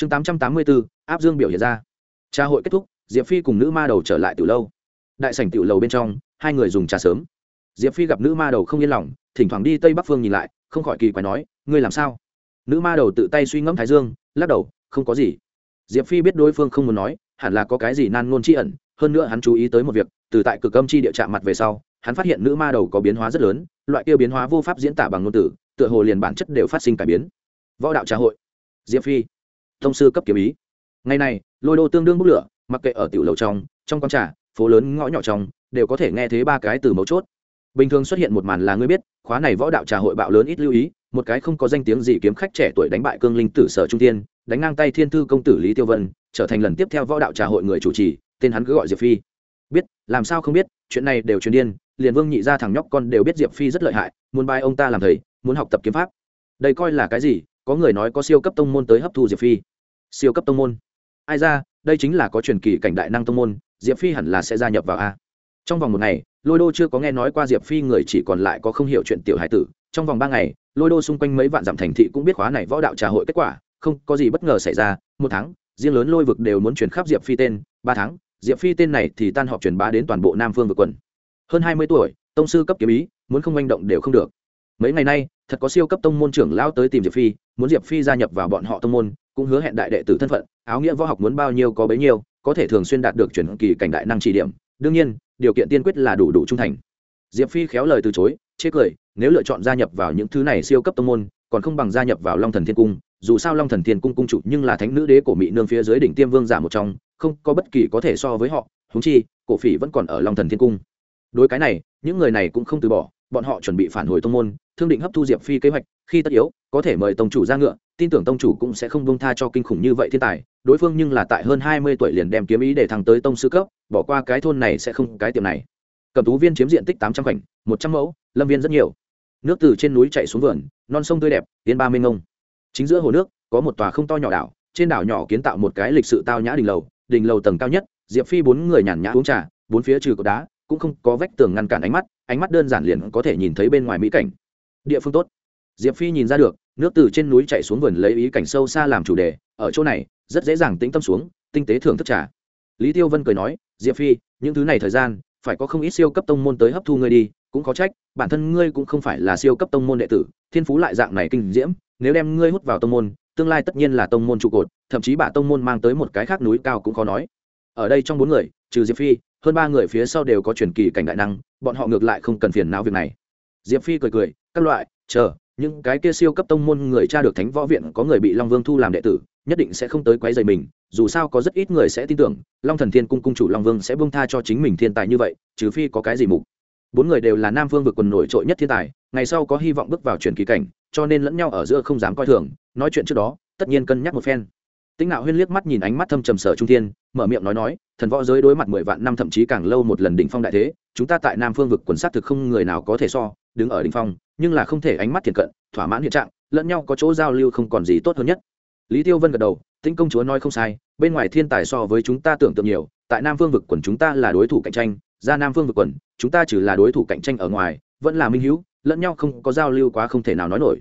chương tám trăm tám mươi bốn, áp dương biểu hiện ra. Trà hội kết thúc, diệp phi cùng nữ ma đầu trở lại từ lâu. Đại sảnh tiểu lầu bên trong, hai người dùng trà sớm. Diệp phi gặp nữ ma đầu không yên lòng, thỉnh thoảng đi tây bắc phương nhìn lại, không khỏi kỳ quái nói, ngươi làm sao? Nữ ma đầu tự tay suy ngẫm thái dương, lắc đầu, không có gì. Diệp phi biết đối phương không muốn nói, hẳn là có cái gì nan ngôn tri ẩn, hơn nữa hắn chú ý tới một việc, từ tại cực âm chi địa chạm mặt về sau, hắn phát hiện nữ ma đầu có biến hóa rất lớn, loại kia biến hóa vô pháp diễn tả bằng ngôn từ, tựa hồ liền bản chất đều phát sinh cải biến. Võ đạo trà hội. Diệp phi thông sư cấp kiếm ý. Ngày này, lôi đô tương đương bốc lửa, mặc kệ ở tiểu lầu trong trong con trà, phố lớn ngõ nhỏ trong, đều có thể nghe thấy ba cái từ mấu chốt. Bình thường xuất hiện một màn là ngươi biết, khóa này võ đạo trà hội bạo lớn ít lưu ý, một cái không có danh tiếng gì kiếm khách trẻ tuổi đánh bại cương linh tử sở trung tiên đánh ngang tay thiên thư công tử lý tiêu vân, trở thành lần tiếp theo võ đạo trà hội người chủ trì, tên hắn cứ gọi diệp phi. Biết, làm sao không biết, chuyện này đều truyền điên, liền vương nhị ra thằng nhóc con đều biết diệp phi rất lợi hại, muốn bài ông ta làm thầy, muốn học tập kiếm pháp. Đây coi là cái gì có người nói có siêu cấp tông môn tới hấp thu diệp phi siêu cấp tông môn ai ra đây chính là có truyền kỳ cảnh đại năng tông môn diệp phi hẳn là sẽ gia nhập vào a trong vòng một ngày lôi đô chưa có nghe nói qua diệp phi người chỉ còn lại có không hiểu chuyện tiểu hải tử trong vòng ba ngày lôi đô xung quanh mấy vạn dặm thành thị cũng biết khóa này võ đạo trà hội kết quả không có gì bất ngờ xảy ra một tháng riêng lớn lôi vực đều muốn chuyển khắp diệp phi tên ba tháng diệp phi tên này thì tan họp truyền bá đến toàn bộ nam phương vực quần hơn hai mươi tuổi tông sư cấp kiếm ý muốn không manh động đều không được mấy ngày nay, thật có siêu cấp tông môn trưởng lao tới tìm diệp phi, muốn diệp phi gia nhập vào bọn họ tông môn, cũng hứa hẹn đại đệ tử thân phận, áo nghĩa võ học muốn bao nhiêu có bấy nhiêu, có thể thường xuyên đạt được chuyển kỳ cảnh đại năng chỉ điểm. Đương nhiên, điều kiện tiên quyết là đủ đủ trung thành. Diệp phi khéo lời từ chối, chê cười, nếu lựa chọn gia nhập vào những thứ này siêu cấp tông môn, còn không bằng gia nhập vào long thần thiên cung, dù sao long thần thiên cung cung chủ nhưng là thánh nữ đế của mỹ nương phía dưới đỉnh tiêm vương giả một trong, không có bất kỳ có thể so với họ húng chi, cổ phỉ vẫn còn ở long thần thiên cung. Đối cái này, những người này cũng không từ bỏ bọn họ chuẩn bị phản hồi tông môn, thương định hấp thu diệp phi kế hoạch, khi tất yếu, có thể mời tông chủ ra ngựa, tin tưởng tông chủ cũng sẽ không bông tha cho kinh khủng như vậy thiên tài. Đối phương nhưng là tại hơn hai mươi tuổi liền đem kiếm ý để thăng tới tông sư cấp, bỏ qua cái thôn này sẽ không cái tiệm này. Cầm tú viên chiếm diện tích tám trăm khoảnh, một trăm mẫu, lâm viên rất nhiều. Nước từ trên núi chạy xuống vườn, non sông tươi đẹp, yên ba mươi ngông. Chính giữa hồ nước, có một tòa không to nhỏ đảo, trên đảo nhỏ kiến tạo một cái lịch sự tao nhã đình lầu đình lầu tầng cao nhất, diệp phi bốn người nhàn nhã uống trà, bốn phía trừ cột đá, cũng không có vách tường ngăn cản ánh mắt ánh mắt đơn giản liền có thể nhìn thấy bên ngoài mỹ cảnh. Địa phương tốt. Diệp phi nhìn ra được, nước từ trên núi chạy xuống vườn lấy ý cảnh sâu xa làm chủ đề, ở chỗ này, rất dễ dàng tĩnh tâm xuống, tinh tế thưởng thức trà. Lý tiêu vân cười nói, diệp phi, những thứ này thời gian, phải có không ít siêu cấp tông môn tới hấp thu ngươi đi, cũng có trách, bản thân ngươi cũng không phải là siêu cấp tông môn đệ tử, thiên phú lại dạng này kinh diễm, nếu đem ngươi hút vào tông môn, tương lai tất nhiên là tông môn trụ cột, thậm chí bà tông môn mang tới một cái khác núi cao cũng khó nói. Ở đây trong bốn người, trừ diệp phi, hơn ba người phía sau đều có truyền kỳ cảnh đại năng bọn họ ngược lại không cần phiền não việc này. Diệp phi cười cười, các loại, chờ, những cái kia siêu cấp tông môn người cha được thánh võ viện có người bị long vương thu làm đệ tử, nhất định sẽ không tới quấy rầy mình, dù sao có rất ít người sẽ tin tưởng, long thần thiên cung cung chủ long vương sẽ buông tha cho chính mình thiên tài như vậy, trừ phi có cái gì mục. Bốn người đều là nam vương vực quần nổi trội nhất thiên tài, ngày sau có hy vọng bước vào truyền kỳ cảnh, cho nên lẫn nhau ở giữa không dám coi thường, nói chuyện trước đó, tất nhiên cân nhắc một phen. Tĩnh nạo huyên liếc mắt nhìn ánh mắt thâm trầm sở trung thiên, mở miệng nói nói thần võ giới đối mặt mười vạn năm thậm chí càng lâu một lần đỉnh phong đại thế, chúng ta tại nam phương vực quần sát thực không người nào có thể so, đứng ở đỉnh phong, nhưng là không thể ánh mắt thiền cận, thỏa mãn hiện trạng, lẫn nhau có chỗ giao lưu không còn gì tốt hơn nhất. Lý tiêu vân gật đầu, tĩnh công chúa nói không sai, bên ngoài thiên tài so với chúng ta tưởng tượng nhiều, tại nam phương vực quần chúng ta là đối thủ cạnh tranh, ra nam phương vực quần, chúng ta chỉ là đối thủ cạnh tranh ở ngoài, vẫn là minh hữu, lẫn nhau không có giao lưu quá không thể nào nói nổi.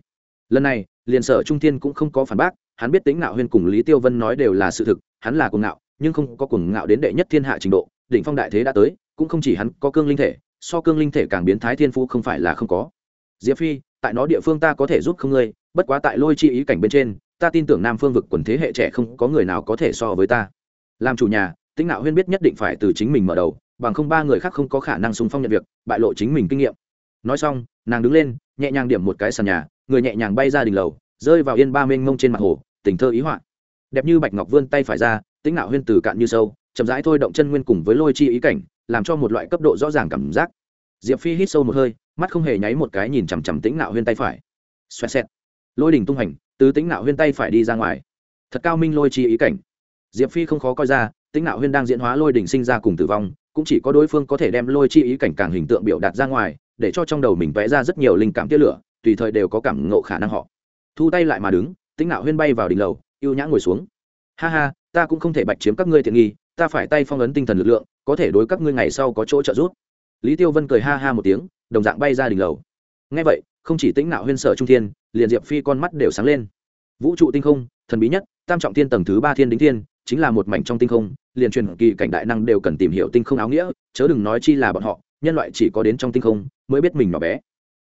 Lần này, liền sở trung thiên cũng không có phản bác, hắn biết tính nạo huyên cùng lý tiêu vân nói đều là sự thực, hắn là cuồng ngạo nhưng không có cuồng ngạo đến đệ nhất thiên hạ trình độ, đỉnh phong đại thế đã tới, cũng không chỉ hắn có cương linh thể, so cương linh thể càng biến thái thiên phú không phải là không có. Diệp phi, tại nó địa phương ta có thể giúp không ngươi, bất quá tại lôi chi ý cảnh bên trên, ta tin tưởng nam phương vực quần thế hệ trẻ không có người nào có thể so với ta. Làm chủ nhà tính nạo huyên biết nhất định phải từ chính mình mở đầu, bằng không ba người khác không có khả năng sung phong nhận việc, bại lộ chính mình kinh nghiệm. Nói xong, nàng đứng lên, nhẹ nhàng điểm một cái sàn nhà, người nhẹ nhàng bay ra đỉnh lầu, rơi vào yên ba mênh mông trên mặt hồ tình thơ ý họa đẹp như bạch ngọc vươn tay phải ra tính nạo huyên từ cạn như sâu, chậm rãi thôi động chân nguyên cùng với lôi chi ý cảnh, làm cho một loại cấp độ rõ ràng cảm giác. Diệp phi hít sâu một hơi, mắt không hề nháy một cái nhìn chằm chằm tính nạo huyên tay phải. Xoẹt xẹt. Lôi đỉnh tung hành, từ tính nạo huyên tay phải đi ra ngoài. Thật cao minh lôi chi ý cảnh. Diệp phi không khó coi ra tính nạo huyên đang diễn hóa lôi đỉnh sinh ra cùng tử vong, cũng chỉ có đối phương có thể đem lôi chi ý cảnh càng hình tượng biểu đạt ra ngoài, để cho trong đầu mình vẽ ra rất nhiều linh cảm tia lửa, tùy thời đều có cảm ngộ khả năng họ. Thu tay lại mà đứng tính nạo huyên bay vào đỉnh lầu ưu nhã ngồi xuống. Ha ha, ta cũng không thể bạch chiếm các ngươi tiện nghi, ta phải tay phong ấn tinh thần lực lượng, có thể đối các ngươi ngày sau có chỗ trợ giúp. Lý tiêu vân cười ha ha một tiếng, đồng dạng bay ra đỉnh lầu. Ngay vậy, không chỉ Tĩnh nạo huyên sở trung thiên, liền diệp phi con mắt đều sáng lên. Vũ trụ tinh không, thần bí nhất, tam trọng thiên tầng thứ ba thiên đính thiên, chính là một mảnh trong tinh không, liền truyền kỳ cảnh đại năng đều cần tìm hiểu tinh không áo nghĩa, chớ đừng nói chi là bọn họ, nhân loại chỉ có đến trong tinh không mới biết mình nhỏ bé.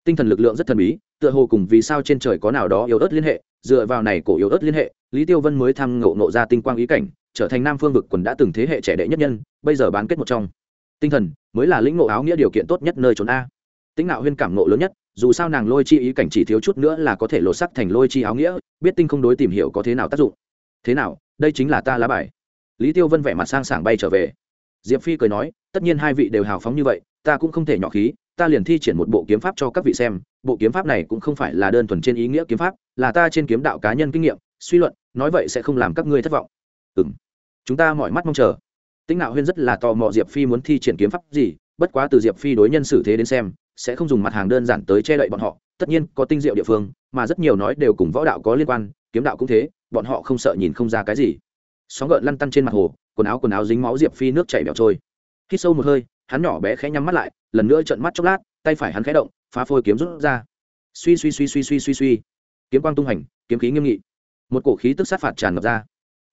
Tinh thần lực lượng rất thần bí, tựa hồ cùng vì sao trên trời có nào đó yếu ớt liên hệ dựa vào này cổ yếu ớt liên hệ, lý tiêu vân mới tham ngộ nộ ra tinh quang ý cảnh, trở thành nam phương vực quần đã từng thế hệ trẻ đệ nhất nhân, bây giờ bán kết một trong. Tinh thần, mới là lĩnh ngộ áo nghĩa điều kiện tốt nhất nơi trốn a. Tính nạo huyên cảm ngộ lớn nhất, dù sao nàng lôi chi ý cảnh chỉ thiếu chút nữa là có thể lột sắc thành lôi chi áo nghĩa, biết tinh không đối tìm hiểu có thế nào tác dụng. Thế nào, đây chính là ta lá bài. Lý tiêu vân vẻ mặt sang sảng bay trở về. Diệp phi cười nói, tất nhiên hai vị đều hào phóng như vậy, ta cũng không thể nhỏ khí ta liền thi triển một bộ kiếm pháp cho các vị xem, bộ kiếm pháp này cũng không phải là đơn thuần trên ý nghĩa kiếm pháp, là ta trên kiếm đạo cá nhân kinh nghiệm, suy luận, nói vậy sẽ không làm các ngươi thất vọng. Ừ m chúng ta mọi mắt mong chờ. Tĩnh nạo huyên rất là tò mò diệp phi muốn thi triển kiếm pháp gì, bất quá từ diệp phi đối nhân xử thế đến xem, sẽ không dùng mặt hàng đơn giản tới che đậy bọn họ, tất nhiên có tinh diệu địa phương, mà rất nhiều nói đều cùng võ đạo có liên quan, kiếm đạo cũng thế, bọn họ không sợ nhìn không ra cái gì. Sóng gợn lăn tăn trên mặt hồ, quần áo quần áo dính máu diệp phi nước chảy bẹo trôi. Hít sâu một hơi hắn nhỏ bé khẽ nhắm mắt lại, lần nữa trợn mắt chốc lát, tay phải hắn khẽ động, phá phôi kiếm rút ra. Suy suy suy suy suy suy suy. Kiếm quang tung hành, kiếm khí nghiêm nghị. Một cổ khí tức sát phạt tràn ngập ra.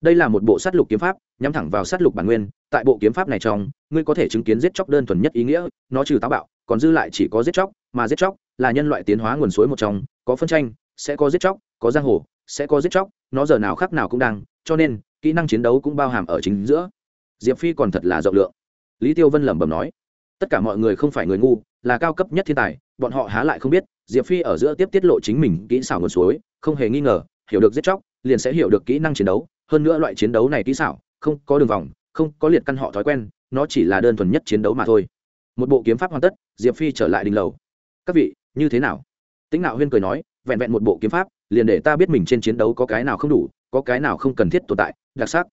Đây là một bộ sát lục kiếm pháp, nhắm thẳng vào sát lục bản nguyên, tại bộ kiếm pháp này trong, ngươi có thể chứng kiến giết chóc đơn thuần nhất ý nghĩa, nó trừ táo bạo, còn dư lại chỉ có giết chóc, mà giết chóc là nhân loại tiến hóa nguồn suối một trong, có phân tranh, sẽ có giết chóc, có giang hồ, sẽ có giết chóc, nó giờ nào khác nào cũng đang, cho nên, kỹ năng chiến đấu cũng bao hàm ở chính giữa. Diệp phi còn thật là rộng lượng lý tiêu vân lẩm bẩm nói, tất cả mọi người không phải người ngu, là cao cấp nhất thiên tài, bọn họ há lại không biết, diệp phi ở giữa tiếp tiết lộ chính mình kỹ xảo nguồn suối, không hề nghi ngờ, hiểu được giết chóc, liền sẽ hiểu được kỹ năng chiến đấu, hơn nữa loại chiến đấu này kỹ xảo, không có đường vòng, không có liệt căn họ thói quen, nó chỉ là đơn thuần nhất chiến đấu mà thôi. Một bộ kiếm pháp hoàn tất, diệp phi trở lại đình lầu. Các vị, như thế nào? Tĩnh nạo huyên cười nói, vẹn vẹn một bộ kiếm pháp, liền để ta biết mình trên chiến đấu có cái nào không đủ, có cái nào không cần thiết tồn tại, đặc sắc.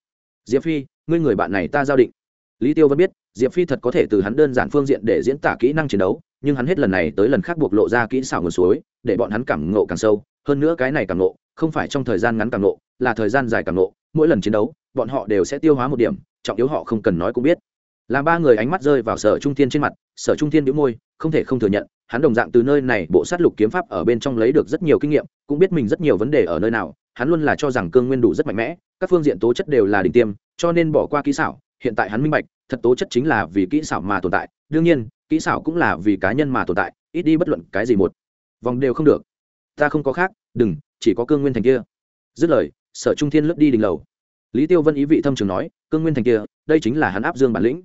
Diệp phi, ngươi người bạn này ta giao định. Lý tiêu vẫn biết diệp phi thật có thể từ hắn đơn giản phương diện để diễn tả kỹ năng chiến đấu, nhưng hắn hết lần này tới lần khác buộc lộ ra kỹ xảo nguồn suối, để bọn hắn cảm ngộ càng sâu. Hơn nữa cái này càng ngộ, không phải trong thời gian ngắn càng ngộ, là thời gian dài càng ngộ. Mỗi lần chiến đấu, bọn họ đều sẽ tiêu hóa một điểm, trọng yếu họ không cần nói cũng biết. Làm ba người ánh mắt rơi vào sở trung thiên trên mặt, sở trung thiên đĩu môi, không thể không thừa nhận, hắn đồng dạng từ nơi này bộ sát lục kiếm pháp ở bên trong lấy được rất nhiều kinh nghiệm, cũng biết mình rất nhiều vấn đề ở nơi nào, hắn luôn là cho rằng cương nguyên đủ rất mạnh mẽ, các phương diện tố chất đều là đỉnh tiêm, cho nên bỏ qua kỹ xảo hiện tại hắn minh bạch, thật tố chất chính là vì kỹ xảo mà tồn tại, đương nhiên, kỹ xảo cũng là vì cá nhân mà tồn tại, ít đi bất luận cái gì một vòng đều không được. Ta không có khác, đừng, chỉ có cương nguyên thành kia. Dứt lời, sở trung thiên lướt đi đỉnh lầu. Lý tiêu vân ý vị thâm trường nói, cương nguyên thành kia, đây chính là hắn áp dương bản lĩnh.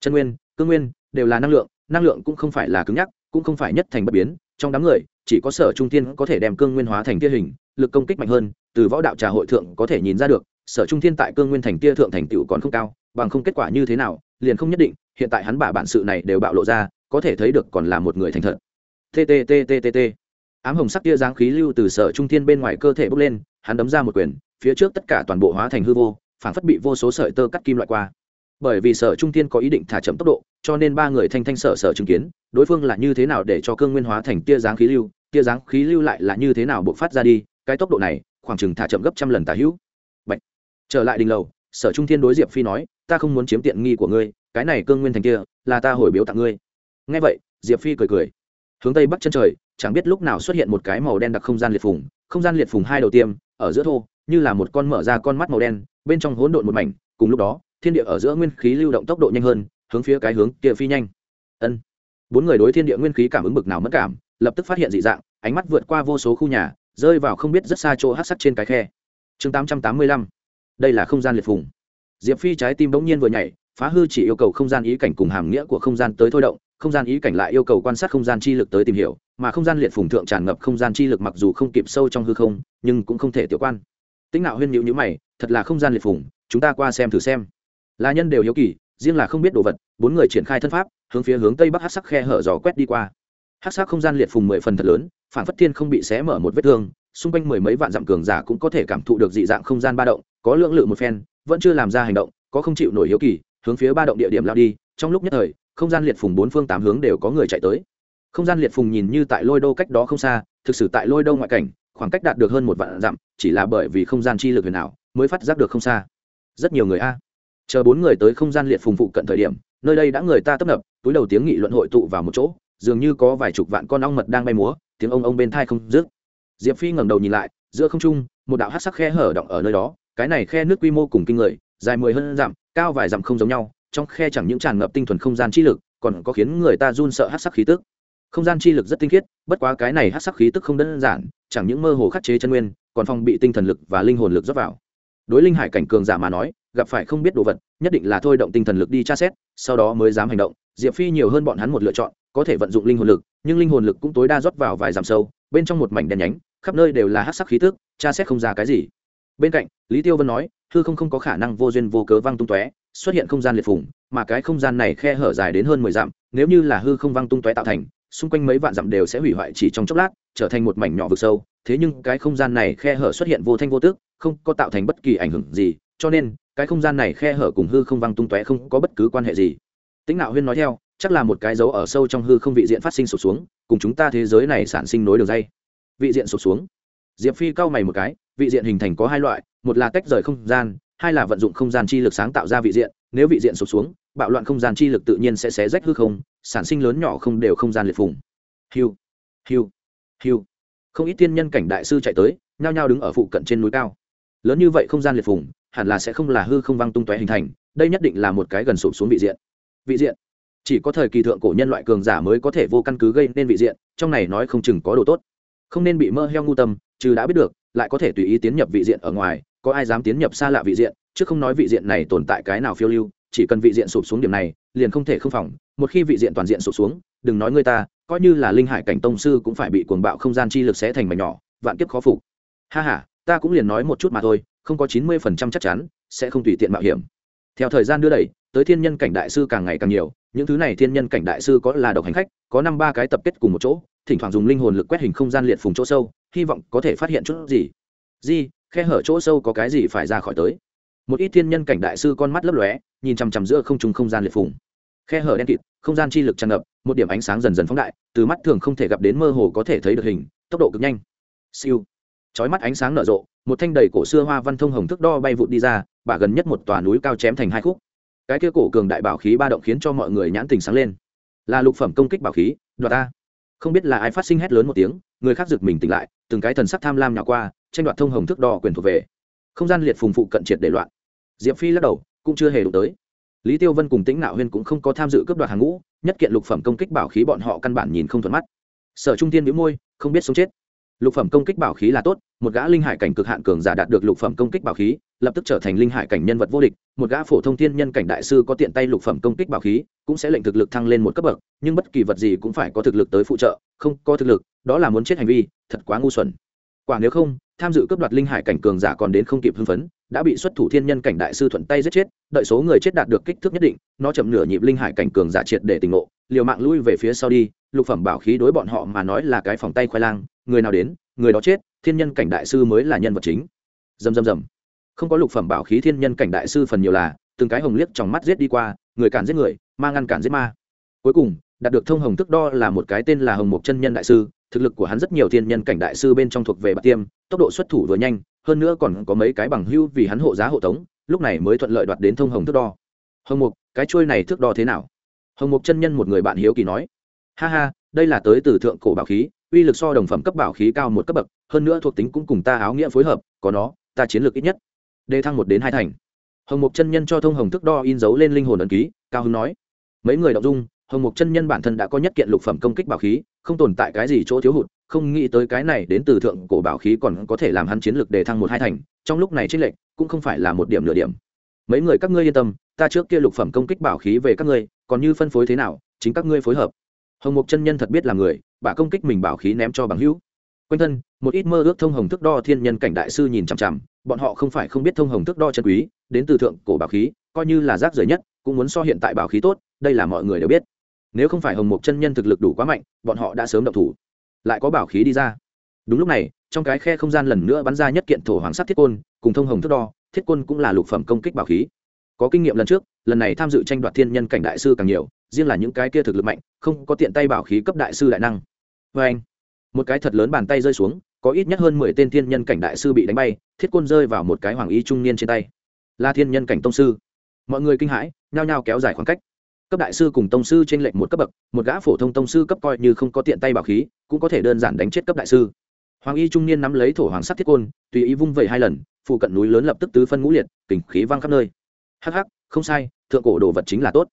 Chân nguyên, cương nguyên, đều là năng lượng năng lượng cũng không phải là cứng nhắc, cũng không phải nhất thành bất biến, trong đám người, chỉ có sở trung thiên có thể đem cương nguyên hóa thành tia hình, lực công kích mạnh hơn, từ võ đạo trà hội thượng có thể nhìn ra được, sở trung thiên tại cương nguyên thành tia thượng thành tựu còn không cao bằng không kết quả như thế nào, liền không nhất định, hiện tại hắn bả bản sự này đều bạo lộ ra, có thể thấy được còn là một người thành thật. Tttttt ám hồng sắc tia dáng khí lưu từ sở trung thiên bên ngoài cơ thể bốc lên, hắn đấm ra một quyền, phía trước tất cả toàn bộ hóa thành hư vô phản phất bị vô số sợi tơ cắt kim loại qua. Bởi vì sở trung thiên có ý định thả chậm tốc độ, cho nên ba người thanh thanh sở sở chứng kiến, đối phương là như thế nào để cho cương nguyên hóa thành tia dáng khí lưu, tia dáng khí lưu lại là như thế nào buộc phát ra đi, cái tốc độ này, khoảng chừng thả chậm gấp trăm lần tà hữu. Bạch. trở lại đình lầu, sở trung thiên đối diệp phi nói ta không muốn chiếm tiện nghi của ngươi, cái này cương nguyên thành kia, là ta hồi biếu tặng ngươi. Ngay vậy, diệp phi cười cười. Hướng tây bắc chân trời, chẳng biết lúc nào xuất hiện một cái màu đen đặc không gian liệt phùng, không gian liệt phùng hai đầu tiêm, ở giữa thô, như là một con mở ra con mắt màu đen, bên trong hỗn độn một mảnh, cùng lúc đó, thiên địa ở giữa nguyên khí lưu động tốc độ nhanh hơn, hướng phía cái hướng kia phi nhanh. Ân. Bốn người đối thiên địa nguyên khí cảm ứng bực nào mất cảm, lập tức phát hiện dị dạng, ánh mắt vượt qua vô số khu nhà, rơi vào không biết rất xa chỗ hát sắc trên cái khe. Chương tám trăm tám mươi lăm. Đây là không gian liệt phùng diệp phi trái tim bỗng nhiên vừa nhảy, phá hư chỉ yêu cầu không gian ý cảnh cùng hàm nghĩa của không gian tới thôi động, không gian ý cảnh lại yêu cầu quan sát không gian chi lực tới tìm hiểu, mà không gian liệt phùng thượng tràn ngập không gian chi lực mặc dù không kịp sâu trong hư không, nhưng cũng không thể tiểu quan. Tính nạo huyên nhịu nhữ mày, thật là không gian liệt phùng, chúng ta qua xem thử xem. Là nhân đều hiếu kỳ, riêng là không biết đồ vật, bốn người triển khai thân pháp, hướng phía hướng tây bắc hát sắc khe hở gió quét đi qua. Hát sắc không gian liệt phùng mười phần thật lớn, phản phất thiên không bị xé mở một vết thương, xung quanh mười mấy vạn dặm cường giả cũng có thể cảm thụ được dị dạng không gian ba động, có lượng lự một phen vẫn chưa làm ra hành động, có không chịu nổi hiếu kỳ, hướng phía ba động địa điểm lao đi, trong lúc nhất thời, không gian liệt phùng bốn phương tám hướng đều có người chạy tới. Không gian liệt phùng nhìn như tại lôi đô cách đó không xa, thực sự tại lôi đô ngoại cảnh, khoảng cách đạt được hơn một vạn dặm, chỉ là bởi vì không gian chi lực huyền ảo, mới phát giác được không xa. Rất nhiều người a. Chờ bốn người tới không gian liệt phùng phụ cận thời điểm, nơi đây đã người ta tấp nập, túi đầu tiếng nghị luận hội tụ vào một chỗ, dường như có vài chục vạn con ong mật đang bay múa, tiếng ông ông bên thai không dứt. Diệp phi ngẩng đầu nhìn lại, giữa không trung, một đạo hát sắc khe hở động ở nơi đó cái này khe nước quy mô cùng kinh người, dài mười hơn dặm, cao vài dặm không giống nhau, trong khe chẳng những tràn ngập tinh thuần không gian chi lực, còn có khiến người ta run sợ hát sắc khí tức. Không gian chi lực rất tinh khiết, bất quá cái này hát sắc khí tức không đơn giản, chẳng những mơ hồ khắc chế chân nguyên, còn phong bị tinh thần lực và linh hồn lực dốc vào. Đối linh hải cảnh cường giả mà nói, gặp phải không biết đồ vật, nhất định là thôi động tinh thần lực đi tra xét, sau đó mới dám hành động. Diệp phi nhiều hơn bọn hắn một lựa chọn, có thể vận dụng linh hồn lực, nhưng linh hồn lực cũng tối đa rót vào vài dặm sâu, bên trong một mảnh đen nhánh, khắp nơi đều là hát sắc khí tức, tra xét không ra cái gì bên cạnh, lý tiêu vân nói, hư không không có khả năng vô duyên vô cớ văng tung tóe, xuất hiện không gian liệt phủng mà cái không gian này khe hở dài đến hơn mười dặm, nếu như là hư không văng tung tóe tạo thành, xung quanh mấy vạn dặm đều sẽ hủy hoại chỉ trong chốc lát, trở thành một mảnh nhỏ vực sâu. Thế nhưng cái không gian này khe hở xuất hiện vô thanh vô tức, không có tạo thành bất kỳ ảnh hưởng gì, cho nên, cái không gian này khe hở cùng hư không văng tung tóe không có bất cứ quan hệ gì. Tĩnh nạo huyên nói theo, chắc là một cái dấu ở sâu trong hư không vị diện phát sinh sụt xuống, cùng chúng ta thế giới này sản sinh nối đường dây. Vị diện sụt xuống diệp phi cau mày một cái, vị diện hình thành có hai loại, một là tách rời không gian, hai là vận dụng không gian chi lực sáng tạo ra vị diện, nếu vị diện sụp xuống, bạo loạn không gian chi lực tự nhiên sẽ xé rách hư không, sản sinh lớn nhỏ không đều không gian liệt phùng. Hiu hiu hiu. Không ít tiên nhân cảnh đại sư chạy tới, nhao nhao đứng ở phụ cận trên núi cao. Lớn như vậy không gian liệt phùng, hẳn là sẽ không là hư không văng tung tóe hình thành, đây nhất định là một cái gần sụp xuống vị diện. Vị diện. Chỉ có thời kỳ thượng cổ nhân loại cường giả mới có thể vô căn cứ gây nên vị diện, trong này nói không chừng có đồ tốt. Không nên bị mơ heo ngu tâm trừ đã biết được, lại có thể tùy ý tiến nhập vị diện ở ngoài, có ai dám tiến nhập xa lạ vị diện, chứ không nói vị diện này tồn tại cái nào phiêu lưu, chỉ cần vị diện sụp xuống điểm này, liền không thể không phòng, một khi vị diện toàn diện sụp xuống, đừng nói người ta, coi như là linh hải cảnh tông sư cũng phải bị cuồng bạo không gian chi lực xé thành mảnh nhỏ, vạn kiếp khó phục. Ha ha, ta cũng liền nói một chút mà thôi, không có chín mươi phần trăm chắc chắn, sẽ không tùy tiện mạo hiểm. Theo thời gian đưa đẩy, tới thiên nhân cảnh đại sư càng ngày càng nhiều, những thứ này thiên nhân cảnh đại sư có là độc hành khách, có năm ba cái tập kết cùng một chỗ, thỉnh thoảng dùng linh hồn lực quét hình không gian liệt phùng chỗ sâu hy vọng có thể phát hiện chút gì. Gì khe hở chỗ sâu có cái gì phải ra khỏi tới? Một ít thiên nhân cảnh đại sư con mắt lấp lóe, nhìn chằm chằm giữa không trung không gian liệt phùng. Khe hở đen kịt, không gian chi lực tràn ngập, một điểm ánh sáng dần dần phóng đại, từ mắt thường không thể gặp đến mơ hồ có thể thấy được hình, tốc độ cực nhanh. Siêu. Chói mắt ánh sáng nở rộ, một thanh đầy cổ xưa hoa văn thông hồng thức đo bay vụt đi ra, bả gần nhất một tòa núi cao chém thành hai khúc. Cái kia cổ cường đại bảo khí ba động khiến cho mọi người nhãn tình sáng lên. Là lục phẩm công kích bảo khí, đoạt ta. Không biết là ai phát sinh hét lớn một tiếng người khác giật mình tỉnh lại, từng cái thần sắc tham lam nhỏ qua, tranh đoạt thông hồng thước đo quyền thuộc về. Không gian liệt phùng phụ cận triệt để loạn. Diệp phi lắc đầu, cũng chưa hề đụng tới. Lý tiêu vân cùng tĩnh nạo huyên cũng không có tham dự cướp đoạt hàng ngũ, nhất kiện lục phẩm công kích bảo khí bọn họ căn bản nhìn không thuận mắt. Sở trung tiên biếu môi, không biết sống chết. Lục phẩm công kích bảo khí là tốt, một gã linh hải cảnh cực hạn cường giả đạt được lục phẩm công kích bảo khí, lập tức trở thành linh hải cảnh nhân vật vô địch, một gã phổ thông thiên nhân cảnh đại sư có tiện tay lục phẩm công kích bảo khí, cũng sẽ lệnh thực lực thăng lên một cấp bậc, nhưng bất kỳ vật gì cũng phải có thực lực tới phụ trợ, không có thực lực đó là muốn chết hành vi, thật quá ngu xuẩn. Quả nếu không, tham dự cấp đoạt linh hải cảnh cường giả còn đến không kịp hưng phấn, đã bị xuất thủ thiên nhân cảnh đại sư thuận tay giết chết, đợi số người chết đạt được kích thước nhất định, nó chậm nửa nhịp linh hải cảnh cường giả triệt để tỉnh ngộ, liều mạng lui về phía sau đi, lục phẩm bảo khí đối bọn họ mà nói là cái phòng tay khoai lang, người nào đến, người đó chết, thiên nhân cảnh đại sư mới là nhân vật chính. Dầm dầm dầm. Không có lục phẩm bảo khí thiên nhân cảnh đại sư phần nhiều là, từng cái hồng liếc trong mắt giết đi qua, người cản giết người, ma ngăn cản giết ma. Cuối cùng, đạt được thông hồng tức đo là một cái tên là hồng mục chân nhân đại sư thực lực của hắn rất nhiều thiên nhân cảnh đại sư bên trong thuộc về bạc tiêm, tốc độ xuất thủ vừa nhanh, hơn nữa còn có mấy cái bằng hưu vì hắn hộ giá hộ tống, lúc này mới thuận lợi đoạt đến thông hồng thước đo. Hồng mục, cái trôi này thước đo thế nào? Hồng mục chân nhân một người bạn hiếu kỳ nói. Ha ha, đây là tới từ thượng cổ bảo khí, uy lực so đồng phẩm cấp bảo khí cao một cấp bậc, hơn nữa thuộc tính cũng cùng ta áo nghĩa phối hợp, có nó, ta chiến lược ít nhất. Đề thăng một đến hai thành. Hồng mục chân nhân cho thông hồng thước đo in dấu lên linh hồn ẩn ký, cao hưng nói. Mấy người đọc dung hồng mục chân nhân bản thân đã có nhất kiện lục phẩm công kích bảo khí, không tồn tại cái gì chỗ thiếu hụt, không nghĩ tới cái này đến từ thượng cổ bảo khí còn có thể làm hắn chiến lược đề thăng một hai thành, trong lúc này trích lệnh cũng không phải là một điểm nửa điểm. Mấy người các ngươi yên tâm, ta trước kia lục phẩm công kích bảo khí về các ngươi, còn như phân phối thế nào, chính các ngươi phối hợp. Hồng mục chân nhân thật biết là người, bà công kích mình bảo khí ném cho bằng hữu. Quanh thân, một ít mơ ước thông hồng thức đo thiên nhân cảnh đại sư nhìn chằm chằm, bọn họ không phải không biết thông hồng thức đo chân quý, đến từ thượng cổ bảo khí, coi như là rác rưởi nhất, cũng muốn so hiện tại bảo khí tốt, đây là mọi người đều biết nếu không phải hồng mục chân nhân thực lực đủ quá mạnh, bọn họ đã sớm động thủ. Lại có bảo khí đi ra. Đúng lúc này, trong cái khe không gian lần nữa bắn ra nhất kiện thổ hoàng sắt thiết côn, cùng thông hồng thước đo, thiết côn cũng là lục phẩm công kích bảo khí. Có kinh nghiệm lần trước, lần này tham dự tranh đoạt thiên nhân cảnh đại sư càng nhiều, riêng là những cái kia thực lực mạnh, không có tiện tay bảo khí cấp đại sư đại năng. Vê anh, một cái thật lớn bàn tay rơi xuống, có ít nhất hơn mười tên thiên nhân cảnh đại sư bị đánh bay, thiết côn rơi vào một cái hoàng y trung niên trên tay. Là thiên nhân cảnh tông sư. Mọi người kinh hãi, nhao nhao kéo dài khoảng cách cấp đại sư cùng tông sư trên lệnh một cấp bậc, một gã phổ thông tông sư cấp coi như không có tiện tay bảo khí, cũng có thể đơn giản đánh chết cấp đại sư. Hoàng y trung niên nắm lấy thổ hoàng sắt thiết côn, tùy ý vung vẩy hai lần, phụ cận núi lớn lập tức tứ phân ngũ liệt, kình khí văng khắp nơi. Hắc hắc, không sai, thượng cổ đồ vật chính là tốt.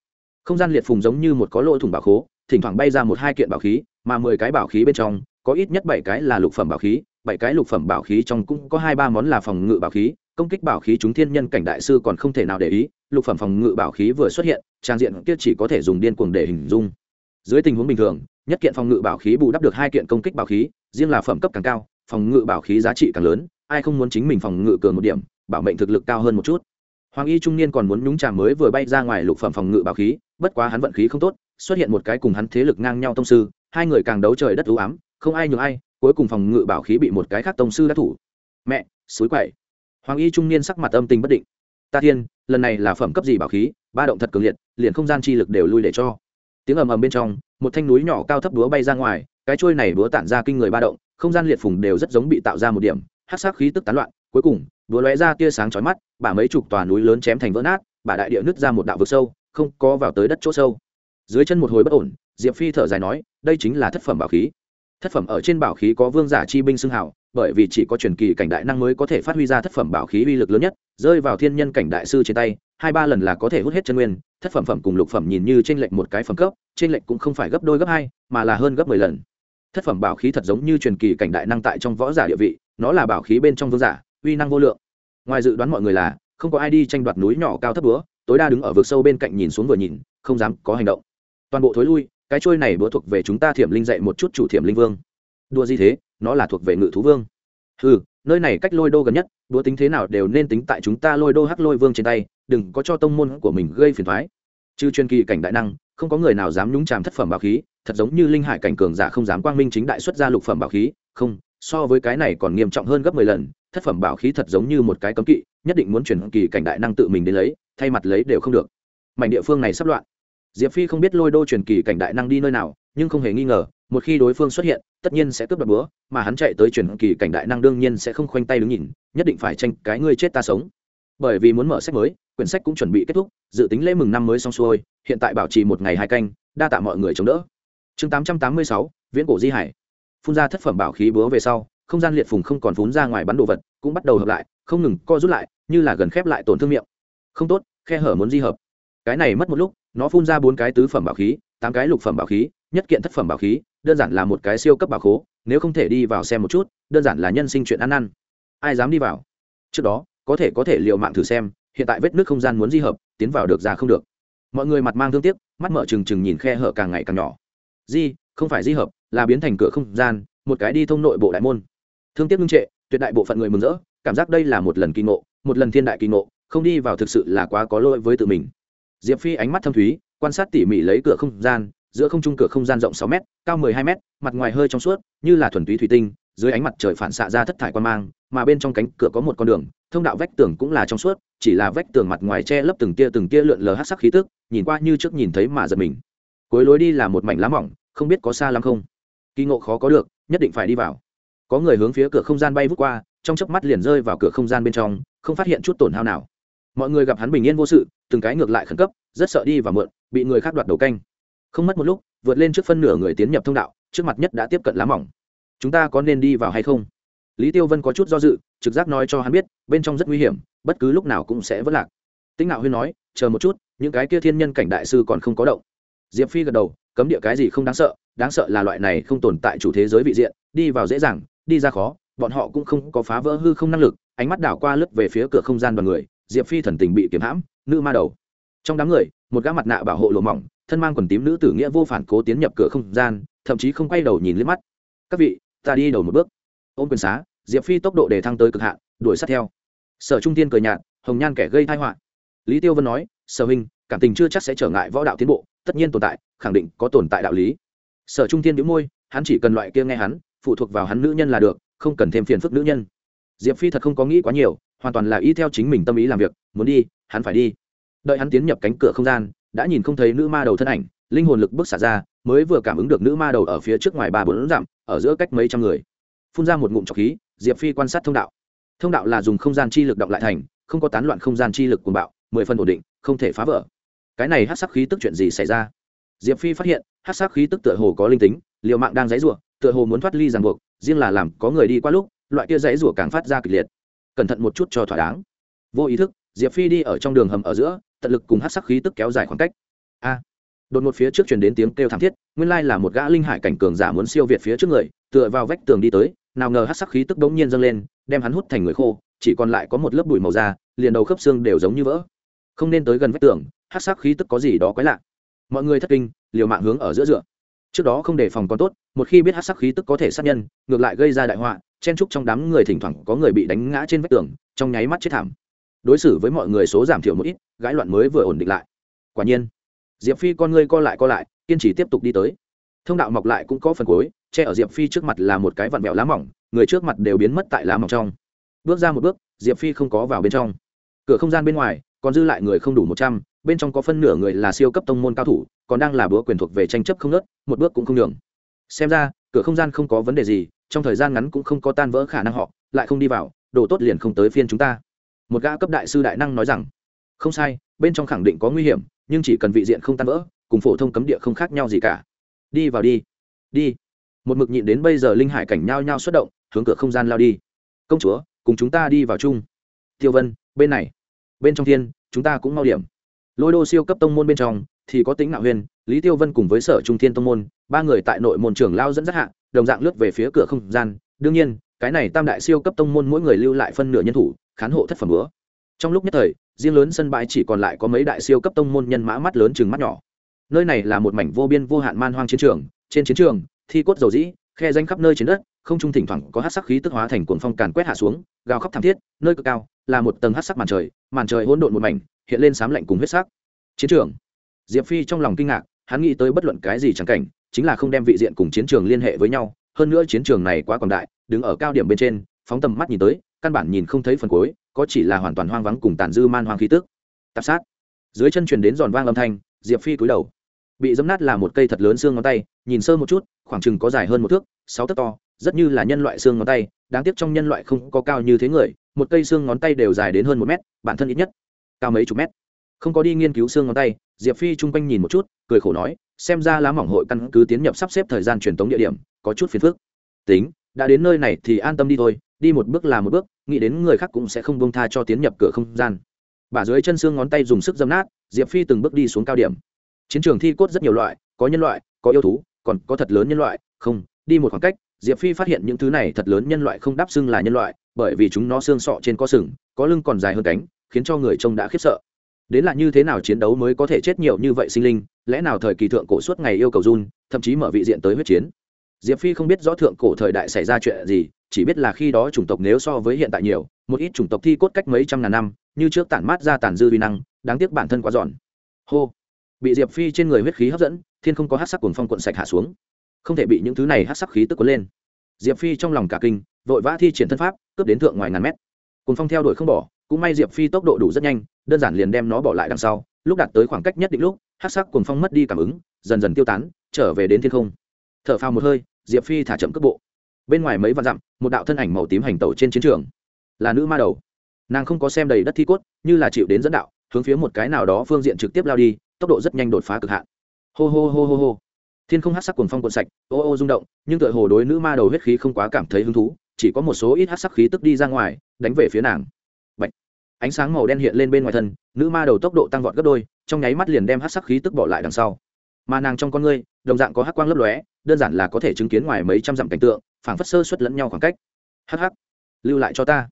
Không gian liệt phùng giống như một có lỗ thủng bảo khố, thỉnh thoảng bay ra một hai kiện bảo khí, mà mười cái bảo khí bên trong, có ít nhất bảy cái là lục phẩm bảo khí, bảy cái lục phẩm bảo khí trong cũng có hai ba món là phòng ngự bảo khí, công kích bảo khí chúng thiên nhân cảnh đại sư còn không thể nào để ý lục phẩm phòng ngự bảo khí vừa xuất hiện, trang diện kia chỉ có thể dùng điên cuồng để hình dung. Dưới tình huống bình thường, nhất kiện phòng ngự bảo khí bù đắp được hai kiện công kích bảo khí, riêng là phẩm cấp càng cao, phòng ngự bảo khí giá trị càng lớn, ai không muốn chính mình phòng ngự cường một điểm, bảo mệnh thực lực cao hơn một chút. Hoàng y trung niên còn muốn nhúng trà mới vừa bay ra ngoài lục phẩm phòng ngự bảo khí, bất quá hắn vận khí không tốt, xuất hiện một cái cùng hắn thế lực ngang nhau tông sư, hai người càng đấu trời đất ưu ám, không ai nhường ai, cuối cùng phòng ngự bảo khí bị một cái khác tông sư đã thủ. Mẹ, suối quậy. Hoàng y trung niên sắc mặt âm tình bất định. Ta thiên lần này là phẩm cấp gì bảo khí, ba động thật cường liệt, liền không gian chi lực đều lui để cho. Tiếng ầm ầm bên trong, một thanh núi nhỏ cao thấp đúa bay ra ngoài, cái trôi này đúa tản ra kinh người ba động, không gian liệt phùng đều rất giống bị tạo ra một điểm hát sắc khí tức tán loạn, cuối cùng đúa lóe ra tia sáng chói mắt, bả mấy chục tòa núi lớn chém thành vỡ nát, bả đại địa nứt ra một đạo vực sâu, không có vào tới đất chỗ sâu. Dưới chân một hồi bất ổn, diệp phi thở dài nói, đây chính là thất phẩm bảo khí thất phẩm ở trên bảo khí có vương giả chi binh xưng hảo bởi vì chỉ có truyền kỳ cảnh đại năng mới có thể phát huy ra thất phẩm bảo khí uy lực lớn nhất, rơi vào thiên nhân cảnh đại sư trên tay, hai ba lần là có thể hút hết chân nguyên, thất phẩm phẩm cùng lục phẩm nhìn như trên lệnh một cái phẩm cấp trên lệnh cũng không phải gấp đôi gấp hai, mà là hơn gấp mười lần. Thất phẩm bảo khí thật giống như truyền kỳ cảnh đại năng tại trong võ giả địa vị, nó là bảo khí bên trong vương giả, uy năng vô lượng. Ngoài dự đoán mọi người là, không có ai đi tranh đoạt núi nhỏ cao thấp búa tối đa đứng ở vực sâu bên cạnh nhìn xuống vừa nhìn, không dám có hành động. Toàn bộ thối lui cái trôi này bữa thuộc về chúng ta thiểm linh dạy một chút chủ thiểm linh vương. Đua gì thế? Nó là thuộc về ngự thú vương. Ừ nơi này cách lôi đô gần nhất đúa tính thế nào đều nên tính tại chúng ta lôi đô hắc lôi vương trên tay, đừng có cho tông môn của mình gây phiền thoái. Chứ chuyên kỳ cảnh đại năng, không có người nào dám nhúng chàm thất phẩm bảo khí, thật giống như linh hải cảnh cường giả không dám quang minh chính đại xuất ra lục phẩm bảo khí. Không, so với cái này còn nghiêm trọng hơn gấp mười lần, thất phẩm bảo khí thật giống như một cái cấm kỵ, nhất định muốn chuyển kỳ cảnh đại năng tự mình đến lấy, thay mặt lấy đều không được. Mảnh địa phương này sắp loạn diệp phi không biết lôi đô truyền kỳ cảnh đại năng đi nơi nào, nhưng không hề nghi ngờ, một khi đối phương xuất hiện, tất nhiên sẽ cướp đoạt búa, mà hắn chạy tới truyền kỳ cảnh đại năng đương nhiên sẽ không khoanh tay đứng nhìn, nhất định phải tranh cái ngươi chết ta sống. Bởi vì muốn mở sách mới, quyển sách cũng chuẩn bị kết thúc, dự tính lễ mừng năm mới xong xuôi, hiện tại bảo trì một ngày hai canh, đa tạ mọi người chống đỡ. Chương tám trăm tám mươi sáu, viễn cổ di hải. Phun ra thất phẩm bảo khí búa về sau, không gian liệt phùng không còn phun ra ngoài bắn đồ vật, cũng bắt đầu hợp lại, không ngừng co rút lại, như là gần khép lại tổn thương miệng. Không tốt, khe hở muốn di hợp. Cái này mất một lúc nó phun ra bốn cái tứ phẩm bảo khí, tám cái lục phẩm bảo khí, nhất kiện thất phẩm bảo khí, đơn giản là một cái siêu cấp bảo khố, nếu không thể đi vào xem một chút, đơn giản là nhân sinh chuyện ăn ăn. Ai dám đi vào? Trước đó, có thể có thể liệu mạng thử xem, hiện tại vết nước không gian muốn di hợp, tiến vào được ra không được. Mọi người mặt mang thương tiếc, mắt mở trừng trừng nhìn khe hở càng ngày càng nhỏ. Di, không phải di hợp, là biến thành cửa không gian, một cái đi thông nội bộ đại môn. Thương tiếc ngưng trệ, tuyệt đại bộ phận người mừng rỡ, cảm giác đây là một lần kỳ ngộ, một lần thiên đại kỳ ngộ, không đi vào thực sự là quá có lỗi với tự mình diệp phi ánh mắt thâm thúy, quan sát tỉ mỉ lấy cửa không gian, giữa không trung cửa không gian rộng sáu m cao mười hai m mặt ngoài hơi trong suốt, như là thuần túy thủy tinh, dưới ánh mặt trời phản xạ ra thất thải quan mang, mà bên trong cánh cửa có một con đường, thông đạo vách tường cũng là trong suốt, chỉ là vách tường mặt ngoài che lấp từng tia từng tia lượn lờ hát sắc khí tức, nhìn qua như trước nhìn thấy mà giật mình. Cuối lối đi là một mảnh lá mỏng, không biết có xa lắm không. Kỳ ngộ khó có được, nhất định phải đi vào. Có người hướng phía cửa không gian bay vút qua, trong chớp mắt liền rơi vào cửa không gian bên trong, không phát hiện chút tổn hao nào mọi người gặp hắn bình yên vô sự, từng cái ngược lại khẩn cấp, rất sợ đi và mượn, bị người khác đoạt đầu canh. Không mất một lúc, vượt lên trước phân nửa người tiến nhập thông đạo, trước mặt nhất đã tiếp cận lá mỏng. Chúng ta có nên đi vào hay không? Lý tiêu vân có chút do dự, trực giác nói cho hắn biết, bên trong rất nguy hiểm, bất cứ lúc nào cũng sẽ vất lạc. Tĩnh ngạo huyên nói, chờ một chút, những cái kia thiên nhân cảnh đại sư còn không có động. Diệp phi gật đầu, cấm địa cái gì không đáng sợ đáng sợ là loại này không tồn tại chủ thế giới vị diện, đi vào dễ dàng, đi ra khó, bọn họ cũng không có phá vỡ hư không năng lực. Ánh mắt đảo qua lướt về phía cửa không gian đoàn người diệp phi thần tình bị kiếm hãm, nữ ma đầu. Trong đám người, một gã mặt nạ bảo hộ lộ mỏng, thân mang quần tím nữ tử nghĩa vô phản cố tiến nhập cửa không gian, thậm chí không quay đầu nhìn liếc mắt. Các vị, ta đi đầu một bước. Ôm quyền xá, diệp phi tốc độ để thăng tới cực hạn, đuổi sát theo. Sở trung tiên cười nhạt, hồng nhan kẻ gây thai họa. Lý tiêu vân nói, sở huynh, cảm tình chưa chắc sẽ trở ngại võ đạo tiến bộ, tất nhiên tồn tại, khẳng định có tồn tại đạo lý. Sở trung tiên đĩu môi, hắn chỉ cần loại kia nghe hắn, phụ thuộc vào hắn nữ nhân là được, không cần thêm phiền phức nữ nhân. Diệp phi thật không có nghĩ quá nhiều hoàn toàn là ý theo chính mình tâm ý làm việc, muốn đi, hắn phải đi. Đợi hắn tiến nhập cánh cửa không gian, đã nhìn không thấy nữ ma đầu thân ảnh, linh hồn lực bước xả ra, mới vừa cảm ứng được nữ ma đầu ở phía trước ngoài ba bốn dặm, ở giữa cách mấy trăm người. Phun ra một ngụm trọc khí, diệp phi quan sát thông đạo. Thông đạo là dùng không gian chi lực động lại thành, không có tán loạn không gian chi lực cuồng bạo, mười phần ổn định, không thể phá vỡ. Cái này hát sắc khí tức chuyện gì xảy ra? Diệp phi phát hiện hát sắc khí tức tựa hồ có linh tính liệu mạng đang dãy rủa tựa hồ muốn thoát ly ràng buộc, riêng là làm có người đi qua lúc, loại kia dãy rủa càng phát ra kịch liệt cẩn thận một chút cho thỏa đáng. Vô ý thức, diệp phi đi ở trong đường hầm ở giữa, tận lực cùng hát sắc khí tức kéo dài khoảng cách. A! Đột một phía trước truyền đến tiếng kêu thảm thiết, nguyên lai là một gã linh hải cảnh cường giả muốn siêu việt phía trước người, tựa vào vách tường đi tới, nào ngờ hát sắc khí tức bỗng nhiên dâng lên, đem hắn hút thành người khô, chỉ còn lại có một lớp bụi màu da, liền đầu khớp xương đều giống như vỡ. Không nên tới gần vách tường hát sắc khí tức có gì đó quái lạ. Mọi người thất kinh, liều mạng hướng ở giữa dựa. Trước đó không đề phòng còn tốt, một khi biết hát sắc khí tức có thể sát nhân, ngược lại gây ra đại họa chen trúc trong đám người thỉnh thoảng có người bị đánh ngã trên vách tường, trong nháy mắt chết thảm. Đối xử với mọi người số giảm thiểu một ít, gãi loạn mới vừa ổn định lại. Quả nhiên, diệp phi con ngươi co lại co lại, kiên trì tiếp tục đi tới. Thông đạo mọc lại cũng có phần cuối, che ở diệp phi trước mặt là một cái vặn vẹo lá mỏng, người trước mặt đều biến mất tại lá mỏng trong. Bước ra một bước, diệp phi không có vào bên trong. Cửa không gian bên ngoài, còn dư lại người không đủ một trăm, bên trong có phân nửa người là siêu cấp tông môn cao thủ, còn đang là búa quyền thuộc về tranh chấp không nớt, một bước cũng không đường xem ra, cửa không gian không có vấn đề gì trong thời gian ngắn cũng không có tan vỡ khả năng họ, lại không đi vào, đồ tốt liền không tới phiên chúng ta. Một gã cấp đại sư đại năng nói rằng, không sai, bên trong khẳng định có nguy hiểm, nhưng chỉ cần vị diện không tan vỡ, cùng phổ thông cấm địa không khác nhau gì cả. Đi vào đi đi. Một mực nhịn đến bây giờ linh hải cảnh nhao nhao xuất động, hướng cửa không gian lao đi. Công chúa, cùng chúng ta đi vào chung. Tiêu vân, bên này. Bên trong thiên, chúng ta cũng mau điểm. Lôi đô siêu cấp tông môn bên trong thì có tính nạo huyền lý tiêu vân cùng với sở trung thiên tông môn, ba người tại nội môn trường lao dẫn dắt hạ, đồng dạng lướt về phía cửa không gian. Đương nhiên, cái này tam đại siêu cấp tông môn mỗi người lưu lại phân nửa nhân thủ, khán hộ thất phẩm bữa. Trong lúc nhất thời, riêng lớn sân bãi chỉ còn lại có mấy đại siêu cấp tông môn nhân mã mắt lớn chừng mắt nhỏ. Nơi này là một mảnh vô biên vô hạn man hoang chiến trường, trên chiến trường, thi cốt dầu dĩ, khe danh khắp nơi trên đất, không trung thỉnh thoảng có hát sắc khí tức hóa thành cuồng phong càn quét hạ xuống, gào khóc thảm thiết, nơi cực cao là một tầng hát sắc màn trời màn trời hỗn độn một mảnh, hiện lên sám lạnh cùng huyết sắc. Chiến trường diệp phi trong lòng kinh ngạc, hắn nghĩ tới bất luận cái gì chẳng cảnh, chính là không đem vị diện cùng chiến trường liên hệ với nhau, hơn nữa chiến trường này quá quảng đại, đứng ở cao điểm bên trên, phóng tầm mắt nhìn tới, căn bản nhìn không thấy phần cuối, có chỉ là hoàn toàn hoang vắng cùng tàn dư man hoang khí tức. Tạp sát. Dưới chân truyền đến giòn vang âm thanh, diệp phi cúi đầu. Bị dấm nát là một cây thật lớn xương ngón tay, nhìn sơ một chút, khoảng chừng có dài hơn một thước, sáu tấc to, rất như là nhân loại xương ngón tay, đáng tiếc trong nhân loại không có cao như thế người, một cây xương ngón tay đều dài đến hơn một mét, bản thân ít nhất, cao mấy chục mét không có đi nghiên cứu xương ngón tay, diệp phi chung quanh nhìn một chút, cười khổ nói, xem ra lá mỏng hội căn cứ tiến nhập sắp xếp thời gian truyền tống địa điểm, có chút phiền phức. Tính, đã đến nơi này thì an tâm đi thôi, đi một bước là một bước, nghĩ đến người khác cũng sẽ không bông tha cho tiến nhập cửa không gian. Bả dưới chân xương ngón tay dùng sức dâm nát, diệp phi từng bước đi xuống cao điểm. Chiến trường thi cốt rất nhiều loại, có nhân loại, có yêu thú, còn có thật lớn nhân loại. Không, đi một khoảng cách, diệp phi phát hiện những thứ này thật lớn nhân loại không đáp xưng là nhân loại, bởi vì chúng nó xương sọ trên có sừng, có lưng còn dài hơn cánh, khiến cho người trông đã khiếp sợ đến là như thế nào chiến đấu mới có thể chết nhiều như vậy sinh linh, lẽ nào thời kỳ thượng cổ suốt ngày yêu cầu run, thậm chí mở vị diện tới huyết chiến? Diệp phi không biết rõ thượng cổ thời đại xảy ra chuyện gì, chỉ biết là khi đó chủng tộc nếu so với hiện tại nhiều, một ít chủng tộc thi cốt cách mấy trăm ngàn năm, như trước tản mát ra tàn dư vi năng, đáng tiếc bản thân quá giòn. Hô! Bị diệp phi trên người huyết khí hấp dẫn, thiên không có hát sắc cuồng phong cuộn sạch hạ xuống. Không thể bị những thứ này hát sắc khí tức cuốn lên. Diệp phi trong lòng cả kinh, vội vã thi triển thân pháp, cướp đến thượng ngoài ngàn mét. Cuồng phong theo đuổi không bỏ, cũng may diệp phi tốc độ đủ rất nhanh đơn giản liền đem nó bỏ lại đằng sau, lúc đạt tới khoảng cách nhất định lúc hát sắc cuồng phong mất đi cảm ứng, dần dần tiêu tán, trở về đến thiên không. T h ở phao một hơi, diệp phi thả chậm cước bộ. Bên ngoài mấy vạn dặm, một đạo thân ảnh màu tím hành tẩu trên chiến trường. Là nữ ma đầu. Nàng không có xem đầy đất thi cốt, như là chịu đến dẫn đạo, hướng phía một cái nào đó phương diện trực tiếp lao đi, tốc độ rất nhanh đột phá cực hạn. Hô hô hô hô hô. Thiên không hát sắc cuồng phong cuộn sạch, ô ô rung động, nhưng tựa hồ đối nữ ma đầu huyết khí không quá cảm thấy hứng thú, chỉ có một số ít hát sắc khí tức đi ra ngoài, đánh về phía nàng ánh sáng màu đen hiện lên bên ngoài thân, nữ ma đầu tốc độ tăng vọt gấp đôi, trong nháy mắt liền đem hát sắc khí tức bỏ lại đằng sau. Mà nàng trong con ngươi, đồng dạng có hát quang lấp lóe, đơn giản là có thể chứng kiến ngoài mấy trăm dặm cảnh tượng, phảng phất sơ xuất lẫn nhau khoảng cách. Hh lưu lại cho ta.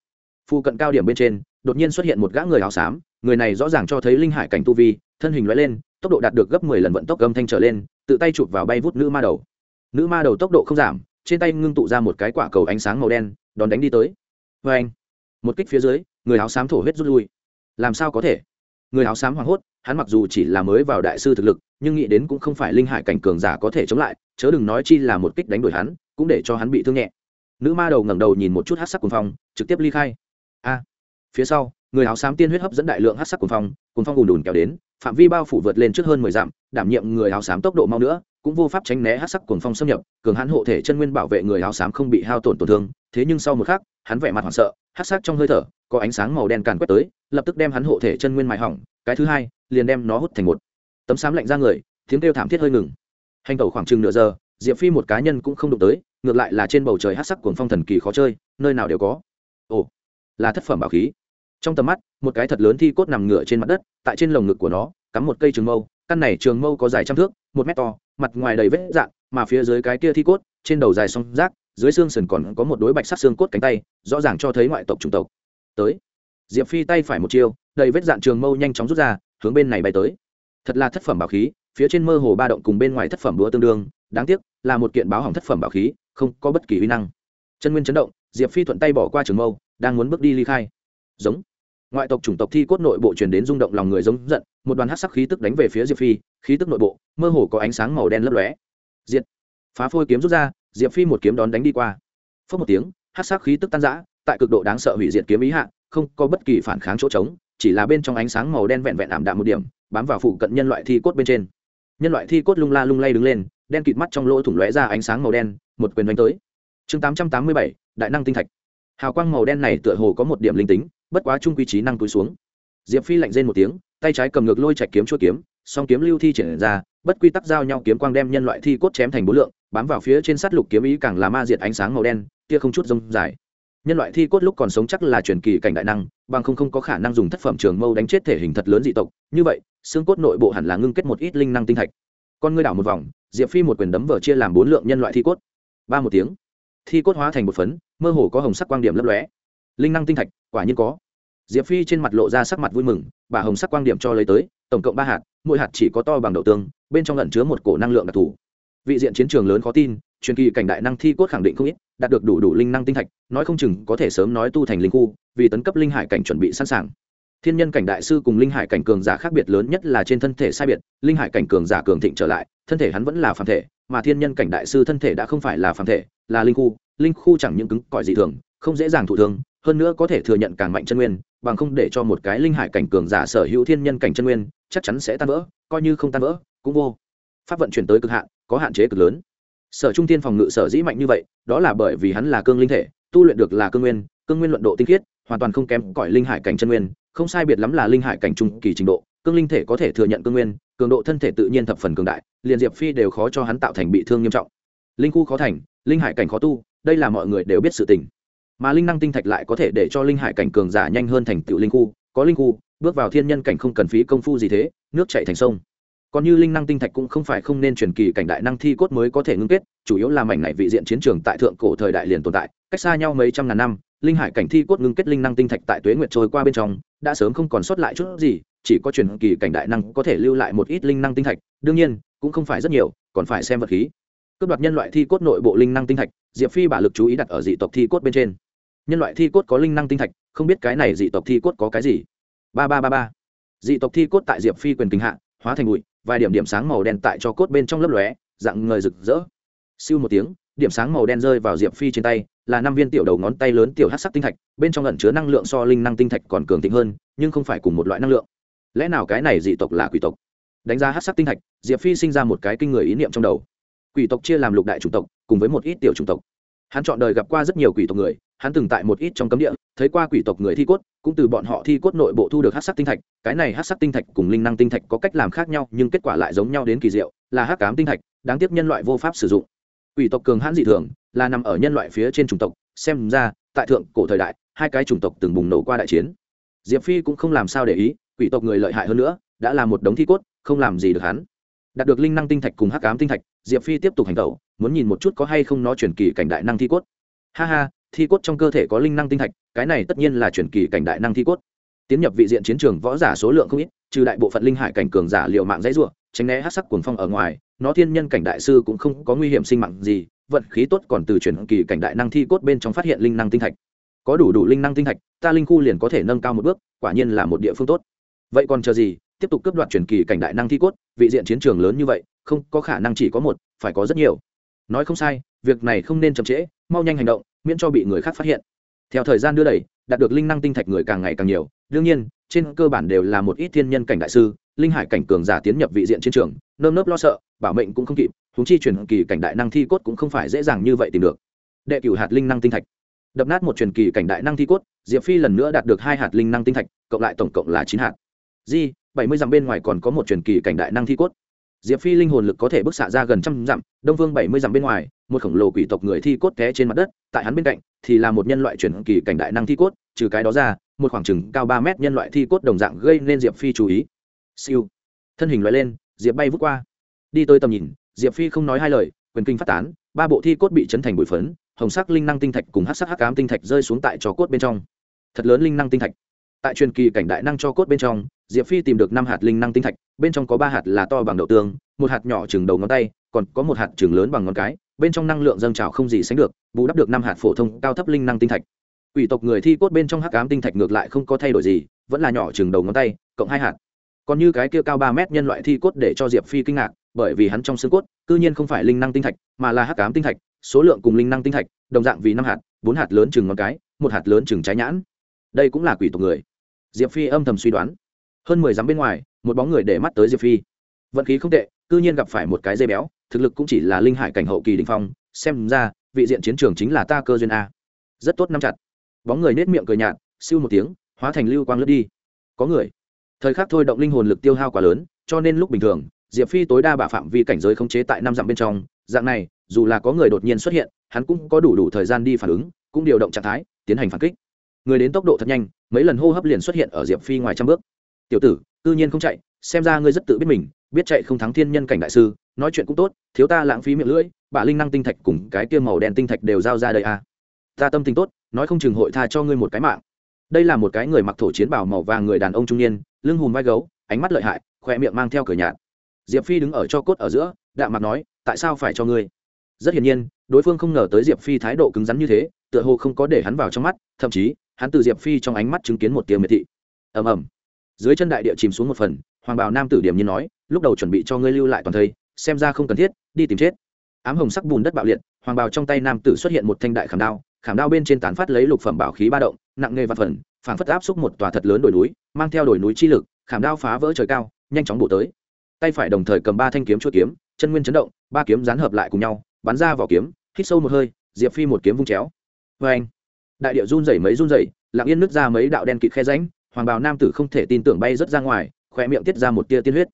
Phu cận cao điểm bên trên, đột nhiên xuất hiện một gã người áo xám, người này rõ ràng cho thấy linh hải cảnh tu vi, thân hình lóe lên, tốc độ đạt được gấp mười lần vận tốc âm thanh trở lên, tự tay chụp vào bay vút nữ ma đầu. Nữ ma đầu tốc độ không giảm, trên tay ngưng tụ ra một cái quả cầu ánh sáng màu đen, đón đánh đi tới. Vê anh một kích phía dưới người áo xám thổ huyết rút lui. Làm sao có thể? Người áo xám hoảng hốt, hắn mặc dù chỉ là mới vào đại sư thực lực, nhưng nghĩ đến cũng không phải linh hải cảnh cường giả có thể chống lại, chớ đừng nói chi là một kích đánh đổi hắn, cũng để cho hắn bị thương nhẹ. Nữ ma đầu ngẩng đầu nhìn một chút hát sắc cuồng phong, trực tiếp ly khai. A! Phía sau, người áo xám tiên huyết hấp dẫn đại lượng hát sắc cuồng phong cuồng phong ùn ùn kéo đến, phạm vi bao phủ vượt lên trước hơn mười dặm, đảm nhiệm người áo xám tốc độ mau nữa cũng vô pháp tránh né hát sắc cuồng phong xâm nhập, cường hãn hộ thể chân nguyên bảo vệ người áo xám không bị hao tổn tổn thương, thế nhưng sau một khắc, hắn vẻ mặt hoảng sợ, hát sắc trong hơi thở, có ánh sáng màu đen càn quét tới, lập tức đem hắn hộ thể chân nguyên mài hỏng, cái thứ hai, liền đem nó hút thành một. Tấm xám lạnh ra người, tiếng kêu thảm thiết hơi ngừng. Hành tẩu khoảng chừng nửa giờ, diệp phi một cá nhân cũng không đụng tới, ngược lại là trên bầu trời hát sắc cuồng phong thần kỳ khó chơi, nơi nào đều có. Ồ, là thất phẩm bảo khí. Trong tầm mắt, một cái thật lớn thi cốt nằm ngửa trên mặt đất, tại trên lồng ngực của nó, cắm một cây trường mâu, căn này trường mâu có dài trăm thước, một mét to mặt ngoài đầy vết dạng, mà phía dưới cái kia thi cốt, trên đầu dài song rác, dưới xương sườn còn có một đối bạch sắc xương cốt cánh tay, rõ ràng cho thấy ngoại tộc chủng tộc. Tới. Diệp phi tay phải một chiêu, đầy vết dạn trường mâu nhanh chóng rút ra, hướng bên này bay tới. Thật là thất phẩm bảo khí, phía trên mơ hồ ba động cùng bên ngoài thất phẩm đũa tương đương, đáng tiếc là một kiện báo hỏng thất phẩm bảo khí, không có bất kỳ uy năng. Chân nguyên chấn động, diệp phi thuận tay bỏ qua trường mâu, đang muốn bước đi ly khai. Giống ngoại tộc chủng tộc thi cốt nội bộ truyền đến rung động lòng người giống giận, một đoàn hát sắc khí tức đánh về phía diệp phi, khí tức nội bộ, mơ hồ có ánh sáng màu đen lấp lóe. Diệt phá phôi kiếm rút ra, diệp phi một kiếm đón đánh đi qua. Phớt một tiếng hát sắc khí tức tan giã tại cực độ đáng sợ hủy diệt kiếm ý hạ, không có bất kỳ phản kháng chỗ trống, chỉ là bên trong ánh sáng màu đen vẹn vẹn ảm đạm một điểm, bám vào phụ cận nhân loại thi cốt bên trên. Nhân loại thi cốt lung la lung lay đứng lên, đen kịt mắt trong lỗ thủng lóe ra ánh sáng màu đen, một quyền đánh tới. Chương tám trăm tám mươi bảy, đại năng tinh thạch. Hào quang màu đen này tựa hồ có một điểm linh tính bất quá trung quy trí năng túi xuống. Diệp phi lạnh rên một tiếng, tay trái cầm ngược lôi chạch kiếm chua kiếm, song kiếm lưu thi triển ra, bất quy tắc giao nhau kiếm quang đem nhân loại thi cốt chém thành bốn lượng, bám vào phía trên sát lục kiếm ý càng là ma diệt ánh sáng màu đen, kia không chút rông dài. Nhân loại thi cốt lúc còn sống chắc là truyền kỳ cảnh đại năng, bằng không không có khả năng dùng thất phẩm trường mâu đánh chết thể hình thật lớn dị tộc, như vậy, xương cốt nội bộ hẳn là ngưng kết một ít linh năng tinh thạch. Con ngươi đảo một vòng, diệp phi một quyền đấm vở chia làm bốn lượng nhân loại thi cốt. Ba một tiếng, thi cốt hóa thành một phấn, mơ hồ có hồng sắc quang điểm lấp lóe linh năng tinh thạch, quả nhiên có. Diệp phi trên mặt lộ ra sắc mặt vui mừng, bà hồng sắc quang điểm cho lấy tới, tổng cộng ba hạt, mỗi hạt chỉ có to bằng đậu tương, bên trong lẩn chứa một cổ năng lượng đặc thù. Vị diện chiến trường lớn khó tin, truyền kỳ cảnh đại năng thi cốt khẳng định không ít, đạt được đủ đủ linh năng tinh thạch, nói không chừng có thể sớm nói tu thành linh khu, vì tấn cấp linh hải cảnh chuẩn bị sẵn sàng. Thiên nhân cảnh đại sư cùng linh hải cảnh cường giả khác biệt lớn nhất là trên thân thể sai biệt, linh hải cảnh cường giả cường thịnh trở lại, thân thể hắn vẫn là phàm thể, mà thiên nhân cảnh đại sư thân thể đã không phải là phàm thể, là linh khu linh khu chẳng những cứng, cỏi dị thường, không dễ dàng thụ thương hơn nữa có thể thừa nhận càng mạnh chân nguyên, bằng không để cho một cái linh hải cảnh cường giả sở hữu thiên nhân cảnh chân nguyên, chắc chắn sẽ tan vỡ, coi như không tan vỡ, cũng vô. Pháp vận chuyển tới cực hạn, có hạn chế cực lớn. Sở trung tiên phòng ngự sở dĩ mạnh như vậy, đó là bởi vì hắn là cương linh thể, tu luyện được là cương nguyên cương nguyên luận độ tinh khiết, hoàn toàn không kém cỏi linh hải cảnh chân nguyên, không sai biệt lắm là linh hải cảnh trung kỳ trình độ, cương linh thể có thể thừa nhận cương nguyên, cường độ thân thể tự nhiên thập phần cường đại, liền diệp phi đều khó cho hắn tạo thành bị thương nghiêm trọng. Linh khu khó thành, linh hải cảnh khó tu, đây là mọi người đều biết sự tình mà linh năng tinh thạch lại có thể để cho linh hải cảnh cường giả nhanh hơn thành tựu linh khu, có linh khu, bước vào thiên nhân cảnh không cần phí công phu gì thế, nước chạy thành sông. Còn như linh năng tinh thạch cũng không phải không nên truyền kỳ cảnh đại năng thi cốt mới có thể ngưng kết, chủ yếu là mảnh này vị diện chiến trường tại thượng cổ thời đại liền tồn tại, cách xa nhau mấy trăm ngàn năm, linh hải cảnh thi cốt ngưng kết linh năng tinh thạch tại tuế nguyệt trôi qua bên trong, đã sớm không còn sót lại chút gì, chỉ có truyền kỳ cảnh đại năng có thể lưu lại một ít linh năng tinh thạch, đương nhiên, cũng không phải rất nhiều, còn phải xem vật khí. Cướp đoạt nhân loại thi cốt nội bộ linh năng tinh thạch, diệp phi bả lực chú ý đặt ở dị tộc thi cốt bên trên nhân loại thi cốt có linh năng tinh thạch, không biết cái này dị tộc thi cốt có cái gì. Ba ba ba ba. Dị tộc thi cốt tại diệp phi quyền kinh hạ, hóa thành bụi, vài điểm điểm sáng màu đen tại cho cốt bên trong lớp lóe, dạng người rực rỡ. Siêu một tiếng, điểm sáng màu đen rơi vào diệp phi trên tay, là năm viên tiểu đầu ngón tay lớn tiểu hát sắc tinh thạch, bên trong lẩn chứa năng lượng so linh năng tinh thạch còn cường thịnh hơn, nhưng không phải cùng một loại năng lượng. Lẽ nào cái này dị tộc là quỷ tộc? Đánh giá hát sắc tinh thạch, diệp phi sinh ra một cái kinh người ý niệm trong đầu. Quỷ tộc chia làm lục đại chủng tộc, cùng với một ít tiểu chủng tộc. Hắn chọn đời gặp qua rất nhiều quỷ tộc người hắn từng tại một ít trong cấm địa, thấy qua quỷ tộc người thi cốt, cũng từ bọn họ thi cốt nội bộ thu được hát sắc tinh thạch. Cái này hát sắc tinh thạch cùng linh năng tinh thạch có cách làm khác nhau, nhưng kết quả lại giống nhau đến kỳ diệu, là hát cám tinh thạch, đáng tiếc nhân loại vô pháp sử dụng. Quỷ tộc cường hãn dị thường, là nằm ở nhân loại phía trên chủng tộc. Xem ra, tại thượng cổ thời đại, hai cái chủng tộc từng bùng nổ qua đại chiến. Diệp phi cũng không làm sao để ý, quỷ tộc người lợi hại hơn nữa, đã là một đống thi cốt, không làm gì được hắn. Đạt được linh năng tinh thạch cùng hắc ám tinh thạch, diệp phi tiếp tục hành tẩu, muốn nhìn một chút có hay không nó chuyển kỳ cảnh đại năng thi cốt. Ha ha thi cốt trong cơ thể có linh năng tinh thạch, cái này tất nhiên là chuyển kỳ cảnh đại năng thi cốt. Tiến nhập vị diện chiến trường võ giả số lượng không ít, trừ đại bộ phận linh hải cảnh cường giả liệu mạng dãy ruộng tránh né hát sắc cuồng phong ở ngoài, nó thiên nhân cảnh đại sư cũng không có nguy hiểm sinh mạng gì, vận khí tốt còn từ chuyển kỳ cảnh đại năng thi cốt bên trong phát hiện linh năng tinh thạch. Có đủ đủ linh năng tinh thạch, ta linh khu liền có thể nâng cao một bước, quả nhiên là một địa phương tốt. Vậy còn chờ gì, tiếp tục cướp đoạt chuyển kỳ cảnh đại năng thi cốt, vị diện chiến trường lớn như vậy, không có khả năng chỉ có một, phải có rất nhiều. Nói không sai, việc này không nên chậm trễ, mau nhanh hành động miễn cho bị người khác phát hiện. Theo thời gian đưa đẩy, đạt được linh năng tinh thạch người càng ngày càng nhiều. Đương nhiên, trên cơ bản đều là một ít thiên nhân cảnh đại sư, linh hải cảnh cường giả tiến nhập vị diện chiến trường, nơm nớp lo sợ, bảo mệnh cũng không kịp húng chi truyền kỳ cảnh đại năng thi cốt cũng không phải dễ dàng như vậy tìm được. Đệ cửu hạt linh năng tinh thạch. Đập nát một truyền kỳ cảnh đại năng thi cốt, diệp phi lần nữa đạt được hai hạt linh năng tinh thạch, cộng lại tổng cộng là chín hạt. Di, bảy mươi dặm bên ngoài còn có một truyền kỳ cảnh đại năng thi cốt diệp phi linh hồn lực có thể bức xạ ra gần trăm dặm, đông vương bảy mươi dặm bên ngoài, một khổng lồ quỷ tộc người thi cốt té trên mặt đất, tại hắn bên cạnh thì là một nhân loại truyền kỳ cảnh đại năng thi cốt, trừ cái đó ra, một khoảng chừng cao ba mét nhân loại thi cốt đồng dạng gây nên diệp phi chú ý. Siêu. Thân hình loại lên, diệp bay vút qua. Đi tới tầm nhìn, diệp phi không nói hai lời, quyền kinh phát tán, ba bộ thi cốt bị chấn thành bụi phấn, hồng sắc linh năng tinh thạch cùng hát sắc hắc cám tinh thạch rơi xuống tại cho cốt bên trong. Thật lớn linh năng tinh thạch. Tại truyền kỳ cảnh đại năng cho cốt bên trong diệp phi tìm được năm hạt linh năng tinh thạch, bên trong có ba hạt là to bằng đậu tương, một hạt nhỏ chừng đầu ngón tay, còn có một hạt chừng lớn bằng ngón cái, bên trong năng lượng dâng trào không gì sánh được, bù đắp được năm hạt phổ thông cao thấp linh năng tinh thạch. Ủy tộc người thi cốt bên trong hắc ám tinh thạch ngược lại không có thay đổi gì, vẫn là nhỏ chừng đầu ngón tay, cộng hai hạt. Còn như cái kia cao ba mét nhân loại thi cốt để cho diệp phi kinh ngạc, bởi vì hắn trong xương cốt, cư nhiên không phải linh năng tinh thạch, mà là hắc ám tinh thạch, số lượng cùng linh năng tinh thạch, đồng dạng vì năm hạt, bốn hạt lớn chừng ngón cái, một hạt lớn chừng trái nhãn. Đây cũng là quỷ tộc người. Diệp phi âm thầm suy đoán hơn mười dặm bên ngoài, một bóng người để mắt tới diệp phi. Vận khí không tệ, cư nhiên gặp phải một cái dây béo, thực lực cũng chỉ là linh hải cảnh hậu kỳ đình phong, xem ra, vị diện chiến trường chính là ta cơ duyên a. Rất tốt nắm chặt. Bóng người nết miệng cười nhạt, siêu một tiếng, hóa thành lưu quang lướt đi. Có người. Thời khắc thôi động linh hồn lực tiêu hao quá lớn, cho nên lúc bình thường, diệp phi tối đa bả phạm vi cảnh giới khống chế tại năm dặm bên trong. Dạng này, dù là có người đột nhiên xuất hiện, hắn cũng có đủ đủ thời gian đi phản ứng, cũng điều động trạng thái, tiến hành phản kích. Người đến tốc độ thật nhanh, mấy lần hô hấp liền xuất hiện ở diệp phi ngoài trăm bước tiểu tử tự nhiên không chạy, xem ra ngươi rất tự biết mình, biết chạy không thắng thiên nhân cảnh đại sư, nói chuyện cũng tốt, thiếu ta lãng phí miệng lưỡi bả linh năng tinh thạch cùng cái kia màu đen tinh thạch đều giao ra đây à. ta tâm tình tốt, nói không chừng hội tha cho ngươi một cái mạng. Đây là một cái người mặc thổ chiến bào màu vàng người đàn ông trung niên, lưng hùm vai gấu, ánh mắt lợi hại, khoe miệng mang theo cửa nhạt. Diệp phi đứng ở cho cốt ở giữa, đạm mặt nói, tại sao phải cho ngươi? Rất hiển nhiên, đối phương không ngờ tới diệp phi thái độ cứng rắn như thế, tựa hồ không có để hắn vào trong mắt, thậm chí, hắn từ diệp phi trong ánh mắt chứng kiến một tiếng miệt thị. Ầm ầm dưới chân đại địa chìm xuống một phần, hoàng bào nam tử điểm nhiên nói, lúc đầu chuẩn bị cho ngươi lưu lại toàn thây, xem ra không cần thiết, đi tìm chết. Ám hồng sắc bùn đất bạo liệt, hoàng bào trong tay nam tử xuất hiện một thanh đại khảm đao khảm đao bên trên tán phát lấy lục phẩm bảo khí ba động, nặng nghề và phần, phảng phất áp xúc một tòa thật lớn đồi núi, mang theo đồi núi chi lực, khảm đao phá vỡ trời cao, nhanh chóng bổ tới. Tay phải đồng thời cầm ba thanh kiếm chuỗi kiếm, chân nguyên chấn động, ba kiếm dán hợp lại cùng nhau, bắn ra vỏ kiếm, hít sâu một hơi, diệp phi một kiếm vung chéo. Vê anh đại điệu run rẩy mấy run rẩy, lặng yên nứt ra mấy đạo đen kịt khe ránh hoàng bào nam tử không thể tin tưởng bay rớt ra ngoài khỏe miệng tiết ra một tia tiên huyết.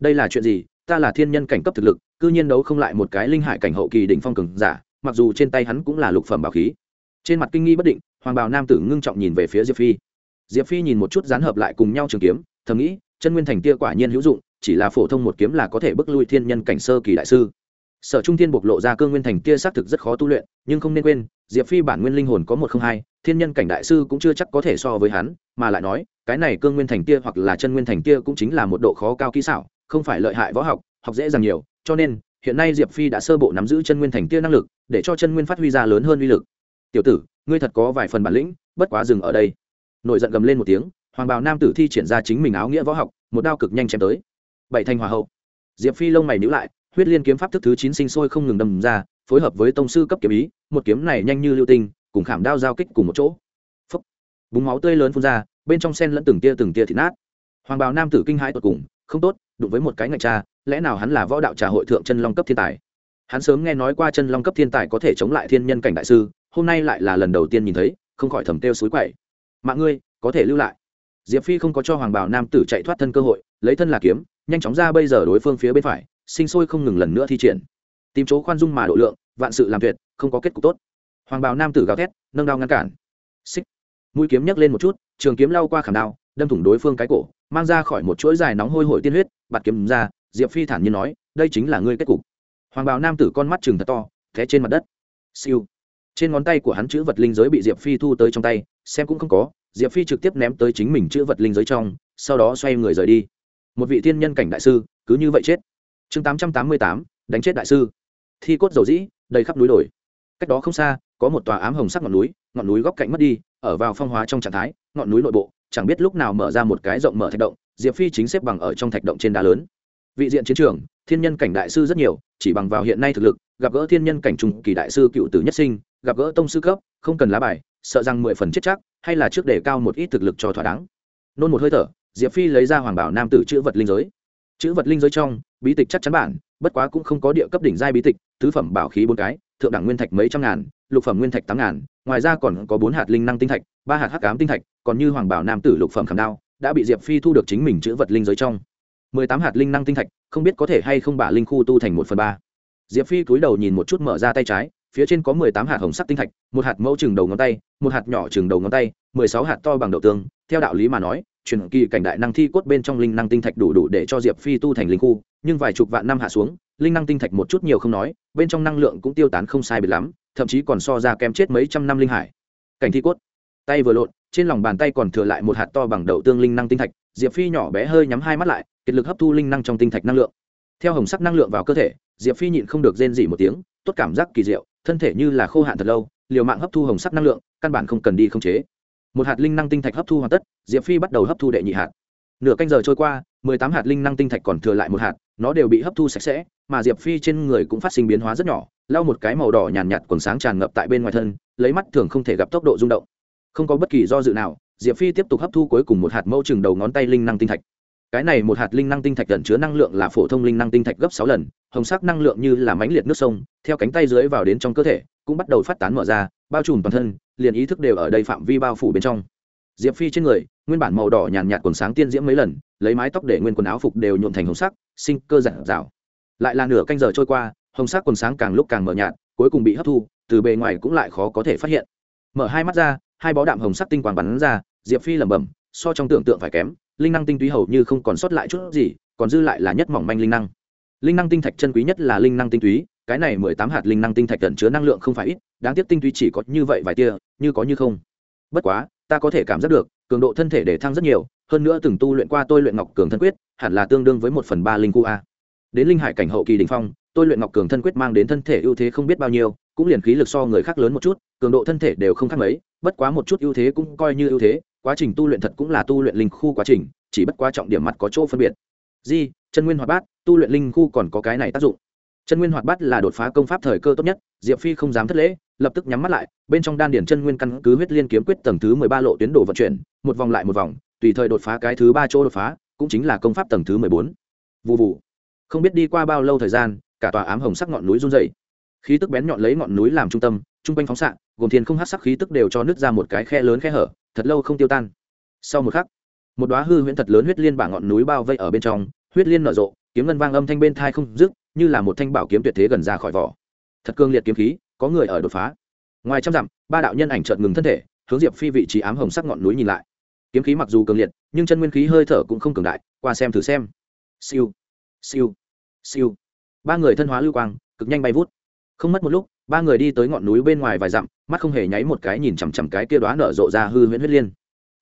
Đây là chuyện gì? Ta là thiên nhân cảnh cấp thực lực, cư nhiên đấu không lại một cái linh hải cảnh hậu kỳ đỉnh phong cường giả, mặc dù trên tay hắn cũng là lục phẩm bảo khí. Trên mặt kinh nghi bất định, hoàng bào nam tử ngưng trọng nhìn về phía diệp phi. Diệp phi nhìn một chút dán hợp lại cùng nhau trường kiếm, thầm nghĩ, chân nguyên thành tia quả nhiên hữu dụng, chỉ là phổ thông một kiếm là có thể bức lui thiên nhân cảnh sơ kỳ đại sư. Sở trung thiên bộc lộ ra cương nguyên thành tia xác thực rất khó tu luyện, nhưng không nên quên, diệp phi bản nguyên linh hồn có một không hai thiên nhân cảnh đại sư cũng chưa chắc có thể so với hắn, mà lại nói, cái này cương nguyên thành kia hoặc là chân nguyên thành kia cũng chính là một độ khó cao kỹ xảo, không phải lợi hại võ học học dễ dàng nhiều, cho nên, hiện nay diệp phi đã sơ bộ nắm giữ chân nguyên thành kia năng lực, để cho chân nguyên phát huy ra lớn hơn uy lực. Tiểu tử, ngươi thật có vài phần bản lĩnh, bất quá dừng ở đây. Nổi giận gầm lên một tiếng, hoàng bào nam tử thi triển ra chính mình áo nghĩa võ học, một đao cực nhanh chém tới. Bảy thanh hòa hậu. Diệp phi lông mày nhữ lại, huyết liên kiếm pháp thức thứ chín sinh sôi không ngừng đầm ra, phối hợp với tông sư cấp kiếm ý, một kiếm này nhanh như lưu tinh cùng khảm đao giao kích cùng một chỗ. Phấp búng máu tươi lớn phun ra, bên trong sen lẫn từng tia từng tia thịt nát. Hoàng bào nam tử kinh hãi tột cùng, không tốt, đụng với một cái ngạch cha lẽ nào hắn là võ đạo trà hội thượng chân long cấp thiên tài? Hắn sớm nghe nói qua chân long cấp thiên tài có thể chống lại thiên nhân cảnh đại sư, hôm nay lại là lần đầu tiên nhìn thấy, không khỏi thầm têu suối quậy. Mạng ngươi, có thể lưu lại. Diệp phi không có cho hoàng bào nam tử chạy thoát thân cơ hội, lấy thân là kiếm, nhanh chóng ra bây giờ đối phương phía bên phải, sinh sôi không ngừng lần nữa thi triển. Tìm chỗ khoan dung mà độ lượng, vạn sự làm tuyệt, không có kết cục tốt hoàng bào nam tử gào thét, nâng đao ngăn cản. Xích. Mũi kiếm nhấc lên một chút, trường kiếm lao qua khảm đao, đâm thủng đối phương cái cổ, mang ra khỏi một chuỗi dài nóng hôi hổi tiên huyết, bạt kiếm ra, diệp phi thản nhiên nói, đây chính là ngươi kết cục. Hoàng bào nam tử con mắt chừng thật to, té trên mặt đất. Siêu. Trên ngón tay của hắn chữ vật linh giới bị diệp phi thu tới trong tay, xem cũng không có, diệp phi trực tiếp ném tới chính mình chữ vật linh giới trong, sau đó xoay người rời đi. Một vị thiên nhân cảnh đại sư, cứ như vậy chết. Chương tám trăm tám mươi tám, đánh chết đại sư. Thi cốt dầu dĩ, đầy khắp núi đồi. Cách đó không xa có một tòa ám hồng sắc ngọn núi ngọn núi góc cạnh mất đi, ở vào phong hóa trong trạng thái, ngọn núi nội bộ, chẳng biết lúc nào mở ra một cái rộng mở thạch động, diệp phi chính xếp bằng ở trong thạch động trên đá lớn. Vị diện chiến trường, thiên nhân cảnh đại sư rất nhiều, chỉ bằng vào hiện nay thực lực, gặp gỡ thiên nhân cảnh trung kỳ đại sư cựu tử nhất sinh, gặp gỡ tông sư cấp, không cần lá bài, sợ rằng mười phần chết chắc, hay là trước để cao một ít thực lực cho thỏa đáng. Nôn một hơi thở, diệp phi lấy ra hoàng bảo nam tử chữ vật linh giới. Chữ vật linh giới trong, bí tịch chắc chắn bản, bất quá cũng không có địa cấp đỉnh giai bí tịch, tứ phẩm bảo khí bốn cái, thượng đẳng nguyên thạch mấy trăm ngàn lục phẩm nguyên thạch tám ngàn, ngoài ra còn có bốn hạt linh năng tinh thạch, ba hạt hắc cám tinh thạch, còn như hoàng bảo nam tử lục phẩm khảm đao, đã bị diệp phi thu được chính mình chữ vật linh giới trong. Mười tám hạt linh năng tinh thạch, không biết có thể hay không bả linh khu tu thành một phần ba. Diệp phi cúi đầu nhìn một chút mở ra tay trái, phía trên có mười tám hạt hồng sắc tinh thạch, một hạt mẫu chừng đầu ngón tay, một hạt nhỏ chừng đầu ngón tay, mười sáu hạt to bằng đậu tương. Theo đạo lý mà nói, truyền kỳ cảnh đại năng thi cốt bên trong linh năng tinh thạch đủ đủ để cho diệp phi tu thành linh khu, nhưng vài chục vạn năm hạ xuống linh năng tinh thạch một chút nhiều không nói, bên trong năng lượng cũng tiêu tán không sai biệt lắm, thậm chí còn so ra kém chết mấy trăm năm linh hải. Cảnh thi cốt. Tay vừa lộn, trên lòng bàn tay còn thừa lại một hạt to bằng đậu tương linh năng tinh thạch, diệp phi nhỏ bé hơi nhắm hai mắt lại, kiệt lực hấp thu linh năng trong tinh thạch năng lượng. Theo hồng sắc năng lượng vào cơ thể, diệp phi nhịn không được rên dỉ một tiếng, tốt cảm giác kỳ diệu, thân thể như là khô hạn thật lâu, liều mạng hấp thu hồng sắc năng lượng, căn bản không cần đi không chế. Một hạt linh năng tinh thạch hấp thu hoàn tất, diệp phi bắt đầu hấp thu đệ nhị hạt nửa canh giờ trôi qua mười tám hạt linh năng tinh thạch còn thừa lại một hạt nó đều bị hấp thu sạch sẽ mà diệp phi trên người cũng phát sinh biến hóa rất nhỏ lau một cái màu đỏ nhàn nhạt, nhạt quần sáng tràn ngập tại bên ngoài thân lấy mắt thường không thể gặp tốc độ rung động. Không có bất kỳ do dự nào diệp phi tiếp tục hấp thu cuối cùng một hạt mẫu chừng đầu ngón tay linh năng tinh thạch. Cái này một hạt linh năng tinh thạch gần chứa năng lượng là phổ thông linh năng tinh thạch gấp sáu lần hồng sắc năng lượng như là mãnh liệt nước sông theo cánh tay dưới vào đến trong cơ thể cũng bắt đầu phát tán mở ra bao trùm toàn thân liền ý thức đều ở đây phạm vi bao phủ bên trong diệp phi trên người, nguyên bản màu đỏ nhàn nhạt quần sáng tiên diễm mấy lần, lấy mái tóc để nguyên quần áo phục đều nhuộm thành hồng sắc, sinh cơ giản rào lại là nửa canh giờ trôi qua, hồng sắc quần sáng càng lúc càng mờ nhạt, cuối cùng bị hấp thu, từ bề ngoài cũng lại khó có thể phát hiện. Mở hai mắt ra, hai bó đạm hồng sắc tinh quang bắn ra, diệp phi lẩm bẩm, so trong tưởng tượng phải kém, linh năng tinh túy hầu như không còn sót lại chút gì, còn dư lại là nhất mỏng manh linh năng. Linh năng tinh thạch chân quý nhất là linh năng tinh túy, cái này mười tám hạt linh năng tinh thạch cần chứa năng lượng không phải ít, đáng tiếc tinh túy chỉ có như vậy vài tia, như có như không. Bất quá ta có thể cảm giác được, cường độ thân thể để thăng rất nhiều, hơn nữa từng tu luyện qua tôi luyện ngọc cường thân quyết, hẳn là tương đương với một phần ba linh cu a. Đến linh hải cảnh hậu kỳ đình phong, tôi luyện ngọc cường thân quyết mang đến thân thể ưu thế không biết bao nhiêu, cũng liền khí lực so người khác lớn một chút, cường độ thân thể đều không khác mấy, bất quá một chút ưu thế cũng coi như ưu thế, quá trình tu luyện thật cũng là tu luyện linh khu quá trình, chỉ bất quá trọng điểm mặt có chỗ phân biệt. Di, chân nguyên hoạt bát, tu luyện linh khu còn có cái này tác dụng. Chân nguyên hoạt bát là đột phá công pháp thời cơ tốt nhất, diệp phi không dám thất lễ lập tức nhắm mắt lại, bên trong đan điển chân nguyên căn cứ huyết liên kiếm quyết tầng thứ mười ba lộ tuyến đồ vận chuyển, một vòng lại một vòng, tùy thời đột phá cái thứ ba chỗ đột phá, cũng chính là công pháp tầng thứ mười bốn. Vụ vụ không biết đi qua bao lâu thời gian, cả tòa ám hồng sắc ngọn núi run dày khí tức bén nhọn lấy ngọn núi làm trung tâm, trung quanh phóng xạ, gồm thiên không hát sắc khí tức đều cho nứt ra một cái khe lớn khe hở, thật lâu không tiêu tan. Sau một khắc, một đoá hư huyễn thật lớn huyết liên bảng ngọn núi bao vây ở bên trong, huyết liên nở rộ, kiếm ngân vang âm thanh bên thai không dứt, như là một thanh bảo kiếm tuyệt thế gần ra khỏi vỏ. Thật cương liệt kiếm khí có người ở đột phá. Ngoài trăm dặm, ba đạo nhân ảnh chợt ngừng thân thể, hướng diệp phi vị trí ám hồng sắc ngọn núi nhìn lại. Kiếm khí mặc dù cường liệt, nhưng chân nguyên khí hơi thở cũng không cường đại, qua xem thử xem. Siêu siêu siêu. Ba người thân hóa lưu quang, cực nhanh bay vút. Không mất một lúc, ba người đi tới ngọn núi bên ngoài vài dặm, mắt không hề nháy một cái nhìn chằm chằm cái kia đoá nở rộ ra hư huyễn huyết liên.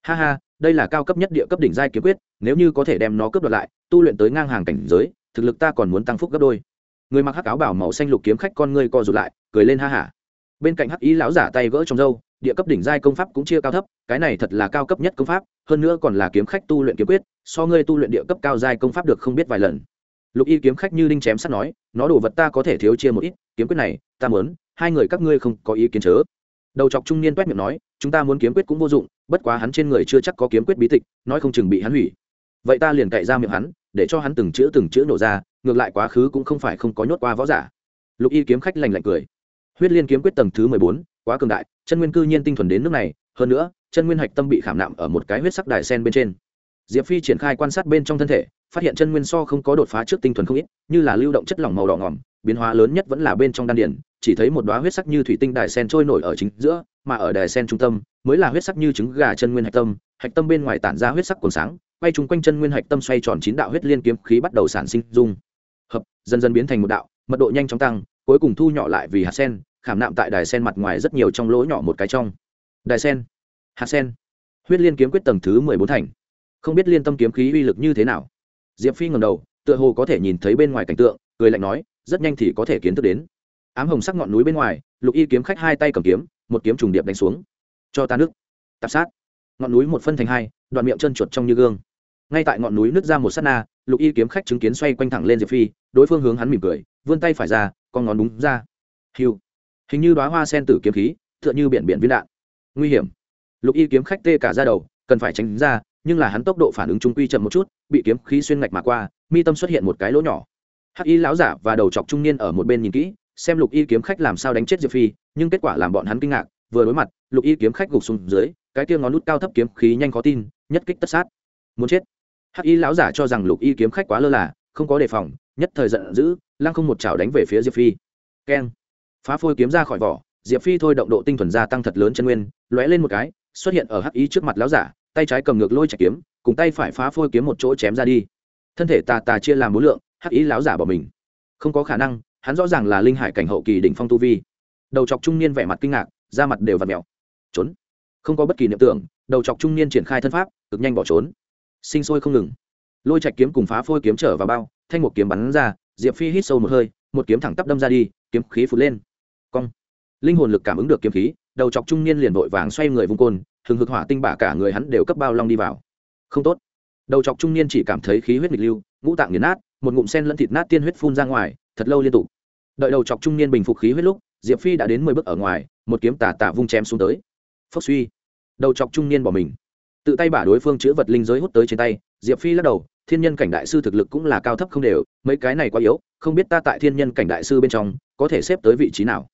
Ha ha, đây là cao cấp nhất địa cấp đỉnh giai kiếm quyết, nếu như có thể đem nó cướp đoạt lại, tu luyện tới ngang hàng cảnh giới, thực lực ta còn muốn tăng phúc gấp đôi người mặc hắc áo bảo màu xanh lục kiếm khách con ngươi co rụt lại, cười lên ha hả. Bên cạnh hắc ý lão giả tay gỡ trong râu, địa cấp đỉnh giai công pháp cũng chia cao thấp, cái này thật là cao cấp nhất công pháp, hơn nữa còn là kiếm khách tu luyện kiếm quyết, so ngươi tu luyện địa cấp cao giai công pháp được không biết vài lần. Lục y kiếm khách như đinh chém sắt nói, nó đồ vật ta có thể thiếu chia một ít, kiếm quyết này, ta muốn, hai người các ngươi không có ý kiến chớ. Đầu chọc trung niên quét miệng nói, chúng ta muốn kiếm quyết cũng vô dụng, bất quá hắn trên người chưa chắc có kiếm quyết bí tịch, nói không chừng bị hắn hủy. Vậy ta liền cậy ra miệng hắn để cho hắn từng chữ từng chữ nổ ra, ngược lại quá khứ cũng không phải không có nhốt qua võ giả. Lục y kiếm khách lành lạnh cười. Huyết liên kiếm quyết tầng thứ mười bốn, quá cường đại, chân nguyên cư nhiên tinh thuần đến nước này, hơn nữa, chân nguyên hạch tâm bị khảm nạm ở một cái huyết sắc đài sen bên trên. Diệp phi triển khai quan sát bên trong thân thể, phát hiện chân nguyên so không có đột phá trước tinh thuần không ít, như là lưu động chất lỏng màu đỏ ngỏm, biến hóa lớn nhất vẫn là bên trong đan điển chỉ thấy một đoá huyết sắc như thủy tinh đài sen trôi nổi ở chính giữa, mà ở đài sen trung tâm, mới là huyết sắc như trứng gà chân nguyên hạch tâm hạch tâm bên ngoài tản ra huyết sắc cuồng sáng quay chúng quanh chân nguyên hạch tâm xoay tròn chín đạo huyết liên kiếm khí bắt đầu sản sinh dung. Hợp, dần dần biến thành một đạo, mật độ nhanh chóng tăng, cuối cùng thu nhỏ lại vì hạt sen, khảm nạm tại đài sen mặt ngoài rất nhiều trong lỗ nhỏ một cái trong. Đài sen, hạt sen. Huyết liên kiếm quyết tầng thứ mười bốn thành. Không biết liên tâm kiếm khí uy lực như thế nào. Diệp phi ngầm đầu, tựa hồ có thể nhìn thấy bên ngoài cảnh tượng, cười lạnh nói, rất nhanh thì có thể kiến thức đến. Ám hồng sắc ngọn núi bên ngoài, lục y kiếm khách hai tay cầm kiếm, một kiếm trùng điệp đánh xuống. Cho ta nước. Tạp sát. Ngọn núi một phân thành hai, đoạn miệng chân chuột trong như gương ngay tại ngọn núi nứt ra một s á t na, lục y kiếm khách chứng kiến xoay quanh thẳng lên diệp phi, đối phương hướng hắn mỉm cười, vươn tay phải ra, con ngón đúng ra. Hiu. Hình như đoá hoa sen tử kiếm khí, tựa như biển biển viên đạn. Nguy hiểm. Lục y kiếm khách tê cả ra đầu, cần phải tránh ra, nhưng là hắn tốc độ phản ứng trung quy chậm một chút, bị kiếm khí xuyên ngạch mà qua, mi tâm xuất hiện một cái lỗ nhỏ. Hắc y lão giả và đầu chọc trung niên ở một bên nhìn kỹ, xem lục y kiếm khách làm sao đánh chết diệp phi, nhưng kết quả làm bọn hắn kinh ngạc, vừa đối mặt, lục y kiếm khách gục xuống dưới, cái kia ngón nút cao thấp kiếm khí nhanh khó tin, nhất kích tất sát. Muốn chết hắc y lão giả cho rằng lục y kiếm khách quá lơ là, không có đề phòng, nhất thời giận dữ, lăng không một chảo đánh về phía diệp phi. Keng. Phá phôi kiếm ra khỏi vỏ, diệp phi thôi động độ tinh thuần gia tăng thật lớn chân nguyên, lóe lên một cái, xuất hiện ở hắc Y trước mặt lão giả, tay trái cầm ngược lôi chạy kiếm, cùng tay phải phá phôi kiếm một chỗ chém ra đi. Thân thể tà tà chia làm bốn lượng, hắc Y lão giả bỏ mình. Không có khả năng, hắn rõ ràng là linh hải cảnh hậu kỳ đỉnh phong tu vi. Đầu chọc trung niên vẻ mặt kinh ngạc, da mặt đều v mèo. Trốn. Không có bất kỳ niệm tưởng, đầu chọc trung niên triển khai thân pháp, cực nhanh bỏ trốn sinh sôi không ngừng. Lôi chạch kiếm cùng phá phôi kiếm trở vào bao, thanh một kiếm bắn ra, diệp phi hít sâu một hơi, một kiếm thẳng tắp đâm ra đi, kiếm khí phụt lên. Cong. Linh hồn lực cảm ứng được kiếm khí, đầu chọc trung niên liền vội vàng xoay người vung côn, hừng hực hỏa tinh bả cả người hắn đều cấp bao long đi vào. Không tốt. Đầu chọc trung niên chỉ cảm thấy khí huyết nghịch lưu, ngũ tạng nghiền nát, một ngụm sen lẫn thịt nát tiên huyết phun ra ngoài, thật lâu liên tục. Đợi đầu chọc trung niên bình phục khí huyết lúc, diệp phi đã đến mười bước ở ngoài, một kiếm tà tà vung chém xuống tới. Phốc suy. Đầu chọc trung niên bỏ mình tự tay bả đối phương chữ vật linh giới hút tới trên tay, diệp phi lắc đầu, thiên nhân cảnh đại sư thực lực cũng là cao thấp không đều, mấy cái này quá yếu, không biết ta tại thiên nhân cảnh đại sư bên trong, có thể xếp tới vị trí nào.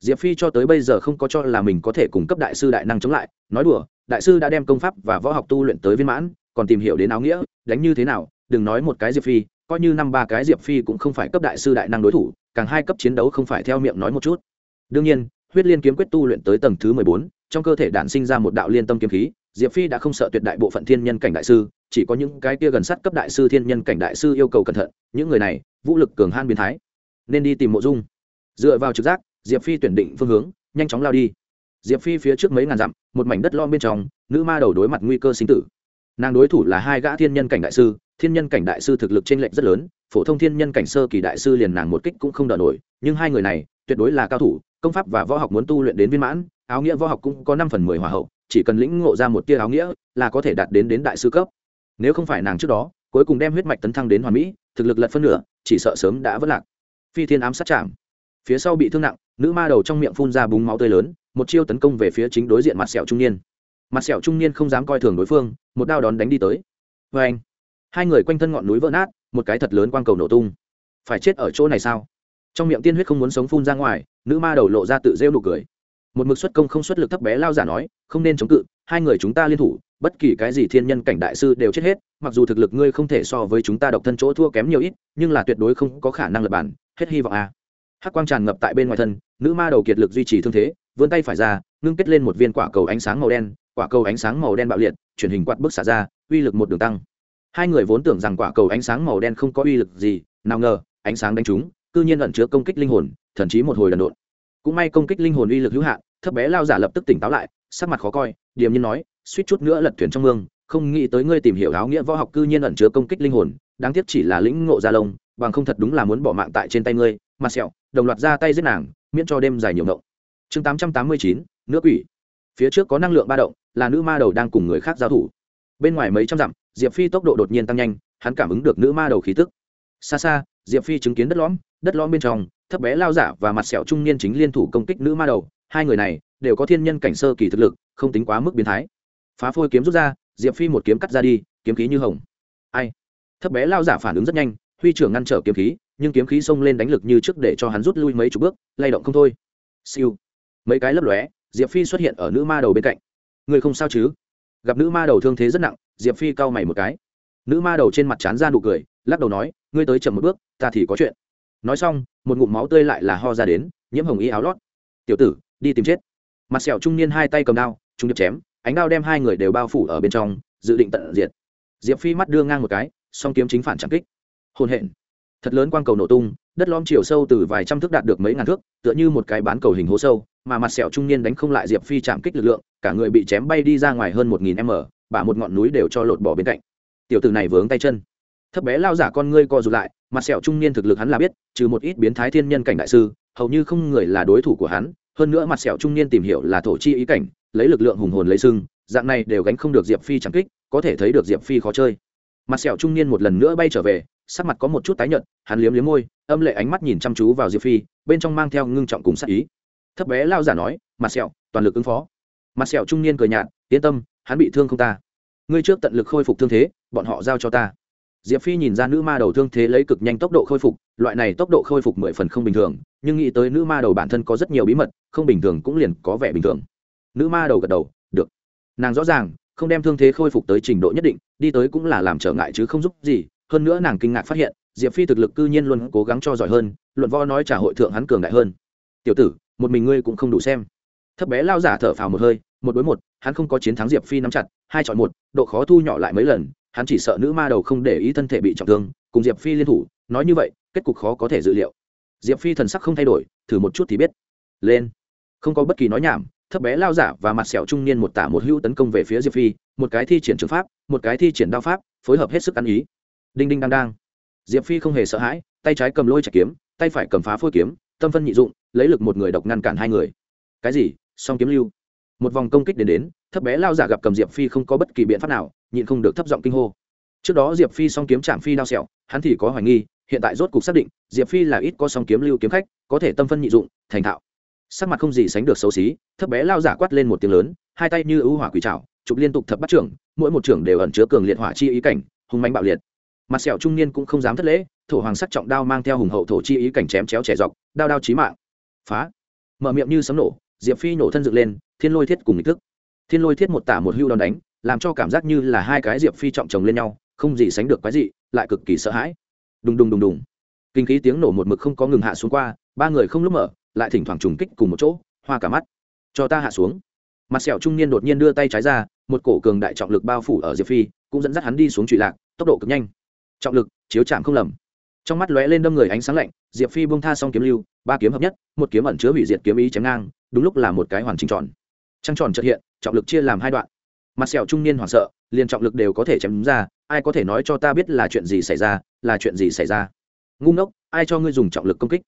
Diệp phi cho tới bây giờ không có cho là mình có thể cung cấp đại sư đại năng chống lại, nói đùa, đại sư đã đem công pháp và võ học tu luyện tới viên mãn, còn tìm hiểu đến áo nghĩa, đánh như thế nào, đừng nói một cái diệp phi, coi như năm ba cái diệp phi cũng không phải cấp đại sư đại năng đối thủ, càng hai cấp chiến đấu không phải theo miệng nói một chút. Đương nhiên, huyết liên kiếm quyết tu luyện tới tầng thứ mười bốn, trong cơ thể đản sinh ra một đạo liên tâm kiếm khí diệp phi đã không sợ tuyệt đại bộ phận thiên nhân cảnh đại sư, chỉ có những cái kia gần sát cấp đại sư thiên nhân cảnh đại sư yêu cầu cẩn thận, những người này, vũ lực cường han biến thái. Nên đi tìm mộ dung. Dựa vào trực giác, diệp phi tuyển định phương hướng, nhanh chóng lao đi. Diệp phi phía trước mấy ngàn dặm, một mảnh đất lom bên trong, nữ ma đầu đối mặt nguy cơ sinh tử. Nàng đối thủ là hai gã thiên nhân cảnh đại sư, thiên nhân cảnh đại sư thực lực t r ê n lệch rất lớn, phổ thông thiên nhân cảnh sơ kỳ đại sư liền nàng một kích cũng không đỡ nổi, nhưng hai người này, tuyệt đối là cao thủ, công pháp và võ học muốn tu luyện đến viên mãn, áo nghĩa võ học cũng có năm phần mười hòa hậu chỉ cần lĩnh ngộ ra một tia áo nghĩa là có thể đạt đến đến đại sư cấp. Nếu không phải nàng trước đó, cuối cùng đem huyết mạch tấn thăng đến hoàn mỹ, thực lực lật phân nửa, chỉ sợ sớm đã vất lạc. Phi thiên ám sát chạm. Phía sau bị thương nặng, nữ ma đầu trong miệng phun ra búng máu tươi lớn, một chiêu tấn công về phía chính đối diện mặt sẹo trung niên. Mặt sẹo trung niên không dám coi thường đối phương, một đao đón đánh đi tới. Vê anh hai người quanh thân ngọn núi vỡ nát, một cái thật lớn quang cầu nổ tung. Phải chết ở chỗ này sao? Trong miệng tiên huyết không muốn sống phun ra ngoài, nữ ma đầu lộ ra tự rêu nụ cười một mực xuất công không xuất lực thấp bé lao giả nói, không nên chống cự, hai người chúng ta liên thủ, bất kỳ cái gì thiên nhân cảnh đại sư đều chết hết, mặc dù thực lực ngươi không thể so với chúng ta độc thân chỗ thua kém nhiều ít, nhưng là tuyệt đối không có khả năng lập bản, hết hy vọng à. Hắc quang tràn ngập tại bên ngoài thân, nữ ma đầu kiệt lực duy trì thương thế, vươn tay phải ra, ngưng kết lên một viên quả cầu ánh sáng màu đen, quả cầu ánh sáng màu đen bạo liệt, chuyển hình quạt bức xả ra, uy lực một đường tăng. Hai người vốn tưởng rằng quả cầu ánh sáng màu đen không có uy lực gì, nào ngờ, ánh sáng đánh trúng, cư nhiên ẩn chứa công kích linh hồn, thậm chí một hồi đần độn. Cũng may công kích linh hồn uy lực hữu hạn thấp bé lao giả lập tức tỉnh táo lại, sắc mặt khó coi, điềm nhiên nói, suýt chút nữa lật thuyền trong mương, không nghĩ tới ngươi tìm hiểu áo nghĩa võ học cư nhiên ẩn chứa công kích linh hồn, đáng tiếc chỉ là lĩnh ngộ gia lông, bằng không thật đúng là muốn bỏ mạng tại trên tay ngươi mặt sẹo, đồng loạt ra tay giết nàng, miễn cho đêm dài nhiều ngộng. Chương tám trăm tám mươi chín nước quỷ. Phía trước có năng lượng ba động, là nữ ma đầu đang cùng người khác giao thủ. Bên ngoài mấy trăm dặm, diệp phi tốc độ đột nhiên tăng nhanh, hắn cảm ứng được nữ ma đầu khí tức. Xa xa, diệp phi chứng kiến đất lõm đất lõm bên trong, thấp bé lao giả và mặt sẹo trung niên chính liên thủ công kích nữ ma đầu hai người này đều có thiên nhân cảnh sơ kỳ thực lực, không tính quá mức biến thái. Phá phôi kiếm rút ra, diệp phi một kiếm cắt ra đi, kiếm khí như hồng. Ai? Thấp bé lao giả phản ứng rất nhanh, huy trưởng ngăn trở kiếm khí, nhưng kiếm khí xông lên đánh lực như trước để cho hắn rút lui mấy chục bước, lay động không thôi. Siêu. Mấy cái lấp lóe, diệp phi xuất hiện ở nữ ma đầu bên cạnh. Người không sao chứ? Gặp nữ ma đầu thương thế rất nặng, diệp phi cau mày một cái. Nữ ma đầu trên mặt chán ra nụ cười, lắc đầu nói, ngươi tới chậm một bước, ta thì có chuyện. Nói xong, một ngụm máu tươi lại là ho ra đến, nhiễm hồng y áo lót. Tiểu tử đi tìm chết. Mặt sẹo trung niên hai tay cầm đao trung điệp chém, ánh đao đem hai người đều bao phủ ở bên trong, dự định tận diệt. Diệp phi mắt đưa ngang một cái, song kiếm chính phản trang kích. Hôn hẹn thật lớn quang cầu nổ tung, đất lom chiều sâu từ vài trăm thước đạt được mấy ngàn thước, tựa như một cái bán cầu hình hố sâu, mà mặt sẹo trung niên đánh không lại diệp phi chạm kích lực lượng, cả người bị chém bay đi ra ngoài hơn một nghìn m, bả một ngọn núi đều cho lột bỏ bên cạnh. Tiểu tử này vướng tay chân. Thấp bé lao giả con ngươi co rụt lại, mặt sẹo trung niên thực lực hắn là biết, trừ một ít biến thái thiên nhân cảnh đại sư, hầu như không người là đối thủ của hắn hơn nữa mặt sẹo trung niên tìm hiểu là thổ chi ý cảnh, lấy lực lượng hùng hồn lấy sưng dạng này đều gánh không được diệp phi chẳng kích, có thể thấy được diệp phi khó chơi. Mặt sẹo trung niên một lần nữa bay trở về, sắc mặt có một chút tái nhợt, hắn liếm liếm môi, âm lệ ánh mắt nhìn chăm chú vào diệp phi, bên trong mang theo ngưng trọng cùng sắc ý. Thấp bé lao giả nói, mặt sẹo, toàn lực ứng phó. Mặt sẹo trung niên cười nhạt, yên tâm, hắn bị thương không ta. Ngươi trước tận lực khôi phục thương thế, bọn họ giao cho ta. Diệp phi nhìn ra nữ ma đầu thương thế lấy cực nhanh tốc độ khôi phục, loại này tốc độ khôi phục mười phần không bình thường nhưng nghĩ tới nữ ma đầu bản thân có rất nhiều bí mật, không bình thường cũng liền có vẻ bình thường. Nữ ma đầu gật đầu, được. Nàng rõ ràng, không đem thương thế khôi phục tới trình độ nhất định, đi tới cũng là làm trở ngại chứ không giúp gì, hơn nữa nàng kinh ngạc phát hiện, diệp phi thực lực cư nhiên luôn cố gắng cho giỏi hơn, luận vo nói trả hội thượng hắn cường đại hơn. Tiểu tử, một mình ngươi cũng không đủ xem. Thấp bé lao giả thở phào một hơi, một đối một, hắn không có chiến thắng diệp phi nắm chặt, hai chọn một, độ khó thu nhỏ lại mấy lần, hắn chỉ sợ nữ ma đầu không để ý thân thể bị trọng thương, cùng diệp phi liên thủ, nói như vậy, kết cục khó có thể dự liệu diệp phi thần sắc không thay đổi, thử một chút thì biết. Lên. Không có bất kỳ nói nhảm, thấp bé lao giả và mặt sẹo trung niên một tả một hữu tấn công về phía diệp phi, một cái thi triển trường pháp, một cái thi triển đao pháp, phối hợp hết sức ăn ý. Đinh đinh đang đang. Diệp phi không hề sợ hãi, tay trái cầm lôi chạy kiếm, tay phải cầm phá phôi kiếm, tâm phân nhị dụng, lấy lực một người độc ngăn cản hai người. Cái gì? Song kiếm lưu. Một vòng công kích đến đến, thấp bé lao giả gặp cầm diệp phi không có bất kỳ biện pháp nào, nhịn không được thấp giọng kinh hô. Trước đó diệp phi song kiếm chạm phi đao sẹo, hắn thì có hoài nghi hiện tại rốt cục xác định, diệp phi là ít có song kiếm lưu kiếm khách, có thể tâm phân nhị dụng, thành thạo. Sắc mặt không gì sánh được xấu xí, thấp bé lao giả quát lên một tiếng lớn, hai tay như ưu hỏa quỷ trào chụp liên tục thập bắt trưởng, mỗi một trưởng đều ẩn chứa cường liệt hỏa chi ý cảnh, hung mạnh bạo liệt. Mặt sẹo trung niên cũng không dám thất lễ, thổ hoàng sắc trọng đao mang theo hùng hậu thổ chi ý cảnh chém chéo trẻ dọc, đao đao chí mạng. Phá. Mở miệng như sấm nổ, diệp phi nổ thân dựng lên, thiên lôi thiết cùng ý thức. Thiên lôi thiết một tả một hưu đòn đánh, làm cho cảm giác như là hai cái diệp phi trọng chồng lên nhau, không gì sánh được cái gì lại cực kỳ sợ hãi đùng đùng đùng đùng. Kinh khí tiếng nổ một mực không có ngừng hạ xuống qua, ba người không lúc mở, lại thỉnh thoảng trùng kích cùng một chỗ, hoa cả mắt. Cho ta hạ xuống. Mặt sẹo trung niên đột nhiên đưa tay trái ra, một cổ cường đại trọng lực bao phủ ở diệp phi, cũng dẫn dắt hắn đi xuống trụy lạc, tốc độ cực nhanh. Trọng lực, chiếu chạm không lầm. Trong mắt lóe lên đâm người ánh sáng lạnh, diệp phi bông tha xong kiếm lưu, ba kiếm hợp nhất, một kiếm ẩn chứa hủy diệt kiếm ý chém ngang, đúng lúc là một cái hoàn chỉnh tròn. Trăng tròn trật hiện, trọng lực chia làm hai đoạn. Mặt sẹo trung niên hoảng sợ, liền trọng lực đều có thể chém ra, ai có thể nói cho ta biết là chuyện gì xảy ra là chuyện gì xảy ra? Ngu ngốc, ai cho ngươi dùng trọng lực công kích?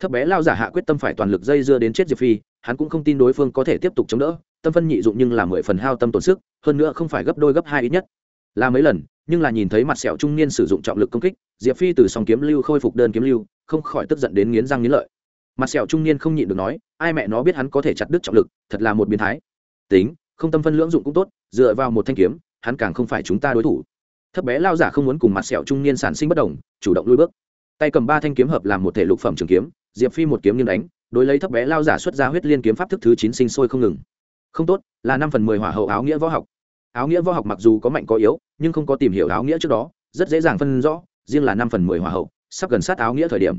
Thấp bé lao giả hạ quyết tâm phải toàn lực dây dưa đến chết diệp phi, hắn cũng không tin đối phương có thể tiếp tục chống đỡ, tâm phân nhị dụng nhưng là mười phần hao tâm tổn sức, hơn nữa không phải gấp đôi gấp hai ít nhất. Là mấy lần, nhưng là nhìn thấy mặt sẹo trung niên sử dụng trọng lực công kích, diệp phi từ song kiếm lưu khôi phục đơn kiếm lưu, không khỏi tức giận đến nghiến răng nghiến lợi. Mặt sẹo trung niên không nhịn được nói, ai mẹ nó biết hắn có thể chặt đứt trọng lực, thật là một biến thái. Tính, không tâm phân lưỡng dụng cũng tốt, dựa vào một thanh kiếm, hắn càng không phải chúng ta đối thủ thấp bé lao giả không muốn cùng mặt sẹo trung niên sản sinh bất đồng, chủ động lui bước. Tay cầm ba thanh kiếm hợp làm một thể lục phẩm trường kiếm, diệp phi một kiếm nghiêng đánh, đối lấy thấp bé lao giả xuất ra huyết liên kiếm pháp thức thứ chín sinh sôi không ngừng. Không tốt, là năm phần mười hỏa hậu áo nghĩa võ học. Áo nghĩa võ học mặc dù có mạnh có yếu, nhưng không có tìm hiểu áo nghĩa trước đó, rất dễ dàng phân rõ, riêng là năm phần mười hỏa hậu, sắp gần sát áo nghĩa thời điểm.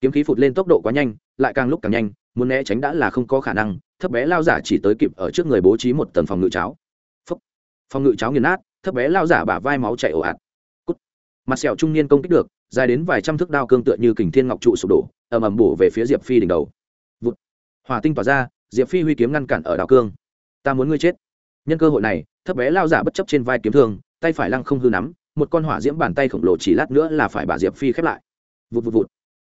Kiếm khí phụt lên tốc độ quá nhanh, lại càng lúc càng nhanh, muốn né tránh đã là không có khả năng, thấp bé lao giả chỉ tới kịp ở trước người bố trí một tầng phòng ngự cháo. Phốc. phòng ngự cháo nghiền nát thấp bé lao giả bả vai máu chảy ồ ạt. Cút. mặt sẹo trung niên công kích được, dài đến vài trăm thước đao cương tựa như kình thiên ngọc trụ sụp đổ, ầm ầm bổ về phía diệp phi đỉnh đầu. Vụt. hỏa tinh tỏa ra, diệp phi huy kiếm ngăn cản ở đao cương. Ta muốn ngươi chết. Nhân cơ hội này, thấp bé lao giả bất chấp trên vai kiếm thương, tay phải lăng không hư nắm, một con hỏa diễm bàn tay khổng lồ chỉ lát nữa là phải bà diệp phi khép lại. Vụt vụt vụt.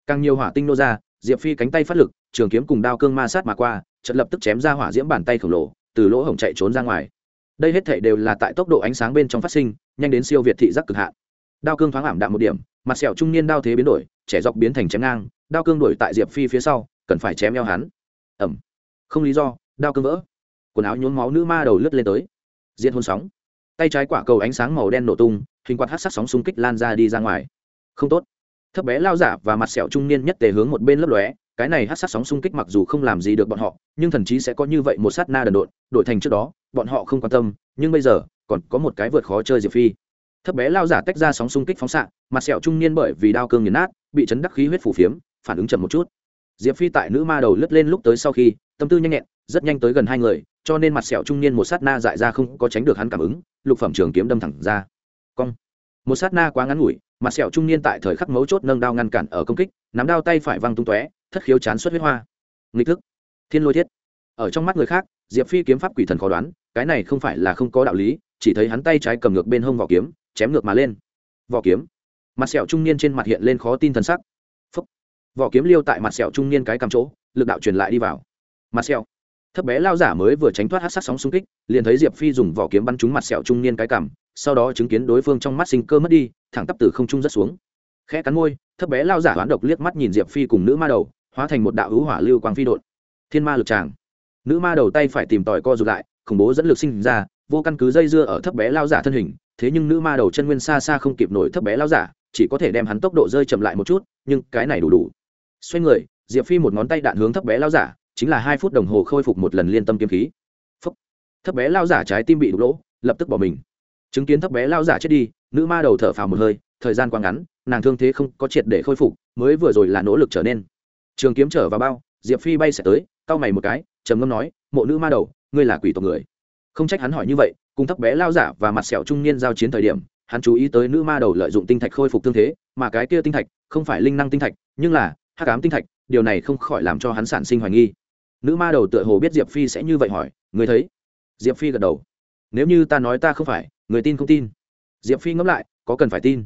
Càng nhiều hỏa tinh nô ra, diệp phi cánh tay phát lực, trường kiếm cùng đao cương ma sát mà qua trận lập tức chém ra hỏa diễm bàn tay khổng lồ, từ lỗ hổng chạy trốn ra ngoài đây hết thể đều là tại tốc độ ánh sáng bên trong phát sinh, nhanh đến siêu việt thị giác cực hạn. Đao cương thoáng ảm đạm một điểm, mặt sẹo trung niên đao thế biến đổi, trẻ dọc biến thành chém ngang, đao cương đổi tại diệp phi phía sau, cần phải chém eo hắn. Ẩm. Không lý do, đao cương vỡ. Quần áo nhuốm máu nữ ma đầu lướt lên tới. Diện hôn sóng. Tay trái quả cầu ánh sáng màu đen nổ tung, hình quạt hát sắc sóng xung kích lan ra đi ra ngoài. Không tốt. Thấp bé lao giả và mặt sẹo trung niên nhất tề hướng một bên lấp lóe, cái này hát sắc sóng xung kích mặc dù không làm gì được bọn họ, nhưng thần chí sẽ có như vậy một sát na đần độn, đổi thành trước đó bọn họ không quan tâm, nhưng bây giờ, còn có một cái vượt khó chơi diệp phi. Thấp bé lao giả tách ra sóng xung kích phóng xạ, mặt sẹo trung niên bởi vì đao cương nghiền nát, bị chấn đắc khí huyết phủ phiếm, phản ứng chậm một chút. Diệp phi tại nữ ma đầu lướt lên lúc tới sau khi, tâm tư nhanh nhẹn, rất nhanh tới gần hai người, cho nên mặt sẹo trung niên một sát na dại ra không có tránh được hắn cảm ứng, lục phẩm trường kiếm đâm thẳng ra. Cong. Một sát na quá ngắn ngủi, mặt sẹo trung niên tại thời khắc mấu chốt nâng đao ngăn cản ở công kích, nắm đao tay phải văng tung tóe, thất khiếu chán xuất huyết hoa. Nghịch thức. Thiên lôi thiết. Ở trong mắt người khác diệp phi kiếm pháp quỷ thần khó đoán, cái này không phải là không có đạo lý, chỉ thấy hắn tay trái cầm ngược bên hông vỏ kiếm, chém ngược mà lên. Vỏ kiếm. Mặt sẹo trung niên trên mặt hiện lên khó tin thần sắc. Phúc. vỏ kiếm liêu tại mặt sẹo trung niên cái cầm chỗ, lực đạo truyền lại đi vào. Mặt sẹo. Thấp bé lao giả mới vừa tránh thoát hát sắc sóng xung kích, liền thấy diệp phi dùng vỏ kiếm bắn trúng mặt sẹo trung niên cái cằm sau đó chứng kiến đối phương trong mắt sinh cơ mất đi, thẳng tắp từ không trung rất xuống. Khẽ cắn môi, thấp bé lao giả hoán độc liếc mắt nhìn diệp phi cùng nữ ma đầu, hóa thành một đạo hữu hỏa lưu quang phi đột thiên ma lực tràng nữ ma đầu tay phải tìm tòi co rụt lại, khủng bố dẫn lực sinh ra, vô căn cứ dây dưa ở thấp bé lao giả thân hình. Thế nhưng nữ ma đầu chân nguyên xa xa không kịp nổi thấp bé lao giả, chỉ có thể đem hắn tốc độ rơi chậm lại một chút, nhưng cái này đủ đủ. Xoay người, diệp phi một ngón tay đạn hướng thấp bé lao giả, chính là hai phút đồng hồ khôi phục một lần liên tâm kiếm khí. Phúc. thấp bé lao giả trái tim bị đục lỗ, lập tức bỏ mình. Chứng kiến thấp bé lao giả chết đi, nữ ma đầu thở phào một hơi, thời gian quá ngắn, nàng thương thế không có triệt để khôi phục, mới vừa rồi là nỗ lực trở nên. Trường kiếm trở vào bao, diệp phi bay sẽ tới, cau mày một cái trầm ngâm nói, mộ nữ ma đầu, ngươi là quỷ tộc người. Không trách hắn hỏi như vậy, cùng thấp bé lao giả và mặt sẹo trung niên giao chiến thời điểm, hắn chú ý tới nữ ma đầu lợi dụng tinh thạch khôi phục tương thế, mà cái kia tinh thạch không phải linh năng tinh thạch, nhưng là hắc ám tinh thạch, điều này không khỏi làm cho hắn sản sinh hoài nghi. Nữ ma đầu tựa hồ biết diệp phi sẽ như vậy hỏi người thấy? Diệp phi gật đầu. Nếu như ta nói ta không phải, người tin không tin? Diệp phi ngẫm lại, có cần phải tin?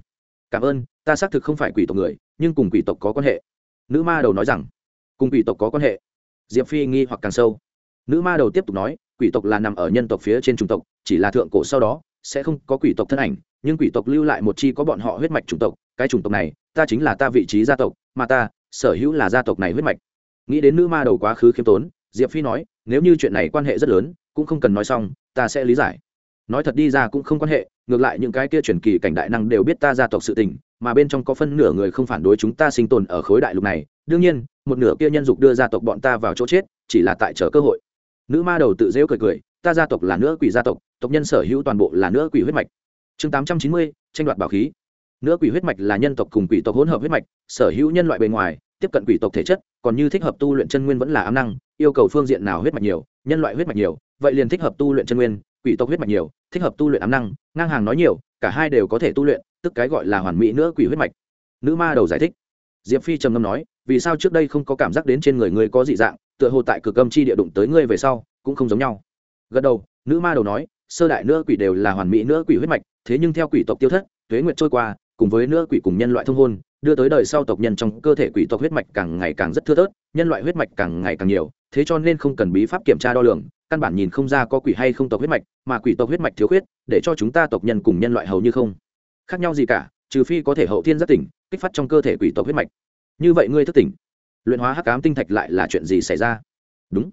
Cảm ơn, ta xác thực không phải quỷ tộc người, nhưng cùng quỷ tộc có quan hệ. Nữ ma đầu nói rằng, cùng quỷ tộc có quan hệ diệp phi nghi hoặc càng sâu. Nữ ma đầu tiếp tục nói, quỷ tộc là nằm ở nhân tộc phía trên chủng tộc, chỉ là thượng cổ sau đó, sẽ không có quỷ tộc thân ảnh, nhưng quỷ tộc lưu lại một chi có bọn họ huyết mạch chủng tộc, cái chủng tộc này, ta chính là ta vị trí gia tộc, mà ta, sở hữu là gia tộc này huyết mạch. Nghĩ đến nữ ma đầu quá khứ khiêm tốn, diệp phi nói, nếu như chuyện này quan hệ rất lớn, cũng không cần nói xong, ta sẽ lý giải. Nói thật đi ra cũng không quan hệ, ngược lại những cái kia truyền kỳ cảnh đại năng đều biết ta gia tộc sự tình, mà bên trong có phân nửa người không phản đối chúng ta sinh tồn ở khối đại lục này đương nhiên, một nửa kia nhân dục đưa gia tộc bọn ta vào chỗ chết, chỉ là tại chờ cơ hội. Nữ ma đầu tự dễu cười cười, ta gia tộc là nữ quỷ gia tộc tộc nhân sở hữu toàn bộ là nữ quỷ huyết mạch. Chương tám trăm chín mươi, tranh đoạt bảo khí. Nữ quỷ huyết mạch là nhân tộc cùng quỷ tộc hỗn hợp huyết mạch, sở hữu nhân loại bề ngoài, tiếp cận quỷ tộc thể chất, còn như thích hợp tu luyện chân nguyên vẫn là ám năng, yêu cầu phương diện nào huyết mạch nhiều, nhân loại huyết mạch nhiều, vậy liền thích hợp tu luyện chân nguyên, quỷ tộc huyết mạch nhiều, thích hợp tu luyện ám năng, ngang hàng nói nhiều, cả hai đều có thể tu luyện, tức cái gọi là hoàn mỹ nữ quỷ huyết mạch. Nữ ma đầu giải thích. Diệp phi trầm ngâm nói vì sao trước đây không có cảm giác đến trên người ngươi có dị dạng, tựa hồ tại cực âm chi địa đụng tới ngươi về sau, cũng không giống nhau. Gật đầu, nữ ma đầu nói, sơ đại nữ quỷ đều là hoàn mỹ nữ quỷ huyết mạch, thế nhưng theo quỷ tộc tiêu thất, tuế nguyệt trôi qua, cùng với nữ quỷ cùng nhân loại thông hôn, đưa tới đời sau tộc nhân trong cơ thể quỷ tộc huyết mạch càng ngày càng rất thưa thớt, nhân loại huyết mạch càng ngày càng nhiều, thế cho nên không cần bí pháp kiểm tra đo lường, căn bản nhìn không ra có quỷ hay không tộc huyết mạch, mà quỷ tộc huyết mạch thiếu khuyết, để cho chúng ta tộc nhân cùng nhân loại hầu như không. Khác nhau gì cả, trừ phi có thể hậu thiên giác tỉnh, kích phát trong cơ thể quỷ tộc huyết mạch như vậy ngươi thức tỉnh. Luyện hóa hắc ám tinh thạch lại là chuyện gì xảy ra? Đúng.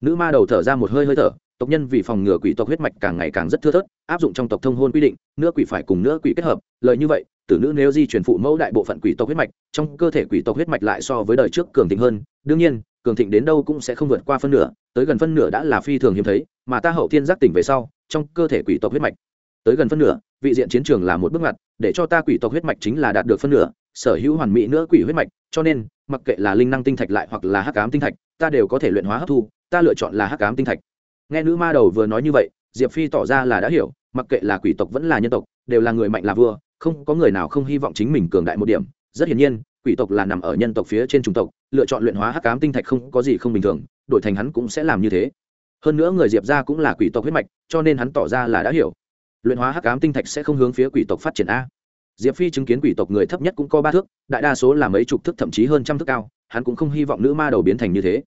Nữ ma đầu thở ra một hơi hơi thở, tộc nhân vì phòng ngừa quỷ tộc huyết mạch càng ngày càng rất thưa thớt, áp dụng trong tộc thông hôn quy định, nữa quỷ phải cùng nữa quỷ kết hợp lợi như vậy, tử nữ nếu di chuyển phụ mẫu đại bộ phận quỷ tộc huyết mạch, trong cơ thể quỷ tộc huyết mạch lại so với đời trước cường thịnh hơn, đương nhiên, cường thịnh đến đâu cũng sẽ không vượt qua phân nửa, tới gần phân nửa đã là phi thường hiếm thấy, mà ta hậu thiên giác tỉnh về sau, trong cơ thể quỷ tộc huyết mạch, tới gần phân nửa, vị diện chiến trường là một bước ngoặt, để cho ta quỷ tộc huyết mạch chính là đạt được phân nửa, sở hữu hoàn mỹ nữa quỷ huyết mạch cho nên, mặc kệ là linh năng tinh thạch lại hoặc là hắc ám tinh thạch, ta đều có thể luyện hóa hấp thu, ta lựa chọn là hắc ám tinh thạch. Nghe nữ ma đầu vừa nói như vậy, diệp phi tỏ ra là đã hiểu, mặc kệ là quỷ tộc vẫn là nhân tộc, đều là người mạnh là vua, không có người nào không hy vọng chính mình cường đại một điểm. Rất hiển nhiên, quỷ tộc là nằm ở nhân tộc phía trên chủng tộc, lựa chọn luyện hóa hắc ám tinh thạch không có gì không bình thường, đổi thành hắn cũng sẽ làm như thế. Hơn nữa người diệp ra cũng là quỷ tộc huyết mạch, cho nên hắn tỏ ra là đã hiểu. Luyện hóa hắc ám tinh thạch sẽ không hướng phía quỷ tộc phát triển a diệp phi chứng kiến quỷ tộc người thấp nhất cũng có ba thước, đại đa số là mấy chục thước, thậm chí hơn trăm thước cao, hắn cũng không hy vọng nữ ma đầu biến thành như thế.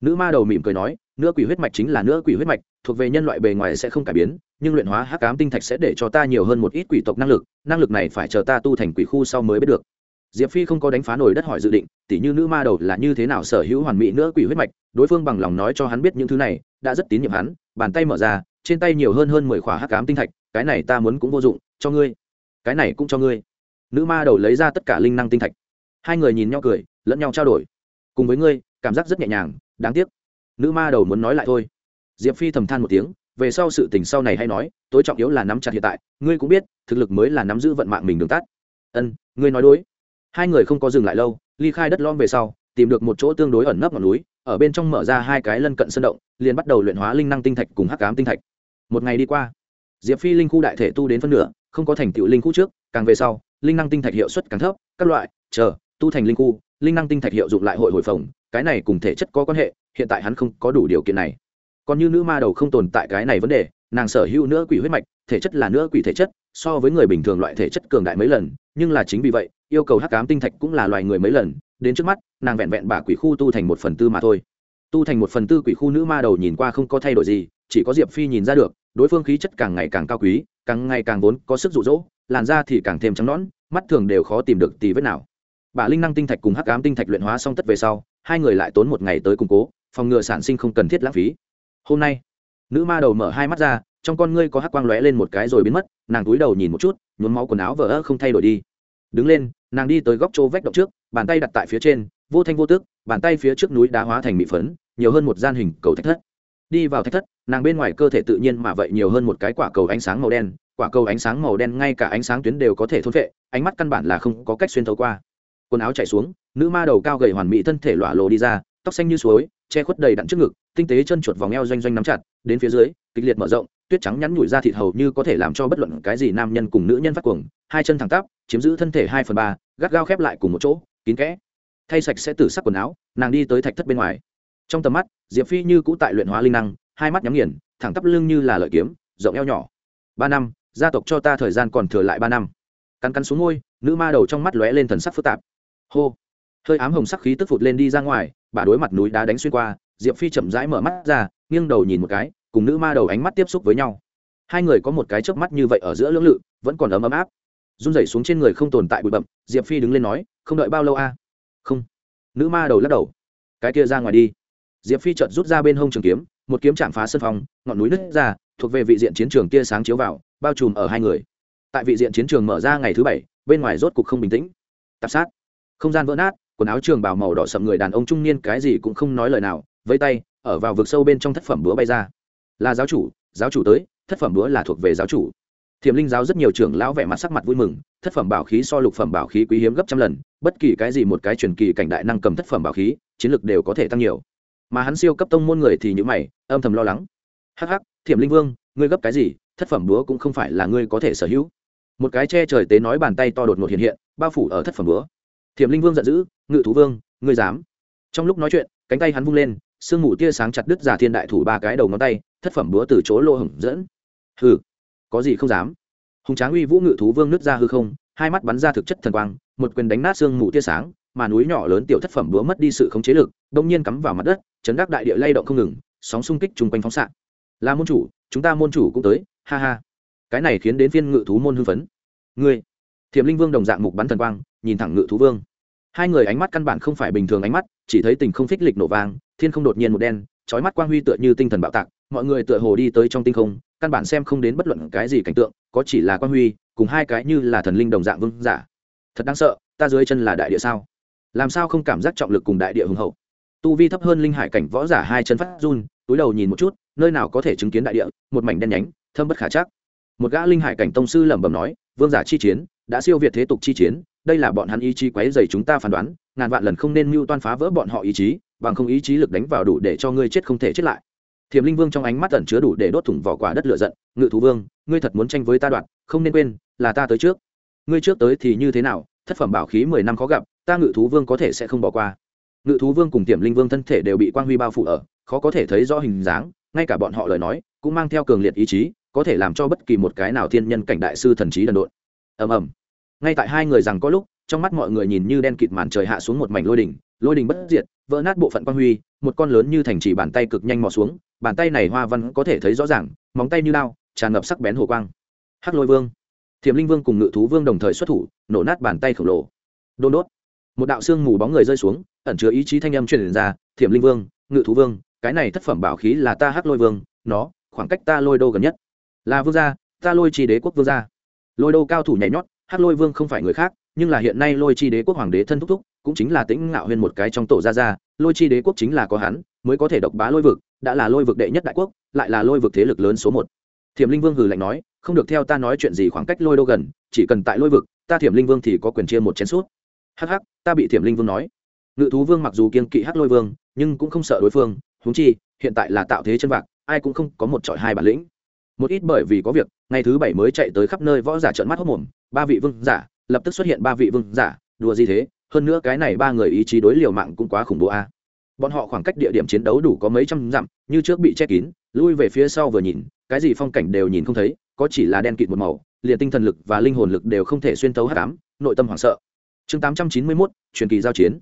Nữ ma đầu mỉm cười nói nữ quỷ huyết mạch chính là nữ quỷ huyết mạch, thuộc về nhân loại bề ngoài sẽ không cải biến, nhưng luyện hóa hắc ám tinh thạch sẽ để cho ta nhiều hơn một ít quỷ tộc năng lực năng lực này phải chờ ta tu thành quỷ khu sau mới biết được. Diệp phi không có đánh phá nổi đất hỏi dự định, tỉ như nữ ma đầu là như thế nào sở hữu hoàn mỹ nữ quỷ huyết mạch, đối phương bằng lòng nói cho hắn biết những thứ này, đã rất tín nhiệm hắn, bàn tay mở ra, trên tay nhiều hơn hơn mười khỏa hắc ám tinh thạch, cái này ta muốn cũng vô dụng, cho ngươi cái này cũng cho ngươi. Nữ ma đầu lấy ra tất cả linh năng tinh thạch. Hai người nhìn nhau cười, lẫn nhau trao đổi. Cùng với ngươi, cảm giác rất nhẹ nhàng, đáng tiếc. Nữ ma đầu muốn nói lại thôi. Diệp phi thầm than một tiếng, về sau sự tình sau này hay nói, tối trọng yếu là nắm chặt hiện tại, ngươi cũng biết, thực lực mới là nắm giữ vận mạng mình đường tắt. Ân, ngươi nói đối. Hai người không có dừng lại lâu, ly khai đất lom về sau, tìm được một chỗ tương đối ẩn nấp ngọn núi, ở bên trong mở ra hai cái lân cận sân động, liền bắt đầu luyện hóa linh năng tinh thạch cùng hắc cám tinh thạch. Một ngày đi qua, diệp phi linh khu đại thể tu đến phân nửa không có thành tựu linh khu trước, càng về sau, linh năng tinh thạch hiệu suất càng thấp, các loại, chờ, tu thành linh khu, linh năng tinh thạch hiệu dụng lại hội hồi phồng, cái này cùng thể chất có quan hệ, hiện tại hắn không có đủ điều kiện này. Còn như nữ ma đầu không tồn tại cái này vấn đề, nàng sở hữu nữa quỷ huyết mạch, thể chất là nữa quỷ thể chất, so với người bình thường loại thể chất cường đại mấy lần, nhưng là chính vì vậy, yêu cầu hắc cám tinh thạch cũng là loài người mấy lần, đến trước mắt, nàng vẹn vẹn bả quỷ khu tu thành một phần tư mà thôi. Tu thành một phần tư quỷ khu nữ ma đầu nhìn qua không có thay đổi gì, chỉ có diệp phi nhìn ra được, đối phương khí chất càng ngày càng cao quý càng ngày càng vốn có sức rụ rỗ, làn da thì càng thêm trắng nõn, mắt thường đều khó tìm được tì vết nào. Bà linh năng tinh thạch cùng hắc ám tinh thạch luyện hóa xong tất về sau, hai người lại tốn một ngày tới củng cố, phòng ngừa sản sinh không cần thiết lãng phí. Hôm nay, nữ ma đầu mở hai mắt ra, trong con ngươi có hắc quang lóe lên một cái rồi biến mất, nàng túi đầu nhìn một chút, nhuốm máu quần áo vỡ không thay đổi đi. Đứng lên, nàng đi tới góc chỗ vách động trước, bàn tay đặt tại phía trên, vô thanh vô tước bàn tay phía trước núi đá hóa thành mỹ phấn, nhiều hơn một gian hình cầu thạch thất đi vào thạch thất, nàng bên ngoài cơ thể tự nhiên mà vậy nhiều hơn một cái quả cầu ánh sáng màu đen, quả cầu ánh sáng màu đen ngay cả ánh sáng tuyến đều có thể thôn vệ ánh mắt căn bản là không có cách xuyên thấu qua. Quần áo chạy xuống, nữ ma đầu cao gầy hoàn mỹ thân thể lỏa lộ đi ra, tóc xanh như suối, che khuất đầy đặn trước ngực, tinh tế chân chuột vòng eo doanh doanh nắm chặt, đến phía dưới, kịch liệt mở rộng, tuyết trắng nhắn nhủi ra thịt hầu như có thể làm cho bất luận cái gì nam nhân cùng nữ nhân phát cuồng, hai chân thẳng tắp, chiếm giữ thân thể hai phần ba, gắt gao khép lại cùng một chỗ, kín kẽ. Thay sạch sẽ tử sắc quần áo, nàng đi tới thạch thất bên ngoài trong tầm mắt, diệp phi như cũ tại luyện hóa linh năng, hai mắt nhắm nghiền, thẳng tắp lưng như là lợi kiếm, rộng eo nhỏ. Ba năm, gia tộc cho ta thời gian còn thừa lại ba năm. Cắn cắn xuống ngôi nữ ma đầu trong mắt lóe lên thần sắc phức tạp. Hô. Hơi ám hồng sắc khí tức phụt lên đi ra ngoài, bà đối mặt núi đá đánh xuyên qua, diệp phi chậm rãi mở mắt ra, nghiêng đầu nhìn một cái, cùng nữ ma đầu ánh mắt tiếp xúc với nhau. Hai người có một cái chớp mắt như vậy ở giữa lưỡng lự, vẫn còn ấm ấm áp. Run rẩy xuống trên người không tồn tại bụi bậm, diệp phi đứng lên nói, không đợi bao lâu a? Không. Nữ ma đầu lắc đầu. Cái kia ra ngoài đi diệp phi chợt rút ra bên hông trường kiếm, một kiếm chạm phá sân phòng, ngọn núi nứt ra, thuộc về vị diện chiến trường kia sáng chiếu vào, bao trùm ở hai người. Tại vị diện chiến trường mở ra ngày thứ bảy, bên ngoài rốt cục không bình tĩnh. Tạp sát. Không gian vỡ nát, quần áo trường bào màu đỏ sậm người đàn ông trung niên cái gì cũng không nói lời nào, vẫy tay, ở vào vực sâu bên trong thất phẩm búa bay ra. Là giáo chủ giáo chủ tới, thất phẩm búa là thuộc về giáo chủ. Thiềm linh giáo rất nhiều trưởng lão vẻ mặt sắc mặt vui mừng, thất phẩm bảo khí so lục phẩm bảo khí quý hiếm gấp trăm lần, bất kỳ cái gì một cái truyền kỳ cảnh đại năng cầm thất phẩm bảo khí, chiến lực đều có thể tăng nhiều mà hắn siêu cấp tông môn người thì những mày, âm thầm lo lắng. Hắc hắc, thiểm linh vương, ngươi gấp cái gì? Thất phẩm búa cũng không phải là ngươi có thể sở hữu. Một cái che trời tế nói bàn tay to đột ngột hiện hiện, bao phủ ở thất phẩm búa. Thiểm linh vương giận dữ, ngự thú vương, ngươi dám? Trong lúc nói chuyện, cánh tay hắn vung lên, sương mù tia sáng chặt đứt giả thiên đại thủ ba cái đầu ngón tay, thất phẩm búa từ chỗ lô hổng dẫn. Hừ, có gì không dám? Hùng tráng uy vũ ngự thú vương nứt ra hư không, hai mắt bắn ra thực chất thần quang, một quyền đánh nát sương mù tia sáng, mà núi nhỏ lớn tiểu thất phẩm búa mất đi sự khống chế lực đông nhiên cắm vào mặt đất chấn đắc đại địa lay động không ngừng, sóng xung kích chung quanh phóng xạ. Là môn chủ, chúng ta môn chủ cũng tới, ha ha. Cái này khiến đến phiên ngự thú môn hưng phấn. Ngươi, thiểm linh vương đồng dạng mục bắn thần quang, nhìn thẳng ngự thú vương. Hai người ánh mắt căn bản không phải bình thường ánh mắt, chỉ thấy tình không phích lịch nổ vang, thiên không đột nhiên một đen trói mắt quang huy tựa như tinh thần bạo tạc, mọi người tựa hồ đi tới trong tinh không, căn bản xem không đến bất luận cái gì cảnh tượng, có chỉ là quang huy, cùng hai cái như là thần linh đồng dạng vương giả. Thật đáng sợ, ta dưới chân là đại địa sao? Làm sao không cảm giác trọng lực cùng đại địa hùng hậu? Tu vi thấp hơn linh hải cảnh võ giả hai chân phát run túi đầu nhìn một chút nơi nào có thể chứng kiến đại địa một mảnh đen nhánh thâm bất khả chắc. Một gã linh hải cảnh tông sư lẩm bẩm nói vương giả chi chiến đã siêu việt thế tục chi chiến đây là bọn hắn ý chí quấy dày chúng ta phán đoán ngàn vạn lần không nên mưu toan phá vỡ bọn họ ý chí bằng không ý chí lực đánh vào đủ để cho ngươi chết không thể chết lại. Thiềm linh vương trong ánh mắt tẩn chứa đủ để đốt thủng vỏ quả đất lửa giận ngự thú vương ngươi thật muốn tranh với ta đoạt, không nên quên là ta tới trước. Ngươi trước tới thì như thế nào thất phẩm bảo khí mười năm khó gặp ta ngự thú vương có thể sẽ không bỏ qua ngự thú vương cùng tiềm linh vương thân thể đều bị quang huy bao phủ ở, khó có thể thấy rõ hình dáng, ngay cả bọn họ lời nói, cũng mang theo cường liệt ý chí, có thể làm cho bất kỳ một cái nào thiên nhân cảnh đại sư thần trí đần độn. Ầm ầm. Ngay tại hai người rằng có lúc, trong mắt mọi người nhìn như đen kịt màn trời hạ xuống một mảnh lôi đỉnh lôi đỉnh bất diệt, vỡ nát bộ phận quang huy, một con lớn như thành chỉ bàn tay cực nhanh mò xuống, bàn tay này hoa văn có thể thấy rõ ràng, móng tay như lao tràn ngập sắc bén hồ quang. Hắc lôi vương. Thiềm linh vương cùng ngự thú vương đồng thời xuất thủ, nổ nát bàn tay khổng lồ. Đôn đốt. Một đạo xương mù bóng người rơi xuống ẩn chứa ý chí thanh âm truyền ra, thiểm linh vương, ngự thú vương, cái này thất phẩm bảo khí là ta hắc lôi vương, nó, khoảng cách ta lôi đô gần nhất. Là vương gia, ta lôi chi đế quốc vương gia. Lôi đô cao thủ nhảy nhót, hắc lôi vương không phải người khác, nhưng là hiện nay lôi chi đế quốc hoàng đế thân thúc thúc, cũng chính là tĩnh ngạo huyên một cái trong tổ gia gia, lôi chi đế quốc chính là có hắn, mới có thể độc bá lôi vực, đã là lôi vực đệ nhất đại quốc, lại là lôi vực thế lực lớn số một. Thiểm linh vương hừ lạnh nói, không được theo ta nói chuyện gì khoảng cách lôi đô gần, chỉ cần tại lôi vực, ta thiểm linh vương thì có quyền chia một chén suốt hắc hắc, ta bị thiểm linh vương nói ngự thú vương mặc dù kiên kỵ hắc lôi vương, nhưng cũng không sợ đối phương. Húng chi, hiện tại là tạo thế chân vạc, ai cũng không có một trọi hai bản lĩnh. Một ít bởi vì có việc, ngày thứ bảy mới chạy tới khắp nơi võ giả trợn mắt hốc mồm. Ba vị vương giả, lập tức xuất hiện ba vị vương giả, đùa gì thế? Hơn nữa cái này ba người ý chí đối liều mạng cũng quá khủng bố a. Bọn họ khoảng cách địa điểm chiến đấu đủ có mấy trăm dặm, như trước bị che kín, lui về phía sau vừa nhìn, cái gì phong cảnh đều nhìn không thấy, có chỉ là đen kịt một màu, liền tinh thần lực và linh hồn lực đều không thể xuyên tấu hát cám nội tâm hoảng sợ. Chương tám trăm chín mươi mốt, truyền kỳ giao chiến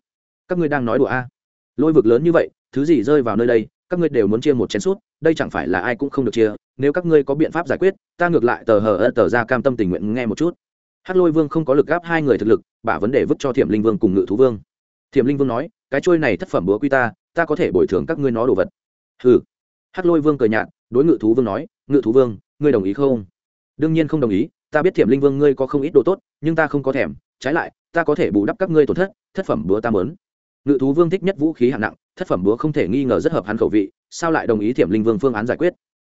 các ngươi đang nói đùa a? Lôi vực lớn như vậy, thứ gì rơi vào nơi đây, các ngươi đều muốn chia một chén suốt đây chẳng phải là ai cũng không được chia, nếu các ngươi có biện pháp giải quyết, ta ngược lại tờ hờ ơ tờ ra cam tâm tình nguyện nghe một chút. Hát lôi vương không có lực gáp hai người thực lực, bả vấn đề vứt cho thiểm linh vương cùng ngự thú vương. Thiểm linh vương nói, cái trôi này thất phẩm búa quy ta ta có thể bồi thường các ngươi nó đồ vật. Hừ. Hát lôi vương cười nhạt, đối ngự thú vương nói, ngự thú vương, ngươi đồng ý không? Đương nhiên không đồng ý, ta biết thiểm linh vương ngươi có không ít đồ tốt, nhưng ta không có thèm, trái lại, ta có thể bù đắp các ngươi tổn thất thất phẩm búa ta mớn ngự thú vương thích nhất vũ khí hạng nặng, thất phẩm búa không thể nghi ngờ rất hợp hắn khẩu vị, sao lại đồng ý thiểm linh vương phương án giải quyết?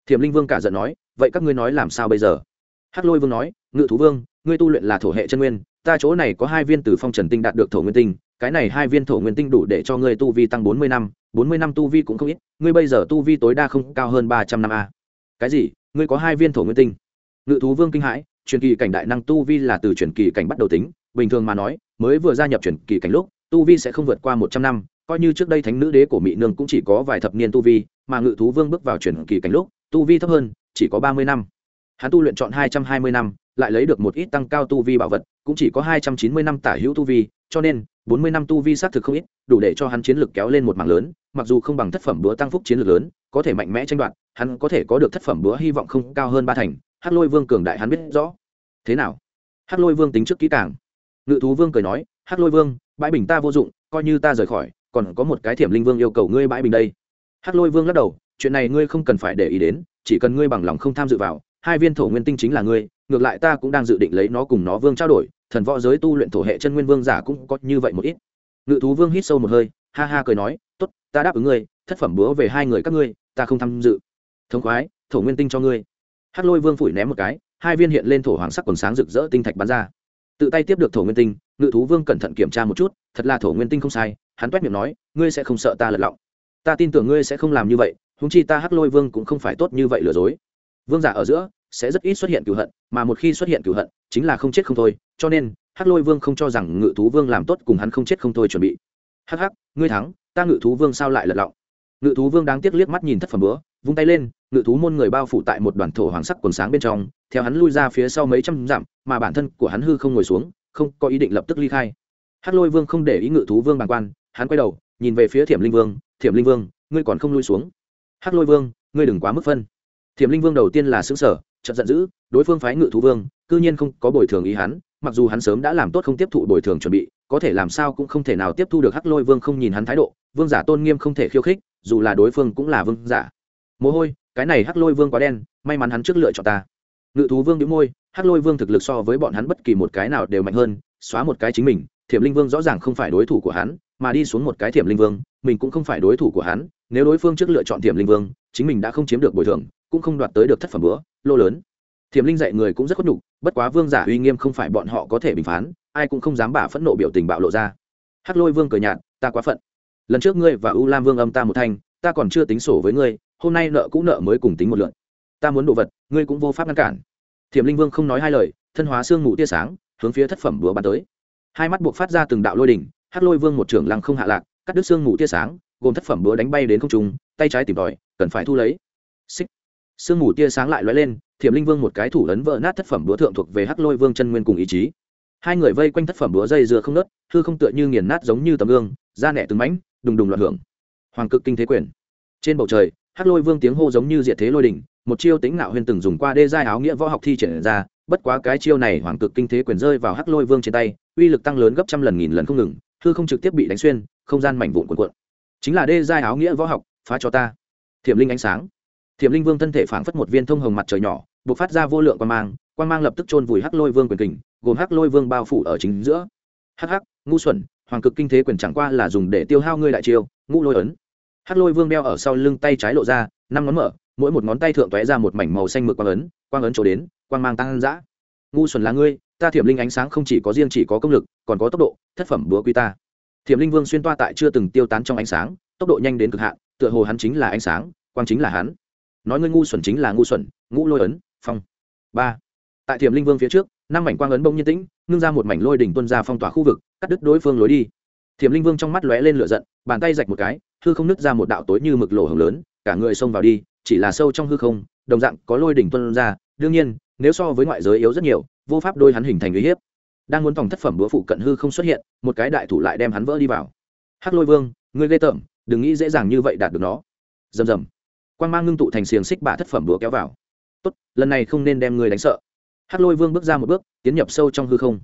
Thiểm linh vương cả giận nói, vậy các ngươi nói làm sao bây giờ? Hắc lôi vương nói, ngự thú vương, ngươi tu luyện là thổ hệ chân nguyên, ta chỗ này có hai viên từ phong trần tinh đạt được thổ nguyên tinh, cái này hai viên thổ nguyên tinh đủ để cho ngươi tu vi tăng bốn mươi năm, bốn mươi năm tu vi cũng không ít, ngươi bây giờ tu vi tối đa không cao hơn ba trăm năm a. Cái gì? Ngươi có hai viên thổ nguyên tinh? Ngự thú vương kinh hãi, truyền kỳ cảnh đại năng tu vi là từ truyền kỳ cảnh bắt đầu tính, bình thường mà nói, mới vừa gia nhập truyền kỳ cảnh lúc tu vi sẽ không vượt qua một trăm năm, coi như trước đây thánh nữ đế của mỹ nương cũng chỉ có vài thập niên tu vi, mà ngự thú vương bước vào chuyển kỳ cảnh lúc, tu vi thấp hơn, chỉ có ba mươi năm. Hắn tu luyện chọn hai trăm hai mươi năm, lại lấy được một ít tăng cao tu vi bảo vật, cũng chỉ có hai trăm chín mươi năm tả hữu tu vi, cho nên, bốn mươi năm tu vi xác thực không ít, đủ để cho hắn chiến lược kéo lên một mảng lớn, mặc dù không bằng thất phẩm búa tăng phúc chiến lược lớn, có thể mạnh mẽ tranh đoạt, hắn có thể có được thất phẩm búa hy vọng không cao hơn ba thành, hắc lôi vương cường đại hắn biết rõ. Thế nào? Hắc lôi vương tính trước kỹ càng. Ngự thú vương cười nói hắc lôi vương, bãi bình ta vô dụng, coi như ta rời khỏi, còn có một cái thiểm linh vương yêu cầu ngươi bãi bình đây. Hắc lôi vương lắc đầu, chuyện này ngươi không cần phải để ý đến, chỉ cần ngươi bằng lòng không tham dự vào, hai viên thổ nguyên tinh chính là ngươi, ngược lại ta cũng đang dự định lấy nó cùng nó vương trao đổi, thần võ giới tu luyện thổ hệ chân nguyên vương giả cũng có như vậy một ít. Ngự thú vương hít sâu một hơi, ha ha cười nói, tốt, ta đáp ứng ngươi, thất phẩm búa về hai người các ngươi, ta không tham dự. Thống khoái, thổ nguyên tinh cho ngươi. Hát lôi vương phủi ném một cái, hai viên hiện lên thổ hoàng sắc quần sáng rực rỡ tinh thạch bắn ra tự tay tiếp được thổ nguyên tinh, ngự thú vương cẩn thận kiểm tra một chút, thật là thổ nguyên tinh không sai, hắn toét miệng nói, ngươi sẽ không sợ ta lật lọng. Ta tin tưởng ngươi sẽ không làm như vậy húng chi ta hắc lôi vương cũng không phải tốt như vậy lừa dối. Vương giả ở giữa, sẽ rất ít xuất hiện cửu hận, mà một khi xuất hiện cửu hận, chính là không chết không thôi, cho nên, hắc lôi vương không cho rằng ngự thú vương làm tốt cùng hắn không chết không thôi chuẩn bị. Hắc hắc, ngươi thắng, ta ngự thú vương sao lại lật lọng? Ngự thú vương đáng tiếc liếc mắt nhìn thất phẩm bữa vung tay lên ngự thú môn người bao phủ tại một đoàn thổ hoàng sắc quần sáng bên trong, theo hắn lui ra phía sau mấy trăm dặm, mà bản thân của hắn hư không ngồi xuống, không có ý định lập tức ly khai. Hắc lôi vương không để ý ngự thú vương bàng quan, hắn quay đầu, nhìn về phía thiểm linh vương, thiểm linh vương, ngươi còn không lui xuống? Hắc lôi vương, ngươi đừng quá mức phân. Thiểm linh vương đầu tiên là xứng sở chợt giận dữ, đối phương phái ngự thú vương, cư nhiên không có bồi thường ý hắn, mặc dù hắn sớm đã làm tốt không tiếp thụ bồi thường chuẩn bị, có thể làm sao cũng không thể nào tiếp thu được hắc lôi vương không nhìn hắn thái độ, vương giả tôn nghiêm không thể khiêu khích, dù là đối phương cũng là vương giả. Mồ hôi cái này hắc lôi vương quá đen, may mắn hắn trước lựa chọn ta. Ngự thú vương đĩu môi, hắc lôi vương thực lực so với bọn hắn bất kỳ một cái nào đều mạnh hơn, xóa một cái chính mình, thiểm linh vương rõ ràng không phải đối thủ của hắn, mà đi xuống một cái thiểm linh vương, mình cũng không phải đối thủ của hắn, nếu đối phương trước lựa chọn thiểm linh vương, chính mình đã không chiếm được bồi thường, cũng không đoạt tới được thất phẩm bữa, lô lớn. Thiểm linh dạy người cũng rất khuất nhục, bất quá vương giả uy nghiêm không phải bọn họ có thể bình phán, ai cũng không dám bả phẫn nộ biểu tình bạo lộ ra. Hắc lôi vương cười nhạt, ta quá phận. Lần trước ngươi và u lam vương âm ta một thanh ta còn chưa tính sổ với ngươi hôm nay nợ cũ nợ mới cùng tính một lượn ta muốn đồ vật, ngươi cũng vô pháp ngăn cản. Thiểm linh vương không nói hai lời, thân hóa xương ngủ tia sáng, hướng phía thất phẩm búa bắn tới. Hai mắt buộc phát ra từng đạo lôi đỉnh, hắc lôi vương một trưởng lăng không hạ lạc, cắt đứt xương ngủ tia sáng, gồm thất phẩm búa đánh bay đến không trung, tay trái tìm tòi, cần phải thu lấy. Xích. Sương mù tia sáng lại lóe lên, thiểm linh vương một cái thủ ấn vỡ nát thất phẩm búa thượng thuộc về hắc lôi vương chân nguyên cùng ý chí. Hai người vây quanh thất phẩm búa dây dưa không nớt hư không tựa như nghiền nát giống như tấm gương, da nẻ từng mảnh, đùng đùng loạn hưởng. Hoàng cực kinh thế quyền. Trên bầu trời hắc lôi vương tiếng hô giống như diệt thế lôi đỉnh, một chiêu tính nạo huyên từng dùng qua đê giai áo nghĩa võ học thi triển ra, bất quá cái chiêu này hoàng cực kinh thế quyền rơi vào hắc lôi vương trên tay, uy lực tăng lớn gấp trăm lần nghìn lần không ngừng, hư không trực tiếp bị đánh xuyên, không gian mảnh vụn cuộn cuộn. Chính là đê giai áo nghĩa võ học, phá cho ta. Thiểm linh ánh sáng. Thiểm linh vương thân thể phảng phất một viên thông hồng mặt trời nhỏ b ộ c phát ra vô lượng quan mang quan mang lập tức chôn vùi hắc lôi vương quyền kình, gồm hắc lôi vương bao phủ ở chính giữa. Hắc hắc, ngu xuẩn, hoàng cực kinh thế quyền chẳng qua là dùng để tiêu hao ngươi đại chiêu, ngũ lôi ấn hát lôi vương đeo ở sau lưng tay trái lộ ra, năm ngón mở, mỗi một ngón tay thượng tóe ra một mảnh màu xanh mực quang ấn quang ấn trổ đến, quang mang tăng dã. Ngu xuẩn là ngươi, ta thiểm linh ánh sáng không chỉ có riêng chỉ có công lực, còn có tốc độ, thất phẩm búa quy ta. Thiểm linh vương xuyên toa tại chưa từng tiêu tán trong ánh sáng, tốc độ nhanh đến cực hạn, tựa hồ hắn chính là ánh sáng, quang chính là hắn. Nói ngươi ngu xuẩn chính là ngu xuẩn, ngũ lôi ấn, phong. Ba. Tại thiểm linh vương phía trước, năm mảnh quang ấn bông nhiên tĩnh, ngưng ra một mảnh lôi đỉnh tuân ra phong tỏa khu vực, cắt đứt đối phương lối đi. Thiểm linh vương trong mắt lóe lên lửa giận, bàn tay rạch một cái hư không nứt ra một đạo tối như mực lỗ hồng lớn, cả người xông vào đi, chỉ là sâu trong hư không, đồng dạng có lôi đỉnh tuân ra, đương nhiên, nếu so với ngoại giới yếu rất nhiều, vô pháp đôi hắn hình thành uy hiếp. Đang muốn phòng thất phẩm búa phụ cận hư không xuất hiện, một cái đại thủ lại đem hắn vỡ đi vào. Hắc lôi vương, ngươi ghê tởm, đừng nghĩ dễ dàng như vậy đạt được nó. Rầm rầm. Quan mang ngưng tụ thành xiềng xích bả thất phẩm búa kéo vào. Tốt, lần này không nên đem ngươi đánh sợ. Hắc lôi vương bước ra một bước, tiến nhập sâu trong hư không.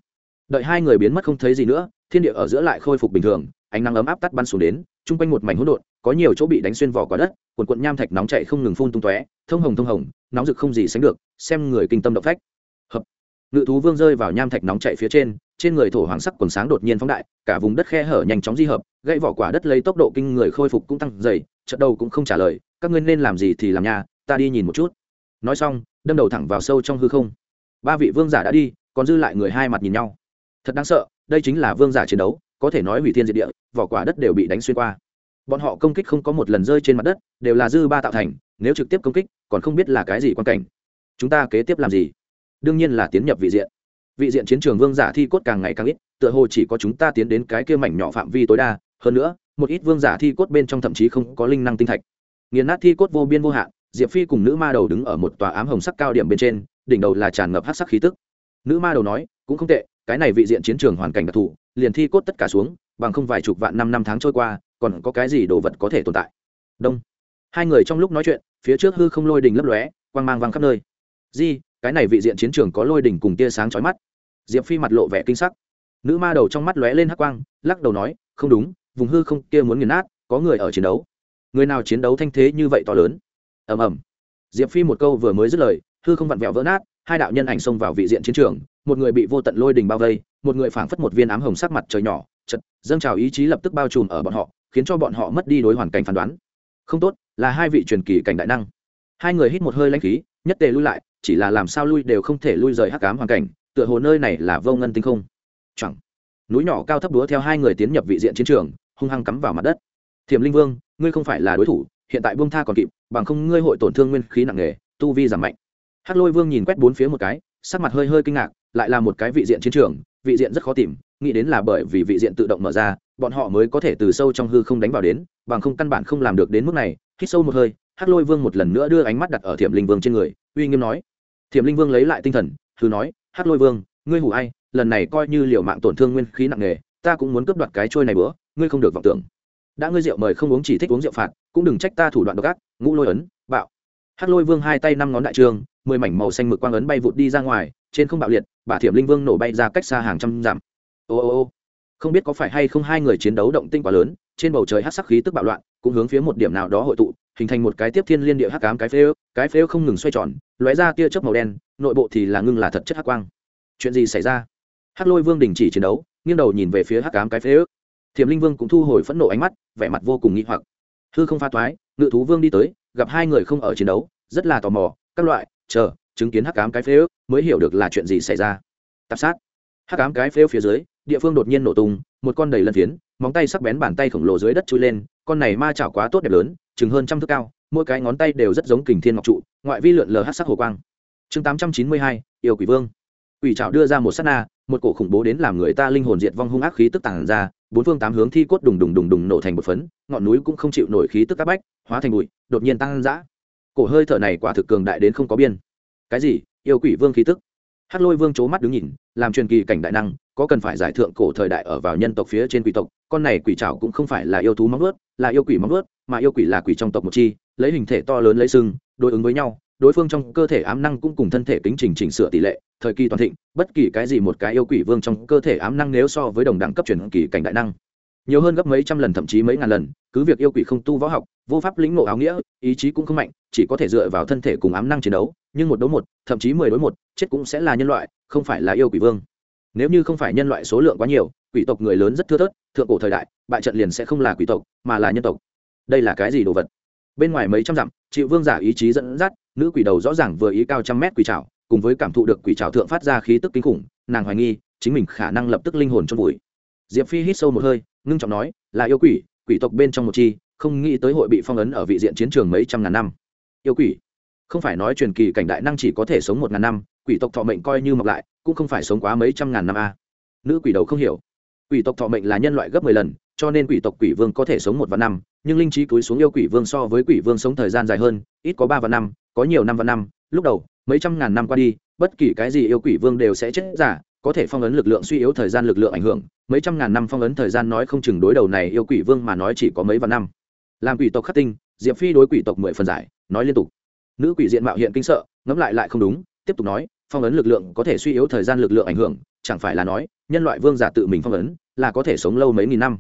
Đợi hai người biến mất không thấy gì nữa, thiên địa ở giữa lại khôi phục bình thường ánh nắng ấm áp tắt bắn xuống đến, chung quanh một mảnh hỗn độn, có nhiều chỗ bị đánh xuyên vỏ quả đất, quần quận nham thạch nóng chạy không ngừng phun tung tóe, thông hồng thông hồng, nóng rực không gì sánh được, xem người kinh tâm động phách. Hợp. Ngự thú vương rơi vào nham thạch nóng chạy phía trên trên người thổ hoàng sắc quần sáng đột nhiên phóng đại, cả vùng đất khe hở nhanh chóng di hợp, gãy vỏ quả đất lấy tốc độ kinh người khôi phục cũng tăng dày trận đầu cũng không trả lời, các ngươi nên làm gì thì làm nhà ta đi nhìn một chút. Nói xong, đâm đầu thẳng vào sâu trong hư không. Ba vị vương giả đã đi, còn dư lại người hai mặt nhìn nhau. Thật đáng sợ, đây chính là vương giả chiến đấu có thể nói hủy thiên diệt địa, vỏ quả đất đều bị đánh xuyên qua. Bọn họ công kích không có một lần rơi trên mặt đất, đều là dư ba tạo thành, nếu trực tiếp công kích, còn không biết là cái gì quan cảnh. Chúng ta kế tiếp làm gì? Đương nhiên là tiến nhập vị diện. Vị diện chiến trường vương giả thi cốt càng ngày càng ít, tựa hồ chỉ có chúng ta tiến đến cái kia mảnh nhỏ phạm vi tối đa. Hơn nữa, một ít vương giả thi cốt bên trong thậm chí không có linh năng tinh thạch. Nghiền nát thi cốt vô biên vô hạn, diệp phi cùng nữ ma đầu đứng ở một tòa ám hồng sắc cao điểm bên trên, đỉnh đầu là tràn ngập hát sắc khí tức. Nữ ma đầu nói, cũng không tệ cái này vị diện chiến trường hoàn cảnh đặc thù, liền thi cốt tất cả xuống, bằng không vài chục vạn năm năm tháng trôi qua, còn có cái gì đồ vật có thể tồn tại? Đông. Hai người trong lúc nói chuyện, phía trước hư không lôi đình lấp lóe, quang mang văng khắp nơi. Di, cái này vị diện chiến trường có lôi đình cùng tia sáng chói mắt. Diệp phi mặt lộ vẻ kinh sắc. Nữ ma đầu trong mắt lóe lên hắc quang, lắc đầu nói, không đúng, vùng hư không kia muốn nghiền nát, có người ở chiến đấu. Người nào chiến đấu thanh thế như vậy to lớn? Ầm ầm. Diệp phi một câu vừa mới dứt lời, hư không vặn vẹo vỡ nát hai đạo nhân ảnh xông vào vị diện chiến trường, một người bị vô tận lôi đình bao vây, một người phảng phất một viên ám hồng sắc mặt trời nhỏ, chật, dâng trào ý chí lập tức bao trùm ở bọn họ, khiến cho bọn họ mất đi đối hoàn cảnh phán đoán. Không tốt, là hai vị truyền kỳ cảnh đại năng. Hai người hít một hơi lãnh khí, nhất tề lui lại, chỉ là làm sao lui đều không thể lui rời hắc ám hoàn cảnh, tựa hồ nơi này là vô ngân tinh không. Chẳng. Núi nhỏ cao thấp đúa theo hai người tiến nhập vị diện chiến trường, hung hăng cắm vào mặt đất. Thiềm linh vương, ngươi không phải là đối thủ, hiện tại buông tha còn kịp, bằng không ngươi hội tổn thương nguyên khí nặng nề, tu vi giảm mạnh hắc lôi vương nhìn quét bốn phía một cái, sắc mặt hơi hơi kinh ngạc, lại là một cái vị diện chiến trường, vị diện rất khó tìm, nghĩ đến là bởi vì vị diện tự động mở ra, bọn họ mới có thể từ sâu trong hư không đánh vào đến, bằng không căn bản không làm được đến mức này. Hít sâu một hơi, hắc lôi vương một lần nữa đưa ánh mắt đặt ở thiểm linh vương trên người, uy nghiêm nói. Thiểm linh vương lấy lại tinh thần, thử nói, hắc lôi vương, ngươi hủ ai, lần này coi như liệu mạng tổn thương nguyên khí nặng nề, ta cũng muốn cướp đoạt cái trôi này bữa, ngươi không được vọng tưởng. Đã ngươi rượu mời không uống chỉ thích uống rượu phạt, cũng đừng trách ta thủ đoạn độc ác, ngũ lôi ấn, bạo. Hắc lôi vương hai tay năm ngón đại trường mười mảnh màu xanh mực quang ấn bay vụt đi ra ngoài, trên không bạo liệt, bà thiểm linh vương nổ bay ra cách xa hàng trăm dặm. Ô ô ô. Không biết có phải hay không hai người chiến đấu động tinh quá lớn, trên bầu trời hát sắc khí tức bạo loạn, cũng hướng phía một điểm nào đó hội tụ, hình thành một cái tiếp thiên liên địa hắc cám cái phếu cái phếu không ngừng xoay tròn, lóe ra tia chớp màu đen, nội bộ thì là ngưng là thật chất hắc quang. Chuyện gì xảy ra? Hắc lôi vương đình chỉ chiến đấu, nghiêng đầu nhìn về phía hắc cám cái phếu thiểm linh vương cũng thu hồi phẫn nộ ánh mắt, vẻ mặt vô cùng nghi hoặc. Hư không pha toái, ngự thú vương đi tới, gặp hai người không ở chiến đấu, rất là tò mò, các loại chờ, chứng kiến hắc cám cái phếu mới hiểu được là chuyện gì xảy ra. Tạp sát. Hắc cám cái phế phía dưới, địa phương đột nhiên nổ tung, một con đầy lân phiến, móng tay sắc bén bàn tay khổng lồ dưới đất chui lên, con này ma chảo quá tốt đẹp lớn, chừng hơn trăm thước cao, mỗi cái ngón tay đều rất giống kình thiên ngọc trụ, ngoại vi lượn lờ hát sắc hồ quang. Chương tám trăm chín mươi hai, yêu quỷ vương. Quỷ trảo đưa ra một sát na, một cổ khủng bố đến làm người ta linh hồn diệt vong hung ác khí tức tàn ra, bốn phương tám hướng thi cốt đùng đùng đùng đùng nổ thành một phấn, ngọn núi cũng không chịu nổi khí tức các bách, hóa thành bụi, đột nhiên tăng dã cổ hơi thở này quả thực cường đại đến không có biên. Cái gì? Yêu quỷ vương khí tức. Hát lôi vương c h ố mắt đứng nhìn, làm truyền kỳ cảnh đại năng, có cần phải giải thượng cổ thời đại ở vào nhân tộc phía trên quỷ tộc, con này quỷ trảo cũng không phải là yêu thú móng ướt là yêu quỷ móng ướt mà yêu quỷ là quỷ trong tộc một chi, lấy hình thể to lớn lấy sưng đối ứng với nhau, đối phương trong cơ thể ám năng cũng cùng thân thể kính trình chỉnh sửa tỷ lệ, thời kỳ toàn thịnh, bất kỳ cái gì một cái yêu quỷ vương trong cơ thể ám năng nếu so với đồng đẳng cấp truyền kỳ cảnh đại năng nhiều hơn gấp mấy trăm lần, thậm chí mấy ngàn lần, cứ việc yêu quỷ không tu võ học, vô pháp lĩnh ngộ áo nghĩa, ý chí cũng không mạnh, chỉ có thể dựa vào thân thể cùng ám năng chiến đấu, nhưng một đối một, thậm chí mười đối một, chết cũng sẽ là nhân loại, không phải là yêu quỷ vương. Nếu như không phải nhân loại số lượng quá nhiều, quỷ tộc người lớn rất thưa thớt, thượng cổ thời đại, bại trận liền sẽ không là quỷ tộc, mà là nhân tộc. Đây là cái gì đồ vật? Bên ngoài mấy trăm dặm chịu vương giả ý chí dẫn dắt, nữ quỷ đầu rõ ràng vừa ý cao trăm mét quỷ trào cùng với cảm thụ được quỷ trào thượng phát ra khí tức kinh khủng, nàng hoài nghi, chính mình khả năng lập tức linh hồn trong vùi. Diệp phi hít sâu một hơi ngưng trọng nói, là yêu quỷ quỷ tộc bên trong một chi, không nghĩ tới hội bị phong ấn ở vị diện chiến trường mấy trăm ngàn năm. Yêu quỷ? Không phải nói truyền kỳ cảnh đại năng chỉ có thể sống một ngàn năm, quỷ tộc thọ mệnh coi như mọc lại, cũng không phải sống quá mấy trăm ngàn năm a. Nữ quỷ đầu không hiểu. Quỷ tộc thọ mệnh là nhân loại gấp mười lần, cho nên quỷ tộc quỷ vương có thể sống một vạn năm, nhưng linh trí túi xuống yêu quỷ vương so với quỷ vương sống thời gian dài hơn, ít có ba vạn năm, có nhiều năm vạn năm. Lúc đầu, mấy trăm ngàn năm qua đi, bất kỳ cái gì yêu quỷ vương đều sẽ chết giả có thể phong ấn lực lượng suy yếu thời gian lực lượng ảnh hưởng, mấy trăm ngàn năm phong ấn thời gian nói không chừng đối đầu này yêu quỷ vương mà nói chỉ có mấy vạn năm. Làm quỷ tộc khắc tinh, diệp phi đối quỷ tộc mười phần giải, nói liên tục. Nữ quỷ diện mạo hiện kinh sợ, ngẫm lại lại không đúng, tiếp tục nói, phong ấn lực lượng có thể suy yếu thời gian lực lượng ảnh hưởng, chẳng phải là nói, nhân loại vương giả tự mình phong ấn, là có thể sống lâu mấy nghìn năm.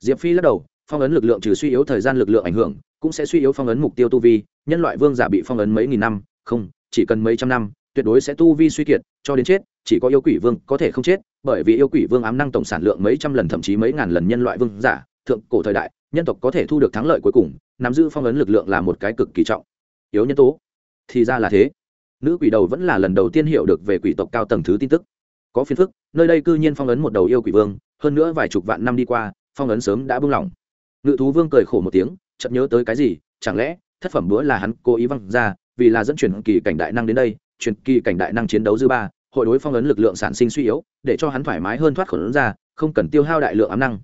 Diệp phi lắc đầu, phong ấn lực lượng trừ suy yếu thời gian lực lượng ảnh hưởng, cũng sẽ suy yếu phong ấn mục tiêu tu vi, nhân loại vương giả bị phong ấn mấy nghìn năm, không, chỉ cần mấy trăm năm, tuyệt đối sẽ tu vi suy kiệt, cho đến chết chỉ có yêu quỷ vương có thể không chết, bởi vì yêu quỷ vương ám năng tổng sản lượng mấy trăm lần thậm chí mấy ngàn lần nhân loại vương giả, thượng cổ thời đại, nhân tộc có thể thu được thắng lợi cuối cùng, nắm giữ phong ấn lực lượng là một cái cực kỳ trọng. Yếu nhân tố. Thì ra là thế. Nữ quỷ đầu vẫn là lần đầu tiên hiểu được về quỷ tộc cao tầng thứ tin tức. Có phiền phức, nơi đây cư nhiên phong ấn một đầu yêu quỷ vương, hơn nữa vài chục vạn năm đi qua, phong ấn sớm đã buông lỏng. Ngự thú vương cười khổ một tiếng chậm nhớ tới cái gì, chẳng lẽ thất phẩm bữa là hắn cố ý văng ra, vì là dẫn chuyển kỳ cảnh đại năng đến đây chuyển kỳ cảnh đại năng chiến đấu dư ba hội đối phong ấn lực lượng sản sinh suy yếu, để cho hắn thoải mái hơn thoát khỏi ấn ra, không cần tiêu hao đại lượng ám năng.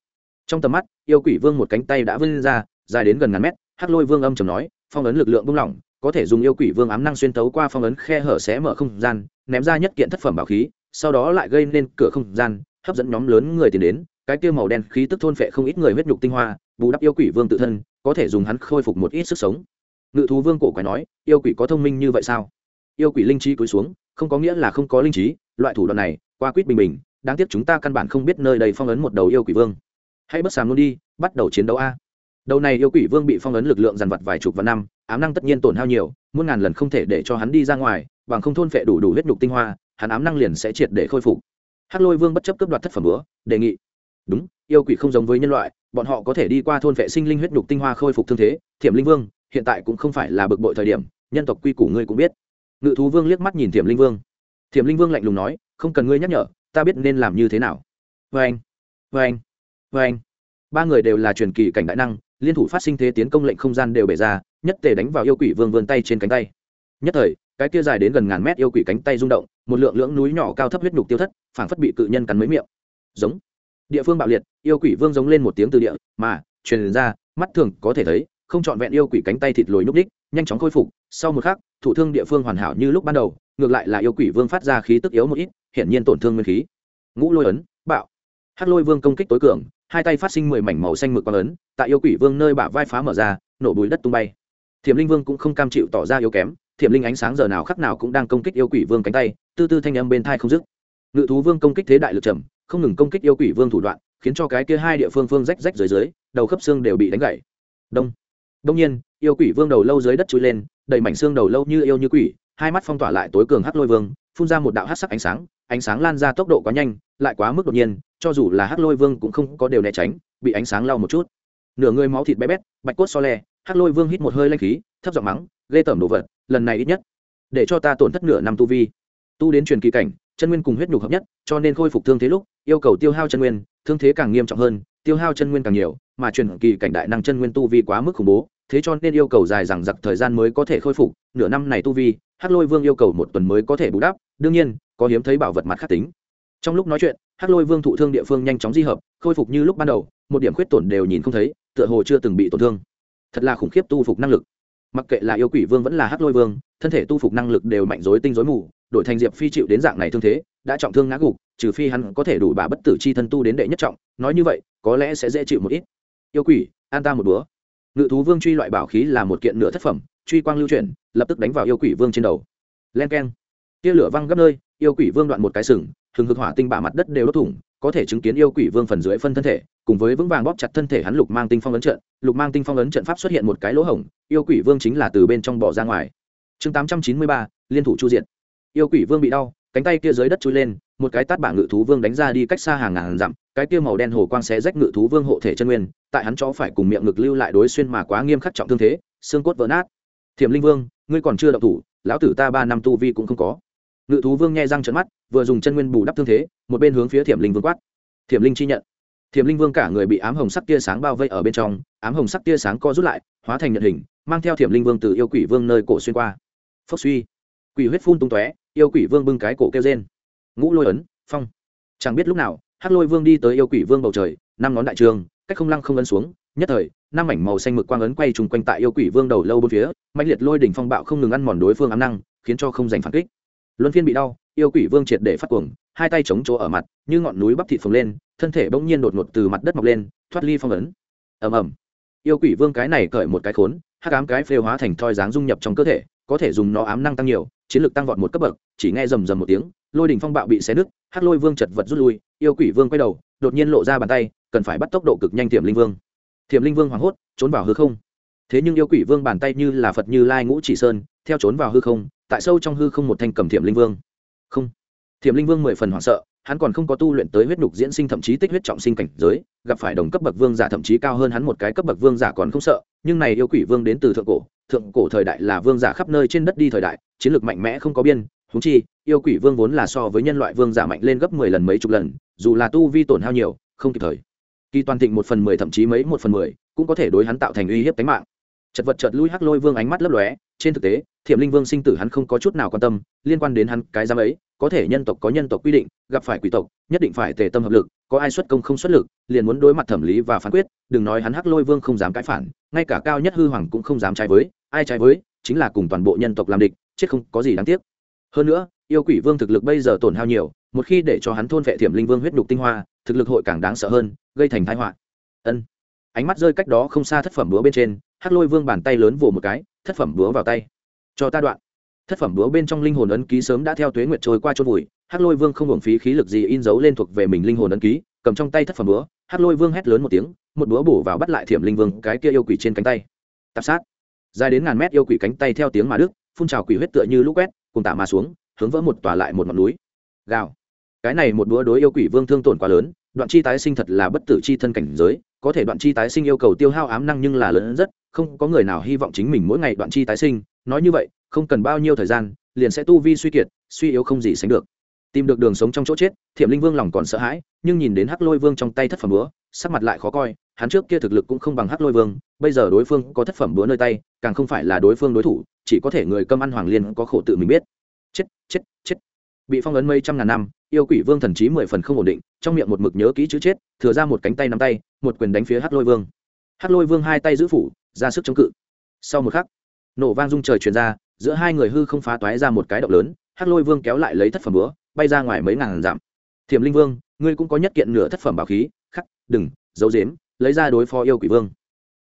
Trong tầm mắt, yêu quỷ vương một cánh tay đã vươn ra, dài đến gần ngàn mét, hắc lôi vương âm chầm nói, phong ấn lực lượng buông lỏng, có thể dùng yêu quỷ vương ám năng xuyên tấu qua phong ấn khe hở xé mở không gian, ném ra nhất kiện thất phẩm bảo khí, sau đó lại gây nên cửa không gian, hấp dẫn nhóm lớn người tìm đến, cái kia màu đen khí tức thôn phệ không ít người huyết nhục tinh hoa, bù đắp yêu quỷ vương tự thân, có thể dùng hắn khôi phục một ít sức sống. Ngự thú vương cổ quái nói, yêu quỷ có thông minh như vậy sao? Yêu quỷ linh chi cúi xuống không có nghĩa là không có linh trí, loại thủ đoạn này, qua quýt bình bình, đáng tiếc chúng ta căn bản không biết nơi đây phong ấn một đầu yêu quỷ vương. Hãy bất sàm luôn đi, bắt đầu chiến đấu a. Đầu này yêu quỷ vương bị phong ấn lực lượng dằn vặt vài chục vạn năm, ám năng tất nhiên tổn hao nhiều, muôn ngàn lần không thể để cho hắn đi ra ngoài, bằng không thôn phệ đủ đủ huyết nhục tinh hoa, hắn ám năng liền sẽ triệt để khôi phục. Hắc lôi vương bất chấp cướp đoạt thất phẩm bữa đề nghị. Đúng, yêu quỷ không giống với nhân loại, bọn họ có thể đi qua thôn vệ sinh linh huyết nhục tinh hoa khôi phục thương thế. Thiểm linh vương, hiện tại cũng không phải là bực bội thời điểm, nhân tộc quy củ ngươi cũng biết ngự thú vương liếc mắt nhìn thiểm linh vương. Thiểm linh vương lạnh lùng nói, không cần ngươi nhắc nhở, ta biết nên làm như thế nào. Vê anh vê anh vê anh ba người đều là truyền kỳ cảnh đại năng, liên thủ phát sinh thế tiến công lệnh không gian đều bể ra, nhất tề đánh vào yêu quỷ vương vươn tay trên cánh tay. Nhất thời, cái kia dài đến gần ngàn mét yêu quỷ cánh tay rung động, một lượng lưỡng núi nhỏ cao thấp huyết nhục tiêu thất, phảng phất bị cự nhân cắn mấy miệng. Giống. Địa phương bạo liệt, yêu quỷ vương giống lên một tiếng từ địa, mà, truyền ra, mắt thường có thể thấy, không trọn vẹn yêu quỷ cánh tay thịt lồi nhúc đích nhanh chóng khôi phục sau một khắc, thủ thương địa phương hoàn hảo như lúc ban đầu, ngược lại là yêu quỷ vương phát ra khí tức yếu một ít, hiển nhiên tổn thương nguyên khí. Ngũ lôi ấn, bạo. Hắc lôi vương công kích tối cường, hai tay phát sinh mười mảnh màu xanh mực quang ấn, tại yêu quỷ vương nơi bả vai phá mở ra, nổ bùi đất tung bay. Thiểm linh vương cũng không cam chịu tỏ ra yếu kém, thiểm linh ánh sáng giờ nào khắc nào cũng đang công kích yêu quỷ vương cánh tay, tư tư thanh âm bên thai không dứt. Ngự thú vương công kích thế đại lực trầm, không ngừng công kích yêu quỷ vương thủ đoạn, khiến cho cái kia hai địa phương phương rách rách dưới dưới, đầu khớp xương đều bị đánh gãy. Đông. Đông nhiên, yêu quỷ vương đầu lâu dưới đất chui lên đầy mảnh xương đầu lâu như yêu như quỷ, hai mắt phong tỏa lại tối cường hắc lôi vương, phun ra một đạo hắc sắc ánh sáng ánh sáng lan ra tốc độ quá nhanh, lại quá mức đột nhiên, cho dù là hắc lôi vương cũng không có đều né tránh, bị ánh sáng lau một chút. Nửa người máu thịt bé bét, bạch cốt so le, hắc lôi vương hít một hơi lanh khí, thấp giọng mắng, ghê tởm đồ vật, lần này ít nhất, để cho ta tổn thất nửa năm tu vi. Tu đến truyền kỳ cảnh, chân nguyên cùng huyết nhục hợp nhất, cho nên khôi phục thương thế lúc, yêu cầu tiêu hao chân nguyên, thương thế càng nghiêm trọng hơn, tiêu hao chân nguyên càng nhiều, mà truyền kỳ cảnh đại năng chân nguyên tu vi quá mức khủng bố thế cho nên yêu cầu dài rằng giặc thời gian mới có thể khôi phục, nửa năm này tu vi, hắc lôi vương yêu cầu một tuần mới có thể bù đắp, đương nhiên, có hiếm thấy bảo vật mặt khắc tính. Trong lúc nói chuyện, hắc lôi vương thụ thương địa phương nhanh chóng di hợp, khôi phục như lúc ban đầu, một điểm khuyết tổn đều nhìn không thấy, tựa hồ chưa từng bị tổn thương. Thật là khủng khiếp tu phục năng lực. Mặc kệ là yêu quỷ vương vẫn là hắc lôi vương, thân thể tu phục năng lực đều mạnh dối tinh dối mù, đổi thành diệp phi chịu đến dạng này thương thế, đã trọng thương ngã gục, trừ phi hắn có thể đủ bà bất tử chi thân tu đến đệ nhất trọng, nói như vậy, có lẽ sẽ dễ chịu một ít. Yêu quỷ, an ta một búa ngự thú vương truy loại bảo khí là một kiện nửa thất phẩm, truy quang lưu chuyển, lập tức đánh vào yêu quỷ vương trên đầu. Len keng. Tia lửa văng gấp nơi, yêu quỷ vương đoạn một cái sừng, hừng hực hỏa tinh bả mặt đất đều đốt thủng, có thể chứng kiến yêu quỷ vương phần dưới phân thân thể, cùng với vững vàng bóp chặt thân thể hắn lục mang tinh phong ấn trận, lục mang tinh phong ấn trận pháp xuất hiện một cái lỗ hổng, yêu quỷ vương chính là từ bên trong bỏ ra ngoài. Chương tám trăm chín mươi ba, liên thủ chu diện yêu quỷ vương bị đau cánh tay kia dưới đất chui lên, một cái tát bạ ngự thú vương đánh ra đi cách xa hàng ngàn dặm, cái kia màu đen hồ quang xé rách ngự thú vương hộ thể chân nguyên, tại hắn chó phải cùng miệng ngực lưu lại đối xuyên mà quá nghiêm khắc trọng thương thế, xương cốt vỡ nát. Thiểm linh vương, ngươi còn chưa động thủ, lão tử ta ba năm tu vi cũng không có. Ngự thú vương nghe răng trận mắt, vừa dùng chân nguyên bù đắp thương thế, một bên hướng phía thiểm linh vương quát. Thiểm linh chi nhận. Thiểm linh vương cả người bị ám hồng sắc tia sáng bao vây ở bên trong, ám hồng sắc tia sáng co rút lại, hóa thành nhận hình, mang theo thiểm linh vương từ yêu quỷ vương nơi cổ xuyên qua. Phốc suy. Quỷ huyết phun tung tóe yêu quỷ vương bưng cái cổ kêu rên. Ngũ lôi ấn, phong. Chẳng biết lúc nào, hắc lôi vương đi tới yêu quỷ vương bầu trời, năm ngón đại trường, cách không lăng không ấn xuống, nhất thời, năm ảnh màu xanh mực quang ấn quay trùng quanh tại yêu quỷ vương đầu lâu bốn phía mạnh liệt lôi đỉnh phong bạo không ngừng ăn mòn đối phương ám năng, khiến cho không giành phản kích. Luân phiên bị đau, yêu quỷ vương triệt để phát cuồng, hai tay chống chỗ ở mặt, như ngọn núi bắp thịt phồng lên, thân thể bỗng nhiên đột ngột từ mặt đất mọc lên, thoát ly phong ấn. Ầm ầm. Yêu quỷ vương cái này cởi một cái khốn, hắc ám cái phêu hóa thành thoi dáng dung nhập trong cơ thể có thể dùng nó ám năng tăng nhiều, chiến lược tăng vọt một cấp bậc, chỉ nghe rầm rầm một tiếng, lôi đỉnh phong bạo bị xé nứt, hắc lôi vương chật vật rút lui, yêu quỷ vương quay đầu, đột nhiên lộ ra bàn tay, cần phải bắt tốc độ cực nhanh thiểm linh vương. Thiểm linh vương hoảng hốt, trốn vào hư không. Thế nhưng yêu quỷ vương bàn tay như là phật như lai ngũ chỉ sơn, theo trốn vào hư không, tại sâu trong hư không một thanh cầm thiểm linh vương. Không. Thiểm linh vương mười phần hoảng sợ, hắn còn không có tu luyện tới huyết nhục diễn sinh thậm chí tích huyết trọng sinh cảnh giới, gặp phải đồng cấp bậc vương giả thậm chí cao hơn hắn một cái cấp bậc vương giả còn không sợ, nhưng này yêu quỷ vương đến từ thượng cổ thượng cổ thời đại là vương giả khắp nơi trên đất đi thời đại, chiến lược mạnh mẽ không có biên húng chi, yêu quỷ vương vốn là so với nhân loại vương giả mạnh lên gấp mười lần mấy chục lần, dù là tu vi tổn hao nhiều, không kịp thời. Kỳ toàn thịnh một phần mười thậm chí mấy một phần mười, cũng có thể đối hắn tạo thành uy hiếp tính mạng. Chật vật chợt lui hắc lôi vương ánh mắt lấp lóe trên thực tế, thiểm linh vương sinh tử hắn không có chút nào quan tâm, liên quan đến hắn cái giám ấy, có thể nhân tộc có nhân tộc quy định, gặp phải quỷ tộc, nhất định phải tề tâm hợp lực, có ai xuất công không xuất lực, liền muốn đối mặt thẩm lý và phán quyết, đừng nói hắn hắc lôi vương không dám cãi phản, ngay cả cao nhất hư hoàng cũng không dám trái với, ai trái với, chính là cùng toàn bộ nhân tộc làm địch, chết không có gì đáng tiếc. Hơn nữa, yêu quỷ vương thực lực bây giờ tổn hao nhiều, một khi để cho hắn thôn vệ thiểm linh vương huyết đục tinh hoa, thực lực hội càng đáng sợ hơn, gây thành thái họa. Ân. Ánh mắt rơi cách đó không xa thất phẩm búa bên trên hắc lôi vương bàn tay lớn vồ một cái, thất phẩm búa vào tay. Cho ta đoạn. Thất phẩm búa bên trong linh hồn ấn ký sớm đã theo tuế nguyệt trôi qua chôn vùi, hắc lôi vương không hưởng phí khí lực gì in dấu lên thuộc về mình linh hồn ấn ký, cầm trong tay thất phẩm búa, hắc lôi vương hét lớn một tiếng, một búa bổ vào bắt lại thiểm linh vương, cái kia yêu quỷ trên cánh tay. Tạp sát. Dài đến ngàn mét yêu quỷ cánh tay theo tiếng mà đức phun trào quỷ huyết tựa như lũ quét cùng tả mà xuống, hướng vỡ một tòa lại một ngọn núi. Gào. Cái này một búa đối yêu quỷ vương thương tổn quá lớn, đoạn chi tái sinh thật là bất tử chi thân cảnh giới, có thể đoạn chi tái sinh yêu cầu tiêu hao ám năng nhưng là lớn rất không có người nào hy vọng chính mình mỗi ngày đoạn chi tái sinh, nói như vậy, không cần bao nhiêu thời gian, liền sẽ tu vi suy kiệt, suy yếu không gì sánh được. Tìm được đường sống trong chỗ chết, thiểm linh vương lòng còn sợ hãi, nhưng nhìn đến hắc lôi vương trong tay thất phẩm búa, sắc mặt lại khó coi, hắn trước kia thực lực cũng không bằng hắc lôi vương, bây giờ đối phương có thất phẩm búa nơi tay, càng không phải là đối phương đối thủ, chỉ có thể người cơm ăn hoàng liên có khổ tự mình biết. Chết chết chết. Bị phong ấn mấy trăm ngàn năm, yêu quỷ vương thần trí mười phần không ổn định, trong miệng một mực nhớ kỹ chữ chết, thừa ra một cánh tay nắm tay, một quyền đánh phía hắc lôi vương. Hắc lôi vương hai tay giữ phủ ra sức chống cự. Sau một khắc, nổ vang rung trời truyền ra, giữa hai người hư không phá toái ra một cái động lớn, hắc lôi vương kéo lại lấy thất phẩm búa, bay ra ngoài mấy ngàn dặm. Thiểm linh vương, ngươi cũng có nhất kiện nửa thất phẩm bảo khí, khắc, đừng, giấu dếm lấy ra đối phó yêu quỷ vương.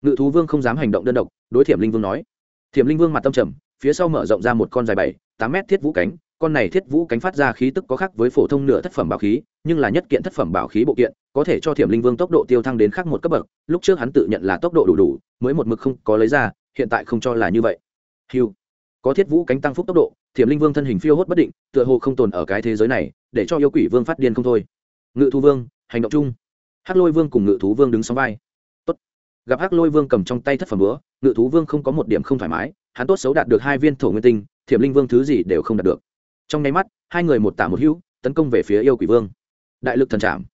Ngự thú vương không dám hành động đơn độc, đối thiểm linh vương nói. Thiểm linh vương mặt tâm trầm, phía sau mở rộng ra một con dài bảy, tám mét thiết vũ cánh con này thiết vũ cánh phát ra khí tức có khác với phổ thông nửa thất phẩm bảo khí, nhưng là nhất kiện thất phẩm bảo khí bộ kiện, có thể cho thiểm linh vương tốc độ tiêu thăng đến khác một cấp bậc. Lúc trước hắn tự nhận là tốc độ đủ đủ, mới một mực không có lấy ra, hiện tại không cho là như vậy. Hiu có thiết vũ cánh tăng phúc tốc độ, thiểm linh vương thân hình phiêu hốt bất định, tựa hồ không tồn ở cái thế giới này, để cho yêu quỷ vương phát điên không thôi. Ngự thú vương, hành động chung. Hắc lôi vương cùng ngự thú vương đứng sóng vai. Tốt. gặp hắc lôi vương cầm trong tay thất phẩm búa, ngự thú vương không có một điểm không thoải mái, hắn tốt xấu đạt được hai viên thổ nguyên tinh, thiểm linh vương thứ gì đều không đạt được trong nháy mắt, hai người một tả một hữu, tấn công về phía yêu quỷ vương. Đại lực thần trảm.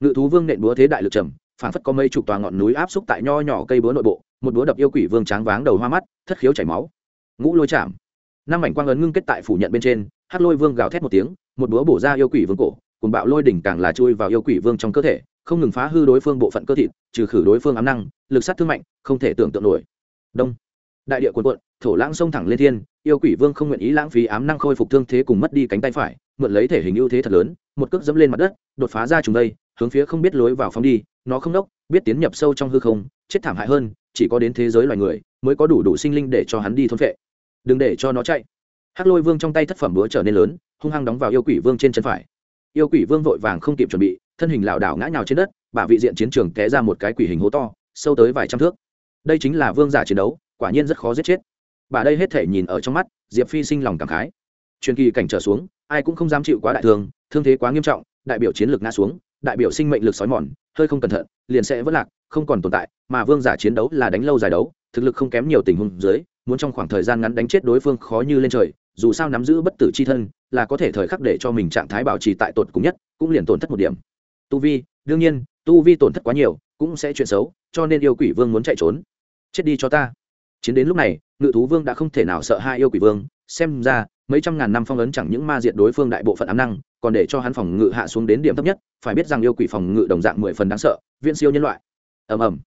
Ngự thú vương nện búa thế đại lực trầm phản phất có mây chục tòa ngọn núi áp xúc tại nho nhỏ cây búa nội bộ, một búa đập yêu quỷ vương tráng váng đầu hoa mắt, thất khiếu chảy máu. Ngũ lôi chạm năm ảnh quang ấn ngưng kết tại phủ nhận bên trên hát lôi vương gào thét một tiếng, một búa bổ ra yêu quỷ vương cổ, cùng bạo lôi đỉnh càng là chui vào yêu quỷ vương trong cơ thể, không ngừng phá hư đối phương bộ phận cơ thịt, trừ khử đối phương ám năng, lực sát thương mạnh, không thể tưởng tượng nổi. Đông đại địa cuồn cuộn, thổ lãng sông thẳng lên thiên, yêu quỷ vương không nguyện ý lãng phí ám năng khôi phục thương thế cùng mất đi cánh tay phải, mượn lấy thể hình ưu thế thật lớn, một cước dẫm lên mặt đất, đột phá ra trùng đây, hướng phía không biết lối vào phóng đi, nó không đốc, biết tiến nhập sâu trong hư không, chết thảm hại hơn, chỉ có đến thế giới loài người mới có đủ đủ sinh linh để cho hắn đi thôn phệ. đừng để cho nó chạy. Hắc lôi vương trong tay thất phẩm búa trở nên lớn, hung hăng đóng vào yêu quỷ vương trên chân phải. Yêu quỷ vương vội vàng không kịp chuẩn bị, thân hình lảo đảo ngã nhào trên đất bà vị diện chiến trường té ra một cái quỷ hình hố to, sâu tới vài trăm thước. Đây chính là vương giả chiến đấu quả nhiên rất khó giết chết. Bà đây hết thể nhìn ở trong mắt, diệp phi sinh lòng cảm khái. Truyền kỳ cảnh trở xuống, ai cũng không dám chịu quá đại thương thương thế quá nghiêm trọng, đại biểu chiến lược ngã xuống, đại biểu sinh mệnh lực sói mòn, hơi không cẩn thận, liền sẽ vất lạc, không còn tồn tại, mà vương giả chiến đấu là đánh lâu dài đấu, thực lực không kém nhiều tình huống dưới, muốn trong khoảng thời gian ngắn đánh chết đối phương khó như lên trời, dù sao nắm giữ bất tử c h i thân, là có thể thời khắc để cho mình trạng thái bảo trì tại tột cùng nhất, cũng liền tổn thất một điểm. Tu vi, đương nhiên, tu vi tổn thất quá nhiều, cũng sẽ chuyện xấu, cho nên yêu quỷ vương muốn chạy trốn. Chết đi cho ta chiến đến lúc này ngự thú vương đã không thể nào sợ hai yêu quỷ vương xem ra mấy trăm ngàn năm phong ấn chẳng những ma diệt đối phương đại bộ phận ám năng còn để cho hắn phòng ngự hạ xuống đến điểm thấp nhất phải biết rằng yêu quỷ phòng ngự đồng dạng mười phần đáng sợ viên siêu nhân loại. Ầm ầm.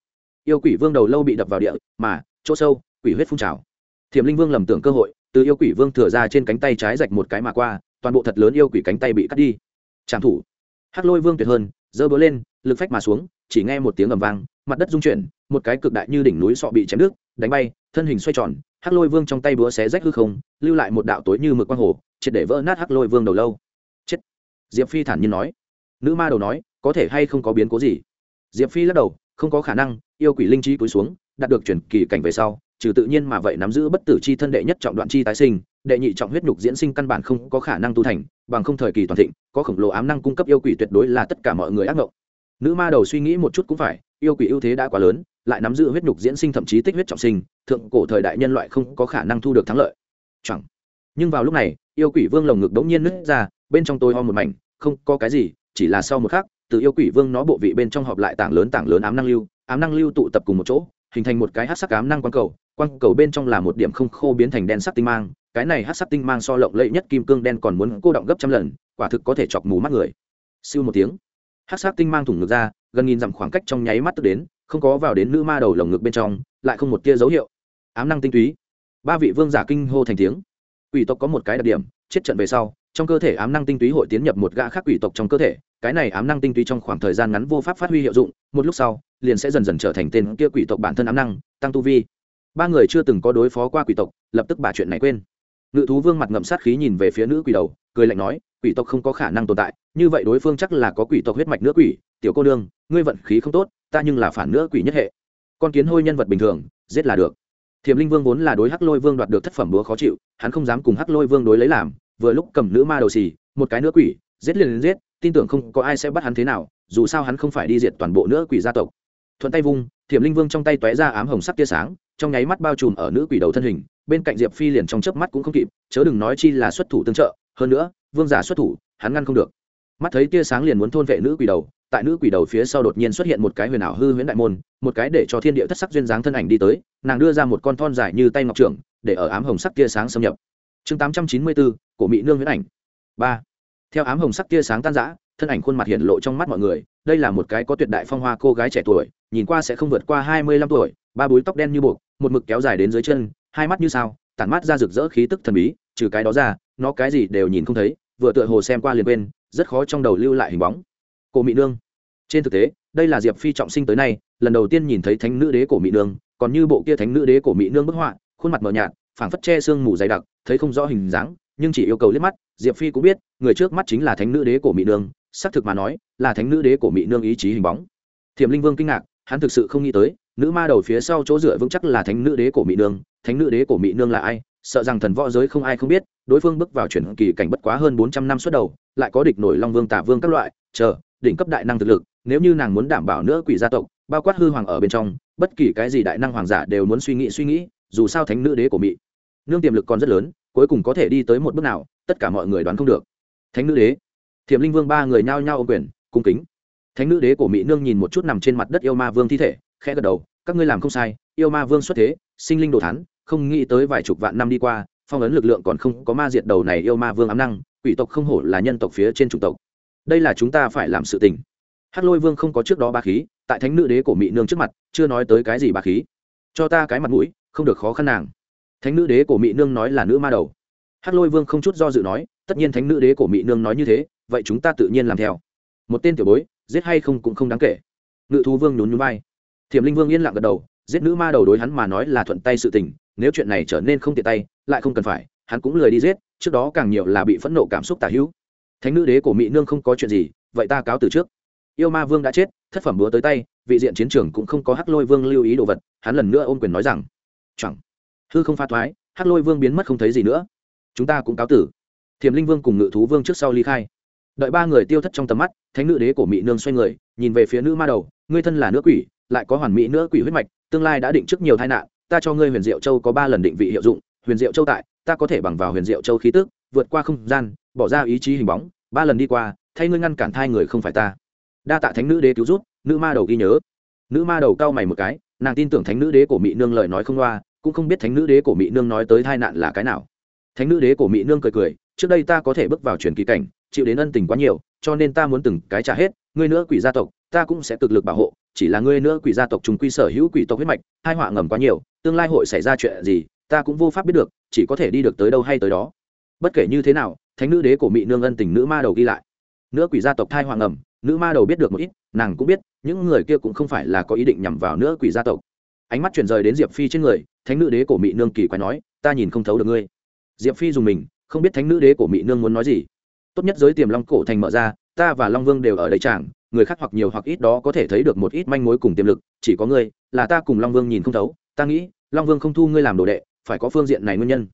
Yêu quỷ vương đầu lâu bị đập vào địa mà chỗ sâu quỷ huyết phun trào. Thiểm linh vương lầm tưởng cơ hội từ yêu quỷ vương thừa ra trên cánh tay trái rạch một cái mà qua toàn bộ thật lớn yêu quỷ cánh tay bị cắt đi. Trảm thủ. Hắc lôi vương tuyệt hơn giơ búa lên lực phách mà xuống chỉ nghe một tiếng ầm vang mặt đất rung chuyển một cái cực đại như đỉnh núi sọ bị chém nước, đánh bay thân hình xoay tròn, hắc lôi vương trong tay búa xé rách hư không, lưu lại một đạo tối như mực quang hồ, triệt để vỡ nát hắc lôi vương đầu lâu. Chết. Diệp phi thản nhiên nói. Nữ ma đầu nói, có thể hay không có biến cố gì? Diệp phi lắc đầu, không có khả năng, yêu quỷ linh trí cúi xuống, đạt được chuyển kỳ cảnh về sau, trừ tự nhiên mà vậy nắm giữ bất tử chi thân đệ nhất trọng đoạn chi tái sinh, đệ nhị trọng huyết nhục diễn sinh căn bản không có khả năng tu thành, bằng không thời kỳ toàn thịnh, có khổng lồ ám năng cung cấp yêu quỷ tuyệt đối là tất cả mọi người ác mộng nữ ma đầu suy nghĩ một chút cũng phải, yêu quỷ ưu thế đã quá lớn lại nắm giữ huyết nhục diễn sinh thậm chí tích huyết trọng sinh, thượng cổ thời đại nhân loại không có khả năng thu được thắng lợi. Chẳng. Nhưng vào lúc này, yêu quỷ vương lồng ngực đống nhiên nứt ra, bên trong tôi ho một mảnh, không có cái gì, chỉ là sau một khắc, từ yêu quỷ vương nó bộ vị bên trong họp lại tảng lớn tảng lớn ám năng lưu, ám năng lưu tụ tập cùng một chỗ, hình thành một cái hát sắc ám năng quang cầu quang cầu bên trong là một điểm không khô biến thành đen sắc tinh mang, cái này hát sắc tinh mang so lộng lẫy nhất kim cương đen còn muốn cô động gấp trăm lần, quả thực có thể chọc mù mắt người. Siêu một tiếng. Hát sắc tinh mang thủng ngực ra, gần nghìn dặm khoảng cách trong nháy mắt tức đến không có vào đến nữ ma đầu lồng ngực bên trong lại không một tia dấu hiệu. Ám năng tinh túy. Ba vị vương giả kinh hô thành tiếng. Quỷ tộc có một cái đặc điểm chết trận về sau trong cơ thể ám năng tinh túy hội tiến nhập một gã khác quỷ tộc trong cơ thể cái này ám năng tinh túy trong khoảng thời gian ngắn vô pháp phát huy hiệu dụng một lúc sau liền sẽ dần dần trở thành tên kia quỷ tộc bản thân ám năng tăng tu vi. Ba người chưa từng có đối phó qua quỷ tộc lập tức bà chuyện này quên. Ngự thú vương mặt ngậm sát khí nhìn về phía nữ quỷ đầu cười lạnh nói quỷ tộc không có khả năng tồn tại như vậy đối phương chắc là có quỷ tộc huyết mạch nữ quỷ tiểu cô đương, ngươi vận khí không tốt ta nhưng là phản nữa quỷ nhất hệ. Con kiến hôi nhân vật bình thường, giết là được. Thiềm linh vương vốn là đối hắc lôi vương đoạt được thất phẩm búa khó chịu, hắn không dám cùng hắc lôi vương đối lấy làm, vừa lúc cầm nữ ma đầu xì, một cái nữa quỷ, giết liền giết, tin tưởng không có ai sẽ bắt hắn thế nào, dù sao hắn không phải đi diệt toàn bộ nữa quỷ gia tộc. Thuận tay vung, thiểm linh vương trong tay tóe ra ám hồng sắc tia sáng, trong nháy mắt bao trùm ở nữ quỷ đầu thân hình, bên cạnh diệp phi liền trong chớp mắt cũng không kịp, chớ đừng nói chi là xuất thủ tương trợ, hơn nữa, vương giả xuất thủ, hắn ngăn không được. Mắt thấy tia sáng liền muốn thôn vệ nữ quỷ đầu tại nữ quỷ đầu phía sau đột nhiên xuất hiện một cái huyền ảo hư huyễn đại môn, một cái để cho thiên địa thất sắc duyên dáng thân ảnh đi tới, nàng đưa ra một con thon dài như tay ngọc trưởng, để ở ám hồng sắc tia sáng xâm nhập. Chương tám trăm chín mươi bốn, cổ mỹ nương huyễn ảnh. Ba. Theo ám hồng sắc tia sáng tan rã, thân ảnh khuôn mặt hiện lộ trong mắt mọi người, đây là một cái có tuyệt đại phong hoa cô gái trẻ tuổi, nhìn qua sẽ không vượt qua hai mươi lăm tuổi, ba búi tóc đen như buộc, một mực kéo dài đến dưới chân, hai mắt như sao, tản mắt ra rực rỡ khí tức thần bí, trừ cái đó ra, nó cái gì đều nhìn không thấy, vừa tựa hồ xem qua liền quên, rất khó trong đầu lưu lại hình bóng cổ mỹ nương. Trên thực tế, đây là diệp phi trọng sinh tới nay, lần đầu tiên nhìn thấy thánh nữ đế cổ mỹ nương, còn như bộ kia thánh nữ đế cổ mỹ nương bức họa, khuôn mặt mờ nhạt, phảng phất che sương mù dày đặc, thấy không rõ hình dáng, nhưng chỉ yêu cầu liếc mắt, diệp phi cũng biết, người trước mắt chính là thánh nữ đế cổ mỹ nương, xác thực mà nói, là thánh nữ đế cổ mỹ nương ý chí hình bóng. Thiểm linh vương kinh ngạc, hắn thực sự không nghĩ tới, nữ ma đầu phía sau chỗ dựa vững chắc là thánh nữ đế cổ mỹ nương, thánh nữ đế cổ mỹ nương là ai, sợ rằng thần võ giới không ai không biết, đối phương bước vào chuyển kỳ cảnh bất quá hơn bốn trăm năm suốt đầu, lại có địch nổi long vương tả vương các loại, chờ đỉnh cấp đại năng thực lực nếu như nàng muốn đảm bảo nữa quỷ gia tộc bao quát hư hoàng ở bên trong bất kỳ cái gì đại năng hoàng giả đều muốn suy nghĩ suy nghĩ dù sao thánh nữ đế của mỹ. Nương tiềm lực còn rất lớn cuối cùng có thể đi tới một bước nào tất cả mọi người đoán không được. Thánh nữ đế. Thiểm linh vương ba người nhao nhao ô quyền cung kính. Thánh nữ đế của mỹ nương nhìn một chút nằm trên mặt đất yêu ma vương thi thể khẽ gật đầu các ngươi làm không sai yêu ma vương xuất thế sinh linh đồ thán, không nghĩ tới vài chục vạn năm đi qua phong ấn lực lượng còn không có ma diệt đầu này yêu ma vương ám năng quỷ tộc không hổ là nhân tộc phía trên chủng tộc đây là chúng ta phải làm sự tình. Hát lôi vương không có trước đó ba khí, tại thánh nữ đế của mỹ nương trước mặt, chưa nói tới cái gì ba khí. Cho ta cái mặt mũi, không được khó khăn nàng. Thánh nữ đế của mỹ nương nói là nữ ma đầu. Hát lôi vương không chút do dự nói, tất nhiên thánh nữ đế của mỹ nương nói như thế, vậy chúng ta tự nhiên làm theo. Một tên tiểu bối, giết hay không cũng không đáng kể. Ngự thú vương nhún nhún vai. Thiểm linh vương yên lặng gật đầu, giết nữ ma đầu đối hắn mà nói là thuận tay sự tình, nếu chuyện này trở nên không tiện tay, lại không cần phải, hắn cũng lười đi giết, trước đó càng nhiều là bị phẫn nộ cảm xúc tả hữu thánh nữ đế của mỹ nương không có chuyện gì, vậy ta cáo từ trước. Yêu ma vương đã chết, thất phẩm búa tới tay, vị diện chiến trường cũng không có hắc lôi vương lưu ý đồ vật, hắn lần nữa ôm quyền nói rằng, chẳng, hư không pha thoái, hắc lôi vương biến mất không thấy gì nữa. Chúng ta cũng cáo tử. Thiềm linh vương cùng ngự thú vương trước sau ly khai. Đợi ba người tiêu thất trong tầm mắt, thánh nữ đế của mỹ nương xoay người, nhìn về phía nữ ma đầu, ngươi thân là nữ quỷ, lại có hoàn mỹ nữ quỷ huyết mạch, tương lai đã định trước nhiều tai nạn, ta cho ngươi huyền diệu châu có ba lần định vị hiệu dụng, huyền diệu châu tại, ta có thể bằng vào huyền diệu châu khí tức vượt qua không gian, bỏ ra ý chí hình bóng, ba lần đi qua, thay ngươi ngăn cản thai người không phải ta. Đa tạ thánh nữ đế cứu rút nữ ma đầu ghi nhớ. Nữ ma đầu cau mày một cái, nàng tin tưởng thánh nữ đế của mỹ nương lời nói không loa, cũng không biết thánh nữ đế của mỹ nương nói tới tai nạn là cái nào. Thánh nữ đế của mỹ nương cười cười, trước đây ta có thể bước vào truyền kỳ cảnh, chịu đến ân tình quá nhiều, cho nên ta muốn từng cái trả hết, ngươi nữa quỷ gia tộc, ta cũng sẽ cực lực bảo hộ, chỉ là ngươi nữa quỷ gia tộc chúng quy sở hữu quỷ tộc huyết mạch hai họa ngầm quá nhiều, tương lai hội xảy ra chuyện gì, ta cũng vô pháp biết được, chỉ có thể đi được tới đâu hay tới đó bất kể như thế nào, thánh nữ đế của mỹ nương ân tình nữ ma đầu ghi lại. Nữ quỷ gia tộc thai hoàng ẩm, nữ ma đầu biết được một ít, nàng cũng biết, những người kia cũng không phải là có ý định nhằm vào Nữ quỷ gia tộc. Ánh mắt chuyển rời đến diệp phi trên người, thánh nữ đế của mỹ nương kỳ quái nói, ta nhìn không thấu được ngươi. Diệp phi dùng mình, không biết thánh nữ đế của mỹ nương muốn nói gì. Tốt nhất giới tiềm long cổ thành mở ra, ta và long vương đều ở đây chẳng, người khác hoặc nhiều hoặc ít đó có thể thấy được một ít manh mối cùng tiềm lực, chỉ có ngươi, là ta cùng long vương nhìn không thấu. Ta nghĩ, long vương không thu ngươi làm đồ đệ, phải có phương diện này nguyên nhân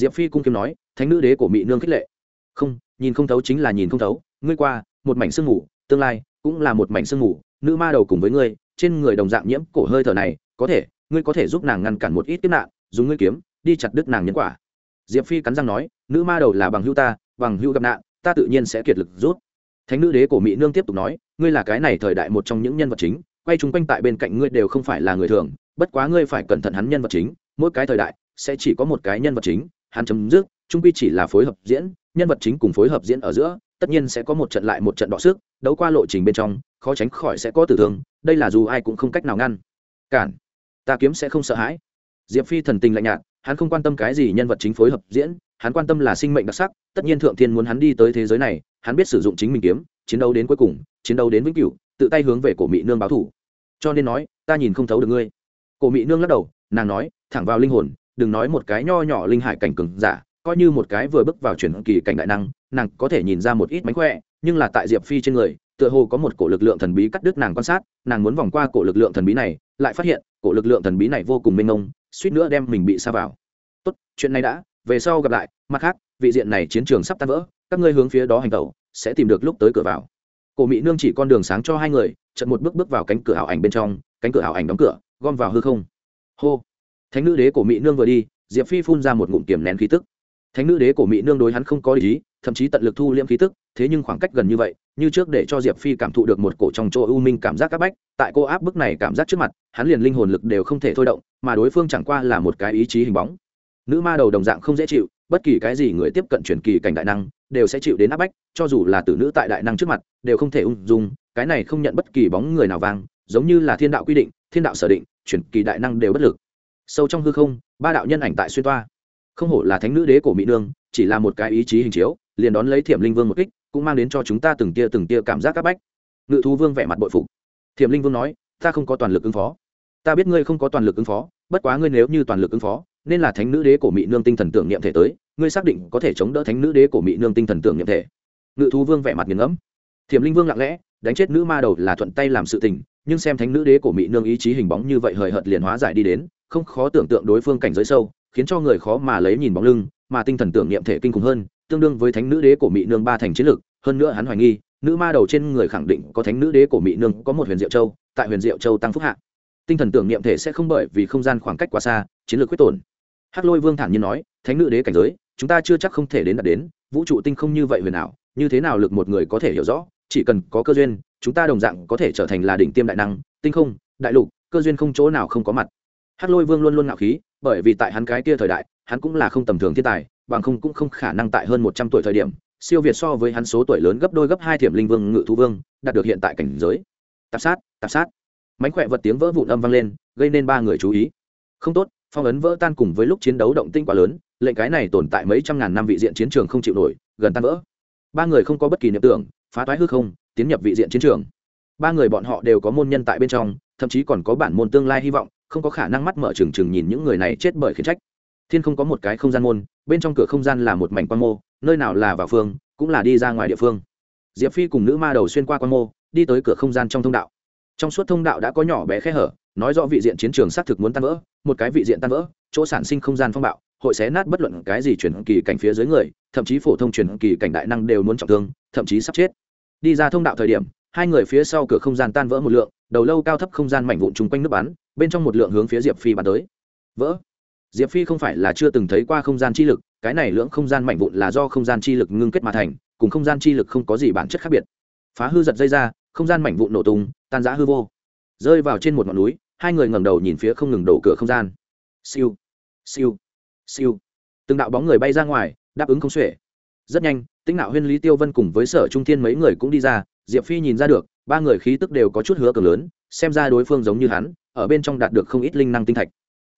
diệp phi cung kiếm nói, thánh nữ đế của mỹ nương khích lệ. Không, nhìn không thấu chính là nhìn không thấu. Ngươi qua, một mảnh sương mù, tương lai cũng là một mảnh sương mù. Nữ ma đầu cùng với ngươi, trên người đồng dạng nhiễm cổ hơi thở này, có thể, ngươi có thể giúp nàng ngăn cản một ít kiếp nạn, dùng ngươi kiếm, đi chặt đứt nàng nhân quả. Diệp phi cắn răng nói, nữ ma đầu là bằng hữu ta, bằng hữu gặp nạn, ta tự nhiên sẽ kiệt lực rút. Thánh nữ đế của mỹ nương tiếp tục nói, ngươi là cái này thời đại một trong những nhân vật chính, quay chung quanh tại bên cạnh ngươi đều không phải là người thường, bất quá ngươi phải cẩn thận hắn nhân vật chính, mỗi cái thời đại sẽ chỉ có một cái nhân vật chính hắn chấm dứt, trung quy chỉ là phối hợp diễn, nhân vật chính cùng phối hợp diễn ở giữa, tất nhiên sẽ có một trận lại một trận đọ sức, đấu qua lộ trình bên trong, khó tránh khỏi sẽ có tử thương, đây là dù ai cũng không cách nào ngăn. Cản, ta kiếm sẽ không sợ hãi. Diệp phi thần tình lạnh nhạt, hắn không quan tâm cái gì nhân vật chính phối hợp diễn, hắn quan tâm là sinh mệnh đặc sắc, tất nhiên thượng thiên muốn hắn đi tới thế giới này, hắn biết sử dụng chính mình kiếm, chiến đấu đến cuối cùng, chiến đấu đến vĩnh cửu, tự tay hướng về cổ mỹ nương báo thủ. Cho nên nói, ta nhìn không thấu được ngươi. Cổ mỹ nương lắc đầu, nàng nói, thẳng vào linh hồn đừng nói một cái nho nhỏ linh hải cảnh cường giả, coi như một cái vừa bước vào chuyển kỳ cảnh đại năng, nàng có thể nhìn ra một ít mánh khỏe, nhưng là tại diệp phi trên người, tựa hồ có một cổ lực lượng thần bí cắt đứt nàng quan sát, nàng muốn vòng qua cổ lực lượng thần bí này, lại phát hiện, cổ lực lượng thần bí này vô cùng mênh mông, suýt nữa đem mình bị xa vào. Tốt, chuyện này đã, về sau gặp lại, mặt khác, vị diện này chiến trường sắp tan vỡ, các ngươi hướng phía đó hành tẩu, sẽ tìm được lúc tới cửa vào. Cổ mỹ nương chỉ con đường sáng cho hai người chật một bước bước vào cánh cửa ảo ảnh bên trong, cánh cửa ảo ảnh đóng cửa, gom vào hư không. Hô thánh nữ đế cổ mỹ nương vừa đi, diệp phi phun ra một ngụm kiềm nén khí tức. Thánh nữ đế cổ mỹ nương đối hắn không có ý, thậm chí tận lực thu liễm khí tức, thế nhưng khoảng cách gần như vậy, như trước để cho diệp phi cảm thụ được một cổ trong chỗ u minh cảm giác áp bách, tại cô áp bức này cảm giác trước mặt, hắn liền linh hồn lực đều không thể thôi động, mà đối phương chẳng qua là một cái ý chí hình bóng. Nữ ma đầu đồng dạng không dễ chịu, bất kỳ cái gì người tiếp cận truyền kỳ cảnh đại năng, đều sẽ chịu đến áp bách, cho dù là tử nữ tại đại năng trước mặt, đều không thể ung dung, cái này không nhận bất kỳ bóng người nào vang, giống như là thiên đạo quy định, thiên đạo sở định, truyền kỳ đại năng đều bất lực sâu trong hư không, ba đạo nhân ảnh tại xuyên toa. Không hổ là thánh nữ đế cổ mỹ nương, chỉ là một cái ý chí hình chiếu, liền đón lấy thiểm linh vương một kích, cũng mang đến cho chúng ta từng tia từng tia cảm giác áp bách. Ngự thú vương vẻ mặt bội phục. Thiểm linh vương nói, ta không có toàn lực ứng phó. Ta biết ngươi không có toàn lực ứng phó, bất quá ngươi nếu như toàn lực ứng phó, nên là thánh nữ đế cổ mỹ nương tinh thần tưởng niệm thể tới, ngươi xác định có thể chống đỡ thánh nữ đế cổ mỹ nương tinh thần tưởng niệm thể. Ngự thú vương vẻ mặt nghiền ngẫm. Thiểm linh vương lặng lẽ, đánh chết nữ ma đầu là thuận tay làm sự tình, nhưng xem thánh nữ đế cổ mỹ nương ý chí hình bóng như vậy hời hợt liền hóa giải đi đến không khó tưởng tượng đối phương cảnh giới sâu, khiến cho người khó mà lấy nhìn bóng lưng, mà tinh thần tưởng niệm thể kinh khủng hơn, tương đương với thánh nữ đế cổ mỹ nương ba thành chiến lực, hơn nữa hắn hoài nghi, nữ ma đầu trên người khẳng định có thánh nữ đế cổ mỹ nương có một huyền diệu châu, tại huyền diệu châu tăng phúc hạ. Tinh thần tưởng niệm thể sẽ không bởi vì không gian khoảng cách quá xa, chiến lược quyết tổn. Hắc lôi vương thản nhiên nói, thánh nữ đế cảnh giới, chúng ta chưa chắc không thể đến đạt đến, vũ trụ tinh không như vậy huyền ảo, như thế nào lực một người có thể hiểu rõ, chỉ cần có cơ duyên, chúng ta đồng dạng có thể trở thành là đỉnh tiêm đại năng, tinh không, đại lục, cơ duyên không chỗ nào không có mặt hắc lôi vương luôn luôn ngạo khí, bởi vì tại hắn cái kia thời đại, hắn cũng là không tầm thường thiên tài, bằng không cũng không khả năng tại hơn một trăm tuổi thời điểm, siêu việt so với hắn số tuổi lớn gấp đôi gấp hai thiểm linh vương, ngự thú vương, đạt được hiện tại cảnh giới. Tạp sát tạp sát. Mánh khỏe vật tiếng vỡ vụn âm vang lên, gây nên ba người chú ý. Không tốt, phong ấn vỡ tan cùng với lúc chiến đấu động tinh quá lớn, lệnh cái này tồn tại mấy trăm ngàn năm vị diện chiến trường không chịu nổi, gần tan vỡ. Ba người không có bất kỳ niệm tưởng, phá toái hư không, tiến nhập vị diện chiến trường. Ba người bọn họ đều có môn nhân tại bên trong, thậm chí còn có bản môn tương lai hy vọng không có khả năng mắt mở trừng trừng nhìn những người này chết bởi khiến trách. Thiên không có một cái không gian môn, bên trong cửa không gian là một mảnh quan mô, nơi nào là vào phương, cũng là đi ra ngoài địa phương. Diệp phi cùng nữ ma đầu xuyên qua quan mô, đi tới cửa không gian trong thông đạo. Trong suốt thông đạo đã có nhỏ bé khe hở, nói rõ vị diện chiến trường xác thực muốn tan vỡ, một cái vị diện tan vỡ, chỗ sản sinh không gian phong bạo, hội xé nát bất luận cái gì chuyển kỳ cảnh phía dưới người, thậm chí phổ thông chuyển kỳ cảnh đại năng đều muốn trọng thương, thậm chí sắp chết. Đi ra thông đạo thời điểm hai người phía sau cửa không gian tan vỡ một lượng, đầu lâu cao thấp không gian mảnh vụn chung quanh nước bắn, bên trong một lượng hướng phía diệp phi bắn tới. Vỡ. Diệp phi không phải là chưa từng thấy qua không gian chi lực, cái này lưỡng không gian mảnh vụn là do không gian chi lực ngưng kết mà thành, cùng không gian chi lực không có gì bản chất khác biệt. Phá hư giật dây ra, không gian mảnh vụn nổ tung, tan giã hư vô. Rơi vào trên một ngọn núi, hai người ngẩng đầu nhìn phía không ngừng đổ cửa không gian. Siêu. Siêu. Siêu. Từng đạo bóng người bay ra ngoài, đáp ứng không xuể. Rất nhanh, tĩnh nạo huyên, lý tiêu vân cùng với sở trung thiên mấy người cũng đi ra diệp phi nhìn ra được, ba người khí tức đều có chút hứa cường lớn, xem ra đối phương giống như hắn, ở bên trong đạt được không ít linh năng tinh thạch.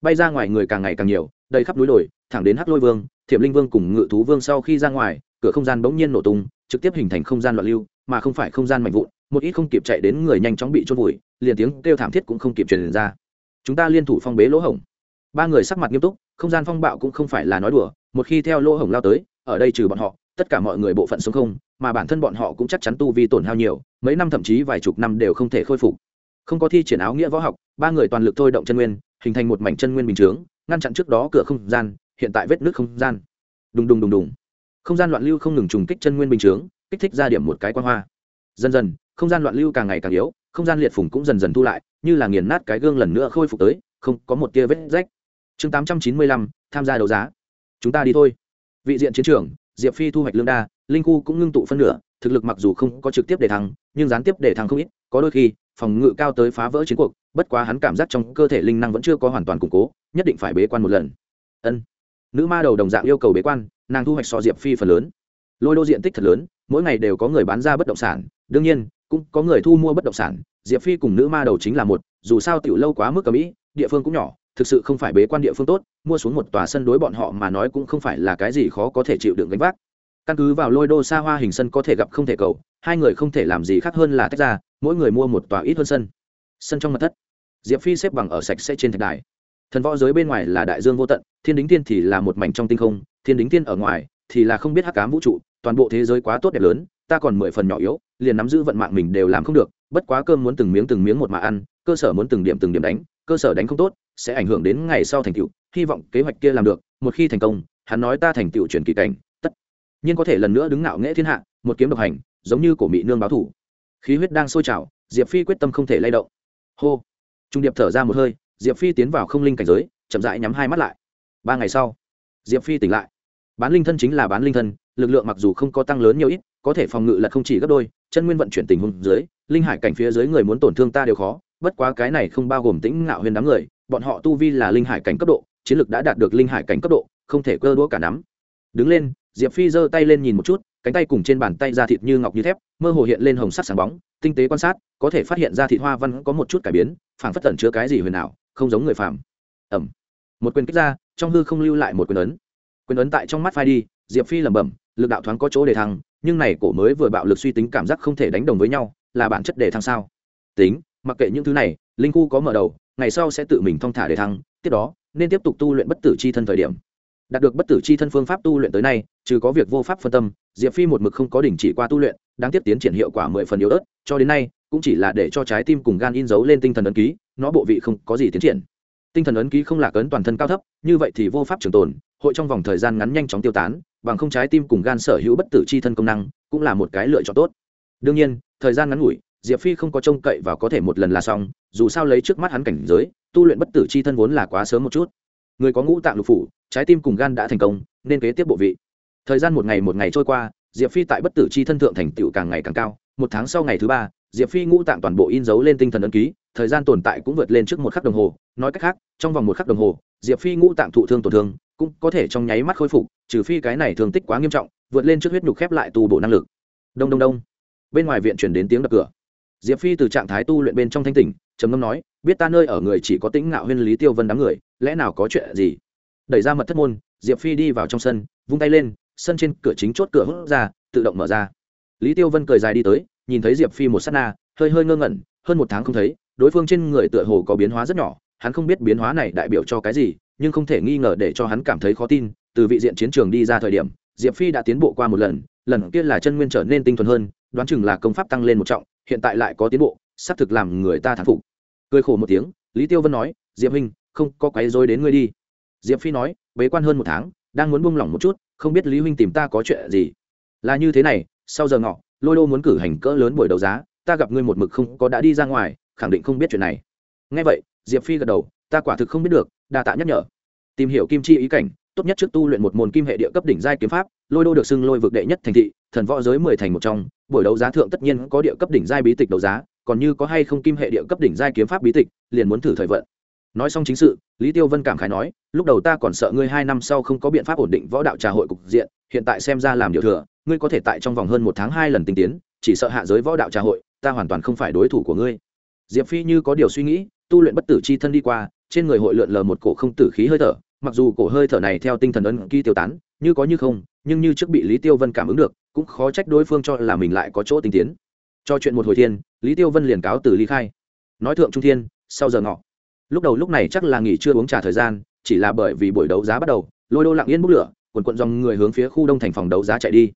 Bay ra ngoài người càng ngày càng nhiều, đầy khắp núi đồi, thẳng đến hắc lôi vương, thiểm linh vương cùng ngự thú vương sau khi ra ngoài, cửa không gian bỗng nhiên nổ tung, trực tiếp hình thành không gian loạn lưu, mà không phải không gian mạnh vụn, một ít không kịp chạy đến người nhanh chóng bị trôn vùi, liền tiếng kêu thảm thiết cũng không kịp truyền ra. Chúng ta liên thủ phong bế lỗ hổng. Ba người sắc mặt nghiêm túc, không gian phong bạo cũng không phải là nói đùa, một khi theo lỗ hổng lao tới, ở đây trừ bọn họ, tất cả mọi người bộ phận sống không mà bản thân bọn họ cũng chắc chắn tu vi tổn hao nhiều, mấy năm thậm chí vài chục năm đều không thể khôi phục. Không có thi triển áo nghĩa võ học, ba người toàn lực thôi động chân nguyên, hình thành một mảnh chân nguyên bình chướng, ngăn chặn trước đó cửa không gian, hiện tại vết nước không gian. Đùng đùng đùng đùng. Không gian loạn lưu không ngừng trùng kích chân nguyên bình chướng, kích thích ra điểm một cái quan hoa. Dần dần, không gian loạn lưu càng ngày càng yếu, không gian liệt phùng cũng dần dần thu lại, như là nghiền nát cái gương lần nữa khôi phục tới, không có một tia vết rách. Chương tám trăm chín mươi lăm, tham gia đấu giá. Chúng ta đi thôi. Vị diện chiến trường, diệp phi thu hoạch lương đa linh khu cũng ngưng tụ phân nửa thực lực mặc dù không có trực tiếp để thắng, nhưng gián tiếp để thắng không ít có đôi khi phòng ngự cao tới phá vỡ chiến cuộc bất quá hắn cảm giác trong cơ thể linh năng vẫn chưa có hoàn toàn củng cố nhất định phải bế quan một lần. Ân. Nữ ma đầu đồng dạng yêu cầu bế quan nàng thu hoạch so diệp phi phần lớn. Lôi đô diện tích thật lớn mỗi ngày đều có người bán ra bất động sản đương nhiên cũng có người thu mua bất động sản diệp phi cùng nữ ma đầu chính là một dù sao tiểu lâu quá mức cầm mỹ, địa phương cũng nhỏ thực sự không phải bế quan địa phương tốt mua xuống một tòa sân đối bọn họ mà nói cũng không phải là cái gì khó có thể chịu đựng gánh vác căn cứ vào lôi đô xa hoa hình sân có thể gặp không thể cầu, hai người không thể làm gì khác hơn là tách ra, mỗi người mua một tòa ít hơn sân. Sân trong mặt thất. Diệp phi xếp bằng ở sạch sẽ trên thạch đài. Thần võ giới bên ngoài là đại dương vô tận, thiên đính thiên thì là một mảnh trong tinh không, thiên đính thiên ở ngoài thì là không biết hắc cám vũ trụ, toàn bộ thế giới quá tốt đẹp lớn, ta còn mười phần nhỏ yếu, liền nắm giữ vận mạng mình đều làm không được, bất quá cơm muốn từng miếng từng miếng một mà ăn, cơ sở muốn từng điểm từng điểm đánh, cơ sở đánh không tốt, sẽ ảnh hưởng đến ngày sau thành tựu, hy vọng kế hoạch kia làm được, một khi thành công, hắn nói ta thành tựu chuyển kỳ cảnh nhưng nhiên có thể lần nữa đứng ngạo nghễ thiên hạ, một kiếm độc hành, giống như cổ mỹ nương báo thủ. Khí huyết đang sôi trào, diệp phi quyết tâm không thể lay động. Hô! Trung điệp thở ra một hơi, diệp phi tiến vào không linh cảnh giới, chậm rãi nhắm hai mắt lại. Ba ngày sau, diệp phi tỉnh lại. Bán linh thân chính là bán linh thân, lực lượng mặc dù không có tăng lớn nhiều ít, có thể phòng ngự là không chỉ gấp đôi, chân nguyên vận chuyển tình huống dưới, linh hải cảnh phía dưới người muốn tổn thương ta đều khó, bất quá cái này không bao gồm tĩnh ngạo huyền đám người, bọn họ tu vi là linh hải cảnh cấp độ, chiến lực đã đạt được linh hải cảnh cấp độ, không thể cơ đũa cả nắm. Đứng lên diệp phi giơ tay lên nhìn một chút, cánh tay cùng trên bàn tay da thịt như ngọc như thép, mơ hồ hiện lên hồng sắc sáng bóng, tinh tế quan sát, có thể phát hiện ra thịt hoa văn có một chút cải biến, phảng phất tẩn chứa cái gì huyền ảo, không giống người phàm. Ẩm một quyền kích ra, trong hư không lưu lại một quyền ấn. Quyền ấn tại trong mắt phai đi, diệp phi lẩm bẩm, lực đạo thoáng có chỗ để thăng, nhưng này cổ mới vừa bạo lực suy tính cảm giác không thể đánh đồng với nhau, là bản chất để thăng sao? Tính, mặc kệ những thứ này, linh khu có mở đầu, ngày sau sẽ tự mình thong thả để thăng, tiếp đó, nên tiếp tục tu luyện bất tử c h i thân thời điểm đạt được bất tử chi thân phương pháp tu luyện tới nay, trừ có việc vô pháp phân tâm, diệp phi một mực không có đình chỉ qua tu luyện đang tiếp tiến triển hiệu quả mười phần yếu ớt, cho đến nay, cũng chỉ là để cho trái tim cùng gan in dấu lên tinh thần ấn ký, nó bộ vị không có gì tiến triển. Tinh thần ấn ký không lạc ấn toàn thân cao thấp, như vậy thì vô pháp trường tồn, hội trong vòng thời gian ngắn nhanh chóng tiêu tán, bằng không trái tim cùng gan sở hữu bất tử chi thân công năng, cũng là một cái lựa chọn tốt. Đương nhiên, thời gian ngắn ngủi, diệp phi không có trông cậy và có thể một lần là xong, dù sao lấy trước mắt hắn cảnh giới, tu luyện bất tử chi thân vốn là quá sớm một chút. Người có ngũ tạng lục phủ trái tim cùng gan đã thành công, nên kế tiếp bộ vị. Thời gian một ngày một ngày trôi qua, diệp phi tại bất tử c h i thân thượng thành tựu càng ngày càng cao. Một tháng sau ngày thứ ba, diệp phi ngũ tạng toàn bộ in dấu lên tinh thần ấn ký, thời gian tồn tại cũng vượt lên trước một khắc đồng hồ. Nói cách khác, trong vòng một khắc đồng hồ, diệp phi ngũ tạng thụ thương tổn thương cũng có thể trong nháy mắt khôi phục, trừ phi cái này thương tích quá nghiêm trọng, vượt lên trước huyết nhục khép lại tu bổ năng lực. Đông đông đông. Bên ngoài viện chuyển đến tiếng đập cửa. Diệp phi từ trạng thái tu luyện bên trong thanh tỉnh, trầm ngâm nói, biết ta nơi ở người chỉ có tĩnh ngạo huyên lý tiêu vân đám người, lẽ nào có chuyện gì? Đẩy ra mật thất môn, diệp phi đi vào trong sân, vung tay lên, sân trên cửa chính chốt cửa hút ra, tự động mở ra. Lý tiêu vân cười dài đi tới, nhìn thấy diệp phi một s á t na, hơi hơi ngơ ngẩn, hơn một tháng không thấy, đối phương trên người tựa hồ có biến hóa rất nhỏ, hắn không biết biến hóa này đại biểu cho cái gì, nhưng không thể nghi ngờ để cho hắn cảm thấy khó tin, từ vị diện chiến trường đi ra thời điểm, diệp phi đã tiến bộ qua một lần lần kia là chân nguyên trở nên tinh thuần hơn, đoán chừng là công pháp tăng lên một trọng, hiện tại lại có tiến bộ xác thực làm người ta thán phục. Cười khổ một tiếng, lý tiêu vân nói, diệp huynh, không có quấy dối đến ngươi đi diệp phi nói, bế quan hơn một tháng, đang muốn buông lỏng một chút, không biết lý huynh tìm ta có chuyện gì. Là như thế này, sau giờ ngọ, lôi đô muốn cử hành cỡ lớn buổi đấu giá, ta gặp ngươi một mực không có đã đi ra ngoài, khẳng định không biết chuyện này. Ngay vậy, diệp phi gật đầu, ta quả thực không biết được, đa tạ nhắc nhở. Tìm hiểu kim chi ý cảnh, tốt nhất trước tu luyện một môn kim hệ địa cấp đỉnh giai kiếm pháp, lôi đô được xưng lôi vực đệ nhất thành thị, thần võ giới mười thành một trong, buổi đấu giá thượng tất nhiên có địa cấp đỉnh giai bí tịch đấu giá, còn như có hay không kim hệ địa cấp đỉnh giai kiếm pháp bí tịch, liền muốn thử thời vận nói xong chính sự, lý tiêu vân cảm khái nói, lúc đầu ta còn sợ ngươi hai năm sau không có biện pháp ổn định võ đạo trà hội cục diện, hiện tại xem ra làm điều thừa, ngươi có thể tại trong vòng hơn một tháng hai lần tinh tiến, chỉ sợ hạ giới võ đạo trà hội, ta hoàn toàn không phải đối thủ của ngươi. Diệp phi như có điều suy nghĩ, tu luyện bất tử c h i thân đi qua, trên người hội lượn lờ một cổ không tử khí hơi thở, mặc dù cổ hơi thở này theo tinh thần ấn ký tiêu tán, như có như không, nhưng như trước bị lý tiêu vân cảm ứng được, cũng khó trách đối phương cho là mình lại có chỗ tinh tiến. Cho chuyện một hồi thiên, lý tiêu vân liền cáo từ ly khai. Nói thượng trung thiên, sau giờ ngọ lúc đầu lúc này chắc là nghỉ chưa uống trà thời gian, chỉ là bởi vì buổi đấu giá bắt đầu, lôi đô lặng yên bốc lửa, quần quận dòng người hướng phía khu đông thành phòng đấu giá chạy đi.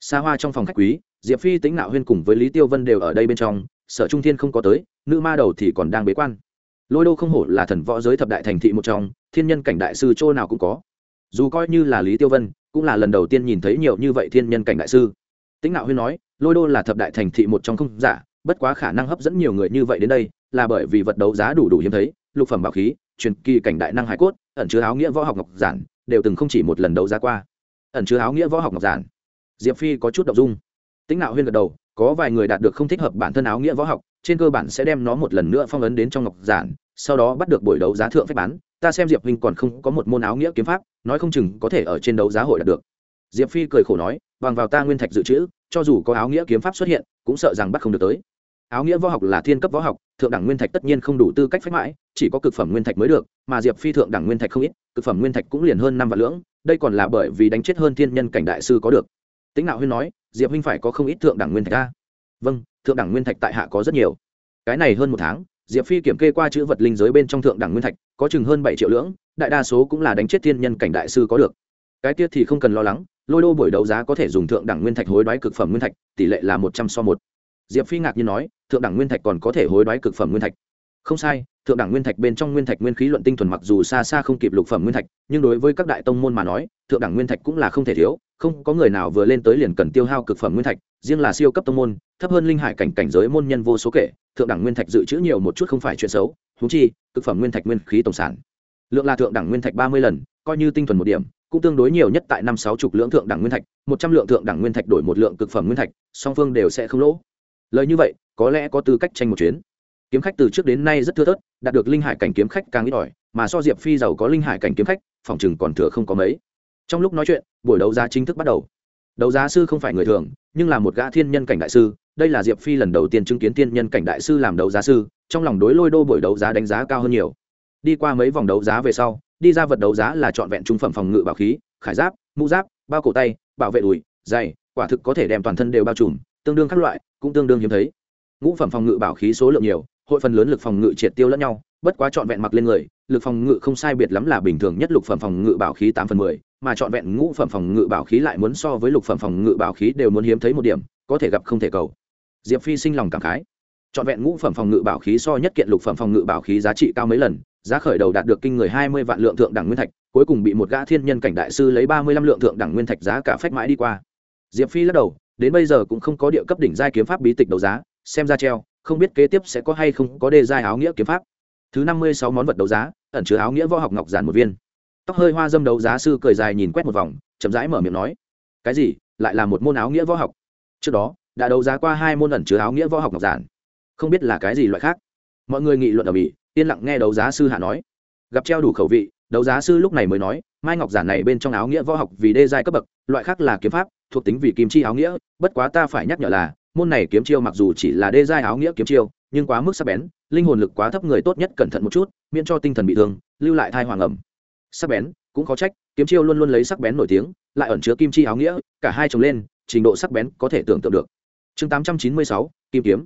Xa hoa trong phòng khách quý, diệp phi tính nạo huyên cùng với lý tiêu vân đều ở đây bên trong, sở trung thiên không có tới, nữ ma đầu thì còn đang bế quan. Lôi đô không hổ là thần võ giới thập đại thành thị một trong, thiên nhân cảnh đại sư chỗ nào cũng có. Dù coi như là lý tiêu vân, cũng là lần đầu tiên nhìn thấy nhiều như vậy thiên nhân cảnh đại sư. Tĩnh nạo huyên nói, lôi đô là thập đại thành thị một trong không giả bất quá khả năng hấp dẫn nhiều người như vậy đến đây, là bởi vì vật đấu giá đủ đủ hiếm thấy, lục phẩm bảo khí, truyền kỳ cảnh đại năng hải cốt, ẩn chứa áo nghĩa võ học ngọc giản, đều từng không chỉ một lần đấu giá qua. Ẩn chứa áo nghĩa võ học ngọc giản. Diệp phi có chút đ ộ n g dung. Tĩnh nạo huyên gật đầu, có vài người đạt được không thích hợp bản thân áo nghĩa võ học, trên cơ bản sẽ đem nó một lần nữa phong ấn đến trong ngọc giản, sau đó bắt được buổi đấu giá thượng phép bán. Ta xem diệp huynh còn không có một môn áo nghĩa kiếm pháp, nói không chừng có thể ở trên đấu giá hội đạt được. Diệp phi cười khổ nói, bằng vào ta nguyên thạch dự trữ, cho dù có áo nghĩa kiếm pháp xuất hiện, cũng sợ rằng bắt không được tới áo nghĩa võ học là thiên cấp võ học, thượng đẳng nguyên thạch tất nhiên không đủ tư cách phép mãi, chỉ có cực phẩm nguyên thạch mới được, mà diệp phi thượng đẳng nguyên thạch không ít, cực phẩm nguyên thạch cũng liền hơn năm vạn lưỡng, đây còn là bởi vì đánh chết hơn thiên nhân cảnh đại sư có được. Tính nạo huyên nói, diệp huynh phải có không ít thượng đẳng nguyên thạch ra. vâng thượng đẳng nguyên thạch tại hạ có rất nhiều. Cái này hơn một tháng, diệp phi kiểm kê qua chữ vật linh giới bên trong thượng đẳng nguyên thạch, có chừng hơn bảy triệu lưỡng, đại đa số cũng là đánh chết thiên nhân cảnh đại sư có được. Cái tiết thì không cần lo lắng, lôi đô buổi đấu giá có thể dùng thượng đẳng nguyên thạch hối đoái cực phẩm nguyên thạch, tỷ lệ là một trăm so một diệp phi ngạc nhiên nói, thượng đẳng nguyên thạch còn có thể hối đoái cực phẩm nguyên thạch. Không sai, thượng đẳng nguyên thạch bên trong nguyên thạch nguyên khí luận tinh thuần mặc dù xa xa không kịp lục phẩm nguyên thạch, nhưng đối với các đại tông môn mà nói, thượng đẳng nguyên thạch cũng là không thể thiếu, không có người nào vừa lên tới liền cần tiêu hao cực phẩm nguyên thạch, riêng là siêu cấp tông môn, thấp hơn linh hải cảnh cảnh giới môn nhân vô số kể, thượng đẳng nguyên thạch dự trữ nhiều một chút không phải chuyện xấu thú chi, cực phẩm nguyên thạch nguyên khí tổng sản. Lượng là thượng đẳng nguyên thạch ba mươi lần, coi như tinh thuần một điểm, cũng tương đối nhiều nhất tại năm sáu chục lượng thượng đẳng nguyên thạch, một trăm lượng thượng đẳng nguyên thạch đổi một lượng cực phẩm nguyên thạch, song phương đều sẽ không lỗ lời như vậy, có lẽ có tư cách tranh một chuyến. Kiếm khách từ trước đến nay rất thưa thớt, đạt được linh hải cảnh kiếm khách càng ít ỏi, mà so diệp phi giàu có linh hải cảnh kiếm khách, phòng chừng còn thừa không có mấy. Trong lúc nói chuyện, buổi đấu giá chính thức bắt đầu. Đấu giá sư không phải người thường, nhưng là một gã thiên nhân cảnh đại sư, đây là diệp phi lần đầu tiên chứng kiến thiên nhân cảnh đại sư làm đấu giá sư, trong lòng đối lôi đô buổi đấu giá đánh giá cao hơn nhiều. Đi qua mấy vòng đấu giá về sau, đi ra vật đấu giá là trọn vẹn trung phẩm phòng ngự bảo khí, khải giáp, mũ giáp, bao cổ tay, bảo vệ đùi dày quả thực có thể đem toàn thân đều bao trùm tương đương các loại, cũng tương đương hiếm thấy. Ngũ phẩm phòng ngự bảo khí số lượng nhiều, hội phần lớn lực phòng ngự triệt tiêu lẫn nhau, bất quá trọn vẹn mặc lên người, lực phòng ngự không sai biệt lắm là bình thường nhất lục phẩm phòng ngự bảo khí tám phần mười, mà trọn vẹn ngũ phẩm phòng ngự bảo khí lại muốn so với lục phẩm phòng ngự bảo khí đều muốn hiếm thấy một điểm, có thể gặp không thể cầu. Diệp phi sinh lòng cảm khái. Trọn vẹn ngũ phẩm phòng ngự bảo khí so nhất kiện lục phẩm phòng ngự bảo khí giá trị cao mấy lần, giá khởi đầu đạt được kinh người hai mươi vạn lượng thượng đẳng nguyên thạch, cuối cùng bị một gã thiên nhân cảnh đại sư lấy ba mươi lăm lượng thượng đẳng nguyên thạch giá cả phách mãi đi qua. Diệp phi lắc đầu đến bây giờ cũng không có địa cấp đỉnh giai kiếm pháp bí tịch đấu giá, xem ra treo, không biết kế tiếp sẽ có hay không có đề giai áo nghĩa kiếm pháp. Thứ năm mươi sáu món vật đấu giá, ẩn chứa áo nghĩa võ học ngọc giản một viên. Tóc hơi hoa dâm đấu giá sư cười dài nhìn quét một vòng, chậm rãi mở miệng nói, cái gì? Lại là một môn áo nghĩa võ học? Trước đó, đã đấu giá qua hai môn ẩn chứa áo nghĩa võ học ngọc giản. Không biết là cái gì loại khác. Mọi người nghị luận ở bỉ yên lặng nghe đấu giá sư hạ nói. Gặp treo đủ khẩu vị, đấu giá sư lúc này mới nói, mai ngọc giản này bên trong áo nghĩa võ học vì đê giai cấp bậc, loại khác là kiếm pháp thuộc tính vì kim chi áo nghĩa, bất quá ta phải nhắc nhở là, môn này kiếm chiêu mặc dù chỉ là đê giai áo nghĩa kiếm chiêu, nhưng quá mức sắc bén, linh hồn lực quá thấp người tốt nhất cẩn thận một chút, miễn cho tinh thần bị thương, lưu lại thai hoàng ẩm. Sắc bén, cũng khó trách, kiếm chiêu luôn luôn lấy sắc bén nổi tiếng, lại ẩn chứa kim chi áo nghĩa, cả hai chồng lên, trình độ sắc bén có thể tưởng tượng được. Chương tám trăm chín mươi sáu, kim kiếm.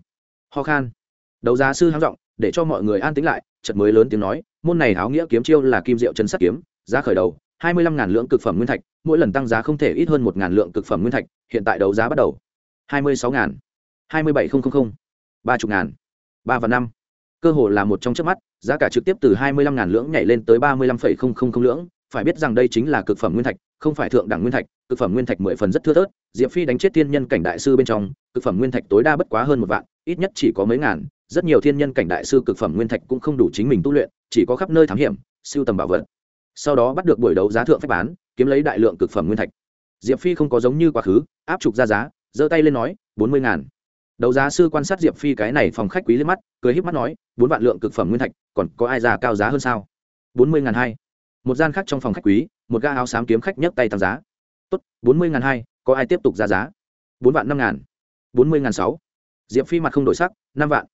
Ho khan. Đấu giá sư háng giọng, để cho mọi người an tĩnh lại chật mới lớn tiếng nói, môn này áo nghĩa kiếm chiêu là kim diệu chân sắt kiếm, giá khởi đầu hai mươi lăm ngàn lượng cực phẩm nguyên thạch, mỗi lần tăng giá không thể ít hơn một ngàn lượng cực phẩm nguyên thạch, hiện tại đấu giá bắt đầu. hai mươi sáu ngàn, hai mươi bảy nghìn ba chục ngàn, ba và năm. Cơ hồ là một trong chớp mắt, giá cả trực tiếp từ hai mươi lăm ngàn lượng nhảy lên tới ba mươi lăm phẩy không không không phải biết rằng đây chính là cực phẩm nguyên thạch, không phải thượng đẳng nguyên thạch. Cực phẩm nguyên thạch mười phần rất thưa thớt, diệp phi đánh chết thiên nhân cảnh đại sư bên trong, cực phẩm nguyên thạch tối đa bất quá hơn một vạn, ít nhất chỉ có mấy ngàn. Rất nhiều thiên nhân cảnh đại sư cực phẩm nguyên thạch cũng không đủ chính mình tu luyện, chỉ có khắp nơi thám hiểm, siêu tầm bảo vật sau đó bắt được buổi đấu giá thượng phép bán, kiếm lấy đại lượng cực phẩm nguyên thạch. Diệp phi không có giống như quá khứ, áp trục ra giá, giơ tay lên nói, bốn mươi ngàn. Đấu giá sư quan sát diệp phi cái này phòng khách quý lên mắt, cười híp mắt nói, bốn vạn lượng cực phẩm nguyên thạch, còn có ai ra cao giá hơn sao? Bốn mươi ngàn hai. Một gian khác trong phòng khách quý, một ga áo xám kiếm khách nhấc tay tăng giá. Tốt, bốn mươi ngàn hai, có ai tiếp tục ra giá? Bốn vạn năm ngàn. Bốn mươi ngàn sáu. Diệp phi mặt không đổi sắc, năm vạn.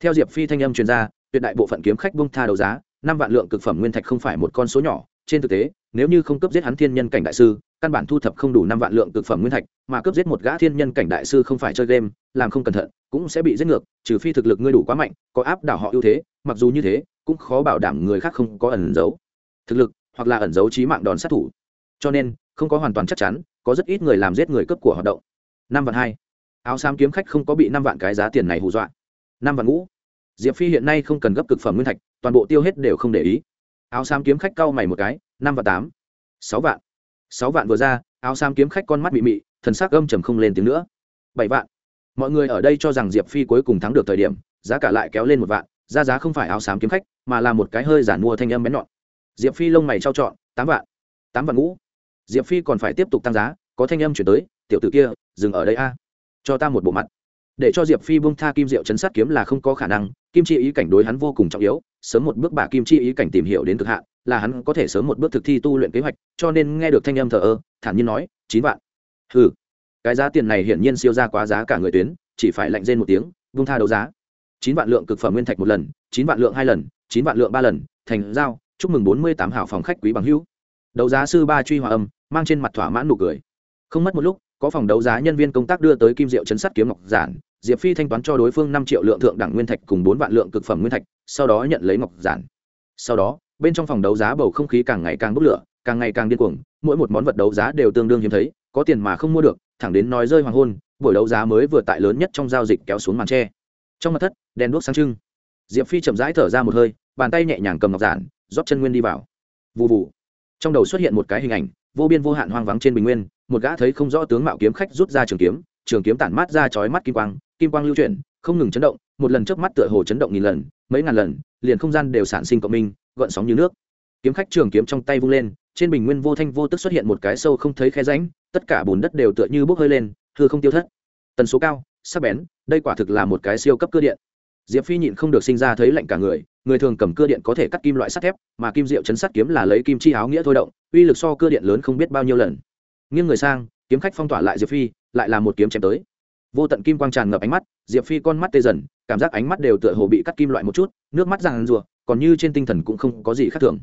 Theo diệp phi thanh âm truyền ra, tuyệt đại bộ phận kiếm khách bung tha đấu giá, năm vạn lượng cực phẩm nguyên thạch không phải một con số nhỏ trên thực tế, nếu như không cấp giết hắn thiên nhân cảnh đại sư, căn bản thu thập không đủ năm vạn lượng cực phẩm nguyên thạch, mà cướp giết một gã thiên nhân cảnh đại sư không phải chơi game, làm không cẩn thận, cũng sẽ bị giết ngược, trừ phi thực lực ngươi đủ quá mạnh, có áp đảo họ ưu thế, mặc dù như thế, cũng khó bảo đảm người khác không có ẩn giấu. Thực lực, hoặc là ẩn giấu trí mạng đòn sát thủ. Cho nên, không có hoàn toàn chắc chắn, có rất ít người làm giết người cướp của hoạt động. Năm vạn hai. Áo xám kiếm khách không có bị năm vạn cái giá tiền này hù dọa. Năm vạn ngũ. Diệp phi hiện nay không cần gấp cực phẩm nguyên thạch, toàn bộ tiêu hết đều không để ý áo xám kiếm khách cau mày một cái, năm vạn tám, sáu vạn. Sáu vạn vừa ra, áo xám kiếm khách con mắt mị mị, thần sắc âm trầm không lên tiếng nữa. Bảy vạn. Mọi người ở đây cho rằng diệp phi cuối cùng thắng được thời điểm, giá cả lại kéo lên một vạn, ra giá không phải áo xám kiếm khách, mà là một cái hơi giản mua thanh âm bén nhọn. Diệp phi lông mày trao trọn, tám vạn. Tám vạn ngũ. Diệp phi còn phải tiếp tục tăng giá, có thanh âm chuyển tới, tiểu tử kia, dừng ở đây a. Cho ta một bộ mặt. Để cho diệp phi bung tha kim diệu chấn sát kiếm là không có khả năng, kim chi ý cảnh đối hắn vô cùng trọng yếu sớm một bước bà kim chi ý cảnh tìm hiểu đến cực hạn, là hắn có thể sớm một bước thực thi tu luyện kế hoạch, cho nên nghe được thanh âm thờ ơ, thản nhiên nói, chín vạn. Ừ cái giá tiền này hiển nhiên siêu ra quá giá cả người tuyến, chỉ phải lạnh rên một tiếng, vung tha đấu giá. Chín vạn lượng cực phẩm nguyên thạch một lần, chín vạn lượng hai lần, chín vạn lượng ba lần, thành giao, chúc mừng bốn mươi tám hảo phòng khách quý bằng hữu. Đấu giá sư ba truy hòa âm, mang trên mặt thỏa mãn nụ cười. Không mất một lúc, có phòng đấu giá nhân viên công tác đưa tới kim diệu chấn sắt kiếm ngọc giản diệp phi thanh toán cho đối phương năm triệu lượng thượng đẳng nguyên thạch cùng bốn vạn lượng cực phẩm nguyên thạch, sau đó nhận lấy ngọc giản. Sau đó, bên trong phòng đấu giá bầu không khí càng ngày càng bốc lửa, càng ngày càng điên cuồng, mỗi một món vật đấu giá đều tương đương hiếm thấy, có tiền mà không mua được, thẳng đến nói rơi hoàng hôn, buổi đấu giá mới vừa tại lớn nhất trong giao dịch kéo xuống màn tre. Trong mặt thất, đèn đuốc sáng trưng. Diệp phi chậm rãi thở ra một hơi, bàn tay nhẹ nhàng cầm ngọc giản, rót chân nguyên đi vào. Vụ vụ trong đầu xuất hiện một cái hình ảnh, vô biên vô hạn hoang vắng trên bình nguyên, một gã thấy không rõ tướng mạo kiếm khách rút ra trường kiếm trường kiếm tản mát ra chói mắt kim quang kim quang lưu chuyển, không ngừng chấn động, một lần trước mắt tựa hồ chấn động nghìn lần, mấy ngàn lần, liền không gian đều sản sinh cộng minh, gợn sóng như nước. Kiếm khách trường kiếm trong tay vung lên, trên bình nguyên vô thanh vô tức xuất hiện một cái sâu không thấy khe ránh tất cả bùn đất đều tựa như bốc hơi lên thưa không tiêu thất. Tần số cao, sắc bén, đây quả thực là một cái siêu cấp cơ điện. Diệp phi nhịn không được sinh ra thấy lạnh cả người người thường cầm cưa điện có thể cắt kim loại sắt thép, mà kim diệu chấn sắt kiếm là lấy kim chi áo nghĩa thôi động, uy lực so cưa điện lớn không biết bao nhiêu lần. Nghiêng người sang, kiếm khách phong tỏa lại diệp phi, lại là một kiếm chém tới vô tận kim quang tràn ngập ánh mắt, diệp phi con mắt tê dần, cảm giác ánh mắt đều tựa hồ bị cắt kim loại một chút, nước mắt ràng rùa còn như trên tinh thần cũng không có gì khác thường.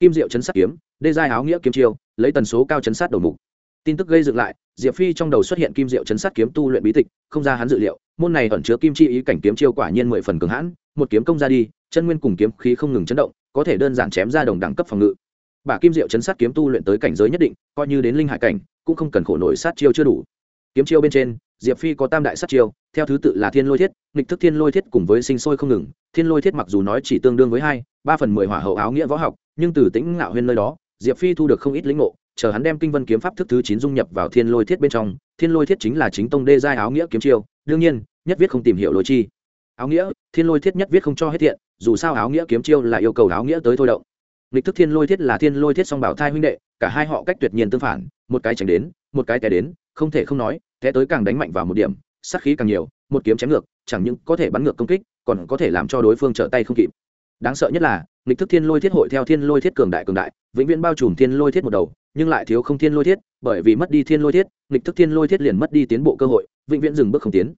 Kim diệu chấn sát kiếm, đê giai áo nghĩa kiếm chiêu, lấy tần số cao chấn sát đầu mục. Tin tức gây dựng lại, diệp phi trong đầu xuất hiện kim diệu chấn sát kiếm tu luyện bí tịch, không ra hắn dự liệu, môn này ẩn chứa kim chi ý cảnh kiếm chiêu quả nhiên mười phần cường hãn, một kiếm công ra đi, chân nguyên cùng kiếm khí không ngừng chấn động, có thể đơn giản chém ra đồng đẳng cấp phòng ngự. Bà kim diệu chấn sát kiếm tu luyện tới cảnh giới nhất định, coi như đến linh hải cảnh, cũng không cần khổ nổi sát chiêu chưa đủ. Kiếm chiêu bên trên diệp phi có tam đại sát chiêu, theo thứ tự là thiên lôi thiết, nghịch thức thiên lôi thiết cùng với sinh sôi không ngừng. Thiên lôi thiết mặc dù nói chỉ tương đương với hai, ba phần mười hỏa hậu áo nghĩa võ học, nhưng từ tĩnh ngạo huyên nơi đó, diệp phi thu được không ít lĩnh ngộ, chờ hắn đem kinh vân kiếm pháp thức thứ chín dung nhập vào thiên lôi thiết bên trong, thiên lôi thiết chính là chính tông đê giai áo nghĩa kiếm chiêu, đương nhiên, nhất viết không tìm hiểu lối chi. Áo nghĩa, thiên lôi thiết nhất viết không cho hết thiện, dù sao áo nghĩa kiếm chiêu là yêu cầu áo nghĩa tới thôi động. Lịch thức thiên lôi thiết là thiên lôi thiết song bảo thai huynh đệ, cả hai họ cách tuyệt nhiên tương phản, một cái tránh đến, một cái té đến, không thể không nói Thế tới càng đánh mạnh vào một điểm, sát khí càng nhiều, một kiếm chém ngược, chẳng những có thể bắn ngược công kích, còn có thể làm cho đối phương trở tay không kịp. Đáng sợ nhất là lịch thức thiên lôi thiết hội theo thiên lôi thiết cường đại cường đại, vĩnh viễn bao trùm thiên lôi thiết một đầu, nhưng lại thiếu không thiên lôi thiết, bởi vì mất đi thiên lôi thiết lịch thức thiên lôi thiết liền mất đi tiến bộ cơ hội, vĩnh viễn dừng bước không tiến.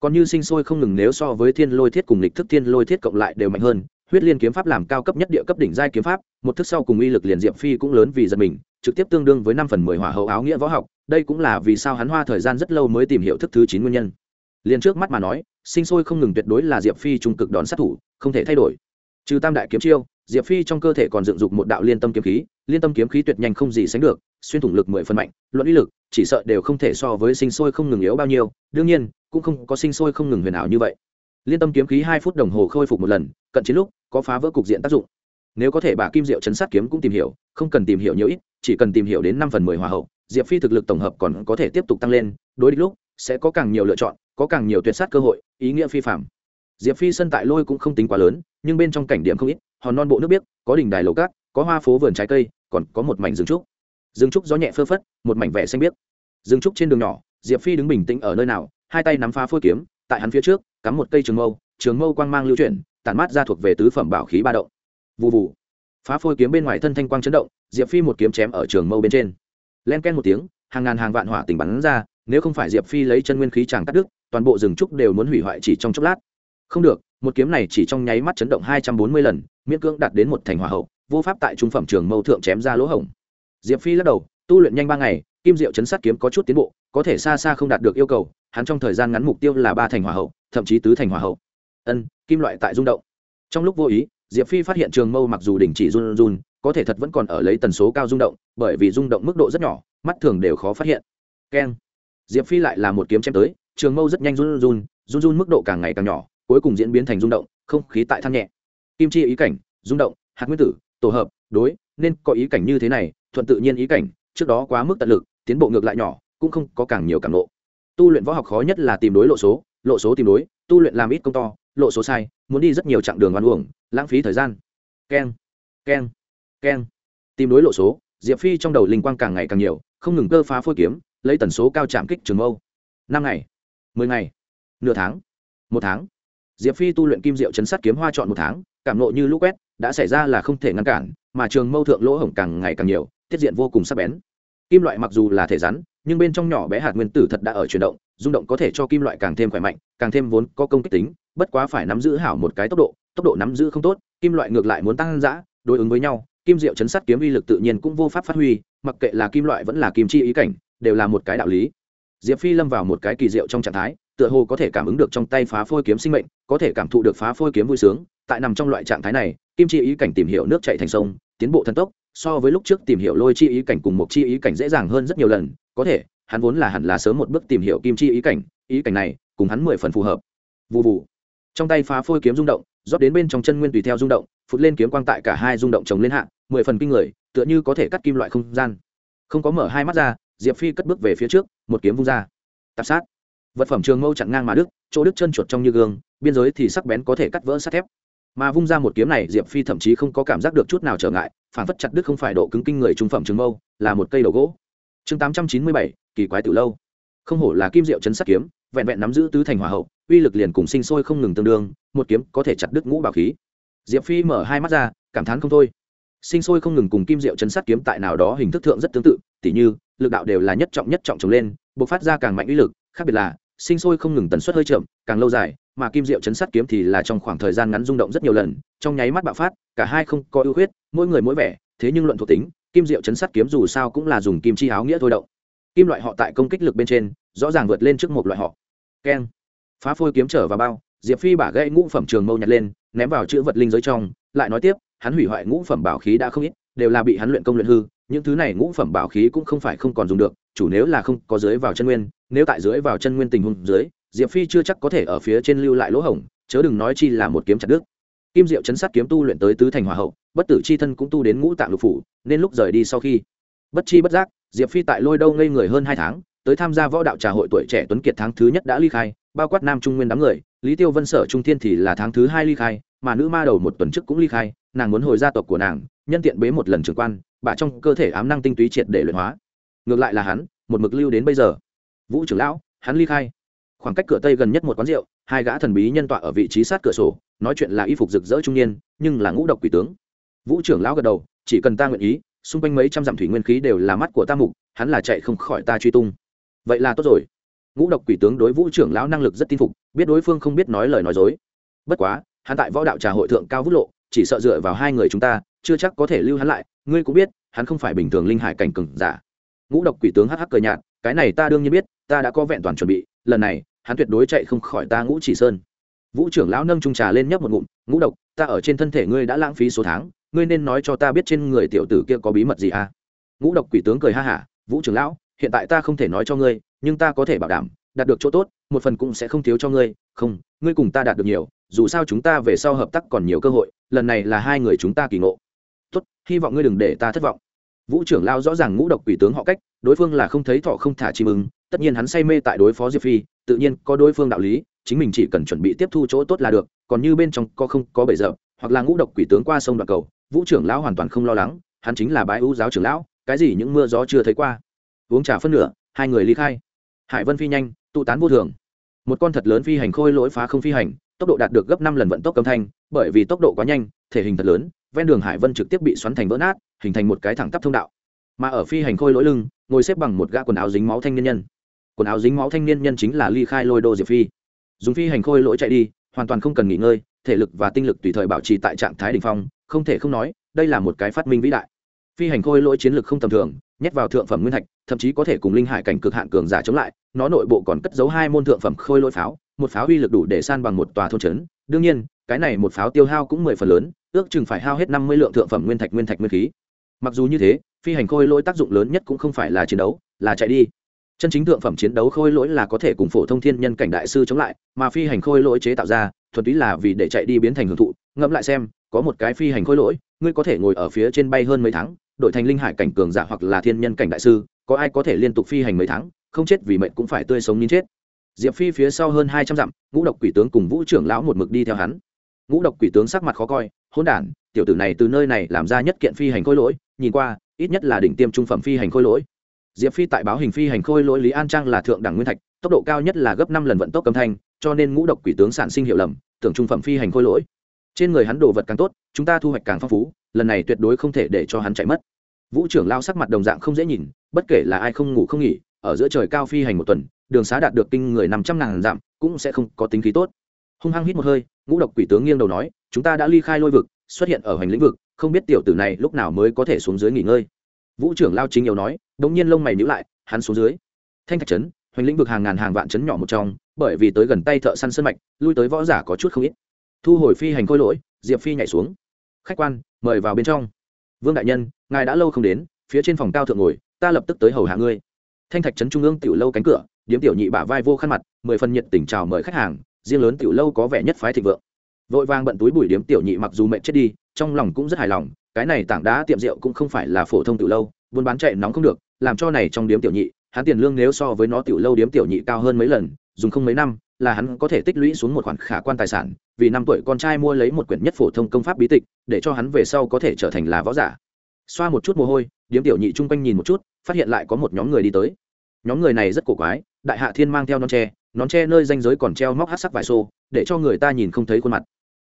Còn như sinh sôi không ngừng nếu so với thiên lôi thiết cùng lịch thức thiên lôi thiết cộng lại đều mạnh hơn, huyết liên kiếm pháp làm cao cấp nhất địa cấp đỉnh giai kiếm pháp, một thức sau cùng uy lực liền diệm phi cũng lớn vì giật mình trực tiếp tương đương với năm phần mười hỏa hậu áo nghĩa võ học, đây cũng là vì sao hắn hoa thời gian rất lâu mới tìm hiểu thức thứ chín nguyên nhân. Liền trước mắt mà nói, sinh sôi không ngừng tuyệt đối là diệp phi trung cực đòn sát thủ, không thể thay đổi. Trừ tam đại kiếm chiêu, diệp phi trong cơ thể còn dựng dục một đạo liên tâm kiếm khí, liên tâm kiếm khí tuyệt nhanh không gì sánh được, xuyên thủng lực mười phần mạnh, luận uy lực, chỉ sợ đều không thể so với sinh sôi không ngừng yếu bao nhiêu, đương nhiên, cũng không có sinh sôi không ngừng huyền ảo như vậy. Liên tâm kiếm khí hai phút đồng hồ khôi phục một lần, cận chiến lúc, có phá vỡ cục diện tác dụng. Nếu có thể bà kim diệu chấn sát kiếm cũng tìm hiểu, không cần tìm hiểu nhiều ít chỉ cần tìm hiểu đến năm phần mười hòa hậu, diệp phi thực lực tổng hợp còn có thể tiếp tục tăng lên, đối địch lúc, sẽ có càng nhiều lựa chọn, có càng nhiều tuyệt sát cơ hội, ý nghĩa phi phạm diệp phi sân tại lôi cũng không tính quá lớn, nhưng bên trong cảnh điểm không ít, hòn non bộ nước biếc, có đỉnh đài lầu cát, có hoa phố vườn trái cây, còn có một mảnh rừng trúc. Rừng trúc gió nhẹ phơ phất, một mảnh vẻ xanh biếc. Rừng trúc trên đường nhỏ, diệp phi đứng bình tĩnh ở nơi nào, hai tay nắm phá phôi kiếm, tại hắn phía trước, cắm một cây trường mâu trường mâu quang mang lưu chuyển, tản mát ra thuộc về tứ phẩm bảo khí ba động. Vụ vụ phá phôi kiếm bên ngoài thân thanh quang chấn động diệp phi một kiếm chém ở trường mâu bên trên. Len ken một tiếng, hàng ngàn hàng vạn hỏa tình bắn ra, nếu không phải diệp phi lấy chân nguyên khí chàng cắt đứt, toàn bộ rừng trúc đều muốn hủy hoại chỉ trong chốc lát. Không được, một kiếm này chỉ trong nháy mắt chấn động hai trăm bốn mươi lần, miễn cưỡng đạt đến một thành hỏa hậu, vô pháp tại trung phẩm trường mâu thượng chém ra lỗ hổng. Diệp phi lắc đầu, tu luyện nhanh ba ngày, kim diệu chấn sát kiếm có chút tiến bộ, có thể xa xa không đạt được yêu cầu, hắn trong thời gian ngắn mục tiêu là ba thành hỏa hậu, thậm chí tứ thành hỏa hậu. Ân, kim loại tại rung động. Trong lúc vô ý, diệp phi phát hiện trường mâu mặc dù đình chỉ run run có thể thật vẫn còn ở lấy tần số cao rung động, bởi vì rung động mức độ rất nhỏ, mắt thường đều khó phát hiện. Keng. Diệp phi lại là một kiếm chém tới, trường mâu rất nhanh run run run run mức độ càng ngày càng nhỏ, cuối cùng diễn biến thành rung động, không khí tại than nhẹ. Kim chi ý cảnh, rung động hạt nguyên tử, tổ hợp, đối, nên có ý cảnh như thế này, thuận tự nhiên ý cảnh, trước đó quá mức tận lực, tiến bộ ngược lại nhỏ, cũng không có càng nhiều cảm lộ tu luyện võ học khó nhất là tìm đối lộ số lộ số tìm đối, tu luyện làm ít công to, lộ số sai, muốn đi rất nhiều chặng đường oan uổng, lãng phí thời gian. Keng. Keng keng. Tìm đối lộ số, diệp phi trong đầu linh quang càng ngày càng nhiều, không ngừng cơ phá phôi kiếm, lấy tần số cao chạm kích trường mâu. Năm ngày, mười ngày, nửa tháng, một tháng. Diệp phi tu luyện kim diệu chấn sát kiếm hoa chọn một tháng, cảm nộ như lũ quét, đã xảy ra là không thể ngăn cản, mà trường mâu thượng lỗ hổng càng ngày càng nhiều, tiết diện vô cùng sắc bén. Kim loại mặc dù là thể rắn, nhưng bên trong nhỏ bé hạt nguyên tử thật đã ở chuyển động, rung động có thể cho kim loại càng thêm khỏe mạnh, càng thêm vốn có công kích tính, bất quá phải nắm giữ hảo một cái tốc độ tốc độ nắm giữ không tốt, kim loại ngược lại muốn tăng giã đối ứng với nhau kim diệu chấn sát kiếm uy lực tự nhiên cũng vô pháp phát huy, mặc kệ là kim loại vẫn là kim chi ý cảnh, đều là một cái đạo lý. Diệp phi lâm vào một cái kỳ diệu trong trạng thái, tựa hồ có thể cảm ứng được trong tay phá phôi kiếm sinh mệnh, có thể cảm thụ được phá phôi kiếm vui sướng. Tại nằm trong loại trạng thái này, kim chi ý cảnh tìm hiểu nước chạy thành sông, tiến bộ thần tốc, so với lúc trước tìm hiểu lôi chi ý cảnh cùng một chi ý cảnh dễ dàng hơn rất nhiều lần. Có thể, hắn vốn là hẳn là sớm một bước tìm hiểu kim chi ý cảnh ý cảnh này, cùng hắn mười phần phù hợp. Vụ vụ trong tay phá phôi kiếm rung động, rót đến bên trong chân nguyên tùy theo rung động, phụt lên kiếm quang tại cả hai rung động chồng lên hạ mười phần kinh người, tựa như có thể cắt kim loại không gian. Không có mở hai mắt ra, diệp phi cất bước về phía trước, một kiếm vung ra. Tạp sát. Vật phẩm trường mâu chặn ngang mà đức chỗ đức chân chuột trong như gương, biên giới thì sắc bén có thể cắt vỡ sắt thép. Mà vung ra một kiếm này, diệp phi thậm chí không có cảm giác được chút nào trở ngại phản phất chặt đức không phải độ cứng kinh người trung phẩm trường mâu, là một cây đầu gỗ. Chương tám trăm chín mươi bảy, kỳ quái từ lâu. Không hổ là kim diệu chấn sát kiếm, vẹn vẹn nắm giữ tứ thành hòa hậu, uy lực liền cùng sinh sôi không ngừng tương đương, một kiếm có thể chặt đứt ngũ bảo khí. Diệp phi mở hai mắt ra, cảm thán không thôi sinh sôi không ngừng cùng kim diệu chấn sát kiếm tại nào đó hình thức thượng rất tương tự, tỉ như, lực đạo đều là nhất trọng nhất trọng trồng lên, bộc phát ra càng mạnh uy lực, khác biệt là, sinh sôi không ngừng tần suất hơi chậm, càng lâu dài, mà kim diệu chấn sát kiếm thì là trong khoảng thời gian ngắn rung động rất nhiều lần, trong nháy mắt bạo phát, cả hai không có ưu huyết mỗi người mỗi vẻ, thế nhưng luận thuộc tính, kim diệu chấn sát kiếm dù sao cũng là dùng kim chi áo nghĩa thôi động. Kim loại họ tại công kích lực bên trên, rõ ràng vượt lên trước một loại họ. Keng. Phá phôi kiếm trở vào bao, diệp phi bả gãy ngũ phẩm trường mâu nhặt lên, ném vào chữ vật linh giới trong, lại nói tiếp hắn hủy hoại ngũ phẩm bảo khí đã không ít, đều là bị hắn luyện công luyện hư, những thứ này ngũ phẩm bảo khí cũng không phải không còn dùng được, chủ nếu là không có dưới vào chân nguyên, nếu tại dưới vào chân nguyên tình huống dưới, diệp phi chưa chắc có thể ở phía trên lưu lại lỗ hổng, chớ đừng nói chi là một kiếm chặt đứt. Kim diệu chấn sát kiếm tu luyện tới tứ thành hòa hậu, bất tử chi thân cũng tu đến ngũ tạng lục phủ, nên lúc rời đi sau khi bất chi bất giác, diệp phi tại lôi đâu ngây người hơn hai tháng, tới tham gia võ đạo trà hội tuổi trẻ tuấn kiệt tháng thứ nhất đã ly khai, bao quát nam trung nguyên đám người, lý tiêu vân sở trung thiên thì là tháng thứ hai ly khai, mà nữ ma đầu một tuần trước cũng ly khai nàng muốn hồi gia tộc của nàng, nhân tiện bế một lần trưởng quan, bà trong cơ thể ám năng tinh túy triệt để luyện hóa. Ngược lại là hắn, một mực lưu đến bây giờ. Vũ trưởng lão, hắn ly khai. Khoảng cách cửa tây gần nhất một quán rượu, hai gã thần bí nhân tọa ở vị trí sát cửa sổ, nói chuyện là y phục rực rỡ trung niên, nhưng là ngũ độc quỷ tướng. Vũ trưởng lão gật đầu, chỉ cần ta nguyện ý, xung quanh mấy trăm dặm thủy nguyên khí đều là mắt của ta mục, hắn là chạy không khỏi ta truy tung. Vậy là tốt rồi. Ngũ độc quỷ tướng đối vũ trưởng lão năng lực rất tin phục, biết đối phương không biết nói lời nói dối. Bất quá, hắn tại võ đạo trà hội thượng cao vút lộ chỉ sợ dựa vào hai người chúng ta, chưa chắc có thể lưu hắn lại, ngươi cũng biết, hắn không phải bình thường linh hải cảnh cừng giả. Ngũ độc quỷ tướng hắc hắc cờ nhạt, cái này ta đương nhiên biết, ta đã có vẹn toàn chuẩn bị, lần này, hắn tuyệt đối chạy không khỏi ta ngũ chỉ sơn. Vũ trưởng lão nâng trung trà lên nhấp một ngụm, ngũ độc, ta ở trên thân thể ngươi đã lãng phí số tháng, ngươi nên nói cho ta biết trên người tiểu tử kia có bí mật gì à? Ngũ độc quỷ tướng cười ha hả, vũ trưởng lão, hiện tại ta không thể nói cho ngươi, nhưng ta có thể bảo đảm, đạt được chỗ tốt, một phần cũng sẽ không thiếu cho ngươi, không, ngươi cùng ta đạt được nhiều, dù sao chúng ta về sau hợp tác còn nhiều cơ hội lần này là hai người chúng ta kỳ ngộ. Tốt, hy vọng ngươi đừng để ta thất vọng. Vũ trưởng lao rõ ràng ngũ độc quỷ tướng họ cách, đối phương là không thấy thọ không thả chim ưng, tất nhiên hắn say mê tại đối phó diệp phi, tự nhiên có đối phương đạo lý, chính mình chỉ cần chuẩn bị tiếp thu chỗ tốt là được, còn như bên trong có không, có bể dợ hoặc là ngũ độc quỷ tướng qua sông đoạn cầu, vũ trưởng lão hoàn toàn không lo lắng, hắn chính là bái ưu giáo trưởng lão, cái gì những mưa gió chưa thấy qua. Uống trà phân nửa, hai người ly khai. Hải vân phi nhanh, tụ tán vô thường. Một con thật lớn phi hành khôi lỗi phá không phi hành tốc độ đạt được gấp năm lần vận tốc cấm thanh, bởi vì tốc độ quá nhanh, thể hình thật lớn, ven đường hải vân trực tiếp bị xoắn thành vỡ nát, hình thành một cái thẳng tắp thông đạo. Mà ở phi hành khôi lỗi lưng, ngồi xếp bằng một gã quần áo dính máu thanh niên nhân. Quần áo dính máu thanh niên nhân chính là ly khai lôi đô diệp phi. Dùng phi hành khôi lỗi chạy đi, hoàn toàn không cần nghỉ ngơi, thể lực và tinh lực tùy thời bảo trì tại trạng thái đ ỉ n h phong, không thể không nói, đây là một cái phát minh vĩ đại. Phi hành khôi lỗi chiến lược không tầm thường, nhét vào thượng phẩm nguyên thạch, thậm chí có thể cùng linh hải cảnh cực hạn cường giả chống lại, nó nội bộ còn cất giấu hai môn thượng phẩm khôi lỗi pháo một pháo uy lực đủ để san bằng một tòa thôn trấn. Đương nhiên, cái này một pháo tiêu hao cũng mười phần lớn, ước chừng phải hao hết năm mươi lượng thượng phẩm nguyên thạch nguyên thạch nguyên khí. Mặc dù như thế, phi hành khôi lỗi tác dụng lớn nhất cũng không phải là chiến đấu, là chạy đi. Chân chính thượng phẩm chiến đấu khôi lỗi là có thể cùng phổ thông thiên nhân cảnh đại sư chống lại, mà phi hành khôi lỗi chế tạo ra, thuần túy là vì để chạy đi biến thành hưởng thụ. Ngẫm lại xem, có một cái phi hành khôi lỗi, ngươi có thể ngồi ở phía trên bay hơn mấy tháng, đổi thành linh hải cảnh cường giả hoặc là thiên nhân cảnh đại sư, có ai có thể liên tục phi hành mấy tháng, không chết vì mệnh cũng phải tươi sống nín chết diệp phi phía sau hơn hai trăm dặm, ngũ độc quỷ tướng cùng vũ trưởng lão một mực đi theo hắn. Ngũ độc quỷ tướng sắc mặt khó coi, hỗn đản, tiểu tử này từ nơi này làm ra nhất kiện phi hành khôi lỗi, nhìn qua, ít nhất là đỉnh tiêm trung phẩm phi hành khôi lỗi. Diệp phi tại báo hình phi hành khôi lỗi lý an trang là thượng đẳng nguyên thạch, tốc độ cao nhất là gấp năm lần vận tốc âm thanh, cho nên ngũ độc quỷ tướng sản sinh hiệu lầm, tưởng trung phẩm phi hành khôi lỗi. Trên người hắn đồ vật càng tốt, chúng ta thu hoạch càng phong phú, lần này tuyệt đối không thể để cho hắn chạy mất. Vũ trưởng lao sắc mặt đồng dạng không dễ nhìn, bất kể là ai không ngủ không nghỉ, ở giữa trời cao phi hành một tuần đường xá đạt được kinh người năm trăm ngàn dặm, cũng sẽ không có tính khí tốt. Hung hăng hít một hơi, ngũ độc quỷ tướng nghiêng đầu nói, chúng ta đã ly khai lôi vực, xuất hiện ở hoành lĩnh vực, không biết tiểu tử này lúc nào mới có thể xuống dưới nghỉ ngơi. Vũ trưởng lao chính yếu nói, đống nhiên lông mày nhữ lại, hắn xuống dưới. Thanh thạch trấn, hoành lĩnh vực hàng ngàn hàng vạn trấn nhỏ một trong, bởi vì tới gần tay thợ săn sân mạch, lui tới võ giả có chút không ít. Thu hồi phi hành khôi lỗi, diệp phi nhảy xuống. Khách quan, mời vào bên trong. Vương đại nhân, ngài đã lâu không đến, phía trên phòng cao thượng ngồi, ta lập tức tới hầu hạ ngươi. Thanh thạch trấn trung ương tiểu lâu cánh cửa điếm tiểu nhị bả vai vô khăn mặt, mười phần nhiệt tình chào mời khách hàng, riêng lớn tiểu lâu có vẻ nhất phái thịnh vượng. Vội vàng bận túi bùi điếm tiểu nhị mặc dù mệnh chết đi, trong lòng cũng rất hài lòng, cái này tảng đá tiệm rượu cũng không phải là phổ thông tiểu lâu, buôn bán chạy nóng không được, làm cho này trong điếm tiểu nhị, hắn tiền lương nếu so với nó tiểu lâu điếm tiểu nhị cao hơn mấy lần, dùng không mấy năm, là hắn có thể tích lũy xuống một khoản khả quan tài sản, vì năm tuổi con trai mua lấy một quyển nhất phổ thông công pháp bí tịch, để cho hắn về sau có thể trở thành là võ giả. Xoa một chút mồ hôi, điếm tiểu nhị chung quanh nhìn một chút, phát hiện lại có một nhóm người đi tới. Nhóm người này rất cổ quái đại hạ thiên mang theo nón tre nón tre nơi danh giới còn treo móc hát sắc vải xô, để cho người ta nhìn không thấy khuôn mặt.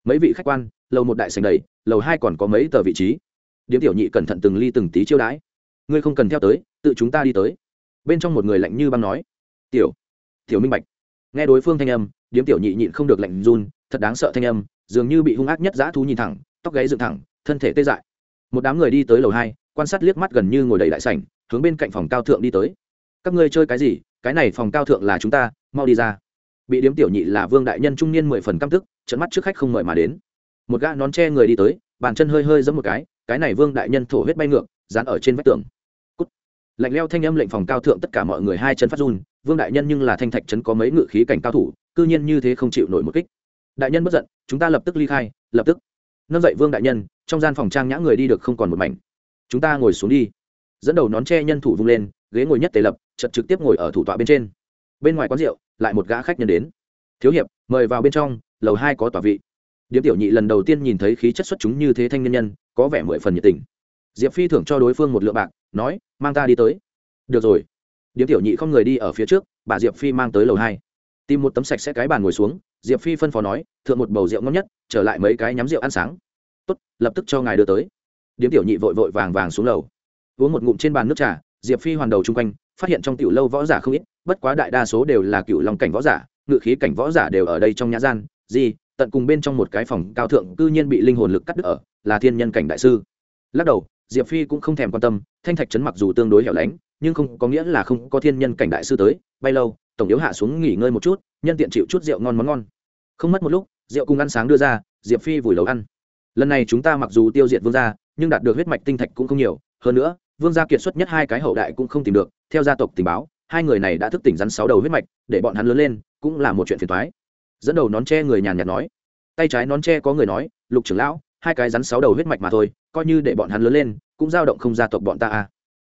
Mấy vị khách quan, lầu một đại sành đầy, lầu hai còn có mấy tờ vị trí. Điếm tiểu nhị cẩn thận từng ly từng tí chiêu đãi. Ngươi không cần theo tới, tự chúng ta đi tới. Bên trong một người lạnh như băng nói. Tiểu tiểu minh bạch. Nghe đối phương thanh âm, điếm tiểu nhị nhịn không được lạnh run, thật đáng sợ thanh âm, dường như bị hung ác nhất dã thú nhìn thẳng, tóc gáy dựng thẳng, thân thể tê dại. Một đám người đi tới lầu hai, quan sát liếc mắt gần như ngồi đầy đại sảnh, hướng bên cạnh phòng cao thượng đi tới. Các ngươi chơi cái gì? Cái này phòng cao thượng là chúng ta, mau đi ra. Bị điếm tiểu nhị là vương đại nhân trung niên mười phần căm tức trận mắt trước khách không mời mà đến. Một gã nón che người đi tới, bàn chân hơi hơi giẫm một cái cái này vương đại nhân thổ huyết bay ngược, dán ở trên vách tường. Cút. lạnh leo thanh âm lệnh phòng cao thượng tất cả mọi người hai chân phát run, vương đại nhân nhưng là thanh thạch trấn có mấy ngự khí cảnh cao thủ, cư nhiên như thế không chịu nổi một kích. Đại nhân bất giận, chúng ta lập tức ly khai, lập tức. Nâng dậy vương đại nhân, trong gian phòng trang nhã người đi được không còn một mảnh. Chúng ta ngồi xuống đi. Dẫn đầu nón che nhân thủ vung lên, ghế ngồi nhất tề lập chật trực tiếp ngồi ở thủ tọa bên trên. Bên ngoài quán rượu, lại một gã khách nhân đến. Thiếu hiệp, mời vào bên trong, lầu hai có tòa vị. Điếm tiểu nhị lần đầu tiên nhìn thấy khí chất xuất chúng như thế thanh nhân nhân, có vẻ mười phần nhiệt tình. Diệp phi thưởng cho đối phương một lượng bạc, nói, mang ta đi tới. Được rồi. Điếm tiểu nhị không người đi ở phía trước, bà diệp phi mang tới lầu hai. Tìm một tấm sạch sẽ cái bàn ngồi xuống, diệp phi phân phó nói, thượng một bầu rượu ngon nhất, trở lại mấy cái nhắm rượu ăn sáng. Tốt, lập tức cho ngài đưa tới. Điếm tiểu nhị vội vội vàng vàng xuống lầu. Uống một ngụm trên bàn nước trà, diệp phi hoàn đầu chung quanh phát hiện trong tiểu lâu võ giả không ít, bất quá đại đa số đều là cựu long cảnh võ giả, ngự khí cảnh võ giả đều ở đây trong nhã gian, gì, tận cùng bên trong một cái phòng cao thượng cư nhiên bị linh hồn lực cắt đứt ở, là thiên nhân cảnh đại sư. Lắc đầu, diệp phi cũng không thèm quan tâm, thanh thạch trấn mặc dù tương đối hẻo lánh, nhưng không có nghĩa là không có thiên nhân cảnh đại sư tới, bay lâu, tổng yếu hạ xuống nghỉ ngơi một chút, nhân tiện chịu chút rượu ngon món ngon. Không mất một lúc, rượu cùng ăn sáng đưa ra, diệp phi vùi đầu ăn. Lần này chúng ta mặc dù tiêu diệt vương gia, nhưng đạt được huyết mạch tinh thạch cũng không nhiều, hơn nữa, vương gia kiệt xuất nhất hai cái hậu đại cũng không tìm được theo gia tộc tình báo, hai người này đã thức tỉnh rắn sáu đầu huyết mạch, để bọn hắn lớn lên, cũng là một chuyện phiền thoái dẫn đầu nón tre người nhàn nhạt nói. Tay trái nón tre có người nói, lục trưởng lão, hai cái rắn sáu đầu huyết mạch mà thôi, coi như để bọn hắn lớn lên, cũng dao động không gia tộc bọn ta à.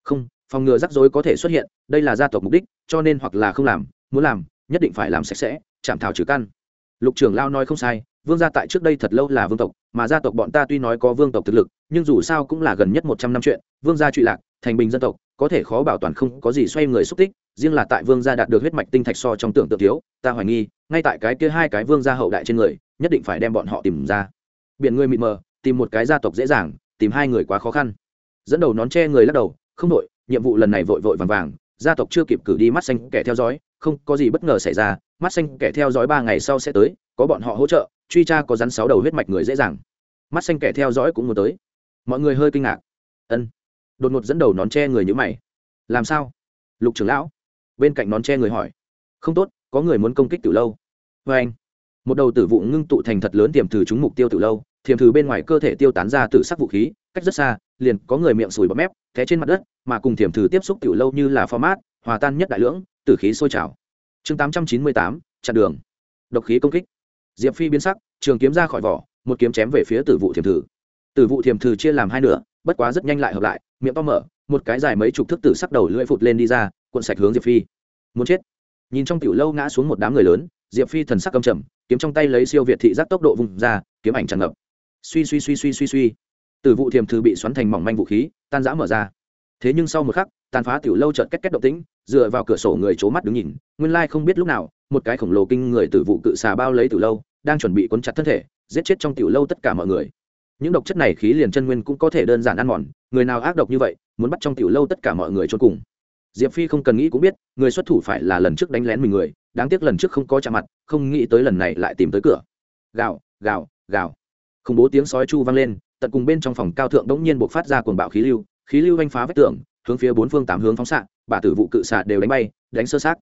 Không, phòng ngừa rắc rối có thể xuất hiện, đây là gia tộc mục đích, cho nên hoặc là không làm, muốn làm, nhất định phải làm sạch sẽ, chạm thảo trừ căn. Lục trưởng lao nói không sai, vương gia tại trước đây thật lâu là vương tộc, mà gia tộc bọn ta tuy nói có vương tộc thực lực, nhưng dù sao cũng là gần nhất một trăm năm chuyện, vương gia trụy lạc, thành bình dân tộc có thể khó bảo toàn không có gì xoay người xúc tích, riêng là tại vương gia đạt được huyết mạch tinh thạch so trong tưởng tượng thiếu, ta hoài nghi, ngay tại cái kia hai cái vương gia hậu đại trên người, nhất định phải đem bọn họ tìm ra. Biển người mịt mờ, tìm một cái gia tộc dễ dàng, tìm hai người quá khó khăn. Dẫn đầu nón che người lắc đầu, không đội nhiệm vụ lần này vội vội vàng vàng, gia tộc chưa kịp cử đi mắt xanh kẻ theo dõi, không có gì bất ngờ xảy ra, mắt xanh kẻ theo dõi ba ngày sau sẽ tới, có bọn họ hỗ trợ, truy tra có rắn sáu đầu huyết mạch người dễ dàng. Mắt xanh kẻ theo dõi cũng muốn tới. Mọi người hơi kinh ngạc. Ân đột ngột dẫn đầu nón che người như mày. Làm sao? Lục trưởng lão. Bên cạnh nón che người hỏi. Không tốt, có người muốn công kích từ lâu. Vê anh. Một đầu tử vụ ngưng tụ thành thật lớn tiềm thử trúng mục tiêu từ lâu thiềm thử bên ngoài cơ thể tiêu tán ra từ sắc vũ khí, cách rất xa, liền có người miệng sùi bọt mép, té trên mặt đất, mà cùng thiềm thử tiếp xúc tiểu lâu như là format, hòa tan nhất đại lưỡng, tử khí sôi trào. Chương tám trăm chín mươi tám, chặn đường. Độc khí công kích. Diệp phi biến sắc, trường kiếm ra khỏi vỏ, một kiếm chém về phía tử vụ thiềm thử. Tử vụ thiềm thử chia làm hai nửa bất quá rất nhanh lại hợp lại, miệng to mở, một cái dài mấy chục thước tử sắc đầu lưỡi phụt lên đi ra, cuộn sạch hướng diệp phi. Muốn chết. Nhìn trong tiểu lâu ngã xuống một đám người lớn, diệp phi thần sắc cầm trầm, kiếm trong tay lấy siêu việt thị giác tốc độ vùng ra, kiếm ảnh tràn ngập. Suy suy suy suy suy suy. Từ vụ thiềm thư bị xoắn thành mỏng manh vũ khí, tan rã mở ra. Thế nhưng sau một khắc, tàn phá tiểu lâu chợt két két động tĩnh, dựa vào cửa sổ người c mắt đứng nhìn, nguyên lai không biết lúc nào, một cái khổng lồ kinh người từ vụ cự xà bao lấy tiểu lâu, đang chuẩn bị cuốn chặt thân thể, giết chết trong tiểu lâu tất cả mọi người những độc chất này khí liền chân nguyên cũng có thể đơn giản ăn mòn, người nào ác độc như vậy, muốn bắt trong tiểu lâu tất cả mọi người trốn cùng. Diệp phi không cần nghĩ cũng biết, người xuất thủ phải là lần trước đánh lén mình người, đáng tiếc lần trước không có chạm mặt, không nghĩ tới lần này lại tìm tới cửa. Gào gào gào. Khủng bố tiếng sói chu vang lên, tận cùng bên trong phòng cao thượng đống nhiên buộc phát ra cuồng bạo khí lưu khí lưu vanh phá vách tường, hướng phía bốn phương tám hướng phóng xạ, bà tử vụ cự xạ đều đánh bay, đánh sơ sát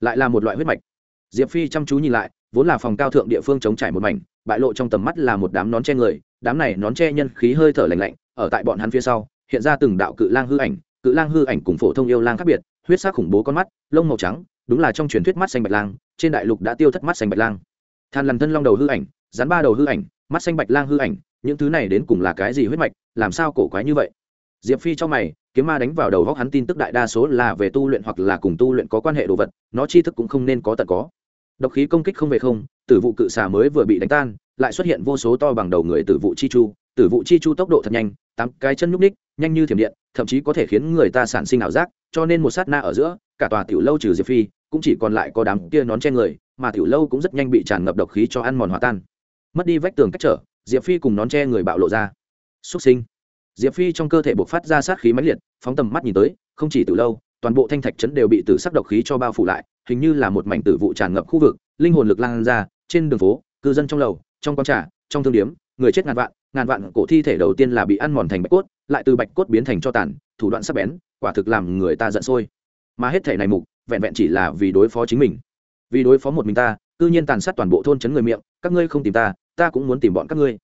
lại là một loại huyết mạch. Diệp phi chăm chú nhìn lại, vốn là phòng cao thượng địa phương chống trải một mảnh, bại lộ trong tầm mắt là một đám nón che người đám này nón che nhân khí hơi thở lạnh lạnh, ở tại bọn hắn phía sau, hiện ra từng đạo cự lang hư ảnh, cự lang hư ảnh cùng phổ thông yêu lang khác biệt, huyết sắc khủng bố con mắt, lông màu trắng, đúng là trong truyền thuyết mắt xanh bạch lang, trên đại lục đã tiêu thất mắt xanh bạch lang. Than lằn thân long đầu hư ảnh rắn ba đầu hư ảnh, mắt xanh bạch lang hư ảnh, những thứ này đến cùng là cái gì huyết mạch, làm sao cổ quái như vậy? Diệp phi trong mày, kiếm ma đánh vào đầu góc hắn tin tức đại đa số là về tu luyện hoặc là cùng tu luyện có quan hệ đồ vật, nó tri thức cũng không nên có tận có. Độc khí công kích không về không, tử vụ cự xà mới vừa bị đánh tan lại xuất hiện vô số to bằng đầu người tử vụ chi chu, tử vụ chi chu tốc độ thật nhanh, tám cái chân nhúc ních nhanh như thiểm điện, thậm chí có thể khiến người ta sản sinh ảo giác, cho nên một sát na ở giữa, cả tòa tiểu lâu trừ diệp phi, cũng chỉ còn lại có đám kia nón che người, mà tiểu lâu cũng rất nhanh bị tràn ngập độc khí cho ăn mòn hòa tan. Mất đi vách tường cách trở, diệp phi cùng nón che người bạo lộ ra. Xuất sinh. Diệp phi trong cơ thể buộc phát ra sát khí mãnh liệt, phóng tầm mắt nhìn tới, không chỉ từ lâu, toàn bộ thanh thạch trấn đều bị tử sắc độc khí cho bao phủ lại, hình như là một mảnh tử vụ tràn ngập khu vực, linh hồn lực lan ra, trên đường phố, cư dân trong lầu trong quán trà, trong thương điếm, người chết ngàn vạn ngàn vạn cổ thi thể đầu tiên là bị ăn mòn thành bạch cốt, lại từ bạch cốt biến thành cho tàn, thủ đoạn sắc bén, quả thực làm người ta giận sôi. Mà hết thể này mục, vẹn vẹn chỉ là vì đối phó chính mình. Vì đối phó một mình ta tự nhiên tàn sát toàn bộ thôn chấn người miệng, các ngươi không tìm ta ta cũng muốn tìm bọn các ngươi.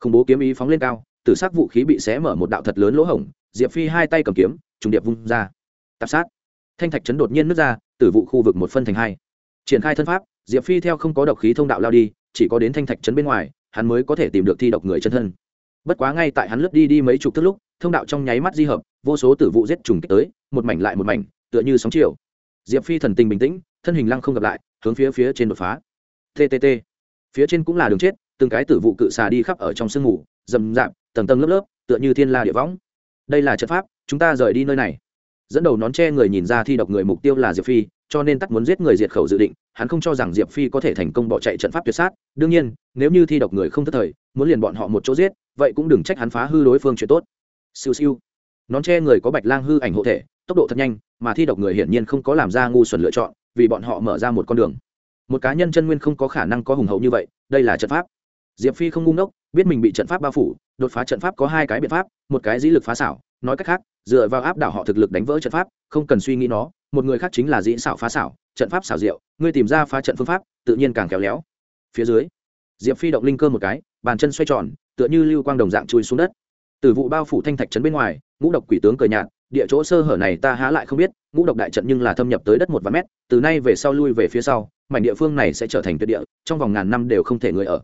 Khủng bố kiếm ý phóng lên cao, tử sắc vũ khí bị xé mở một đạo thật lớn lỗ hổng, diệp phi hai tay cầm kiếm, trùng điệp vung ra. Tạp sát. Thanh thạch chấn đột nhiên nứt ra tử vụ khu vực một phân thành hai. Triển khai thân pháp, diệp phi theo không có độc khí thông đạo lao đi chỉ có đến thanh thạch trấn bên ngoài, hắn mới có thể tìm được thi độc người chân thân. Bất quá ngay tại hắn lướt đi đi mấy chục thước lúc, thông đạo trong nháy mắt di hợp, vô số tử vụ giết trùng kích tới, một mảnh lại một mảnh, tựa như sóng chiều. Diệp phi thần tình bình tĩnh, thân hình lăng không gặp lại, hướng phía phía trên đột phá. Ttt phía trên cũng là đường chết, từng cái tử vụ cự xà đi khắp ở trong sương mù, rầm rạp, tầng tầng lớp lớp, tựa như thiên la địa võng. Đây là trận pháp, chúng ta rời đi nơi này. Dẫn đầu nón che người nhìn ra thi độc người mục tiêu là diệp phi cho nên tắt muốn giết người diệt khẩu dự định, hắn không cho rằng diệp phi có thể thành công bỏ chạy trận pháp tuyệt sát. Đương nhiên, nếu như thi độc người không thất thời, muốn liền bọn họ một chỗ giết, vậy cũng đừng trách hắn phá hư đối phương chuyện tốt. Siêu siêu. Nón che người có bạch lang hư ảnh hộ thể, tốc độ thật nhanh, mà thi độc người hiển nhiên không có làm ra ngu xuẩn lựa chọn, vì bọn họ mở ra một con đường. Một cá nhân chân nguyên không có khả năng có hùng hậu như vậy, đây là trận pháp. Diệp phi không ngu ngốc, biết mình bị trận pháp bao phủ, đột phá trận pháp có hai cái biện pháp, một cái dĩ lực phá xảo, nói cách khác dựa vào áp đảo họ thực lực đánh vỡ trận pháp, không cần suy nghĩ nó, một người khác chính là dĩ xảo phá xảo, trận pháp xảo diệu, ngươi tìm ra phá trận phương pháp, tự nhiên càng khéo léo. Phía dưới, diệp phi động linh cơ một cái, bàn chân xoay tròn, tựa như lưu quang đồng dạng chui xuống đất. Từ vụ bao phủ thanh thạch trấn bên ngoài, ngũ độc quỷ tướng cờ nhạt, địa chỗ sơ hở này ta há lại không biết, ngũ độc đại trận nhưng là thâm nhập tới đất một vạn mét, từ nay về sau lui về phía sau, mảnh địa phương này sẽ trở thành tuyệt địa, trong vòng ngàn năm đều không thể người ở.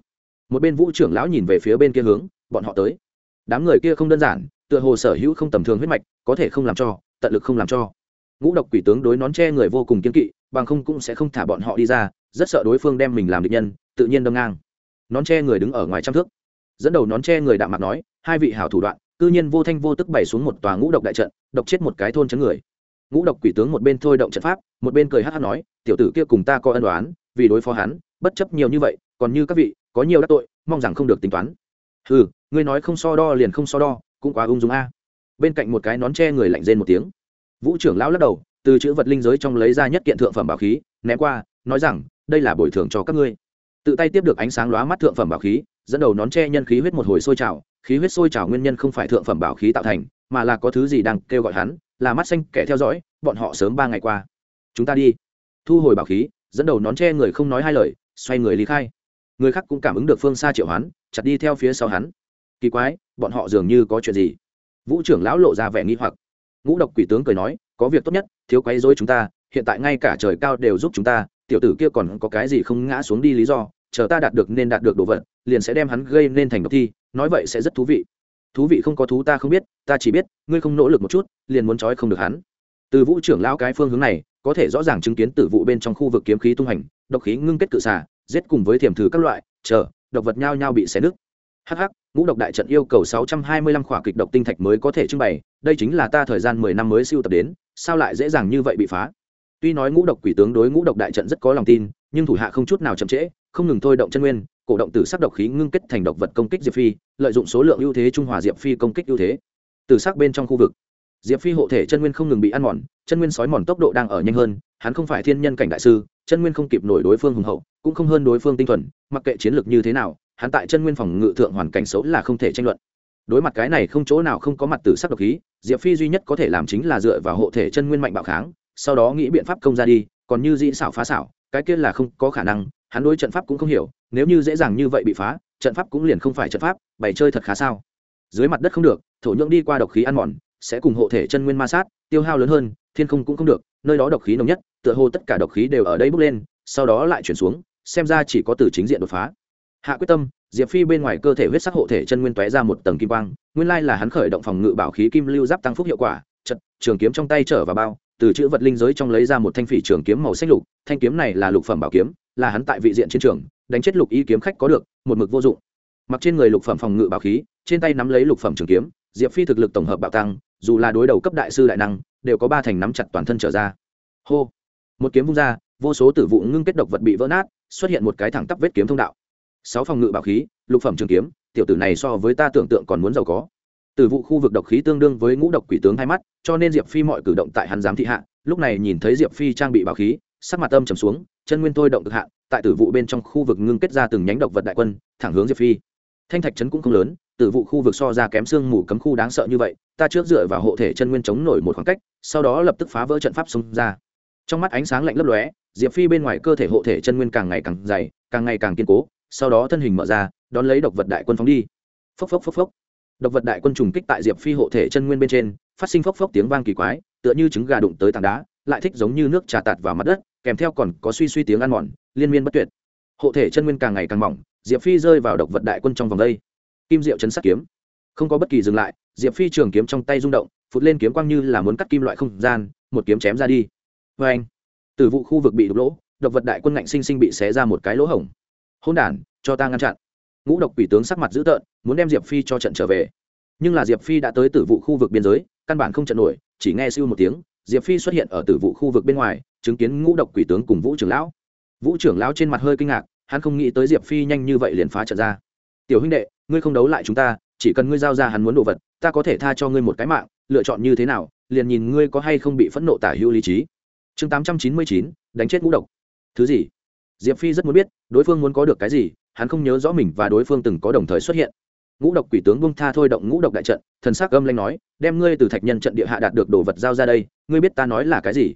Một bên vũ trưởng lão nhìn về phía bên kia hướng, bọn họ tới. Đám người kia không đơn giản tựa hồ sở hữu không tầm thường huyết mạch, có thể không làm cho, tận lực không làm cho. Ngũ độc quỷ tướng đối nón che người vô cùng kiên kỵ, bằng không cũng sẽ không thả bọn họ đi ra, rất sợ đối phương đem mình làm địch nhân, tự nhiên đâm ngang. Nón che người đứng ở ngoài trăm thước. Dẫn đầu nón che người đạm mặt nói, hai vị hảo thủ đoạn, cư nhiên vô thanh vô tức bày xuống một tòa ngũ độc đại trận, độc chết một cái thôn chấn người. Ngũ độc quỷ tướng một bên thôi động trận pháp, một bên cười hát hát nói, tiểu tử kia cùng ta có ân đoán vì đối phó hắn, bất chấp nhiều như vậy, còn như các vị, có nhiều đắc tội, mong rằng không được tính toán. Ừ ngươi nói không so đo liền không so đo cũng quá ung dung a. Bên cạnh một cái nón che người lạnh rên một tiếng. Vũ trưởng lão lắc đầu, từ chữ vật linh giới trong lấy ra nhất kiện thượng phẩm bảo khí, ném qua, nói rằng, đây là bồi thường cho các ngươi. Tự tay tiếp được ánh sáng lóa mắt thượng phẩm bảo khí, dẫn đầu nón che nhân khí huyết một hồi sôi trào, khí huyết sôi trào nguyên nhân không phải thượng phẩm bảo khí tạo thành, mà là có thứ gì đang kêu gọi hắn, là mắt xanh kẻ theo dõi, bọn họ sớm ba ngày qua. Chúng ta đi. Thu hồi bảo khí, dẫn đầu nón che người không nói hai lời, xoay người lý khai. Người khác cũng cảm ứng được phương xa triệu hắn chặt đi theo phía sau hắn kỳ quái, bọn họ dường như có chuyện gì? Vũ trưởng lão lộ ra vẻ nghi hoặc. Ngũ độc quỷ tướng cười nói, có việc tốt nhất, thiếu quấy dối chúng ta, hiện tại ngay cả trời cao đều giúp chúng ta, tiểu tử kia còn có cái gì không ngã xuống đi lý do, chờ ta đạt được nên đạt được đồ vật, liền sẽ đem hắn gây nên thành độc thi, nói vậy sẽ rất thú vị. Thú vị không có thú ta không biết, ta chỉ biết, ngươi không nỗ lực một chút, liền muốn trói không được hắn. Từ vũ trưởng lão cái phương hướng này, có thể rõ ràng chứng kiến tử vụ bên trong khu vực kiếm khí tung hành, độc khí ngưng kết cự xả giết cùng với thiềm thử các loại, chờ, độc vật nhao nhao bị xé nứt. Hắc hắc ngũ độc đại trận yêu cầu sáu trăm hai mươi lăm khỏa kịch độc tinh thạch mới có thể trưng bày, đây chính là ta thời gian mười năm mới siêu tập đến, sao lại dễ dàng như vậy bị phá? Tuy nói ngũ độc quỷ tướng đối ngũ độc đại trận rất có lòng tin, nhưng thủ hạ không chút nào chậm trễ, không ngừng thôi động chân nguyên, cổ động từ sắc độc khí ngưng kết thành độc vật công kích diệp phi, lợi dụng số lượng ưu thế trung hòa diệp phi công kích ưu thế. Từ sắc bên trong khu vực, diệp phi hộ thể chân nguyên không ngừng bị ăn mòn, chân nguyên sói mòn tốc độ đang ở nhanh hơn, hắn không phải thiên nhân cảnh đại sư, chân nguyên không kịp nổi đối phương hùng hậu, cũng không hơn đối phương tinh thuần, mặc kệ chiến lược như thế nào hắn tại chân nguyên phòng ngự thượng hoàn cảnh xấu là không thể tranh luận. Đối mặt cái này không chỗ nào không có mặt tử sắc độc khí, diệp phi duy nhất có thể làm chính là dựa vào hộ thể chân nguyên mạnh bạo kháng, sau đó nghĩ biện pháp công ra đi, còn như dĩ xảo phá xảo, cái kia là không có khả năng, hắn đối trận pháp cũng không hiểu, nếu như dễ dàng như vậy bị phá, trận pháp cũng liền không phải trận pháp, bày chơi thật khá sao. Dưới mặt đất không được, thổ nhưỡng đi qua độc khí ăn mòn, sẽ cùng hộ thể chân nguyên ma sát, tiêu hao lớn hơn, thiên không cũng không được, nơi đó độc khí nồng nhất, tựa hồ tất cả độc khí đều ở đây bốc lên, sau đó lại chuyển xuống, xem ra chỉ có từ chính diện đột phá hạ quyết tâm, diệp phi bên ngoài cơ thể huyết sắc hộ thể chân nguyên tóe ra một tầng kim quang, nguyên lai là hắn khởi động phòng ngự bảo khí kim lưu giáp tăng phúc hiệu quả, chật, trường kiếm trong tay trở vào bao, từ chữ vật linh giới trong lấy ra một thanh phỉ trường kiếm màu xanh lục, thanh kiếm này là lục phẩm bảo kiếm, là hắn tại vị diện chiến trường, đánh chết lục y kiếm khách có được, một mực vô dụng. Mặc trên người lục phẩm phòng ngự bảo khí, trên tay nắm lấy lục phẩm trường kiếm, diệp phi thực lực tổng hợp bạo tăng, dù là đối đầu cấp đại sư đại năng, đều có ba thành nắm chặt toàn thân trở ra. Hô! Một kiếm vung ra, vô số tử vụ ngưng kết độc vật bị vỡ nát, xuất hiện một cái thẳng tắp vết kiếm thông đạo sáu phòng ngự bảo khí, lục phẩm trường kiếm, tiểu tử này so với ta tưởng tượng còn muốn giàu có. Tử vụ khu vực độc khí tương đương với ngũ độc quỷ tướng hai mắt, cho nên diệp phi mọi cử động tại hắn giám thị hạ, lúc này nhìn thấy diệp phi trang bị bảo khí, sắc mặt âm trầm xuống, chân nguyên thôi động cực hạ tại tử vụ bên trong khu vực ngưng kết ra từng nhánh độc vật đại quân, thẳng hướng diệp phi. Thanh thạch trấn cũng không lớn, tử vụ khu vực so ra kém xương mù cấm khu đáng sợ như vậy, ta trước dựa vào hộ thể chân nguyên chống nổi một khoảng cách, sau đó lập tức phá vỡ trận pháp xông ra. Trong mắt ánh sáng lạnh lấp lóe, diệp phi bên ngoài cơ thể hộ thể chân nguyên càng ngày càng dày, càng ngày càng kiên cố sau đó thân hình mở ra, đón lấy độc vật đại quân phóng đi. Phốc phốc phốc phốc. Độc vật đại quân trùng kích tại diệp phi hộ thể chân nguyên bên trên, phát sinh phốc phốc tiếng vang kỳ quái, tựa như trứng gà đụng tới tảng đá, lại thích giống như nước trà tạt vào mặt đất, kèm theo còn có suy suy tiếng ăn mòn, liên miên bất tuyệt. Hộ thể chân nguyên càng ngày càng mỏng, diệp phi rơi vào độc vật đại quân trong vòng đây. Kim diệu chấn sát kiếm. Không có bất kỳ dừng lại, diệp phi trường kiếm trong tay rung động, phụt lên kiếm quang như là muốn cắt kim loại không gian, một kiếm chém ra đi. Vê anh từ vụ khu vực bị đục lỗ, độc vật đại quân ngạnh sinh sinh bị xé ra một cái lỗ hổng hôn đản, cho ta ngăn chặn. Ngũ độc quỷ tướng sắc mặt dữ tợn, muốn đem diệp phi cho trận trở về. Nhưng là diệp phi đã tới tử vụ khu vực biên giới, căn bản không trận nổi, chỉ nghe siêu một tiếng, diệp phi xuất hiện ở tử vụ khu vực bên ngoài, chứng kiến ngũ độc quỷ tướng cùng vũ trưởng lão. Vũ trưởng lão trên mặt hơi kinh ngạc, hắn không nghĩ tới diệp phi nhanh như vậy liền phá trận ra. Tiểu huynh đệ, ngươi không đấu lại chúng ta, chỉ cần ngươi giao ra hắn muốn đồ vật, ta có thể tha cho ngươi một cái mạng, lựa chọn như thế nào, liền nhìn ngươi có hay không bị phẫn nộ tả hữu lý trí. Chương tám trăm chín mươi chín, đánh chết ngũ độc. Thứ gì? Diệp phi rất muốn biết, đối phương muốn có được cái gì, hắn không nhớ rõ mình và đối phương từng có đồng thời xuất hiện. Ngũ độc quỷ tướng bung tha thôi động ngũ độc đại trận, thần sắc âm lanh nói, đem ngươi từ thạch nhân trận địa hạ đạt được đồ vật giao ra đây, ngươi biết ta nói là cái gì?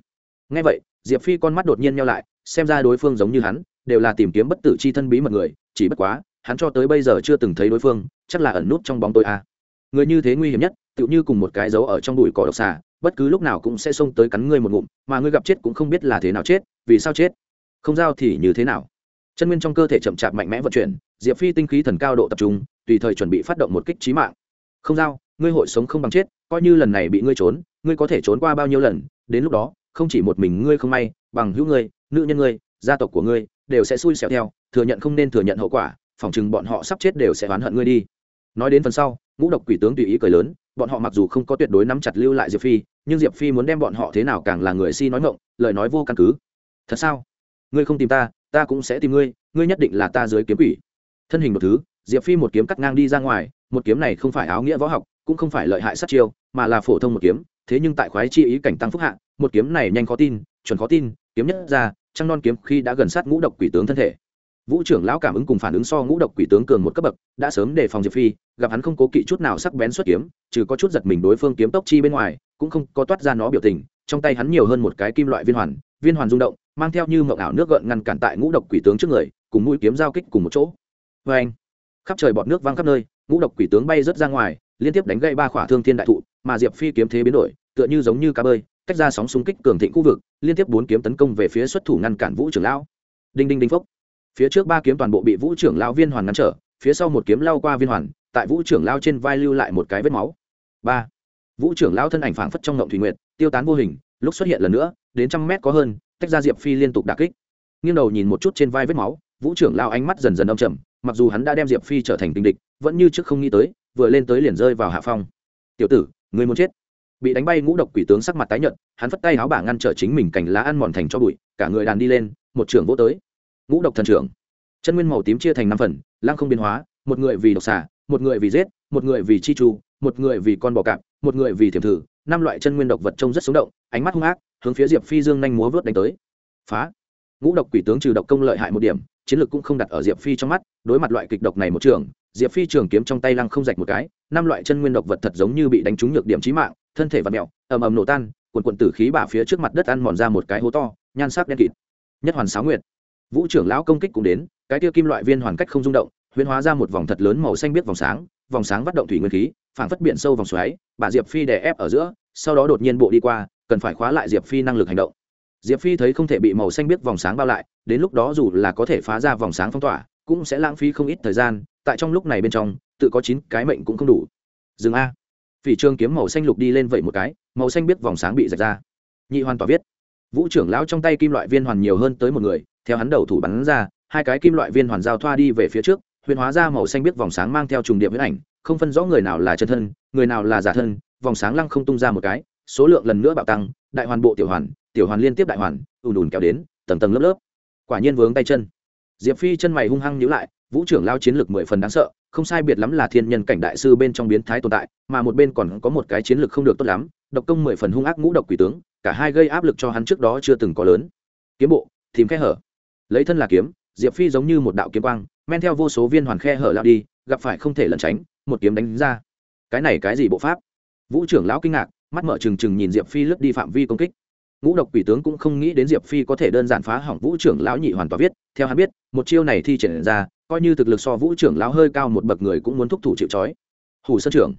Ngay vậy, diệp phi con mắt đột nhiên nhau lại, xem ra đối phương giống như hắn, đều là tìm kiếm bất tử c h i thân bí mật người, chỉ bất quá, hắn cho tới bây giờ chưa từng thấy đối phương, chắc là ẩn nút trong bóng tối a. À. người như thế nguy hiểm nhất, tựu như cùng một cái dấu ở trong đùi cỏ độc xà, bất cứ lúc nào cũng sẽ xông tới cắn ngươi một ngụm, mà ngươi gặp chết cũng không biết là thế nào chết, vì sao chết? Không giao thì như thế nào? Chân nguyên trong cơ thể chậm chạp mạnh mẽ vận chuyển, diệp phi tinh khí thần cao độ tập trung, tùy thời chuẩn bị phát động một kích trí mạng. Không giao, ngươi hội sống không bằng chết, coi như lần này bị ngươi trốn, ngươi có thể trốn qua bao nhiêu lần, đến lúc đó, không chỉ một mình ngươi không may, bằng hữu ngươi, nữ nhân ngươi, gia tộc của ngươi, đều sẽ xui xẻo theo, thừa nhận không nên thừa nhận hậu quả phỏng chừng bọn họ sắp chết đều sẽ oán hận ngươi đi. Nói đến phần sau, ngũ độc quỷ tướng tùy ý cười lớn, bọn họ mặc dù không có tuyệt đối nắm chặt lưu lại diệp phi, nhưng diệp phi muốn đem bọn họ thế nào càng là người si nói ngộng lời nói vô căn cứ. Thật sao? Ngươi không tìm ta ta cũng sẽ tìm ngươi ngươi nhất định là ta dưới kiếm quỷ. Thân hình một thứ, diệp phi một kiếm cắt ngang đi ra ngoài, một kiếm này không phải áo nghĩa võ học, cũng không phải lợi hại sát chiêu, mà là phổ thông một kiếm, thế nhưng tại khoái chi ý cảnh tăng phúc hạ, một kiếm này nhanh khó tin, chuẩn khó tin, kiếm nhất ra, trăng non kiếm khi đã gần sát ngũ độc quỷ tướng thân thể. Vũ trưởng lão cảm ứng cùng phản ứng so ngũ độc quỷ tướng cường một cấp bậc, đã sớm đề phòng diệp phi, gặp hắn không cố kỵ chút nào sắc bén xuất kiếm, trừ có chút giật mình đối phương kiếm tốc chi bên ngoài, cũng không có toát ra nó biểu tình, trong tay hắn nhiều hơn một cái kim loại viên hoàn viên hoàn rung động, mang theo như mộng ảo nước gợn ngăn cản tại ngũ độc quỷ tướng trước người, cùng mũi kiếm giao kích cùng một chỗ. Vê anh, khắp trời bọt nước văng khắp nơi, ngũ độc quỷ tướng bay rớt ra ngoài, liên tiếp đánh gãy ba khỏa thương thiên đại thụ, mà diệp phi kiếm thế biến đổi, tựa như giống như cá bơi cách ra sóng xung kích cường thịnh khu vực, liên tiếp bốn kiếm tấn công về phía xuất thủ ngăn cản vũ trưởng lão. Đinh đinh đinh phốc. Phía trước ba kiếm toàn bộ bị vũ trưởng lão viên hoàn ngăn trở, phía sau một kiếm lao qua viên hoàn, tại vũ trưởng lao trên vai lưu lại một cái vết máu. Ba. Vũ trưởng lao thân ảnh phảng phất trong ngộng thủy nguyệt, tiêu tán vô hình lúc xuất hiện lần nữa, đến trăm mét có hơn, tách ra diệp phi liên tục đà kích. Nghiêng đầu nhìn một chút trên vai vết máu, vũ trưởng lao ánh mắt dần dần âm trầm, mặc dù hắn đã đem diệp phi trở thành tình địch, vẫn như trước không nghĩ tới, vừa lên tới liền rơi vào hạ phong. Tiểu tử người muốn chết? Bị đánh bay ngũ độc quỷ tướng sắc mặt tái nhợt, hắn phất tay áo bả ngăn trở chính mình cành lá ăn mòn thành cho bụi, cả người đàn đi lên, một trưởng vỗ tới. Ngũ độc thần trưởng. Chân nguyên màu tím chia thành năm phần lang không biến hóa, một người vì độc xà, một người vì giết, một người vì chi chu, một người vì con bò cạp, một người vì thiểm thử năm loại chân nguyên độc vật trông rất sống động, ánh mắt hung ác, hướng phía diệp phi dương nhanh múa vớt đánh tới. Phá! Ngũ độc quỷ tướng trừ độc công lợi hại một điểm, chiến lược cũng không đặt ở diệp phi trong mắt, đối mặt loại kịch độc này một trường, diệp phi trường kiếm trong tay lăng không rạch một cái, năm loại chân nguyên độc vật thật giống như bị đánh trúng nhược điểm trí mạng, thân thể và mẹo, ầm ầm nổ tan quần quần tử khí bả phía trước mặt đất ăn mòn ra một cái hố to, nhan sắc đen kịt. Nhất hoàn sáu nguyệt. Vũ trưởng lão công kích cũng đến, cái tiêu kim loại viên hoàn cách không rung động, huyễn hóa ra một vòng thật lớn màu xanh biết vòng sáng vòng sáng bắt động thủy nguyên khí phảng phất biển sâu vòng xoáy, bà diệp phi đè ép ở giữa, sau đó đột nhiên bộ đi qua, cần phải khóa lại diệp phi năng lực hành động. Diệp phi thấy không thể bị màu xanh biết vòng sáng bao lại, đến lúc đó dù là có thể phá ra vòng sáng phong tỏa, cũng sẽ lãng phí không ít thời gian, tại trong lúc này bên trong, tự có chín cái mệnh cũng không đủ. Dừng a. Phỉ trương kiếm màu xanh lục đi lên vậy một cái, màu xanh biết vòng sáng bị rạch ra. Nhị hoàn tỏa viết. Vũ trưởng lão trong tay kim loại viên hoàn nhiều hơn tới một người, theo hắn đầu thủ bắn ra, hai cái kim loại viên hoàn giao thoa đi về phía trước, huyền hóa ra màu xanh biết vòng sáng mang theo trùng điệp huyết ảnh không phân rõ người nào là chân thân, người nào là giả thân, vòng sáng lăng không tung ra một cái, số lượng lần nữa bạo tăng, đại hoàn bộ tiểu hoàn tiểu hoàn liên tiếp đại hoàn, ùn ùn kéo đến, tầng tầng lớp lớp. Quả nhiên vướng tay chân. Diệp phi chân mày hung hăng nhíu lại, vũ trưởng lao chiến lược mười phần đáng sợ, không sai biệt lắm là thiên nhân cảnh đại sư bên trong biến thái tồn tại, mà một bên còn có một cái chiến lược không được tốt lắm, độc công mười phần hung ác ngũ độc quỷ tướng, cả hai gây áp lực cho hắn trước đó chưa từng có lớn. Kiếm bộ, tìm khe hở. Lấy thân là kiếm, diệp phi giống như một đạo kiếm quang, men theo vô số viên hoàn khe hở lao đi, gặp phải không thể lẩn tránh một kiếm đánh ra. Cái này cái gì bộ pháp? Vũ trưởng lão kinh ngạc, mắt mở trừng trừng nhìn diệp phi lướt đi phạm vi công kích. Ngũ độc quỷ tướng cũng không nghĩ đến diệp phi có thể đơn giản phá hỏng vũ trưởng lão nhị hoàn toàn viết. Theo hắn biết, một chiêu này thi triển ra, coi như thực lực so vũ trưởng lão hơi cao một bậc người cũng muốn thúc thủ chịu trói. Hủ sơn trưởng,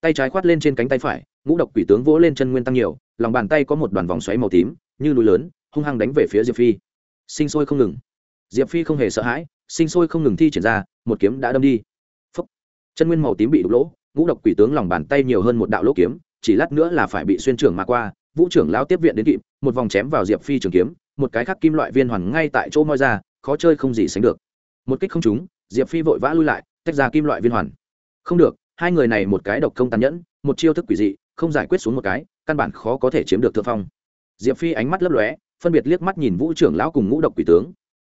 tay trái khoát lên trên cánh tay phải, ngũ độc quỷ tướng vỗ lên chân nguyên tăng nhiều, lòng bàn tay có một đoàn vòng xoáy màu tím, như núi lớn, hung hăng đánh về phía diệp phi. Sinh sôi không ngừng. Diệp phi không hề sợ hãi, sinh sôi không ngừng thi triển ra, một kiếm đã đâm đi chân nguyên màu tím bị đục lỗ, ngũ độc quỷ tướng lòng bàn tay nhiều hơn một đạo lỗ kiếm, chỉ lát nữa là phải bị xuyên trưởng mà qua, vũ trưởng lão tiếp viện đến kịp, một vòng chém vào diệp phi trường kiếm, một cái khắc kim loại viên hoàn ngay tại chỗ moi ra, khó chơi không gì sánh được. Một kích không trúng, diệp phi vội vã lui lại, tách ra kim loại viên hoàn. Không được, hai người này một cái độc công tàn nhẫn, một chiêu thức quỷ dị, không giải quyết xuống một cái, căn bản khó có thể chiếm được thượng phong. Diệp phi ánh mắt lấp lóe, phân biệt liếc mắt nhìn vũ trưởng lão cùng ngũ độc quỷ tướng.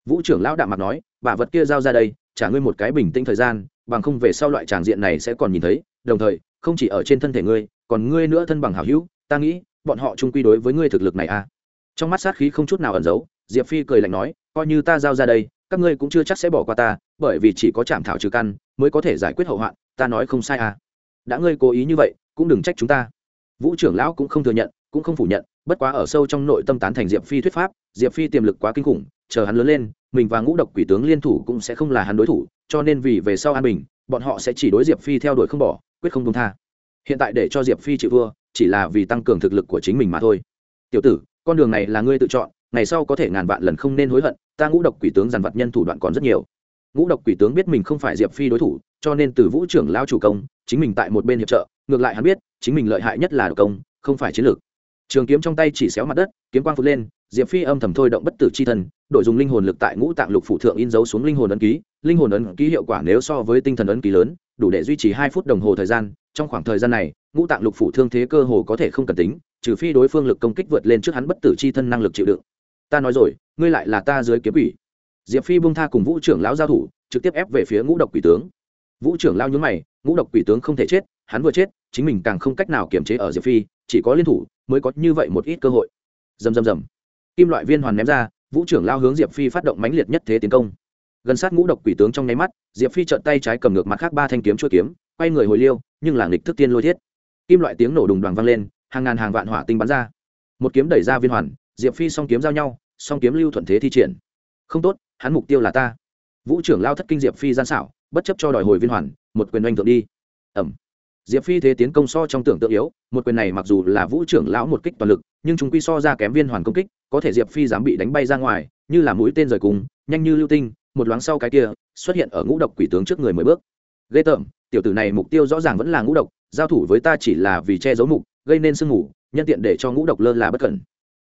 Vũ trưởng lão đạm mặt nói bà vật kia giao ra đây, trả ngươi một cái bình tĩnh thời gian bằng không về sau loại tràng diện này sẽ còn nhìn thấy, đồng thời, không chỉ ở trên thân thể ngươi, còn ngươi nữa thân bằng hảo hữu, ta nghĩ, bọn họ chung quy đối với ngươi thực lực này a à. trong mắt sát khí không chút nào ẩn giấu, diệp phi cười lạnh nói, coi như ta giao ra đây, các ngươi cũng chưa chắc sẽ bỏ qua ta, bởi vì chỉ có chạm thảo trừ căn, mới có thể giải quyết hậu hoạn, ta nói không sai à đã ngươi cố ý như vậy, cũng đừng trách chúng ta vũ trưởng lão cũng không thừa nhận, cũng không phủ nhận bất quá ở sâu trong nội tâm tán thành diệp phi thuyết pháp, diệp phi tiềm lực quá kinh khủng, chờ hắn lớn lên, mình và ngũ độc quỷ tướng liên thủ cũng sẽ không là hắn đối thủ, cho nên vì về sau an bình, bọn họ sẽ chỉ đối diệp phi theo đuổi không bỏ, quyết không công tha. Hiện tại để cho diệp phi chịu vua chỉ là vì tăng cường thực lực của chính mình mà thôi. Tiểu tử, con đường này là ngươi tự chọn, ngày sau có thể ngàn vạn lần không nên hối hận, ta ngũ độc quỷ tướng dàn vật nhân thủ đoạn còn rất nhiều. Ngũ độc quỷ tướng biết mình không phải diệp phi đối thủ, cho nên từ vũ trưởng lao chủ công, chính mình tại một bên hiệp trợ, ngược lại hắn biết, chính mình lợi hại nhất là độc công, không phải chiến lược trường kiếm trong tay chỉ xéo mặt đất, kiếm quang phụt lên, diệp phi âm thầm thôi động bất tử c h i thân đội dùng linh hồn lực tại ngũ tạng lục phủ thượng in dấu xuống linh hồn ấn ký. Linh hồn ấn ký hiệu quả nếu so với tinh thần ấn ký lớn, đủ để duy trì hai phút đồng hồ thời gian. Trong khoảng thời gian này, ngũ tạng lục phủ thương thế cơ hồ có thể không cần tính, trừ phi đối phương lực công kích vượt lên trước hắn bất tử c h i thân năng lực chịu đựng. Ta nói rồi, ngươi lại là ta dưới kiếm quỷ. Diệp phi bung tha cùng vũ trưởng lão giao thủ, trực tiếp ép về phía ngũ độc quỷ tướng vũ trưởng lao nhún mày, ngũ độc quỷ tướng không thể chết, hắn vừa chết, chính mình càng không cách nào kiềm chế ở diệp phi, chỉ có liên thủ mới có như vậy một ít cơ hội. Dầm dầm dầm kim loại viên hoàn ném ra, vũ trưởng lao hướng diệp phi phát động mãnh liệt nhất thế tiến công. Gần sát ngũ độc quỷ tướng trong nháy mắt, diệp phi trợn tay trái cầm ngược mặt khác ba thanh kiếm chua kiếm, quay người hồi liêu, nhưng là nghịch thức tiên lôi thiết. Kim loại tiếng nổ đùng đoàn vang lên, hàng ngàn hàng vạn hỏa tinh bắn ra. Một kiếm đẩy ra viên hoàn, diệp phi song kiếm giao nhau, song kiếm lưu thuận thế thi triển. Không tốt, hắn mục tiêu là ta. Vũ trưởng lao thất kinh diệp phi gian xảo bất chấp cho đòi hồi viên hoàn, một quyền oanh thượng đi. Ẩm. Diệp phi thế tiến công so trong tưởng tượng yếu, một quyền này mặc dù là vũ trưởng lão một kích toàn lực, nhưng chúng quy so ra kém viên hoàn công kích, có thể diệp phi dám bị đánh bay ra ngoài, như là mũi tên rời cùng, nhanh như lưu tinh, một loáng sau cái kia, xuất hiện ở ngũ độc quỷ tướng trước người mười bước. Ghê tởm, tiểu tử này mục tiêu rõ ràng vẫn là ngũ độc, giao thủ với ta chỉ là vì che giấu mục, gây nên sương mù, nhân tiện để cho ngũ độc lơ là bất cẩn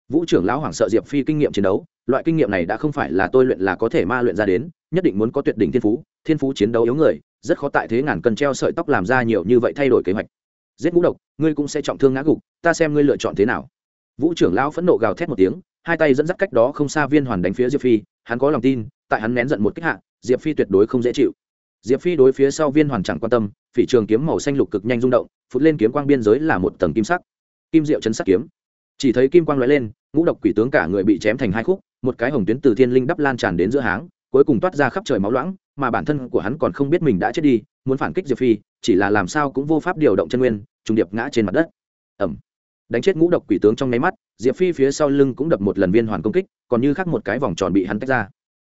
vũ trưởng lão hoảng sợ diệp phi kinh nghiệm chiến đấu, loại kinh nghiệm này đã không phải là tôi luyện là có thể ma luyện ra đến, nhất định muốn có tuyệt đỉnh thiên phú thiên phú chiến đấu yếu người, rất khó tại thế ngàn cần treo sợi tóc làm ra nhiều như vậy thay đổi kế hoạch. Giết ngũ độc, ngươi cũng sẽ trọng thương ngã gục, ta xem ngươi lựa chọn thế nào. Vũ trưởng lão phẫn nộ gào thét một tiếng, hai tay dẫn dắt cách đó không xa viên hoàn đánh phía diệp phi, hắn có lòng tin, tại hắn nén giận một cách hạ, diệp phi tuyệt đối không dễ chịu. Diệp phi đối phía sau viên hoàn chẳng quan tâm, phỉ trường kiếm màu xanh lục cực nhanh rung động, phụt lên kiếm quang biên giới là một tầng kim sắc. Kim diệu chấn sắc kiếm chỉ thấy kim quang lóe lên, ngũ độc quỷ tướng cả người bị chém thành hai khúc, một cái hồng tuyến từ thiên linh đắp lan tràn đến giữa háng, cuối cùng toát ra khắp trời máu loãng, mà bản thân của hắn còn không biết mình đã chết đi, muốn phản kích diệp phi, chỉ là làm sao cũng vô pháp điều động chân nguyên, trùng điệp ngã trên mặt đất. Ẩm đánh chết ngũ độc quỷ tướng trong nháy mắt, diệp phi phía sau lưng cũng đập một lần viên hoàn công kích, còn như khác một cái vòng tròn bị hắn tách ra.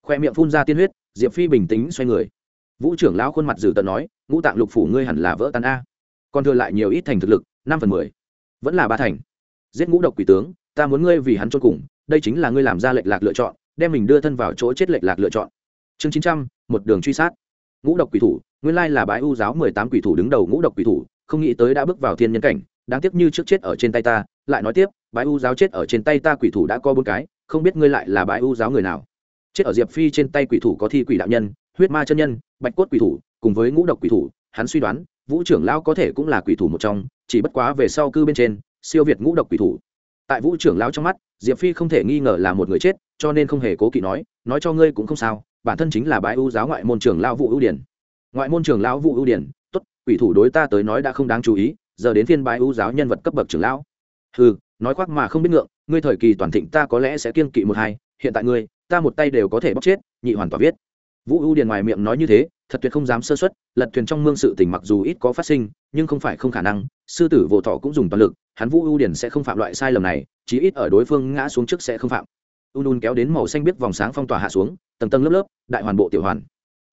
Khoe miệng phun ra tiên huyết, diệp phi bình tĩnh xoay người. Vũ trưởng lão khuôn mặt dữ tợn nói, ngũ tạng lục phủ ngươi hẳn là vỡ tan a. Còn thừa lại nhiều ít thành thực lực, năm phần mười, vẫn là ba thành giết ngũ độc quỷ tướng, ta muốn ngươi vì hắn cho cùng, đây chính là ngươi làm ra lệch lạc lựa chọn, đem mình đưa thân vào chỗ chết lệch lạc lựa chọn. Chương chín trăm, một đường truy sát. Ngũ độc quỷ thủ, nguyên lai là bái u giáo mười tám quỷ thủ đứng đầu ngũ độc quỷ thủ, không nghĩ tới đã bước vào thiên nhân cảnh, đáng tiếc như trước chết ở trên tay ta, lại nói tiếp, bái u giáo chết ở trên tay ta quỷ thủ đã có bốn cái, không biết ngươi lại là bái u giáo người nào. Chết ở diệp phi trên tay quỷ thủ có thi quỷ đạo nhân, huyết ma chân nhân, bạch cốt quỷ thủ, cùng với ngũ độc quỷ thủ, hắn suy đoán, vũ trưởng lão có thể cũng là quỷ thủ một trong, chỉ bất quá về sau cư bên trên siêu việt ngũ độc quỷ thủ. Tại vũ trưởng lão trong mắt, diệp phi không thể nghi ngờ là một người chết, cho nên không hề cố kỵ nói nói cho ngươi cũng không sao, bản thân chính là bái ưu giáo ngoại môn trưởng lão vũ ưu điển. Ngoại môn trưởng lão vũ ưu điển, tốt, quỷ thủ đối ta tới nói đã không đáng chú ý, giờ đến phiên bái ưu giáo nhân vật cấp bậc trưởng lão. Ừ nói khoác mà không biết ngượng, ngươi thời kỳ toàn thịnh ta có lẽ sẽ kiêng kỵ một hai, hiện tại ngươi, ta một tay đều có thể bóc chết, nhị hoàn toàn viết vũ ưu điền ngoài miệng nói như thế, thật tuyệt không dám sơ xuất lật thuyền trong mương sự tình mặc dù ít có phát sinh, nhưng không phải không khả năng, sư tử vô thọ cũng dùng toàn lực, hắn vũ ưu điền sẽ không phạm loại sai lầm này, chí ít ở đối phương ngã xuống trước sẽ không phạm. Un un kéo đến màu xanh biết vòng sáng phong tỏa hạ xuống, tầng tầng lớp lớp, đại hoàn bộ tiểu hoàn.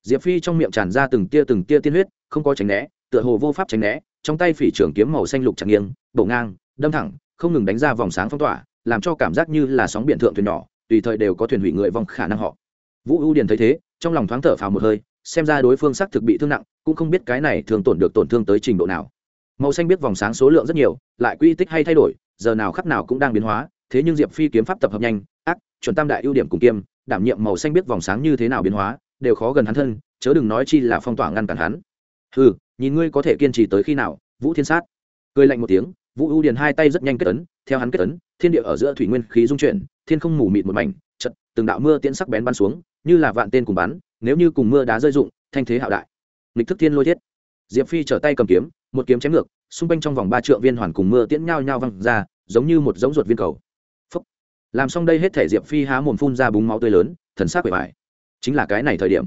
Diệp phi trong miệng tràn ra từng tia từng tia tiên huyết, không có tránh né, tựa hồ vô pháp tránh né, trong tay phỉ trưởng kiếm màu xanh lục chặt nghiêng, bổ ngang, đâm thẳng, không ngừng đánh ra vòng sáng phong tỏa, làm cho cảm giác như là sóng biển thượng thuyền nhỏ, tùy thời đều có thuyền hủy người vong khả năng họ. Vũ ưu điền thấy thế trong lòng thoáng thở phào một hơi, xem ra đối phương xác thực bị thương nặng, cũng không biết cái này thường tổn được tổn thương tới trình độ nào. Màu xanh biết vòng sáng số lượng rất nhiều, lại quy tích hay thay đổi, giờ nào khắc nào cũng đang biến hóa, thế nhưng diệp phi kiếm pháp tập hợp nhanh, ác, chuẩn tam đại ưu điểm cùng kiêm, đảm nhiệm màu xanh biết vòng sáng như thế nào biến hóa, đều khó gần hắn thân, chớ đừng nói chi là phong tỏa ngăn cản hắn. Ừ nhìn ngươi có thể kiên trì tới khi nào, vũ thiên sát. Cười lạnh một tiếng, vũ ưu điền hai tay rất nhanh kết ấn, theo hắn kết ấn, thiên địa ở giữa thủy nguyên khí dung chuyển, thiên không mù mịt một mảnh chật từng đạo mưa tiễn sắc bén bắn xuống như là vạn tên cùng bắn, nếu như cùng mưa đá rơi rụng, thanh thế hạo đại. Lịch thức thiên lôi thiết. Diệp phi trở tay cầm kiếm, một kiếm chém ngược, xung quanh trong vòng ba trượng viên hoàn cùng mưa tiễn nhau nhau văng ra, giống như một giống ruột viên cầu. Phúc. làm xong đây hết thể diệp phi há mồm phun ra búng máu tươi lớn, thần sắc bề bài chính là cái này thời điểm.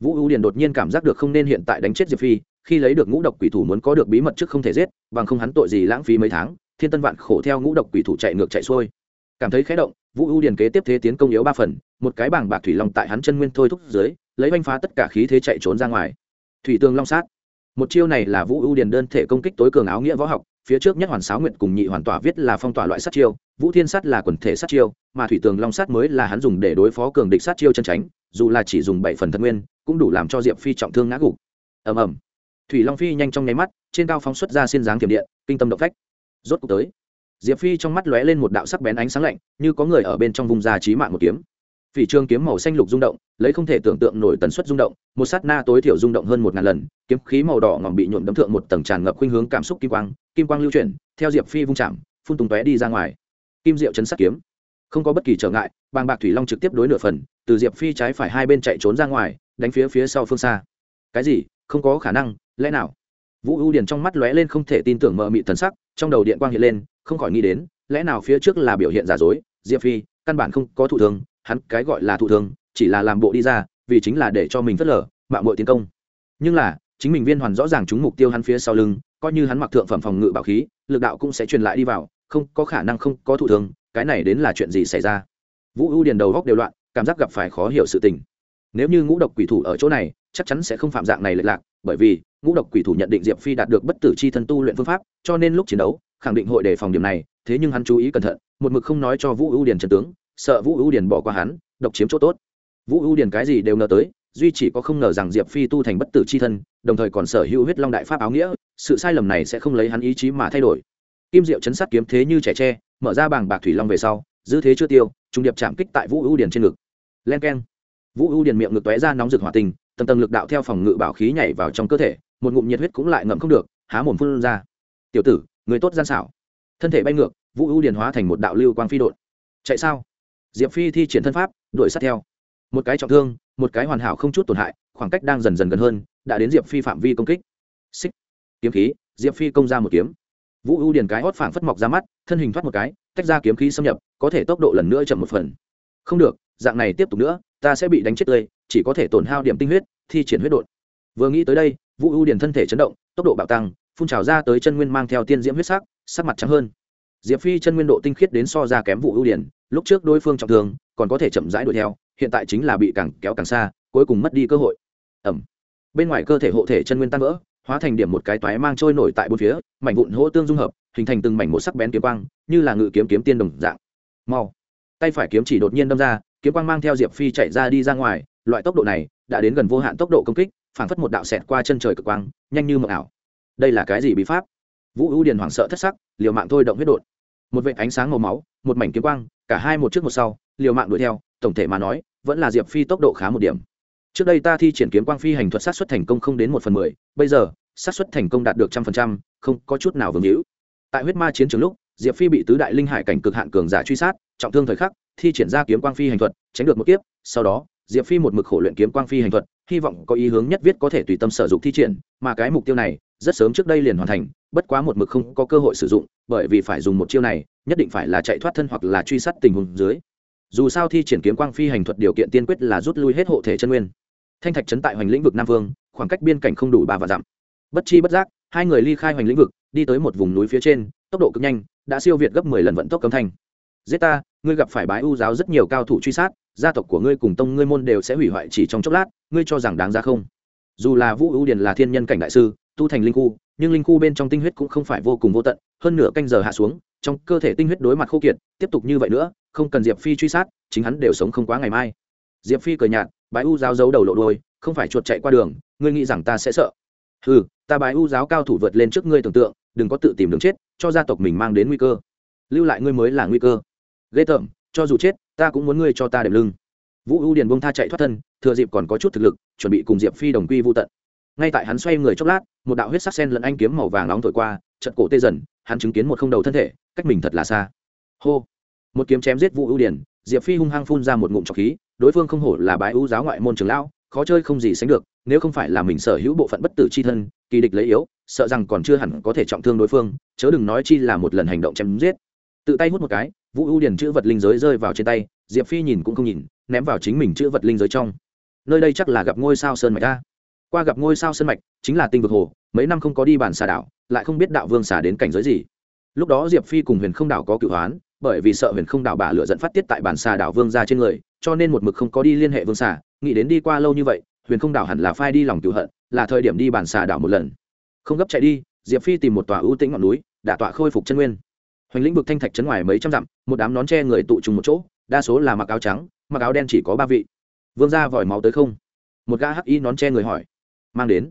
Vũ ưu điền đột nhiên cảm giác được không nên hiện tại đánh chết diệp phi, khi lấy được ngũ độc quỷ thủ muốn có được bí mật trước không thể giết, bằng không hắn tội gì lãng phí mấy tháng, thiên tân vạn khổ theo ngũ độc quỷ thủ chạy ngược chạy xuôi cảm thấy khé động, vũ ưu điền kế tiếp thế tiến công yếu ba phần, một cái bảng bạc thủy long tại hắn chân nguyên thôi thúc dưới, lấy oanh phá tất cả khí thế chạy trốn ra ngoài. Thủy tường long sát. Một chiêu này là vũ ưu điền đơn thể công kích tối cường áo nghĩa võ học, phía trước nhất hoàn sáo nguyện cùng nhị hoàn tỏa viết là phong tỏa loại sát chiêu, vũ thiên sát là quần thể sát chiêu, mà thủy tường long sát mới là hắn dùng để đối phó cường địch sát chiêu chân tránh, dù là chỉ dùng bảy phần thân nguyên, cũng đủ làm cho diệp phi trọng thương ngã gục. Ầm ầm. Thủy long phi nhanh trong nháy mắt, trên cao phóng xuất ra xiên dáng thiểm điện, kinh tâm động phách. Rốt cuộc tới diệp phi trong mắt lóe lên một đạo sắc bén ánh sáng lạnh, như có người ở bên trong vùng da trí mạng một kiếm. Phỉ trương kiếm màu xanh lục rung động, lấy không thể tưởng tượng nổi tần suất rung động, một sát na tối thiểu rung động hơn một ngàn lần, kiếm khí màu đỏ ngỏm bị nhuộm đấm thượng một tầng tràn ngập khuynh hướng cảm xúc kim quang kim quang lưu chuyển, theo diệp phi vung chạm, phun tung tóe đi ra ngoài. Kim diệu chấn sát kiếm. Không có bất kỳ trở ngại, bàng bạc thủy long trực tiếp đối nửa phần, từ diệp phi trái phải hai bên chạy trốn ra ngoài, đánh phía phía sau phương xa. Cái gì? Không có khả năng, lẽ nào? Vũ ưu điền trong mắt lóe lên không thể tin tưởng mờ mị thần sắc, trong đầu điện quang hiện lên, không khỏi nghĩ đến, lẽ nào phía trước là biểu hiện giả dối, diệp phi, căn bản không có thụ thương, hắn cái gọi là thụ thương, chỉ là làm bộ đi ra, vì chính là để cho mình phớt lờ mạng mội tiến công. Nhưng là, chính mình viên hoàn rõ ràng trúng mục tiêu hắn phía sau lưng, coi như hắn mặc thượng phẩm phòng ngự bảo khí, lực đạo cũng sẽ truyền lại đi vào, không, có khả năng không có thụ thương, cái này đến là chuyện gì xảy ra? Vũ ưu điền đầu góc đều loạn, cảm giác gặp phải khó hiểu sự tình. Nếu như ngũ độc quỷ thủ ở chỗ này chắc chắn sẽ không phạm dạng này lệch lạc, bởi vì, ngũ độc quỷ thủ nhận định diệp phi đạt được bất tử c h i thân tu luyện phương pháp, cho nên lúc chiến đấu, khẳng định hội đề phòng điểm này, thế nhưng hắn chú ý cẩn thận, một mực không nói cho vũ ưu điền trần tướng, sợ vũ ưu điền bỏ qua hắn, độc chiếm chỗ tốt. Vũ ưu điền cái gì đều ngờ tới, duy chỉ có không ngờ rằng diệp phi tu thành bất tử c h i thân, đồng thời còn sở hữu huyết long đại pháp áo nghĩa, sự sai lầm này sẽ không lấy hắn ý chí mà thay đổi. Kim diệu chấn sát kiếm thế như trẻ tre, mở ra bảng bạc thủy long về sau dư thế chưa tiêu, trung điệp chạm kích tại vũ ưu điền trên ngực. Len k e n vũ ưu điền miệng ngực tóe ra nóng rực hỏa tình tầng tầng lực đạo theo phòng ngự bảo khí nhảy vào trong cơ thể, một ngụm nhiệt huyết cũng lại ngậm không được, há mồm phun ra. Tiểu tử, người tốt gian xảo. Thân thể bay ngược, vũ ưu điền hóa thành một đạo lưu quang phi đột chạy sao? Diệp phi thi triển thân pháp, đuổi sát theo. Một cái trọng thương, một cái hoàn hảo không chút tổn hại, khoảng cách đang dần dần gần hơn, đã đến diệp phi phạm vi công kích. Xích. Kiếm khí, diệp phi công ra một kiếm. Vũ ưu điền cái hót phảng phất mọc ra mắt, thân hình thoát một cái, tách ra kiếm khí xâm nhập, có thể tốc độ lần nữa chậm một phần. Không được, dạng này tiếp tục nữa ta sẽ bị đánh chết tươi, chỉ có thể tổn hao điểm tinh huyết, thi triển huyết đột. Vừa nghĩ tới đây, vũ ưu điển thân thể chấn động, tốc độ bạo tăng, phun trào ra tới chân nguyên mang theo tiên diễm huyết sắc sắc mặt trắng hơn. Diệp phi chân nguyên độ tinh khiết đến so ra kém vụ ưu điển lúc trước đối phương trọng thương, còn có thể chậm rãi đuổi theo, hiện tại chính là bị càng kéo càng xa, cuối cùng mất đi cơ hội. Ẩm. Bên ngoài cơ thể hộ thể chân nguyên tan vỡ, hóa thành điểm một cái toái mang trôi nổi tại bốn phía, mảnh vụn hỗ tương dung hợp, hình thành từng mảnh một sắc bén kiếm quang, như là ngự kiếm kiếm tiên đồng dạng. Mau. Tay phải kiếm chỉ đột nhiên đâm ra kiếm quang mang theo diệp phi chạy ra đi ra ngoài, loại tốc độ này đã đến gần vô hạn tốc độ công kích, phảng phất một đạo xẹt qua chân trời cực quang, nhanh như mộng ảo. Đây là cái gì bí pháp? Vũ ưu điền hoảng sợ thất sắc, liều mạng thôi động huyết đột. Một vệ ánh sáng màu máu, một mảnh kiếm quang, cả hai một trước một sau, liều mạng đuổi theo, tổng thể mà nói, vẫn là diệp phi tốc độ khá một điểm. Trước đây ta thi triển kiếm quang phi hành thuật sát xuất thành công không đến một phần mười, bây giờ sát xuất thành công đạt được trăm phần trăm, không có chút nào vương hữu. Tại huyết ma chiến trường lúc, diệp phi bị tứ đại linh hải cảnh cực hạn cường giả truy sát trọng thương thời khắc, thi triển ra kiếm quang phi hành thuật, tránh được một kiếp, sau đó, diệp phi một mực khổ luyện kiếm quang phi hành thuật, hy vọng có ý hướng nhất viết có thể tùy tâm sở dụng thi triển, mà cái mục tiêu này, rất sớm trước đây liền hoàn thành, bất quá một mực không có cơ hội sử dụng, bởi vì phải dùng một chiêu này, nhất định phải là chạy thoát thân hoặc là truy sát tình huống dưới. Dù sao thi triển kiếm quang phi hành thuật điều kiện tiên quyết là rút lui hết hộ thể chân nguyên. Thanh thạch trấn tại hoành lĩnh vực nam vương, khoảng cách biên cảnh không đủ ba và dặm. Bất chi bất giác, hai người ly khai hoành lĩnh vực, đi tới một vùng núi phía trên, tốc độ cực nhanh, đã siêu việt gấp mười lần vận tốc cấm thanh. Giết ta ngươi gặp phải bái u giáo rất nhiều cao thủ truy sát, gia tộc của ngươi cùng tông ngươi môn đều sẽ hủy hoại chỉ trong chốc lát, ngươi cho rằng đáng ra không? Dù là vũ ưu điền là thiên nhân cảnh đại sư, tu thành linh khu, nhưng linh khu bên trong tinh huyết cũng không phải vô cùng vô tận, hơn nửa canh giờ hạ xuống, trong cơ thể tinh huyết đối mặt khô kiệt, tiếp tục như vậy nữa, không cần diệp phi truy sát, chính hắn đều sống không quá ngày mai. Diệp phi cười nhạt, bái u giáo giấu đầu lộ đôi không phải chuột chạy qua đường, ngươi nghĩ rằng ta sẽ sợ. Ừ ta bái u giáo cao thủ vượt lên trước ngươi tưởng tượng, đừng có tự tìm đường chết, cho gia tộc mình mang đến nguy cơ. Lưu lại ngươi mới là nguy cơ ghê tởm cho dù chết ta cũng muốn ngươi cho ta đệm lưng. Vũ ưu điền bông tha chạy thoát thân thừa dịp còn có chút thực lực chuẩn bị cùng diệp phi đồng quy vô tận. Ngay tại hắn xoay người chốc lát một đạo huyết sắc sen lẫn anh kiếm màu vàng nóng thổi qua trận cổ tê dần hắn chứng kiến một không đầu thân thể cách mình thật là xa. Hô! Một kiếm chém giết vũ ưu Điền, diệp phi hung hăng phun ra một ngụm trọc khí đối phương không hổ là bái ưu giáo ngoại môn trường lão khó chơi không gì sánh được nếu không phải là mình sở hữu bộ phận bất tử c h i thân kỳ địch lấy yếu sợ rằng còn chưa hẳn có thể trọng thương đối phương chớ đừng nói chi là một lần hành động chém giết. Tự tay hút một cái vũ ưu Điền chữ vật linh giới rơi vào trên tay, diệp phi nhìn cũng không nhìn, ném vào chính mình chữ vật linh giới trong. Nơi đây chắc là gặp ngôi sao sơn mạch ta qua gặp ngôi sao sơn mạch, chính là tinh vực hồ, mấy năm không có đi bản xà đảo, lại không biết đạo vương xà đến cảnh giới gì. Lúc đó diệp phi cùng huyền không đảo có cựu hoán, bởi vì sợ huyền không đảo bà lựa dẫn phát tiết tại bản xà đảo vương ra trên người, cho nên một mực không có đi liên hệ vương xà, nghĩ đến đi qua lâu như vậy, huyền không đảo hẳn là phai đi lòng cựu hận, là thời điểm đi bản xà đảo một lần. Không gấp chạy đi, diệp phi tìm một tòa ưu tĩnh ngọn núi, đả tọa khôi phục chân nguyên hoành lĩnh vực thanh thạch chấn ngoài mấy trăm dặm, một đám nón tre người tụ trùng một chỗ, đa số là mặc áo trắng, mặc áo đen chỉ có ba vị. Vương ra vòi máu tới không? Một gã hắc y nón tre người hỏi. Mang đến.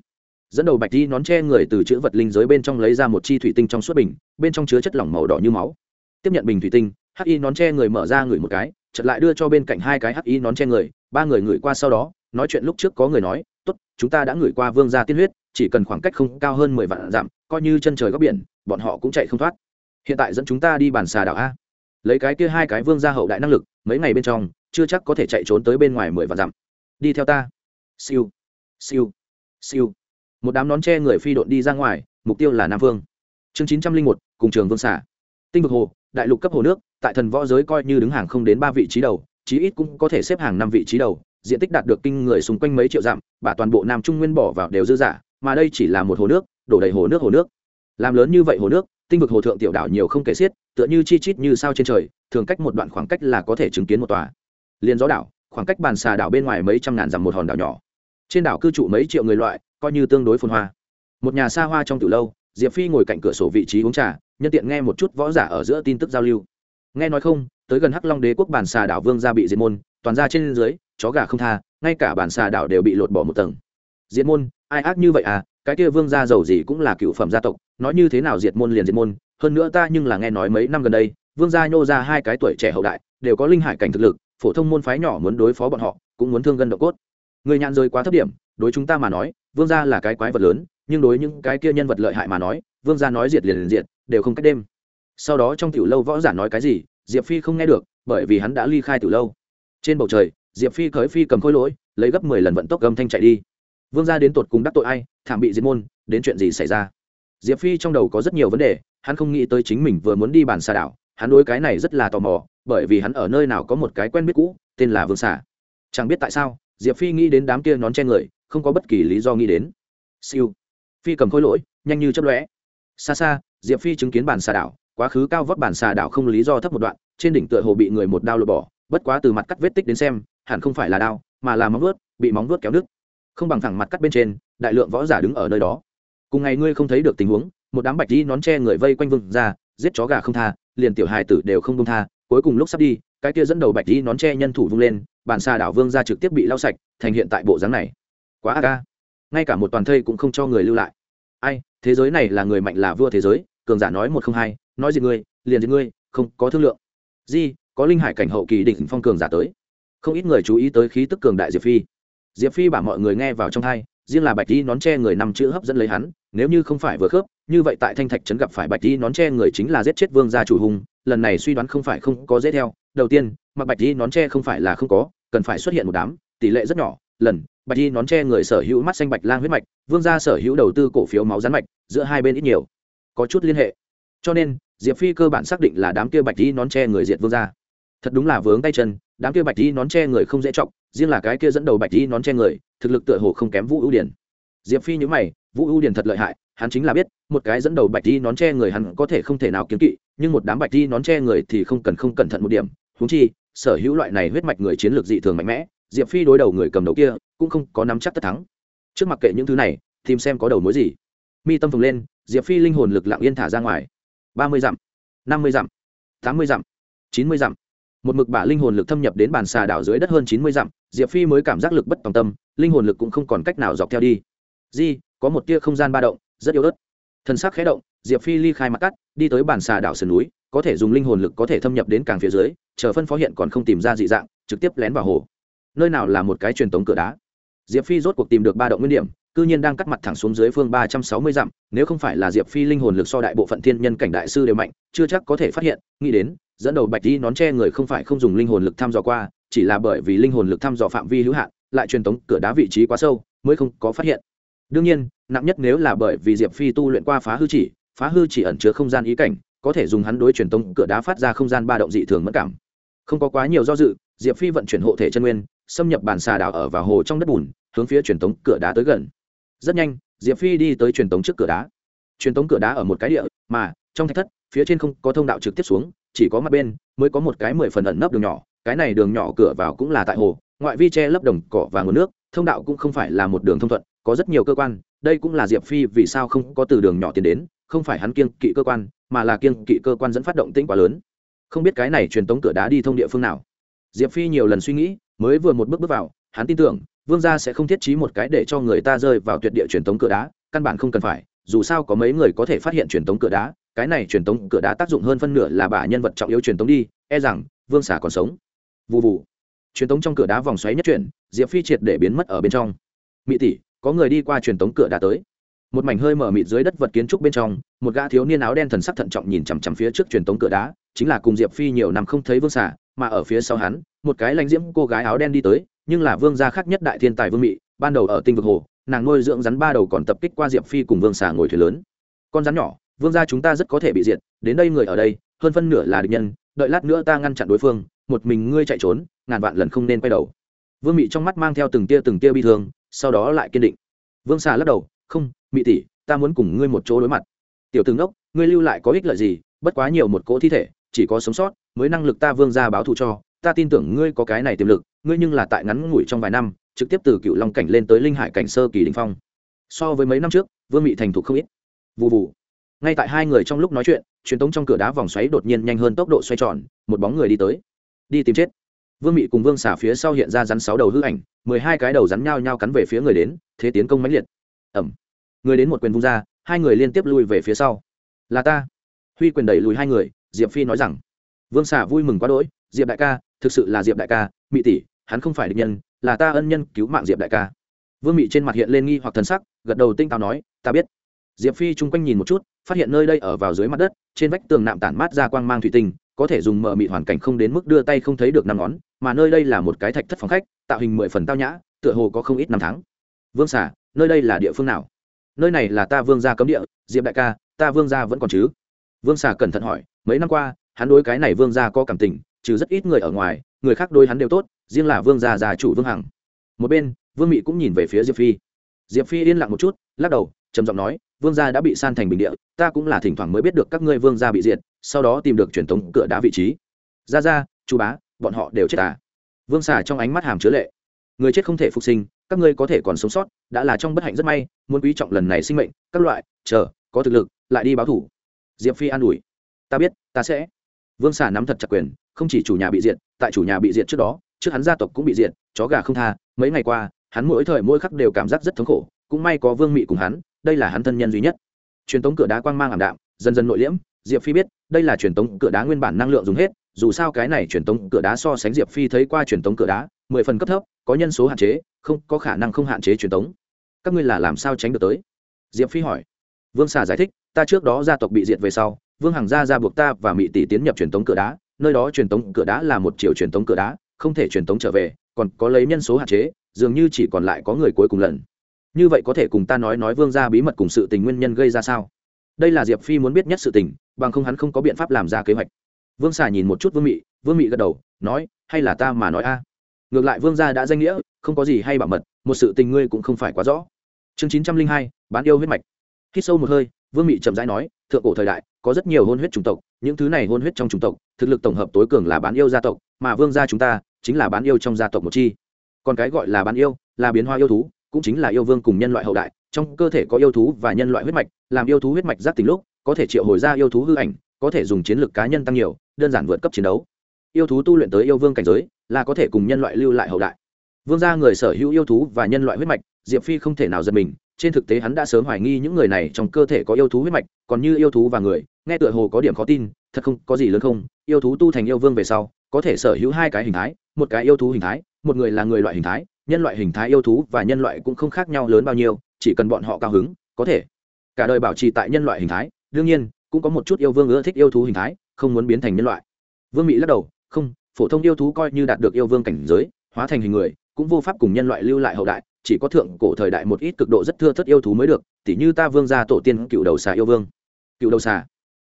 Dẫn đầu bạch y nón tre người từ chữ vật linh giới bên trong lấy ra một chi thủy tinh trong suốt bình, bên trong chứa chất lỏng màu đỏ như máu. Tiếp nhận bình thủy tinh, hắc y nón tre người mở ra ngửi một cái chật lại đưa cho bên cạnh hai cái hắc y nón tre người, ba người ngửi qua sau đó, nói chuyện lúc trước có người nói, tốt, chúng ta đã ngửi qua vương gia tiên huyết, chỉ cần khoảng cách không cao hơn mười vạn dặm, coi như chân trời góc biển, bọn họ cũng chạy không thoát hiện tại dẫn chúng ta đi bàn xà đảo a. Lấy cái kia hai cái vương gia hậu đại năng lực, mấy ngày bên trong, chưa chắc có thể chạy trốn tới bên ngoài mười vạn dặm. Đi theo ta. Siêu. Siêu. Siêu. Một đám nón tre người phi đội đi ra ngoài, mục tiêu là nam vương. Chương chín trăm linh một, cùng trường vương xả tinh vực hồ, đại lục cấp hồ nước, tại thần võ giới coi như đứng hàng không đến ba vị trí đầu, chí ít cũng có thể xếp hàng năm vị trí đầu, diện tích đạt được kinh người xung quanh mấy triệu dặm, và toàn bộ nam trung nguyên bỏ vào đều dư giả, mà đây chỉ là một hồ nước, đổ đầy hồ nước hồ nước. Làm lớn như vậy hồ nước tinh vực hồ thượng tiểu đảo nhiều không kể xiết, tựa như chi chít như sao trên trời, thường cách một đoạn khoảng cách là có thể chứng kiến một tòa. Liền gió đảo, khoảng cách bàn xà đảo bên ngoài mấy trăm ngàn dặm một hòn đảo nhỏ. Trên đảo cư trụ mấy triệu người loại, coi như tương đối phồn hoa. Một nhà xa hoa trong từ lâu, diệp phi ngồi cạnh cửa sổ vị trí uống trà, nhân tiện nghe một chút võ giả ở giữa tin tức giao lưu. Nghe nói không, tới gần hắc long đế quốc bản xà đảo vương gia bị diệt môn, toàn ra trên dưới, chó gà không tha, ngay cả bản xà đảo đều bị lột bỏ một tầng. Diệt môn, ai ác như vậy à? Cái kia vương gia giàu gì cũng là cựu phẩm gia tộc, nói như thế nào diệt môn liền diệt môn, hơn nữa ta nhưng là nghe nói mấy năm gần đây, vương gia nhô ra hai cái tuổi trẻ hậu đại, đều có linh hải cảnh thực lực, phổ thông môn phái nhỏ muốn đối phó bọn họ, cũng muốn thương gân độ cốt. Người nhạn rơi quá thấp điểm, đối chúng ta mà nói, vương gia là cái quái vật lớn, nhưng đối những cái kia nhân vật lợi hại mà nói, vương gia nói diệt liền liền diệt, đều không cách đêm. Sau đó trong tiểu lâu võ giả nói cái gì, diệp phi không nghe được, bởi vì hắn đã ly khai tiểu lâu. Trên bầu trời, diệp phi khởi phi cầm khôi lỗi, lấy gấp mười lần vận tốc gầm thanh chạy đi vương gia đến tột cùng đắc tội ai, thảm bị diệt môn, đến chuyện gì xảy ra? Diệp phi trong đầu có rất nhiều vấn đề, hắn không nghĩ tới chính mình vừa muốn đi bàn xà đảo, hắn đối cái này rất là tò mò, bởi vì hắn ở nơi nào có một cái quen biết cũ, tên là vương Xà. chẳng biết tại sao, diệp phi nghĩ đến đám kia nón che người, không có bất kỳ lý do nghĩ đến. Siêu. Phi cầm khôi lỗi, nhanh như chấp lóe. Xa xa, diệp phi chứng kiến bàn xà đảo, quá khứ cao vóc bàn xà đảo không lý do thấp một đoạn, trên đỉnh tựa hồ bị người một đao lột bỏ, bất quá từ mặt cắt vết tích đến xem, hẳn không phải là đao, mà là móng vuốt, bị móng vuốt kéo đứt không bằng thẳng mặt cắt bên trên, đại lượng võ giả đứng ở nơi đó. Cùng ngày ngươi không thấy được tình huống, một đám bạch đi nón che người vây quanh vương ra, giết chó gà không tha, liền tiểu hài tử đều không công tha, cuối cùng lúc sắp đi, cái kia dẫn đầu bạch đi nón che nhân thủ vung lên bàn xa đảo vương ra trực tiếp bị lau sạch, thành hiện tại bộ dáng này. Quá a ca ngay cả một toàn thây cũng không cho người lưu lại. Ai, thế giới này là người mạnh là vua thế giới, cường giả nói một không hai, nói gì ngươi, liền gì ngươi, không có thương lượng. Di, có linh hải cảnh hậu kỳ đỉnh phong cường giả tới. Không ít người chú ý tới khí tức cường đại diệp phi diệp phi bảo mọi người nghe vào trong thai riêng là bạch đi nón che người nằm chữ hấp dẫn lấy hắn, nếu như không phải vừa khớp, như vậy tại thanh thạch trấn gặp phải bạch đi nón che người chính là giết chết vương gia chủ hùng, lần này suy đoán không phải không có dễ theo. Đầu tiên, mặc bạch đi nón che không phải là không có, cần phải xuất hiện một đám, tỷ lệ rất nhỏ. Lần, bạch đi nón che người sở hữu mắt xanh bạch lang huyết mạch, vương gia sở hữu đầu tư cổ phiếu máu rắn mạch, giữa hai bên ít nhiều, có chút liên hệ. Cho nên, diệp phi cơ bản xác định là đám kia bạch đi nón che người diệt vương gia. Thật đúng là vướng tay chân, đám kia bạch đi nón che người không dễ trọng riêng là cái kia dẫn đầu bạch y nón che người, thực lực tựa hồ không kém vũ ưu điển diệp phi nhữ mày, vũ ưu điển thật lợi hại, hắn chính là biết, một cái dẫn đầu bạch y nón che người hắn có thể không thể nào kiếm kỵ, nhưng một đám bạch y nón che người thì không cần không cẩn thận một điểm. Húng chi, sở hữu loại này huyết mạch người chiến lược dị thường mạnh mẽ, diệp phi đối đầu người cầm đầu kia, cũng không có nắm chắc tất thắng. Trước mặt kệ những thứ này, tìm xem có đầu mối gì. Mi tâm phồng lên, diệp phi linh hồn lực lặng yên thả ra ngoài. Ba mươi dặm, năm mươi dặm, tám mươi dặm, chín mươi dặm một mực bả linh hồn lực thâm nhập đến bàn xà đảo dưới đất hơn chín mươi dặm, diệp phi mới cảm giác lực bất tòng tâm, linh hồn lực cũng không còn cách nào dọc theo đi. Di, có một tia không gian ba động, rất yếu ớt. Thân xác khé động, diệp phi ly khai mặt cắt, đi tới bàn xà đảo sườn núi, có thể dùng linh hồn lực có thể thâm nhập đến càng phía dưới, chờ phân phó hiện còn không tìm ra dị dạng, trực tiếp lén vào hồ. Nơi nào là một cái truyền tống cửa đá? Diệp phi rốt cuộc tìm được ba động nguyên điểm, cư nhiên đang cắt mặt thẳng xuống dưới phương ba trăm sáu mươi dặm, nếu không phải là diệp phi linh hồn lực so đại bộ phận thiên nhân cảnh đại sư đều mạnh, chưa chắc có thể phát hiện, nghĩ đến dẫn đầu bạch đi nón che người không phải không dùng linh hồn lực thăm dò qua, chỉ là bởi vì linh hồn lực thăm dò phạm vi hữu hạn, lại truyền tống cửa đá vị trí quá sâu, mới không có phát hiện. Đương nhiên, nặng nhất nếu là bởi vì diệp phi tu luyện qua phá hư chỉ, phá hư chỉ ẩn chứa không gian ý cảnh, có thể dùng hắn đối truyền tống cửa đá phát ra không gian ba động dị thường mất cảm. Không có quá nhiều do dự, diệp phi vận chuyển hộ thể chân nguyên, xâm nhập bàn xà đảo ở vào hồ trong đất bùn, hướng phía truyền tống cửa đá tới gần. Rất nhanh, diệp phi đi tới truyền tống trước cửa đá. Truyền tống cửa đá ở một cái địa, mà, trong thạch thất, phía trên không có thông đạo trực tiếp xuống chỉ có mặt bên mới có một cái mười phần ẩn nấp đường nhỏ, cái này đường nhỏ cửa vào cũng là tại hồ, ngoại vi che lấp đồng cỏ và nguồn nước, thông đạo cũng không phải là một đường thông thuận, có rất nhiều cơ quan, đây cũng là diệp phi vì sao không có từ đường nhỏ tiến đến, không phải hắn kiêng kỵ cơ quan, mà là kiêng kỵ cơ quan dẫn phát động tĩnh quá lớn. Không biết cái này truyền tống cửa đá đi thông địa phương nào. Diệp phi nhiều lần suy nghĩ, mới vừa một bước bước vào, hắn tin tưởng, vương gia sẽ không thiết trí một cái để cho người ta rơi vào tuyệt địa truyền tống cửa đá, căn bản không cần phải, dù sao có mấy người có thể phát hiện truyền tống cửa đá cái này truyền tống cửa đá tác dụng hơn phân nửa là bả nhân vật trọng yếu truyền tống đi e rằng, vương xả còn sống. Vụ vụ truyền tống trong cửa đá vòng xoáy nhất chuyển, diệp phi triệt để biến mất ở bên trong. Mỹ tỷ, có người đi qua truyền tống cửa đá tới. Một mảnh hơi mở mịt dưới đất vật kiến trúc bên trong, một gã thiếu niên áo đen thần sắc thận trọng nhìn chằm chằm phía trước truyền tống cửa đá, chính là cùng diệp phi nhiều năm không thấy vương xả mà ở phía sau hắn, một cái lãnh diễm cô gái áo đen đi tới, nhưng là vương gia khác nhất đại thiên tài vương mị, ban đầu ở tinh vực hồ, nàng nuôi dưỡng rắn ba đầu còn tập kích qua diệp phi cùng vương xà ngồi thuyền lớn. Con rắn nhỏ vương gia chúng ta rất có thể bị diệt, đến đây người ở đây, hơn phân nửa là địch nhân, đợi lát nữa ta ngăn chặn đối phương, một mình ngươi chạy trốn, ngàn vạn lần không nên quay đầu. Vương mị trong mắt mang theo từng tia từng tia bi thương, sau đó lại kiên định. Vương xà lắc đầu, không, mị tỷ, ta muốn cùng ngươi một chỗ đối mặt. Tiểu tướng đốc ngươi lưu lại có ích lợi gì, bất quá nhiều một cỗ thi thể, chỉ có sống sót, mới năng lực ta vương gia báo thù cho. Ta tin tưởng ngươi có cái này tiềm lực, ngươi nhưng là tại ngắn ngủi trong vài năm, trực tiếp từ cựu long cảnh lên tới linh hải cảnh sơ kỳ đình phong. So với mấy năm trước, vương mị thành thục không ít. Vụ vụ ngay tại hai người trong lúc nói chuyện, truyền tống trong cửa đá vòng xoáy đột nhiên nhanh hơn tốc độ xoay tròn, một bóng người đi tới. Đi tìm chết. Vương mị cùng vương xả phía sau hiện ra rắn sáu đầu hư ảnh, mười hai cái đầu rắn nhao nhao cắn về phía người đến, thế tiến công mãnh liệt. Ẩm. Người đến một quyền vung ra, hai người liên tiếp lui về phía sau. Là ta. Huy quyền đẩy lùi hai người, diệp phi nói rằng. Vương xả vui mừng quá đỗi, diệp đại ca, thực sự là diệp đại ca, Mị tỷ, hắn không phải địch nhân, là ta ân nhân cứu mạng diệp đại ca. Vương mị trên mặt hiện lên nghi hoặc thần sắc, gật đầu tinh táo nói, ta biết. Diệp phi chung quanh nhìn một chút phát hiện nơi đây ở vào dưới mặt đất, trên vách tường nạm tản mát ra quang mang thủy tinh, có thể dùng mở mị hoàn cảnh không đến mức đưa tay không thấy được năm ngón, mà nơi đây là một cái thạch thất phòng khách, tạo hình mười phần tao nhã, tựa hồ có không ít năm tháng. Vương xả nơi đây là địa phương nào? Nơi này là ta vương gia cấm địa, diệp đại ca, ta vương gia vẫn còn chứ? Vương xà cẩn thận hỏi, mấy năm qua, hắn đối cái này vương gia có cảm tình, trừ rất ít người ở ngoài, người khác đối hắn đều tốt, riêng là vương gia già chủ vương hằng. Một bên, vương mị cũng nhìn về phía diệp phi. Diệp phi yên lặng một chút, lắc đầu, trầm giọng nói vương gia đã bị san thành bình địa, ta cũng là thỉnh thoảng mới biết được các ngươi vương gia bị diệt, sau đó tìm được truyền thống cửa đá vị trí. Ra ra chú bá, bọn họ đều chết à? Vương xà trong ánh mắt hàm chứa lệ. Người chết không thể phục sinh, các ngươi có thể còn sống sót, đã là trong bất hạnh rất may, muốn quý trọng lần này sinh mệnh, các loại, chờ, có thực lực, lại đi báo thủ. Diệp phi an ủi. Ta biết, ta sẽ. Vương xà nắm thật chặt quyền, không chỉ chủ nhà bị diệt, tại chủ nhà bị diệt trước đó, trước hắn gia tộc cũng bị diệt, chó gà không tha, mấy ngày qua, hắn mỗi thời mỗi khắc đều cảm giác rất thống khổ, cũng may có vương mị cùng hắn đây là hắn thân nhân duy nhất. Truyền tống cửa đá quang mang ảm đạm, dần dần nội liễm, diệp phi biết, đây là truyền tống cửa đá nguyên bản năng lượng dùng hết, dù sao cái này truyền tống cửa đá so sánh diệp phi thấy qua truyền tống cửa đá, mười phần cấp thấp, có nhân số hạn chế, không, có khả năng không hạn chế truyền tống. Các ngươi là làm sao tránh được tới? Diệp phi hỏi. Vương xà giải thích, ta trước đó gia tộc bị diệt về sau, vương hằng gia ra buộc ta và mỹ tỷ tiến nhập truyền tống cửa đá, nơi đó truyền tống cửa đá là một triệu truyền tống cửa đá, không thể truyền tống trở về, còn có lấy nhân số hạn chế, dường như chỉ còn lại có người cuối cùng lần như vậy có thể cùng ta nói nói vương gia bí mật cùng sự tình nguyên nhân gây ra sao? Đây là diệp phi muốn biết nhất sự tình, bằng không hắn không có biện pháp làm ra kế hoạch. Vương xà nhìn một chút vương mị vương mị gật đầu, nói, hay là ta mà nói a? Ngược lại vương gia đã danh nghĩa, không có gì hay bảo mật, một sự tình ngươi cũng không phải quá rõ. Chương chín trăm linh hai, bán yêu huyết mạch. Khi sâu một hơi, vương mị chậm rãi nói, thượng cổ thời đại, có rất nhiều hôn huyết chủng tộc, những thứ này hôn huyết trong chủng tộc, thực lực tổng hợp tối cường là bán yêu gia tộc, mà vương gia chúng ta, chính là bán yêu trong gia tộc một chi. Còn cái gọi là bán yêu, là biến hoa yêu thú cũng chính là yêu vương cùng nhân loại hậu đại, trong cơ thể có yêu thú và nhân loại huyết mạch, làm yêu thú huyết mạch giác tình lúc, có thể triệu hồi ra yêu thú hư ảnh, có thể dùng chiến lược cá nhân tăng nhiều, đơn giản vượt cấp chiến đấu. Yêu thú tu luyện tới yêu vương cảnh giới, là có thể cùng nhân loại lưu lại hậu đại. Vương gia người sở hữu yêu thú và nhân loại huyết mạch, diệp phi không thể nào giật mình, trên thực tế hắn đã sớm hoài nghi những người này trong cơ thể có yêu thú huyết mạch, còn như yêu thú và người, nghe tựa hồ có điểm khó tin, thật không, có gì lớn không, yêu thú tu thành yêu vương về sau, có thể sở hữu hai cái hình thái, một cái yêu thú hình thái, một người là người loại hình thái nhân loại hình thái yêu thú và nhân loại cũng không khác nhau lớn bao nhiêu, chỉ cần bọn họ cao hứng, có thể. Cả đời bảo trì tại nhân loại hình thái, đương nhiên, cũng có một chút yêu vương ưa thích yêu thú hình thái, không muốn biến thành nhân loại. Vương mỹ lắc đầu, không, phổ thông yêu thú coi như đạt được yêu vương cảnh giới, hóa thành hình người, cũng vô pháp cùng nhân loại lưu lại hậu đại, chỉ có thượng cổ thời đại một ít cực độ rất thưa thất yêu thú mới được, tỉ như ta vương gia tổ tiên cựu đầu xà yêu vương. Cựu đầu xà.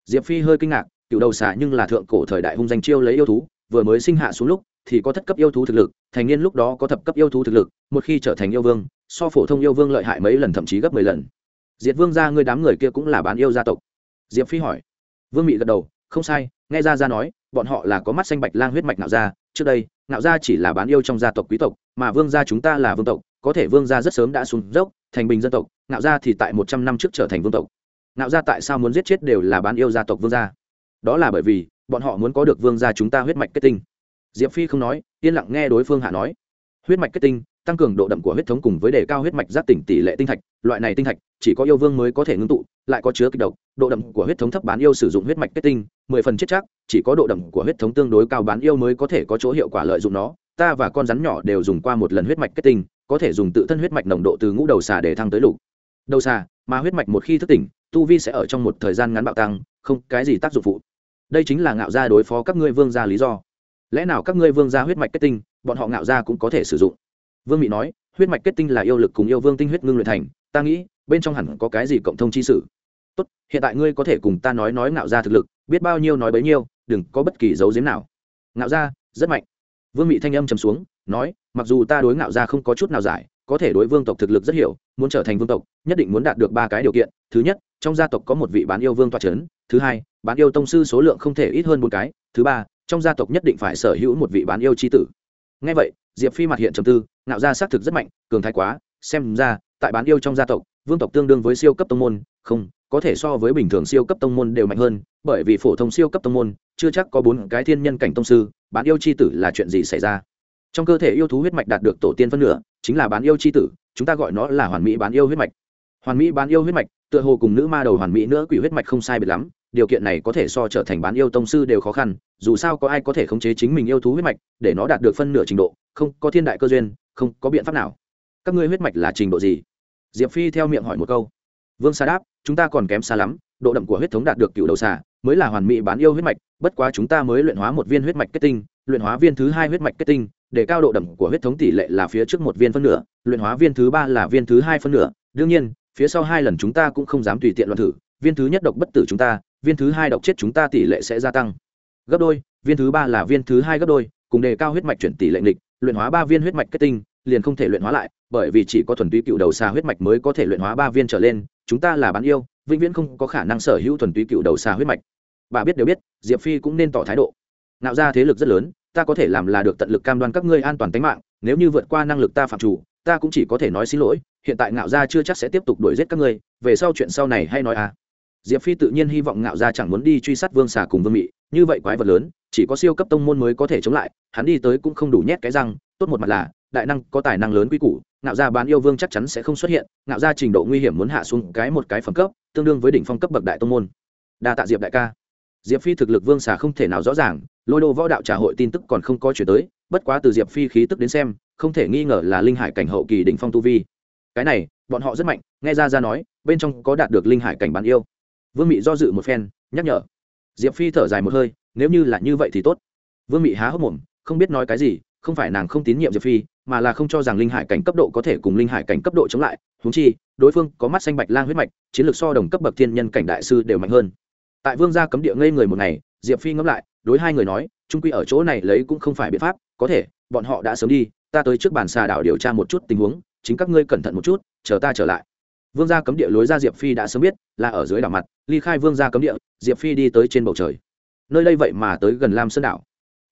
Diệp phi hơi kinh ngạc, cựu đầu xà nhưng là thượng cổ thời đại hung danh chiêu lấy yêu thú, vừa mới sinh hạ xuống lúc thì có thất cấp yêu thú thực lực, thành niên lúc đó có thập cấp yêu thú thực lực, một khi trở thành yêu vương, so phổ thông yêu vương lợi hại mấy lần, thậm chí gấp mười lần. Diệt vương gia ngươi đám người kia cũng là bán yêu gia tộc. Diệp phi hỏi. Vương mị gật đầu, không sai, nghe ra ra nói, bọn họ là có mắt xanh bạch lang huyết mạch nạo gia, trước đây, nạo gia chỉ là bán yêu trong gia tộc quý tộc, mà vương gia chúng ta là vương tộc, có thể vương gia rất sớm đã xuống dốc, thành bình dân tộc, nạo gia thì tại một trăm năm trước trở thành vương tộc. Nạo gia tại sao muốn giết chết đều là bán yêu gia tộc vương gia? Đó là bởi vì, bọn họ muốn có được vương gia chúng ta huyết mạch kết tinh diệp phi không nói, yên lặng nghe đối phương hạ nói. Huyết mạch kết tinh, tăng cường độ đậm của huyết thống cùng với đề cao huyết mạch giác tỉnh tỷ lệ tinh thạch, loại này tinh thạch, chỉ có yêu vương mới có thể ngưng tụ, lại có chứa kịch độc, độ đậm của huyết thống thấp bán yêu sử dụng huyết mạch kết tinh, mười phần chết chắc, chỉ có độ đậm của huyết thống tương đối cao bán yêu mới có thể có chỗ hiệu quả lợi dụng nó. Ta và con rắn nhỏ đều dùng qua một lần huyết mạch kết tinh, có thể dùng tự thân huyết mạch nồng độ từ ngũ đầu xà để thăng tới lục đầu xà, mà huyết mạch một khi thức tỉnh, tu vi sẽ ở trong một thời gian ngắn bạo tăng, không, cái gì tác dụng phụ? Đây chính là ngạo gia đối phó các ngươi vương gia lý do lẽ nào các ngươi vương gia huyết mạch kết tinh, bọn họ ngạo gia cũng có thể sử dụng? Vương Mị nói, huyết mạch kết tinh là yêu lực cùng yêu vương tinh huyết ngưng luyện thành, ta nghĩ, bên trong hẳn có cái gì cộng thông chi sử tốt, hiện tại ngươi có thể cùng ta nói nói ngạo gia thực lực, biết bao nhiêu nói bấy nhiêu, đừng có bất kỳ dấu diếm nào. Ngạo gia, rất mạnh. Vương Mị thanh âm trầm xuống, nói, mặc dù ta đối ngạo gia không có chút nào giải, có thể đối vương tộc thực lực rất hiểu, muốn trở thành vương tộc, nhất định muốn đạt được ba cái điều kiện. Thứ nhất, trong gia tộc có một vị bán yêu vương toa c h ấ n thứ hai, bán yêu tông sư số lượng không thể ít hơn một cái. Thứ ba trong gia tộc nhất định phải sở hữu một vị bán yêu chi tử. Ngay vậy, diệp phi mặt hiện trầm tư, ngạo gia xác thực rất mạnh, cường thái quá, xem ra, tại bán yêu trong gia tộc, vương tộc tương đương với siêu cấp tông môn, không, có thể so với bình thường siêu cấp tông môn đều mạnh hơn, bởi vì phổ thông siêu cấp tông môn, chưa chắc có bốn cái thiên nhân cảnh tông sư, bán yêu c h i tử là chuyện gì xảy ra. Trong cơ thể yêu thú huyết mạch đạt được tổ tiên phân nửa, chính là bán yêu c h i tử, chúng ta gọi nó là hoàn mỹ bán yêu huyết mạch. Hoàn mỹ bán yêu huyết mạch, tựa hồ cùng nữ ma đầu hoàn mỹ nữa quỷ huyết mạch không sai biệt lắm điều kiện này có thể so trở thành bán yêu tông sư đều khó khăn, dù sao có ai có thể khống chế chính mình yêu thú huyết mạch, để nó đạt được phân nửa trình độ, không có thiên đại cơ duyên, không có biện pháp nào. Các ngươi huyết mạch là trình độ gì? Diệp phi theo miệng hỏi một câu. Vương sa đáp, chúng ta còn kém xa lắm, độ đậm của huyết thống đạt được cựu đầu xà, mới là hoàn mỹ bán yêu huyết mạch, bất quá chúng ta mới luyện hóa một viên huyết mạch kết tinh, luyện hóa viên thứ hai huyết mạch kết tinh, để cao độ đậm của huyết thống tỷ lệ là phía trước một viên phân nửa, luyện hóa viên thứ ba là viên thứ hai phân nửa. Đương nhiên, phía sau hai lần chúng ta cũng không dám tùy tiện loạn thử, viên thứ nhất độc bất tử chúng ta viên thứ hai độc chết chúng ta tỷ lệ sẽ gia tăng. Gấp đôi, viên thứ ba là viên thứ hai gấp đôi, cùng đề cao huyết mạch chuyển tỷ lệ nghịch, luyện hóa ba viên huyết mạch kết tinh, liền không thể luyện hóa lại, bởi vì chỉ có thuần túy cựu đầu xa huyết mạch mới có thể luyện hóa ba viên trở lên, chúng ta là bán yêu, vĩnh viễn không có khả năng sở hữu thuần túy cựu đầu xa huyết mạch. Bà biết đều biết, diệp phi cũng nên tỏ thái độ. Nạo ra thế lực rất lớn, ta có thể làm là được tận lực cam đoan các ngươi an toàn tính mạng, nếu như vượt qua năng lực ta phạm chủ, ta cũng chỉ có thể nói xin lỗi, hiện tại ngạo gia chưa chắc sẽ tiếp tục đuổi giết các ngươi, về sau chuyện sau này hay nói à diệp phi tự nhiên hy vọng ngạo gia chẳng muốn đi truy sát vương xà cùng vương mị, như vậy quái vật lớn, chỉ có siêu cấp tông môn mới có thể chống lại, hắn đi tới cũng không đủ nhét cái răng, tốt một mặt là, đại năng có tài năng lớn quy củ, ngạo gia bán yêu vương chắc chắn sẽ không xuất hiện, ngạo gia trình độ nguy hiểm muốn hạ xuống cái một cái phẩm cấp, tương đương với đỉnh phong cấp bậc đại tông môn. Đa tạ diệp đại ca. Diệp phi thực lực vương xà không thể nào rõ ràng, lôi đô võ đạo trà hội tin tức còn không có chuyển tới, bất quá từ diệp phi khí tức đến xem, không thể nghi ngờ là linh hải cảnh hậu kỳ đỉnh phong tu vi. Cái này, bọn họ rất mạnh, nghe ra ra nói, bên trong có đạt được linh hải cảnh bán yêu vương mị do dự một phen, nhắc nhở. Diệp phi thở dài một hơi, nếu như là như vậy thì tốt. Vương mị há hốc mồm, không biết nói cái gì, không phải nàng không tín nhiệm diệp phi, mà là không cho rằng linh hải cảnh cấp độ có thể cùng linh hải cảnh cấp độ chống lại. Húng chi, đối phương có mắt xanh bạch lang huyết mạch, chiến lược so đồng cấp bậc thiên nhân cảnh đại sư đều mạnh hơn. Tại vương gia cấm địa ngây người một ngày, diệp phi ngẫm lại, đối hai người nói trung quy ở chỗ này lấy cũng không phải biện pháp, có thể, bọn họ đã sớm đi, ta tới trước bàn xà đảo điều tra một chút tình huống, chính các ngươi cẩn thận một chút, chờ ta trở lại vương gia cấm địa lối ra diệp phi đã sớm biết, là ở dưới đảo mặt, ly khai vương gia cấm địa, diệp phi đi tới trên bầu trời. Nơi đây vậy mà tới gần lam sơn đảo.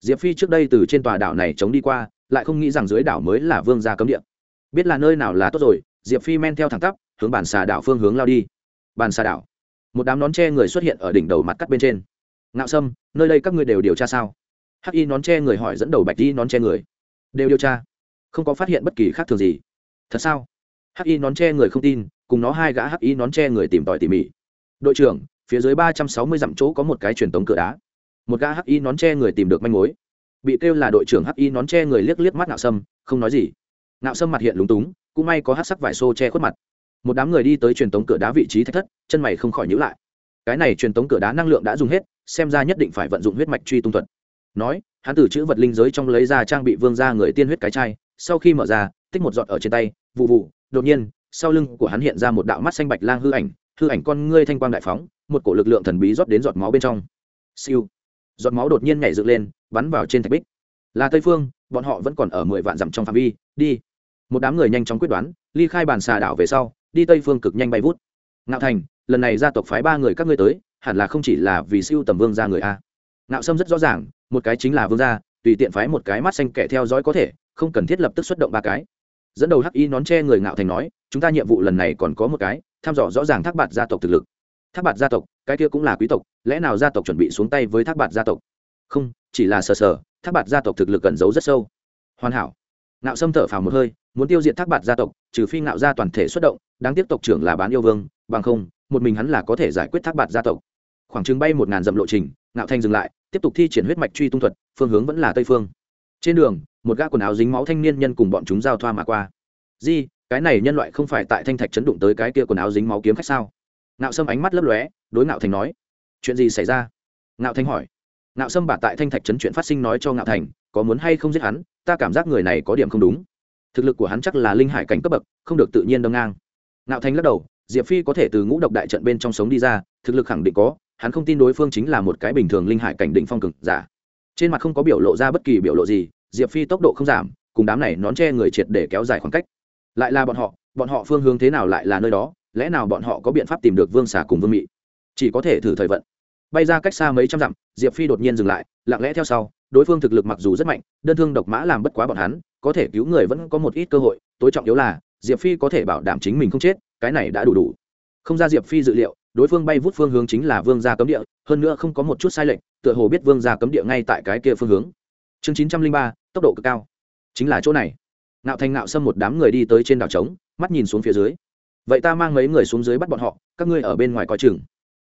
Diệp phi trước đây từ trên tòa đảo này chống đi qua, lại không nghĩ rằng dưới đảo mới là vương gia cấm địa. Biết là nơi nào là tốt rồi, diệp phi men theo thẳng tắp, hướng bản xà đảo phương hướng lao đi. Bàn xà đảo. Một đám nón tre người xuất hiện ở đỉnh đầu mặt cắt bên trên. Ngạo sâm, nơi đây các ngươi đều điều tra sao? Hắc y nón tre người hỏi dẫn đầu bạch y nón tre người. Đều điều tra. Không có phát hiện bất kỳ khác thường gì. Thật sao? Hắc y nón tre người không tin cùng nó hai gã hắc y nón tre người tìm tòi tỉ mỉ. Đội trưởng, phía dưới ba trăm sáu mươi dặm chỗ có một cái truyền tống cửa đá. Một gã hắc y nón tre người tìm được manh mối. Bị kêu là đội trưởng hắc y nón tre người liếc liếc mắt ngạo sâm, không nói gì. Ngạo sâm mặt hiện lúng túng, cũng may có hát sắc vải xô che khuất mặt. Một đám người đi tới truyền tống cửa đá vị trí thách thất, chân mày không khỏi nhữ lại. Cái này truyền tống cửa đá năng lượng đã dùng hết, xem ra nhất định phải vận dụng huyết mạch truy tung thuật. Nói, hắn từ chữ vật linh giới trong lấy ra trang bị vương ra người tiên huyết cái chai, sau khi mở ra, tích một giọt ở trên tay, vụ vụ, đột nhiên sau lưng của hắn hiện ra một đạo mắt xanh bạch lang hư ảnh hư ảnh con ngươi thanh quang đại phóng, một cổ lực lượng thần bí rót đến giọt máu bên trong. Siêu. Giọt máu đột nhiên nhảy dựng lên, bắn vào trên thạch bích. Là tây phương, bọn họ vẫn còn ở mười vạn dặm trong phạm vi, đi. Một đám người nhanh chóng quyết đoán, ly khai bàn xà đảo về sau, đi tây phương cực nhanh bay vút. Ngạo thành, lần này gia tộc phái ba người các ngươi tới, hẳn là không chỉ là vì siêu tầm vương gia người a. Ngạo sâm rất rõ ràng, một cái chính là vương gia, tùy tiện phái một cái mắt xanh kẻ theo dõi có thể, không cần thiết lập tức xuất động ba cái dẫn đầu hắc y nón che người ngạo thành nói, chúng ta nhiệm vụ lần này còn có một cái thăm dò rõ ràng thác bạt gia tộc thực lực. Thác bạt gia tộc, cái kia cũng là quý tộc, lẽ nào gia tộc chuẩn bị xuống tay với thác bạt gia tộc? Không, chỉ là sờ sờ, thác bạt gia tộc thực lực cần giấu rất sâu. Hoàn hảo. Ngạo sâm thở phào một hơi, muốn tiêu diệt thác bạt gia tộc, trừ phi ngạo gia toàn thể xuất động, đáng tiếp tộc trưởng là bán yêu vương, bằng không, một mình hắn là có thể giải quyết thác bạt gia tộc. Khoảng chừng bay một ngàn dặm lộ trình, ngạo thanh dừng lại, tiếp tục thi triển huyết mạch truy tung thuật, phương hướng vẫn là tây phương trên đường, một gã quần áo dính máu thanh niên nhân cùng bọn chúng giao thoa mà qua. Di, cái này nhân loại không phải tại thanh thạch chấn đụng tới cái kia quần áo dính máu kiếm khách sao? Ngạo sâm ánh mắt lấp lóe, đối ngạo thành nói, chuyện gì xảy ra? Ngạo thanh hỏi. Ngạo sâm bà tại thanh thạch chấn chuyện phát sinh nói cho ngạo thành, có muốn hay không giết hắn? Ta cảm giác người này có điểm không đúng. Thực lực của hắn chắc là linh hải cảnh cấp bậc, không được tự nhiên đâm ngang. Ngạo thanh lắc đầu, diệp phi có thể từ ngũ độc đại trận bên trong sống đi ra, thực lực khẳng định có, hắn không tin đối phương chính là một cái bình thường linh hải cảnh định phong cực giả. Trên mặt không có biểu lộ ra bất kỳ biểu lộ gì diệp phi tốc độ không giảm, cùng đám này nón che người triệt để kéo dài khoảng cách. Lại là bọn họ bọn họ phương hướng thế nào lại là nơi đó, lẽ nào bọn họ có biện pháp tìm được vương xà cùng vương mị? Chỉ có thể thử thời vận. Bay ra cách xa mấy trăm dặm, diệp phi đột nhiên dừng lại, lặng lẽ theo sau, đối phương thực lực mặc dù rất mạnh, đơn thương độc mã làm bất quá bọn hắn, có thể cứu người vẫn có một ít cơ hội, tối trọng yếu là, diệp phi có thể bảo đảm chính mình không chết, cái này đã đủ đủ. Không ra diệp phi dự liệu, đối phương bay vút phương hướng chính là vương gia cấm địa, hơn nữa không có một chút sai lệch, tựa hồ biết vương gia cấm địa ngay tại cái kia phương hướng chương chín trăm linh ba, tốc độ cực cao. Chính là chỗ này. Ngạo thành ngạo xâm một đám người đi tới trên đảo trống, mắt nhìn xuống phía dưới. Vậy ta mang mấy người xuống dưới bắt bọn họ, các ngươi ở bên ngoài coi chừng.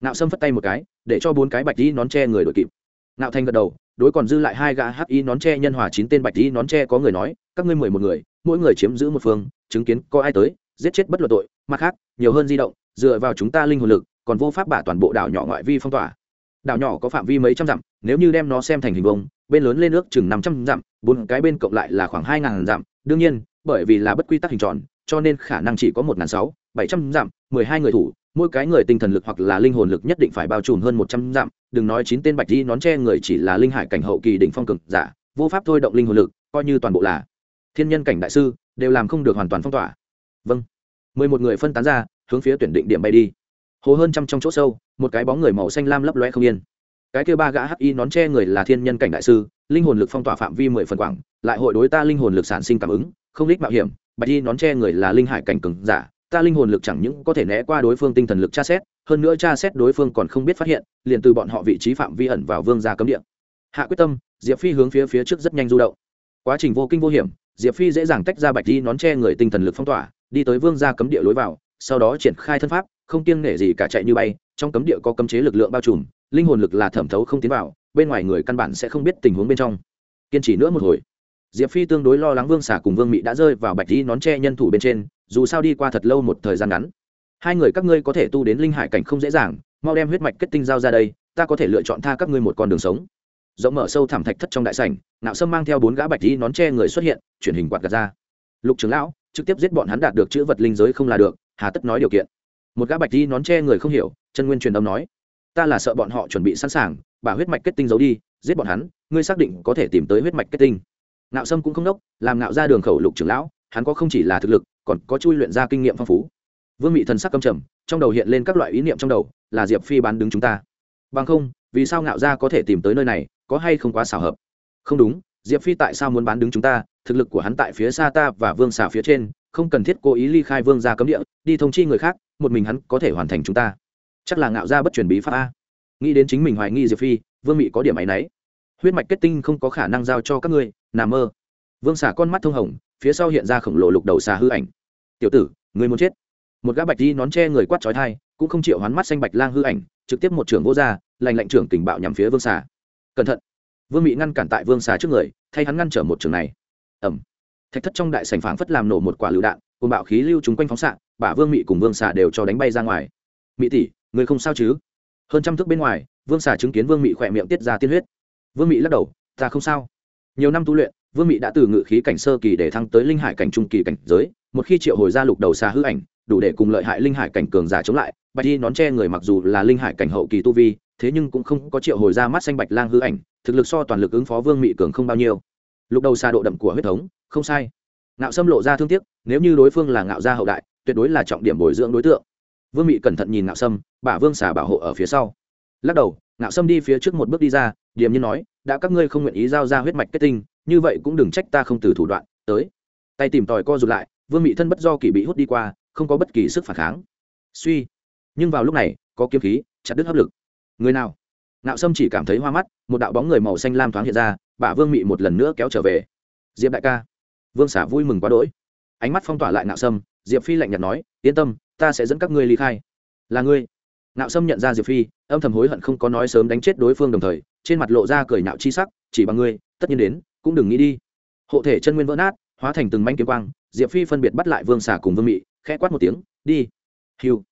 Ngạo xâm phất tay một cái, để cho bốn cái bạch y nón tre người đội kịp. Ngạo thành gật đầu, đối còn dư lại hai gã hắc y nón tre nhân hòa chín tên bạch y nón tre có người nói, các ngươi mười một người, mỗi người chiếm giữ một phương, chứng kiến có ai tới, giết chết bất luận tội. Mặt khác, nhiều hơn di động, dựa vào chúng ta linh hồn lực, còn vô pháp bả toàn bộ đảo nhỏ ngoại vi phong tỏa đảo nhỏ có phạm vi mấy trăm dặm, nếu như đem nó xem thành hình vông bên lớn lên nước chừng năm trăm dặm, bốn cái bên cộng lại là khoảng hai ngàn dặm. Đương nhiên, bởi vì là bất quy tắc hình tròn, cho nên khả năng chỉ có một ngàn sáu, bảy trăm dặm, mười hai người thủ, mỗi cái người tinh thần lực hoặc là linh hồn lực nhất định phải bao trùm hơn một trăm dặm. Đừng nói chín tên bạch di nón che người chỉ là linh hải cảnh hậu kỳ đỉnh phong cực giả, vô pháp thôi động linh hồn lực, coi như toàn bộ là thiên nhân cảnh đại sư, đều làm không được hoàn toàn phong tỏa. Vâng. Mười một người phân tán ra, hướng phía tuyển định điểm bay đi. Hồ hơn trăm trong chỗ sâu một cái bóng người màu xanh lam lấp loe không yên. Cái kia ba gã hắc y nón che người là thiên nhân cảnh đại sư, linh hồn lực phong tỏa phạm vi mười phần quảng, lại hội đối ta linh hồn lực sản sinh cảm ứng, không đích mạo hiểm, bạch y nón che người là linh hải cảnh cường giả, ta linh hồn lực chẳng những có thể né qua đối phương tinh thần lực tra xét, hơn nữa tra xét đối phương còn không biết phát hiện, liền từ bọn họ vị trí phạm vi ẩn vào vương gia cấm địa. Hạ quyết tâm, diệp phi hướng phía phía trước rất nhanh du động. Quá trình vô kinh vô hiểm, diệp phi dễ dàng tách ra bạch y nón che người tinh thần lực phong tỏa, đi tới vương gia cấm địa lối vào, sau đó triển khai thân pháp, không kiêng nể gì cả chạy như bay trong cấm địa có cấm chế lực lượng bao trùm, linh hồn lực là thẩm thấu không tiến vào, bên ngoài người căn bản sẽ không biết tình huống bên trong. Kiên trì nữa một hồi. Diệp phi tương đối lo lắng vương xả cùng vương mị đã rơi vào bạch y nón tre nhân thủ bên trên, dù sao đi qua thật lâu một thời gian ngắn. Hai người các ngươi có thể tu đến linh hải cảnh không dễ dàng, mau đem huyết mạch kết tinh giao ra đây, ta có thể lựa chọn tha các ngươi một con đường sống. Rộng mở sâu thảm thạch thất trong đại sảnh, nạo sâm mang theo bốn gã bạch y nón tre người xuất hiện, chuyển hình quạt gạt ra. Lục trưởng lão, trực tiếp giết bọn hắn đạt được chữ vật linh giới không là được, hà tất nói điều kiện. Một gã bạch y nón tre người không hiểu chân nguyên truyền âm nói ta là sợ bọn họ chuẩn bị sẵn sàng, bả huyết mạch kết tinh giấu đi giết bọn hắn ngươi xác định có thể tìm tới huyết mạch kết tinh. Ngạo sâm cũng không đốc làm ngạo ra đường khẩu lục trưởng lão hắn có không chỉ là thực lực còn có chui luyện ra kinh nghiệm phong phú. Vương mị thần sắc căm trầm trong đầu hiện lên các loại ý niệm trong đầu là diệp phi bán đứng chúng ta. Bằng không vì sao ngạo gia có thể tìm tới nơi này có hay không quá xảo hợp? Không đúng diệp phi tại sao muốn bán đứng chúng ta? Thực lực của hắn tại phía xa ta và vương xà phía trên không cần thiết cố ý ly khai vương gia cấm địa đi thông chi người khác một mình hắn có thể hoàn thành chúng ta chắc là ngạo gia bất truyền bí pháp a. Nghĩ đến chính mình hoài nghi diệp phi, vương mị có điểm áy náy. Huyết mạch kết tinh không có khả năng giao cho các ngươi, nà mơ. Vương xà con mắt thông hồng, phía sau hiện ra khổng lồ lục đầu xà hư ảnh. Tiểu tử người muốn chết. Một gã bạch đi nón che người quát trói thai cũng không chịu hoán mắt xanh bạch lang hư ảnh, trực tiếp một trưởng vô gia, lành lạnh trưởng tình bạo nhằm phía vương xà. Cẩn thận. Vương mị ngăn cản tại vương xà trước người, thay hắn ngăn trở một trường này. Ẩm thạch thất trong đại sành phảng phất làm nổ một quả lựu đạn cùng bạo khí lưu chúng quanh phóng xạ, bả vương mị cùng vương xà đều cho đánh bay ra ngoài. Mỹ tỷ người không sao chứ? Hơn trăm thước bên ngoài, vương xà chứng kiến vương mị khỏe miệng tiết ra tiên huyết. Vương mị lắc đầu, ta không sao. Nhiều năm tu luyện, vương mị đã từ ngự khí cảnh sơ kỳ để thăng tới linh hải cảnh trung kỳ cảnh giới, một khi triệu hồi ra lục đầu xà hư ảnh, đủ để cùng lợi hại linh hải cảnh cường giả chống lại. Bạch y nón tre người mặc dù là linh hải cảnh hậu kỳ tu vi, thế nhưng cũng không có triệu hồi ra mắt xanh bạch lang hư ảnh, thực lực so toàn lực ứng phó vương mị cường không bao nhiêu. Lục đầu xà độ đậm của huyết thống, không sai. Ngạo xâm lộ ra thương tiếc, nếu như đối phương là ngạo gia hậu đại, tuyệt đối là trọng điểm bồi dưỡng đối tượng vương mị cẩn thận nhìn ngạo sâm bà vương xà bảo hộ ở phía sau. Lắc đầu, ngạo sâm đi phía trước một bước đi ra, điềm như nói, đã các ngươi không nguyện ý giao ra huyết mạch kết tinh, như vậy cũng đừng trách ta không từ thủ đoạn, tới. Tay tìm tòi co rụt lại, vương mị thân bất do kỳ bị hút đi qua, không có bất kỳ sức phản kháng. Suy. Nhưng vào lúc này, có kiếm khí, chặt đứt hấp lực. Người nào? Ngạo sâm chỉ cảm thấy hoa mắt, một đạo bóng người màu xanh lam thoáng hiện ra bà vương mị một lần nữa kéo trở về. Diệp đại ca. Vương xả vui mừng quá đỗi. Ánh mắt phong tỏa lại ngạo sâm, diệp phi lạnh nhạt nói, yên tâm ta sẽ dẫn các ngươi ly khai. Là ngươi. Ngạo sâm nhận ra diệp phi, âm thầm hối hận không có nói sớm đánh chết đối phương đồng thời, trên mặt lộ ra cười nạo chi sắc, chỉ bằng ngươi, tất nhiên đến, cũng đừng nghĩ đi. Hộ thể chân nguyên vỡ nát, hóa thành từng manh kiếm quang, diệp phi phân biệt bắt lại vương xà cùng vương mị, khẽ quát một tiếng, đi. Hiu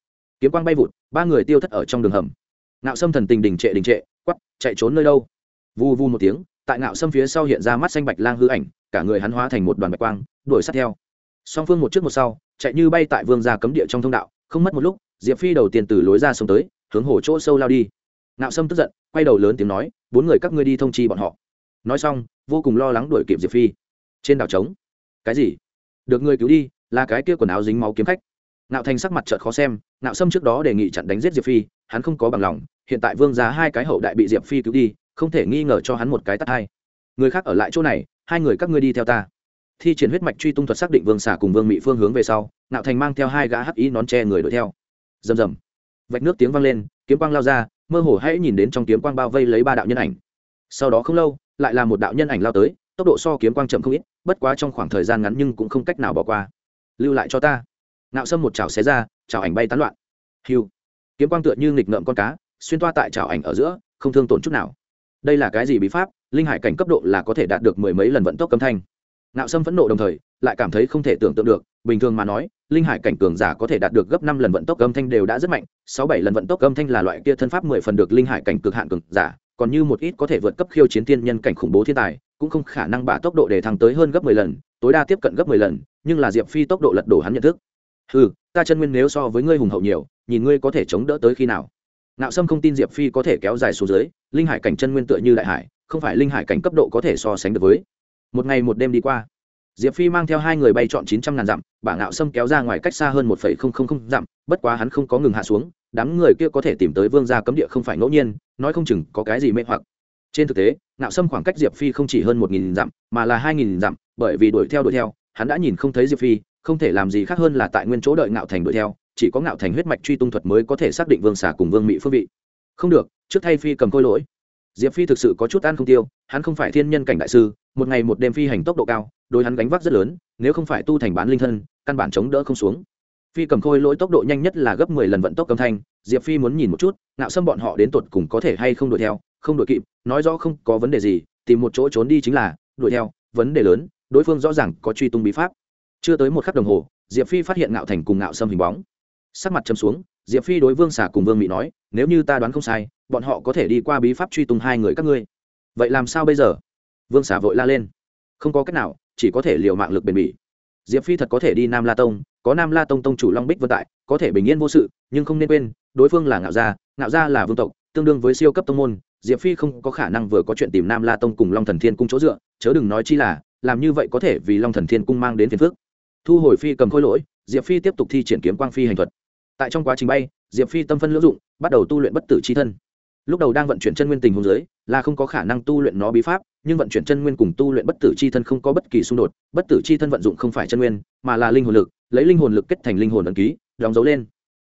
kiếm quang bay vụt, ba người tiêu thất ở trong đường hầm. Ngạo sâm thần tình đình trệ đình trệ quắp chạy trốn nơi đâu? Vu vu một tiếng, tại ngạo sâm phía sau hiện ra mắt xanh bạch lang hư ảnh, cả người hắn hóa thành một đoàn bạch quang, đuổi sát theo. Song phương một trước một sau chạy như bay tại vương gia cấm địa trong thông đạo, không mất một lúc, diệp phi đầu tiên từ lối ra sông tới, hướng hồ chỗ sâu lao đi. Nạo sâm tức giận, quay đầu lớn tiếng nói, bốn người các ngươi đi thông chi bọn họ. Nói xong, vô cùng lo lắng đuổi kịp diệp phi. Trên đảo trống. Cái gì? Được người cứu đi, là cái kia quần áo dính máu kiếm khách. Nạo thành sắc mặt trợt khó xem nạo sâm trước đó đề nghị chặn đánh giết diệp phi, hắn không có bằng lòng, hiện tại vương giá hai cái hậu đại bị diệp phi cứu đi, không thể nghi ngờ cho hắn một cái tắt hai. Người khác ở lại chỗ này, hai người các ngươi đi theo ta thi triển huyết mạch truy tung thuật xác định vương xả cùng vương mỹ phương hướng về sau nạo thành mang theo hai gã hắc ý nón tre người đuổi theo. Rầm rầm. Vạch nước tiếng vang lên, kiếm quang lao ra, mơ hồ hãy nhìn đến trong kiếm quang bao vây lấy ba đạo nhân ảnh. Sau đó không lâu, lại là một đạo nhân ảnh lao tới, tốc độ so kiếm quang chậm không ít, bất quá trong khoảng thời gian ngắn nhưng cũng không cách nào bỏ qua. Lưu lại cho ta. Nạo sâm một chảo xé ra, chảo ảnh bay tán loạn. Hiu kiếm quang tựa như nghịch ngợm con cá, xuyên toa tại chảo ảnh ở giữa, không thương tổn chút nào. Đây là cái gì bí pháp? Linh hải cảnh cấp độ là có thể đạt được mười mấy lần vận tốc cấm thanh ngạo sâm phẫn nộ đồng thời, lại cảm thấy không thể tưởng tượng được, bình thường mà nói, linh hải cảnh cường giả có thể đạt được gấp năm lần vận tốc âm thanh đều đã rất mạnh, sáu bảy lần vận tốc âm thanh là loại kia thân pháp mười phần được linh hải cảnh cực hạn cường giả, còn như một ít có thể vượt cấp khiêu chiến tiên nhân cảnh khủng bố thiên tài, cũng không khả năng bả tốc độ để thăng tới hơn gấp mười lần, tối đa tiếp cận gấp mười lần, nhưng là diệp phi tốc độ lật đổ hắn nhận thức. Ừ ta chân nguyên nếu so với ngươi hùng hậu nhiều, nhìn ngươi có thể chống đỡ tới khi nào? Nạo sâm không tin diệp phi có thể kéo dài xuống dưới, linh hải cảnh chân nguyên tựa như đại hải, không phải linh hải cảnh cấp độ có thể so sánh được với một ngày một đêm đi qua. Diệp phi mang theo hai người bay chọn chín trăm ngàn dặm, bả ngạo sâm kéo ra ngoài cách xa hơn một phẩy không không không dặm, bất quá hắn không có ngừng hạ xuống, đám người kia có thể tìm tới vương gia cấm địa không phải ngẫu nhiên, nói không chừng có cái gì mê hoặc. Trên thực tế, ngạo sâm khoảng cách diệp phi không chỉ hơn một nghìn dặm, mà là hai nghìn dặm, bởi vì đuổi theo đuổi theo, hắn đã nhìn không thấy diệp phi, không thể làm gì khác hơn là tại nguyên chỗ đợi ngạo thành đuổi theo, chỉ có ngạo thành huyết mạch truy tung thuật mới có thể xác định vương xà cùng vương mỹ phương vị. Không được, trước thay phi cầm khôi lỗi. Diệp phi thực sự có chút ăn không tiêu, hắn không phải thiên nhân cảnh đại sư một ngày một đêm phi hành tốc độ cao, đối hắn gánh vác rất lớn, nếu không phải tu thành bán linh thân, căn bản chống đỡ không xuống. Phi cầm khôi lỗi tốc độ nhanh nhất là gấp mười lần vận tốc âm thanh, diệp phi muốn nhìn một chút, ngạo xâm bọn họ đến tột cùng có thể hay không đuổi theo, không đuổi kịp, nói rõ không có vấn đề gì, tìm một chỗ trốn đi chính là, đuổi theo, vấn đề lớn, đối phương rõ ràng có truy tung bí pháp. Chưa tới một khắc đồng hồ, diệp phi phát hiện ngạo thành cùng ngạo xâm hình bóng. Sắc mặt chấm xuống, diệp phi đối vương xả cùng vương mỹ nói, nếu như ta đoán không sai, bọn họ có thể đi qua bí pháp truy tung hai người các ngươi. Vậy làm sao bây giờ? Vương xả vội la lên. Không có cách nào, chỉ có thể liều mạng lực bền bỉ. Diệp phi thật có thể đi nam la tông, có nam la tông tông chủ long bích vân tại, có thể bình yên vô sự, nhưng không nên quên, đối phương là ngạo gia ngạo gia là vương tộc, tương đương với siêu cấp tông môn. Diệp phi không có khả năng vừa có chuyện tìm nam la tông cùng long thần thiên cung chỗ dựa, chớ đừng nói chi là, làm như vậy có thể vì long thần thiên cung mang đến phiền phước thu hồi phi cầm khôi lỗi, diệp phi tiếp tục thi triển kiếm quang phi hành thuật. Tại trong quá trình bay, diệp phi tâm phân lưỡng dụng, bắt đầu tu luyện bất tử c h i thân lúc đầu đang vận chuyển chân nguyên tình hôn giới, là không có khả năng tu luyện nó bí pháp, nhưng vận chuyển chân nguyên cùng tu luyện bất tử c h i thân không có bất kỳ xung đột, bất tử c h i thân vận dụng không phải chân nguyên, mà là linh hồn lực, lấy linh hồn lực kết thành linh hồn ẩn ký, đóng dấu lên.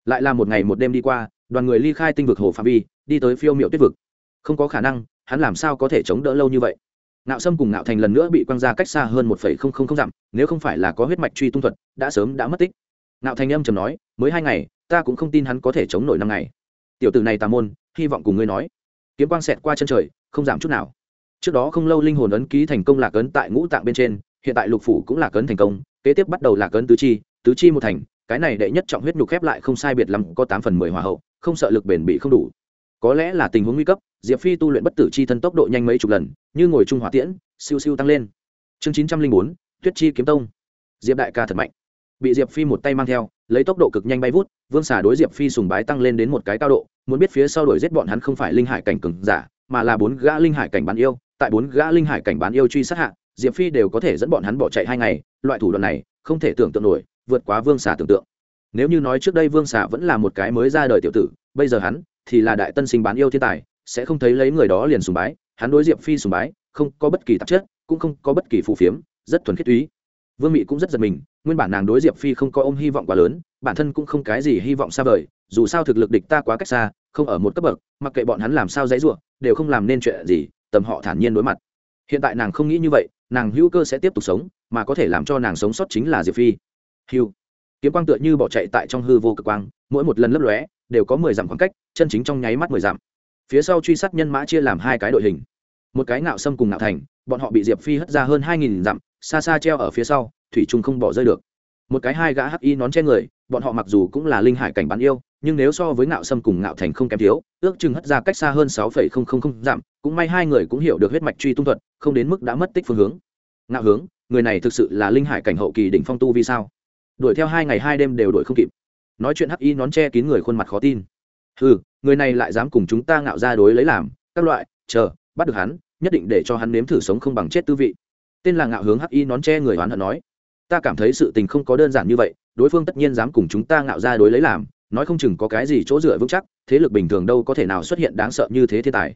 Lại là một ngày một đêm đi qua, đoàn người ly khai tinh vực hồ phạm vi, đi tới phiêu m i ệ u tuyết vực. Không có khả năng, hắn làm sao có thể chống đỡ lâu như vậy? Nạo sâm cùng nạo thành lần nữa bị quăng ra cách xa hơn một phẩy không không không dặm, nếu không phải là có huyết mạch truy tung thuật, đã sớm đã mất tích. Nạo thành âm chầm nói, mới hai ngày, ta cũng không tin hắn có thể chống nổi năm ngày. Tiểu tử này tà môn hy vọng cùng ngươi nói. Kiếm quang xẹt qua chân trời, không giảm chút nào. Trước đó không lâu linh hồn ấn ký thành công lạc ấn tại ngũ tạng bên trên, hiện tại lục phủ cũng lạc ấn thành công, kế tiếp bắt đầu lạc ấn tứ chi tứ chi một thành, cái này đệ nhất trọng huyết nhục khép lại không sai biệt lắm, có tám phần mười hòa hậu, không sợ lực bền bị không đủ. Có lẽ là tình huống nguy cấp, diệp phi tu luyện bất tử chi thân tốc độ nhanh mấy chục lần, như ngồi trung hỏa tiễn, siêu siêu tăng lên. Chương chín trăm linh bốn, tuyết chi kiếm tông. Diệp đại ca thật mạnh. Bị diệp phi một tay mang theo, lấy tốc độ cực nhanh bay vút, vương xà đối diệp phi sùng bái tăng lên đến một cái cao độ muốn biết phía sau đuổi giết bọn hắn không phải linh hải cảnh cường giả, mà là bốn gã linh hải cảnh bán yêu. Tại bốn gã linh hải cảnh bán yêu truy sát hạ, diệp phi đều có thể dẫn bọn hắn bỏ chạy hai ngày. Loại thủ đoạn này, không thể tưởng tượng nổi, vượt quá vương xà tưởng tượng. Nếu như nói trước đây vương xà vẫn là một cái mới ra đời tiểu tử, bây giờ hắn thì là đại tân sinh bán yêu thiên tài, sẽ không thấy lấy người đó liền sùng bái. Hắn đối diệp phi sùng bái, không có bất kỳ tạp chất, cũng không có bất kỳ phù phiếm, rất thuần khiết túy. Vương mị cũng rất giật mình, nguyên bản nàng đối diệp phi không có ôm hy vọng quá lớn bản thân cũng không cái gì hy vọng xa vời, dù sao thực lực địch ta quá cách xa, không ở một cấp bậc, mặc kệ bọn hắn làm sao dãy ruộng đều không làm nên chuyện gì, tầm họ thản nhiên đối mặt. Hiện tại nàng không nghĩ như vậy, nàng hữu cơ sẽ tiếp tục sống, mà có thể làm cho nàng sống sót chính là diệp phi. Hữu kiếm quang tựa như bỏ chạy tại trong hư vô cực quang, mỗi một lần lấp lóe, đều có mười dặm khoảng cách, chân chính trong nháy mắt mười dặm. Phía sau truy sát nhân mã chia làm hai cái đội hình. Một cái ngạo xâm cùng ngạo thành, bọn họ bị diệp phi hất ra hơn hai nghìn dặm, xa xa treo ở phía sau, thủy trung không bỏ rơi được. Một cái hai gã hắc y nón che người bọn họ mặc dù cũng là linh hải cảnh bán yêu, nhưng nếu so với ngạo sâm cùng ngạo thành không kém thiếu, ước chừng hất ra cách xa hơn sáu phẩy không không không giảm cũng may hai người cũng hiểu được huyết mạch truy tung thuật, không đến mức đã mất tích phương hướng. Ngạo hướng, người này thực sự là linh hải cảnh hậu kỳ đỉnh phong tu vì sao? Đuổi theo hai ngày hai đêm đều đuổi không kịp. Nói chuyện hắc y nón che kín người khuôn mặt khó tin. Ừ người này lại dám cùng chúng ta ngạo ra đối lấy làm, các loại, chờ, bắt được hắn, nhất định để cho hắn nếm thử sống không bằng chết tư vị. Tên là ngạo hướng hắc y nón che người oán hận nói. Ta cảm thấy sự tình không có đơn giản như vậy đối phương tất nhiên dám cùng chúng ta ngạo ra đối lấy làm, nói không chừng có cái gì chỗ dựa vững chắc, thế lực bình thường đâu có thể nào xuất hiện đáng sợ như thế thiên tài.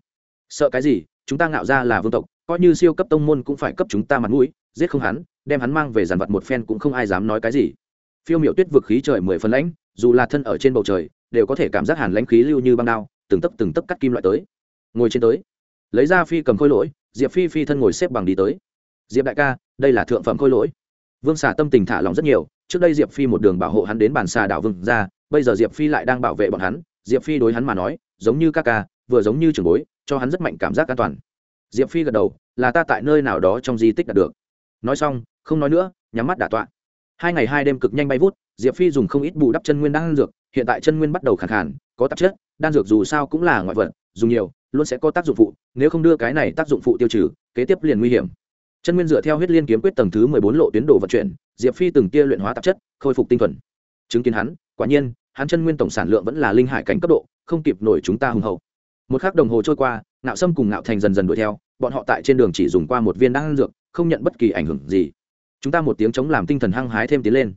Sợ cái gì? Chúng ta ngạo ra là vương tộc, coi như siêu cấp tông môn cũng phải cấp chúng ta mặt mũi, giết không hắn, đem hắn mang về giàn vật một phen cũng không ai dám nói cái gì. Phiêu miệu tuyết vực khí trời mười phần lãnh, dù là thân ở trên bầu trời, đều có thể cảm giác hàn lãnh khí lưu như băng đao, từng tấc từng tấc cắt kim loại tới. Ngồi trên tới. Lấy ra phi cầm khôi lỗi, diệp phi phi thân ngồi xếp bằng đi tới. Diệp đại ca, đây là thượng phẩm khôi lỗi. Vương xả tâm tình thả lòng rất nhiều trước đây diệp phi một đường bảo hộ hắn đến bàn xà đảo vương ra bây giờ diệp phi lại đang bảo vệ bọn hắn. Diệp phi đối hắn mà nói, giống như ca ca, vừa giống như trường bối, cho hắn rất mạnh cảm giác an toàn. Diệp phi gật đầu, là ta tại nơi nào đó trong di tích đạt được. Nói xong, không nói nữa, nhắm mắt đả tọa. Hai ngày hai đêm cực nhanh bay vút, diệp phi dùng không ít bù đắp chân nguyên đan dược, hiện tại chân nguyên bắt đầu khẳng khản có tạp chất, đan dược dù sao cũng là ngoại vật, dùng nhiều, luôn sẽ có tác dụng phụ, nếu không đưa cái này tác dụng phụ tiêu trừ, kế tiếp liền nguy hiểm chân nguyên dựa theo huyết liên kiếm quyết tầng thứ mười bốn lộ tuyến đồ vận chuyển, diệp phi từng tia luyện hóa tạp chất, khôi phục tinh thuần. Chứng kiến hắn, quả nhiên, hắn chân nguyên tổng sản lượng vẫn là linh hải cảnh cấp độ, không kịp nổi chúng ta hùng hậu. Một k h ắ c đồng hồ trôi qua, ngạo sâm cùng ngạo thành dần dần đuổi theo, bọn họ tại trên đường chỉ dùng qua một viên đan dược, không nhận bất kỳ ảnh hưởng gì. Chúng ta một tiếng chống làm tinh thần hăng hái thêm tiến lên.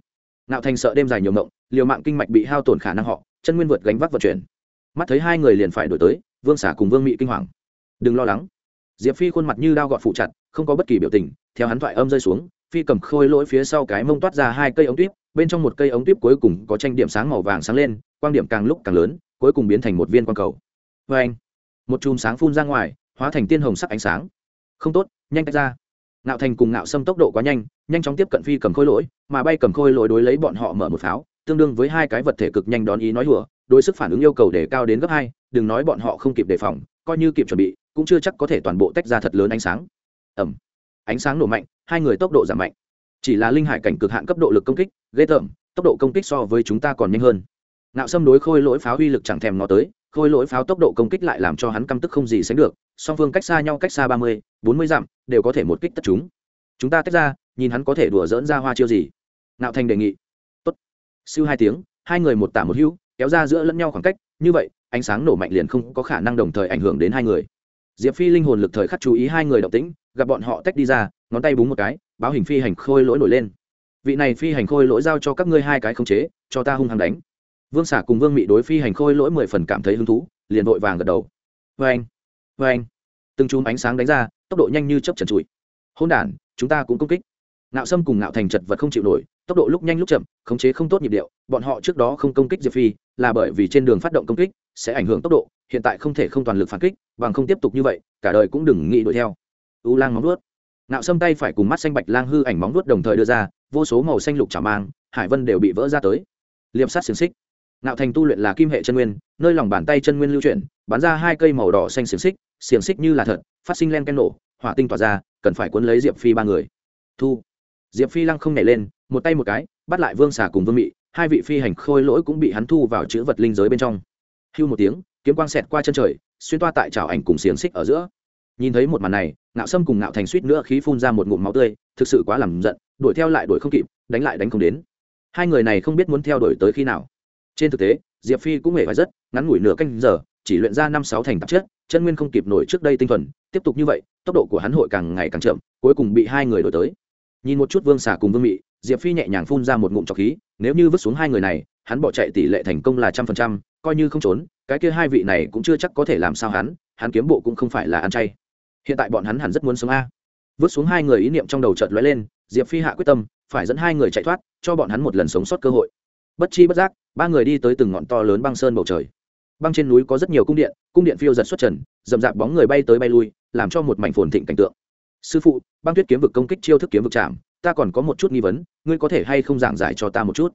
Ngạo thành sợ đêm dài nhiều mộng liều mạng kinh mạch bị hao tổn khả năng họ, chân nguyên vượt gánh vác vận chuyển. Mắt thấy hai người liền phải đổi tới, vương xả cùng vương mị kinh hoàng. Đừng lo lắng diệp phi khuôn mặt như đao gọt phụ chặt, không có bất kỳ biểu tình, theo hắn thoại âm rơi xuống, phi cầm khôi lỗi phía sau cái mông toát ra hai cây ống tuyếp, bên trong một cây ống tuyếp cuối cùng có tranh điểm sáng màu vàng sáng lên, quang điểm càng lúc càng lớn, cuối cùng biến thành một viên quang cầu. Vê anh, một chùm sáng phun ra ngoài, hóa thành tiên hồng sắc ánh sáng. Không tốt, nhanh tách ra. Nạo thành cùng nạo xâm tốc độ quá nhanh nhanh chóng tiếp cận phi cầm khôi lỗi, mà bay cầm khôi lỗi đối lấy bọn họ mở một pháo, tương đương với hai cái vật thể cực nhanh đón ý nói hùa đối sức phản ứng yêu cầu để cao đến gấp hai, đừng nói bọn họ không kịp đề phòng, coi như kịp chuẩn bị, cũng chưa chắc có thể toàn bộ tách ra thật lớn ánh sáng. Ẩm. Ánh sáng nổ mạnh, hai người tốc độ giảm mạnh. Chỉ là linh hải cảnh cực hạn cấp độ lực công kích, ghê tởm, tốc độ công kích so với chúng ta còn nhanh hơn. Nạo xâm đối khôi lỗi pháo uy lực chẳng thèm nó tới, khôi lỗi pháo tốc độ công kích lại làm cho hắn căm tức không gì sánh được, song phương cách xa nhau cách xa ba mươi, bốn mươi dặm, đều có thể một kích tất chúng. Chúng ta tách ra, nhìn hắn có thể đùa dỡn ra hoa chiêu gì. Nạo thành đề nghị. Tốt. Siêu hai tiếng, hai người một tả một hữu kéo ra giữa lẫn nhau khoảng cách, như vậy, ánh sáng nổ mạnh liền không có khả năng đồng thời ảnh hưởng đến hai người. Diệp phi linh hồn lực thời khắc chú ý hai người động tĩnh, gặp bọn họ tách đi ra, ngón tay búng một cái, báo hình phi hành khôi lỗi nổi lên. Vị này phi hành khôi lỗi giao cho các ngươi hai cái khống chế, cho ta hung hăng đánh. Vương xả cùng vương mị đối phi hành khôi lỗi mười phần cảm thấy hứng thú, liền vội vàng gật đầu. Vê anh vê anh từng chùm ánh sáng đánh ra, tốc độ nhanh như chấp trần trụi. Hôn đ chúng ta cũng công kích. Nạo sâm cùng nạo thành chật vật không chịu nổi, tốc độ lúc nhanh lúc chậm, khống chế không tốt nhịp điệu, bọn họ trước đó không công kích diệp phi là bởi vì trên đường phát động công kích sẽ ảnh hưởng tốc độ, hiện tại không thể không toàn lực phản kích, bằng không tiếp tục như vậy, cả đời cũng đừng nghĩ đuổi theo. U lang móng vuốt. Nạo xâm tay phải cùng mắt xanh bạch lang hư ảnh móng vuốt đồng thời đưa ra, vô số màu xanh lục chả mang, hải vân đều bị vỡ ra tới. Liệm sát xiềng xích. Nạo thành tu luyện là kim hệ chân nguyên, nơi lòng bàn tay chân nguyên lưu chuyển, bắn ra hai cây màu đỏ xanh xiềng xích xiềng xích như là thật, phát sinh len ken nổ, hỏa tinh tỏa ra, cần phải cuốn lấy diệp phi ba người. Thu. Diệp phi lăng không nhảy lên, một tay một cái, bắt lại vương xà cùng vương mị hai vị phi hành khôi lỗi cũng bị hắn thu vào chữ vật linh giới bên trong. Hưu một tiếng, kiếm quang xẹt qua chân trời, xuyên toa tại trào ảnh cùng xiềng xích ở giữa. Nhìn thấy một màn này, ngạo sâm cùng ngạo thành suýt nữa khí phun ra một ngụm máu tươi, thực sự quá làm giận, đuổi theo lại đuổi không kịp, đánh lại đánh không đến. Hai người này không biết muốn theo đuổi tới khi nào. Trên thực tế, diệp phi cũng hề phải rất, ngắn ngủi nửa canh giờ, chỉ luyện ra năm sáu thành tạp chất, chân nguyên không kịp nổi trước đây tinh thuần, tiếp tục như vậy, tốc độ của hắn hội càng ngày càng chậm, cuối cùng bị hai người đổi tới. Nhìn một chút vương xà cùng vương mị diệp phi nhẹ nhàng phun ra một ngụm trọc khí, nếu như vứt xuống hai người này, hắn bỏ chạy tỷ lệ thành công là trăm phần trăm, coi như không trốn, cái kia hai vị này cũng chưa chắc có thể làm sao hắn hắn kiếm bộ cũng không phải là ăn chay. Hiện tại bọn hắn hẳn rất muốn sống a. Vứt xuống hai người ý niệm trong đầu chợt lóe lên, diệp phi hạ quyết tâm, phải dẫn hai người chạy thoát, cho bọn hắn một lần sống sót cơ hội. Bất chi bất giác, ba người đi tới từng ngọn to lớn băng sơn bầu trời. Băng trên núi có rất nhiều cung điện cung điện phiêu giật xuất trần, rậm rạp bóng người bay tới bay lui, làm cho một mảnh phồn thịnh cảnh tượng. Sư phụ, băng tuyết kiếm vực công kích chiêu thức kiếm vực chạm ta còn có một chút nghi vấn, ngươi có thể hay không giảng giải cho ta một chút?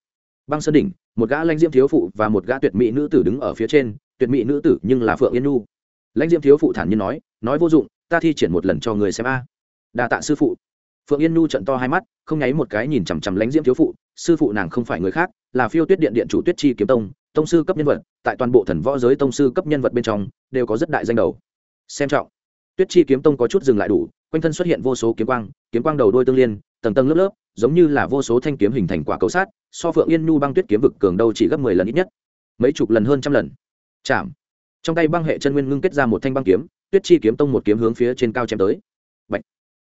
Băng sơn đỉnh, một gã lãnh diễm thiếu phụ và một gã tuyệt mỹ nữ tử đứng ở phía trên, tuyệt mỹ nữ tử nhưng là phượng yên nhu. Lãnh diễm thiếu phụ thản nhiên nói nói vô dụng, ta thi triển một lần cho người xem a. Đa tạ sư phụ. Phượng yên nhu trận to hai mắt, không nháy một cái nhìn chằm chằm lãnh diễm thiếu phụ, sư phụ nàng không phải người khác, là phiêu tuyết điện điện chủ tuyết chi kiếm tông tông sư cấp nhân vật, tại toàn bộ thần võ giới tông sư cấp nhân vật bên trong, đều có rất đại danh đầu. Xem trọng. Tuyết chi kiếm tông có chút dừng lại đủ, quanh thân xuất hiện vô số kiếm quang kiếm quang đầu đôi tương liên tầng tầng lớp lớp, giống như là vô số thanh kiếm hình thành quả cầu sát, so phượng yên nhu băng tuyết kiếm vực cường đâu chỉ gấp mười lần ít nhất. Mấy chục lần hơn trăm lần. Chạm. Trong tay băng hệ chân nguyên ngưng kết ra một thanh băng kiếm, tuyết chi kiếm tông một kiếm hướng phía trên cao chém tới. Bạch.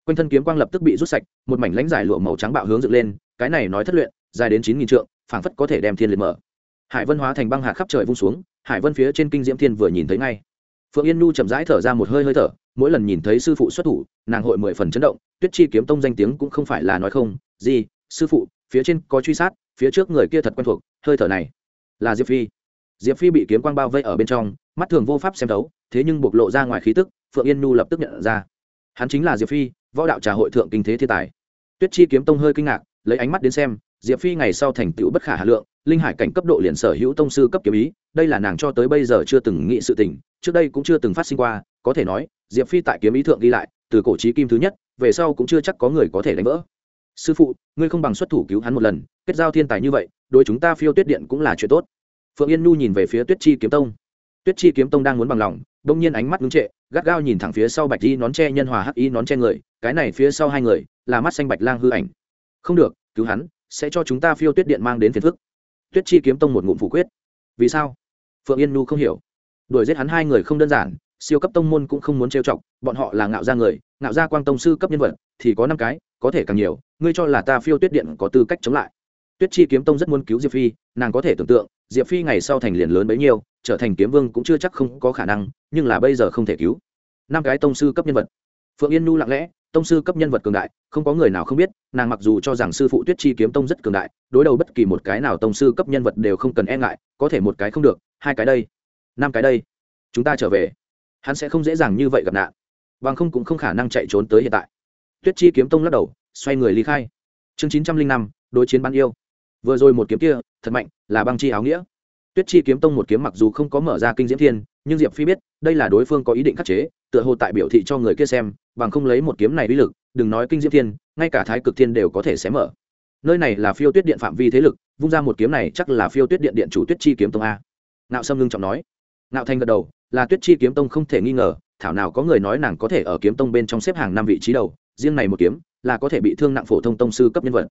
quanh thân kiếm quang lập tức bị rút sạch, một mảnh lãnh giải lụa màu trắng bạo hướng dựng lên, cái này nói thất luyện, dài đến chín nghìn trượng, phảng phất có thể đem thiên liệt mở. Hải vân hóa thành băng hạt khắp trời vung xuống, hải vân phía trên kinh diễm thiên vừa nhìn thấy ngay. Phượng yên nhu chậm rãi thở ra một hơi hơi thở mỗi lần nhìn thấy sư phụ xuất thủ, nàng hội mười phần chấn động, tuyết chi kiếm tông danh tiếng cũng không phải là nói không, gì, sư phụ, phía trên có truy sát, phía trước người kia thật quen thuộc, hơi thở này, là diệp phi. Diệp phi bị kiếm quang bao vây ở bên trong, mắt thường vô pháp xem thấu, thế nhưng bộc lộ ra ngoài khí tức, phượng yên nhu lập tức nhận ra. Hắn chính là diệp phi, võ đạo trà hội thượng kinh thế thiên tài. Tuyết chi kiếm tông hơi kinh ngạc, lấy ánh mắt đến xem, diệp phi ngày sau thành tựu bất khả hà lượng, linh hải cảnh cấp độ liền sở hữu tông sư cấp kiếm ý, đây là nàng cho tới bây giờ chưa từng nghĩ sự tình, trước đây cũng chưa từng phát sinh qua có thể nói, diệp phi tại kiếm ý thượng ghi lại, từ cổ trí kim thứ nhất, về sau cũng chưa chắc có người có thể đánh vỡ. Sư phụ, ngươi không bằng xuất thủ cứu hắn một lần, kết giao thiên tài như vậy, đối chúng ta phiêu tuyết điện cũng là chuyện tốt. Phượng yên nhu nhìn về phía tuyết chi kiếm tông. Tuyết chi kiếm tông đang muốn bằng lòng, đông nhiên ánh mắt ngưng trệ, gắt gao nhìn thẳng phía sau bạch y nón tre nhân hòa hắc y nón tre người, cái này phía sau hai người, là mắt xanh bạch lang hư ảnh. Không được, cứu hắn, sẽ cho chúng ta phiêu tuyết điện mang đến phiền phức. Tuyết chi kiếm tông một ngụm phủ quyết. Vì sao? Phượng yên nhu không hiểu. Đuổi giết hắn hai người không đơn giản siêu cấp tông môn cũng không muốn trêu chọc, bọn họ là ngạo gia người, ngạo gia quang tông sư cấp nhân vật, thì có năm cái, có thể càng nhiều, ngươi cho là ta phiêu tuyết điện có tư cách chống lại. Tuyết chi kiếm tông rất muốn cứu diệp phi, nàng có thể tưởng tượng, diệp phi ngày sau thành liền lớn bấy nhiêu, trở thành kiếm vương cũng chưa chắc không có khả năng, nhưng là bây giờ không thể cứu. Năm cái tông sư cấp nhân vật. Phượng yên nu lặng lẽ, tông sư cấp nhân vật cường đại, không có người nào không biết, nàng mặc dù cho rằng sư phụ tuyết chi kiếm tông rất cường đại, đối đầu bất kỳ một cái nào tông sư cấp nhân vật đều không cần e ngại, có thể một cái không được, hai cái đây, năm cái đây, chúng ta trở về hắn sẽ không dễ dàng như vậy gặp nạn, bằng không cũng không khả năng chạy trốn tới hiện tại. Tuyết chi kiếm tông lắc đầu, xoay người ly khai. Chương chín trăm linh năm, đối chiến bắn yêu. Vừa rồi một kiếm kia, thật mạnh, là băng chi áo nghĩa. Tuyết chi kiếm tông một kiếm mặc dù không có mở ra kinh diễm thiên, nhưng diệp phi biết, đây là đối phương có ý định khắc chế, tựa hồ tại biểu thị cho người kia xem, bằng không lấy một kiếm này uy lực, đừng nói kinh diễm thiên, ngay cả thái cực thiên đều có thể xé mở. Nơi này là phiêu tuyết điện phạm vi thế lực, vung ra một kiếm này chắc là phiêu tuyết điện điện chủ tuyết chi kiếm tông a. Nạo sâm ngưng trọng nói. Nạo thanh gật đầu là tuyết chi kiếm tông không thể nghi ngờ, thảo nào có người nói nàng có thể ở kiếm tông bên trong xếp hàng năm vị trí đầu, riêng này một kiếm, là có thể bị thương nặng phổ thông tông sư cấp nhân vật.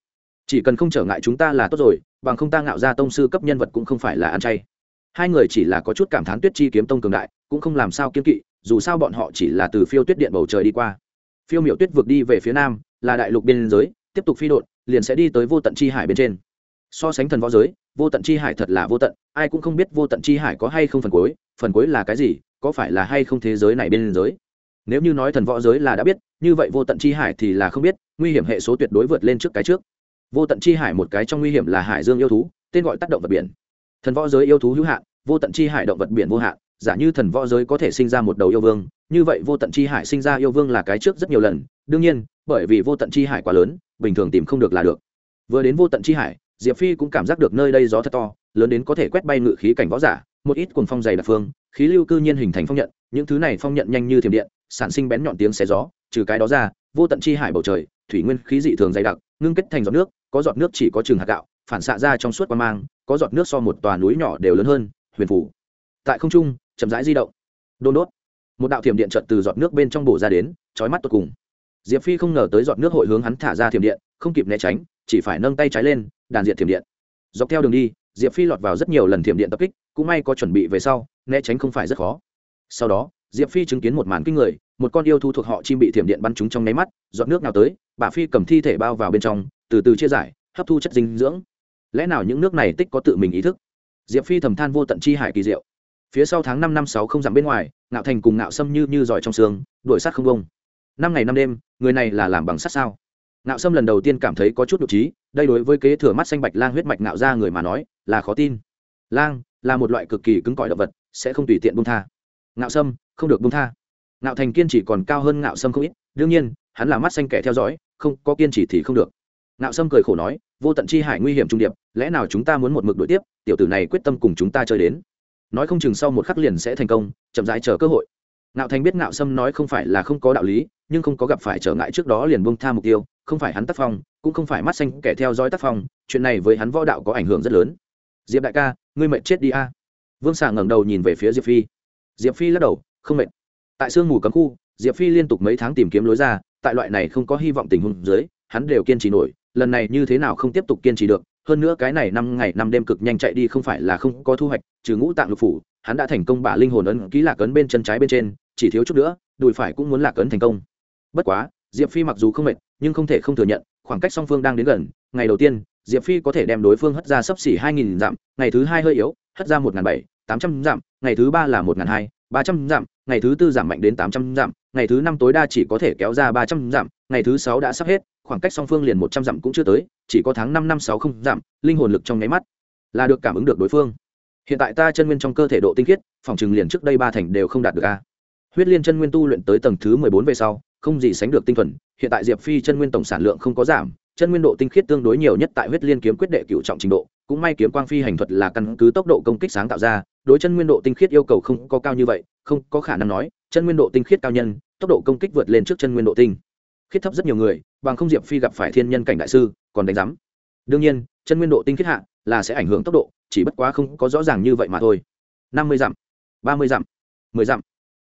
Chỉ cần không trở ngại chúng ta là tốt rồi, bằng không ta ngạo ra tông sư cấp nhân vật cũng không phải là ăn chay. Hai người chỉ là có chút cảm thán tuyết chi kiếm tông cường đại, cũng không làm sao kiêng kỵ, dù sao bọn họ chỉ là từ phiêu tuyết điện bầu trời đi qua. Phiêu miểu tuyết vượt đi về phía nam, là đại lục biên giới, tiếp tục phi đột liền sẽ đi tới vô tận chi hải bên trên. So sánh thần võ giới, vô tận chi hải thật là vô tận, ai cũng không biết vô tận chi hải có hay không phần cuối phần cuối là cái gì, có phải là hay không thế giới này bên giới? Nếu như nói thần võ giới là đã biết, như vậy vô tận chi hải thì là không biết, nguy hiểm hệ số tuyệt đối vượt lên trước cái trước. Vô tận chi hải một cái trong nguy hiểm là hải dương yêu thú, tên gọi tác động vật biển. Thần võ giới yêu thú hữu hạn, vô tận chi hải động vật biển vô hạn, giả như thần võ giới có thể sinh ra một đầu yêu vương, như vậy vô tận chi hải sinh ra yêu vương là cái trước rất nhiều lần. Đương nhiên, bởi vì vô tận chi hải quá lớn, bình thường tìm không được là được. Vừa đến vô tận chi hải, diệp phi cũng cảm giác được nơi đây gió thật to, lớn đến có thể quét bay ngự khí cảnh võ giả một ít cuồng phong dày đặc phương, khí lưu cư nhiên hình thành phong nhận, những thứ này phong nhận nhanh như thiểm điện, sản sinh bén nhọn tiếng xé gió, trừ cái đó ra, vô tận chi hải bầu trời, thủy nguyên khí dị thường dày đặc, ngưng kết thành giọt nước, có giọt nước chỉ có chừng hạt gạo, phản xạ ra trong suốt qua mang, có giọt nước so một tòa núi nhỏ đều lớn hơn, huyền phủ. Tại không trung, chậm rãi di động. Đôn đốt. Một đạo thiểm điện trận từ giọt nước bên trong bổ ra đến trói mắt tột cùng. Diệp phi không ngờ tới giọt nước hội hướng hắn thả ra thiểm điện, không kịp né tránh, chỉ phải nâng tay trái lên, đàn diệt thiểm điện. Dọc theo đường đi diệp phi lọt vào rất nhiều lần thiểm điện tập kích, cũng may có chuẩn bị về sau, né tránh không phải rất khó. Sau đó, diệp phi chứng kiến một màn kinh người, một con yêu thu thuộc họ chim bị thiểm điện bắn trúng trong nháy mắt, giọt nước nào tới, bà phi cầm thi thể bao vào bên trong, từ từ chia giải, hấp thu chất dinh dưỡng. Lẽ nào những nước này tích có tự mình ý thức? Diệp phi thầm than vô tận chi hải kỳ diệu. Phía sau tháng năm năm sáu không dặm bên ngoài, ngạo thành cùng ngạo sâm như như giỏi trong xương, đuổi sát không bông năm ngày năm đêm, người này là làm bằng sắt sao? Ngạo sâm lần đầu tiên cảm thấy có chút nhục trí đây đối với kế thừa mắt xanh bạch lang huyết mạch ngạo ra người mà nói, là khó tin. Lang là một loại cực kỳ cứng cỏi động vật, sẽ không tùy tiện bung tha. Ngạo sâm không được bung tha. Ngạo thành kiên trì còn cao hơn ngạo sâm không ít, đương nhiên, hắn là mắt xanh kẻ theo dõi, không, có kiên trì thì không được. Ngạo sâm cười khổ nói, vô tận chi hải nguy hiểm trung điệp, lẽ nào chúng ta muốn một mực đội tiếp, tiểu tử này quyết tâm cùng chúng ta chơi đến? Nói không chừng sau một khắc liền sẽ thành công, chậm rãi chờ cơ hội. Ngạo thành biết ngạo sâm nói không phải là không có đạo lý nhưng không có gặp phải trở ngại trước đó liền buông tha mục tiêu, không phải hắn tác phong, cũng không phải mắt xanh kẻ theo dõi tác phong, chuyện này với hắn võ đạo có ảnh hưởng rất lớn. Diệp đại ca, ngươi mệt chết đi a. Vương xà ngẩng đầu nhìn về phía diệp phi. Diệp phi lắc đầu, không mệt. Tại sương mù cấm khu, diệp phi liên tục mấy tháng tìm kiếm lối ra, tại loại này không có hy vọng tình huống dưới, hắn đều kiên trì nổi, lần này như thế nào không tiếp tục kiên trì được, hơn nữa cái này năm ngày năm đêm cực nhanh chạy đi không phải là không có thu hoạch, trừ ngũ tạng lục phủ, hắn đã thành công bả linh hồn ấn ký lạc ấn bên chân trái bên trên, chỉ thiếu chút nữa, đùi phải cũng muốn lạc ấn thành công bất quá, diệp phi mặc dù không mệt, nhưng không thể không thừa nhận, khoảng cách song phương đang đến gần, ngày đầu tiên, diệp phi có thể đem đối phương hất ra sấp xỉ hai nghìn dặm, ngày thứ hai hơi yếu, hất ra một n g h n bảy, tám trăm dặm, ngày thứ ba là một n g h n hai, ba trăm dặm, ngày thứ tư giảm mạnh đến tám trăm dặm, ngày thứ năm tối đa chỉ có thể kéo ra ba trăm dặm, ngày thứ sáu đã sắp hết, khoảng cách song phương liền một trăm dặm cũng chưa tới, chỉ có tháng năm năm sáu không dặm, linh hồn lực trong nháy mắt là được cảm ứng được đối phương. Hiện tại ta chân nguyên trong cơ thể độ tinh khiết, phòng chừng liền trước đây ba thành đều không đạt được a. Huyết liên chân nguyên tu luyện tới tầng thứ mười bốn về sau không gì sánh được tinh thuần, hiện tại diệp phi chân nguyên tổng sản lượng không có giảm, chân nguyên độ tinh khiết tương đối nhiều nhất tại huyết liên kiếm quyết đệ cựu trọng trình độ, cũng may kiếm quang phi hành thuật là căn cứ tốc độ công kích sáng tạo ra, đối chân nguyên độ tinh khiết yêu cầu không có cao như vậy, không có khả năng nói, chân nguyên độ tinh khiết cao nhân, tốc độ công kích vượt lên trước chân nguyên độ tinh. Khiết thấp rất nhiều người, bằng không diệp phi gặp phải thiên nhân cảnh đại sư, còn đánh giám. Đương nhiên, chân nguyên độ tinh khiết hạ là sẽ ảnh hưởng tốc độ, chỉ bất quá không có rõ ràng như vậy mà thôi. Năm mươi dặm, ba mươi dặm, mười dặm.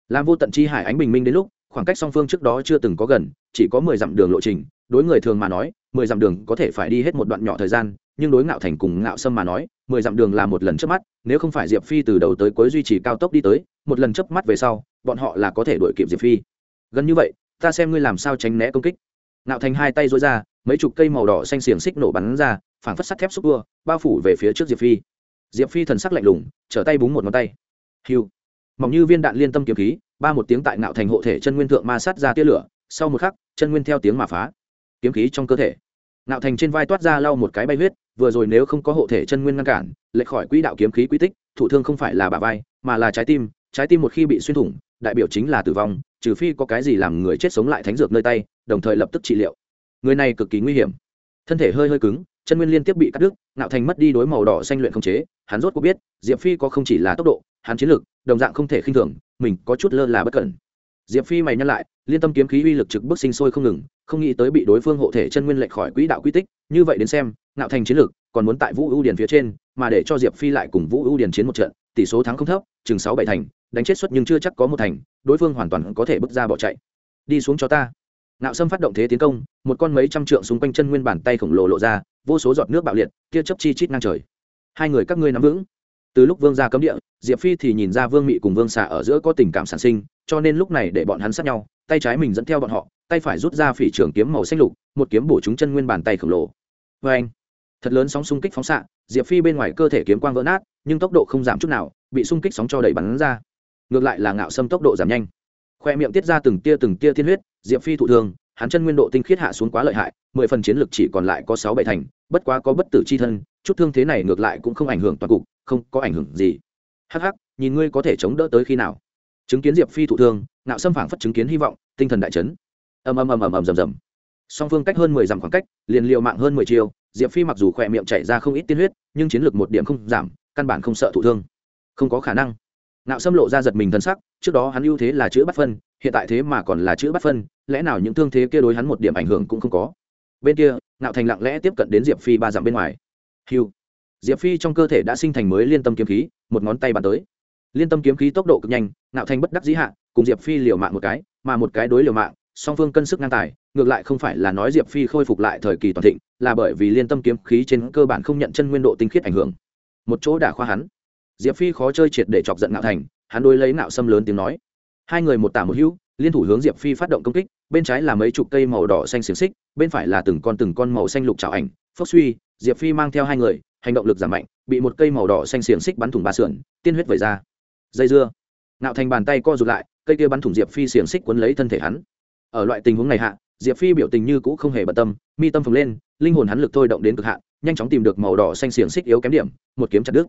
Làm vô tận chi hải ánh bình minh đến lúc khoảng cách song phương trước đó chưa từng có gần, chỉ có mười dặm đường lộ trình, đối người thường mà nói, mười dặm đường có thể phải đi hết một đoạn nhỏ thời gian, nhưng đối ngạo thành cùng ngạo sâm mà nói, mười dặm đường là một lần trước mắt, nếu không phải diệp phi từ đầu tới cuối duy trì cao tốc đi tới, một lần chớp mắt về sau, bọn họ là có thể đuổi kịp diệp phi. Gần như vậy, ta xem ngươi làm sao tránh né công kích. Ngạo thành hai tay dối ra, mấy chục cây màu đỏ xanh xiềng xích nổ bắn ra, phảng phất sắt thép xúc tua, bao phủ về phía trước diệp phi. Diệp phi thần sắc lạnh lùng, trở tay búng một ngón tay. Hiu mỏng như viên đạn liên tâm kiếm khí, ba một tiếng tại ngạo thành hộ thể chân nguyên thượng ma sát ra tia lửa, sau một khắc, chân nguyên theo tiếng mà phá. Kiếm khí trong cơ thể. Ngạo thành trên vai toát ra lau một cái bay huyết, vừa rồi nếu không có hộ thể chân nguyên ngăn cản, lệch khỏi quỹ đạo kiếm khí quy tích, thụ thương không phải là bà vai, mà là trái tim trái tim một khi bị xuyên thủng, đại biểu chính là tử vong, trừ phi có cái gì làm người chết sống lại thánh dược nơi tay, đồng thời lập tức trị liệu. Người này cực kỳ nguy hiểm. Thân thể hơi hơi cứng, chân nguyên liên tiếp bị cắt đứt, ngạo thành mất đi đối màu đỏ xanh luyện không chế, hắn rốt có biết, diệp phi có không chỉ là tốc độ hắn chiến lược, đồng dạng không thể khinh thường, mình có chút lơ là bất cẩn. Diệp phi mày nhắc lại, liên tâm kiếm khí uy lực trực bức sinh sôi không ngừng, không nghĩ tới bị đối phương hộ thể chân nguyên lệch khỏi quỹ đạo quy tích, như vậy đến xem, ngạo thành chiến lược, còn muốn tại vũ ưu điền phía trên, mà để cho diệp phi lại cùng vũ ưu điền chiến một trận, tỷ số thắng không thấp, chừng sáu bảy thành, đánh chết suất nhưng chưa chắc có một thành, đối phương hoàn toàn có thể bước ra bỏ chạy. Đi xuống cho ta. Ngạo sâm phát động thế tiến công, một con mấy trăm trượng xung quanh chân nguyên bản tay khổng lồ lộ ra, vô số giọt nước bạo liệt, tia chấp chi chít ngang trời. Hai người các ngươi nắm vững từ lúc vương ra cấm địa, diệp phi thì nhìn ra vương mị cùng vương xà ở giữa có tình cảm sản sinh, cho nên lúc này để bọn hắn sát nhau, tay trái mình dẫn theo bọn họ, tay phải rút ra phỉ trường kiếm màu xanh lục, một kiếm bổ trúng chân nguyên bàn tay khổng lồ. Vê anh, thật lớn sóng xung kích phóng xạ, diệp phi bên ngoài cơ thể kiếm quang vỡ nát, nhưng tốc độ không giảm chút nào, bị xung kích sóng cho đẩy bắn ra. Ngược lại là ngạo sâm tốc độ giảm nhanh. Khoe miệng tiết ra từng tia từng tia thiên huyết, diệp phi thụ thương, hắn chân nguyên độ tinh khiết hạ xuống quá lợi hại, mười phần chiến lực chỉ còn lại có sáu bảy thành, bất quá có bất tử c h i thân chút thương thế này ngược lại cũng không ảnh hưởng toàn cục, không có ảnh hưởng gì. Hắc hắc, nhìn ngươi có thể chống đỡ tới khi nào. Chứng kiến diệp phi thụ thương Nạo xâm phảng phất chứng kiến hy vọng, tinh thần đại chấn. Ầm ầm ầm ầm ầm rầm rầm. Song phương cách hơn mười dặm khoảng cách, liền liều mạng hơn mười chiều diệp phi mặc dù khỏe miệng chảy ra không ít tiên huyết, nhưng chiến lược một điểm không giảm, căn bản không sợ thụ thương. Không có khả năng. Nạo xâm lộ ra giật mình thân sắc, trước đó hắn ưu thế là chữ bắt phân, hiện tại thế mà còn là chữ bắt phân, lẽ nào những thương thế kia đối hắn một điểm ảnh hưởng cũng không có? Bên kia Nạo thành lặng lẽ tiếp cận đến diệp phi ba dặm bên ngoài hiu diệp phi trong cơ thể đã sinh thành mới liên tâm kiếm khí, một ngón tay bàn tới. Liên tâm kiếm khí tốc độ cực nhanh, ngạo thành bất đắc dĩ hạ, cùng diệp phi liều mạng một cái, mà một cái đối liều mạng, song phương cân sức ngang tài, ngược lại không phải là nói diệp phi khôi phục lại thời kỳ toàn thịnh, là bởi vì liên tâm kiếm khí trên cơ bản không nhận chân nguyên độ tinh khiết ảnh hưởng. Một chỗ đả khoa hắn. Diệp phi khó chơi triệt để chọc giận ngạo thành, hắn đôi lấy ngạo xâm lớn tiếng nói. Hai người một tả một hữu, liên thủ hướng diệp phi phát động công kích, bên trái là mấy chục cây màu đỏ xanh xiềng xích, bên phải là từng con từng con màu xanh lục trào ảnh, phốc suy diệp phi mang theo hai người, hành động lực giảm mạnh, bị một cây màu đỏ xanh xiềng xích bắn thủng ba sườn, tiên huyết vẩy ra. Dây dưa. Nạo thành bàn tay co rụt lại, cây kia bắn thủng diệp phi xiềng xích quấn lấy thân thể hắn. Ở loại tình huống này hạ, diệp phi biểu tình như cũ không hề bận tâm, mi tâm phồng lên, linh hồn hắn lực thôi động đến cực hạn, nhanh chóng tìm được màu đỏ xanh xiềng xích yếu kém điểm, một kiếm chặt đứt.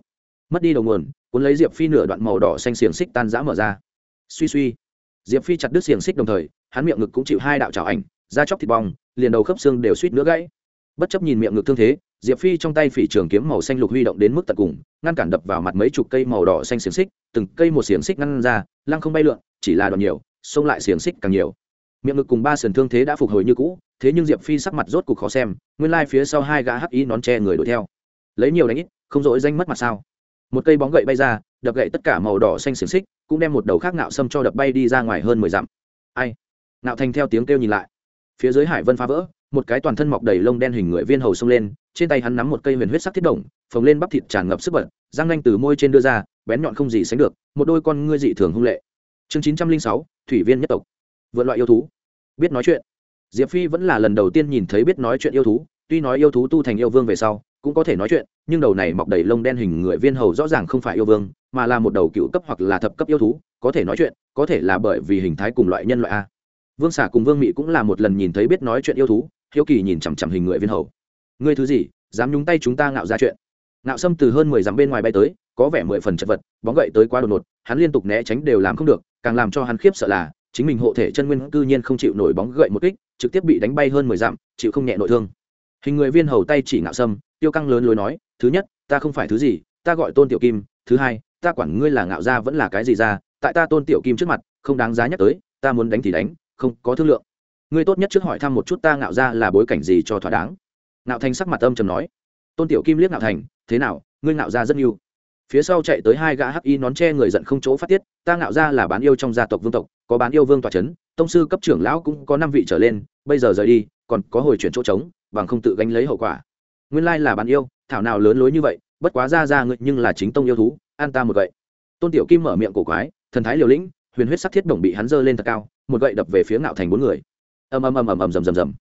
Mất đi đầu nguồn, cuốn lấy diệp phi nửa đoạn màu đỏ xanh xiềng xích tan rã mở ra. Suy suy. Diệp phi chặt đứt xiềng xích đồng thời, hắn miệng ngực cũng chịu hai đạo trào ảnh, da chóc thịt bong, liền đầu khớp xương đều suýt nữa gãy. Bất chấp nhìn miệng ngực thương thế diệp phi trong tay phỉ trường kiếm màu xanh lục huy động đến mức tận cùng, ngăn cản đập vào mặt mấy chục cây màu đỏ xanh xiềng xích, từng cây một xiềng xích ngăn ra, lăng không bay lượn, chỉ là đoạn nhiều, xông lại xiềng xích càng nhiều. Miệng ngực cùng ba sườn thương thế đã phục hồi như cũ, thế nhưng diệp phi sắc mặt rốt cục khó xem, nguyên lai phía sau hai gã hắc ý nón che người đuổi theo. Lấy nhiều đánh ít, không dội danh mất mặt sao. Một cây bóng gậy bay ra, đập gậy tất cả màu đỏ xanh xiềng xích, cũng đem một đầu khác ngạo xâm cho đập bay đi ra ngoài hơn mười dặm. Ai? Ngạo thành theo tiếng kêu nhìn lại. Phía dưới hải vân phá vỡ một cái toàn thân mọc đầy lông đen hình người viên hầu xông lên, trên tay hắn nắm một cây huyền huyết sắc thiết động, phồng lên bắp thịt tràn ngập sức bật, răng nanh từ môi trên đưa ra, bén nhọn không gì sánh được, một đôi con ngươi dị thường hung lệ. Chương chín trăm linh sáu, thủy viên nhất tộc. Vượt loại yêu thú. Biết nói chuyện. Diệp phi vẫn là lần đầu tiên nhìn thấy biết nói chuyện yêu thú, tuy nói yêu thú tu thành yêu vương về sau, cũng có thể nói chuyện, nhưng đầu này mọc đầy lông đen hình người viên hầu rõ ràng không phải yêu vương, mà là một đầu cựu cấp hoặc là thập cấp yêu thú, có thể nói chuyện, có thể là bởi vì hình thái cùng loại nhân loại a. Vương xả cùng vương mị cũng là một lần nhìn thấy biết nói chuyện yêu thú hiếu kỳ nhìn chằm chằm hình người viên hầu. Ngươi thứ gì, dám nhúng tay chúng ta ngạo ra chuyện? Ngạo sâm từ hơn mười dặm bên ngoài bay tới, có vẻ mười phần chật vật, bóng gậy tới quá đột ngột, hắn liên tục né tránh đều làm không được, càng làm cho hắn khiếp sợ là, chính mình hộ thể chân nguyên cư nhiên không chịu nổi bóng gậy một kích, trực tiếp bị đánh bay hơn mười dặm, chịu không nhẹ nội thương. Hình người viên hầu tay chỉ ngạo sâm, tiêu căng lớn lối nói, thứ nhất, ta không phải thứ gì, ta gọi tôn tiểu kim, thứ hai, ta quản ngươi là ngạo gia vẫn là cái gì ra, tại ta tôn tiểu kim trước mặt, không đáng giá nhắc tới, ta muốn đánh thì đánh, không có thương lượng ngươi tốt nhất trước hỏi thăm một chút ta ngạo ra là bối cảnh gì cho thỏa đáng. Ngạo thành sắc mặt âm trầm nói. Tôn tiểu kim liếc ngạo thành, thế nào, ngươi ngạo ra rất yêu phía sau chạy tới hai gã hắc y nón che người giận không chỗ phát tiết, ta ngạo ra là bán yêu trong gia tộc vương tộc, có bán yêu vương tòa c h ấ n tông sư cấp trưởng lão cũng có năm vị trở lên, bây giờ rời đi, còn có hồi chuyển chỗ trống, bằng không tự gánh lấy hậu quả. Nguyên lai là bán yêu, thảo nào lớn lối như vậy, bất quá ra ra ngự nhưng là chính tông yêu thú, an ta một gậy. Tôn tiểu kim mở miệng cổ quái, thần thái liều lĩnh, huyền huyết sắc thiết đồng bị hắn dơ lên thật cao, một gậy đập về phía ngạo thành bốn người ầm ầm ầm ầm ầm rầm rầm rầm.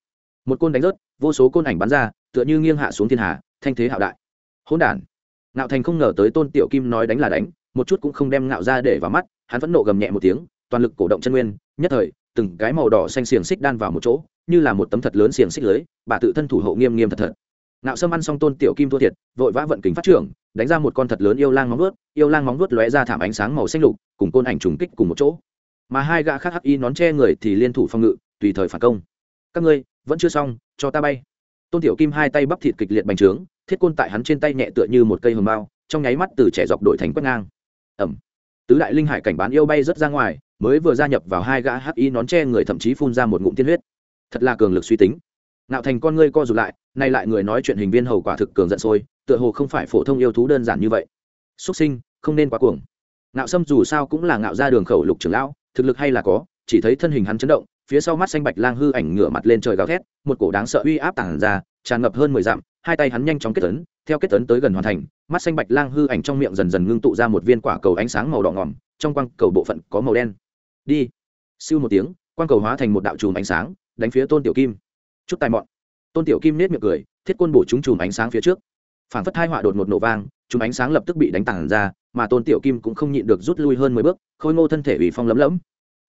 Một côn đánh rớt, vô số côn ảnh bắn ra, tựa như nghiêng hạ xuống thiên hà, thanh thế hạo đại. Hỗn đản. Ngạo thành không ngờ tới tôn tiểu kim nói đánh là đánh, một chút cũng không đem ngạo ra để vào mắt, hắn vẫn nộ gầm nhẹ một tiếng, toàn lực cổ động chân nguyên, nhất thời, từng cái màu đỏ xanh xiềng xích đan vào một chỗ, như là một tấm thật lớn xiềng xích lưới, bà tự thân thủ hộ nghiêm nghiêm thật thật. Ngạo sâm ăn xong tôn tiểu kim thua thiệt, vội vã vận kính phát trưởng, đánh ra một con thật lớn yêu lang móng vuốt, yêu lang móng vuốt lóe ra thảm ánh sáng màu xanh lục, cùng côn ảnh trùng kích cùng một chỗ. Mà hai gã khác hắc y nón che người thì liên thủ phòng ngự tùy thời phản công. Các ngươi, vẫn chưa xong, cho ta bay. Tôn tiểu kim hai tay bắp thịt kịch liệt bành trướng, thiết côn tại hắn trên tay nhẹ tựa như một cây hầm bao, trong nháy mắt từ trẻ dọc đổi thành quét ngang. Ẩm. Tứ đại linh hải cảnh bán yêu bay rất ra ngoài, mới vừa gia nhập vào hai gã hắc y nón tre người thậm chí phun ra một ngụm tiên huyết. Thật là cường lực suy tính. Nạo thành con ngươi co rụt lại, nay lại người nói chuyện hình viên hầu quả thực cường giận sôi, tựa hồ không phải phổ thông yêu thú đơn giản như vậy. Xuất sinh, không nên quá cuồng. Nạo sâm dù sao cũng là ngạo ra đường khẩu lục trưởng lão, thực lực hay là có, chỉ thấy thân hình hắn chấn động phía sau mắt xanh bạch lang hư ảnh ngửa mặt lên trời gào thét, một cổ đáng sợ uy áp tản ra, tràn ngập hơn mười dặm, hai tay hắn nhanh chóng kết tấn theo kết tấn tới gần hoàn thành, mắt xanh bạch lang hư ảnh trong miệng dần dần ngưng tụ ra một viên quả cầu ánh sáng màu đỏ ngỏm, trong quang cầu bộ phận có màu đen. Đi. Siêu một tiếng, quang cầu hóa thành một đạo chùm ánh sáng, đánh phía tôn tiểu kim. Chút tài mọn. Tôn tiểu kim nết miệng cười, thiết quân bổ chúng chùm ánh sáng phía trước. Phản phất hai họa đột một nổ vang, chùm ánh sáng lập tức bị đánh tàn ra, mà tôn tiểu kim cũng không nhịn được rút lui hơn mười bước, khôi ngô thân thể ủy phong lấm lấm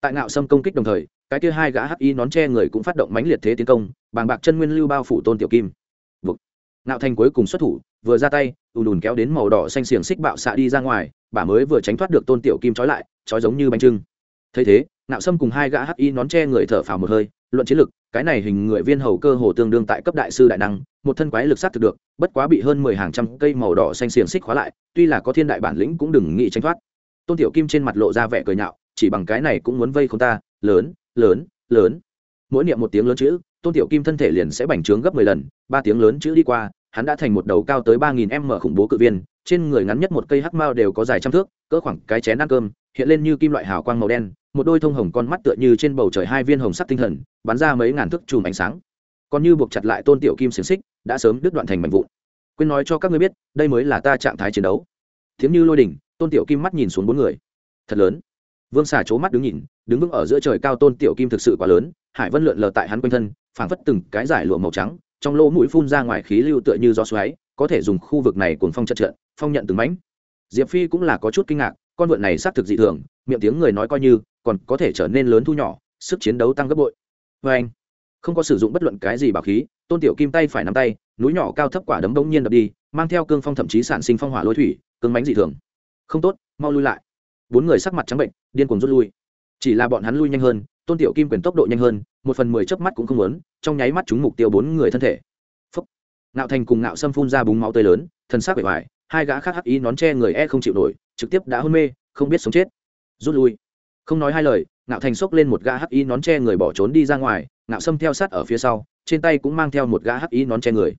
tại ngạo sâm công kích đồng thời, cái kia hai gã hắc y nón che người cũng phát động mãnh liệt thế tiến công, bàng bạc chân nguyên lưu bao phủ tôn tiểu kim. Vực. ngạo thành cuối cùng xuất thủ, vừa ra tay, ùn ùn kéo đến màu đỏ xanh xiềng xích bạo xạ đi ra ngoài bà mới vừa tránh thoát được tôn tiểu kim trói lại, trói giống như bánh trưng. Thấy thế, ngạo sâm cùng hai gã hắc y nón che người thở phào một hơi, luận chiến lực, cái này hình người viên hầu cơ hồ tương đương tại cấp đại sư đại năng, một thân quái lực sát thực được, bất quá bị hơn mười hàng trăm cây màu đỏ xanh xiềng xích khóa lại, tuy là có thiên đại bản lĩnh cũng đừng nghĩ tránh thoát. Tôn tiểu kim trên mặt lộ ra vẻ cười nhạo chỉ bằng cái này cũng muốn vây không ta, lớn lớn lớn. Mỗi niệm một tiếng lớn chữ, tôn tiểu kim thân thể liền sẽ bành trướng gấp mười lần, ba tiếng lớn chữ đi qua, hắn đã thành một đầu cao tới ba nghìn m khủng bố cự viên, trên người ngắn nhất một cây hắc mao đều có dài trăm thước, cỡ khoảng cái chén ăn cơm, hiện lên như kim loại hào quang màu đen, một đôi thông hồng con mắt tựa như trên bầu trời hai viên hồng sắc tinh thần, bắn ra mấy ngàn thước chùm ánh sáng. Còn như buộc chặt lại tôn tiểu kim xiềng xích, đã sớm đứt đoạn thành mảnh vụn. Quên nói cho các ngươi biết, đây mới là ta trạng thái chiến đấu. Tiếng như lôi đỉnh, tôn tiểu kim mắt nhìn xuống bốn người. Thật lớn vương xà c mắt đứng nhìn, đứng vững ở giữa trời cao tôn tiểu kim thực sự quá lớn, hải vân lượn lờ tại hắn quanh thân, phảng phất từng cái giải lụa màu trắng, trong lỗ mũi phun ra ngoài khí lưu tựa như gió xoáy, có thể dùng khu vực này cuồng phong chật trượt phong nhận từng mảnh. Diệp phi cũng là có chút kinh ngạc, con vượn này xác thực dị thường, miệng tiếng người nói coi như, còn có thể trở nên lớn thu nhỏ, sức chiến đấu tăng gấp bội. Vê anh, không có sử dụng bất luận cái gì bảo khí, tôn tiểu kim tay phải nắm tay, núi nhỏ cao thấp quả đấm bỗng nhiên đập đi, mang theo cương phong thậm chí sản sinh phong hỏa lôi thủy cương bánh dị thường. Không tốt, mau lui lại bốn người sắc mặt trắng bệnh, điên cuồng rút lui. Chỉ là bọn hắn lui nhanh hơn, tôn tiểu kim quyền tốc độ nhanh hơn, một phần mười chớp mắt cũng không muốn, trong nháy mắt chúng mục tiêu bốn người thân thể. Phúc. Ngạo thành cùng ngạo sâm phun ra búng máu tươi lớn thân xác bể ngoài hai gã khác hắc ý nón che người e không chịu nổi, trực tiếp đã hôn mê, không biết sống chết. Rút lui. Không nói hai lời, ngạo thành xốc lên một gã hắc ý nón che người bỏ trốn đi ra ngoài, ngạo sâm theo sát ở phía sau, trên tay cũng mang theo một gã hắc ý nón che người.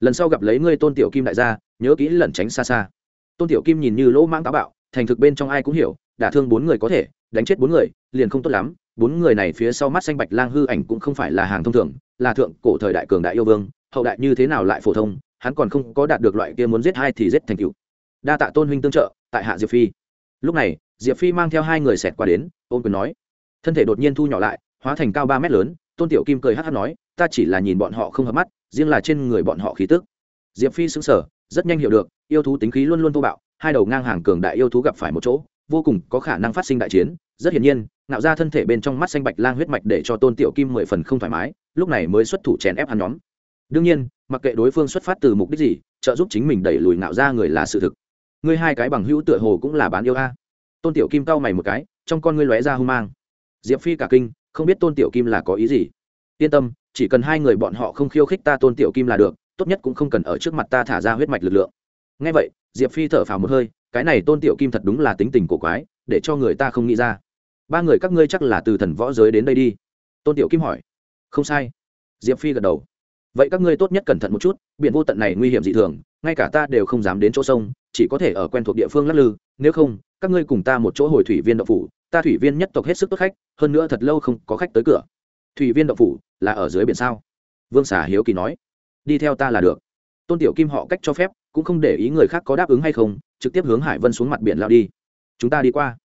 Lần sau gặp lấy ngươi tôn tiểu kim đại gia, nhớ kỹ lẩn tránh xa xa. Tôn tiểu kim nhìn như lỗ mãng táo bạo thành thực bên trong ai cũng hiểu, đả thương bốn người có thể, đánh chết bốn người, liền không tốt lắm. Bốn người này phía sau mắt xanh bạch lang hư ảnh cũng không phải là hàng thông thường, là thượng cổ thời đại cường đại yêu vương, hậu đại như thế nào lại phổ thông, hắn còn không có đạt được loại kia muốn giết hai thì giết thành cựu đa tạ tôn huynh tương trợ, tại hạ diệp phi. Lúc này, diệp phi mang theo hai người xẹt qua đến ôm quyền nói. Thân thể đột nhiên thu nhỏ lại, hóa thành cao ba mét lớn, tôn tiểu kim cười hát hát nói, ta chỉ là nhìn bọn họ không hợp mắt, riêng là trên người bọn họ khí tức. Diệp phi xứng sở rất nhanh hiểu được, yêu thú tính khí luôn luôn thô bạo hai đầu ngang hàng cường đại yêu thú gặp phải một chỗ, vô cùng có khả năng phát sinh đại chiến. Rất hiển nhiên nạo ra thân thể bên trong mắt xanh bạch lang huyết mạch để cho tôn tiểu kim mười phần không thoải mái, lúc này mới xuất thủ chèn ép hắn nhóm. Đương nhiên, mặc kệ đối phương xuất phát từ mục đích gì, trợ giúp chính mình đẩy lùi nạo ra người là sự thực. Ngươi hai cái bằng hữu tựa hồ cũng là bán yêu a. Tôn tiểu kim cau mày một cái, trong con ngươi lóe ra hung mang. Diệp phi cả kinh, không biết tôn tiểu kim là có ý gì. Yên tâm, chỉ cần hai người bọn họ không khiêu khích ta tôn tiểu kim là được, tốt nhất cũng không cần ở trước mặt ta thả ra huyết mạch lực lượng. Ngay vậy diệp phi thở phào một hơi, cái này tôn tiểu kim thật đúng là tính tình cổ quái, để cho người ta không nghĩ ra. Ba người các ngươi chắc là từ thần võ giới đến đây đi. Tôn tiểu kim hỏi. Không sai. Diệp phi gật đầu. Vậy các ngươi tốt nhất cẩn thận một chút, biển vô tận này nguy hiểm dị thường, ngay cả ta đều không dám đến chỗ sông, chỉ có thể ở quen thuộc địa phương lắc lư. Nếu không, các ngươi cùng ta một chỗ hồi thủy viên đậu phủ, ta thủy viên nhất tộc hết sức tốt khách, hơn nữa thật lâu không có khách tới cửa. Thủy viên đậu phủ là ở dưới biển sao? Vương Xà hiếu kỳ nói. Đi theo ta là được. Tôn tiểu kim họ cách cho phép cũng không để ý người khác có đáp ứng hay không, trực tiếp hướng hải vân xuống mặt biển lao đi. Chúng ta đi qua.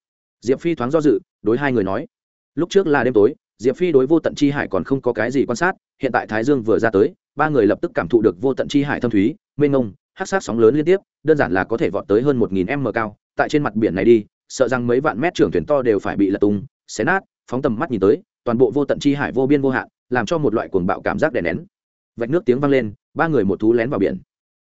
Diệp phi thoáng do dự, đối hai người nói. Lúc trước là đêm tối, diệp phi đối vô tận chi hải còn không có cái gì quan sát, hiện tại thái dương vừa ra tới, ba người lập tức cảm thụ được vô tận chi hải thâm thúy, mênh ngông hát sát sóng lớn liên tiếp, đơn giản là có thể vọt tới hơn một nghìn m cao, tại trên mặt biển này đi, sợ rằng mấy vạn mét trưởng thuyền to đều phải bị lật tung, xé nát, phóng tầm mắt nhìn tới, toàn bộ vô tận chi hải vô biên vô hạn, làm cho một loại cuồng bạo cảm giác đè nén. Vạch nước tiếng vang lên, ba người một thú lén vào biển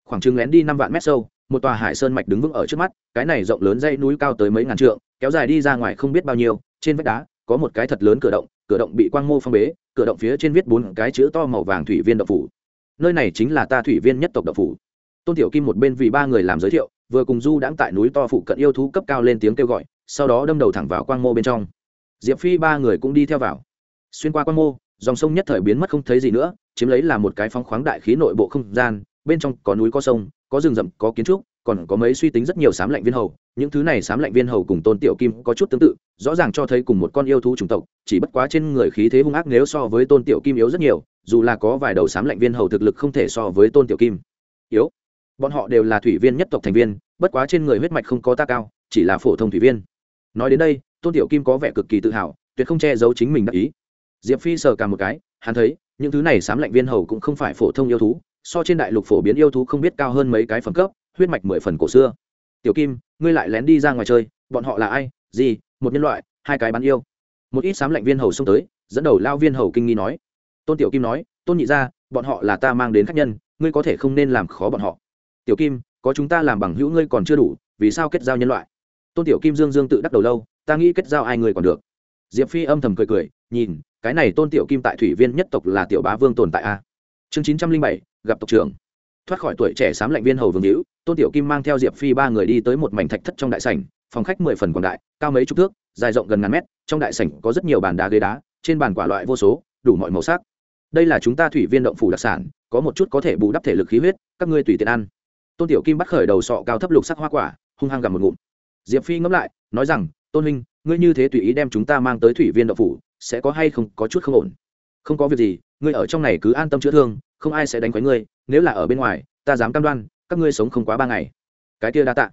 khoảng chừng lén đi năm vạn mét sâu, một tòa hải sơn mạch đứng vững ở trước mắt, cái này rộng lớn dây núi cao tới mấy ngàn trượng, kéo dài đi ra ngoài không biết bao nhiêu, trên vách đá, có một cái thật lớn cửa động cửa động bị quang mô phong bế, cửa động phía trên viết bốn cái chữ to màu vàng thủy viên đậu phủ. Nơi này chính là ta thủy viên nhất tộc đậu phủ. Tôn tiểu kim một bên vì ba người làm giới thiệu, vừa cùng du đãng tại núi to phụ cận yêu thú cấp cao lên tiếng kêu gọi, sau đó đâm đầu thẳng vào quang mô bên trong. Diệp phi ba người cũng đi theo vào. Xuyên qua quang mô, dòng sông nhất thời biến mất không thấy gì nữa, chiếm lấy là một cái phóng khoáng đại khí nội bộ không gian bên trong có núi có sông, có rừng rậm, có kiến trúc, còn có mấy suy tính rất nhiều sám lạnh viên hầu. Những thứ này sám lạnh viên hầu cùng tôn tiểu kim có chút tương tự, rõ ràng cho thấy cùng một con yêu thú chủng tộc, chỉ bất quá trên người khí thế hung ác nếu so với tôn tiểu kim yếu rất nhiều, dù là có vài đầu sám lạnh viên hầu thực lực không thể so với tôn tiểu kim yếu. Bọn họ đều là thủy viên nhất tộc thành viên, bất quá trên người huyết mạch không có ta cao, chỉ là phổ thông thủy viên. Nói đến đây, tôn tiểu kim có vẻ cực kỳ tự hào, tuyệt không che giấu chính mình đắc ý. Diệp phi sờ cả một cái, hắn thấy, những thứ này sám lạnh viên hầu cũng không phải phổ thông yêu thú so trên đại lục phổ biến yêu thú không biết cao hơn mấy cái phẩm cấp, huyết mạch mười phần cổ xưa. Tiểu kim, ngươi lại lén đi ra ngoài chơi, bọn họ là ai, gì, một nhân loại, hai cái bán yêu. Một ít sám lạnh viên hầu xông tới, dẫn đầu lao viên hầu kinh nghi nói. Tôn tiểu kim nói, tôn nhị ra bọn họ là ta mang đến khách nhân, ngươi có thể không nên làm khó bọn họ. Tiểu kim, có chúng ta làm bằng hữu ngươi còn chưa đủ, vì sao kết giao nhân loại? Tôn tiểu kim dương dương tự đắc đầu lâu, ta nghĩ kết giao ai người còn được. Diệp phi âm thầm cười cười, nhìn, cái này tôn tiểu kim tại thủy viên nhất tộc là tiểu bá vương tồn tại a chương chín trăm linh bảy, gặp tộc trưởng. Thoát khỏi tuổi trẻ sám lạnh viên hầu vương hữu, tôn tiểu kim mang theo diệp phi ba người đi tới một mảnh thạch thất trong đại sảnh, phòng khách mười phần quảng đại, cao mấy chục thước, dài rộng gần ngàn mét, trong đại sảnh có rất nhiều bàn đá ghế đá, trên bàn quả loại vô số, đủ mọi màu sắc. Đây là chúng ta thủy viên động phủ đặc sản, có một chút có thể bù đắp thể lực khí huyết, các ngươi tùy tiện ăn. Tôn tiểu kim bắt khởi đầu sọ cao thấp lục sắc hoa quả, hung hăng gặm một ngụm. Diệp phi ngẫm lại, nói rằng, tôn huynh, ngươi như thế tùy ý đem chúng ta mang tới thủy viên động phủ, sẽ có hay không có chút không ổn? Không có việc gì ngươi ở trong này cứ an tâm chữa thương, không ai sẽ đánh quấy ngươi, nếu là ở bên ngoài, ta dám cam đoan, các ngươi sống không quá ba ngày. Cái kia đa tạ.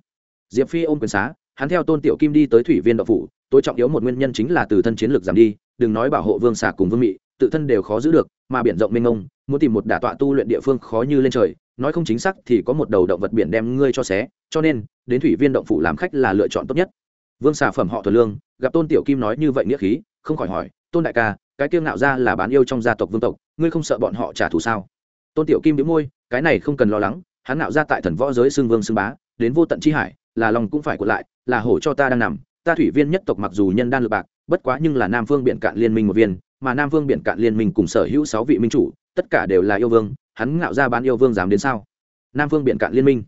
Diệp phi ôm quyền xá, hắn theo tôn tiểu kim đi tới thủy viên đậu phủ, tối trọng yếu một nguyên nhân chính là từ thân chiến lược giảm đi, đừng nói bảo hộ vương xà cùng vương mị, tự thân đều khó giữ được, mà biển rộng mênh mông, muốn tìm một đả tọa tu luyện địa phương khó như lên trời, nói không chính xác thì có một đầu động vật biển đem ngươi cho xé, cho nên, đến thủy viên động phủ làm khách là lựa chọn tốt nhất. Vương xà phẩm họ thuần lương, gặp tôn tiểu kim nói như vậy nghĩa khí, không khỏi hỏi, tôn đại ca cái kiêng ngạo ra là bán yêu trong gia tộc vương tộc, ngươi không sợ bọn họ trả thù sao? Tôn tiểu kim đĩu môi, cái này không cần lo lắng, hắn ngạo ra tại thần võ giới xương vương xương bá, đến vô tận chi hải, là lòng cũng phải cuộn lại, là hổ cho ta đang nằm, ta thủy viên nhất tộc mặc dù nhân đan lược bạc, bất quá nhưng là nam phương biện cạn liên minh một viên, mà nam phương biện cạn liên minh cùng sở hữu sáu vị minh chủ, tất cả đều là yêu vương, hắn ngạo ra bán yêu vương dám đến sao? Nam phương biện cạn liên minh.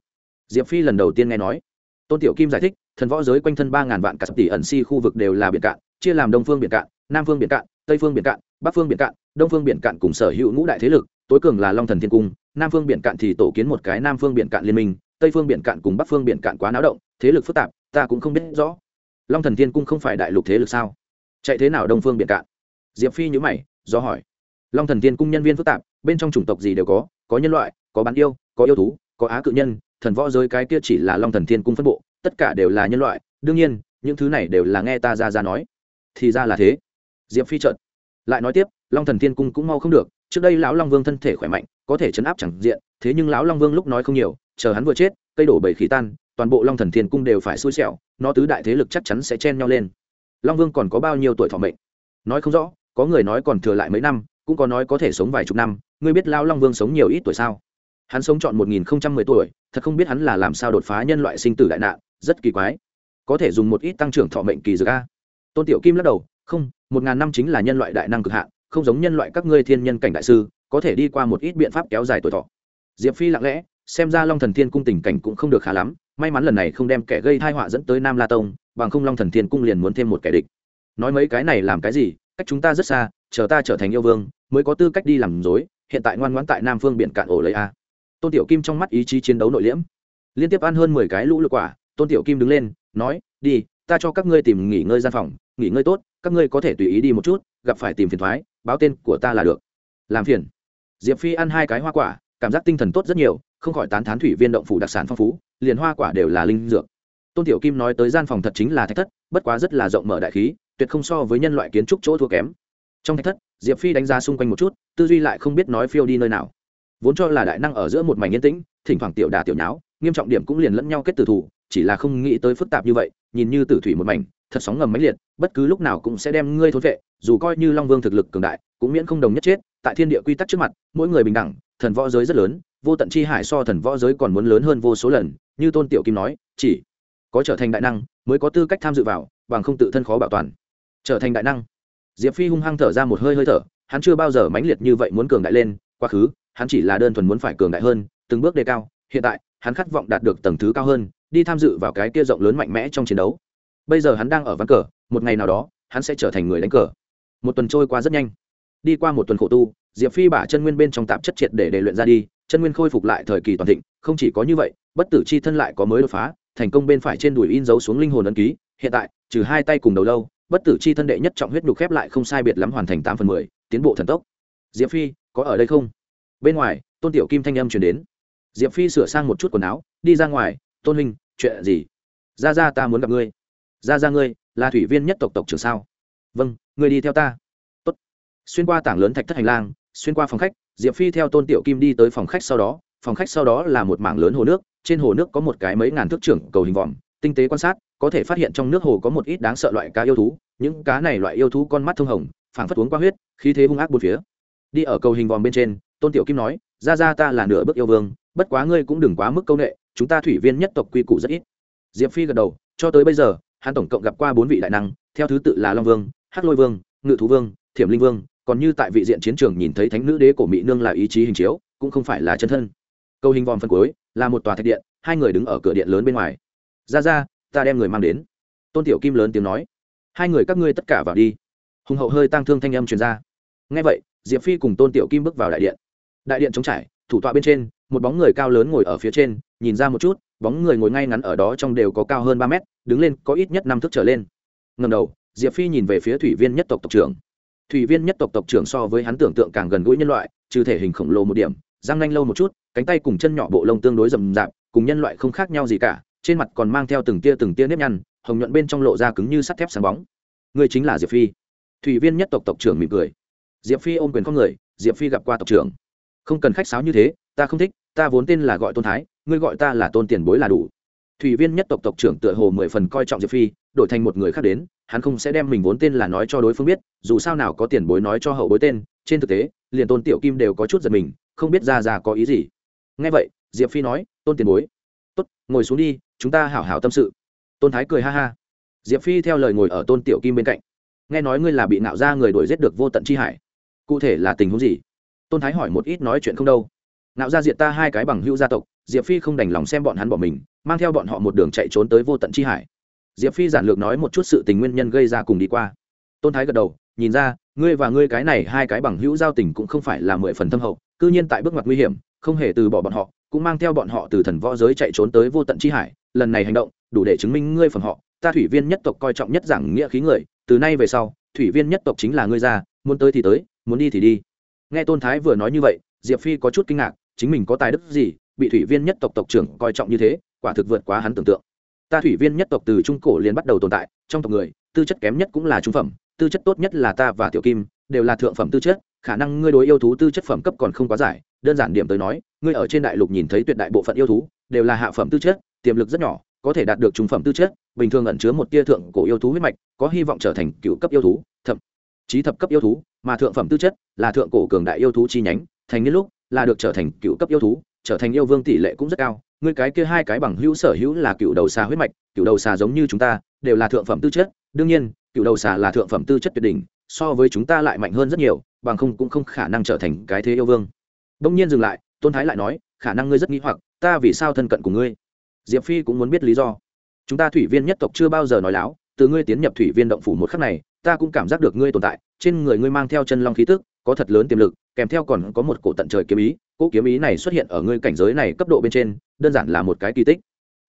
Diệp phi lần đầu tiên nghe nói. Tôn tiểu kim giải thích, thần võ giới quanh thân ba ngàn vạn cả tỷ ẩn si khu vực đều là biển cạn, chia làm đông phương biển cạn, nam phương biển cạn tây phương biển cạn, bắc phương biển cạn, đông phương biển cạn cùng sở hữu ngũ đại thế lực, tối cường là long thần thiên cung, nam phương biển cạn thì tổ kiến một cái nam phương biển cạn liên minh, tây phương biển cạn cùng bắc phương biển cạn quá náo động, thế lực phức tạp, ta cũng không biết rõ. Long thần thiên cung không phải đại lục thế lực sao? Chạy thế nào đông phương biển cạn? Diệp phi nhữ mày, do hỏi. Long thần thiên cung nhân viên phức tạp, bên trong chủng tộc gì đều có có nhân loại, có bán yêu, có yêu thú, có á cự nhân, thần võ giới cái kia chỉ là long thần thiên cung phân bộ, tất cả đều là nhân loại, đương nhiên, những thứ này đều là nghe ta ra ra nói. Thì ra là thế diệp phi trợn lại nói tiếp, long thần thiên cung cũng mau không được, trước đây lão long vương thân thể khỏe mạnh, có thể chấn áp chẳng diện, thế nhưng lão long vương lúc nói không nhiều, chờ hắn vừa chết, cây đổ bầy khí tan, toàn bộ long thần thiên cung đều phải xui xẻo, nó tứ đại thế lực chắc chắn sẽ chen nhau lên. Long vương còn có bao nhiêu tuổi thọ mệnh? Nói không rõ, có người nói còn thừa lại mấy năm, cũng có nói có thể sống vài chục năm, ngươi biết lão long vương sống nhiều ít tuổi sao? Hắn sống trọn một nghìn không trăm mười tuổi, thật không biết hắn là làm sao đột phá nhân loại sinh tử đại nạn, rất kỳ quái. Có thể dùng một ít tăng trưởng thọ mệnh kỳ dược a. Tôn tiểu kim lắc đầu, không một ngàn năm chính là nhân loại đại năng cực hạn, không giống nhân loại các ngươi thiên nhân cảnh đại sư, có thể đi qua một ít biện pháp kéo dài tuổi thọ. Diệp phi lặng lẽ, xem ra long thần thiên cung tình cảnh cũng không được khá lắm, may mắn lần này không đem kẻ gây thai họa dẫn tới nam la tông, bằng không long thần thiên cung liền muốn thêm một kẻ địch. Nói mấy cái này làm cái gì, cách chúng ta rất xa, chờ ta trở thành yêu vương, mới có tư cách đi làm dối hiện tại ngoan ngoãn tại nam phương biển cạn ổ lấy a. Tôn tiểu kim trong mắt ý chí chiến đấu nội liễm. Liên tiếp ăn hơn mười cái lũ lụt quả, tôn tiểu kim đứng lên, nói, đi, ta cho các ngươi tìm nghỉ ngơi gian phòng nghỉ ngơi tốt, các ngươi có thể tùy ý đi một chút, gặp phải tìm phiền thoái, báo tên của ta là được. Làm phiền. Diệp phi ăn hai cái hoa quả, cảm giác tinh thần tốt rất nhiều, không khỏi tán thán thủy viên động phủ đặc sản phong phú, liền hoa quả đều là linh dược. Tôn tiểu kim nói tới gian phòng thật chính là thạch thất, bất quá rất là rộng mở đại khí, tuyệt không so với nhân loại kiến trúc chỗ thua kém. Trong thạch thất, diệp phi đánh giá xung quanh một chút, tư duy lại không biết nói phiêu đi nơi nào. Vốn cho là đại năng ở giữa một mảnh yên tĩnh, thỉnh thoảng tiểu đà tiểu nháo, nghiêm trọng điểm cũng liền lẫn nhau kết tử thủ, chỉ là không nghĩ tới phức tạp như vậy, nhìn như tử thủy một mảnh thật sóng ngầm máy liệt, bất cứ lúc nào cũng sẽ đem ngươi thốn vệ, dù coi như long vương thực lực cường đại, cũng miễn không đồng nhất chết. Tại thiên địa quy tắc trước mặt, mỗi người bình đẳng, thần võ giới rất lớn, vô tận chi hải so thần võ giới còn muốn lớn hơn vô số lần, như tôn tiểu kim nói, chỉ có trở thành đại năng mới có tư cách tham dự vào, bằng không tự thân khó bảo toàn. Trở thành đại năng. Diệp phi hung hăng thở ra một hơi hơi thở, hắn chưa bao giờ mãnh liệt như vậy muốn cường đại lên, quá khứ, hắn chỉ là đơn thuần muốn phải cường đại hơn, từng bước đề cao. Hiện tại, hắn khát vọng đạt được tầng thứ cao hơn, đi tham dự vào cái kia rộng lớn mạnh mẽ trong chiến đấu bây giờ hắn đang ở ván cờ, một ngày nào đó, hắn sẽ trở thành người đánh cờ. Một tuần trôi qua rất nhanh. Đi qua một tuần khổ tu, diệp phi bả chân nguyên bên trong tạp chất triệt để để luyện ra đi, chân nguyên khôi phục lại thời kỳ toàn thịnh, không chỉ có như vậy, bất tử c h i thân lại có mới đột phá, thành công bên phải trên đùi in dấu xuống linh hồn ấn ký, hiện tại, trừ hai tay cùng đầu lâu, bất tử c h i thân đệ nhất trọng huyết nhục khép lại không sai biệt lắm hoàn thành tám phần mười, tiến bộ thần tốc. Diệp phi, có ở đây không? Bên ngoài, tôn tiểu kim thanh âm chuyển đến. Diệp phi sửa sang một chút quần áo, đi ra ngoài, tôn huynh, chuyện gì? Ra ra, ta muốn gặp ngươi ra ra ngươi, là thủy viên nhất tộc tộc trưởng sao? Vâng ngươi đi theo ta. Tốt. xuyên qua tảng lớn thạch thất hành lang, xuyên qua phòng khách, diệp phi theo tôn tiểu kim đi tới phòng khách sau đó. Phòng khách sau đó là một mảng lớn hồ nước, trên hồ nước có một cái mấy ngàn thước trưởng cầu hình vòm, tinh tế quan sát, có thể phát hiện trong nước hồ có một ít đáng sợ loại cá yêu thú. Những cá này loại yêu thú con mắt thông hồng, phảng phất uống qua huyết, khí thế hung ác bốn phía. Đi ở cầu hình vòm bên trên, tôn tiểu kim nói, ra ra ta là nửa bước yêu vương, bất quá ngươi cũng đừng quá mức câu nghệ, chúng ta thủy viên nhất tộc quy củ rất ít. Diệp phi gật đầu, cho tới bây giờ hắn tổng cộng gặp qua bốn vị đại năng, theo thứ tự là long vương, hắc lôi vương, ngự thú vương, thiểm linh vương, còn như tại vị diện chiến trường nhìn thấy thánh nữ đế cổ mỹ nương là ý chí hình chiếu, cũng không phải là chân thân. Câu hình vòm phân cuối, là một tòa thạch điện, hai người đứng ở cửa điện lớn bên ngoài. Ra ra, ta đem người mang đến. Tôn tiểu kim lớn tiếng nói. Hai người các ngươi tất cả vào đi. Hùng hậu hơi tăng thương thanh âm truyền ra. Ngay vậy, diệp phi cùng tôn tiểu kim bước vào đại điện. Đại điện trống trải, thủ tọa bên trên, một bóng người cao lớn ngồi ở phía trên, nhìn ra một chút bóng người ngồi ngay ngắn ở đó trong đều có cao hơn ba mét, đứng lên có ít nhất năm thước trở lên. Ngầm đầu, diệp phi nhìn về phía thủy viên nhất tộc tộc trưởng. Thủy viên nhất tộc tộc trưởng so với hắn tưởng tượng càng gần gũi nhân loại, trừ thể hình khổng lồ một điểm, răng nanh lâu một chút, cánh tay cùng chân nhỏ bộ lông tương đối rậm rạp, cùng nhân loại không khác nhau gì cả, trên mặt còn mang theo từng tia từng tia nếp nhăn, hồng nhuận bên trong lộ ra cứng như sắt thép sáng bóng. Người chính là diệp phi. Thủy viên nhất tộc tộc trưởng mỉm cười. Diệp phi ôm quyền con người, diệp phi gặp qua tộc trưởng. Không cần khách sáo như thế, ta không thích, ta vốn tên là gọi tôn thái ngươi gọi ta là tôn tiền bối là đủ. Thủy viên nhất tộc tộc trưởng tựa hồ mười phần coi trọng diệp phi, đổi thành một người khác đến, hắn không sẽ đem mình vốn tên là nói cho đối phương biết, dù sao nào có tiền bối nói cho hậu bối tên, trên thực tế, liền tôn tiểu kim đều có chút giật mình, không biết ra ra có ý gì. Ngay vậy, diệp phi nói, tôn tiền bối. Tốt, ngồi xuống đi, chúng ta hảo hảo tâm sự. Tôn thái cười ha ha. Diệp phi theo lời ngồi ở tôn tiểu kim bên cạnh. Nghe nói ngươi là bị nạo ra người đuổi giết được vô tận chi hải. Cụ thể là tình huống gì? Tôn thái hỏi một ít nói chuyện không đâu. Nạo ra diện ta hai cái bằng hữu gia tộc diệp phi không đành lòng xem bọn hắn bỏ mình, mang theo bọn họ một đường chạy trốn tới vô tận chi hải. Diệp phi giản lược nói một chút sự tình nguyên nhân gây ra cùng đi qua. Tôn thái gật đầu, nhìn ra, ngươi và ngươi cái này hai cái bằng hữu giao tình cũng không phải là mười phần thâm hậu, cư nhiên tại bước ngoặt nguy hiểm, không hề từ bỏ bọn họ, cũng mang theo bọn họ từ thần võ giới chạy trốn tới vô tận chi hải, lần này hành động, đủ để chứng minh ngươi phần họ, ta thủy viên nhất tộc coi trọng nhất giảng nghĩa khí người, từ nay về sau, thủy viên nhất tộc chính là ngươi ra, muốn tới thì tới, muốn đi thì đi. Nghe tôn thái vừa nói như vậy, diệp phi có chút kinh ngạc, chính mình có tài đức gì bị thủy viên nhất tộc tộc trưởng coi trọng như thế, quả thực vượt quá hắn tưởng tượng. Ta thủy viên nhất tộc từ trung cổ liền bắt đầu tồn tại, trong tộc người, tư chất kém nhất cũng là trung phẩm, tư chất tốt nhất là ta và tiểu kim, đều là thượng phẩm tư chất, khả năng ngươi đối yêu thú tư chất phẩm cấp còn không quá giải, đơn giản điểm tới nói, ngươi ở trên đại lục nhìn thấy tuyệt đại bộ phận yêu thú, đều là hạ phẩm tư chất, tiềm lực rất nhỏ, có thể đạt được trung phẩm tư chất, bình thường ẩn chứa một tia thượng cổ yêu thú huyết mạch, có hy vọng trở thành cựu cấp yêu thú, thậm chí thập cấp yêu thú, mà thượng phẩm tư chất là thượng cổ cường đại yêu thú chi nhánh, thành niên lúc là được trở thành cựu cấp yêu thú trở thành yêu vương tỷ lệ cũng rất cao, ngươi cái kia hai cái bằng hữu sở hữu là cựu đầu xà huyết mạch, cựu đầu xà giống như chúng ta, đều là thượng phẩm tư chất. Đương nhiên, cựu đầu xà là thượng phẩm tư chất tuyệt đỉnh, so với chúng ta lại mạnh hơn rất nhiều, bằng không cũng không khả năng trở thành cái thế yêu vương. Đông nhiên dừng lại, tôn thái lại nói, khả năng ngươi rất nghĩ hoặc, ta vì sao thân cận của ngươi? Diệp phi cũng muốn biết lý do. Chúng ta thủy viên nhất tộc chưa bao giờ nói láo, từ ngươi tiến nhập thủy viên động phủ một khắc này, ta cũng cảm giác được ngươi tồn tại, trên người ngươi mang theo chân long khí tức, có thật lớn tiềm lực, kèm theo còn có một cổ tận trời kiếm ý cỗ kiếm ý này xuất hiện ở ngươi cảnh giới này cấp độ bên trên, đơn giản là một cái kỳ tích.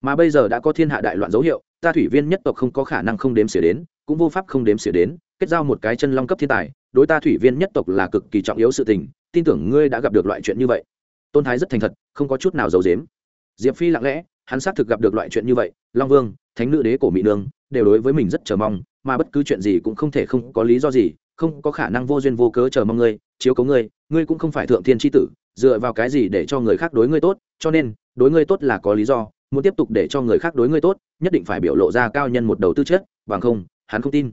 Mà bây giờ đã có thiên hạ đại loạn dấu hiệu, ta thủy viên nhất tộc không có khả năng không đếm xỉa đến, cũng vô pháp không đếm xỉa đến, kết giao một cái chân long cấp thiên tài, đối ta thủy viên nhất tộc là cực kỳ trọng yếu sự tình, tin tưởng ngươi đã gặp được loại chuyện như vậy. Tôn thái rất thành thật, không có chút nào giấu dếm diệp phi lặng lẽ, hắn xác thực gặp được loại chuyện như vậy, long vương, thánh nữ đế cổ mỹ nương, đều đối với mình rất chờ mong, mà bất cứ chuyện gì cũng không thể không có lý do gì, không có khả năng vô duyên vô cớ chờ mong ngươi, chiếu cấu ngươi ngươi cũng không phải thượng thiên tri tử dựa vào cái gì để cho người khác đối ngươi tốt, cho nên, đối ngươi tốt là có lý do, muốn tiếp tục để cho người khác đối ngươi tốt, nhất định phải biểu lộ ra cao nhân một đầu tư chất, bằng không, hắn không tin.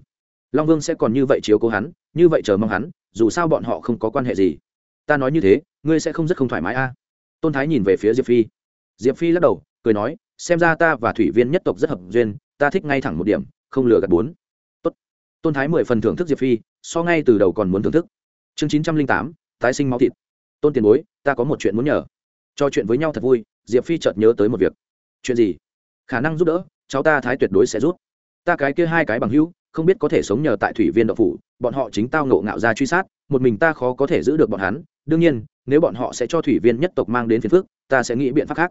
Long vương sẽ còn như vậy chiếu cố hắn, như vậy chờ mong hắn, dù sao bọn họ không có quan hệ gì. Ta nói như thế, ngươi sẽ không rất không thoải mái a. Tôn thái nhìn về phía diệp phi. Diệp phi lắc đầu, cười nói, xem ra ta và thủy viên nhất tộc rất hợp duyên, ta thích ngay thẳng một điểm, không lừa gạt bốn. Tốt. tôn thái mười phần thưởng thức diệp phi, so ngay từ đầu còn muốn thưởng thức. Chương chín trăm linh tám, tái sinh máu thịt tôn tiền bối, ta có một chuyện muốn nhờ. Trò chuyện với nhau thật vui, diệp phi chợt nhớ tới một việc. Chuyện gì? Khả năng giúp đỡ, cháu ta thái tuyệt đối sẽ giúp. Ta cái kia hai cái bằng hữu, không biết có thể sống nhờ tại thủy viên đậu phủ, bọn họ chính tao ngộ ngạo ra truy sát, một mình ta khó có thể giữ được bọn hắn. Đương nhiên, nếu bọn họ sẽ cho thủy viên nhất tộc mang đến phiền phước ta sẽ nghĩ biện pháp khác.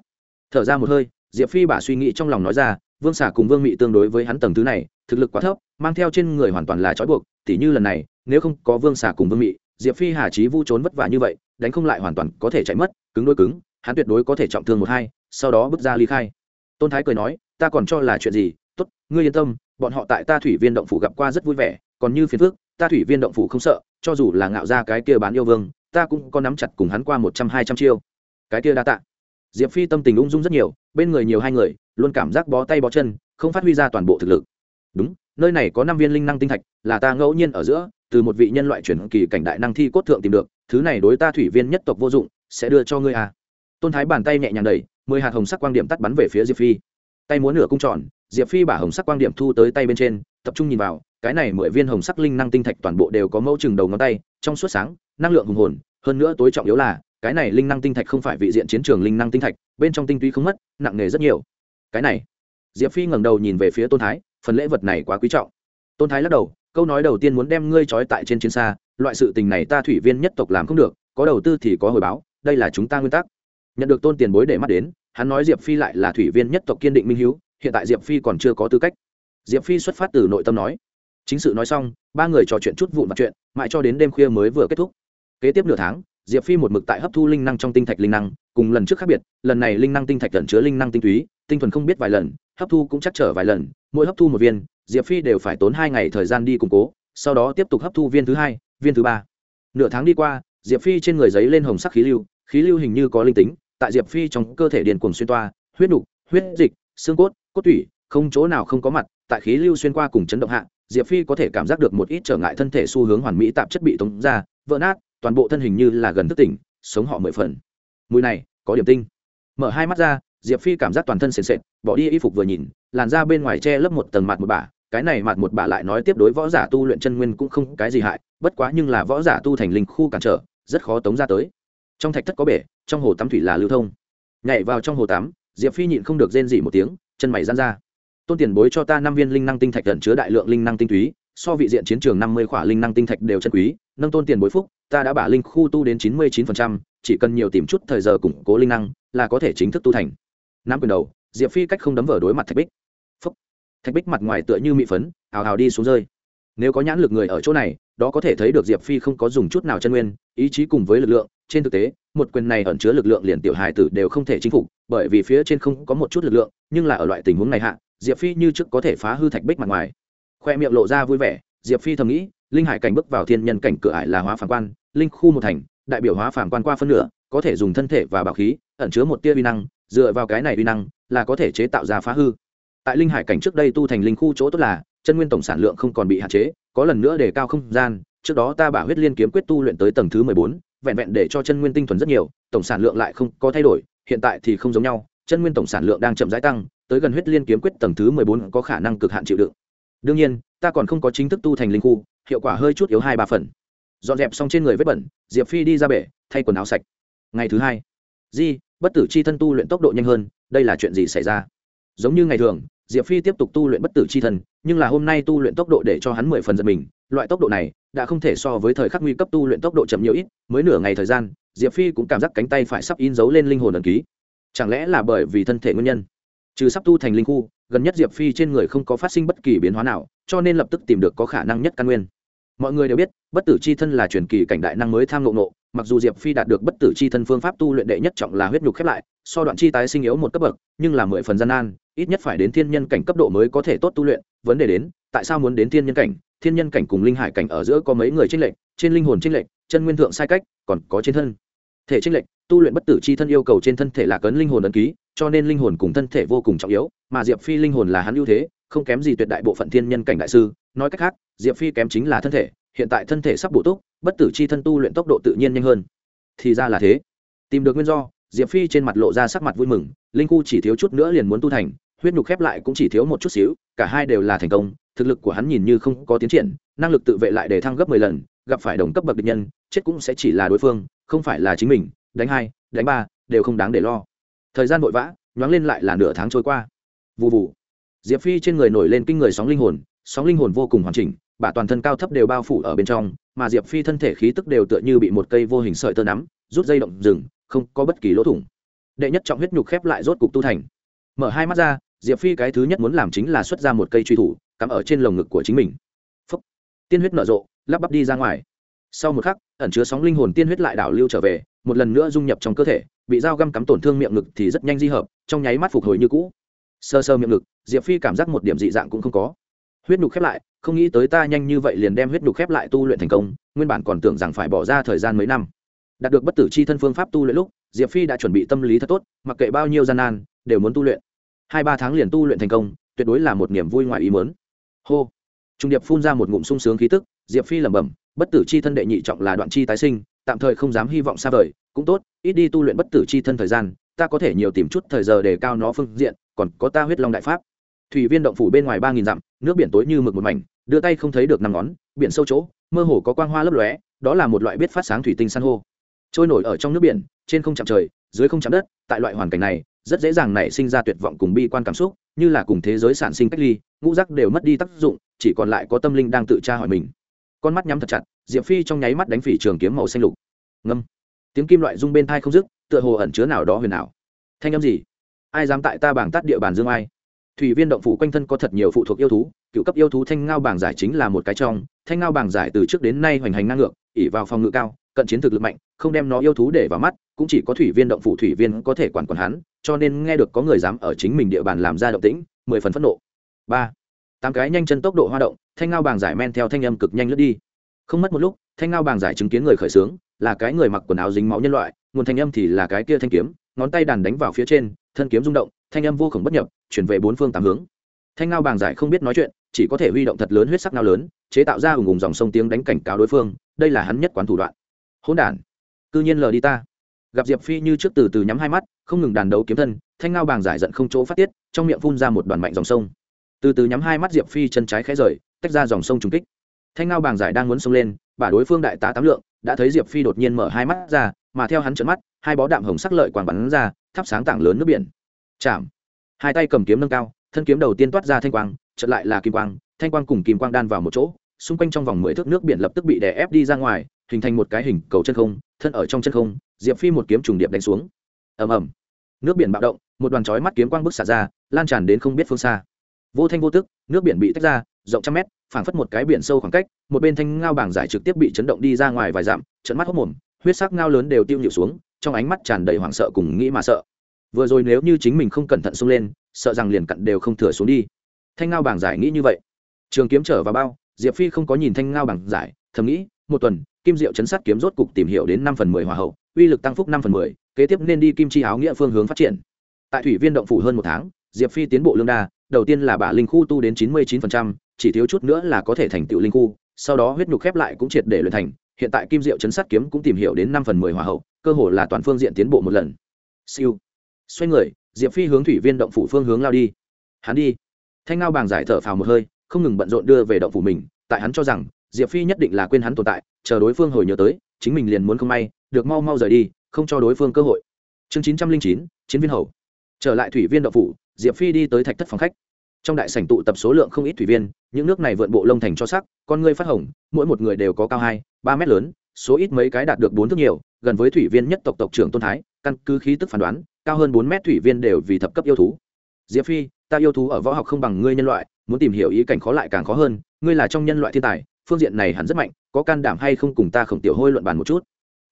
Thở ra một hơi, diệp phi bà suy nghĩ trong lòng nói ra, vương xả cùng vương mị tương đối với hắn tầng thứ này, thực lực quá thấp, mang theo trên người hoàn toàn là trói buộc, tỉ như lần này, nếu không có vương xả cùng vương mị diệp phi hà trí vu trốn vất vả như vậy, đánh không lại hoàn toàn có thể chạy mất, cứng đôi cứng, hắn tuyệt đối có thể trọng thương một hai, sau đó bước ra ly khai. Tôn thái cười nói, ta còn cho là chuyện gì? Tốt, ngươi yên tâm, bọn họ tại ta thủy viên động phủ gặp qua rất vui vẻ, còn như phiền phước ta thủy viên động phủ không sợ, cho dù là ngạo ra cái kia bán yêu vương, ta cũng có nắm chặt cùng hắn qua một trăm hai trăm chiêu. Cái kia đa tạ. Diệp phi tâm tình ung dung rất nhiều, bên người nhiều hai người, luôn cảm giác bó tay bó chân, không phát huy ra toàn bộ thực lực. Đúng, nơi này có năm viên linh năng tinh thạch, là ta ngẫu nhiên ở giữa từ một vị nhân loại chuyển kỳ cảnh đại năng thi cốt thượng tìm được, thứ này đối ta thủy viên nhất tộc vô dụng, sẽ đưa cho ngươi à. Tôn thái bàn tay nhẹ nhàng đẩy, mười hạt hồng sắc quang điểm tắt bắn về phía diệp phi. Tay muốn nửa cung tròn, diệp phi bả hồng sắc quang điểm thu tới tay bên trên, tập trung nhìn vào, cái này mười viên hồng sắc linh năng tinh thạch toàn bộ đều có mẫu chừng đầu ngón tay, trong suốt sáng, năng lượng hùng hồn, hơn nữa tối trọng yếu là, cái này linh năng tinh thạch không phải vị diện chiến trường linh năng tinh thạch, bên trong tinh túy không mất, nặng nề rất nhiều. Cái này, diệp phi ngẩng đầu nhìn về phía tôn thái, phần lễ vật này quá quý trọng. Tôn thái lắc đầu câu nói đầu tiên muốn đem ngươi trói tại trên chiến xa, loại sự tình này ta thủy viên nhất tộc làm không được, có đầu tư thì có hồi báo, đây là chúng ta nguyên tắc. Nhận được tôn tiền bối để mắt đến, hắn nói diệp phi lại là thủy viên nhất tộc kiên định minh hiếu, hiện tại diệp phi còn chưa có tư cách. Diệp phi xuất phát từ nội tâm nói. Chính sự nói xong, ba người trò chuyện chút vụn vặt chuyện, mãi cho đến đêm khuya mới vừa kết thúc. Kế tiếp nửa tháng, diệp phi một mực tại hấp thu linh năng trong tinh thạch linh năng, cùng lần trước khác biệt, lần này linh năng tinh thạch gần chứa linh năng tinh túy, tinh thuần không biết vài lần, hấp thu cũng chắc trở vài lần mỗi hấp thu một viên diệp phi đều phải tốn hai ngày thời gian đi củng cố sau đó tiếp tục hấp thu viên thứ hai viên thứ ba. Nửa tháng đi qua diệp phi trên người giấy lên hồng sắc khí lưu khí lưu hình như có linh tính tại diệp phi trong cơ thể điền cuồng xuyên toa huyết đục, huyết dịch xương cốt cốt tủy không chỗ nào không có mặt tại khí lưu xuyên qua cùng chấn động hạ diệp phi có thể cảm giác được một ít trở ngại thân thể xu hướng hoàn mỹ tạp chất bị tống ra vỡ nát toàn bộ thân hình như là gần thức tỉnh sống họ mười phần. Mùi này có điểm tinh. Mở hai mắt ra diệp phi cảm giác toàn thân sền sệt, bỏ đi y phục vừa nhìn, làn ra bên ngoài che lấp một tầng mặt một bả, cái này mặt một bả lại nói tiếp đối võ giả tu luyện chân nguyên cũng không cái gì hại, bất quá nhưng là võ giả tu thành linh khu cản trở, rất khó tống ra tới. Trong thạch thất có bể, trong hồ tắm thủy là lưu thông. Nhảy vào trong hồ tắm, diệp phi nhịn không được rên dỉ một tiếng, chân mày gian ra. Tôn tiền bối cho ta năm viên linh năng tinh thạch gần chứa đại lượng linh năng tinh túy, so vị diện chiến trường năm mươi khỏa linh năng tinh thạch đều chân quý, nâng tôn tiền bối phúc, ta đã bả linh khu tu đến chín mươi chín phần trăm, chỉ cần nhiều tìm chút thời giờ củng cố linh năng, là có thể chính thức tu thành năm quyền đầu, diệp phi cách không đấm vở đối mặt thạch bích. Phúc. Thạch bích mặt ngoài tựa như mị phấn ào ào đi xuống rơi. Nếu có nhãn lực người ở chỗ này, đó có thể thấy được diệp phi không có dùng chút nào chân nguyên, ý chí cùng với lực lượng, trên thực tế, một quyền này ẩn chứa lực lượng liền tiểu hài tử đều không thể chinh phục, bởi vì phía trên không có một chút lực lượng, nhưng là ở loại tình huống này hạ, diệp phi như trước có thể phá hư thạch bích mặt ngoài. Khoe miệng lộ ra vui vẻ, diệp phi thầm nghĩ, linh hải cảnh bước vào thiên nhân cảnh cửa ải là hóa phản quan, linh khu một thành, đại biểu hóa phản quan qua phân nửa, có thể dùng thân thể và bảo khí, ẩn chứa một tia vi năng dựa vào cái này uy năng là có thể chế tạo ra phá hư. Tại linh hải cảnh trước đây tu thành linh khu chỗ tốt là, chân nguyên tổng sản lượng không còn bị hạn chế, có lần nữa để cao không gian, trước đó ta bả huyết liên kiếm quyết tu luyện tới tầng thứ mười bốn, vẹn vẹn để cho chân nguyên tinh thuần rất nhiều, tổng sản lượng lại không có thay đổi, hiện tại thì không giống nhau, chân nguyên tổng sản lượng đang chậm rãi tăng, tới gần huyết liên kiếm quyết tầng thứ mười bốn có khả năng cực hạn chịu đựng. Đương nhiên, ta còn không có chính thức tu thành linh khu, hiệu quả hơi chút yếu hai ba phần. Dọn dẹp xong trên người vết bẩn, diệp phi đi ra bể, thay quần áo sạch. Ngày thứ hai, di bất tử c h i thân tu luyện tốc độ nhanh hơn, đây là chuyện gì xảy ra? Giống như ngày thường, diệp phi tiếp tục tu luyện bất tử c h i thân, nhưng là hôm nay tu luyện tốc độ để cho hắn mười phần giật mình, loại tốc độ này đã không thể so với thời khắc nguy cấp tu luyện tốc độ chậm nhiều ít, mới nửa ngày thời gian, diệp phi cũng cảm giác cánh tay phải sắp in dấu lên linh hồn ẩn ký. Chẳng lẽ là bởi vì thân thể nguyên nhân? Trừ sắp tu thành linh khu, gần nhất diệp phi trên người không có phát sinh bất kỳ biến hóa nào, cho nên lập tức tìm được có khả năng nhất căn nguyên mọi người đều biết, bất tử c h i thân là truyền kỳ cảnh đại năng mới tham ngộ ngộ. mặc dù diệp phi đạt được bất tử c h i thân phương pháp tu luyện đệ nhất trọng là huyết nhục khép lại, so đoạn chi tái sinh yếu một cấp bậc, nhưng là mười phần gian nan, ít nhất phải đến thiên nhân cảnh cấp độ mới có thể tốt tu luyện. Vấn đề đến, tại sao muốn đến thiên nhân cảnh? Thiên nhân cảnh cùng linh hải cảnh ở giữa có mấy người tranh lệch, trên linh hồn tranh lệch, chân nguyên thượng sai cách, còn có trên thân thể tranh lệch. Tu luyện bất tử c h i thân yêu cầu trên thân thể là cấn linh hồn ấn ký, cho nên linh hồn cùng thân thể vô cùng trọng yếu, mà diệp phi linh hồn là hắn ưu thế, không kém gì tuyệt đại bộ phận thiên nhân cảnh đại sư nói cách khác, diệp phi kém chính là thân thể, hiện tại thân thể sắp bổ túc, bất tử c h i thân tu luyện tốc độ tự nhiên nhanh hơn. Thì ra là thế. Tìm được nguyên do, diệp phi trên mặt lộ ra sắc mặt vui mừng, linh khu chỉ thiếu chút nữa liền muốn tu thành, huyết nhục khép lại cũng chỉ thiếu một chút xíu, cả hai đều là thành công, thực lực của hắn nhìn như không có tiến triển, năng lực tự vệ lại để thăng gấp mười lần, gặp phải đồng cấp bậc địch nhân, chết cũng sẽ chỉ là đối phương, không phải là chính mình, đánh hai, đánh ba, đều không đáng để lo. Thời gian vội vã, nhoáng lên lại là nửa tháng trôi qua. Vụ vụ diệp phi trên người nổi lên kinh người sóng linh hồn sóng linh hồn vô cùng hoàn chỉnh, bả toàn thân cao thấp đều bao phủ ở bên trong, mà diệp phi thân thể khí tức đều tựa như bị một cây vô hình sợi tơ nắm, rút dây động rừng, không có bất kỳ lỗ thủng. Đệ nhất trọng huyết nhục khép lại rốt cục tu thành. Mở hai mắt ra, diệp phi cái thứ nhất muốn làm chính là xuất ra một cây truy thủ, cắm ở trên lồng ngực của chính mình. Phúc. tiên huyết nở rộ, lắp bắp đi ra ngoài. Sau một khắc, ẩn chứa sóng linh hồn tiên huyết lại đảo lưu trở về, một lần nữa dung nhập trong cơ thể, bị dao găm cắm tổn thương miệng ngực thì rất nhanh di hợp, trong nháy mắt phục hồi như cũ. Sơ sơ miệng ngực, diệp phi cảm giác một điểm dị dạng cũng không có huyết nhục khép lại, không nghĩ tới ta nhanh như vậy liền đem huyết nhục khép lại tu luyện thành công, nguyên bản còn tưởng rằng phải bỏ ra thời gian mấy năm. Đạt được bất tử c h i thân phương pháp tu luyện lúc, diệp phi đã chuẩn bị tâm lý thật tốt, mặc kệ bao nhiêu gian nan, đều muốn tu luyện. Hai ba tháng liền tu luyện thành công, tuyệt đối là một niềm vui ngoài ý mớn hô. Trung điệp phun ra một ngụm sung sướng khí tức, diệp phi lẩm bẩm, bất tử c h i thân đệ nhị trọng là đoạn chi tái sinh, tạm thời không dám hy vọng xa vời, cũng tốt, ít đi tu luyện bất tử c h i thân thời gian, ta có thể nhiều tìm chút thời giờ để cao nó phương diện, còn có ta huyết long đại pháp thủy viên động phủ bên ngoài ba nghìn dặm, nước biển tối như mực một mảnh, đưa tay không thấy được năm ngón, biển sâu chỗ, mơ hồ có quang hoa lấp lóe, đó là một loại biết phát sáng thủy tinh san hô. Trôi nổi ở trong nước biển, trên không chạm trời, dưới không chạm đất, tại loại hoàn cảnh này, rất dễ dàng nảy sinh ra tuyệt vọng cùng bi quan cảm xúc, như là cùng thế giới sản sinh cách ly, ngũ rắc đều mất đi tác dụng, chỉ còn lại có tâm linh đang tự tra hỏi mình. Con mắt nhắm thật chặt, diệp phi trong nháy mắt đánh phỉ trường kiếm màu xanh lục. Ngâm. Tiếng kim loại rung bên thai không dứt, tựa hồ ẩn chứa nào đó huyền ảo. Thanh âm gì? Ai dám tại ta bảng tắt địa bàn dương ai? Thủy viên động phủ quanh thân có thật nhiều phụ thuộc yêu thú, cựu cấp yêu thú thanh ngao bảng giải chính là một cái trong, thanh ngao bảng giải từ trước đến nay hoành hành ngang ngược ỉ vào phòng ngự cao, cận chiến thực lực mạnh, không đem nó yêu thú để vào mắt, cũng chỉ có thủy viên động phủ thủy viên có thể quản quản hắn, cho nên nghe được có người dám ở chính mình địa bàn làm ra động tĩnh, mười phần phẫn nộ. Ba, tám cái nhanh chân tốc độ hoa động, thanh ngao bảng giải men theo thanh âm cực nhanh lướt đi. Không mất một lúc, thanh ngao bảng giải chứng kiến người khởi xướng, là cái người mặc quần áo dính máu nhân loại, nguồn thanh âm thì là cái kia thanh kiếm, ngón tay đàn đánh vào phía trên, thân kiếm rung động thanh âm vô khổng bất nhập, chuyển về bốn phương tám hướng. Thanh ngao bàng giải không biết nói chuyện, chỉ có thể huy động thật lớn huyết sắc ngao lớn, chế tạo ra ủng ủng dòng sông tiếng đánh cảnh cáo đối phương, đây là hắn nhất quán thủ đoạn. Hỗn đản, cư nhiên lờ đi ta. Gặp diệp phi như trước từ từ nhắm hai mắt, không ngừng đàn đấu kiếm thân, thanh ngao bàng giải giận không chỗ phát tiết, trong miệng phun ra một đoàn mạnh dòng sông. Từ từ nhắm hai mắt diệp phi chân trái khẽ rời, tách ra dòng sông trùng kích. Thanh ngao bàng giải đang muốn xông lên, bả đối phương đại tá tám lượng, đã thấy diệp phi đột nhiên mở hai mắt ra, mà theo hắn trợn mắt, hai bó đạm hồng sắc lợi quàng bắn ra, thắp sáng tảng lớn nước biển chạm. Hai tay cầm kiếm nâng cao, thân kiếm đầu tiên toát ra thanh quang, chợt lại là kim quang, thanh quang cùng kim quang đan vào một chỗ, xung quanh trong vòng mười thước nước biển lập tức bị đè ép đi ra ngoài, hình thành một cái hình cầu chân không, thân ở trong chân không, diệp phi một kiếm trùng điệp đánh xuống. Ầm ầm. Nước biển bạo động, một đoàn chói mắt kiếm quang bức xả ra, lan tràn đến không biết phương xa. Vô thanh vô tức, nước biển bị tách ra, rộng trăm mét, phảng phất một cái biển sâu khoảng cách, một bên thanh ngao bảng giải trực tiếp bị chấn động đi ra ngoài vài dặm trận mắt hốc mồm, huyết sắc ngao lớn đều tiêu nhịu xuống, trong ánh mắt tràn đầy hoảng sợ cùng nghĩ mà sợ vừa rồi nếu như chính mình không cẩn thận xông lên, sợ rằng liền cặn đều không thừa xuống đi. Thanh ngao bảng giải nghĩ như vậy. Trường kiếm trở vào bao, diệp phi không có nhìn thanh ngao bảng giải, thầm nghĩ, một tuần, kim diệu chấn sát kiếm rốt cục tìm hiểu đến năm phần mười hòa hậu, uy lực tăng phúc năm phần mười, kế tiếp nên đi kim chi áo nghĩa phương hướng phát triển. Tại thủy viên động phủ hơn một tháng, diệp phi tiến bộ lương đa, đầu tiên là bả linh khu tu đến chín mươi chín chỉ thiếu chút nữa là có thể thành tựu linh khu, sau đó huyết nhục khép lại cũng triệt để luyện thành, hiện tại kim diệu chấn sát kiếm cũng tìm hiểu đến năm phần mười hòa hậu, cơ hồ là toàn phương diện tiến bộ một lần. Siêu xoay người, diệp phi hướng thủy viên động phủ phương hướng lao đi. Hắn đi. Thanh ngao bàng giải thở phào một hơi, không ngừng bận rộn đưa về động phủ mình, tại hắn cho rằng, diệp phi nhất định là quên hắn tồn tại, chờ đối phương hồi nhớ tới, chính mình liền muốn không may, được mau mau rời đi, không cho đối phương cơ hội. Chương chín trăm linh chín, chiến viên hầu. Trở lại thủy viên động phủ, diệp phi đi tới thạch thất phòng khách. Trong đại sảnh tụ tập số lượng không ít thủy viên, những nước này vượn bộ lông thành cho sắc, con ngươi phát hồng, mỗi một người đều có cao hai, ba mét lớn, số ít mấy cái đạt được bốn thước nhiều, gần với thủy viên nhất tộc tộc trưởng tôn thái, căn cứ khí tức phán đoán cao hơn bốn mét thủy viên đều vì thập cấp yêu thú. Diệp phi, ta yêu thú ở võ học không bằng ngươi nhân loại, muốn tìm hiểu ý cảnh khó lại càng khó hơn, ngươi là trong nhân loại thiên tài, phương diện này hẳn rất mạnh, có can đảm hay không cùng ta khổng tiểu hôi luận bàn một chút.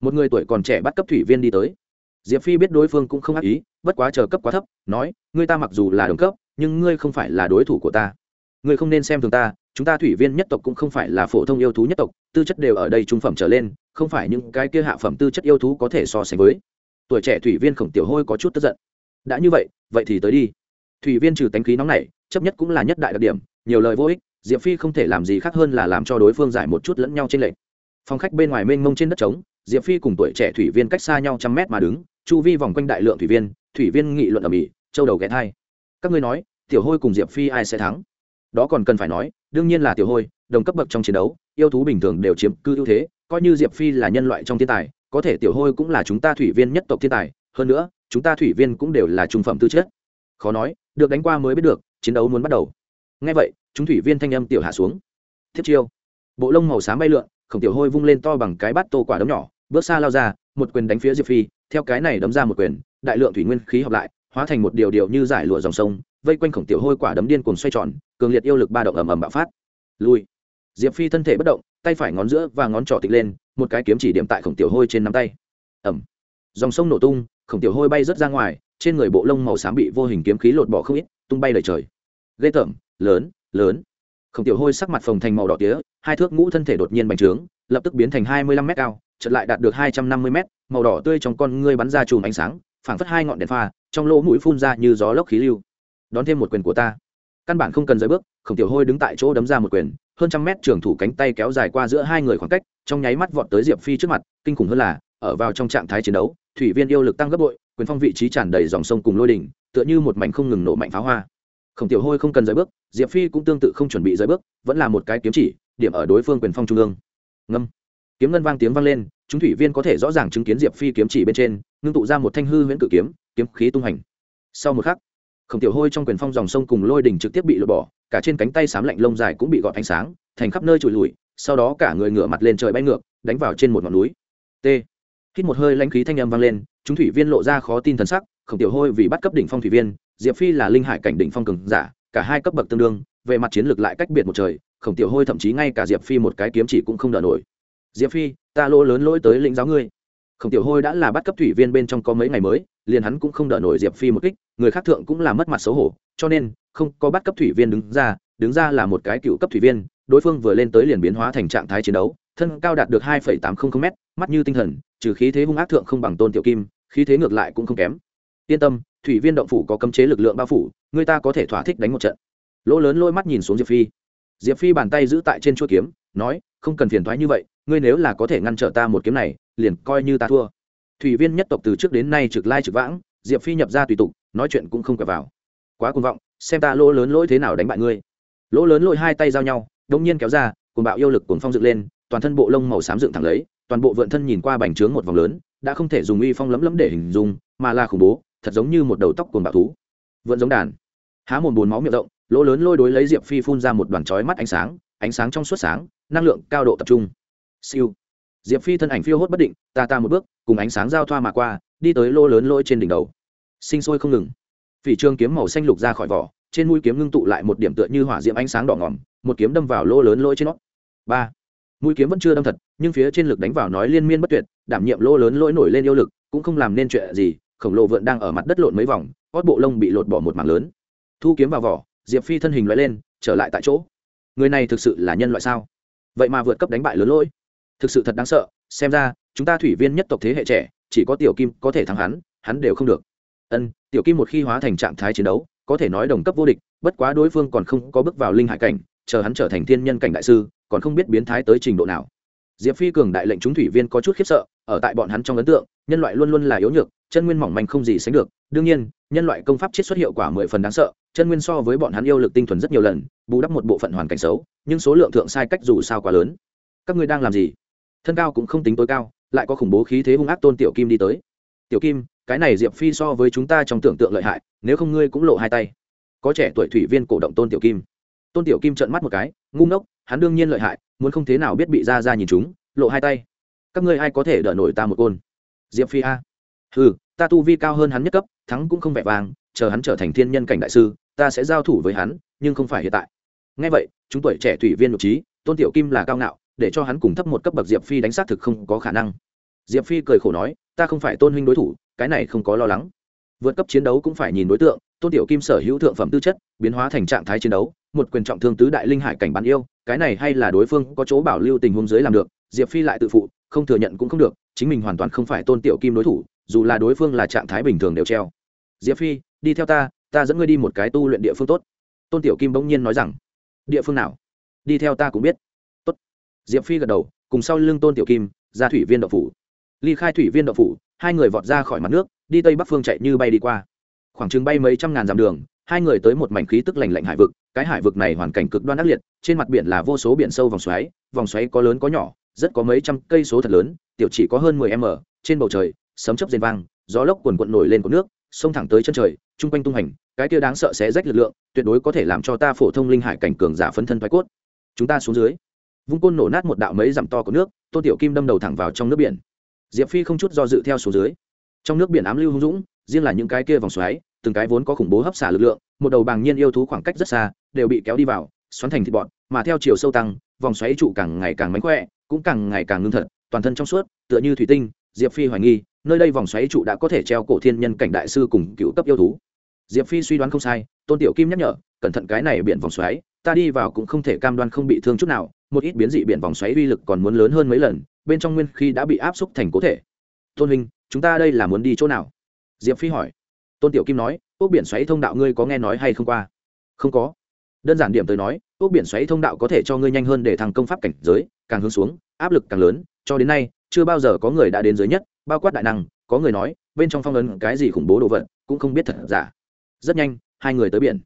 Một người tuổi còn trẻ bắt cấp thủy viên đi tới. Diệp phi biết đối phương cũng không ác ý, bất quá chờ cấp quá thấp, nói, ngươi ta mặc dù là đồng cấp, nhưng ngươi không phải là đối thủ của ta. Ngươi không nên xem thường ta, chúng ta thủy viên nhất tộc cũng không phải là phổ thông yêu thú nhất tộc, tư chất đều ở đây trung phẩm trở lên, không phải những cái kia hạ phẩm tư chất yêu thú có thể so sánh với tuổi trẻ thủy viên khổng tiểu hôi có chút tức giận. Đã như vậy vậy thì tới đi. Thủy viên trừ tánh khí nóng này, chấp nhất cũng là nhất đại đặc điểm, nhiều lời vô ích, diệp phi không thể làm gì khác hơn là làm cho đối phương giải một chút lẫn nhau trên lệnh phòng khách bên ngoài mênh mông trên đất trống, diệp phi cùng tuổi trẻ thủy viên cách xa nhau trăm mét mà đứng, chu vi vòng quanh đại lượng thủy viên thủy viên nghị luận ở mỹ châu đầu ghé thai. Các ngươi nói, tiểu hôi cùng diệp phi ai sẽ thắng? Đó còn cần phải nói, đương nhiên là tiểu hôi, đồng cấp bậc trong chiến đấu, yêu thú bình thường đều chiếm cư ưu thế, coi như diệp phi là nhân loại trong thiên tài có thể tiểu hôi cũng là chúng ta thủy viên nhất tộc thiên tài, hơn nữa, chúng ta thủy viên cũng đều là trung phẩm tư chất. Khó nói, được đánh qua mới biết được, chiến đấu muốn bắt đầu. Ngay vậy, chúng thủy viên thanh âm tiểu hạ xuống. Thiết chiêu. Bộ lông màu xám bay lượn, khổng tiểu hôi vung lên to bằng cái bát tô quả đấm nhỏ, bước xa lao ra, một quyền đánh phía diệp phi, theo cái này đấm ra một quyền, đại lượng thủy nguyên khí hợp lại, hóa thành một điều điều như giải lụa dòng sông, vây quanh khổng tiểu hôi quả đấm điên cuồng xoay tròn, cường liệt yêu lực ba động ầm ầm bạo phát. Lui diệp phi thân thể bất động, tay phải ngón giữa và ngón trỏ tịch lên, một cái kiếm chỉ điểm tại khổng tiểu hôi trên nắm tay. Ẩm dòng sông nổ tung, khổng tiểu hôi bay rớt ra ngoài, trên người bộ lông màu xám bị vô hình kiếm khí lột bỏ không ít, tung bay lời trời. Ghê tởm, lớn lớn. Khổng tiểu hôi sắc mặt phồng thành màu đỏ tía, hai thước ngũ thân thể đột nhiên bành trướng, lập tức biến thành hai mươi lăm m cao, chợt lại đạt được hai trăm năm mươi m màu đỏ tươi trong con ngươi bắn ra chùm ánh sáng, phảng phất hai ngọn đèn pha, trong lỗ mũi phun ra như gió lốc khí lưu. Đón thêm một quyền của ta căn bản không cần rời bước, khổng tiểu hôi đứng tại chỗ đấm ra một quyền, hơn trăm mét trường thủ cánh tay kéo dài qua giữa hai người khoảng cách, trong nháy mắt vọt tới diệp phi trước mặt, kinh khủng hơn là, ở vào trong trạng thái chiến đấu, thủy viên yêu lực tăng gấp bội, quyền phong vị trí tràn đầy dòng sông cùng lôi đỉnh, tựa như một mảnh không ngừng nổ mạnh pháo hoa. Khổng tiểu hôi không cần rời bước, diệp phi cũng tương tự không chuẩn bị rời bước, vẫn là một cái kiếm chỉ, điểm ở đối phương quyền phong trung ương. Ngâm. Kiếm ngân vang tiếng vang lên, chúng thủy viên có thể rõ ràng chứng kiến diệp phi kiếm chỉ bên trên, ngưng tụ ra một thanh hư huyễn cự kiếm kiếm khí tung hành. Sau một khắc khổng tiểu hôi trong quyền phong dòng sông cùng lôi đỉnh trực tiếp bị lột bỏ, cả trên cánh tay sám lạnh lông dài cũng bị gọt ánh sáng, thành khắp nơi trụi lùi, sau đó cả người ngửa mặt lên trời bay ngược, đánh vào trên một ngọn núi. T. Hít một hơi lãnh khí thanh âm vang lên, chúng thủy viên lộ ra khó tin thần sắc, khổng tiểu hôi vì bắt cấp đỉnh phong thủy viên, diệp phi là linh hải cảnh đỉnh phong cường giả, cả hai cấp bậc tương đương, về mặt chiến lược lại cách biệt một trời, khổng tiểu hôi thậm chí ngay cả diệp phi một cái kiếm chỉ cũng không đỡ nổi. Diệp phi, ta lỗ lớn lỗi tới lĩnh giáo ngươi khổng tiểu hôi đã là bắt cấp thủy viên bên trong có mấy ngày mới, liền hắn cũng không đỡ nổi diệp phi một kích, người khác thượng cũng là mất mặt xấu hổ, cho nên, không có bắt cấp thủy viên đứng ra đứng ra là một cái cựu cấp thủy viên, đối phương vừa lên tới liền biến hóa thành trạng thái chiến đấu, thân cao đạt được hai tám trăm linh m mắt như tinh thần, trừ khí thế hung ác thượng không bằng tôn tiểu kim, khí thế ngược lại cũng không kém. Yên tâm, thủy viên động phủ có cấm chế lực lượng bao phủ, người ta có thể thỏa thích đánh một trận. Lỗ lớn lôi mắt nhìn xuống diệp phi. Diệp phi bàn tay giữ tại trên chuỗi kiếm nói, không cần phiền thoái như vậy, ngươi nếu là có thể ngăn trở ta một kiếm này, liền coi như ta thua. Thủy viên nhất tộc từ trước đến nay trực lai trực vãng, diệp phi nhập ra tùy tục, nói chuyện cũng không quẹo vào. Quá cuồng vọng, xem ta lỗ lớn lỗi thế nào đánh bại ngươi. Lỗ lớn lỗi hai tay giao nhau đông nhiên kéo ra cùng bạo yêu lực cùng phong dựng lên, toàn thân bộ lông màu xám dựng thẳng lấy, toàn bộ vượn thân nhìn qua bành trướng một vòng lớn, đã không thể dùng uy phong lấm lấm để hình dung, mà là khủng bố, thật giống như một đầu tóc cuồng bạo thú. Vượn giống đàn. Há một bồn máu miệng rộng, lỗ lớn lôi đối lấy diệp phi phun ra một đoàn chói mắt ánh sáng ánh sáng trong suốt sáng năng lượng cao độ tập trung. Siêu. Diệp phi thân ảnh phiêu hốt bất định, ta ta một bước, cùng ánh sáng giao thoa mà qua, đi tới lô lớn lôi trên đỉnh đầu. Sinh sôi không ngừng. Phỉ trương kiếm màu xanh lục ra khỏi vỏ, trên mũi kiếm ngưng tụ lại một điểm tựa như hỏa diệm ánh sáng đỏ ngỏm một kiếm đâm vào lô lớn lôi trên nó. Ba. Mũi kiếm vẫn chưa đâm thật, nhưng phía trên lực đánh vào nói liên miên bất tuyệt, đảm nhiệm lô lớn lỗi nổi lên yêu lực, cũng không làm nên chuyện gì, khổng lồ vượn đang ở mặt đất lộn mấy vòng gót bộ lông bị lột bỏ một mảng lớn. Thu kiếm vào vỏ, diệp phi thân hình loại lên, trở lại tại chỗ. Người này thực sự là nhân loại sao? Vậy mà vượt cấp đánh bại lớn lỗi. Thực sự thật đáng sợ, xem ra, chúng ta thủy viên nhất tộc thế hệ trẻ, chỉ có tiểu kim có thể thắng hắn hắn đều không được. Ân, tiểu kim một khi hóa thành trạng thái chiến đấu, có thể nói đồng cấp vô địch, bất quá đối phương còn không có bước vào linh hải cảnh, chờ hắn trở thành thiên nhân cảnh đại sư, còn không biết biến thái tới trình độ nào. Diệp phi cường đại lệnh chúng thủy viên có chút khiếp sợ, ở tại bọn hắn trong ấn tượng, nhân loại luôn luôn là yếu nhược chân nguyên mỏng manh không gì sánh được. Đương nhiên, nhân loại công pháp chiết xuất hiệu quả mười phần đáng sợ, chân nguyên so với bọn hắn yêu lực tinh thuần rất nhiều lần, bù đắp một bộ phận hoàn cảnh xấu, nhưng số lượng thượng sai cách dù sao quá lớn. Các ngươi đang làm gì? Thân cao cũng không tính tối cao, lại có khủng bố khí thế hung ác tôn tiểu kim đi tới. Tiểu kim, cái này diệp phi so với chúng ta trong tưởng tượng lợi hại, nếu không ngươi cũng lộ hai tay. Có trẻ tuổi thủy viên cổ động tôn tiểu kim. Tôn tiểu kim trợn mắt một cái, ngu ngốc, hắn đương nhiên lợi hại, muốn không thế nào biết bị ra ra nhìn chúng, lộ hai tay. Các ngươi ai có thể đỡ nổi ta một côn? Diệp phi a ừ ta tu vi cao hơn hắn nhất cấp, thắng cũng không vẻ vàng chờ hắn trở thành thiên nhân cảnh đại sư, ta sẽ giao thủ với hắn, nhưng không phải hiện tại. Ngay vậy, chúng tuổi trẻ thủy viên nội trí, tôn tiểu kim là cao ngạo, để cho hắn cùng thấp một cấp bậc diệp phi đánh xác thực không có khả năng. Diệp phi cười khổ nói, ta không phải tôn huynh đối thủ, cái này không có lo lắng. Vượt cấp chiến đấu cũng phải nhìn đối tượng, tôn tiểu kim sở hữu thượng phẩm tư chất, biến hóa thành trạng thái chiến đấu, một quyền trọng thương tứ đại linh hải cảnh bán yêu, cái này hay là đối phương có chỗ bảo lưu tình huống dưới làm được, diệp phi lại tự phụ, không thừa nhận cũng không được, chính mình hoàn toàn không phải tôn tiểu kim đối thủ dù là đối phương là trạng thái bình thường đều treo. Diệp phi, đi theo ta ta dẫn ngươi đi một cái tu luyện địa phương tốt. Tôn tiểu kim bỗng nhiên nói rằng, địa phương nào? Đi theo ta cũng biết. Tốt. Diệp phi gật đầu, cùng sau lưng tôn tiểu kim, ra thủy viên đậu phủ. Ly khai thủy viên đậu phủ, hai người vọt ra khỏi mặt nước, đi tây bắc phương chạy như bay đi qua. Khoảng chừng bay mấy trăm ngàn dặm đường, hai người tới một mảnh khí tức lành lạnh hải vực. Cái hải vực này hoàn cảnh cực đoan ác liệt, trên mặt biển là vô số biển sâu vòng xoáy vòng xoáy có lớn có nhỏ, rất có mấy trăm cây số thật lớn, tiểu chỉ có hơn mười m, trên bầu trời sấm chớp rền vang, gió lốc cuồn cuộn nổi lên của nước, xông thẳng tới chân trời, chung quanh tung hành, cái kia đáng sợ sẽ rách lực lượng, tuyệt đối có thể làm cho ta phổ thông linh hải cảnh cường giả phấn thân thoái cốt. Chúng ta xuống dưới. Vung côn nổ nát một đạo mấy dặm to của nước tôn tiểu kim đâm đầu thẳng vào trong nước biển. Diệp phi không chút do dự theo xuống dưới. Trong nước biển ám lưu hung dũng, riêng là những cái kia vòng xoáy, từng cái vốn có khủng bố hấp xả lực lượng, một đầu bàng nhiên yêu thú khoảng cách rất xa, đều bị kéo đi vào, xoắn thành thịt bọn mà theo chiều sâu tăng, vòng xoáy trụ càng ngày càng mánh khỏe, cũng càng ngày càng ngưng thật, toàn thân trong suốt, tựa như thủy tinh, diệp phi hoài nghi nơi đây vòng xoáy trụ đã có thể treo cổ thiên nhân cảnh đại sư cùng cựu cấp yêu thú. Diệp phi suy đoán không sai, tôn tiểu kim nhắc nhở, cẩn thận cái này biển vòng xoáy, ta đi vào cũng không thể cam đoan không bị thương chút nào, một ít biến dị biển vòng xoáy uy lực còn muốn lớn hơn mấy lần, bên trong nguyên khi đã bị áp xúc thành cố thể. Tôn huynh, chúng ta đây là muốn đi chỗ nào? Diệp phi hỏi. Tôn tiểu kim nói, ốc biển xoáy thông đạo ngươi có nghe nói hay không qua? Không có. Đơn giản điểm tới nói, ốc biển xoáy thông đạo có thể cho ngươi nhanh hơn để thằng công pháp cảnh giới, càng hướng xuống, áp lực càng lớn, cho đến nay, chưa bao giờ có người đã đến dưới nhất bao quát đại năng, có người nói, bên trong phong ấn cái gì khủng bố đồ vật, cũng không biết thật giả. Rất nhanh, hai người tới biển.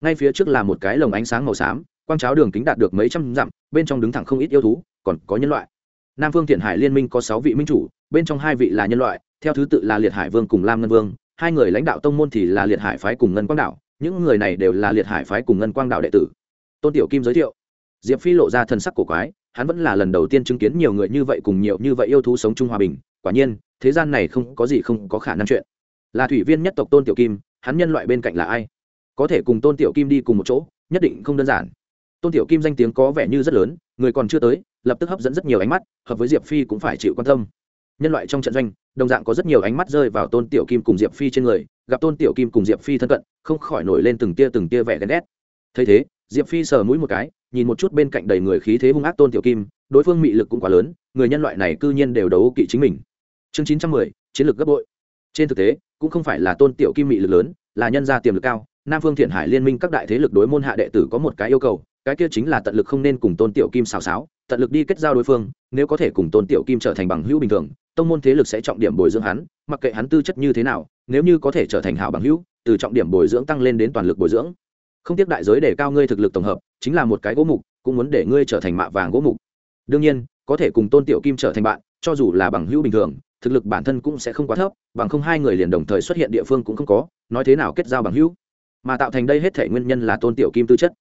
Ngay phía trước là một cái lồng ánh sáng màu xám, quang cháo đường kính đạt được mấy trăm dặm, bên trong đứng thẳng không ít yêu thú, còn có nhân loại. Nam phương thiện hải liên minh có sáu vị minh chủ, bên trong hai vị là nhân loại, theo thứ tự là liệt hải vương cùng lam ngân vương, hai người lãnh đạo tông môn thì là liệt hải phái cùng ngân quang đạo những người này đều là liệt hải phái cùng ngân quang đạo đệ tử. Tôn tiểu kim giới thiệu, diệp phi lộ ra thân sắc cổ quái, hắn vẫn là lần đầu tiên chứng kiến nhiều người như vậy cùng nhiều như vậy yêu thú sống chung hòa bình, quả nhiên thế gian này không có gì không có khả năng chuyện. Là thủy viên nhất tộc tôn tiểu kim, hắn nhân loại bên cạnh là ai? Có thể cùng tôn tiểu kim đi cùng một chỗ, nhất định không đơn giản. Tôn tiểu kim danh tiếng có vẻ như rất lớn, người còn chưa tới, lập tức hấp dẫn rất nhiều ánh mắt, hợp với diệp phi cũng phải chịu quan tâm. Nhân loại trong trận doanh, đồng dạng có rất nhiều ánh mắt rơi vào tôn tiểu kim cùng diệp phi trên người, gặp tôn tiểu kim cùng diệp phi thân cận, không khỏi nổi lên từng tia từng tia vẻ ghen ghét. Thấy thế, diệp phi sờ mũi một cái, nhìn một chút bên cạnh đầy người khí thế hung ác tôn tiểu kim, đối phương mị lực cũng quá lớn, người nhân loại này cư nhiên đều đấu kỵ chính mình chương chín trăm mười, chiến lược gấp bội. Trên thực tế, cũng không phải là tôn tiểu kim mị lực lớn, là nhân gia tiềm lực cao, nam phương thiện hải liên minh các đại thế lực đối môn hạ đệ tử có một cái yêu cầu, cái kia chính là tận lực không nên cùng tôn tiểu kim xào xáo, tận lực đi kết giao đối phương, nếu có thể cùng tôn tiểu kim trở thành bằng hữu bình thường, tông môn thế lực sẽ trọng điểm bồi dưỡng hắn, mặc kệ hắn tư chất như thế nào, nếu như có thể trở thành hảo bằng hữu, từ trọng điểm bồi dưỡng tăng lên đến toàn lực bồi dưỡng. Không tiếc đại giới để cao ngươi thực lực tổng hợp, chính là một cái gỗ mục, cũng muốn để ngươi trở thành mạ vàng gỗ mục. Đương nhiên, có thể cùng tôn tiểu kim trở thành bạn, cho dù là bằng hữu bình thường thực lực bản thân cũng sẽ không quá thấp, bằng không hai người liền đồng thời xuất hiện địa phương cũng không có, nói thế nào kết giao bằng hữu. Mà tạo thành đây hết thể nguyên nhân là tôn tiểu kim tư chất.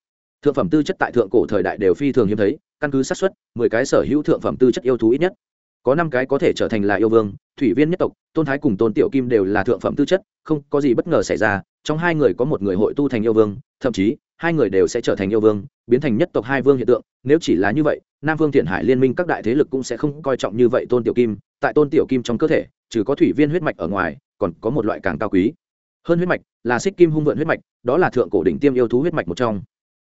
Thượng phẩm tư chất tại thượng cổ thời đại đều phi thường hiếm thấy, căn cứ xác suất, mười cái sở hữu thượng phẩm tư chất yêu thú ít nhất. Có năm cái có thể trở thành là yêu vương, thủy viên nhất tộc, tôn thái cùng tôn tiểu kim đều là thượng phẩm tư chất, không có gì bất ngờ xảy ra, trong hai người có một người hội tu thành yêu vương, thậm chí hai người đều sẽ trở thành yêu vương, biến thành nhất tộc hai vương hiện tượng. Nếu chỉ là như vậy, nam vương thiện hải liên minh các đại thế lực cũng sẽ không coi trọng như vậy tôn tiểu kim. Tại tôn tiểu kim trong cơ thể, trừ có thủy viên huyết mạch ở ngoài, còn có một loại càng cao quý. Hơn huyết mạch là xích kim hung vượn huyết mạch, đó là thượng cổ đỉnh tiêm yêu thú huyết mạch một trong.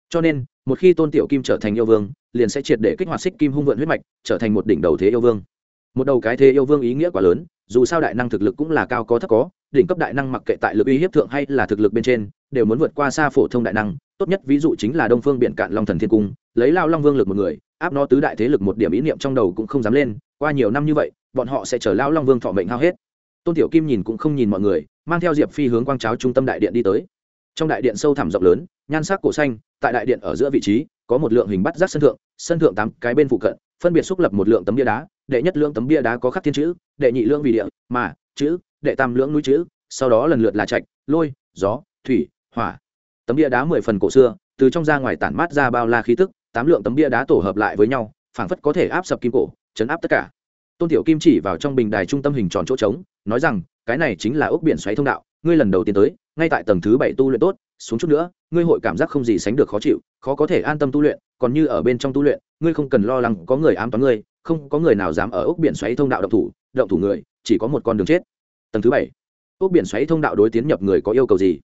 Cho nên, một khi tôn tiểu kim trở thành yêu vương, liền sẽ triệt để kích hoạt xích kim hung vượn huyết mạch, trở thành một đỉnh đầu thế yêu vương. Một đầu cái thế yêu vương ý nghĩa quá lớn, dù sao đại năng thực lực cũng là cao có thấp có, đỉnh cấp đại năng mặc kệ tại lực uy hiếp thượng hay là thực lực bên trên đều muốn vượt qua xa phổ thông đại năng, tốt nhất ví dụ chính là đông phương biện cạn long thần thiên cung, lấy lao long vương lực một người, áp nó tứ đại thế lực một điểm ý niệm trong đầu cũng không dám lên, qua nhiều năm như vậy, bọn họ sẽ chờ lao long vương thọ mệnh hao hết. Tôn tiểu kim nhìn cũng không nhìn mọi người, mang theo diệp phi hướng quang cháo trung tâm đại điện đi tới. Trong đại điện sâu thẳm rộng lớn, nhan sắc cổ xanh, tại đại điện ở giữa vị trí, có một lượng hình bắt giác sân thượng sân thượng tám cái bên phụ cận, phân biệt xúc lập một lượng tấm bia đá, đệ nhất lượng tấm bia đá có khắc thiên chữ, đệ nhị lượng vì địa, mà, chữ, đệ tam lượng núi chữ, sau đó lần lượt là trạch, lôi, gió, thủy hỏa. Tấm bia đá mười phần cổ xưa, từ trong ra ngoài tản mát ra bao la khí tức, tám lượng tấm bia đá tổ hợp lại với nhau, phảng phất có thể áp sập kim cổ, chấn áp tất cả. Tôn tiểu kim chỉ vào trong bình đài trung tâm hình tròn chỗ trống, nói rằng, cái này chính là ốc biển xoáy thông đạo, ngươi lần đầu tiên tới, ngay tại tầng thứ bảy tu luyện tốt, xuống chút nữa, ngươi hội cảm giác không gì sánh được khó chịu, khó có thể an tâm tu luyện, còn như ở bên trong tu luyện, ngươi không cần lo lắng có người ám toán ngươi, không có người nào dám ở ốc biển xoáy thông đạo động thủ động thủ người, chỉ có một con đường chết. Tầng thứ bảy. Ốc biển xoáy thông đạo đối tiến nhập người có yêu cầu gì?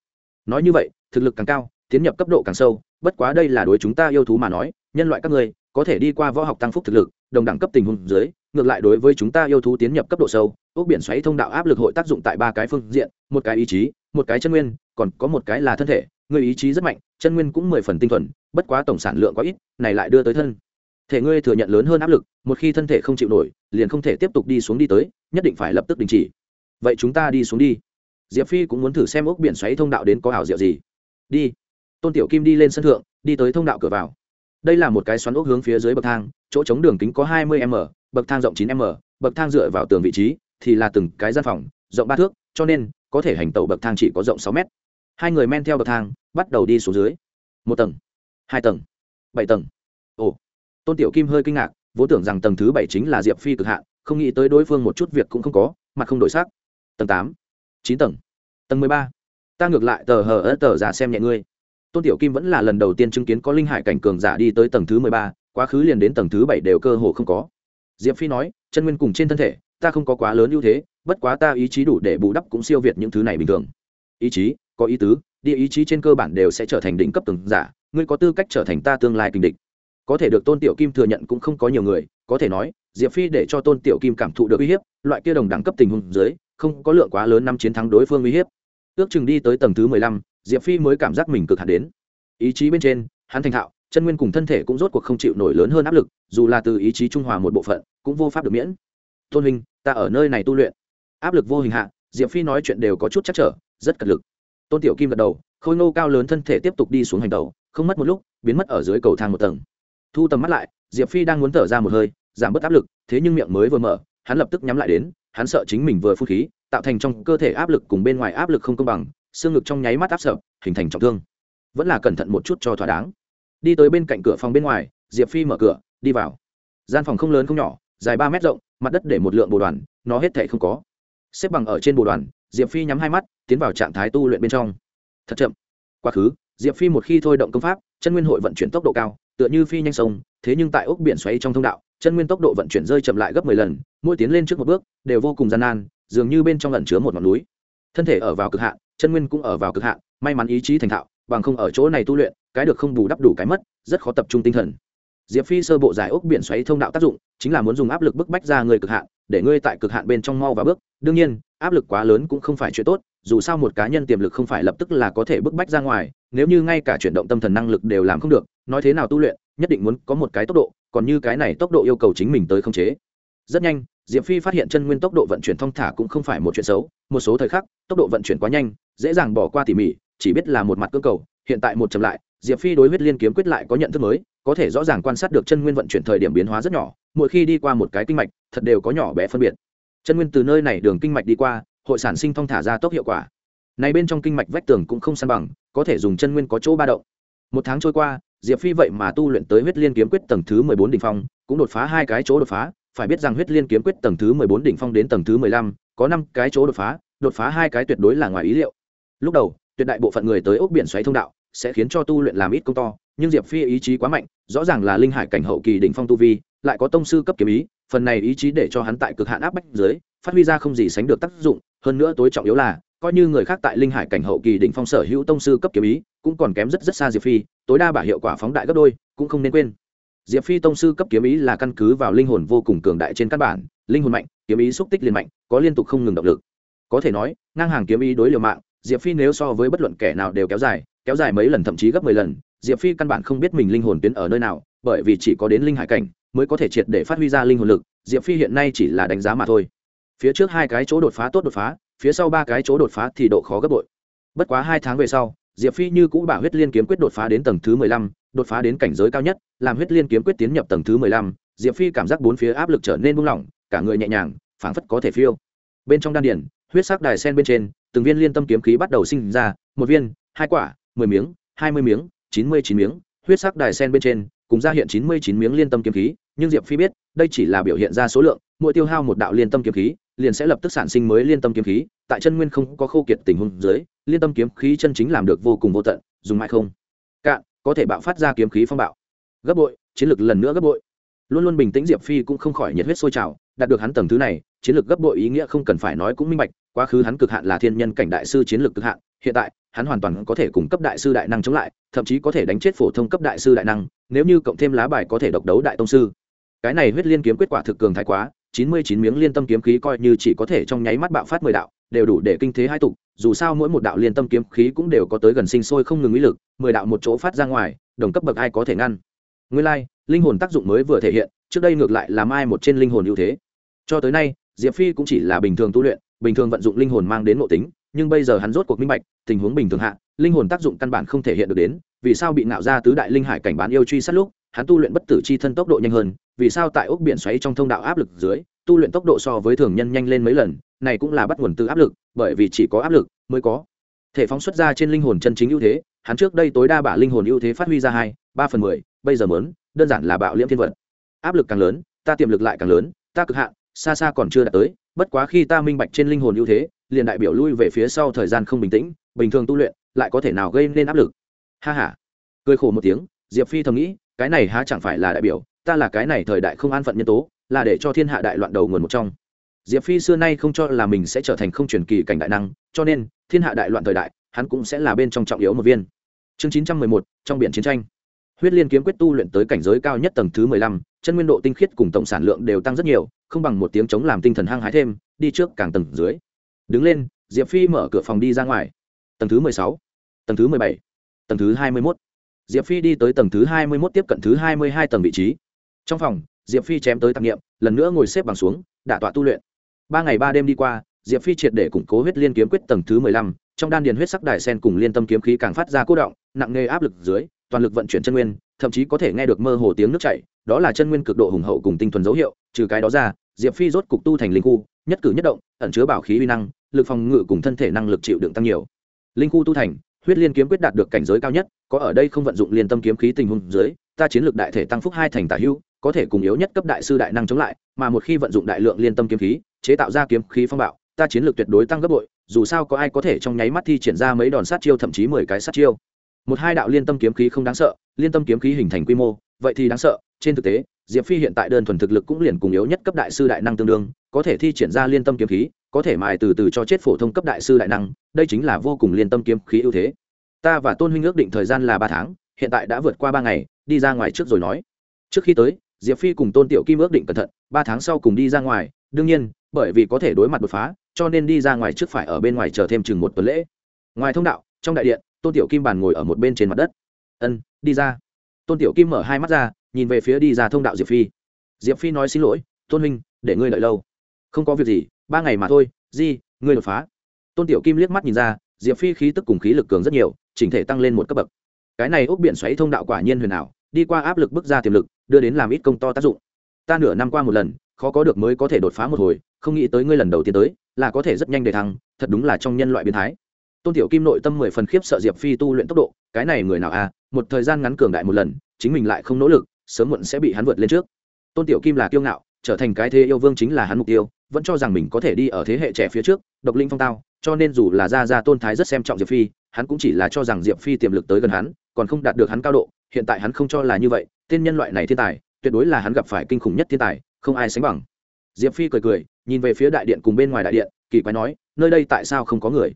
Nói như vậy, thực lực càng cao, tiến nhập cấp độ càng sâu, bất quá đây là đối chúng ta yêu thú mà nói, nhân loại các ngươi, có thể đi qua võ học tăng phúc thực lực, đồng đẳng cấp tình huống dưới, ngược lại đối với chúng ta yêu thú tiến nhập cấp độ sâu, ốc biển xoáy thông đạo áp lực hội tác dụng tại ba cái phương diện, một cái ý chí, một cái chân nguyên, còn có một cái là thân thể, người ý chí rất mạnh, chân nguyên cũng mười phần tinh thuần, bất quá tổng sản lượng quá ít, này lại đưa tới thân. Thể ngươi thừa nhận lớn hơn áp lực, một khi thân thể không chịu nổi, liền không thể tiếp tục đi xuống đi tới, nhất định phải lập tức đình chỉ. Vậy chúng ta đi xuống đi diệp phi cũng muốn thử xem ốc biển xoáy thông đạo đến có ảo diệu gì. Đi. Tôn tiểu kim đi lên sân thượng, đi tới thông đạo cửa vào. Đây là một cái xoắn ốc hướng phía dưới bậc thang, chỗ chống đường kính có hai mươi m, bậc thang rộng chín m, bậc thang dựa vào tường vị trí thì là từng cái gian phòng, rộng ba thước, cho nên có thể hành tẩu bậc thang chỉ có rộng sáu mét. Hai người men theo bậc thang, bắt đầu đi xuống dưới. Một tầng, hai tầng, bảy tầng. Ồ. Tôn tiểu kim hơi kinh ngạc, vốn tưởng rằng tầng thứ bảy chính là diệp phi cực hạn, không nghĩ tới đối phương một chút việc cũng không có, mặt không đổi sắc. Tầng tám chín tầng. Tầng mười ba. Ta ngược lại tờ hờ ớt tờ giả xem nhẹ ngươi. Tôn tiểu kim vẫn là lần đầu tiên chứng kiến có linh hải cảnh cường giả đi tới tầng thứ mười ba, quá khứ liền đến tầng thứ bảy đều cơ hồ không có. Diệp phi nói, chân nguyên cùng trên thân thể, ta không có quá lớn ưu thế, bất quá ta ý chí đủ để bù đắp cũng siêu việt những thứ này bình thường. Ý chí, có ý tứ, địa ý chí trên cơ bản đều sẽ trở thành đỉnh cấp từng giả, ngươi có tư cách trở thành ta tương lai kinh địch. Có thể được tôn tiểu kim thừa nhận cũng không có nhiều người, có thể nói, diệp phi để cho tôn tiểu kim cảm thụ được uy hiếp, loại kia đồng đẳng cấp tình huống dưới không có lượng quá lớn năm chiến thắng đối phương uy hiếp. Ước chừng đi tới tầng thứ mười lăm, diệp phi mới cảm giác mình cực hạn đến. Ý chí bên trên, hắn thành thạo, chân nguyên cùng thân thể cũng rốt cuộc không chịu nổi lớn hơn áp lực, dù là từ ý chí trung hòa một bộ phận, cũng vô pháp được miễn. Tôn hình ta ở nơi này tu luyện. Áp lực vô hình hạ, diệp phi nói chuyện đều có chút chắc trở, rất cật lực. Tôn tiểu kim gật đầu, khôi nô cao lớn thân thể tiếp tục đi xuống hành tàu không mất một lúc, biến mất ở dưới cầu thang một tầng. Thu tầm mắt lại, diệp phi đang muốn thở ra một hơi, giảm bớt áp lực, thế nhưng miệng mới vừa mở, hắn lập tức nhắm lại đến hắn sợ chính mình vừa phun khí, tạo thành trong cơ thể áp lực cùng bên ngoài áp lực không công bằng, xương ngực trong nháy mắt áp sập, hình thành trọng thương. Vẫn là cẩn thận một chút cho thỏa đáng. Đi tới bên cạnh cửa phòng bên ngoài, diệp phi mở cửa, đi vào. Gian phòng không lớn không nhỏ, dài ba mét rộng, mặt đất để một lượng bồ đoàn, nó hết thể không có. Xếp bằng ở trên bồ đoàn, diệp phi nhắm hai mắt, tiến vào trạng thái tu luyện bên trong. Thật chậm. Quá khứ, diệp phi một khi thôi động công pháp, chân nguyên hội vận chuyển tốc độ cao tựa như phi nhanh sông, thế nhưng tại ốc biển xoáy trong thông đạo, chân nguyên tốc độ vận chuyển rơi chậm lại gấp mười lần, mỗi tiến lên trước một bước, đều vô cùng gian nan, dường như bên trong lẩn chứa một ngọn núi. Thân thể ở vào cực hạn, chân nguyên cũng ở vào cực hạn, may mắn ý chí thành thạo, bằng không ở chỗ này tu luyện, cái được không bù đắp đủ cái mất, rất khó tập trung tinh thần. Diệp phi sơ bộ giải ốc biển xoáy thông đạo tác dụng, chính là muốn dùng áp lực bức bách ra người cực hạn, để ngươi tại cực hạn bên trong mau và bước. Đương nhiên, áp lực quá lớn cũng không phải chuyện tốt dù sao một cá nhân tiềm lực không phải lập tức là có thể bức bách ra ngoài, nếu như ngay cả chuyển động tâm thần năng lực đều làm không được, nói thế nào tu luyện, nhất định muốn có một cái tốc độ, còn như cái này tốc độ yêu cầu chính mình tới khống chế. Rất nhanh, diệp phi phát hiện chân nguyên tốc độ vận chuyển thong thả cũng không phải một chuyện xấu, một số thời khắc, tốc độ vận chuyển quá nhanh, dễ dàng bỏ qua tỉ mỉ, chỉ biết là một mặt cơ cầu, hiện tại một chậm lại, diệp phi đối huyết liên kiếm quyết lại có nhận thức mới, có thể rõ ràng quan sát được chân nguyên vận chuyển thời điểm biến hóa rất nhỏ, mỗi khi đi qua một cái kinh mạch, thật đều có nhỏ bé phân biệt. Chân nguyên từ nơi này đường kinh mạch đi qua hội sản sinh thong thả ra tốc hiệu quả. Này bên trong kinh mạch vách tường cũng không san bằng, có thể dùng chân nguyên có chỗ ba động. Một tháng trôi qua, diệp phi vậy mà tu luyện tới huyết liên kiếm quyết tầng thứ mười bốn đ ỉ n h phong, cũng đột phá hai cái chỗ đột phá. Phải biết rằng huyết liên kiếm quyết tầng thứ mười bốn đỉnh phong đến tầng thứ mười lăm, có năm cái chỗ đột phá đột phá hai cái tuyệt đối là ngoài ý liệu. Lúc đầu, tuyệt đại bộ phận người tới ốc biển xoáy thông đạo, sẽ khiến cho tu luyện làm ít công to, nhưng diệp phi ý chí quá mạnh, rõ ràng là linh hải cảnh hậu kỳ đỉnh phong tu vi, lại có tông sư cấp kiếm ý, phần này ý chí để cho hắn tại cực hạn áp bách dưới, phát huy ra không gì sánh được tác dụng hơn nữa tối trọng yếu là, coi như người khác tại linh hải cảnh hậu kỳ đỉnh phong sở hữu tông sư cấp kiếm ý, cũng còn kém rất rất xa diệp phi, tối đa bả hiệu quả phóng đại gấp đôi, cũng không nên quên. Diệp phi tông sư cấp kiếm ý là căn cứ vào linh hồn vô cùng cường đại trên căn bản, linh hồn mạnh, kiếm ý xúc tích liền mạnh, có liên tục không ngừng động lực. Có thể nói, ngang hàng kiếm ý đối liều mạng, diệp phi nếu so với bất luận kẻ nào đều kéo dài kéo dài mấy lần thậm chí gấp mười lần, diệp phi căn bản không biết mình linh hồn tuyến ở nơi nào, bởi vì chỉ có đến linh hải cảnh mới có thể triệt để phát huy ra linh hồn lực, diệp phi hiện nay chỉ là đánh giá mà thôi phía trước hai cái chỗ đột phá tốt đột phá, phía sau ba cái chỗ đột phá thì độ khó gấp bội. Bất quá hai tháng về sau, diệp phi như cũ bảo huyết liên kiếm quyết đột phá đến tầng thứ mười lăm, đột phá đến cảnh giới cao nhất, làm huyết liên kiếm quyết tiến nhập tầng thứ mười lăm, diệp phi cảm giác bốn phía áp lực trở nên buông lỏng, cả người nhẹ nhàng, phảng phất có thể phiêu. Bên trong đan điển huyết sắc đài sen bên trên, từng viên liên tâm kiếm khí bắt đầu sinh ra, một viên, hai quả, mười miếng, hai mươi miếng, chín mươi chín miếng, huyết sắc đài sen bên trên, cùng ra hiện chín mươi chín miếng liên tâm kiếm khí, nhưng diệp phi biết, đây chỉ là biểu hiện ra số lượng, mỗi tiêu hao một đạo liên tâm kiếm khí liền sẽ lập tức sản sinh mới liên tâm kiếm khí, tại chân nguyên không có khô kiệt tình huống dưới, liên tâm kiếm khí chân chính làm được vô cùng vô tận, dùng mãi không. Cạn, có thể bạo phát ra kiếm khí phong bạo. Gấp bội, chiến lược lần nữa gấp bội. Luôn luôn bình tĩnh diệp phi cũng không khỏi nhiệt huyết sôi trào, đạt được hắn tầng thứ này, chiến lược gấp bội ý nghĩa không cần phải nói cũng minh bạch, quá khứ hắn cực hạn là thiên nhân cảnh đại sư chiến lược cực hạn, hiện tại, hắn hoàn toàn có thể cung cấp đại sư đại năng chống lại, thậm chí có thể đánh chết phổ thông cấp đại sư đại năng, nếu như cộng thêm lá bài có thể độc đấu đại tông sư. Cái này huyết liên kiếm kết quả thực cường thái quá chín mươi chín miếng liên tâm kiếm khí coi như chỉ có thể trong nháy mắt bạo phát mười đạo đều đủ để kinh thế hai tục dù sao mỗi một đạo liên tâm kiếm khí cũng đều có tới gần sinh sôi không ngừng ý lực mười đạo một chỗ phát ra ngoài đồng cấp bậc ai có thể ngăn? Nguyên lai、like, linh hồn tác dụng mới vừa thể hiện trước đây ngược lại làm ai một trên linh hồn ưu thế. Cho tới nay diệp phi cũng chỉ là bình thường tu luyện bình thường vận dụng linh hồn mang đến nội tính nhưng bây giờ hắn rốt cuộc minh bạch tình huống bình thường hạ linh hồn tác dụng căn bản không thể hiện được đến vì sao bị nạo ra tứ đại linh hải cảnh bán yêu truy sát lúc hắn tu luyện bất tử chi thân tốc độ nhanh hơn, vì sao tại ốc biển xoáy trong thông đạo áp lực dưới, tu luyện tốc độ so với thường nhân nhanh lên mấy lần, này cũng là bắt nguồn từ áp lực, bởi vì chỉ có áp lực mới có. Thể phóng xuất ra trên linh hồn chân chính ưu thế, hắn trước đây tối đa bả linh hồn ưu thế phát huy ra hai, ba phần mười, bây giờ mớn, đơn giản là bạo liễm thiên vật. Áp lực càng lớn, ta tiềm lực lại càng lớn, ta cực hạn, xa xa còn chưa đạt tới, bất quá khi ta minh bạch trên linh hồn ưu thế, liền đại biểu lui về phía sau thời gian không bình tĩnh, bình thường tu luyện lại có thể nào gây nên áp lực. Ha ha. Cười khổ một tiếng, diệp phi thầm nghĩ cái này há chẳng phải là đại biểu, ta là cái này thời đại không an phận nhân tố, là để cho thiên hạ đại loạn đầu nguồn một trong. Diệp phi xưa nay không cho là mình sẽ trở thành không truyền kỳ cảnh đại năng, cho nên, thiên hạ đại loạn thời đại, hắn cũng sẽ là bên trong trọng yếu một viên. Chương chín trăm mười một, trong biển chiến tranh. Huyết liên kiếm quyết tu luyện tới cảnh giới cao nhất tầng thứ mười lăm, chân nguyên độ tinh khiết cùng tổng sản lượng đều tăng rất nhiều, không bằng một tiếng chống làm tinh thần hăng hái thêm, đi trước càng tầng dưới. Đứng lên, diệp phi mở cửa phòng đi ra ngoài. Tầng thứ mười sáu, tầng thứ mười bảy, tầng thứ hai mươi mốt diệp phi đi tới tầng thứ hai mươi mốt tiếp cận thứ hai mươi hai tầng vị trí. Trong phòng, diệp phi chém tới tạp nghiệm, lần nữa ngồi xếp bằng xuống, đả tọa tu luyện. Ba ngày ba đêm đi qua, diệp phi triệt để củng cố huyết liên kiếm quyết tầng thứ mười lăm, trong đan điền huyết sắc đài sen cùng liên tâm kiếm khí càng phát ra cố động, nặng nề áp lực dưới, toàn lực vận chuyển chân nguyên, thậm chí có thể nghe được mơ hồ tiếng nước chảy, đó là chân nguyên cực độ hùng hậu cùng tinh thuần dấu hiệu, trừ cái đó ra, diệp phi rốt cục tu thành linh khu, nhất cử nhất động, ẩn chứa bảo khí uy năng, lực phòng ngự cùng thân thể năng lực chịu đựng tăng nhiều. Linh khu tu thành huyết liên kiếm quyết đạt được cảnh giới cao nhất, có ở đây không vận dụng liên tâm kiếm khí tình huống dưới, ta chiến lược đại thể tăng phúc hai thành tả hưu, có thể cùng yếu nhất cấp đại sư đại năng chống lại, mà một khi vận dụng đại lượng liên tâm kiếm khí, chế tạo ra kiếm khí phong bạo, ta chiến lược tuyệt đối tăng gấp bội, dù sao có ai có thể trong nháy mắt thi triển ra mấy đòn sát chiêu thậm chí mười cái sát chiêu. Một hai đạo liên tâm kiếm khí không đáng sợ, liên tâm kiếm khí hình thành quy mô, vậy thì đáng sợ, trên thực tế, diệp phi hiện tại đơn thuần thực lực cũng liền cùng yếu nhất cấp đại sư đại năng tương đương, có thể thi triển ra liên tâm kiếm khí có thể mài từ từ cho chết phổ thông cấp đại sư đại năng, đây chính là vô cùng liên tâm kiếm khí ưu thế. Ta và tôn huynh ước định thời gian là ba tháng, hiện tại đã vượt qua ba ngày, đi ra ngoài trước rồi nói. Trước khi tới, diệp phi cùng tôn tiểu kim ước định cẩn thận, ba tháng sau cùng đi ra ngoài, đương nhiên, bởi vì có thể đối mặt đột phá, cho nên đi ra ngoài trước phải ở bên ngoài chờ thêm chừng một tuần lễ. Ngoài thông đạo, trong đại điện, tôn tiểu kim bàn ngồi ở một bên trên mặt đất. Ân, đi ra. Tôn tiểu kim mở hai mắt ra, nhìn về phía đi ra thông đạo diệp phi. Diệp phi nói xin lỗi, tôn huynh, để ngươi đợi lâu. Không có việc gì ba ngày mà thôi, di, ngươi đột phá. Tôn tiểu kim liếc mắt nhìn ra, diệp phi khí tức cùng khí lực cường rất nhiều, chỉnh thể tăng lên một cấp bậc. Cái này ốc biển xoáy thông đạo quả nhiên huyền ảo, đi qua áp lực bước ra tiềm lực, đưa đến làm ít công to tác dụng. Ta nửa năm qua một lần, khó có được mới có thể đột phá một hồi, không nghĩ tới ngươi lần đầu tiên tới, là có thể rất nhanh để thăng, thật đúng là trong nhân loại biến thái. Tôn tiểu kim nội tâm mười phần khiếp sợ diệp phi tu luyện tốc độ, cái này người nào à một thời gian ngắn cường đại một lần, chính mình lại không nỗ lực, sớm muộn sẽ bị hắn vượt lên trước. Tôn tiểu kim là kiêu ngạo, trở thành cái thế yêu vương chính là hắn mục tiêu vẫn cho rằng mình có thể đi ở thế hệ trẻ phía trước, độc linh phong tao, cho nên dù là gia gia tôn thái rất xem trọng diệp phi, hắn cũng chỉ là cho rằng diệp phi tiềm lực tới gần hắn, còn không đạt được hắn cao độ, hiện tại hắn không cho là như vậy, tên nhân loại này thiên tài, tuyệt đối là hắn gặp phải kinh khủng nhất thiên tài, không ai sánh bằng. Diệp phi cười cười, nhìn về phía đại điện cùng bên ngoài đại điện, kỳ quái nói, nơi đây tại sao không có người?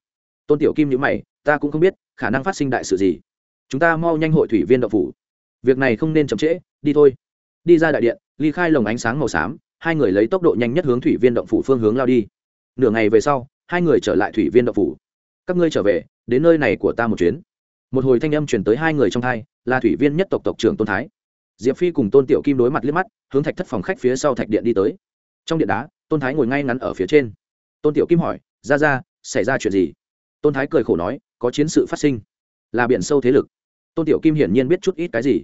Tôn tiểu kim nhữ mày, ta cũng không biết, khả năng phát sinh đại sự gì. Chúng ta mau nhanh hội thủy viên đậu phủ. Việc này không nên chậm trễ, đi thôi. Đi ra đại điện, ly khai lồng ánh sáng màu xám hai người lấy tốc độ nhanh nhất hướng thủy viên động phủ phương hướng lao đi. Nửa ngày về sau, hai người trở lại thủy viên động phủ. Các ngươi trở về, đến nơi này của ta một chuyến. Một hồi thanh âm chuyển tới hai người trong thai, là thủy viên nhất tộc tộc trưởng tôn thái. Diệp phi cùng tôn tiểu kim đối mặt liếc mắt, hướng thạch thất phòng khách phía sau thạch điện đi tới. Trong điện đá, tôn thái ngồi ngay ngắn ở phía trên. Tôn tiểu kim hỏi, ra ra, xảy ra chuyện gì? Tôn thái cười khổ nói, có chiến sự phát sinh. Là biển sâu thế lực. Tôn tiểu kim hiển nhiên biết chút ít cái gì.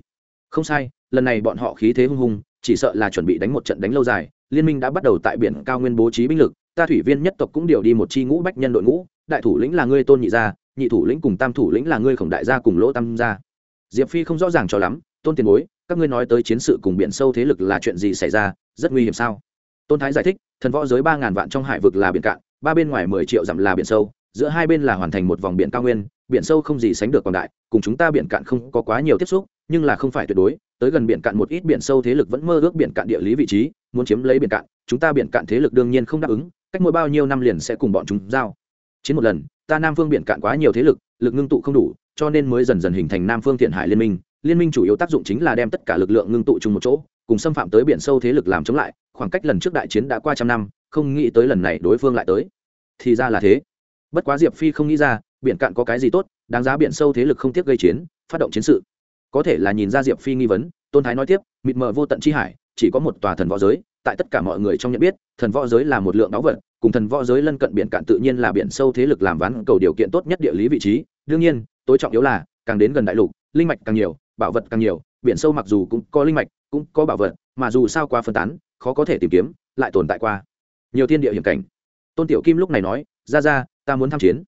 Không sai, lần này bọn họ khí thế hung hùng chỉ sợ là chuẩn bị đánh một trận đánh lâu dài, liên minh đã bắt đầu tại biển cao nguyên bố trí binh lực, ta thủy viên nhất tộc cũng điều đi một chi ngũ bách nhân đội ngũ, đại thủ lĩnh là ngươi tôn nhị gia, nhị thủ lĩnh cùng tam thủ lĩnh là ngươi khổng đại gia cùng lỗ tam gia. Diệp phi không rõ ràng cho lắm, tôn tiền bối, các ngươi nói tới chiến sự cùng biển sâu thế lực là chuyện gì xảy ra, rất nguy hiểm sao? Tôn thái giải thích, thần võ giới ba ngàn vạn trong hải vực là biển cạn, ba bên ngoài mười triệu dặm là biển sâu, giữa hai bên là hoàn thành một vòng biển cao nguyên, biển sâu không gì sánh được còn đại, cùng chúng ta biển cạn không có quá nhiều tiếp xúc nhưng là không phải tuyệt đối, tới gần biển cạn một ít biển sâu thế lực vẫn mơ ước biển cạn địa lý vị trí, muốn chiếm lấy biển cạn, chúng ta biển cạn thế lực đương nhiên không đáp ứng, cách mỗi bao nhiêu năm liền sẽ cùng bọn chúng giao. Chiến một lần, ta nam phương biển cạn quá nhiều thế lực lực ngưng tụ không đủ, cho nên mới dần dần hình thành nam phương thiện hải liên minh. Liên minh chủ yếu tác dụng chính là đem tất cả lực lượng ngưng tụ chung một chỗ, cùng xâm phạm tới biển sâu thế lực làm chống lại, khoảng cách lần trước đại chiến đã qua trăm năm, không nghĩ tới lần này đối phương lại tới. Thì ra là thế. Bất quá diệp phi không nghĩ ra, biển cạn có cái gì tốt, đáng giá biển sâu thế lực không tiếc gây chiến, phát động chiến sự có thể là nhìn ra diệp phi nghi vấn, tôn thái nói tiếp, mịt mờ vô tận chi hải, chỉ có một tòa thần võ giới, tại tất cả mọi người trong nhận biết, thần võ giới là một lượng báu vật, cùng thần võ giới lân cận biển cạn tự nhiên là biển sâu thế lực làm ván cầu điều kiện tốt nhất địa lý vị trí. Đương nhiên, tối trọng yếu là, càng đến gần đại lục, linh mạch càng nhiều, bảo vật càng nhiều, biển sâu mặc dù cũng có linh mạch, cũng có bảo vật, mà dù sao qua phân tán, khó có thể tìm kiếm, lại tồn tại qua. Nhiều thiên địa hiểm cảnh. Tôn tiểu kim lúc này nói ra ra ta muốn tham chiến.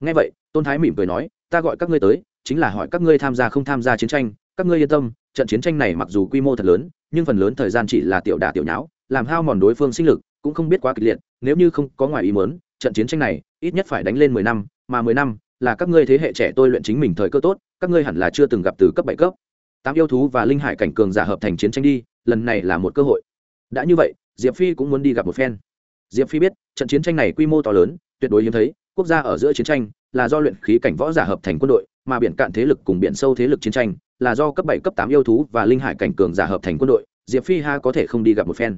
Ngay vậy, tôn thái mỉm cười nói, ta gọi các ngươi tới chính là hỏi các ngươi tham gia không tham gia chiến tranh, các ngươi yên tâm, trận chiến tranh này mặc dù quy mô thật lớn, nhưng phần lớn thời gian chỉ là tiểu đả tiểu nháo, làm hao mòn đối phương sinh lực cũng không biết quá kịch liệt, nếu như không có ngoài ý mớn trận chiến tranh này ít nhất phải đánh lên mười năm, mà mười năm là các ngươi thế hệ trẻ tôi luyện chính mình thời cơ tốt, các ngươi hẳn là chưa từng gặp từ cấp bảy cấp. Tám yêu thú và linh hải cảnh cường giả hợp thành chiến tranh đi, lần này là một cơ hội. Đã như vậy, diệp phi cũng muốn đi gặp một phen. Diệp phi biết, trận chiến tranh này quy mô to lớn, tuyệt đối hiếm thấy, quốc gia ở giữa chiến tranh là do luyện khí cảnh võ giả hợp thành quân đội mà biển cạn thế lực cùng biển sâu thế lực chiến tranh là do cấp bảy, cấp tám yêu thú và linh hải cảnh cường giả hợp thành quân đội, diệp phi ha có thể không đi gặp một phen.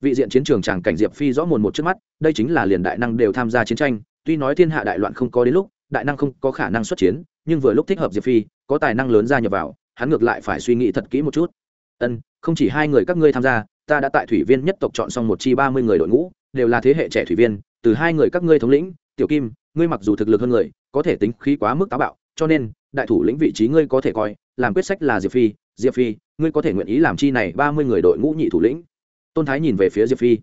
Vị diện chiến trường tràng cảnh diệp phi rõ mồn một trước mắt, đây chính là liền đại năng đều tham gia chiến tranh, tuy nói thiên hạ đại loạn không có đến lúc, đại năng không có khả năng xuất chiến, nhưng vừa lúc thích hợp diệp phi, có tài năng lớn ra nhập vào, hắn ngược lại phải suy nghĩ thật kỹ một chút. Ân, không chỉ hai người các ngươi tham gia, ta đã tại thủy viên nhất tộc chọn xong một chi ba mươi người đội ngũ, đều là thế hệ trẻ thủy viên, từ hai người các ngươi thống lĩnh, tiểu kim, ngươi mặc dù thực lực hơn người, có thể tính khí quá mức táo bạo cho nên, đại thủ lĩnh vị trí ngươi có thể coi làm quyết sách là diệp phi diệp phi, ngươi có thể nguyện ý làm chi này ba mươi người đội ngũ nhị thủ lĩnh. Tôn thái nhìn về phía diệp phi.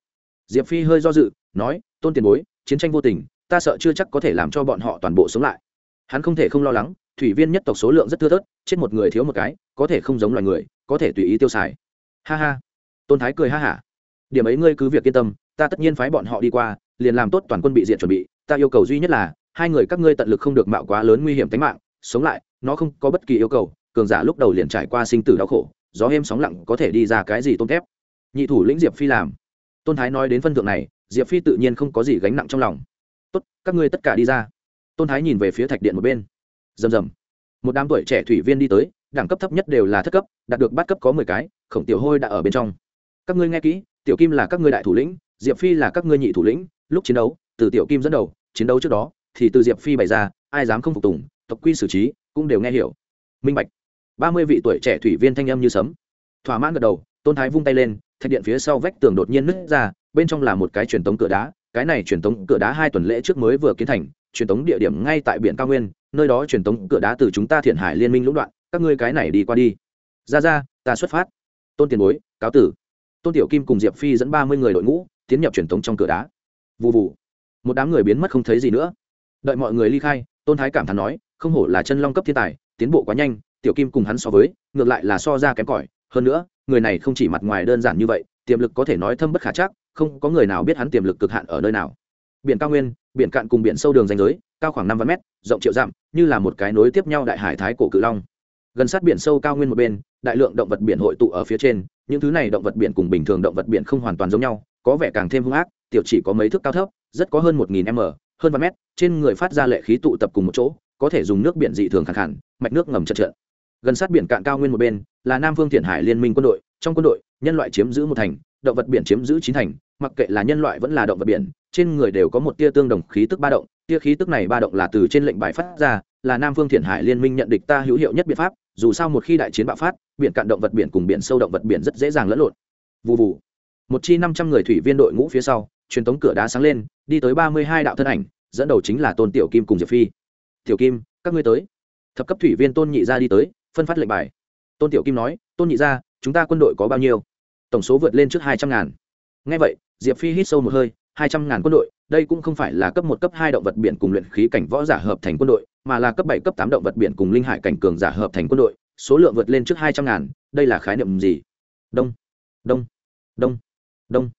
Diệp phi hơi do dự, nói, tôn tiền bối, chiến tranh vô tình, ta sợ chưa chắc có thể làm cho bọn họ toàn bộ sống lại. Hắn không thể không lo lắng, thủy viên nhất tộc số lượng rất thưa thớt, chết một người thiếu một cái, có thể không giống loài người, có thể tùy ý tiêu xài. Ha ha. Tôn thái cười ha hả. Điểm ấy ngươi cứ việc yên tâm, ta tất nhiên phái bọn họ đi qua, liền làm tốt toàn quân bị diện chuẩn bị, ta yêu cầu duy nhất là, hai người các ngươi tận lực không được mạo quá lớn nguy hiểm tính mạng sống lại, nó không có bất kỳ yêu cầu, cường giả lúc đầu liền trải qua sinh tử đau khổ, gió êm sóng lặng có thể đi ra cái gì tôn thép nhị thủ lĩnh diệp phi làm. Tôn thái nói đến phân thượng này, diệp phi tự nhiên không có gì gánh nặng trong lòng. Tốt, các ngươi tất cả đi ra. Tôn thái nhìn về phía thạch điện một bên. Rầm rầm. Một đám tuổi trẻ thủy viên đi tới, đẳng cấp thấp nhất đều là thất cấp, đạt được bát cấp có mười cái, khổng tiểu hôi đã ở bên trong. Các ngươi nghe kỹ, tiểu kim là các ngươi đại thủ lĩnh, diệp phi là các ngươi nhị thủ lĩnh, lúc chiến đấu, từ tiểu kim dẫn đầu, chiến đấu trước đó, thì từ diệp phi bày ra, ai dám không phục tùng tộc quy xử trí, cũng đều nghe hiểu. Minh bạch. Ba mươi vị tuổi trẻ thủy viên thanh âm như sấm. Thỏa mãn gật đầu, tôn thái vung tay lên, thạch điện phía sau vách tường đột nhiên nứt ra, bên trong là một cái truyền tống cửa đá, cái này truyền tống cửa đá hai tuần lễ trước mới vừa kiến thành, truyền tống địa điểm ngay tại biển cao nguyên, nơi đó truyền tống cửa đá từ chúng ta thiện hải liên minh lũng đoạn, các ngươi cái này đi qua đi. Ra ra, ta xuất phát. Tôn tiền bối, cáo tử. Tôn tiểu kim cùng diệp phi dẫn ba mươi người đội ngũ, tiến nhập truyền tống trong cửa đá. Vụ vụ một đám người biến mất không thấy gì nữa. Đợi mọi người ly khai, tôn thái cảm thán nói không hổ là chân long cấp thiên tài, tiến bộ quá nhanh, tiểu kim cùng hắn so với, ngược lại là so ra kém cỏi. Hơn nữa, người này không chỉ mặt ngoài đơn giản như vậy, tiềm lực có thể nói thâm bất khả chắc, không có người nào biết hắn tiềm lực cực hạn ở nơi nào. Biển cao nguyên, biển cạn cùng biển sâu đường danh giới, cao khoảng năm vạn mét, rộng triệu dặm, như là một cái nối tiếp nhau đại hải thái cổ cự long. Gần sát biển sâu cao nguyên một bên, đại lượng động vật biển hội tụ ở phía trên, những thứ này động vật biển cùng bình thường động vật biển không hoàn toàn giống nhau, có vẻ càng thêm hung ác, tiểu chỉ có mấy thước cao thấp, rất có hơn một nghìn m, hơn vạn mét, trên người phát ra lệ khí tụ tập cùng một chỗ có thể dùng nước biển dị thường khẳng khẳng, mạch nước ngầm chật trợn gần sát biển cạn cao nguyên một bên, là nam phương thiện hải liên minh quân đội. Trong quân đội, nhân loại chiếm giữ một thành, động vật biển chiếm giữ chín thành, mặc kệ là nhân loại vẫn là động vật biển, trên người đều có một tia tương đồng khí tức ba động. Tia khí tức này ba động là từ trên lệnh bài phát ra, là nam phương thiện hải liên minh nhận địch ta hữu hiệu nhất biện pháp. Dù sao một khi đại chiến bạo phát, biển cạn động vật biển cùng biển sâu động vật biển rất dễ dàng lẫn lộn. Vụ vụ một chi năm trăm người thủy viên đội ngũ phía sau, truyền tống cửa đá sáng lên, đi tới ba mươi hai đạo thân ảnh, dẫn đầu chính là tôn tiểu kim cùng diệp phi tiểu kim, các ngươi tới. Thập cấp thủy viên tôn nhị gia đi tới, phân phát lệnh bài. Tôn tiểu kim nói, tôn nhị gia, chúng ta quân đội có bao nhiêu? Tổng số vượt lên trước hai trăm ngàn. Ngay vậy, diệp phi hít sâu một hơi, hai trăm ngàn quân đội, đây cũng không phải là cấp một, cấp hai động vật biển cùng luyện khí cảnh võ giả hợp thành quân đội, mà là cấp bảy, cấp tám động vật biển cùng linh hải cảnh cường giả hợp thành quân đội. Số lượng vượt lên trước hai trăm ngàn, đây là khái niệm gì? Đông đông đông đông.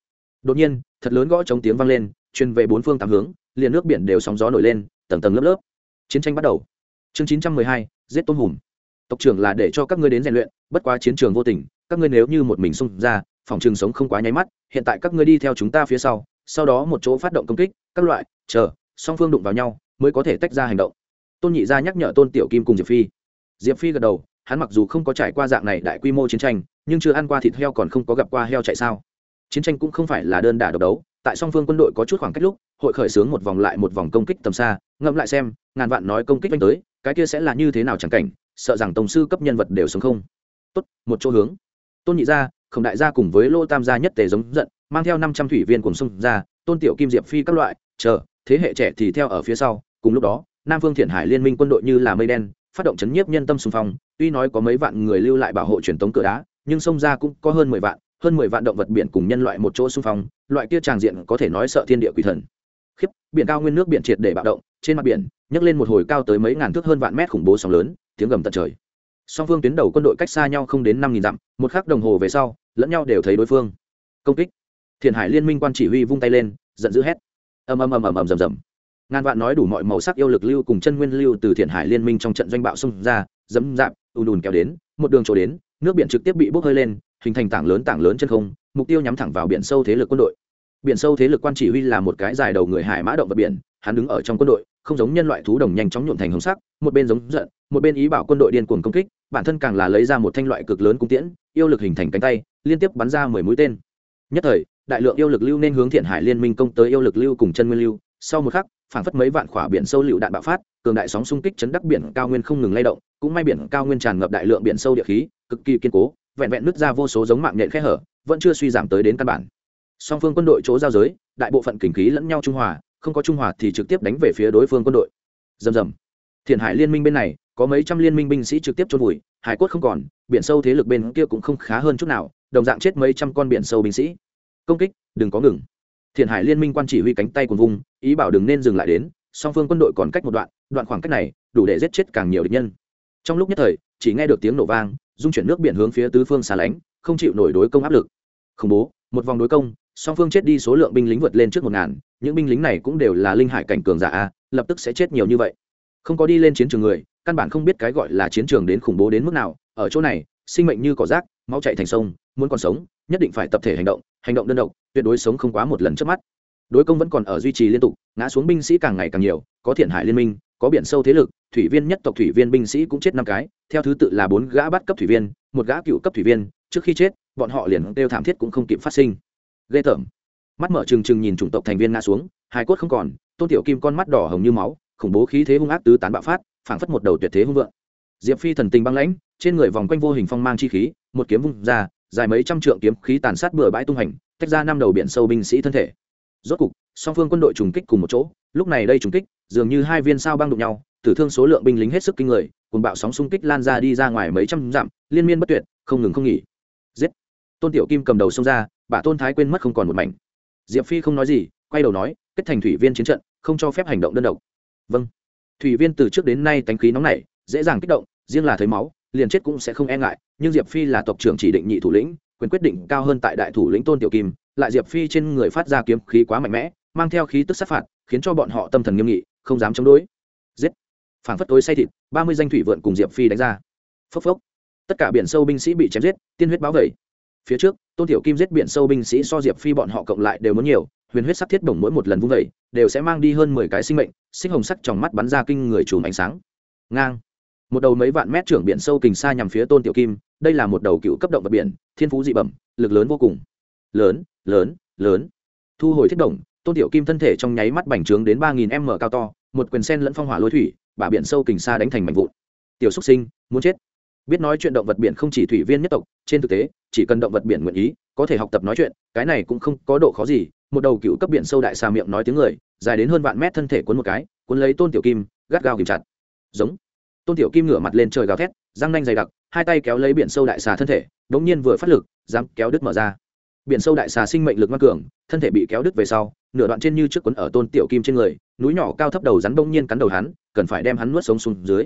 Đột nhiên, thật lớn gõ chống tiếng vang lên, truyền về bốn phương tám hướng, liền nước biển đều sóng gió nổi lên, tầng tầng lớp lớp chiến tranh bắt đầu. Chương chín trăm mười hai, giết tôn hùm. Tộc trưởng là để cho các ngươi đến rèn luyện, bất quá chiến trường vô tình, các ngươi nếu như một mình xung ra, phòng trường sống không quá nháy mắt, hiện tại các ngươi đi theo chúng ta phía sau sau đó một chỗ phát động công kích, các loại, chờ, song phương đụng vào nhau, mới có thể tách ra hành động. Tôn nhị gia nhắc nhở tôn tiểu kim cùng diệp phi. Diệp phi gật đầu, hắn mặc dù không có trải qua dạng này đại quy mô chiến tranh, nhưng chưa ăn qua thịt heo còn không có gặp qua heo chạy sao. Chiến tranh cũng không phải là đơn đả độc đấu, tại song phương quân đội có chút khoảng cách lúc hội khởi xướng một vòng lại một vòng công kích tầm xa, ngẫm lại xem, ngàn vạn nói công kích đánh tới, cái kia sẽ là như thế nào chẳng cảnh, sợ rằng tổng sư cấp nhân vật đều sống không. Tốt, một chỗ hướng. Tôn nhị gia, khổng đại gia cùng với lô tam gia nhất tề giống giận, mang theo năm trăm thủy viên cùng sông ra, tôn tiểu kim diệp phi các loại, chờ, thế hệ trẻ thì theo ở phía sau, cùng lúc đó, nam phương thiện hải liên minh quân đội như là mây đen, phát động chấn nhiếp nhân tâm xung phong, tuy nói có mấy vạn người lưu lại bảo hộ truyền tống cửa đá, nhưng sông ra cũng có hơn mười vạn, hơn mười vạn động vật biển cùng nhân loại một chỗ xung phong, loại kia tràng diện có thể nói sợ thiên địa quỷ thần khiếp, biển cao nguyên nước biển triệt để bạo động, trên mặt biển, nhấc lên một hồi cao tới mấy ngàn thước hơn vạn mét khủng bố sóng lớn, tiếng gầm tận trời. Song phương tuyến đầu quân đội cách xa nhau không đến năm nghìn dặm, một khắc đồng hồ về sau, lẫn nhau đều thấy đối phương. Công kích. Thiền hải liên minh quan chỉ huy vung tay lên, giận dữ hét. Ầm ầm ầm ầm ầm, rầm rầm. Ngàn vạn nói đủ mọi màu sắc yêu lực lưu cùng chân nguyên lưu từ thiền hải liên minh trong trận doanh bạo xông ra, dẫm dạp, ùn ùn kéo đến, một đường trổ đến, nước biển trực tiếp bị bốc hơi lên, hình thành tảng lớn tảng lớn chân không, mục tiêu nhắm thẳng vào biển sâu thế lực quân đội biển sâu thế lực quan chỉ huy là một cái dài đầu người hải mã động vật biển, hắn đứng ở trong quân đội, không giống nhân loại thú đồng nhanh chóng nhuộm thành hồng sắc, một bên giống giận, một bên ý bảo quân đội điên cuồng công kích, bản thân càng là lấy ra một thanh loại cực lớn cung tiễn, yêu lực hình thành cánh tay, liên tiếp bắn ra mười mũi tên. Nhất thời, đại lượng yêu lực lưu nên hướng thiện hải liên minh công tới yêu lực lưu cùng chân nguyên lưu, sau một khắc, phảng phất mấy vạn khỏa biển sâu lựu đạn bạo phát, cường đại sóng xung kích chấn đắc biển cao nguyên không ngừng lay động, cũng may biển cao nguyên tràn ngập đại lượng biển sâu địa khí, cực kỳ kiên cố, vẹn vẹn nứt ra vô số giống mạng nhện khe hở, vẫn chưa suy giảm tới đến căn bản song phương quân đội chỗ giao giới, đại bộ phận kình khí lẫn nhau trung hòa, không có trung hòa thì trực tiếp đánh về phía đối phương quân đội. Dầm dầm thiền hải liên minh bên này, có mấy trăm liên minh binh sĩ trực tiếp trôn vùi, hải cốt không còn, biển sâu thế lực bên kia cũng không khá hơn chút nào, đồng dạng chết mấy trăm con biển sâu binh sĩ. Công kích, đừng có ngừng. Thiền hải liên minh quan chỉ huy cánh tay cùng vùng ý bảo đừng nên dừng lại đến, song phương quân đội còn cách một đoạn đoạn khoảng cách này, đủ để giết chết càng nhiều địch nhân. Trong lúc nhất thời, chỉ nghe được tiếng nổ vang dung chuyển nước biển hướng phía tứ phương xa lánh, không chịu nổi đối công áp lực. Khủng bố, một vòng đối công song phương chết đi số lượng binh lính vượt lên trước một ngàn, những binh lính này cũng đều là linh hải cảnh cường giả a, lập tức sẽ chết nhiều như vậy. Không có đi lên chiến trường người, căn bản không biết cái gọi là chiến trường đến khủng bố đến mức nào. Ở chỗ này, sinh mệnh như cỏ rác, máu chạy thành sông, muốn còn sống, nhất định phải tập thể hành động hành động đơn độc, tuyệt đối sống không quá một lần trước mắt. Đối công vẫn còn ở duy trì liên tục, ngã xuống binh sĩ càng ngày càng nhiều, có thiện hải liên minh, có biển sâu thế lực, thủy viên nhất tộc thủy viên binh sĩ cũng chết năm cái, theo thứ tự là bốn gã bắt cấp thủy viên, một gã cựu cấp thủy viên, trước khi chết, bọn họ liền đều thảm thiết cũng không kịp phát sinh ghê tởm. Mắt mở trừng trừng nhìn chủng tộc thành viên ngã xuống hai cốt không còn, tôn tiểu kim con mắt đỏ hồng như máu, khủng bố khí thế hung ác tứ tán bạo phát, phảng phất một đầu tuyệt thế hung vượng. Diệp phi thần tình băng lãnh, trên người vòng quanh vô hình phong mang chi khí, một kiếm vung ra, dài mấy trăm trượng kiếm khí tàn sát bừa bãi tung hành, tách ra năm đầu biển sâu binh sĩ thân thể. Rốt cục, song phương quân đội trùng kích cùng một chỗ, lúc này đây trùng kích, dường như hai viên sao băng đụng nhau, tử thương số lượng binh lính hết sức kinh người cùng bạo sóng xung kích lan ra đi ra ngoài mấy trăm dặm, liên miên bất tuyệt, không ngừng không nghỉ. Giết! Tôn tiểu kim cầm đầu xông ra bà tôn thái quên mất không còn một mảnh. Diệp phi không nói gì, quay đầu nói, kết thành thủy viên chiến trận, không cho phép hành động đơn độc. Vâng. Thủy viên từ trước đến nay tánh khí nóng nảy, dễ dàng kích động, riêng là thấy máu, liền chết cũng sẽ không e ngại, nhưng diệp phi là tộc trưởng chỉ định nhị thủ lĩnh, quyền quyết định cao hơn tại đại thủ lĩnh tôn tiểu kim, lại diệp phi trên người phát ra kiếm khí quá mạnh mẽ, mang theo khí tức sát phạt, khiến cho bọn họ tâm thần nghiêm nghị, không dám chống đối. Giết. Phảng phất tối say thịt, ba mươi danh thủy vượn cùng diệp phi đánh ra. Phốc phốc. Tất cả biển sâu binh sĩ bị chém giết, tiên huyết báo vẩy phía trước, tôn tiểu kim giết biển sâu binh sĩ so diệp phi bọn họ cộng lại đều muốn nhiều, huyền huyết sắc thiết bổng mỗi một lần vung vẩy đều sẽ mang đi hơn mười cái sinh mệnh sinh hồng sắc trong mắt bắn ra kinh người chùm ánh sáng. Ngang. Một đầu mấy vạn mét trưởng biển sâu kình xa nhằm phía tôn tiểu kim, đây là một đầu cựu cấp động vật biển, thiên phú dị bẩm, lực lớn vô cùng. Lớn lớn lớn. Thu hồi thiết động tôn tiểu kim thân thể trong nháy mắt bành trướng đến ba nghìn m cao to, một quyền sen lẫn phong hỏa lôi thủy, bả biển sâu kình xa đánh thành mảnh vụn. Tiểu xúc sinh, muốn chết biết nói chuyện động vật biển không chỉ thủy viên nhất tộc, trên thực tế, chỉ cần động vật biển nguyện ý, có thể học tập nói chuyện, cái này cũng không có độ khó gì. Một đầu cựu cấp biển sâu đại xà miệng nói tiếng người, dài đến hơn vạn mét thân thể cuốn một cái, cuốn lấy tôn tiểu kim, gắt gao kìm chặt. Giống. Tôn tiểu kim ngửa mặt lên trời gào thét, răng nanh dày đặc, hai tay kéo lấy biển sâu đại xà thân thể đ ỗ n g nhiên vừa phát lực, dám kéo đứt mở ra. Biển sâu đại xà sinh mệnh lực ngoan cường, thân thể bị kéo đứt về sau, nửa đoạn trên như trước quấn ở tôn tiểu kim trên người, núi nhỏ cao thấp đầu rắn bỗng nhiên cắn đầu hắn, cần phải đem hắn nuốt sống xuống dưới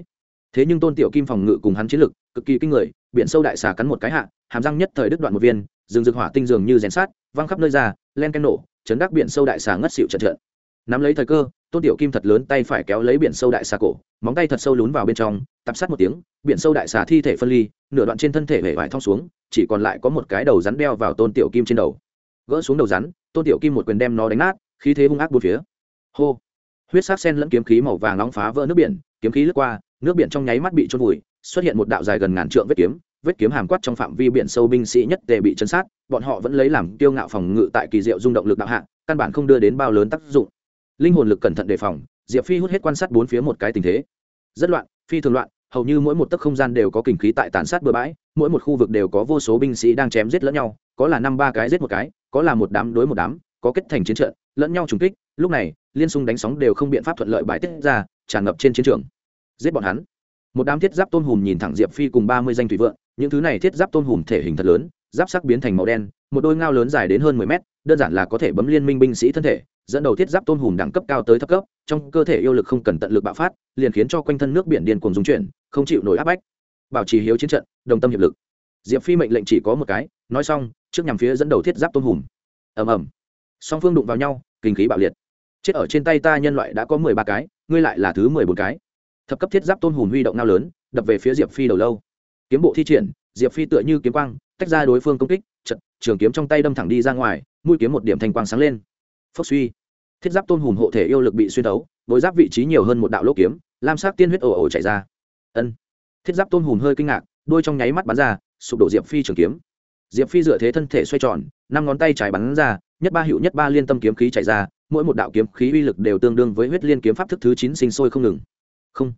thế nhưng tôn tiểu kim phòng ngự cùng hắn chiến lực, cực kỳ kinh người, biển sâu đại xà cắn một cái hạ, hàm răng nhất thời đứt đoạn một viên, rừng rực hỏa tinh dường như rèn sát văng khắp nơi ra, len canh nổ, chấn đắc biển sâu đại xà ngất xịu trận trận. Nắm lấy thời cơ, tôn tiểu kim thật lớn tay phải kéo lấy biển sâu đại xà cổ, móng tay thật sâu lún vào bên trong tập sát một tiếng, biển sâu đại xà thi thể phân ly, nửa đoạn trên thân thể hể vải thong xuống, chỉ còn lại có một cái đầu rắn đeo vào tôn tiểu kim trên đầu. Gỡ xuống đầu rắn, tôn tiểu kim một quyền đem nó đánh nát, khí thế hung ác bốn phía. Hô. Huyết sắc sen lẫn kiếm khí màu vàng nóng phá vỡ nước biển, kiếm khí lướt qua nước biển trong nháy mắt bị trôn vùi, xuất hiện một đạo dài gần ngàn trượng vết kiếm vết kiếm hàm quát trong phạm vi biển sâu binh sĩ nhất tề bị chấn sát, bọn họ vẫn lấy làm tiêu ngạo phòng ngự tại kỳ diệu rung động lực đạo hạng căn bản không đưa đến bao lớn tác dụng. Linh hồn lực cẩn thận đề phòng, diệp phi hút hết quan sát bốn phía một cái tình thế. Rất loạn, phi thường loạn, hầu như mỗi một tấc không gian đều có kinh khí tại tàn sát bừa bãi, mỗi một khu vực đều có vô số binh sĩ đang chém giết lẫn nhau, có là năm ba cái giết một cái, có là một đám đối một đám, có kết thành chiến trận, lẫn nhau trùng kích, lúc này, liên xung đánh sóng đều không biện pháp thuận lợi bài tiết ra, tràn ngập trên chiến trường giết bọn hắn. Một đám thiết giáp tôn hùm nhìn thẳng diệp phi cùng ba mươi danh thủy vượng, những thứ này thiết giáp tôn hùm thể hình thật lớn, giáp sắc biến thành màu đen, một đôi ngao lớn dài đến hơn mười mét, đơn giản là có thể bấm liên minh binh sĩ thân thể, dẫn đầu thiết giáp tôn hùm đẳng cấp cao tới thấp cấp, trong cơ thể yêu lực không cần tận lực bạo phát, liền khiến cho quanh thân nước biển điên cuồng dung chuyển, không chịu nổi áp bách. Bảo trì hiếu chiến trận, đồng tâm hiệp lực. Diệp phi mệnh lệnh chỉ có một cái, nói xong, trước nhằm phía dẫn đầu thiết giáp tôn hùm. Ầm ầm. Song phương đụng vào nhau, kinh khí bạo liệt. Chết ở trên tay ta nhân loại đã có mười ba cái, ngươi lại là thứ mười bốn cái thập cấp thiết giáp tôn hùm huy động nao lớn, đập về phía diệp phi đầu lâu. Kiếm bộ thi triển, diệp phi tựa như kiếm quang, tách ra đối phương công kích trận trường kiếm trong tay đâm thẳng đi ra ngoài, mũi kiếm một điểm thanh quang sáng lên. Phốc suy. Thiết giáp tôn hùm hộ thể yêu lực bị xuyên tấu bối giáp vị trí nhiều hơn một đạo lỗ kiếm, lam sắc tiên huyết ồ ồ chạy ra. Ân. Thiết giáp tôn hùm hơi kinh ngạc, đôi trong nháy mắt bắn ra, sụp đổ diệp phi trường kiếm. Diệp phi dựa thế thân thể xoay tròn, năm ngón tay trái bắn ra, nhất ba hiệu nhất ba liên tâm kiếm khí chạy ra, mỗi một đạo kiếm khí uy lực đều tương đương với huyết liên kiếm pháp thức thứ chín sinh sôi không ngừng không.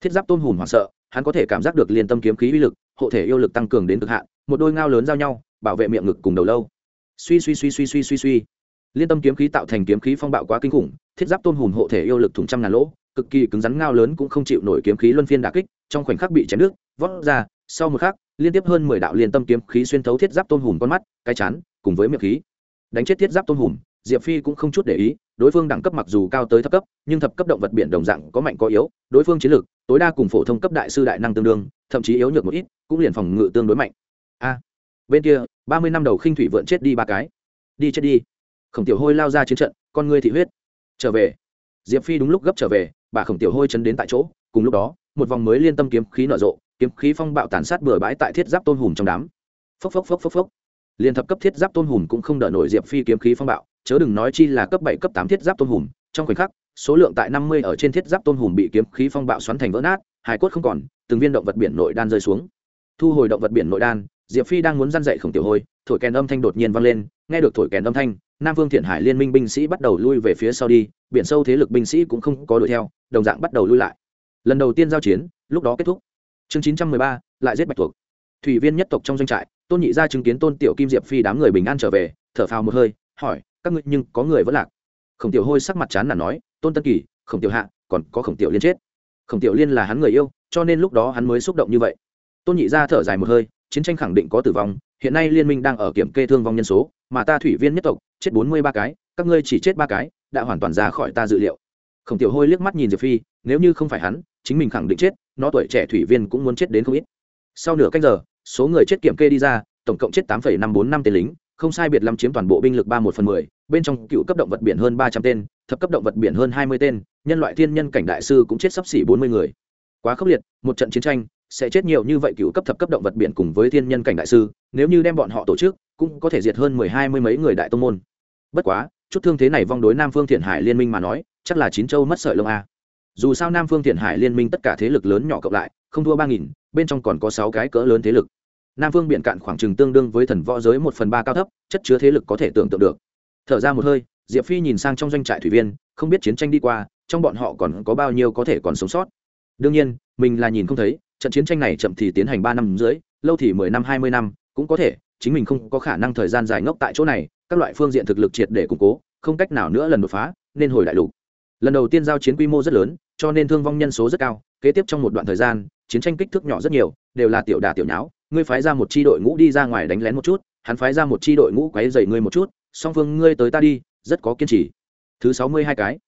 Thiết giáp tôn hùm hoảng sợ, hắn có thể cảm giác được liên tâm kiếm khí uy lực, hộ thể yêu lực tăng cường đến cực hạn, một đôi ngao lớn giao nhau, bảo vệ miệng ngực cùng đầu lâu. Suy suy suy suy suy suy suy. Liên tâm kiếm khí tạo thành kiếm khí phong bạo quá kinh khủng, thiết giáp tôn hùm hộ thể yêu lực thủng trăm ngàn lỗ, cực kỳ cứng rắn ngao lớn cũng không chịu nổi kiếm khí luân phiên đà kích, trong khoảnh khắc bị chém nước vót ra. Sau một khắc, liên tiếp hơn mười đạo liên tâm kiếm khí xuyên thấu thiết giáp tôn hùm con mắt, cái chán, cùng với miệng khí. Đánh chết thiết giáp tôn hùm diệp phi cũng không chút để ý, đối phương đẳng cấp mặc dù cao tới thấp cấp, nhưng thập cấp động vật biển đồng dạng có mạnh có yếu, đối phương chiến lược, tối đa cùng phổ thông cấp đại sư đại năng tương đương, thậm chí yếu nhược một ít, cũng liền phòng ngự tương đối mạnh. A, bên kia, ba mươi năm đầu khinh thủy vượn chết đi ba cái. Đi chết đi. Khổng tiểu hôi lao ra chiến trận, con ngươi thị huyết. Trở về. Diệp phi đúng lúc gấp trở về, bà khổng tiểu hôi chấn đến tại chỗ, cùng lúc đó, một vòng mới liên tâm kiếm khí nở rộ, kiếm khí phong bạo tàn sát bừa bãi tại thiết giáp tôn hùm trong đám. Phốc phốc phốc phốc phốc. Liên thập cấp thiết giáp tôn hùm cũng không đỡ nổi diệp phi kiếm khí phong bạo chớ đừng nói chi là cấp bảy, cấp tám thiết giáp tôn hùm, trong khoảnh khắc, số lượng tại năm mươi ở trên thiết giáp tôn hùm bị kiếm khí phong bạo xoắn thành vỡ nát hải cốt không còn, từng viên động vật biển nội đan rơi xuống. Thu hồi động vật biển nội đan, diệp phi đang muốn răn dậy khổng tiểu hôi, thổi kèn âm thanh đột nhiên vang lên, nghe được thổi kèn âm thanh, nam vương thiện hải liên minh binh sĩ bắt đầu lui về phía sau đi, biển sâu thế lực binh sĩ cũng không có đuổi theo, đồng dạng bắt đầu lui lại. Lần đầu tiên giao chiến, lúc đó kết thúc. Chương chín trăm mười ba, lại giết bạch thuộc thủy viên nhất tộc trong doanh trại, tôn nhị gia chứng kiến tôn tiểu kim diệp phi đám người bình an trở về, thở phào một hơi, hỏi các ngươi nhưng có người vẫn lạc. Khổng tiểu hôi sắc mặt chán là nói, tôn tân kỳ, khổng tiểu hạ, còn có khổng tiểu liên chết. Khổng tiểu liên là hắn người yêu, cho nên lúc đó hắn mới xúc động như vậy. Tôn nhị ra thở dài một hơi, chiến tranh khẳng định có tử vong, hiện nay liên minh đang ở kiểm kê thương vong nhân số, mà ta thủy viên nhất tộc, chết bốn mươi ba cái, các ngươi chỉ chết ba cái, đã hoàn toàn ra khỏi ta dự liệu. Khổng tiểu hôi liếc mắt nhìn diệp phi, nếu như không phải hắn, chính mình khẳng định chết, nó tuổi trẻ thủy viên cũng muốn chết đến không ít. Sau nửa cách giờ, số người chết kiểm kê đi ra, tổng cộng chết tám năm bốn năm tên lính, không sai biệt lắm chiếm toàn bộ binh lực ba một phần mười bên trong cựu cấp động vật biển hơn ba trăm tên, thập cấp động vật biển hơn hai mươi tên, nhân loại thiên nhân cảnh đại sư cũng chết sắp xỉ bốn mươi người. Quá khốc liệt, một trận chiến tranh, sẽ chết nhiều như vậy cựu cấp thập cấp động vật biển cùng với thiên nhân cảnh đại sư, nếu như đem bọn họ tổ chức, cũng có thể diệt hơn mười hai mươi mấy người đại tô môn. Bất quá, chút thương thế này vong đối nam phương thiện hải liên minh mà nói, chắc là chín châu mất sợi lông a. Dù sao nam phương thiện hải liên minh tất cả thế lực lớn nhỏ cộng lại, không thua ba nghìn, bên trong còn có sáu cái cỡ lớn thế lực. Nam phương biển cạn khoảng chừng tương đương với thần võ giới một phần ba cao thấp, chất chứa thế lực có thể tưởng tượng được thở ra một hơi, diệp phi nhìn sang trong doanh trại thủy viên, không biết chiến tranh đi qua, trong bọn họ còn có bao nhiêu có thể còn sống sót. Đương nhiên, mình là nhìn không thấy, trận chiến tranh này chậm thì tiến hành ba năm dưới lâu thì mười năm, hai mươi năm, cũng có thể, chính mình không có khả năng thời gian dài ngốc tại chỗ này, các loại phương diện thực lực triệt để củng cố, không cách nào nữa lần đột phá, nên hồi đại lục. Lần đầu tiên giao chiến quy mô rất lớn, cho nên thương vong nhân số rất cao, kế tiếp trong một đoạn thời gian, chiến tranh kích thước nhỏ rất nhiều, đều là tiểu đà tiểu nháo, ngươi phái ra một chi đội ngũ đi ra ngoài đánh lén một chút, hắn phái ra một chi đội ngũ quáy dày ngươi một chút song phương ngươi tới ta đi, rất có kiên trì. Thứ sáu mươi hai cái.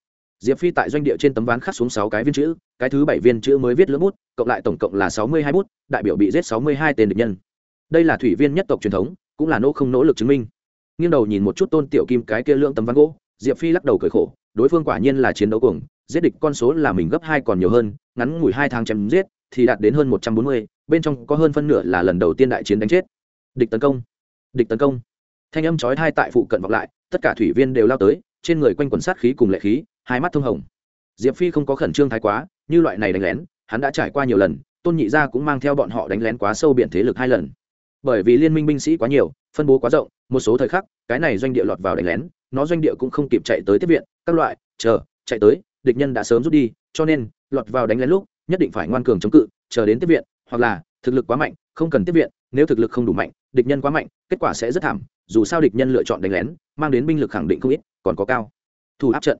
Diệp phi tại doanh địa trên tấm ván khắc xuống sáu cái viên chữ, cái thứ bảy viên chữ mới viết lưỡng bút, cộng lại tổng cộng là sáu mươi hai bút, đại biểu bị giết sáu mươi hai tên địch nhân. Đây là thủy viên nhất tộc truyền thống, cũng là nỗ không nỗ lực chứng minh. Nghiêng đầu nhìn một chút tôn tiểu kim cái kia lưỡng tấm ván gỗ, diệp phi lắc đầu cười khổ, đối phương quả nhiên là chiến đấu cuồng, giết địch con số là mình gấp hai còn nhiều hơn, ngắn ngủi hai tháng chém giết, thì đạt đến hơn một trăm bốn mươi, bên trong có hơn phân nửa là lần đầu tiên đại chiến đánh chết. Địch tấn công. Địch tấn công thanh âm chói hai tại phụ cận vọng lại, tất cả thủy viên đều lao tới, trên người quanh quần sát khí cùng lệ khí, hai mắt thông hồng. Diệp phi không có khẩn trương thái quá, như loại này đánh lén, hắn đã trải qua nhiều lần, tôn nhị gia cũng mang theo bọn họ đánh lén quá sâu biển thế lực hai lần. Bởi vì liên minh binh sĩ quá nhiều, phân bố quá rộng, một số thời khắc, cái này doanh địa lọt vào đánh lén, nó doanh địa cũng không kịp chạy tới tiếp viện, các loại, chờ, chạy tới, địch nhân đã sớm rút đi, cho nên, lọt vào đánh lén lúc, nhất định phải ngoan cường chống cự, chờ đến tiếp viện, hoặc là thực lực quá mạnh không cần tiếp viện nếu thực lực không đủ mạnh địch nhân quá mạnh kết quả sẽ rất thảm dù sao địch nhân lựa chọn đánh lén mang đến binh lực khẳng định không ít còn có cao. Thủ áp trận.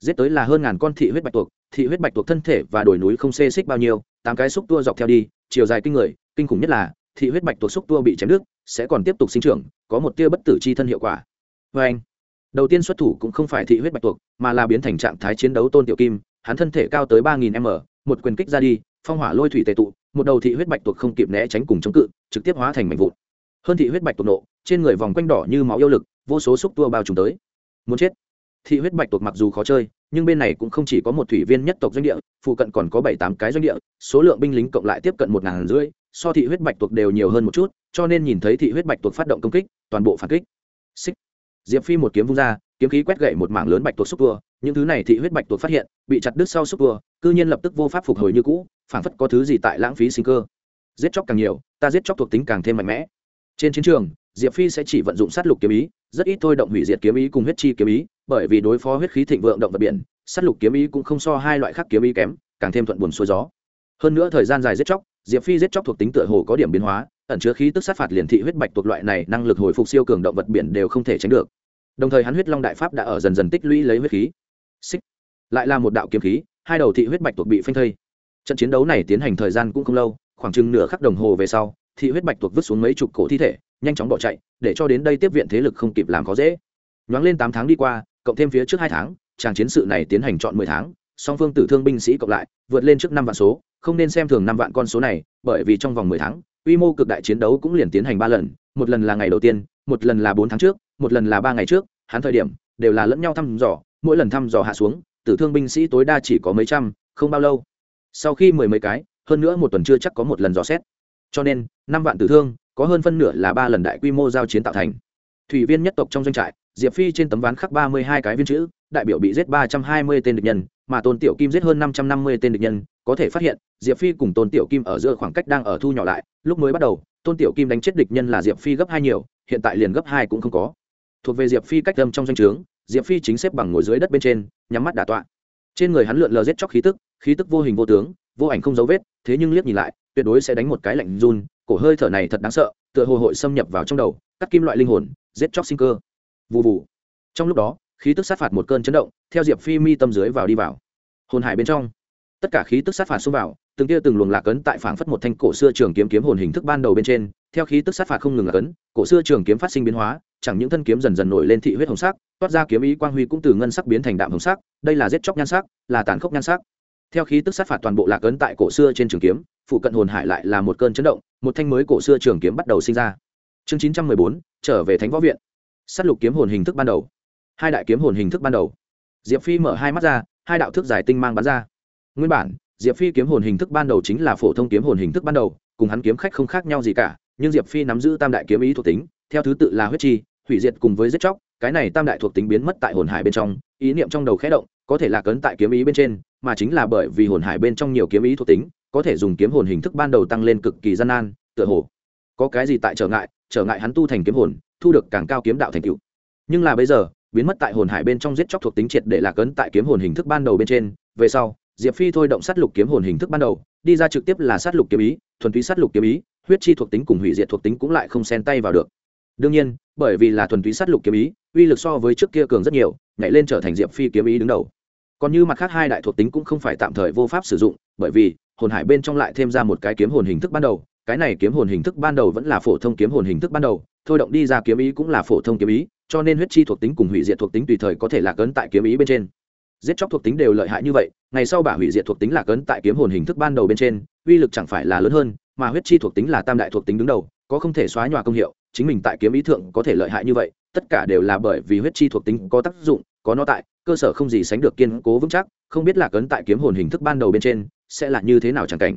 Giết tới là hơn ngàn con thị huyết bạch tuộc thị huyết bạch tuộc thân thể và đồi núi không xê xích bao nhiêu tám cái xúc tua dọc theo đi chiều dài kinh người kinh khủng nhất là thị huyết bạch tuộc xúc tua bị chém nước, sẽ còn tiếp tục sinh trưởng có một tia bất tử chi thân hiệu quả. Vê anh đầu tiên xuất thủ cũng không phải thị huyết bạch tuộc mà là biến thành trạng thái chiến đấu tôn tiểu kim hắn thân thể cao tới ba nghìn m một quyền kích ra đi phong hỏa lôi thủy tệ tụ một đầu thị huyết bạch tuộc không kịp né tránh cùng chống cự, trực tiếp hóa thành mảnh vụn. Hơn thị huyết bạch tuộc nộ, trên người vòng quanh đỏ như máu yêu lực, vô số xúc tua bao trùm tới. Muốn chết. Thị huyết bạch tuộc mặc dù khó chơi, nhưng bên này cũng không chỉ có một thủy viên nhất tộc doanh địa, phụ cận còn có bảy tám cái doanh địa, số lượng binh lính cộng lại tiếp cận một ngàn rưỡi, so thị huyết bạch tuộc đều nhiều hơn một chút, cho nên nhìn thấy thị huyết bạch tuộc phát động công kích, toàn bộ phản kích. Xích diệp phi một kiếm vung ra, kiếm khí quét gậy một mảng lớn bạch tuộc xúc tua những thứ này thị huyết bạch tuộc phát hiện, bị chặt đứt sau xúc tua cư nhiên lập tức vô pháp phục hồi như cũ, phảng phất có thứ gì tại lãng phí sinh cơ. Giết chóc càng nhiều, ta giết chóc thuộc tính càng thêm mạnh mẽ. Trên chiến trường, diệp phi sẽ chỉ vận dụng sát lục kiếm ý, rất ít thôi động hủy diệt kiếm ý cùng huyết chi kiếm ý, bởi vì đối phó huyết khí thịnh vượng động vật biển, sát lục kiếm ý cũng không so hai loại khác kiếm ý kém, càng thêm thuận buồn xuôi gió. Hơn nữa thời gian dài giết chóc diệp phi giết chóc thuộc tính tựa hồ có điểm biến hóa, ẩn chứa khí tức sát phạt liền thị huyết bạch thuộc loại này, năng lực hồi phục siêu cường động vật biển đều không thể tránh được. Đồng thời hắn huyết long đại pháp đã ở dần dần tích lũy lấy huyết khí. Xích. Lại là một đạo kiếm khí, hai đầu thị huyết bạch thuộc bị phanh thây. Trận chiến đấu này tiến hành thời gian cũng không lâu, khoảng chừng nửa khắc đồng hồ về sau, thị huyết bạch thuộc vứt xuống mấy chục cổ thi thể, nhanh chóng bỏ chạy, để cho đến đây tiếp viện thế lực không kịp làm khó dễ. Nhoáng lên tám tháng đi qua, cộng thêm phía trước hai tháng tràng chiến sự này tiến hành chọn mười tháng song phương tử thương binh sĩ cộng lại, vượt lên trước năm vạn số, không nên xem thường năm vạn con số này, bởi vì trong vòng mười tháng, quy mô cực đại chiến đấu cũng liền tiến hành ba lần, một lần là ngày đầu tiên, một lần là bốn tháng trước, một lần là ba ngày trước, hắn thời điểm, đều là lẫn nhau thăm dò, mỗi lần thăm dò hạ xuống, tử thương binh sĩ tối đa chỉ có mấy trăm, không bao lâu. Sau khi mười mấy cái, hơn nữa một tuần chưa chắc có một lần dò xét. Cho nên, năm vạn tử thương, có hơn phân nửa là ba lần đại quy mô giao chiến tạo thành. Thủy viên nhất tộc trong doanh trại, diệp phi trên tấm ván khắc ba mươi hai cái viên chữ đại biểu bị giết ba trăm hai mươi tên địch nhân, mà tôn tiểu kim giết hơn năm trăm năm mươi tên địch nhân, có thể phát hiện, diệp phi cùng tôn tiểu kim ở giữa khoảng cách đang ở thu nhỏ lại, lúc mới bắt đầu, tôn tiểu kim đánh chết địch nhân là diệp phi gấp hai nhiều, hiện tại liền gấp hai cũng không có. Thuộc về diệp phi cách âm trong danh trướng, diệp phi chính xếp bằng ngồi dưới đất bên trên, nhắm mắt đả tọa. Trên người hắn lượn lờ giết chóc khí tức khí tức vô hình vô tướng, vô ảnh không dấu vết, thế nhưng liếc nhìn lại, tuyệt đối sẽ đánh một cái lạnh run, cổ hơi thở này thật đáng sợ, tựa hồ hội xâm nhập vào trong đầu, cắt kim loại linh hồn, giết chóc sinh cơ. Vụ vụ trong lúc đó khí tức sát phạt một cơn chấn động, theo diệp phi mi tâm dưới vào đi vào. Hồn hải bên trong, tất cả khí tức sát phạt xông vào, từng tia từng luồng lạc ấn tại phảng phất một thanh cổ xưa trường kiếm kiếm hồn hình thức ban đầu bên trên, theo khí tức sát phạt không ngừng lạc ấn, cổ xưa trường kiếm phát sinh biến hóa, chẳng những thân kiếm dần dần nổi lên thị huyết hồng sắc, toát ra kiếm ý quang huy cũng từ ngân sắc biến thành đạm hồng sắc, đây là giết chóc nhan sắc, là tàn khốc nhan sắc. Theo khí tức sát phạt toàn bộ lạc ấn tại cổ xưa trên trường kiếm, phụ cận hồn hải lại là một cơn chấn động, một thanh mới cổ xưa trường kiếm bắt đầu sinh ra. Chương chín trăm mười bốn, trở về thánh võ viện. S á t lục kiếm hồn hình thức ban đầu hai đại kiếm hồn hình thức ban đầu. Diệp phi mở hai mắt ra, hai đạo thức giải tinh mang bắn ra. Nguyên bản, diệp phi kiếm hồn hình thức ban đầu chính là phổ thông kiếm hồn hình thức ban đầu, cùng hắn kiếm khách không khác nhau gì cả, nhưng diệp phi nắm giữ tam đại kiếm ý thuộc tính, theo thứ tự là huyết chi, hủy diệt cùng với giết chóc, cái này tam đại thuộc tính biến mất tại hồn hải bên trong, ý niệm trong đầu khẽ động, có thể là cấn tại kiếm ý bên trên, mà chính là bởi vì hồn hải bên trong nhiều kiếm ý thuộc tính, có thể dùng kiếm hồn hình thức ban đầu tăng lên cực kỳ gian nan, tựa hồ. Có cái gì tại trở ngại trở ngại hắn tu thành kiếm hồn, thu được càng cao kiếm đạo thành tựu. Nhưng là bây giờ biến mất tại hồn hải bên trong giết chóc thuộc tính triệt để lạc ấn tại kiếm hồn hình thức ban đầu bên trên. Về sau, diệp phi thôi động sát lục kiếm hồn hình thức ban đầu, đi ra trực tiếp là sát lục kiếm ý, thuần túy sát lục kiếm ý, huyết chi thuộc tính cùng hủy diệt thuộc tính cũng lại không xen tay vào được. Đương nhiên, bởi vì là thuần túy sát lục kiếm ý, uy lực so với trước kia cường rất nhiều, nhảy lên trở thành diệp phi kiếm ý đứng đầu. Còn như mặt khác hai đại thuộc tính cũng không phải tạm thời vô pháp sử dụng, bởi vì hồn hải bên trong lại thêm ra một cái kiếm hồn hình thức ban đầu, cái này kiếm hồn hình thức ban đầu vẫn là phổ thông kiếm hồn hình thức ban đầu, thôi động đi ra kiếm ý cũng là phổ thông kiếm ý cho nên huyết chi thuộc tính cùng hủy diệt thuộc tính tùy thời có thể lạc ấn tại kiếm ý bên trên. Giết chóc thuộc tính đều lợi hại như vậy, ngày sau bả hủy diệt thuộc tính là cấn tại kiếm hồn hình thức ban đầu bên trên, uy lực chẳng phải là lớn hơn, mà huyết chi thuộc tính là tam đại thuộc tính đứng đầu, có không thể xóa nhòa công hiệu, chính mình tại kiếm ý thượng có thể lợi hại như vậy, tất cả đều là bởi vì huyết chi thuộc tính có tác dụng, có nó tại, cơ sở không gì sánh được kiên cố vững chắc, không biết là cấn tại kiếm hồn hình thức ban đầu bên trên sẽ là như thế nào chẳng cảnh.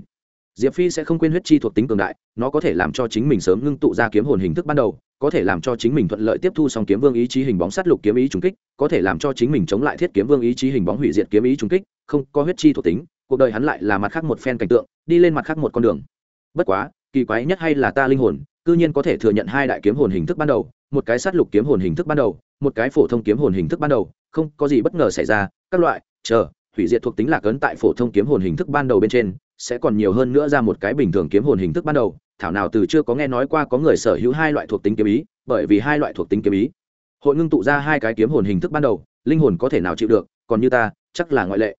Diệp phi sẽ không quên huyết chi thuộc tính cường đại, nó có thể làm cho chính mình sớm ngưng tụ ra kiếm hồn hình thức ban đầu có thể làm cho chính mình thuận lợi tiếp thu xong kiếm vương ý chí hình bóng sát lục kiếm ý trùng kích, có thể làm cho chính mình chống lại thiết kiếm vương ý chí hình bóng hủy diệt kiếm ý trùng kích, không, có huyết chi thuộc tính, cuộc đời hắn lại là mặt khác một phen cảnh tượng, đi lên mặt khác một con đường. Bất quá, kỳ quái nhất hay là ta linh hồn, cư nhiên có thể thừa nhận hai đại kiếm hồn hình thức ban đầu, một cái sát lục kiếm hồn hình thức ban đầu, một cái phổ thông kiếm hồn hình thức ban đầu, không, có gì bất ngờ xảy ra, các loại, chờ, hủy diệt thuộc tính lạc ấn tại phổ thông kiếm hồn hình thức ban đầu bên trên, sẽ còn nhiều hơn nữa ra một cái bình thường kiếm hồn hình thức ban đầu thảo nào từ chưa có nghe nói qua có người sở hữu hai loại thuộc tính kiếm ý, bởi vì hai loại thuộc tính kiếm ý. Hội ngưng tụ ra hai cái kiếm hồn hình thức ban đầu, linh hồn có thể nào chịu được, còn như ta, chắc là ngoại lệ.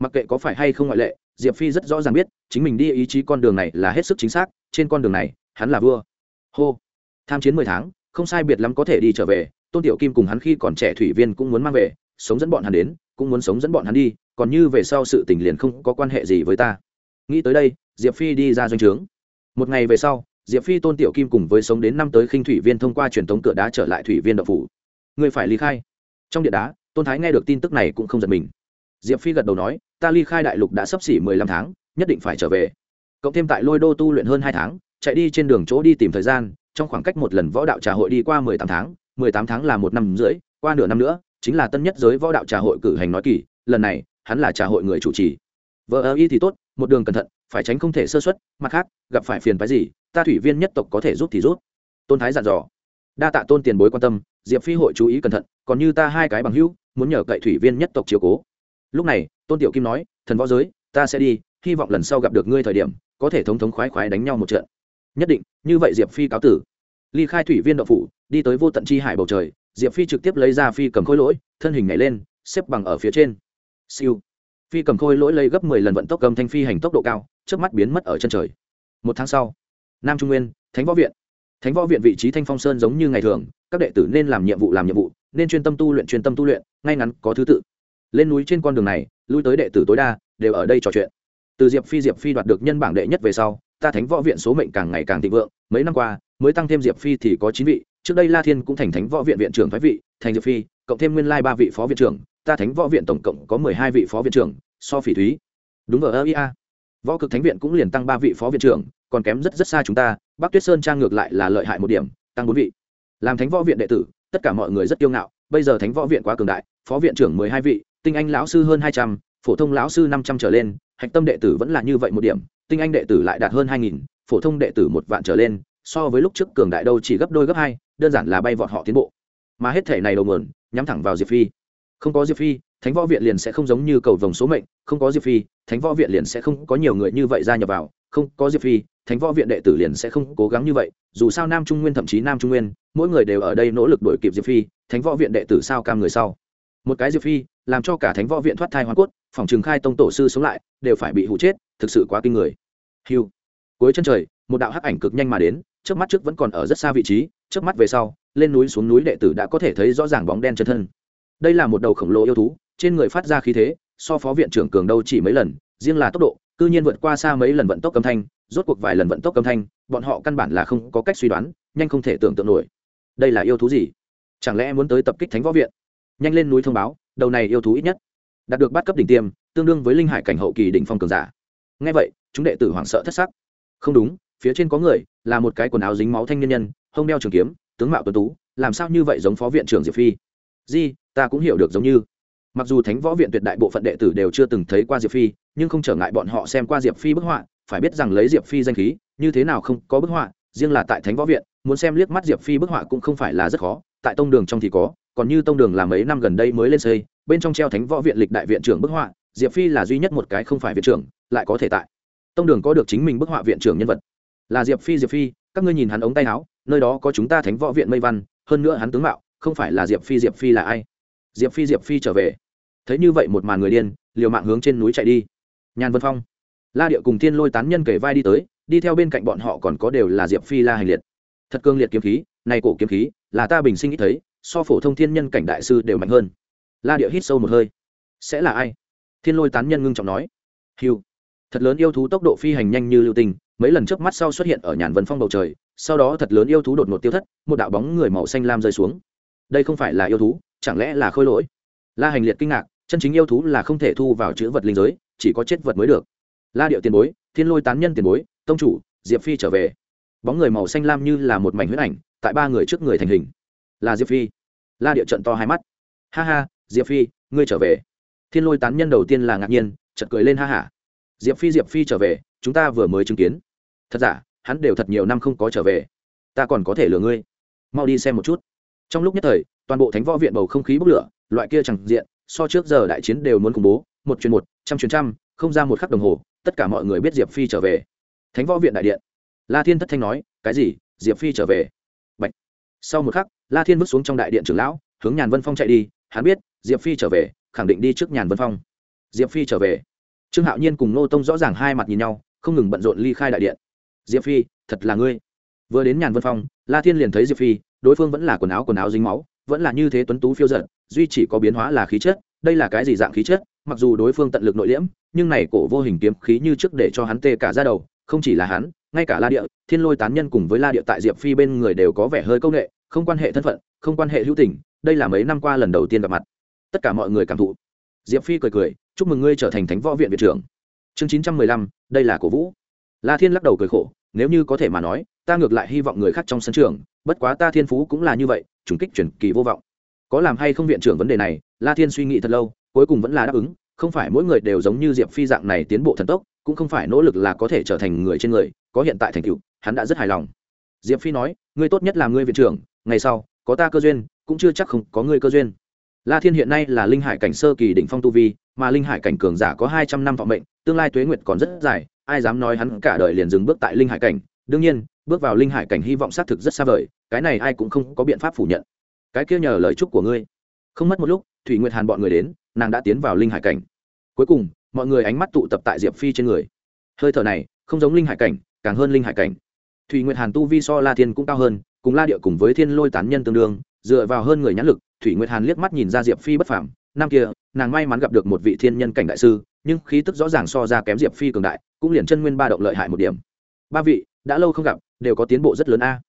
Mặc kệ có phải hay không ngoại lệ, diệp phi rất rõ ràng biết, chính mình đi ý chí con đường này là hết sức chính xác, trên con đường này, hắn là vua. Hô. Tham chiến mười tháng, không sai biệt lắm có thể đi trở về, tôn tiểu kim cùng hắn khi còn trẻ thủy viên cũng muốn mang về, sống dẫn bọn hắn đến, cũng muốn sống dẫn bọn hắn đi, còn như về sau sự tình liền không có quan hệ gì với ta. Nghĩ tới đây, diệp phi đi ra doanh trướng một ngày về sau, diệp phi tôn tiểu kim cùng với sống đến năm tới khinh thủy viên thông qua truyền thống cửa đá trở lại thủy viên đậu phủ. Người phải ly khai. Trong điện đá, tôn thái nghe được tin tức này cũng không giật mình. Diệp phi gật đầu nói, ta ly khai đại lục đã sắp xỉ mười lăm tháng, nhất định phải trở về. Cộng thêm tại lôi đô tu luyện hơn hai tháng, chạy đi trên đường chỗ đi tìm thời gian, trong khoảng cách một lần võ đạo trà hội đi qua mười tám tháng, mười tám tháng là một năm rưỡi, qua nửa năm nữa, chính là tân nhất giới võ đạo trà hội cử hành nói kỳ, lần này, hắn là trà hội người chủ trì. Vợ ơ y thì tốt một đường cẩn thận, phải tránh không thể sơ xuất mặt khác, gặp phải phiền phái gì, ta thủy viên nhất tộc có thể giúp thì rút tôn thái dặn dò. Đa tạ tôn tiền bối quan tâm, diệp phi hội chú ý cẩn thận, còn như ta hai cái bằng hữu, muốn nhờ cậy thủy viên nhất tộc chiều cố. Lúc này, tôn tiểu kim nói, thần võ giới, ta sẽ đi, hy vọng lần sau gặp được ngươi thời điểm, có thể thống thống khoái khoái đánh nhau một trận. Nhất định, như vậy diệp phi cáo tử. Ly khai thủy viên đậu phủ, đi tới vô tận chi hải bầu trời, diệp phi trực tiếp lấy ra phi cầm khối lỗi, thân hình nhảy lên, xếp bằng ở phía trên. Siêu phi cầm khôi lỗi lây gấp mười lần vận tốc cầm thanh phi hành tốc độ cao trước mắt biến mất ở chân trời. Một tháng sau, nam trung nguyên, thánh võ viện. Thánh võ viện vị trí thanh phong sơn giống như ngày thường, các đệ tử nên làm nhiệm vụ làm nhiệm vụ, nên chuyên tâm tu luyện chuyên tâm tu luyện, ngay ngắn có thứ tự. Lên núi trên con đường này, lui tới đệ tử tối đa, đều ở đây trò chuyện. Từ diệp phi diệp phi đoạt được nhân bảng đệ nhất về sau, ta thánh võ viện số mệnh càng ngày càng thịnh vượng, mấy năm qua, mới tăng thêm diệp phi thì có chín vị, trước đây la thiên cũng thành thánh võ viện viện trưởng phái vị, thành diệp phi, cộng thêm nguyên lai ba vị phó viện trưởng ta thánh võ viện tổng cộng có mười hai vị phó viện trưởng, so phỉ thúy. Đúng ở ia võ cực thánh viện cũng liền tăng ba vị phó viện trưởng, còn kém rất rất xa chúng ta, bắc tuyết sơn trang ngược lại là lợi hại một điểm, tăng bốn vị. Làm thánh võ viện đệ tử, tất cả mọi người rất kiêu ngạo, bây giờ thánh võ viện quá cường đại, phó viện trưởng mười hai vị, tinh anh lão sư hơn hai trăm, phổ thông lão sư năm trăm trở lên, hạch tâm đệ tử vẫn là như vậy một điểm, tinh anh đệ tử lại đạt hơn hai nghìn, phổ thông đệ tử một vạn trở lên, so với lúc trước cường đại đâu chỉ gấp đôi gấp hai, đơn giản là bay vọt họ tiến bộ. Mà hết thể này đầu nguồn, nhắm thẳng vào diệp phi không có diệp phi, thánh võ viện liền sẽ không giống như cầu vồng số mệnh, không có diệp phi, thánh võ viện liền sẽ không có nhiều người như vậy gia nhập vào. Không có diệp phi, thánh võ viện đệ tử liền sẽ không cố gắng như vậy. Dù sao nam trung nguyên thậm chí nam trung nguyên, mỗi người đều ở đây nỗ lực đổi kịp diệp phi, thánh võ viện đệ tử sao cam người sau. Một cái diệp phi, làm cho cả thánh võ viện thoát thai hoa cốt, phòng trường khai tông tổ sư sống lại, đều phải bị hụ chết, thực sự quá kinh người. Hiu cuối chân trời, một đạo hắc ảnh cực nhanh mà đến trước mắt trước vẫn còn ở rất xa vị trí trước mắt về sau, lên núi xuống núi đệ tử đã có thể thấy rõ ràng bóng đen chân thân đây là một đầu khổng lồ yêu thú, trên người phát ra khí thế, so phó viện trưởng cường đâu chỉ mấy lần, riêng là tốc độ, cư nhiên vượt qua xa mấy lần vận tốc âm thanh, rốt cuộc vài lần vận tốc âm thanh, bọn họ căn bản là không có cách suy đoán, nhanh không thể tưởng tượng nổi. Đây là yêu thú gì? Chẳng lẽ muốn tới tập kích thánh võ viện? Nhanh lên núi thông báo, đầu này yêu thú ít nhất đạt được bắt cấp đỉnh tiêm, tương đương với linh hải cảnh hậu kỳ đỉnh phong cường giả. Ngay vậy, chúng đệ tử hoảng sợ thất sắc. Không đúng, phía trên có người, là một cái quần áo dính máu thanh niên nhân, hông đeo trường kiếm, tướng mạo tuấn tú, làm sao như vậy giống phó viện trưởng diệp phi? Di ta cũng hiểu được giống như. Mặc dù thánh võ viện tuyệt đại bộ phận đệ tử đều chưa từng thấy qua diệp phi, nhưng không trở ngại bọn họ xem qua diệp phi bức họa, phải biết rằng lấy diệp phi danh khí, như thế nào không có bức họa, riêng là tại thánh võ viện, muốn xem liếc mắt diệp phi bức họa cũng không phải là rất khó, tại tông đường trong thì có, còn như tông đường là mấy năm gần đây mới lên xây, bên trong treo thánh võ viện lịch đại viện trưởng bức họa, diệp phi là duy nhất một cái không phải viện trưởng, lại có thể tại tông đường có được chính mình bức họa viện trưởng nhân vật. Là diệp phi diệp phi, các ngươi nhìn hắn ống tay áo, nơi đó có chúng ta thánh võ viện mây văn, hơn nữa hắn tướng mạo, không phải là diệp phi diệp phi là ai? Diệp phi diệp phi trở về. Thấy như vậy một màn người điên, liều mạng hướng trên núi chạy đi. Nhàn vân phong. La địa cùng thiên lôi tán nhân kể vai đi tới, đi theo bên cạnh bọn họ còn có đều là diệp phi la hành liệt. Thật cương liệt kiếm khí, này cổ kiếm khí, là ta bình sinh ít thấy, so phổ thông thiên nhân cảnh đại sư đều mạnh hơn. La địa hít sâu một hơi. Sẽ là ai? Thiên lôi tán nhân ngưng trọng nói. Hiu thật lớn yêu thú tốc độ phi hành nhanh như lưu tình, mấy lần trước mắt sau xuất hiện ở nhàn vân phong bầu trời, sau đó thật lớn yêu thú đột ngột tiêu thất, một đạo bóng người màu xanh lam rơi xuống. Đây không phải là yêu thú chẳng lẽ là khôi lỗi? La hành liệt kinh ngạc, chân chính yêu thú là không thể thu vào chữ vật linh giới, chỉ có chết vật mới được. La điệu tiền bối, thiên lôi tán nhân tiền bối, tông chủ, diệp phi trở về. Bóng người màu xanh lam như là một mảnh huyết ảnh, tại ba người trước người thành hình. Là diệp phi. La điệu trận to hai mắt. Ha ha, diệp phi, ngươi trở về. Thiên lôi tán nhân đầu tiên là ngạc nhiên chật cười lên ha hả diệp phi diệp phi trở về, chúng ta vừa mới chứng kiến. Thật giả, hắn đều thật nhiều năm không có trở về. Ta còn có thể lừa ngươi. Mau đi xem một chút. Trong lúc nhất thời toàn bộ thánh võ viện bầu không khí bốc lửa, loại kia chẳng diện, so trước giờ đại chiến đều muốn khủng bố, một chuyến một, trăm chuyến trăm, không ra một khắc đồng hồ, tất cả mọi người biết diệp phi trở về. Thánh võ viện đại điện. La thiên thất thanh nói, cái gì? Diệp phi trở về? Bạch. sau một khắc, la thiên bước xuống trong đại điện trưởng lão, hướng nhàn vân phong chạy đi, hắn biết, diệp phi trở về, khẳng định đi trước nhàn vân phong. Diệp phi trở về. Trương hạo nhiên cùng nô tông rõ ràng hai mặt nhìn nhau, không ngừng bận rộn ly khai đại điện. Diệp phi, thật là ngươi. Vừa đến nhàn vân phong, la thiên liền thấy diệp phi, đối phương vẫn là quần áo quần áo dính máu vẫn là như thế tuấn tú phiêu giận duy chỉ có biến hóa là khí chất, đây là cái gì dạng khí chất? Mặc dù đối phương tận lực nội liễm, nhưng này cổ vô hình kiếm khí như trước để cho hắn tê cả ra đầu, không chỉ là hắn, ngay cả la địa, thiên lôi tán nhân cùng với la địa tại diệp phi bên người đều có vẻ hơi công nghệ, không quan hệ thân phận, không quan hệ hữu tình, đây là mấy năm qua lần đầu tiên gặp mặt. Tất cả mọi người cảm thụ. Diệp phi cười cười, chúc mừng ngươi trở thành thánh võ viện viện trưởng. Chương chín trăm mười lăm, đây là cổ vũ. La thiên lắc đầu cười khổ, nếu như có thể mà nói, ta ngược lại hy vọng người khác trong sân trường bất quá ta thiên phú cũng là như vậy chủng kích chuyển kỳ vô vọng. Có làm hay không viện trưởng vấn đề này, la thiên suy nghĩ thật lâu, cuối cùng vẫn là đáp ứng, không phải mỗi người đều giống như diệp phi dạng này tiến bộ thần tốc, cũng không phải nỗ lực là có thể trở thành người trên người, có hiện tại thành tựu, hắn đã rất hài lòng. Diệp phi nói, ngươi tốt nhất là ngươi viện trưởng, ngày sau, có ta cơ duyên, cũng chưa chắc không có ngươi cơ duyên. La thiên hiện nay là linh hải cảnh sơ kỳ đỉnh phong tu vi, mà linh hải cảnh cường giả có hai trăm năm vọng mệnh, tương lai tuế nguyệt còn rất dài, ai dám nói hắn cả đời liền dừng bước tại linh hải cảnh đương nhiên, bước vào linh hải cảnh hy vọng xác thực rất xa vời, cái này ai cũng không có biện pháp phủ nhận. Cái kia nhờ lời chúc của ngươi. Không mất một lúc, thủy nguyệt hàn bọn người đến, nàng đã tiến vào linh hải cảnh. Cuối cùng, mọi người ánh mắt tụ tập tại diệp phi trên người. Hơi thở này, không giống linh hải cảnh, càng hơn linh hải cảnh. Thủy nguyệt hàn tu vi so la thiên cũng cao hơn, cùng la địa cùng với thiên lôi tán nhân tương đương, dựa vào hơn người nhãn lực, thủy nguyệt hàn liếc mắt nhìn ra diệp phi bất phảm năm kia, nàng may mắn gặp được một vị thiên nhân cảnh đại sư, nhưng khí tức rõ ràng so ra kém diệp phi cường đại, cũng liền chân nguyên ba động lợi hại một điểm. Ba vị đã lâu không gặp, đều có tiến bộ rất lớn a.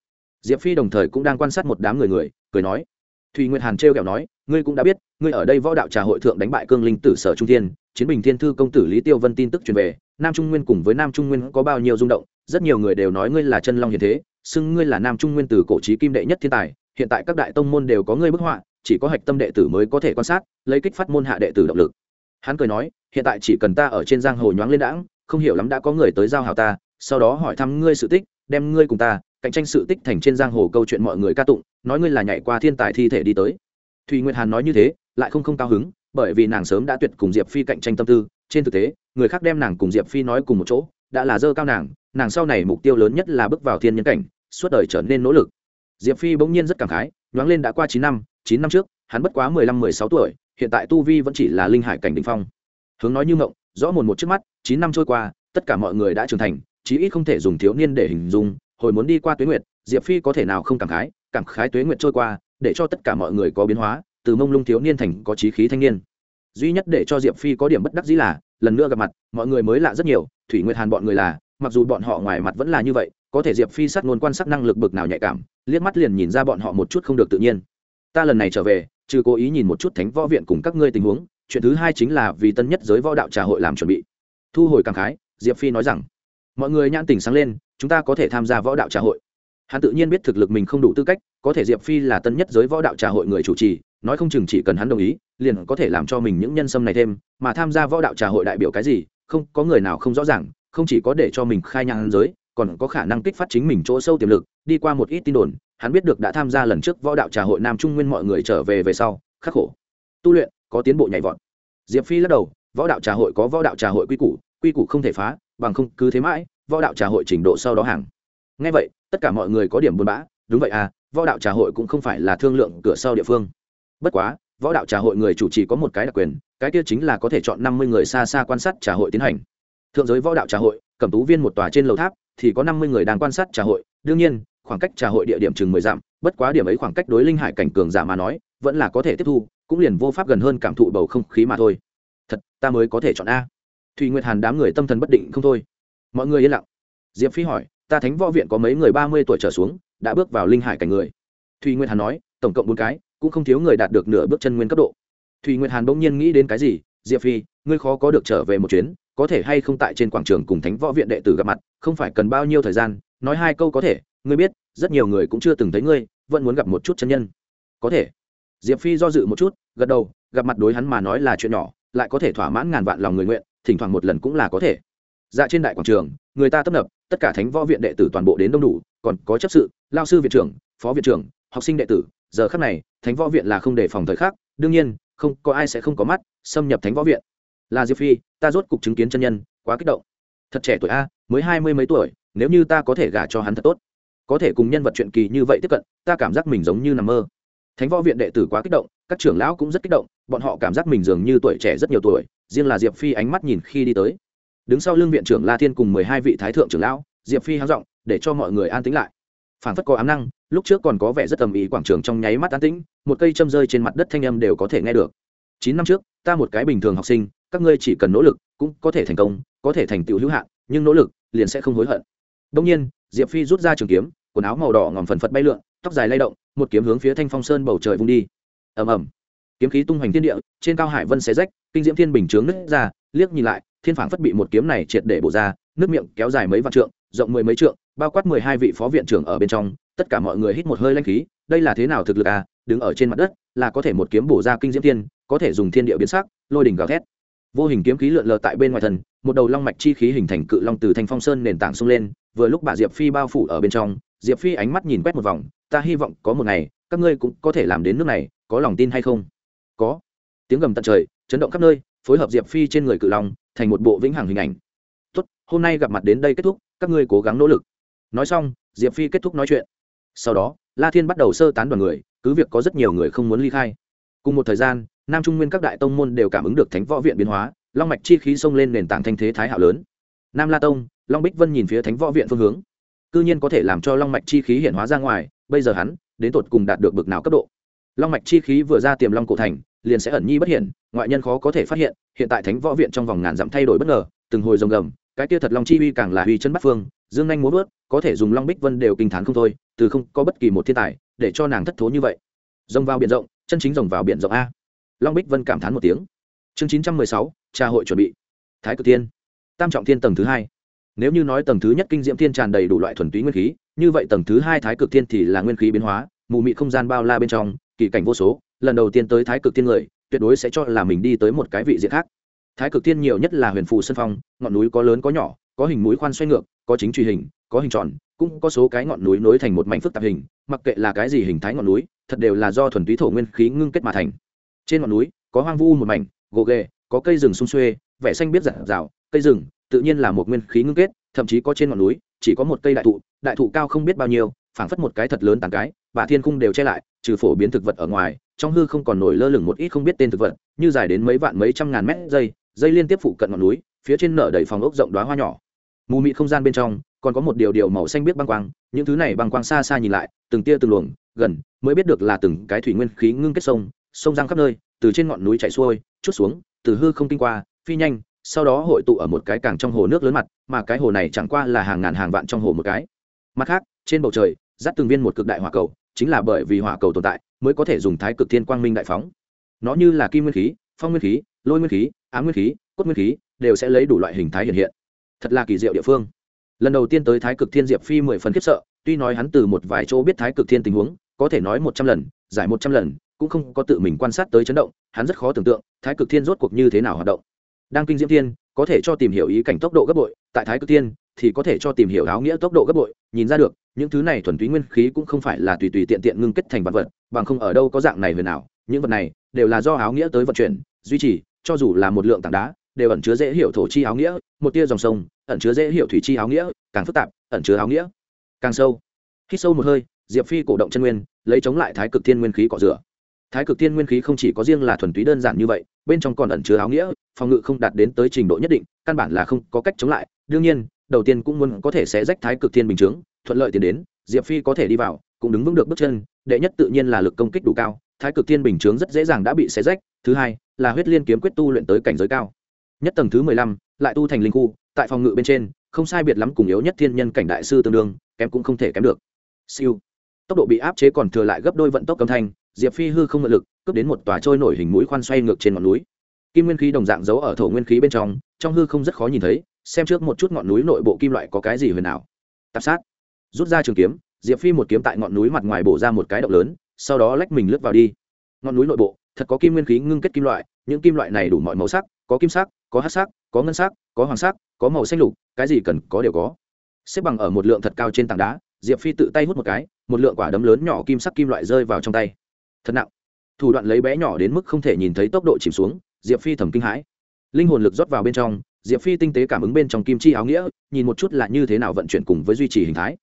Diệp phi đồng thời cũng đang quan sát một đám người người, cười nói. Thùy nguyệt hàn trêu kẹo nói, ngươi cũng đã biết, ngươi ở đây võ đạo trà hội thượng đánh bại cương linh tử sở trung thiên, chiến bình thiên thư công tử lý tiêu vân tin tức truyền về, nam trung nguyên cùng với nam trung nguyên có bao nhiêu rung động, rất nhiều người đều nói ngươi là chân long hiền thế, xưng ngươi là nam trung nguyên từ cổ trí kim đệ nhất thiên tài, hiện tại các đại tông môn đều có ngươi bức họa, chỉ có hạch tâm đệ tử mới có thể quan sát, lấy kích phát môn hạ đệ tử động lực. Hắn cười nói, hiện tại chỉ cần ta ở trên giang hồ nhoáng lên đãng, không hiểu lắm đã có người tới giao hảo ta sau đó hỏi thăm ngươi sự tích, đem ngươi cùng ta, cạnh tranh sự tích thành trên giang hồ câu chuyện mọi người ca tụng, nói ngươi là nhảy qua thiên tài thi thể đi tới. Thùy nguyệt hàn nói như thế, lại không không cao hứng, bởi vì nàng sớm đã tuyệt cùng diệp phi cạnh tranh tâm tư. Trên thực tế, người khác đem nàng cùng diệp phi nói cùng một chỗ, đã là dơ cao nàng nàng sau này mục tiêu lớn nhất là bước vào thiên nhân cảnh, suốt đời trở nên nỗ lực. Diệp phi bỗng nhiên rất cảm khái, nhoáng lên đã qua chín năm chín năm trước, hắn bất quá mười lăm, mười sáu tuổi, hiện tại tu vi vẫn chỉ là linh hải cảnh đ ỉ n h phong. Hướng nói như ngộng, rõ mồn một trước mắt, chín năm trôi qua, tất cả mọi người đã trưởng thành chí ít không thể dùng thiếu niên để hình dung, hồi muốn đi qua tuế nguyệt, diệp phi có thể nào không cảm khái cảm khái tuế nguyệt trôi qua, để cho tất cả mọi người có biến hóa, từ mông lung thiếu niên thành có trí khí thanh niên. Duy nhất để cho diệp phi có điểm bất đắc dĩ là, lần nữa gặp mặt, mọi người mới lạ rất nhiều, thủy nguyệt hàn bọn người là, mặc dù bọn họ ngoài mặt vẫn là như vậy, có thể diệp phi sát ngôn quan sát năng lực bực nào nhạy cảm, liếc mắt liền nhìn ra bọn họ một chút không được tự nhiên. Ta lần này trở về, trừ cố ý nhìn một chút thánh võ viện cùng các ngươi tình huống, chuyện thứ hai chính là vì tân nhất giới võ đạo trà hội làm chuẩn bị. Thu hồi cảm khái, diệp phi nói rằng mọi người nhãn tình sáng lên, chúng ta có thể tham gia võ đạo trà hội. Hắn tự nhiên biết thực lực mình không đủ tư cách, có thể diệp phi là tân nhất giới võ đạo trà hội người chủ trì, nói không chừng chỉ cần hắn đồng ý, liền có thể làm cho mình những nhân sâm này thêm, mà tham gia võ đạo trà hội đại biểu cái gì, không, có người nào không rõ ràng, không chỉ có để cho mình khai nhang giới, còn có khả năng kích phát chính mình chỗ sâu tiềm lực, đi qua một ít tin đồn, hắn biết được đã tham gia lần trước võ đạo trà hội nam trung nguyên mọi người trở về về sau, khắc khổ. Tu luyện, có tiến bộ nhảy vọt. Diệp phi lắc đầu, võ đạo trà hội có võ đạo trà hội quy củ quy củ không thể phá bằng không cứ thế mãi, võ đạo trà hội trình độ sau đó hàng. Ngay vậy, tất cả mọi người có điểm buôn bã, đúng vậy à võ đạo trà hội cũng không phải là thương lượng cửa sau địa phương. Bất quá, võ đạo trà hội người chủ trì có một cái đặc quyền, cái kia chính là có thể chọn năm mươi người xa xa quan sát trà hội tiến hành. Thượng giới võ đạo trà hội, cẩm tú viên một tòa trên lầu tháp, thì có năm mươi người đang quan sát trà hội, đương nhiên, khoảng cách trà hội địa điểm chừng mười dặm, bất quá điểm ấy khoảng cách đối linh hải cảnh cường giả mà nói, vẫn là có thể tiếp thu, cũng liền vô pháp gần hơn cảm thụ bầu không khí mà thôi. Thật, ta mới có thể chọn a thùy nguyệt hàn đám người tâm thần bất định không thôi. Mọi người yên lặng. Diệp phi hỏi, ta thánh võ viện có mấy người ba mươi tuổi trở xuống, đã bước vào linh hải cảnh người? Thùy nguyệt hàn nói, tổng cộng bốn cái, cũng không thiếu người đạt được nửa bước chân nguyên cấp độ. Thùy nguyệt hàn bỗng nhiên nghĩ đến cái gì, diệp phi, ngươi khó có được trở về một chuyến, có thể hay không tại trên quảng trường cùng thánh võ viện đệ tử gặp mặt, không phải cần bao nhiêu thời gian, nói hai câu có thể, ngươi biết, rất nhiều người cũng chưa từng thấy ngươi, vẫn muốn gặp một chút chân nhân. Có thể. Diệp phi do dự một chút, gật đầu, gặp mặt đối hắn mà nói là chuyện nhỏ, lại có thể thỏa mãn ngàn vạn lòng người nguyện thỉnh thoảng một lần cũng là có thể. Dạ trên đại quảng trường, người ta tấp nập, tất cả thánh võ viện đệ tử toàn bộ đến đông đủ, còn có chấp sự, lao sư viện trưởng, phó viện trưởng, học sinh đệ tử. Giờ khắc này, thánh võ viện là không đề phòng thời khắc, đương nhiên, không có ai sẽ không có mắt xâm nhập thánh võ viện. Là diệp phi, ta rốt cục chứng kiến chân nhân, quá kích động. Thật trẻ tuổi a, mới hai mươi mấy tuổi, nếu như ta có thể gả cho hắn thật tốt. Có thể cùng nhân vật chuyện kỳ như vậy tiếp cận, ta cảm giác mình giống như nằm mơ. Thánh võ viện đệ tử quá kích động các trưởng lão cũng rất kích động, bọn họ cảm giác mình dường như tuổi trẻ rất nhiều tuổi, riêng là diệp phi ánh mắt nhìn khi đi tới. Đứng sau lưng viện trưởng la thiên cùng mười hai vị thái thượng trưởng lão, diệp phi háng giọng, để cho mọi người an tĩnh lại. Phản phất có ám năng, lúc trước còn có vẻ rất tầm ý quảng trường trong nháy mắt an tĩnh, một cây châm rơi trên mặt đất thanh âm đều có thể nghe được. Chín năm trước, ta một cái bình thường học sinh, các ngươi chỉ cần nỗ lực, cũng có thể thành công, có thể thành tựu hữu hạn, nhưng nỗ lực, liền sẽ không hối hận. Đông nhiên, diệp phi rút ra trường kiếm, quần áo màu đỏ ngòm phần phật bay lượn, tóc dài lay động, một kiếm hướng phía thanh phong sơn bầu trời vung đi ầm ầm. Kiếm khí tung hoành thiên địa, trên cao hải vân xé rách, kinh diễm thiên bình chướng nứt ra, liếc nhìn lại, thiên phảng phất bị một kiếm này triệt để bổ ra, nước miệng kéo dài mấy vạn trượng, rộng mười mấy trượng, bao quát mười hai vị phó viện trưởng ở bên trong, tất cả mọi người hít một hơi lanh khí, đây là thế nào thực lực à đứng ở trên mặt đất, là có thể một kiếm bổ ra kinh diễm thiên, có thể dùng thiên địa biến sắc, lôi đỉnh gào thét. Vô hình kiếm khí lượn lờ tại bên ngoài thần, một đầu long mạch chi khí hình thành cự long từ thanh phong sơn nền tảng xông lên, vừa lúc bà diệp phi bao phủ ở bên trong, diệp phi ánh mắt nhìn quét một vòng, ta hy vọng có một ngày, các ngươi cũng có thể làm đến nước này có lòng tin hay không? Có. Tiếng gầm tận trời, chấn động khắp nơi, phối hợp diệp phi trên người cự long, thành một bộ vĩnh hằng hình ảnh. Tốt, hôm nay gặp mặt đến đây kết thúc, các ngươi cố gắng nỗ lực. Nói xong, diệp phi kết thúc nói chuyện. Sau đó, la thiên bắt đầu sơ tán đoàn người, cứ việc có rất nhiều người không muốn ly khai. Cùng một thời gian, nam trung nguyên các đại tông môn đều cảm ứng được thánh võ viện biến hóa, long mạch chi khí xông lên nền tảng thanh thế thái hạo lớn. Nam la tông, long bích vân nhìn phía thánh võ viện phương hướng. Cư nhiên có thể làm cho long mạch chi khí hiện hóa ra ngoài, bây giờ hắn đến tột cùng đạt được bực nào cấp độ? Long mạch chi khí vừa ra tiềm long cổ thành, liền sẽ ẩn nhi bất hiện ngoại nhân khó có thể phát hiện hiện tại thánh võ viện trong vòng ngàn dặm thay đổi bất ngờ, từng hồi rồng gầm, cái kia thật long chi uy càng là uy chân bắt phương, dương nhanh muốn vớt, có thể dùng long bích vân đều kinh t h á n không thôi, từ không có bất kỳ một thiên tài, để cho nàng thất thố như vậy. Rồng vào biển rộng, chân chính rồng vào biển rộng a. Long bích vân cảm thán một tiếng. Chương chín trăm mười sáu trà hội chuẩn bị. Thái cực tiên tam trọng thiên tầng thứ hai. Nếu như nói tầng thứ nhất kinh diễm thiên tràn đầy đủ loại thuần túy nguyên khí, như vậy tầng thứ hai thái cực thiên thì là nguyên khí biến hóa, mù mị không gian bao la bên trong kỳ cảnh vô số, lần đầu tiên tới thái cực thiên người, tuyệt đối sẽ cho là mình đi tới một cái vị diện khác. Thái cực thiên nhiều nhất là huyền phù sân phong, ngọn núi có lớn có nhỏ, có hình mũi khoan xoay ngược, có chính truy hình, có hình tròn, cũng có số cái ngọn núi nối thành một mảnh phức tạp hình, mặc kệ là cái gì hình thái ngọn núi, thật đều là do thuần túy thổ nguyên khí ngưng kết mà thành. Trên ngọn núi, có hoang vu một mảnh gỗ ghề, có cây rừng sung xuê, vẻ xanh biết rạng rào cây rừng, tự nhiên là một nguyên khí ngưng kết, thậm chí có trên ngọn núi, chỉ có một cây đại thụ đại thụ cao không biết bao nhiêu, phảng phất một cái thật lớn tàn cái và thiên cung đều che lại, trừ phổ biến thực vật ở ngoài, trong hư không còn nổi lơ lửng một ít không biết tên thực vật, như dài đến mấy vạn mấy trăm ngàn mét dây dây liên tiếp phụ cận ngọn núi, phía trên nở đầy phòng ốc rộng đoá hoa nhỏ. Mù mịt không gian bên trong, còn có một điều điều màu xanh biết băng quang, những thứ này băng quang xa xa nhìn lại, từng tia từng luồng, gần, mới biết được là từng cái thủy nguyên khí ngưng kết sông sông răng khắp nơi, từ trên ngọn núi chảy xuôi, chút xuống, từ hư không kinh qua, phi nhanh, sau đó hội tụ ở một cái càng trong hồ nước lớn mặt, mà cái hồ này chẳng qua là hàng ngàn hàng vạn trong hồ một cái. Mặt khác, trên bầu trời dắt từng viên một cực đại hỏa cầu, chính là bởi vì hỏa cầu tồn tại, mới có thể dùng thái cực thiên quang minh đại phóng. Nó như là kim nguyên khí, phong nguyên khí, lôi nguyên khí, ám nguyên khí, cốt nguyên khí, đều sẽ lấy đủ loại hình thái hiện hiện. Thật là kỳ diệu địa phương. Lần đầu tiên tới thái cực thiên diệp phi mười phần khiếp sợ, tuy nói hắn từ một vài chỗ biết thái cực thiên tình huống, có thể nói một trăm lần, giải một trăm lần, cũng không có tự mình quan sát tới chấn động, hắn rất khó tưởng tượng thái cực thiên rốt cuộc như thế nào hoạt động. Đang kinh diễm thiên, có thể cho tìm hiểu ý cảnh tốc độ gấp bội, tại thái cực thiên thì có thể cho tìm hiểu áo nghĩa tốc độ gấp bội, nhìn ra được, những thứ này thuần túy nguyên khí cũng không phải là tùy tùy tiện tiện ngưng kết thành vật vật, bằng không ở đâu có dạng này huyền nào những vật này đều là do áo nghĩa tới vận chuyển, duy trì, cho dù là một lượng tảng đá, đều ẩn chứa dễ hiểu thổ chi áo nghĩa, một tia dòng sông, ẩn chứa dễ hiểu thủy chi áo nghĩa, càng phức tạp, ẩn chứa áo nghĩa càng sâu. Khi sâu một hơi, diệp phi cổ động chân nguyên, lấy chống lại thái cực thiên nguyên khí cọ rửa. Thái cực thiên nguyên khí không chỉ có riêng là thuần túy đơn giản như vậy, bên trong còn ẩn chứa áo nghĩa, phòng ngự không đạt đến tới trình độ nhất định, căn bản là không có cách chống lại. Đương nhiên đầu tiên cũng muốn có thể sẽ rách thái cực thiên bình chướng, thuận lợi tiến đến, diệp phi có thể đi vào, cũng đứng vững được bước chân, đệ nhất tự nhiên là lực công kích đủ cao, thái cực thiên bình chướng rất dễ dàng đã bị xé rách, thứ hai là huyết liên kiếm quyết tu luyện tới cảnh giới cao. Nhất tầng thứ mười lăm, lại tu thành linh khu, tại phòng ngự bên trên, không sai biệt lắm cùng yếu nhất thiên nhân cảnh đại sư tương đương, kém cũng không thể kém được. Siêu. Tốc độ bị áp chế còn thừa lại gấp đôi vận tốc âm thanh, diệp phi hư không ngự lực, cướp đến một tòa trôi nổi hình mũi khoan xoay ngược trên ngọn núi. Kim nguyên khí đồng dạng giấu ở thổ nguyên khí bên trong trong hư không rất khó nhìn thấy xem trước một chút ngọn núi nội bộ kim loại có cái gì huyền ảo. Tạp sát. Rút ra trường kiếm, diệp phi một kiếm tại ngọn núi mặt ngoài bổ ra một cái động lớn, sau đó lách mình lướt vào đi. Ngọn núi nội bộ, thật có kim nguyên khí ngưng kết kim loại, những kim loại này đủ mọi màu sắc, có kim sắc, có hát sắc, có ngân sắc, có hoàng sắc, có màu xanh lục, cái gì cần có đều có. Xếp bằng ở một lượng thật cao trên tảng đá, diệp phi tự tay hút một cái, một lượng quả đấm lớn nhỏ kim sắc kim loại rơi vào trong tay. Thật nặng. Thủ đoạn lấy bé nhỏ đến mức không thể nhìn thấy tốc độ chìm xuống, diệp phi thầm kinh hãi. Linh hồn lực rót vào bên trong diệp phi tinh tế cảm ứng bên trong kim chi áo nghĩa, nhìn một chút là như thế nào vận chuyển cùng với duy trì hình thái.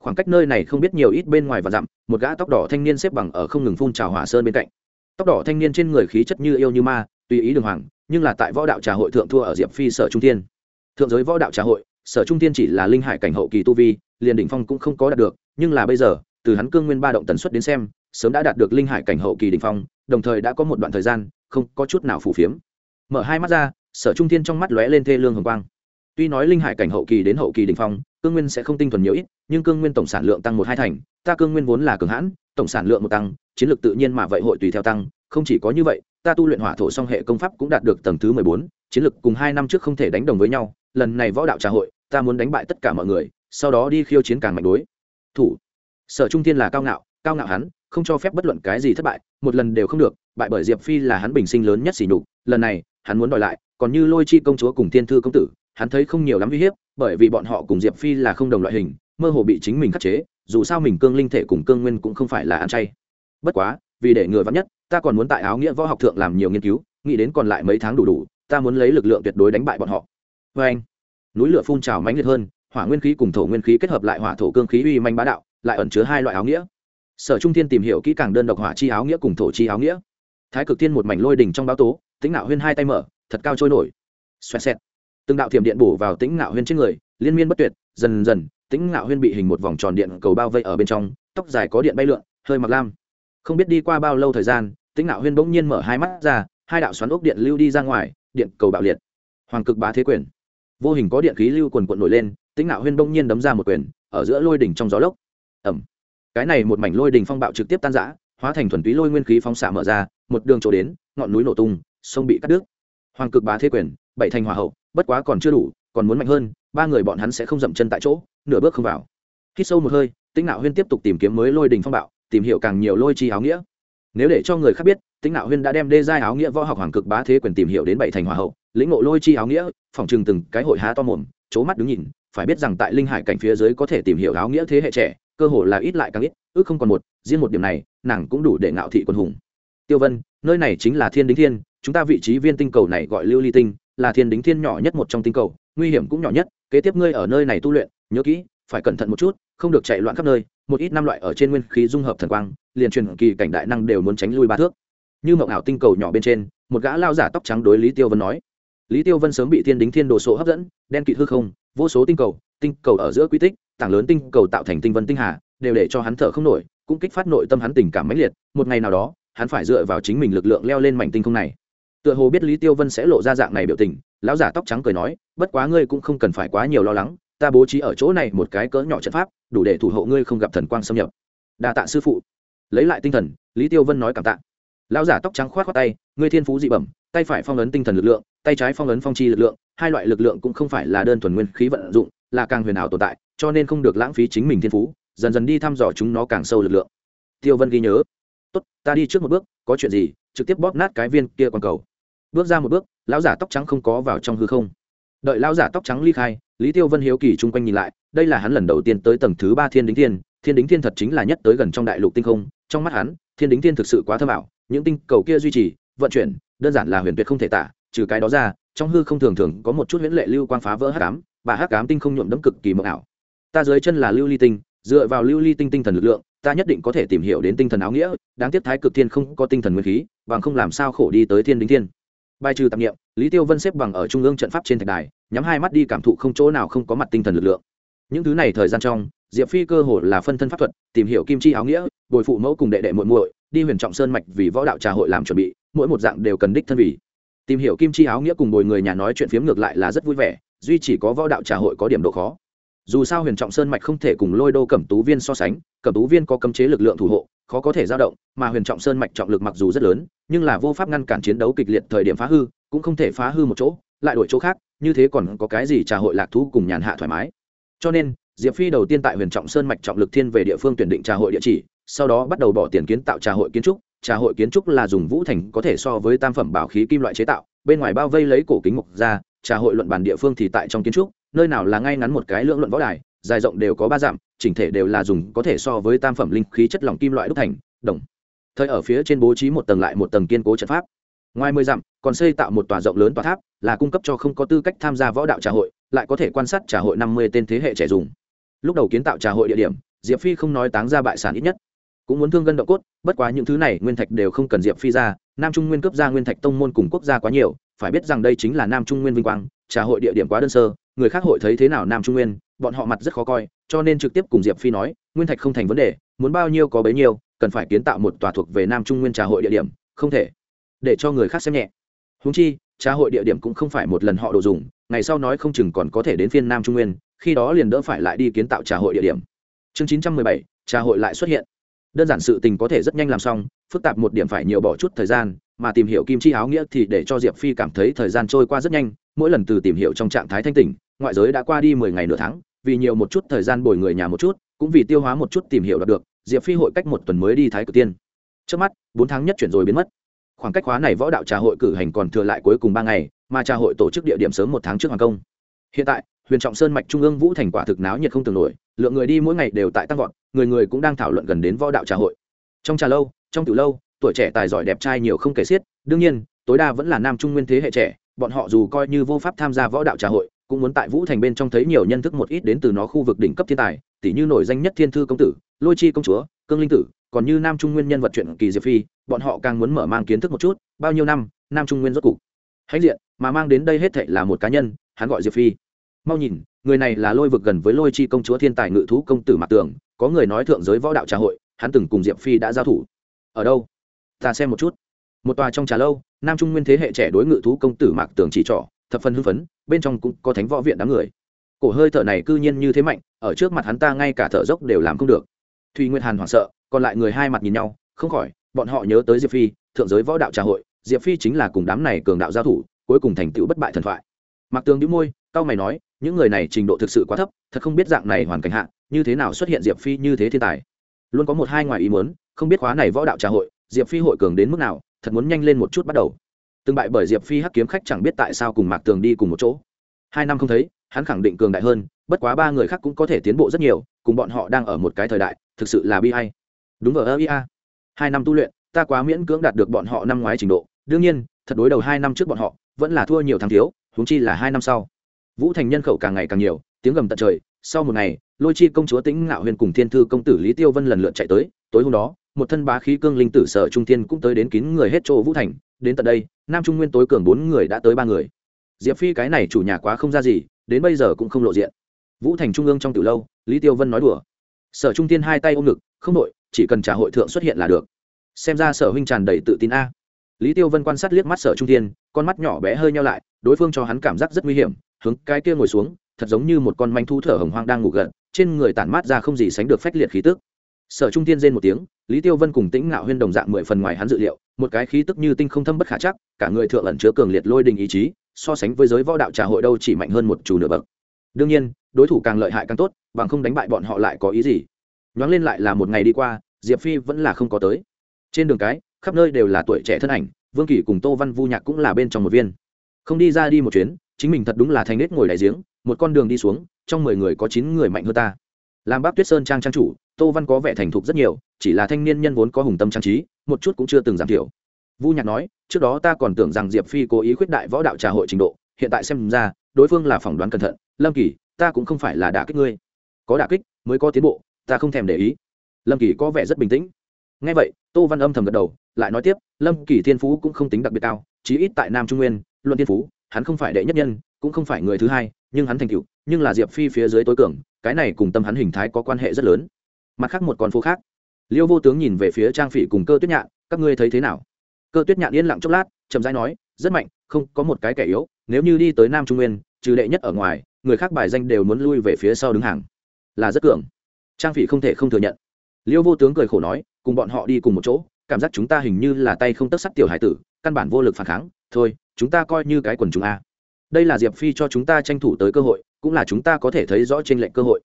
Khoảng cách nơi này không biết nhiều ít bên ngoài và dặm, một gã tóc đỏ thanh niên xếp bằng ở không ngừng phun trào hỏa sơn bên cạnh. Tóc đỏ thanh niên trên người khí chất như yêu như ma, tùy ý đường hoàng, nhưng là tại võ đạo trà hội thượng thua ở diệp phi sở trung tiên thượng giới võ đạo trà hội, sở trung tiên chỉ là linh hải cảnh hậu kỳ tu vi, liền đỉnh phong cũng không có đạt được, nhưng là bây giờ, từ hắn cương nguyên ba động tần suất đến xem, sớm đã đạt được linh hải cảnh hậu kỳ đỉnh phong, đồng thời đã có một đoạn thời gian, không có chút nào phù phiếm. Mở hai mắt ra sở trung Thiên trong mắt lóe lên thê lương hồng quang. Tuy nói linh hải cảnh hậu kỳ đến hậu kỳ đỉnh phong, cương nguyên sẽ không tinh thuần nhiều ít, nhưng cương nguyên tổng sản lượng tăng một hai thành, ta cương nguyên vốn là cường hãn, tổng sản lượng một tăng, chiến lược tự nhiên mà vậy hội tùy theo tăng, không chỉ có như vậy, ta tu luyện hỏa thổ song hệ công pháp cũng đạt được tầng thứ mười bốn, chiến lược cùng hai năm trước không thể đánh đồng với nhau, lần này võ đạo trà hội, ta muốn đánh bại tất cả mọi người, sau đó đi khiêu chiến càng mạnh đối. Thủ. Sở trung thiên là cao ngạo cao ngạo hắn, không cho phép bất luận cái gì thất bại, một lần đều không được, bại bởi diệp phi là hắn bình sinh lớn nhất sỉ nhục, lần này hắn muốn đòi lại, còn như lôi chi công chúa cùng thiên thư công tử, hắn thấy không nhiều lắm uy hiếp, bởi vì bọn họ cùng diệp phi là không đồng loại hình, mơ hồ bị chính mình khắc chế, dù sao mình cương linh thể cùng cương nguyên cũng không phải là ăn chay. Bất quá, vì để ngừa vắn nhất, ta còn muốn tại áo nghĩa võ học thượng làm nhiều nghiên cứu, nghĩ đến còn lại mấy tháng đủ đủ, ta muốn lấy lực lượng tuyệt đối đánh bại bọn họ. Vê anh, núi lửa phun trào mãnh liệt hơn, hỏa nguyên khí cùng thổ nguyên khí kết hợp lại hỏa thổ cương khí uy manh bá đạo, lại ẩn chứa hai loại áo nghĩa. Sở trung thiên tìm hiểu kỹ càng đơn độc hỏa chi áo nghĩa cùng thổ chi áo nghĩa thái cực thiên một mảnh lôi đỉnh trong báo tố, tĩnh nạo huyên hai tay mở, thật cao trôi nổi. Xoẹt xẹt. Từng đạo thiểm điện bổ vào tĩnh nạo huyên trên người, liên miên bất tuyệt, dần dần, tĩnh nạo huyên bị hình một vòng tròn điện cầu bao vây ở bên trong, tóc dài có điện bay lượn, hơi mặc lam. Không biết đi qua bao lâu thời gian, tĩnh nạo huyên bỗng nhiên mở hai mắt ra, hai đạo xoắn ốc điện lưu đi ra ngoài, điện cầu bạo liệt. Hoàng cực bá thế quyền. Vô hình có điện khí lưu quần quận nổi lên, tĩnh nạo huyên bỗng nhiên đấm ra một quyền, ở giữa lôi đỉnh trong gió lốc. Ẩm cái này một mảnh lôi đỉnh phong bạo trực tiếp tan rã, hóa thành thuần túy lôi nguyên khí phóng xạ mở ra một đường chỗ đến, ngọn núi nổ tung, sông bị cắt đứt. Hoàng cực bá thế quyền, bảy thành hòa hậu, bất quá còn chưa đủ, còn muốn mạnh hơn, ba người bọn hắn sẽ không dậm chân tại chỗ, nửa bước không vào. Khi sâu một hơi, tĩnh nạo huyên tiếp tục tìm kiếm mới lôi đình phong bạo, tìm hiểu càng nhiều lôi chi áo nghĩa. Nếu để cho người khác biết, tĩnh nạo huyên đã đem đê giai áo nghĩa võ học hoàng cực bá thế quyền tìm hiểu đến bảy thành hòa hậu, lĩnh ngộ lôi chi áo nghĩa phòng chừng từng cái hội há to mồm c mắt đứng nhìn, phải biết rằng tại linh hải cảnh phía dưới có thể tìm hiểu áo nghĩa thế hệ trẻ, cơ hội là ít lại càng ít, ước không còn một, riêng một điểm này, nàng cũng đủ để ngạo thị quân hùng tiêu vân, nơi này chính là thiên đính thiên, chúng ta vị trí viên tinh cầu này gọi lưu ly tinh, là thiên đính thiên nhỏ nhất một trong tinh cầu, nguy hiểm cũng nhỏ nhất, kế tiếp ngươi ở nơi này tu luyện, nhớ kỹ, phải cẩn thận một chút, không được chạy loạn khắp nơi, một ít năm loại ở trên nguyên khí dung hợp thần quang, liền truyền kỳ cảnh đại năng đều muốn tránh lui ba thước. Như mộng ảo tinh cầu nhỏ bên trên, một gã lao giả tóc trắng đối lý tiêu vân nói. Lý tiêu vân sớm bị thiên đính thiên đồ sộ hấp dẫn, đen kịt hư không, vô số tinh cầu tinh cầu ở giữa quy tích, tảng lớn tinh cầu tạo thành tinh vân tinh hà, đều để cho hắn thở không nổi, cũng kích phát nội tâm hắn tình cảm mãnh liệt. Một ngày nào đó hắn phải dựa vào chính mình lực lượng leo lên mảnh tinh không này. Tựa hồ biết lý tiêu vân sẽ lộ ra dạng này biểu tình, lão giả tóc trắng cười nói, bất quá ngươi cũng không cần phải quá nhiều lo lắng, ta bố trí ở chỗ này một cái cỡ nhỏ trận pháp, đủ để thủ hộ ngươi không gặp thần quang xâm nhập. Đa tạ sư phụ. Lấy lại tinh thần, lý tiêu vân nói cảm tạ. Lão giả tóc trắng khoát khoát tay, ngươi thiên phú dị bẩm, tay phải phong ấn tinh thần lực lượng, tay trái phong ấn phong chi lực lượng, hai loại lực lượng cũng không phải là đơn thuần nguyên khí vận dụng, là càng huyền ảo tồn tại, cho nên không được lãng phí chính mình thiên phú, dần dần đi thăm dò chúng nó càng sâu lực lượng. Tiêu vân ghi nhớ tốt, ta đi trước một bước, có chuyện gì, trực tiếp bóp nát cái viên kia còn cầu. Bước ra một bước, lão giả tóc trắng không có vào trong hư không. Đợi lão giả tóc trắng ly khai, lý tiêu vân hiếu kỳ chung quanh nhìn lại, đây là hắn lần đầu tiên tới tầng thứ ba thiên đính thiên. Thiên đính thiên thật chính là nhất tới gần trong đại lục tinh không, trong mắt hắn, thiên đính thiên thực sự quá thơ bảo những tinh cầu kia duy trì, vận chuyển, đơn giản là huyền tuyệt không thể tả, trừ cái đó ra, trong hư không thường thường có một chút huyễn lệ lưu quang phá vỡ hắc ám và hắc ám tinh không nhuộm đẫm cực kỳ mộng ảo. Ta dưới chân là lưu ly tinh, dựa vào lưu ly tinh tinh thần lực lượng ta nhất định có thể tìm hiểu đến tinh thần áo nghĩa, đáng tiếc thái cực thiên không có tinh thần nguyên khí, bằng không làm sao khổ đi tới thiên đính thiên. Bài trừ tạp nghiệm lý tiêu vân xếp bằng ở trung ương trận pháp trên thạch đài, nhắm hai mắt đi cảm thụ không chỗ nào không có mặt tinh thần lực lượng. Những thứ này thời gian trong, diệp phi cơ hồ là phân thân pháp thuật, tìm hiểu kim chi áo nghĩa, bồi phụ mẫu cùng đệ đệ muội muội, đi huyền trọng sơn mạch vì võ đạo trà hội làm chuẩn bị, mỗi một dạng đều cần đích thân vì. Tìm hiểu kim chi áo nghĩa cùng bồi người nhà nói chuyện phiếm ngược lại là rất vui vẻ, duy chỉ có võ đạo trà hội có điểm độ khó dù sao huyền trọng sơn mạch không thể cùng lôi đô cẩm tú viên so sánh, cẩm tú viên có cấm chế lực lượng thủ hộ, khó có thể dao động, mà huyền trọng sơn mạch trọng lực mặc dù rất lớn, nhưng là vô pháp ngăn cản chiến đấu kịch liệt thời điểm phá hư, cũng không thể phá hư một chỗ, lại đổi chỗ khác, như thế còn có cái gì trà hội lạc thú cùng nhàn hạ thoải mái. Cho nên, diệp phi đầu tiên tại huyền trọng sơn mạch trọng lực thiên về địa phương tuyển định trà hội địa chỉ, sau đó bắt đầu bỏ tiền kiến tạo trà hội kiến trúc, trà hội kiến trúc là dùng vũ thành có thể so với tam phẩm bảo khí kim loại chế tạo, bên ngoài bao vây lấy cổ kính mục ra, trà hội luận bàn địa phương thì tại trong kiến trúc nơi nào là ngay ngắn một cái lượng luận võ đài, dài rộng đều có ba dặm, chỉnh thể đều là dùng có thể so với tam phẩm linh khí chất lỏng kim loại đúc thành, đồng. Thời ở phía trên bố trí một tầng lại một tầng kiên cố trận pháp. Ngoài mười dặm, còn xây tạo một tòa rộng lớn tòa tháp, là cung cấp cho không có tư cách tham gia võ đạo trà hội, lại có thể quan sát trà hội năm mươi tên thế hệ trẻ dùng. Lúc đầu kiến tạo trà hội địa điểm, diệp phi không nói táng ra bại sản ít nhất. Cũng muốn thương gân độ cốt, bất quá những thứ này nguyên thạch đều không cần diệp phi ra, nam trung nguyên cấp ra nguyên thạch tông môn cùng quốc gia quá nhiều, phải biết rằng đây chính là nam trung nguyên vinh quang, trà hội địa điểm quá đơn sơ người khác hội thấy thế nào nam trung nguyên, bọn họ mặt rất khó coi, cho nên trực tiếp cùng diệp phi nói, nguyên thạch không thành vấn đề, muốn bao nhiêu có bấy nhiêu, cần phải kiến tạo một tòa thuộc về nam trung nguyên trà hội địa điểm, không thể. Để cho người khác xem nhẹ. Húng chi, trà hội địa điểm cũng không phải một lần họ đồ dùng, ngày sau nói không chừng còn có thể đến phiên nam trung nguyên, khi đó liền đỡ phải lại đi kiến tạo trà hội địa điểm. Chương chín trăm mười bảy, trà hội lại xuất hiện. Đơn giản sự tình có thể rất nhanh làm xong, phức tạp một điểm phải nhiều bỏ chút thời gian, mà tìm hiểu kim chi áo nghĩa thì để cho diệp phi cảm thấy thời gian trôi qua rất nhanh mỗi lần từ tìm hiểu trong trạng thái thanh tỉnh, ngoại giới đã qua đi mười ngày nửa tháng, vì nhiều một chút thời gian bồi người nhà một chút, cũng vì tiêu hóa một chút tìm hiểu đạt được, diệp phi hội cách một tuần mới đi thái cực tiên. Trước mắt, bốn tháng nhất chuyển rồi biến mất. Khoảng cách khóa này võ đạo trà hội cử hành còn thừa lại cuối cùng ba ngày, mà trà hội tổ chức địa điểm sớm một tháng trước hoàng công. Hiện tại, huyền trọng sơn mạch trung ương vũ thành quả thực náo nhiệt không tưởng nổi, lượng người đi mỗi ngày đều tại tăng vọt, người người cũng đang thảo luận gần đến võ đạo trà hội. Trong trà lâu, trong tiểu lâu, tuổi trẻ tài giỏi đẹp trai nhiều không kể xiết, đương nhiên, tối đa vẫn là nam trung nguyên thế hệ trẻ bọn họ dù coi như vô pháp tham gia võ đạo trà hội, cũng muốn tại vũ thành bên trong thấy nhiều nhân thức một ít đến từ nó khu vực đỉnh cấp thiên tài tỷ như nổi danh nhất thiên thư công tử, lôi chi công chúa, cương linh tử, còn như nam trung nguyên nhân vật chuyện kỳ diệp phi, bọn họ càng muốn mở mang kiến thức một chút, bao nhiêu năm, nam trung nguyên rốt cục. Hãnh diện, mà mang đến đây hết thệ là một cá nhân, hắn gọi diệp phi. Mau nhìn, người này là lôi vực gần với lôi chi công chúa thiên tài ngự thú công tử mạc tường, có người nói thượng giới võ đạo trà hội, hắn từng cùng diệp phi đã giao thủ. Ở đâu? Ta xem một chút. Một tòa trong trà lâu nam trung nguyên thế hệ trẻ đối ngự thú công tử mạc tường chỉ trỏ, thập phần hưng phấn, bên trong cũng có thánh võ viện đám người. Cổ hơi thở này cư nhiên như thế mạnh, ở trước mặt hắn ta ngay cả thở dốc đều làm không được. Thùy nguyên hàn hoảng sợ, còn lại người hai mặt nhìn nhau, không khỏi, bọn họ nhớ tới diệp phi, thượng giới võ đạo trà hội, diệp phi chính là cùng đám này cường đạo giao thủ, cuối cùng thành tựu bất bại thần thoại. Mặc tường đĩu môi cao mày nói, những người này trình độ thực sự quá thấp, thật không biết dạng này hoàn cảnh hạ, như thế nào xuất hiện diệp phi như thế thiên tài. Luôn có một hai ngoài ý muốn, không biết khóa này võ đạo trà hội, diệp phi hội cường đến mức nào thật muốn nhanh lên một chút bắt đầu. Từng bại bởi diệp phi hắc kiếm khách chẳng biết tại sao cùng mạc tường đi cùng một chỗ. Hai năm không thấy, hắn khẳng định cường đại hơn, bất quá ba người khác cũng có thể tiến bộ rất nhiều, cùng bọn họ đang ở một cái thời đại, thực sự là bi hay đúng ở ơ ia hai năm tu luyện, ta quá miễn cưỡng đạt được bọn họ năm ngoái trình độ. Đương nhiên, thật đối đầu hai năm trước bọn họ, vẫn là thua nhiều thắng thiếu, huống chi là hai năm sau. Vũ thành nhân khẩu càng ngày càng nhiều, tiếng gầm tận trời. Sau một ngày, lôi chi công chúa tĩnh ngạo huyền cùng thiên thư công tử lý tiêu vân lần lượt chạy tới, tối hôm đó một thân bá khí cương linh tử sở trung thiên cũng tới đến kín người hết chỗ vũ thành, đến tận đây, nam trung nguyên tối cường bốn người đã tới ba người. Diệp phi cái này chủ nhà quá không ra gì, đến bây giờ cũng không lộ diện. Vũ thành trung ương trong từ lâu, lý tiêu vân nói đùa. Sở trung tiên hai tay ôm ngực, không đội, chỉ cần trả hội thượng xuất hiện là được. Xem ra sở huynh tràn đầy tự tin a. Lý tiêu vân quan sát liếc mắt sở trung tiên con mắt nhỏ bé hơi nhau lại, đối phương cho hắn cảm giác rất nguy hiểm, hướng cái kia ngồi xuống, thật giống như một con manh thu thở hồng hoang đang ngủ gật, trên người tản mát ra không gì sánh được phách liệt khí tức sở trung tiên rên một tiếng, lý tiêu vân cùng tĩnh ngạo huyên đồng dạng mười phần ngoài hắn dự liệu, một cái khí tức như tinh không thâm bất khả chắc, cả người thượng ẩn chứa cường liệt lôi đình ý chí, so sánh với giới võ đạo trà hội đâu chỉ mạnh hơn một chủ nửa bậc. Đương nhiên, đối thủ càng lợi hại càng tốt, bằng không đánh bại bọn họ lại có ý gì? Nhoáng lên lại là một ngày đi qua, diệp phi vẫn là không có tới. Trên đường cái, khắp nơi đều là tuổi trẻ thân ảnh, vương kỳ cùng tô văn vu nhạc cũng là bên trong một viên. Không đi ra đi một chuyến, chính mình thật đúng là thành nết ngồi đại giếng, một con đường đi xuống, trong mười người có chín người mạnh hơn ta. Làm bác tuyết sơn trang trang chủ tô văn có vẻ thành thục rất nhiều, chỉ là thanh niên nhân vốn có hùng tâm trang trí, một chút cũng chưa từng giảm thiểu. Vu nhạc nói, trước đó ta còn tưởng rằng diệp phi cố ý khuyết đại võ đạo trà hội trình độ, hiện tại xem ra, đối phương là phỏng đoán cẩn thận, lâm kỳ, ta cũng không phải là đả kích ngươi. Có đả kích, mới có tiến bộ, ta không thèm để ý. Lâm kỳ có vẻ rất bình tĩnh. Ngay vậy, tô văn âm thầm gật đầu, lại nói tiếp, lâm kỳ thiên phú cũng không tính đặc biệt cao, chí ít tại nam trung nguyên, luận thiên phú, hắn không phải đệ nhất nhân, cũng không phải người thứ hai, nhưng hắn thành cựu nhưng là diệp phi phía dưới tối cường, cái này cùng tâm hắn hình thái có quan hệ rất lớn mặt khác một con phố khác. Liêu vô tướng nhìn về phía trang phỉ cùng cơ tuyết nhạn, các ngươi thấy thế nào? Cơ tuyết nhạn yên lặng chốc lát, chậm rãi nói, rất mạnh, không, có một cái kẻ yếu, nếu như đi tới nam trung nguyên, trừ đệ nhất ở ngoài, người khác bài danh đều muốn lui về phía sau đứng hàng. Là rất cường. Trang phỉ không thể không thừa nhận. Liêu vô tướng cười khổ nói, cùng bọn họ đi cùng một chỗ, cảm giác chúng ta hình như là tay không tất sắt tiểu hải tử, căn bản vô lực phản kháng, thôi, chúng ta coi như cái quần chúng a. Đây là diệp phi cho chúng ta tranh thủ tới cơ hội, cũng là chúng ta có thể thấy rõ t r ê n lệch cơ hội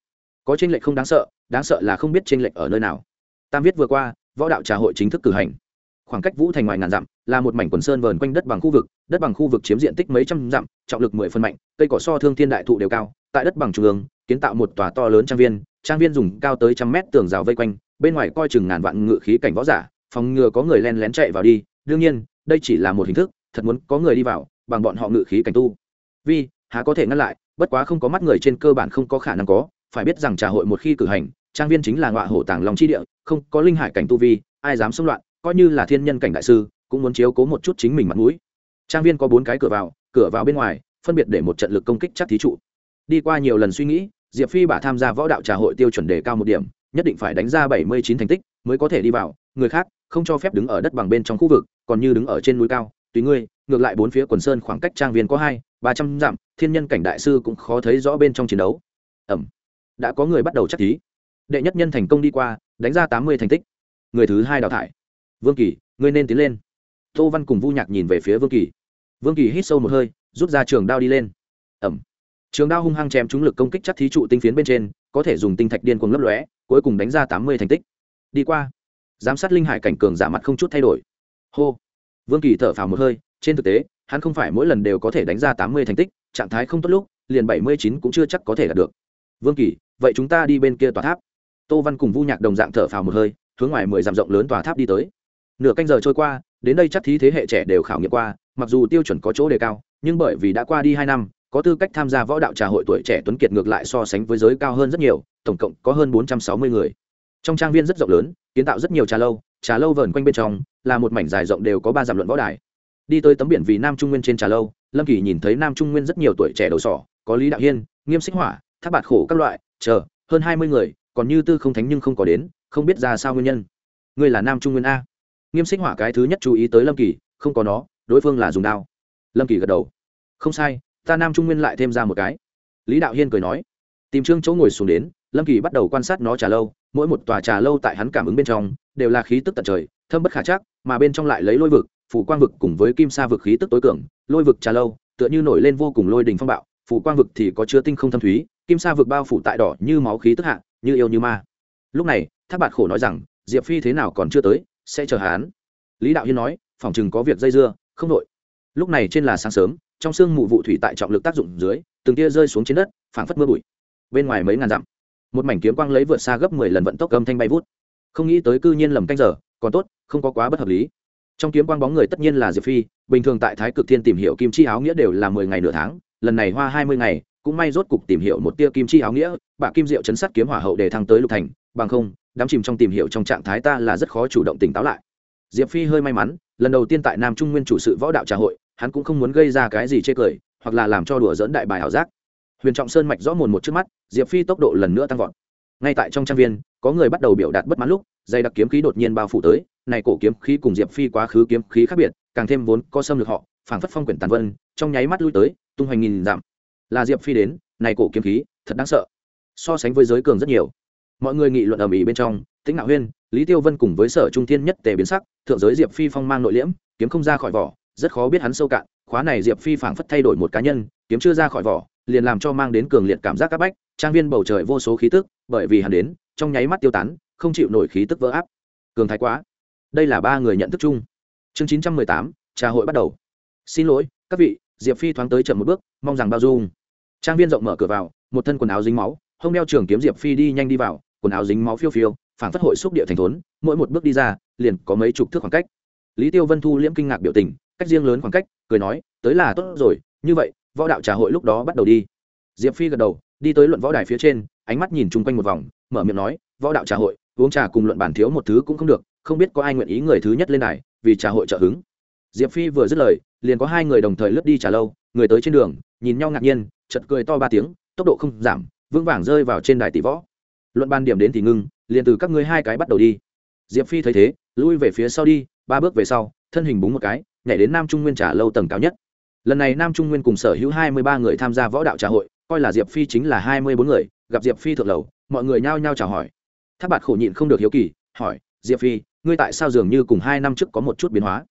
có tranh lệch không đáng sợ đáng sợ là không biết tranh lệch ở nơi nào. Tam viết vừa qua, võ đạo trà hội chính thức cử hành. Khoảng cách vũ thành ngoài ngàn dặm, là một mảnh quần sơn vờn quanh đất bằng khu vực, đất bằng khu vực chiếm diện tích mấy trăm dặm, trọng lực mười phân mạnh, cây cỏ so thương thiên đại thụ đều cao, tại đất bằng trung ương, kiến tạo một tòa to lớn trang viên trang viên dùng cao tới trăm mét tường rào vây quanh, bên ngoài coi chừng ngàn vạn ngự khí cảnh võ giả, phòng ngừa có người len lén chạy vào đi. Đương nhiên, đây chỉ là một hình thức, thật muốn có người đi vào, bằng bọn họ ngự khí cảnh tu. Vi, há có thể ngăn lại, bất quá không có mắt người trên cơ bản không có khả năng có phải biết rằng trà hội một khi cử hành, trang viên chính là ngọa hổ tàng lòng chi địa, không có linh hải cảnh tu vi, ai dám xông loạn, coi như là thiên nhân cảnh đại sư, cũng muốn chiếu cố một chút chính mình mặt mũi. Trang viên có bốn cái cửa vào cửa vào bên ngoài, phân biệt để một trận lực công kích chắc thí trụ. Đi qua nhiều lần suy nghĩ, diệp phi bà tham gia võ đạo trà hội tiêu chuẩn đề cao một điểm, nhất định phải đánh ra bảy mươi chín thành tích mới có thể đi vào, người khác không cho phép đứng ở đất bằng bên trong khu vực, còn như đứng ở trên núi cao, tùy ngươi, ngược lại bốn phía quần sơn khoảng cách trang viên có hai, ba trăm dặm, thiên nhân cảnh đại sư cũng khó thấy rõ bên trong chiến đấu. Ẩm đã có người bắt đầu chắc thí. Đệ nhất nhân thành công đi qua, đánh ra tám mươi thành tích. Người thứ hai đào thải. Vương kỳ, ngươi nên tiến lên. Tô văn cùng vu nhạc nhìn về phía vương kỳ. Vương kỳ hít sâu một hơi, rút ra trường đao đi lên. Ẩm. Trường đao hung hăng chém trúng lực công kích chắc thí trụ tinh phiến bên trên, có thể dùng tinh thạch điên cuồng lấp lóe, cuối cùng đánh ra tám mươi thành tích. Đi qua. Giám sát linh hải cảnh cường giả mặt không chút thay đổi. Hô. Vương kỳ thở phào một hơi, trên thực tế, hắn không phải mỗi lần đều có thể đánh ra tám mươi thành tích, trạng thái không tốt lúc, liền bảy mươi chín cũng chưa chắc có thể đạt được. Vương kỳ vậy chúng ta đi bên kia tòa tháp. Tô văn cùng vu nhạc đồng dạng thở phào một hơi, hướng ngoài mười dặm rộng lớn tòa tháp đi tới. Nửa canh giờ trôi qua, đến đây chắc thí thế hệ trẻ đều khảo nghiệm qua, mặc dù tiêu chuẩn có chỗ đề cao, nhưng bởi vì đã qua đi hai năm, có tư cách tham gia võ đạo trà hội tuổi trẻ tuấn kiệt ngược lại so sánh với giới cao hơn rất nhiều, tổng cộng có hơn bốn trăm sáu mươi người. Trong trang viên rất rộng lớn, kiến tạo rất nhiều trà lâu trà lâu vờn quanh bên trong, là một mảnh dài rộng đều có ba dặm luận võ đài. Đi tới tấm biển vì nam trung nguyên trên trà lâu, lâm kỳ nhìn thấy nam trung nguyên rất nhiều tuổi trẻ đầu sỏ, có lý đạo hiên, nghiêm xích hỏa Tháp bạt khổ các loại chờ, hơn hai mươi người, còn như tư không thánh nhưng không có đến, không biết ra sao nguyên nhân. Ngươi là nam trung nguyên a. Nghiêm xích hỏa cái thứ nhất chú ý tới lâm kỳ, không có nó, đối phương là dùng đao. Lâm kỳ gật đầu. Không sai, ta nam trung nguyên lại thêm ra một cái. Lý đạo hiên cười nói. Tìm trương chỗ ngồi xuống đến, lâm kỳ bắt đầu quan sát nó trà lâu, mỗi một tòa trà lâu tại hắn cảm ứng bên trong, đều là khí tức tận trời, thâm bất khả chắc, mà bên trong lại lấy lôi vực, phủ quang vực cùng với kim sa vực khí tức tối cường. Lôi vực trà lâu, tựa như nổi lên vô cùng lôi đình phong bạo, phủ quang vực thì có chứa tinh không thâm thúy kim sa vực bao phủ tại đỏ như máu khí tức hạ, như yêu như ma. Lúc này Tháp bạt khổ nói rằng, diệp phi thế nào còn chưa tới, sẽ chờ hắn. Lý đạo hiên nói, phòng chừng có việc dây dưa, không đội. Lúc này trên là sáng sớm, trong sương mù vụ thủy tại trọng lực tác dụng dưới, từng tia rơi xuống trên đất, phảng phất mưa bụi. Bên ngoài mấy ngàn dặm, một mảnh kiếm quang lấy vượt xa gấp mười lần vận tốc âm thanh bay vút. Không nghĩ tới cư nhiên lầm canh giờ, còn tốt, không có quá bất hợp lý. Trong kiếm quang bóng người tất nhiên là diệp phi, bình thường tại thái cực thiên tìm hiểu kim chi áo nghĩa đều là mười ngày nửa tháng, lần này hoa hai mươi ngày cũng may rốt cục tìm hiểu một tia kim chi áo nghĩa, bà kim diệu chấn sát kiếm hỏa hậu để thăng tới lục thành, bằng không, đám chìm trong tìm hiểu trong trạng thái ta là rất khó chủ động tỉnh táo lại. Diệp phi hơi may mắn, lần đầu tiên tại nam trung nguyên chủ sự võ đạo trà hội, hắn cũng không muốn gây ra cái gì chê cười, hoặc là làm cho đùa dỡn đại bài ảo giác. Huyền trọng sơn mạch rõ mồn một trước mắt, diệp phi tốc độ lần nữa tăng vọt. Ngay tại trong trang viên, có người bắt đầu biểu đạt bất mãn lúc, dây đặc kiếm khí đột nhiên bao phủ tới, này cổ kiếm khí cùng diệp phi quá khứ kiếm khí khác biệt, càng thêm vốn có xâm lược họ, phảng phất phong quyển tàn vân, trong nháy mắt lui tới, tung hoành nghìn dặm là diệp phi đến, này cổ kiếm khí, thật đáng sợ. So sánh với giới cường rất nhiều. Mọi người nghị luận ầm ĩ bên trong, tĩnh ngạo huyên, lý tiêu vân cùng với sở trung thiên nhất tề biến sắc, thượng giới diệp phi phong mang nội liễm, kiếm không ra khỏi vỏ, rất khó biết hắn sâu cạn, khóa này diệp phi phảng phất thay đổi một cá nhân, kiếm chưa ra khỏi vỏ, liền làm cho mang đến cường liệt cảm giác áp bách, trang viên bầu trời vô số khí tức, bởi vì hắn đến, trong nháy mắt tiêu tán, không chịu nổi khí tức vỡ áp. Cường thái quá. Đây là ba người nhận thức chung. Chương chín trăm mười tám, trà hội bắt đầu. Xin lỗi, các vị, diệp phi thoáng tới chậm một bước, mong rằng bao dung trang viên rộng mở cửa vào, một thân quần áo dính máu, hông đeo trường kiếm diệp phi đi nhanh đi vào, quần áo dính máu phiêu phiêu, phảng phất hội xúc địa thành thốn, mỗi một bước đi ra, liền có mấy chục thước khoảng cách. Lý tiêu vân thu liễm kinh ngạc biểu tình, cách riêng lớn khoảng cách, cười nói, tới là tốt rồi, như vậy, võ đạo trà hội lúc đó bắt đầu đi. Diệp phi gật đầu, đi tới luận võ đài phía trên, ánh mắt nhìn chung quanh một vòng, mở miệng nói, võ đạo trà hội, uống trà cùng luận bản thiếu một thứ cũng không được, không biết có ai nguyện ý người thứ nhất lên đài, vì trà hội trợ hứng. Diệp phi vừa dứt lời, liền có hai người đồng thời lướt đi trà lâu, người tới trên đường, nhìn nhau ngạc nhiên chật cười to ba tiếng, tốc độ không giảm, vững vàng rơi vào trên đài tỷ võ. Luận ban điểm đến thì ngưng, liền từ các ngươi hai cái bắt đầu đi. Diệp phi thấy thế, lui về phía sau đi, ba bước về sau, thân hình búng một cái, nhảy đến nam trung nguyên trả lâu tầng cao nhất. Lần này nam trung nguyên cùng sở hữu hai mươi ba người tham gia võ đạo trà hội, coi là diệp phi chính là hai mươi bốn người, gặp diệp phi thượng lầu, mọi người nhao nhao chào hỏi. Tháp bạt khổ nhịn không được hiếu kỳ, hỏi, diệp phi, ngươi tại sao dường như cùng hai năm trước có một chút biến hóa?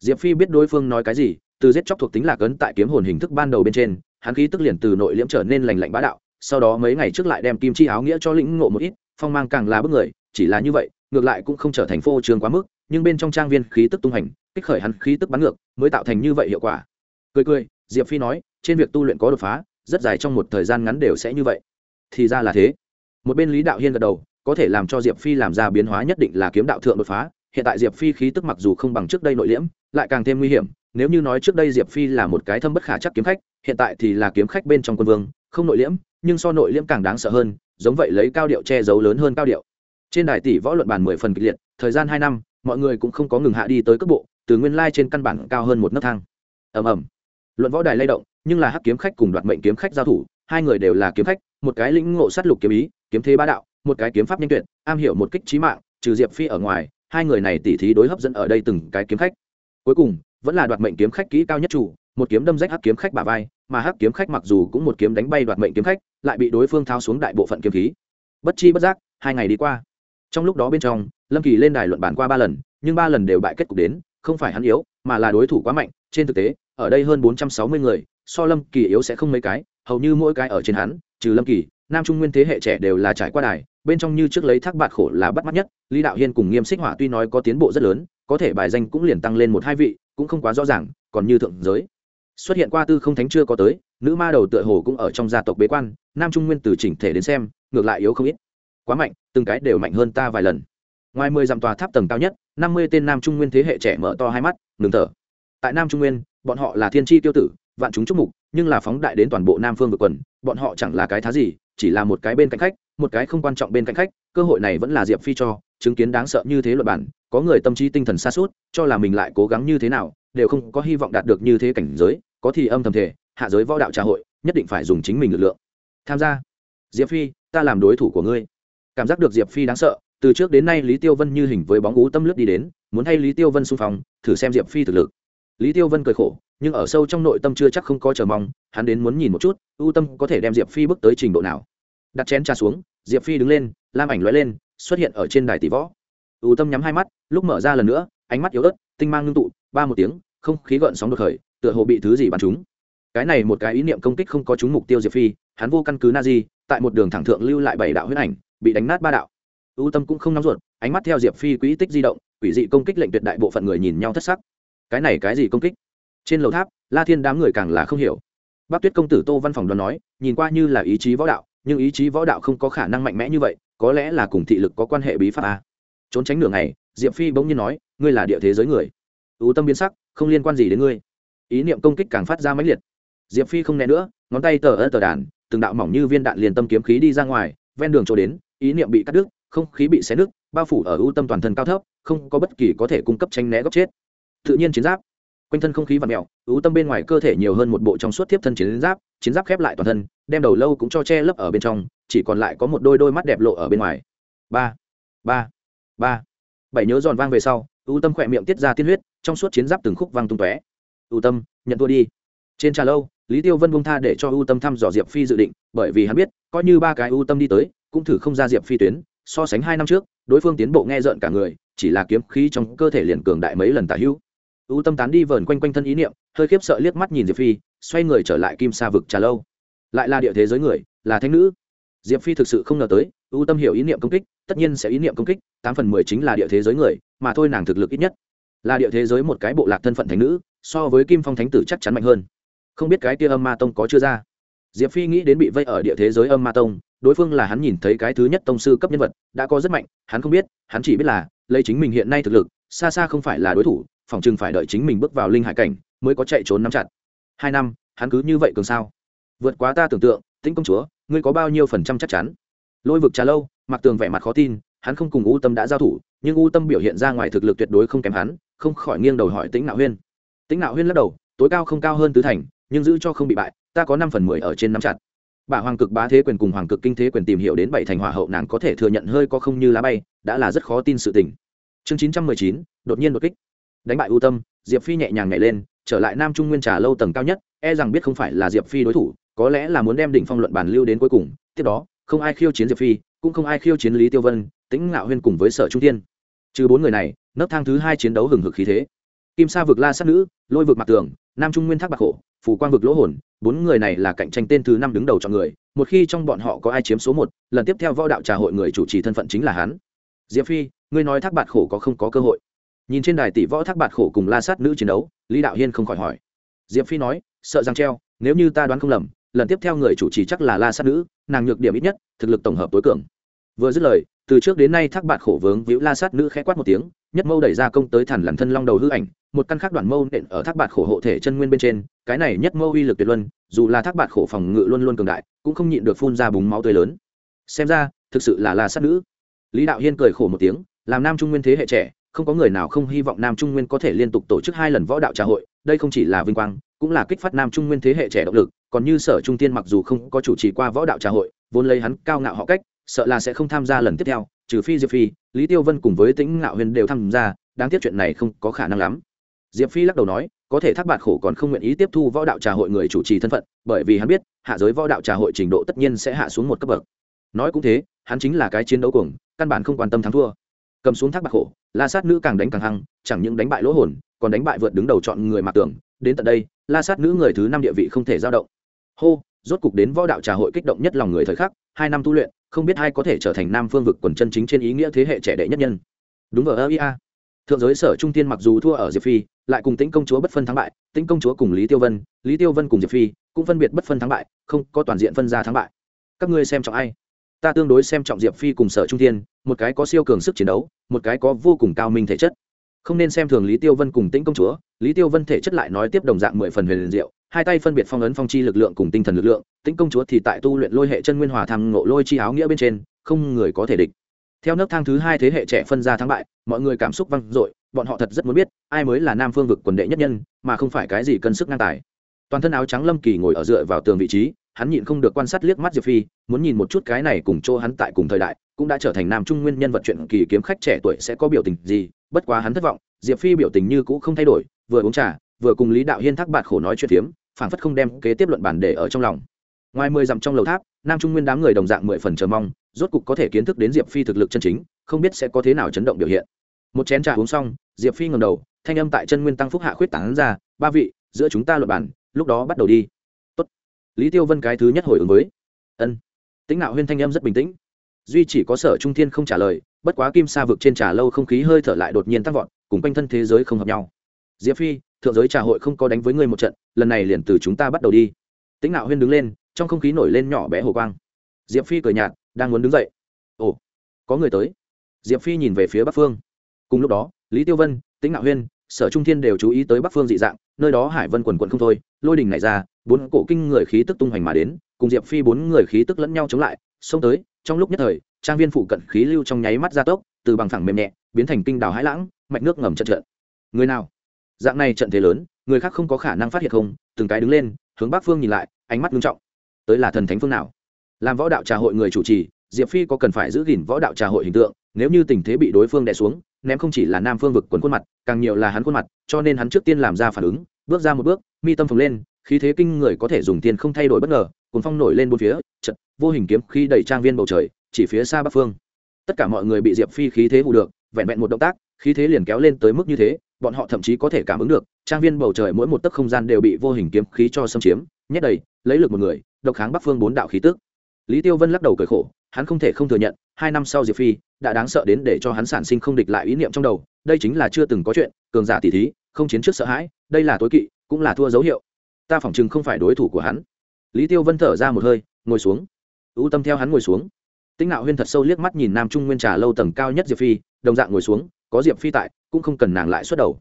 Diệp phi biết đối phương nói cái gì, từ giết chóc thuộc tính lạc ấn tại kiếm hồn hình thức ban đầu bên trên hắn khí tức liền từ nội liễm trở nên lành lạnh bá đạo, sau đó mấy ngày trước lại đem kim chi áo nghĩa cho lĩnh ngộ một ít, phong mang càng là bức người, chỉ là như vậy, ngược lại cũng không trở thành phô trường quá mức, nhưng bên trong trang viên khí tức tung hành, kích khởi hắn khí tức bắn ngược, mới tạo thành như vậy hiệu quả. Cười cười, diệp phi nói, trên việc tu luyện có đột phá, rất dài trong một thời gian ngắn đều sẽ như vậy. Thì ra là thế. Một bên lý đạo hiên gật đầu, có thể làm cho diệp phi làm ra biến hóa nhất định là kiếm đạo thượng đột phá, hiện tại diệp phi khí tức mặc dù không bằng trước đây nội liễm, lại càng thêm nguy hiểm, nếu như nói trước đây diệp phi là một cái thâm bất khả chắc kiếm khách hiện tại thì là kiếm khách bên trong quân vương, không nội liễm, nhưng so nội liễm càng đáng sợ hơn, giống vậy lấy cao điệu che giấu lớn hơn cao điệu. Trên đài tỷ võ luận bàn mười phần kịch liệt, thời gian hai năm, mọi người cũng không có ngừng hạ đi tới cấp bộ, từ nguyên lai trên căn bản cao hơn một nấc thang. Ầm ầm. Luận võ đài lay động, nhưng là hắc kiếm khách cùng đoạt mệnh kiếm khách giao thủ, hai người đều là kiếm khách, một cái lĩnh ngộ sát lục kiếm ý, kiếm thế bá đạo, một cái kiếm pháp nhanh tuyệt, am hiểu một kích trí mạng, trừ diệp phi ở ngoài, hai người này tỉ thí đối hấp dẫn ở đây từng cái kiếm khách. Cuối cùng, vẫn là đoạt mệnh kiếm khách kỹ cao nhất chủ một kiếm đâm rách hắc kiếm khách bả vai, mà hắc kiếm khách mặc dù cũng một kiếm đánh bay đoạt mệnh kiếm khách, lại bị đối phương thao xuống đại bộ phận kiếm khí. Bất chi bất giác, hai ngày đi qua. Trong lúc đó bên trong, lâm kỳ lên đài luận bàn qua ba lần, nhưng ba lần đều bại kết cục đến, không phải hắn yếu, mà là đối thủ quá mạnh. Trên thực tế, ở đây hơn bốn trăm sáu mươi người, so lâm kỳ yếu sẽ không mấy cái, hầu như mỗi cái ở trên hắn, trừ lâm kỳ, nam trung nguyên thế hệ trẻ đều là trải qua đài, bên trong như trước lấy thác bạt khổ là bắt mắt nhất, lý đạo hiên cùng nghiêm xích hỏa tuy nói có tiến bộ rất lớn, có thể bài danh cũng liền tăng lên một hai vị, cũng không quá rõ ràng, còn như thượng giới xuất hiện qua tư không thánh chưa có tới, nữ ma đầu tựa hồ cũng ở trong gia tộc bế quan, nam trung nguyên từ chỉnh thể đến xem, ngược lại yếu không ít. Quá mạnh, từng cái đều mạnh hơn ta vài lần. Ngoài mười dặm tòa tháp tầng cao nhất, năm mươi tên nam trung nguyên thế hệ trẻ mở to hai mắt, ngừng thở. Tại nam trung nguyên, bọn họ là thiên tri tiêu tử, vạn chúng chúc mục, nhưng là phóng đại đến toàn bộ nam phương vực quần, bọn họ chẳng là cái thá gì, chỉ là một cái bên cạnh khách, một cái không quan trọng bên cạnh khách, cơ hội này vẫn là diệp phi cho chứng kiến đáng sợ như thế luật bản, có người tâm trí tinh thần xa suốt, cho là mình lại cố gắng như thế nào, đều không có hy vọng đạt được như thế cảnh giới, có thì âm thầm thể hạ giới võ đạo trà hội, nhất định phải dùng chính mình lực lượng. Tham gia. Diệp phi, ta làm đối thủ của ngươi. Cảm giác được diệp phi đáng sợ, từ trước đến nay lý tiêu vân như hình với bóng ú tâm lướt đi đến, muốn thay lý tiêu vân xung phong, thử xem diệp phi thực lực. Lý tiêu vân cười khổ, nhưng ở sâu trong nội tâm chưa chắc không có chờ mong, hắn đến muốn nhìn một chút, ưu tâm có thể đem diệp phi bước tới trình độ nào. Đặt chén trà xuống, diệp phi đứng lên, lam ảnh lóe lên xuất hiện ở trên đài tỷ võ. Ưu tâm nhắm hai mắt, lúc mở ra lần nữa, ánh mắt yếu ớt, tinh mang ngưng tụ, ba một tiếng, không khí gợn sóng đột khởi, tựa hồ bị thứ gì bắn trúng. Cái này một cái ý niệm công kích không có trúng mục tiêu diệp phi, hắn vô căn cứ na di tại một đường thẳng thượng lưu lại bảy đạo huyết ảnh, bị đánh nát ba đạo. Ưu tâm cũng không nóng ruột, ánh mắt theo diệp phi quỹ tích di động, quỷ dị công kích lệnh tuyệt đại bộ phận người nhìn nhau thất sắc. Cái này cái gì công kích? Trên lầu tháp, la thiên đám người càng là không hiểu. Bác tuyết công tử tô văn phòng đoán nói, nhìn qua như là ý chí võ đạo, nhưng ý chí võ đạo không có khả năng mạnh mẽ như vậy có lẽ là cùng thị lực có quan hệ bí pháp a. Trốn tránh nửa ngày, diệp phi bỗng nhiên nói, ngươi là địa thế giới người. Ưu tâm biến sắc, không liên quan gì đến ngươi. Ý niệm công kích càng phát ra mãnh liệt. Diệp phi không né nữa, ngón tay tờ ơ tờ đàn, từng đạo mỏng như viên đạn liền tâm kiếm khí đi ra ngoài, ven đường chỗ đến, ý niệm bị cắt đứt, không khí bị xé nứt, bao phủ ở ưu tâm toàn thân cao thấp, không có bất kỳ có thể cung cấp tranh né góc chết. Tự nhiên chiến giáp quanh thân không khí và mèo ưu tâm bên ngoài cơ thể nhiều hơn một bộ trong suốt tiếp thân chiến giáp chiến giáp khép lại toàn thân, đem đầu lâu cũng cho che lấp ở bên trong, chỉ còn lại có một đôi đôi mắt đẹp lộ ở bên ngoài. Ba ba ba. Bảy nhớ giòn vang về sau, ưu tâm khỏe miệng tiết ra tiên huyết, trong suốt chiến giáp từng khúc vang tung tóe. Ưu tâm, nhận thua đi. Trên trà lâu, lý tiêu vân bung tha để cho ưu tâm thăm dò diệp phi dự định, bởi vì hắn biết, coi như ba cái ưu tâm đi tới, cũng thử không ra diệp phi tuyến, so sánh hai năm trước, đối phương tiến bộ nghe rợn cả người, chỉ là kiếm khí trong cơ thể liền cường đại mấy lần tả hữu. U tâm tán đi vờn quanh quanh thân ý niệm, hơi khiếp sợ liếc mắt nhìn diệp phi, xoay người trở lại kim sa vực trà lâu. Lại là địa thế giới người, là thanh nữ. Diệp phi thực sự không ngờ tới, U tâm hiểu ý niệm công kích, tất nhiên sẽ ý niệm công kích, tám phần mười chính là địa thế giới người, mà thôi nàng thực lực ít nhất. Là địa thế giới một cái bộ lạc thân phận thánh nữ, so với kim phong thánh tử chắc chắn mạnh hơn. Không biết cái kia âm ma tông có chưa ra. Diệp phi nghĩ đến bị vây ở địa thế giới âm ma tông, đối phương là hắn nhìn thấy cái thứ nhất tông sư cấp nhân vật, đã có rất mạnh, hắn không biết, hắn chỉ biết là, lấy chính mình hiện nay thực lực, xa xa không phải là đối thủ phòng chừng phải đợi chính mình bước vào linh hải cảnh mới có chạy trốn nắm chặt. Hai năm, hắn cứ như vậy cường sao? Vượt quá ta tưởng tượng, tĩnh công chúa, ngươi có bao nhiêu phần trăm chắc chắn? Lôi vực trà lâu, mặc tường vẻ mặt khó tin, hắn không cùng u tâm đã giao thủ, nhưng u tâm biểu hiện ra ngoài thực lực tuyệt đối không kém hắn, không khỏi nghiêng đầu hỏi tĩnh nạo huyên. Tĩnh nạo huyên lắc đầu, tối cao không cao hơn tứ thành, nhưng giữ cho không bị bại, ta có năm phần mười ở trên nắm chặt. Bà hoàng cực bá thế quyền cùng hoàng cực kinh thế quyền tìm hiểu đến bảy thành hỏa hậu nàng có thể thừa nhận hơi có không như lá bay, đã là rất khó tin sự tình. Chương chín trăm mười chín, đột nhiên đột kích đánh bại ưu tâm, diệp phi nhẹ nhàng nhảy lên, trở lại nam trung nguyên trà lâu tầng cao nhất e rằng biết không phải là diệp phi đối thủ, có lẽ là muốn đem đỉnh phong luận bản lưu đến cuối cùng. Tiếp đó, không ai khiêu chiến diệp phi, cũng không ai khiêu chiến lý tiêu vân, tĩnh ngạo huyên cùng với sở trung tiên trừ bốn người này, nấc thang thứ hai chiến đấu hừng hực khí thế. Kim sa vực la sát nữ, lôi vực mặt tường, nam trung nguyên thác bạc khổ phủ quang vực lỗ hồn, bốn người này là cạnh tranh tên thứ năm đứng đầu chọn người, một khi trong bọn họ có ai chiếm số một, lần tiếp theo võ đạo trà hội người chủ trì thân phận chính là hắn. Diệp phi, ngươi nói thác bạc khổ có không có cơ hội? Nhìn trên đài tỷ võ thác bạt khổ cùng la sát nữ chiến đấu, lý đạo hiên không khỏi hỏi. Diệp phi nói, sợ rằng treo, nếu như ta đoán không lầm, lần tiếp theo người chủ trì chắc là la sát nữ, nàng nhược điểm ít nhất, thực lực tổng hợp tối cường. Vừa dứt lời, từ trước đến nay thác bạt khổ vướng víu la sát nữ khẽ quát một tiếng, nhất mâu đẩy ra công tới thản lằn thân long đầu hư ảnh, một căn khác đoạn mâu nện ở thác bạt khổ hộ thể chân nguyên bên trên, cái này nhất mâu uy lực tuyệt luân, dù là thác bạt khổ phòng ngự luôn luôn cường đại, cũng không nhịn được phun ra búng máu tươi lớn. Xem ra, thực sự là la sát nữ. Lý đạo hiên cười khổ một tiếng, làm nam trung nguyên thế hệ trẻ không có người nào không hy vọng nam trung nguyên có thể liên tục tổ chức hai lần võ đạo trà hội, đây không chỉ là vinh quang, cũng là kích phát nam trung nguyên thế hệ trẻ động lực, còn như sở trung tiên mặc dù không có chủ trì qua võ đạo trà hội, vốn lấy hắn cao ngạo họ cách, sợ là sẽ không tham gia lần tiếp theo, trừ phi diệp phi, lý tiêu vân cùng với tĩnh ngạo huyền đều tham gia, đáng tiếc chuyện này không có khả năng lắm. Diệp phi lắc đầu nói, có thể thác bạt khổ còn không nguyện ý tiếp thu võ đạo trà hội người chủ trì thân phận, bởi vì hắn biết, hạ giới võ đạo trà hội trình độ tất nhiên sẽ hạ xuống một cấp bậc. Nói cũng thế, hắn chính là cái chiến đấu cuồng, căn bản không quan tâm thắng thua cầm xuống thác bạc khổ la sát nữ càng đánh càng hăng, chẳng những đánh bại lỗ hồn, còn đánh bại vượt đứng đầu chọn người mạc tưởng đến tận đây, la sát nữ người thứ năm địa vị không thể giao động. Hô, rốt cục đến võ đạo trà hội kích động nhất lòng người thời khắc, hai năm tu luyện, không biết ai có thể trở thành nam phương vực quần chân chính trên ý nghĩa thế hệ trẻ đệ nhất nhân. Đúng ở ia thượng giới sở trung tiên mặc dù thua ở diệp phi, lại cùng tĩnh công chúa bất phân thắng bại, tĩnh công chúa cùng lý tiêu vân, lý tiêu vân cùng diệp phi cũng phân biệt bất phân thắng bại, không có toàn diện phân ra thắng bại. Các ngươi xem trọng ai? Ta tương đối xem trọng diệp phi cùng sở trung tiên một cái có siêu cường sức chiến đấu, một cái có vô cùng cao minh thể chất. Không nên xem thường lý tiêu vân cùng tĩnh công chúa, lý tiêu vân thể chất lại nói tiếp đồng dạng mười phần huyền liền diệu, hai tay phân biệt phong ấn phong chi lực lượng cùng tinh thần lực lượng, tĩnh công chúa thì tại tu luyện lôi hệ chân nguyên hòa tham ngộ lôi chi áo nghĩa bên trên, không người có thể địch. Theo nấc thang thứ hai thế hệ trẻ phân ra thắng bại, mọi người cảm xúc vang dội, bọn họ thật rất muốn biết, ai mới là nam phương vực quần đệ nhất nhân, mà không phải cái gì cân sức ngang tài toàn thân áo trắng lâm kỳ ngồi ở dựa vào tường vị trí, hắn nhịn không được quan sát liếc mắt diệp phi, muốn nhìn một chút cái này cùng chỗ hắn tại cùng thời đại, cũng đã trở thành nam trung nguyên nhân vật chuyện kỳ kiếm khách trẻ tuổi sẽ có biểu tình gì, bất quá hắn thất vọng, diệp phi biểu tình như cũ không thay đổi, vừa uống trà, vừa cùng lý đạo hiên thác bạt khổ nói chuyện phiếm, phảng phất không đem kế tiếp luận bản để ở trong lòng. Ngoài mười dặm trong lầu tháp, nam trung nguyên đám người đồng dạng mười phần chờ mong, rốt cục có thể kiến thức đến diệp phi thực lực chân chính, không biết sẽ có thế nào chấn động biểu hiện. Một chén trà uống xong, diệp phi ngầm đầu, thanh âm tại chân nguyên tăng phúc hạ khuyết tảng ra, ba vị, giữa chúng ta luận bản lúc đó bắt đầu đi. Tốt. lý tiêu vân cái thứ nhất hồi ứng với, ân. Tính nạo huyên thanh em rất bình tĩnh. Duy chỉ có sở trung thiên không trả lời, bất quá kim sa vực trên trà lâu không khí hơi thở lại đột nhiên tăng vọt, cùng quanh thân thế giới không hợp nhau. Diệp phi, thượng giới trà hội không có đánh với ngươi một trận, lần này liền từ chúng ta bắt đầu đi. Tính nạo huyên đứng lên, trong không khí nổi lên nhỏ bé hồ quang. Diệp phi cười nhạt, đang muốn đứng dậy. Ồ, có người tới. Diệp phi nhìn về phía bắc phương. Cùng lúc đó, lý tiêu vân tính nạo huyên, sở trung thiên đều chú ý tới bắc phương dị dạng nơi đó hải vân quần quận không thôi, lôi đình này ra, bốn cổ kinh người khí tức tung hoành mà đến, cùng diệp phi bốn người khí tức lẫn nhau chống lại, xông tới, trong lúc nhất thời, trang viên phụ cận khí lưu trong nháy mắt gia tốc, từ bằng thẳng mềm nhẹ, biến thành kinh đào hãi lãng, mạch nước ngầm trận trận người nào? Dạng này trận thế lớn, người khác không có khả năng phát hiện không, từng cái đứng lên, hướng bắc phương nhìn lại, ánh mắt nghiêm trọng. Tới là thần thánh phương nào? Làm võ đạo trà hội người chủ trì, diệp phi có cần phải giữ gìn võ đạo trà hội hình tượng, nếu như tình thế bị đối phương đè xuống ném không chỉ là nam phương vực quần khuôn mặt, càng nhiều là hắn khuôn mặt, cho nên hắn trước tiên làm ra phản ứng, bước ra một bước, mi tâm phồng lên, khí thế kinh người có thể dùng tiền không thay đổi bất ngờ cuốn phong nổi lên bốn phía chật vô hình kiếm khi đẩy trang viên bầu trời, chỉ phía xa bắc phương. Tất cả mọi người bị diệp phi khí thế hù được, vẹn vẹn một động tác, khí thế liền kéo lên tới mức như thế, bọn họ thậm chí có thể cảm ứng được, trang viên bầu trời mỗi một tấc không gian đều bị vô hình kiếm khí cho xâm chiếm, nhét đầy, lấy lực một người, độc kháng bắc phương bốn đạo khí tức. Lý tiêu vân lắc đầu cười khổ hắn không thể không thừa nhận, hai năm sau diệp phi đã đáng sợ đến để cho hắn sản sinh không địch lại ý niệm trong đầu, đây chính là chưa từng có chuyện, cường giả tỷ thí, không chiến trước sợ hãi, đây là tối kỵ, cũng là thua dấu hiệu. Ta phỏng chừng không phải đối thủ của hắn. Lý tiêu vân thở ra một hơi, ngồi xuống. Ưu tâm theo hắn ngồi xuống. Tĩnh nạo huyên thật sâu liếc mắt nhìn nam trung nguyên trà lâu tầng cao nhất diệp phi, đồng dạng ngồi xuống, có diệp phi tại, cũng không cần nàng lại xuất đầu.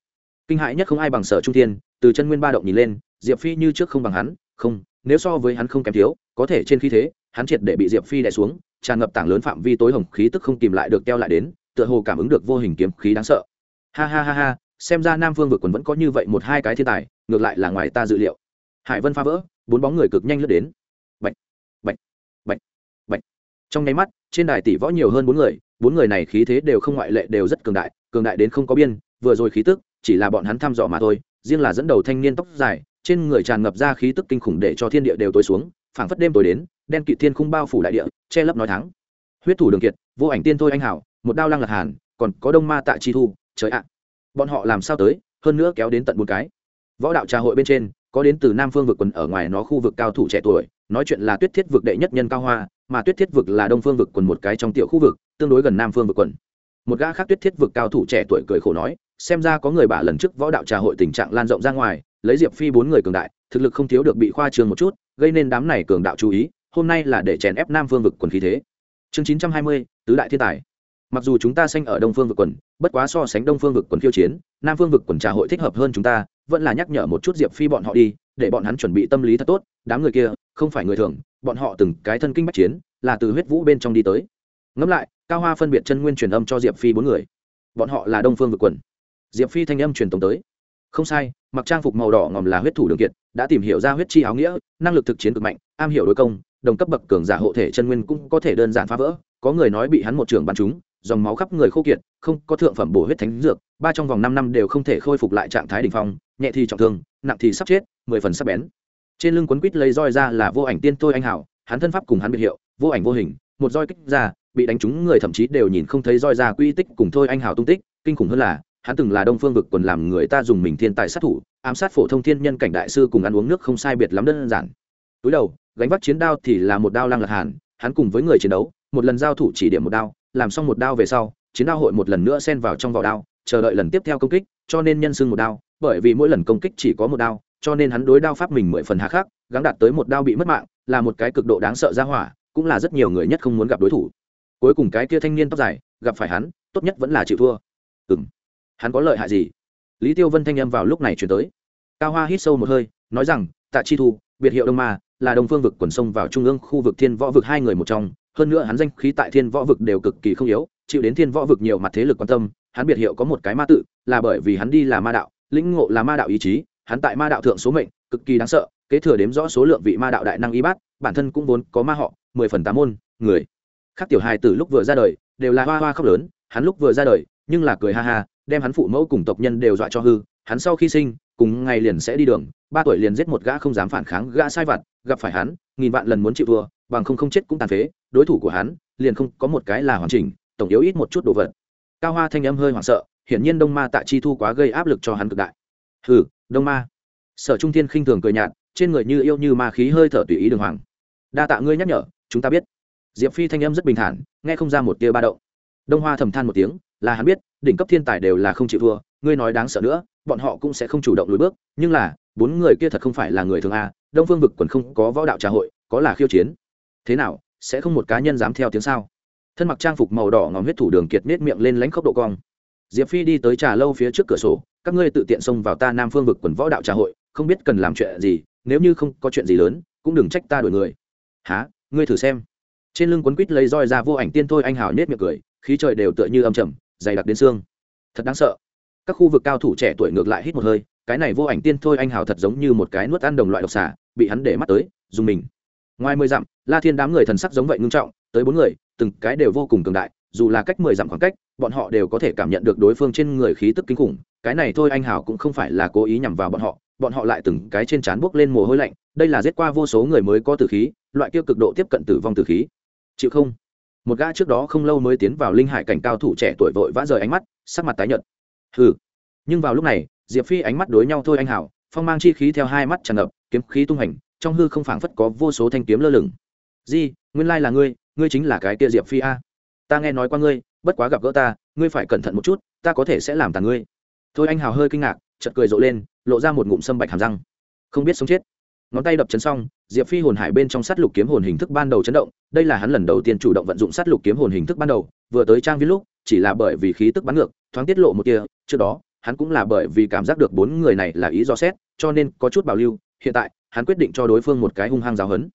Kinh hãi nhất không ai bằng sở trung thiên, từ chân nguyên ba động nhìn lên, diệp phi như trước không bằng hắn, không, nếu so với hắn không kém thiếu, có thể trên khí thế, hắn triệt để bị diệp phi đè xuống tràn ngập tảng lớn phạm vi tối hồng khí tức không kìm lại được keo lại đến tựa hồ cảm ứng được vô hình kiếm khí đáng sợ. Ha ha ha ha xem ra nam phương vực quần vẫn có như vậy một hai cái thiên tài ngược lại là ngoài ta dự liệu. Hải vân phá vỡ bốn bóng người cực nhanh lướt đến. Bệnh, bệnh, bệnh, bệnh. trong nháy mắt trên đài tỷ võ nhiều hơn bốn người bốn người này khí thế đều không ngoại lệ đều rất cường đại cường đại đến không có biên vừa rồi khí tức chỉ là bọn hắn thăm dò mà thôi riêng là dẫn đầu thanh niên tóc dài trên người tràn ngập ra khí tức kinh khủng để cho thiên địa đều tối xuống phảng phất đêm tối đến, đen kịt thiên khung bao phủ đại địa, che lấp nói thắng. Huyết thủ đường kiệt, vô ảnh tiên thôi anh hảo, một đao lăng lạc hàn, còn có đông ma tạ chi thu, trời ạ. Bọn họ làm sao tới, hơn nữa kéo đến tận bốn cái. Võ đạo trà hội bên trên, có đến từ nam phương vực quần ở ngoài nó khu vực cao thủ trẻ tuổi, nói chuyện là tuyết thiết vực đệ nhất nhân cao hoa, mà tuyết thiết vực là đông phương vực quần một cái trong tiểu khu vực, tương đối gần nam phương vực quần. Một gã khác tuyết thiết vực cao thủ trẻ tuổi cười khổ nói, xem ra có người bả lần trước võ đạo trà hội tình trạng lan rộng ra ngoài, lấy diệp phi bốn người cường đại, thực lực không thiếu được bị khoa trường một chút gây nên đám này cường đạo chú ý, hôm nay là để chèn ép nam phương vực quần khí thế. Chương chín trăm hai mươi, tứ đại thiên tài. Mặc dù chúng ta sanh ở đông phương vực quần, bất quá so sánh đông phương vực quần khiêu chiến, nam phương vực quần trà hội thích hợp hơn chúng ta, vẫn là nhắc nhở một chút diệp phi bọn họ đi, để bọn hắn chuẩn bị tâm lý thật tốt, đám người kia, không phải người thường, bọn họ từng cái thân kinh bách chiến, là từ huyết vũ bên trong đi tới. Ngẫm lại, cao hoa phân biệt chân nguyên truyền âm cho diệp phi bốn người. Bọn họ là đông phương vực quần. Diệp phi thanh âm truyền tổng tới không sai, mặc trang phục màu đỏ ngòm là huyết thủ đường kiệt, đã tìm hiểu ra huyết chi áo nghĩa, năng lực thực chiến cực mạnh, am hiểu đối công, đồng cấp bậc cường giả hộ thể chân nguyên cũng có thể đơn giản phá vỡ. Có người nói bị hắn một trường bắn trúng, dòng máu khắp người khô kiệt, không có thượng phẩm bổ huyết thánh dược, ba trong vòng năm năm đều không thể khôi phục lại trạng thái đ ỉ n h phong, nhẹ thì trọng thương, nặng thì sắp chết, mười phần sắp bén. Trên lưng quấn quýt lấy roi ra là vô ảnh tiên thôi anh hảo, hắn thân pháp cùng hắn biệt hiệu, vô ảnh vô hình, một roi kích ra, bị đánh trúng người thậm chí đều nhìn không thấy roi ra quy tích cùng thôi anh hảo tung tích, kinh khủng hơn là hắn từng là đông phương vực quần làm người ta dùng mình thiên tài sát thủ, ám sát phổ thông thiên nhân cảnh đại sư cùng ăn uống nước không sai biệt lắm đơn giản. Túi đầu, gánh vác chiến đao thì là một đao lăng lạc hàn, hắn cùng với người chiến đấu, một lần giao thủ chỉ điểm một đao, làm xong một đao về sau, chiến đao hội một lần nữa xen vào trong vỏ đao, chờ đợi lần tiếp theo công kích, cho nên nhân xưng một đao, bởi vì mỗi lần công kích chỉ có một đao, cho nên hắn đối đao pháp mình mười phần hạ khắc, gắng đạt tới một đao bị mất mạng, là một cái cực độ đáng sợ ra hỏa, cũng là rất nhiều người nhất không muốn gặp đối thủ. Cuối cùng cái kia thanh niên tóc dài, gặp phải hắn, tốt nhất vẫn là chịu thua. Ừ hắn có lợi hại gì? Lý tiêu vân thanh âm vào lúc này chuyển tới. Cao hoa hít sâu một hơi, nói rằng, tạ chi thu, biệt hiệu đông ma, là đồng phương vực quần sông vào trung ương khu vực thiên võ vực hai người một trong. Hơn nữa hắn danh khí tại thiên võ vực đều cực kỳ không yếu, chịu đến thiên võ vực nhiều mặt thế lực quan tâm, hắn biệt hiệu có một cái ma tự, là bởi vì hắn đi là ma đạo, lĩnh ngộ là ma đạo ý chí, hắn tại ma đạo thượng số mệnh, cực kỳ đáng sợ, kế thừa đếm rõ số lượng vị ma đạo đại năng y bát, bản thân cũng vốn có ma họ, mười phần tám môn, người. Khác tiểu hài từ lúc vừa ra đời, đều là hoa hoa khóc lớn, hắn lúc vừa ra đời, nhưng là cười ha ha đem hắn phụ mẫu cùng tộc nhân đều dọa cho hư, hắn sau khi sinh, cùng ngày liền sẽ đi đường, ba tuổi liền giết một gã không dám phản kháng gã sai vặt, gặp phải hắn, nghìn vạn lần muốn chịu thua, bằng không không chết cũng tàn phế, đối thủ của hắn, liền không có một cái là hoàn chỉnh, tổng yếu ít một chút đồ vật. Cao hoa thanh âm hơi hoảng sợ, hiển nhiên đông ma tại chi thu quá gây áp lực cho hắn cực đại. Hừ, đông ma. Sở trung thiên khinh thường cười nhạt, trên người như yêu như ma khí hơi thở tùy ý đường hoàng. Đa tạ ngươi nhắc nhở, chúng ta biết. Diệp phi thanh âm rất bình thản, nghe không ra một tia ba đậu. đông hoa thầm than một tiếng, là hắn biết đỉnh cấp thiên tài đều là không chịu thua, ngươi nói đáng sợ nữa, bọn họ cũng sẽ không chủ động lùi bước, nhưng là, bốn người kia thật không phải là người thường a, đông phương vực còn không có võ đạo trà hội, có là khiêu chiến. Thế nào, sẽ không một cá nhân dám theo tiếng sao? Thân mặc trang phục màu đỏ ngòm huyết thủ đường kiệt nết miệng lên lãnh khốc độ cong. Diệp phi đi tới trà lâu phía trước cửa sổ, các ngươi tự tiện xông vào ta nam phương vực quần võ đạo trà hội, không biết cần làm chuyện gì, nếu như không có chuyện gì lớn, cũng đừng trách ta đổi người. Há ngươi thử xem. Trên lưng quấn quýt lấy roi ra vô ảnh tiên thôi anh hào nết miệng cười, khí trời đều tựa như âm trầm dày đặc đến xương. Thật đáng sợ. Các khu vực cao thủ trẻ tuổi ngược lại hít một hơi, cái này vô ảnh tiên thôi anh hào thật giống như một cái nuốt ăn đồng loại độc xả bị hắn để mắt tới, dùng mình. Ngoài mười dặm, la thiên đám người thần sắc giống vậy ngưng trọng, tới bốn người, từng cái đều vô cùng cường đại, dù là cách mười dặm khoảng cách, bọn họ đều có thể cảm nhận được đối phương trên người khí tức kinh khủng, cái này thôi anh hào cũng không phải là cố ý nhằm vào bọn họ bọn họ lại từng cái trên trán buốc lên mồ hôi lạnh, đây là giết qua vô số người mới có tử khí, loại kia cực độ tiếp cận tử vong tử khí. Chịu không? Một gã trước đó không lâu mới tiến vào linh hải cảnh cao thủ trẻ tuổi vội vã rời ánh mắt, sắc mặt tái nhợt. Hừ. Nhưng vào lúc này, diệp phi ánh mắt đối nhau thôi anh hảo, phong mang chi khí theo hai mắt tràn ngập, kiếm khí tung hành, trong hư không phảng phất có vô số thanh kiếm lơ lửng. Di, nguyên lai là ngươi ngươi chính là cái kia diệp phi a. Ta nghe nói qua ngươi, bất quá gặp gỡ ta, ngươi phải cẩn thận một chút, ta có thể sẽ làm tàn ngươi. Thôi anh hào hơi kinh ngạc, chợt cười rộ lên, lộ ra một ngụm sâm bạch hàm răng. Không biết sống chết ngón tay đập chấn xong, diệp phi hồn hải bên trong sát lục kiếm hồn hình thức ban đầu chấn động, đây là hắn lần đầu tiên chủ động vận dụng sát lục kiếm hồn hình thức ban đầu, vừa tới trang viết lúc, chỉ là bởi vì khí tức bắn ngược, thoáng tiết lộ một kia, trước đó, hắn cũng là bởi vì cảm giác được bốn người này là ý do xét, cho nên có chút bảo lưu, hiện tại, hắn quyết định cho đối phương một cái hung hăng giáo hấn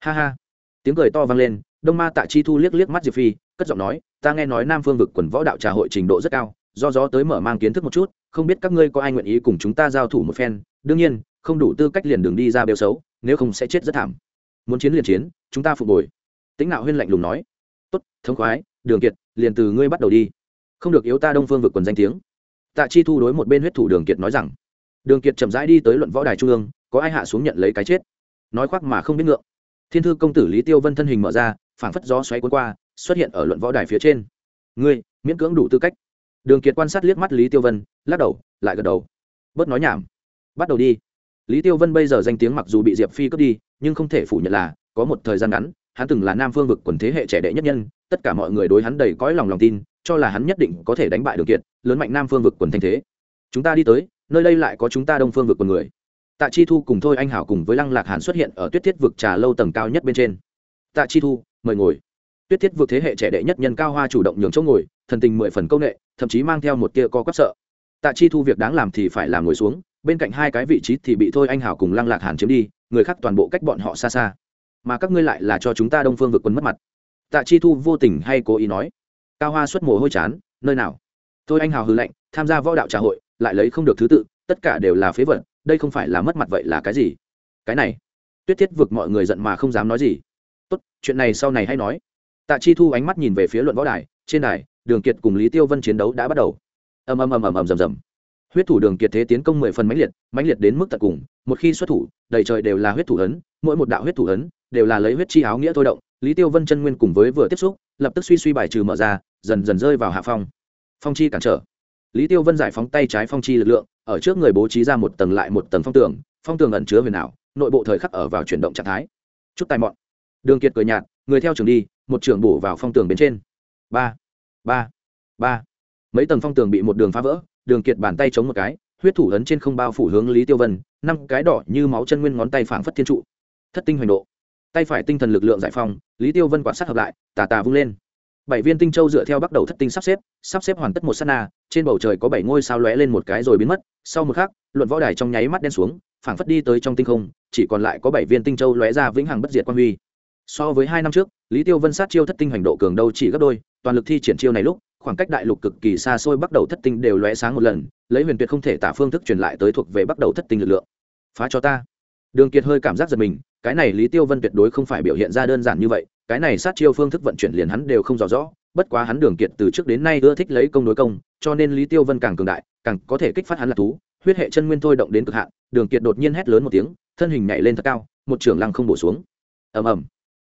ha ha. Tiếng cười to vang lên, đông ma tạ chi thu liếc liếc mắt diệp phi, cất giọng nói, ta nghe nói nam phương vực quần võ đạo trà hội trình độ rất cao, do gió tới mở mang kiến thức một chút, không biết các ngươi có ai nguyện ý cùng chúng ta giao thủ một phen. Đương nhiên không đủ tư cách liền đường đi ra bêu xấu, nếu không sẽ chết rất thảm. Muốn chiến liền chiến, chúng ta phục hồi. Tĩnh nạo huyên lạnh lùng nói. Tốt, thống khoái, đường kiệt, liền từ ngươi bắt đầu đi. Không được yếu ta đông phương vực quần danh tiếng. Tạ chi thu đối một bên huyết thủ đường kiệt nói rằng. Đường kiệt chậm rãi đi tới luận võ đài trung ương, có ai hạ xuống nhận lấy cái chết? Nói khoác mà không biết ngượng. Thiên thư công tử lý tiêu vân thân hình mở ra, phảng phất gió xoáy cuốn qua, xuất hiện ở luận võ đài phía trên. Ngươi, miễn cưỡng đủ tư cách. Đường kiệt quan sát liếc mắt lý tiêu vân, lắc đầu, lại gật đầu. Bớt nói nhảm. Bắt đầu đi lý tiêu vân bây giờ danh tiếng mặc dù bị diệp phi cướp đi, nhưng không thể phủ nhận là, có một thời gian ngắn, hắn từng là nam phương vực quần thế hệ trẻ đệ nhất nhân, tất cả mọi người đối hắn đầy cõi lòng lòng tin, cho là hắn nhất định có thể đánh bại đường kiệt, lớn mạnh nam phương vực quần thanh thế. Chúng ta đi tới, nơi đây lại có chúng ta đông phương vực quần người. Tạ chi thu cùng thôi anh hảo cùng với lăng lạc hàn xuất hiện ở tuyết thiết vực trà lâu tầng cao nhất bên trên. Tạ chi thu, mời ngồi. Tuyết thiết vực thế hệ trẻ đệ nhất nhân cao hoa chủ động nhường chỗ ngồi, thần tình mười phần công nghệ thậm chí mang theo một tia co quắp sợ. Tạ chi thu việc đáng làm thì phải làm ngồi xuống bên cạnh hai cái vị trí thì bị thôi anh hảo cùng lăng lạc hàn chiếm đi, người khác toàn bộ cách bọn họ xa xa. Mà các ngươi lại là cho chúng ta đông phương vực quân mất mặt. Tạ chi thu vô tình hay cố ý nói, cao hoa xuất mồ hôi chán, nơi nào? Thôi anh hào hư lệnh tham gia võ đạo trà hội, lại lấy không được thứ tự, tất cả đều là phế vật, đây không phải là mất mặt vậy là cái gì? Cái này, tuyết thiết vực mọi người giận mà không dám nói gì. Tốt, chuyện này sau này hay nói. Tạ chi thu ánh mắt nhìn về phía luận võ đài, trên đài, đường kiệt cùng lý tiêu vân chiến đấu đã bắt đầu. Ầm ầm ầm ầm ầm, rầm rầm huyết thủ đường kiệt thế tiến công mười phần mãnh liệt mãnh liệt đến mức tận cùng, một khi xuất thủ, đầy trời đều là huyết thủ ấn, mỗi một đạo huyết thủ ấn đều là lấy huyết chi áo nghĩa thôi động, lý tiêu vân chân nguyên cùng với vừa tiếp xúc, lập tức suy suy bài trừ mở ra, dần dần rơi vào hạ phong. Phong chi cản trở. Lý tiêu vân giải phóng tay trái phong chi lực lượng, ở trước người bố trí ra một tầng lại một tầng phong tường phong tường ẩn chứa huyền ảo, nội bộ thời khắc ở vào chuyển động trạng thái. Chút tài mọn. Đường kiệt cười nhạt, người theo trường đi, một trường bổ vào phong tường bên trên. Ba ba ba. Mấy tầng phong tường bị một đường phá vỡ đường kiệt bàn tay chống một cái huyết thủ ấn trên không bao phủ hướng lý tiêu vân năm cái đỏ như máu chân nguyên ngón tay phảng phất thiên trụ. Thất tinh hoành độ. Tay phải tinh thần lực lượng giải phóng, lý tiêu vân quan sát hợp lại tà tà vung lên. Bảy viên tinh châu dựa theo bắt đầu thất tinh sắp xếp sắp xếp hoàn tất một s á t na trên bầu trời có bảy ngôi sao lóe lên một cái rồi biến mất sau một khắc luận võ đài trong nháy mắt đen xuống phảng phất đi tới trong tinh không chỉ còn lại có bảy viên tinh châu lóe ra vĩnh hằng bất diệt quan huy. So với hai năm trước lý tiêu vân sát chiêu thất tinh hành độ cường đâu chỉ gấp đôi toàn lực thi triển chiêu này lúc khoảng cách đại lục cực kỳ xa xôi bắt đầu thất tinh đều lóe sáng một lần, lấy huyền tuyệt không thể tả phương thức truyền lại tới thuộc về bắt đầu thất tinh lực lượng. Phá cho ta. Đường kiệt hơi cảm giác giật mình, cái này lý tiêu vân tuyệt đối không phải biểu hiện ra đơn giản như vậy, cái này sát chiêu phương thức vận chuyển liền hắn đều không rõ rõ, bất quá hắn đường kiệt từ trước đến nay ưa thích lấy công đối công, cho nên lý tiêu vân càng cường đại, càng có thể kích phát hắn là thú, huyết hệ chân nguyên thôi động đến cực hạn, đường kiệt đột nhiên hét lớn một tiếng, thân hình nhảy lên thật cao, một trường lăng không bổ xuống. Ầm ầm.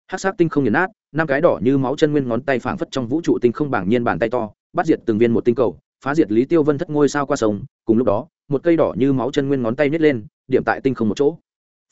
Hát sát tinh không nghiền nát năm cái đỏ như máu chân nguyên ngón tay phảng phất trong vũ trụ tinh không bảng nhiên bàn tay to, bắt diệt từng viên một tinh cầu, phá diệt lý tiêu vân thất ngôi sao qua sông, cùng lúc đó, một cây đỏ như máu chân nguyên ngón tay nhét lên, điểm tại tinh không một chỗ.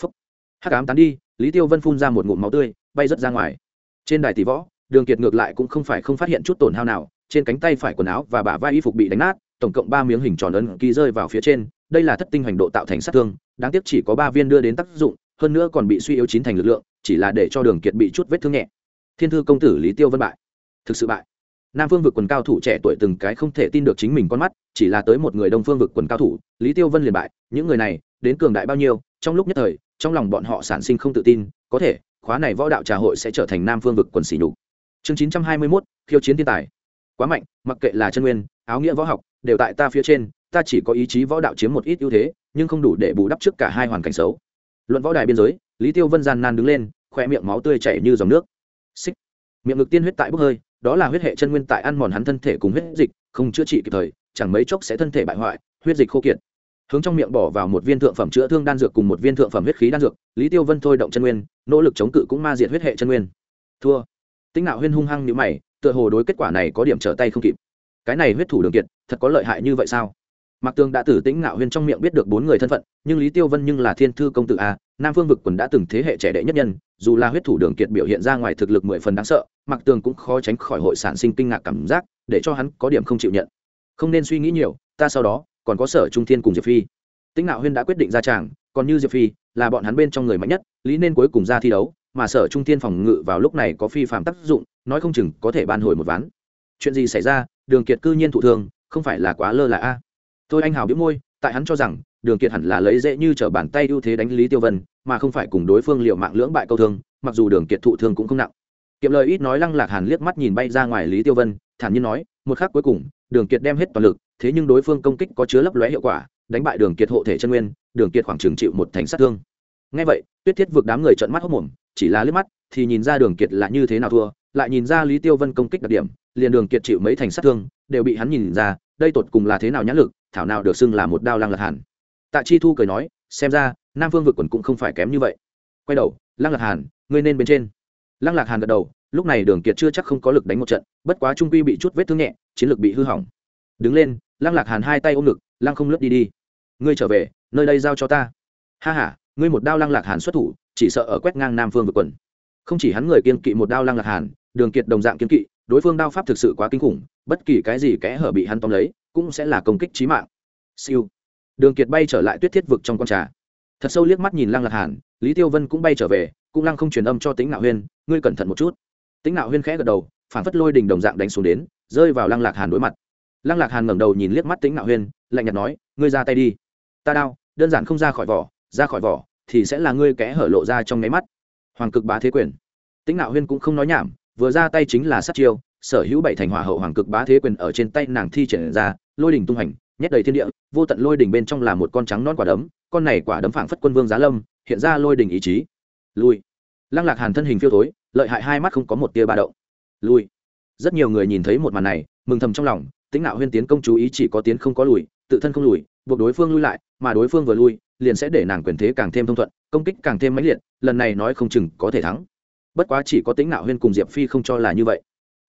Phấp hắc ám tán đi, lý tiêu vân phun ra một ngụm máu tươi, bay rớt ra ngoài. Trên đài tỷ võ, đường kiệt ngược lại cũng không phải không phát hiện chút tổn hao nào, trên cánh tay phải quần áo và bả vai y phục bị đánh nát, tổng cộng ba miếng hình tròn ấn ký rơi vào phía trên, đây là thất tinh hành độ tạo thành sát thương, đáng tiếc chỉ có ba viên đưa đến tác dụng, hơn nữa còn bị suy yếu chín thành lực lượng, chỉ là để cho đường kiệt bị chút vết thương nhẹ thiên thư công tử lý tiêu vân bại. Thực sự bại. Nam phương vực quần cao thủ trẻ tuổi từng cái không thể tin được chính mình con mắt, chỉ là tới một người đông phương vực quần cao thủ, lý tiêu vân liền bại. Những người này, đến cường đại bao nhiêu, trong lúc nhất thời, trong lòng bọn họ sản sinh không tự tin, có thể, khóa này võ đạo trà hội sẽ trở thành nam phương vực quần xỉ nhục. Chương chín trăm hai mươi mốt, khiêu chiến thiên tài. Quá mạnh, mặc kệ là chân nguyên, áo nghĩa võ học, đều tại ta phía trên, ta chỉ có ý chí võ đạo chiếm một ít ưu thế, nhưng không đủ để bù đắp trước cả hai hoàn cảnh xấu. Luận võ đài biên giới, lý tiêu vân gian nan đứng lên, khoe miệng máu tươi chảy như dòng nước xích. Miệng ngực tiên huyết tại bốc hơi, đó là huyết hệ chân nguyên tại ăn mòn hắn thân thể cùng huyết dịch, không chữa trị kịp thời, chẳng mấy chốc sẽ thân thể bại hoại, huyết dịch khô kiệt. Hướng trong miệng bỏ vào một viên thượng phẩm chữa thương đan dược cùng một viên thượng phẩm huyết khí đan dược, lý tiêu vân thôi động chân nguyên, nỗ lực chống cự cũng ma diệt huyết hệ chân nguyên. Thua. Tính nạo huyên hung hăng như mày, tựa hồ đối kết quả này có điểm trở tay không kịp. Cái này huyết thủ đường kiệt, thật có lợi hại như vậy sao? Mạc Tường đã tử tĩnh ngạo huyên trong miệng biết được bốn người thân phận, nhưng Lý Tiêu Vân nhưng là thiên thư công tử a, Nam Phương vực quần đã từng thế hệ trẻ đệ nhất nhân, dù là huyết thủ đường kiệt biểu hiện ra ngoài thực lực mười phần đáng sợ, Mạc Tường cũng khó tránh khỏi hội sản sinh kinh ngạc cảm giác, để cho hắn có điểm không chịu nhận. Không nên suy nghĩ nhiều, ta sau đó còn có Sở Trung Thiên cùng Diệp Phi. Tĩnh ngạo huyên đã quyết định ra tràng, còn như Diệp Phi là bọn hắn bên trong người mạnh nhất, lý nên cuối cùng ra thi đấu, mà Sở Trung Thiên phòng ngự vào lúc này có phi phạm tác dụng, nói không chừng có thể ban hồi một ván. Chuyện gì xảy ra? Đường Kiệt cư nhiên thụ thương, không phải là quá lơ là a? Thôi anh hào biết môi, tại hắn cho rằng, đường kiệt hẳn là lấy dễ như t bàn tay ưu thế đánh lý tiêu vân, mà không phải cùng đối phương liệu mạng lưỡng bại câu thương, mặc dù đường kiệt thụ thương cũng không nặng. Kiệm lời ít nói lăng lạc hàn liếc mắt nhìn bay ra ngoài lý tiêu vân, thản nhiên nói, một khắc cuối cùng, đường kiệt đem hết toàn lực, thế nhưng đối phương công kích có chứa lấp lóe hiệu quả, đánh bại đường kiệt hộ thể chân nguyên, đường kiệt khoảng trường chịu một thành sát thương. Ngay vậy, tuyết thiết vượt đám người trợn mắt hốc mồm, chỉ là liếc mắt, thì nhìn ra đường kiệt là như thế nào thua, lại nhìn ra lý tiêu vân công kích đặc điểm, liền đường kiệt chịu mấy thành sát thương, đều bị hắn nhìn ra, đây tột cùng là thế nào nhãn lực thảo nào được xưng là một đao lăng lạc hàn. Tạ chi thu cười nói, xem ra, nam phương vực quần cũng không phải kém như vậy. Quay đầu, lăng lạc hàn, ngươi nên bên trên. Lăng lạc hàn gật đầu, lúc này đường kiệt chưa chắc không có lực đánh một trận, bất quá trung quy bị chút vết thương nhẹ, chiến lược bị hư hỏng. Đứng lên, lăng lạc hàn hai tay ôm ngực, lăng không lướt đi đi. Ngươi trở về, nơi đây giao cho ta. Ha h a ngươi một đao lăng lạc hàn xuất thủ, chỉ sợ ở quét ngang nam phương vực quần. Không chỉ hắn người kiên kỵ một đao lăng lạc hàn, đường kiệt đồng dạng kiên kỵ đối phương đao pháp thực sự quá kinh khủng, bất kỳ cái gì kẽ hở bị hắn tóm lấy, cũng sẽ là công kích trí mạng. Siêu. Đường kiệt bay trở lại tuyết thiết vực trong con trà. Thật sâu liếc mắt nhìn lăng lạc hàn, lý tiêu vân cũng bay trở về, cũng lăng không truyền âm cho tính nạo huyên, ngươi cẩn thận một chút. Tính nạo huyên khẽ gật đầu, phản phất lôi đình đồng dạng đánh xuống đến, rơi vào lăng lạc hàn đối mặt. Lăng lạc hàn ngẩng đầu nhìn liếc mắt tính nạo huyên, lạnh nhạt nói, ngươi ra tay đi. Ta đao, đơn giản không ra khỏi vỏ, ra khỏi vỏ thì sẽ là ngươi kẽ hở lộ ra trong nháy mắt. Hoàng cực bá thế quyền. Tính nạo huyên cũng không nói nhảm vừa ra tay chính là sát chiêu, sở hữu bảy thành hỏa hậu hoàng cực bá thế quyền ở trên tay nàng thi triển ra, lôi đỉnh tung hành, nhét đầy thiên địa, vô tận lôi đỉnh bên trong là một con trắng non quả đấm, con này quả đấm phảng phất quân vương giá lâm, hiện ra lôi đỉnh ý chí. Lui. Lăng lạc hàn thân hình phiêu thối, lợi hại hai mắt không có một tia ba động. Lui. Rất nhiều người nhìn thấy một màn này, mừng thầm trong lòng tính nạo huyên tiến công chú ý chỉ có tiến không có lùi, tự thân không lùi, buộc đối phương lui lại, mà đối phương vừa lui, liền sẽ để nàng quyền thế càng thêm thông thuận, công kích càng thêm mãnh liệt, lần này nói không chừng có thể thắng bất quá chỉ có tính nạo huyên cùng diệp phi không cho là như vậy.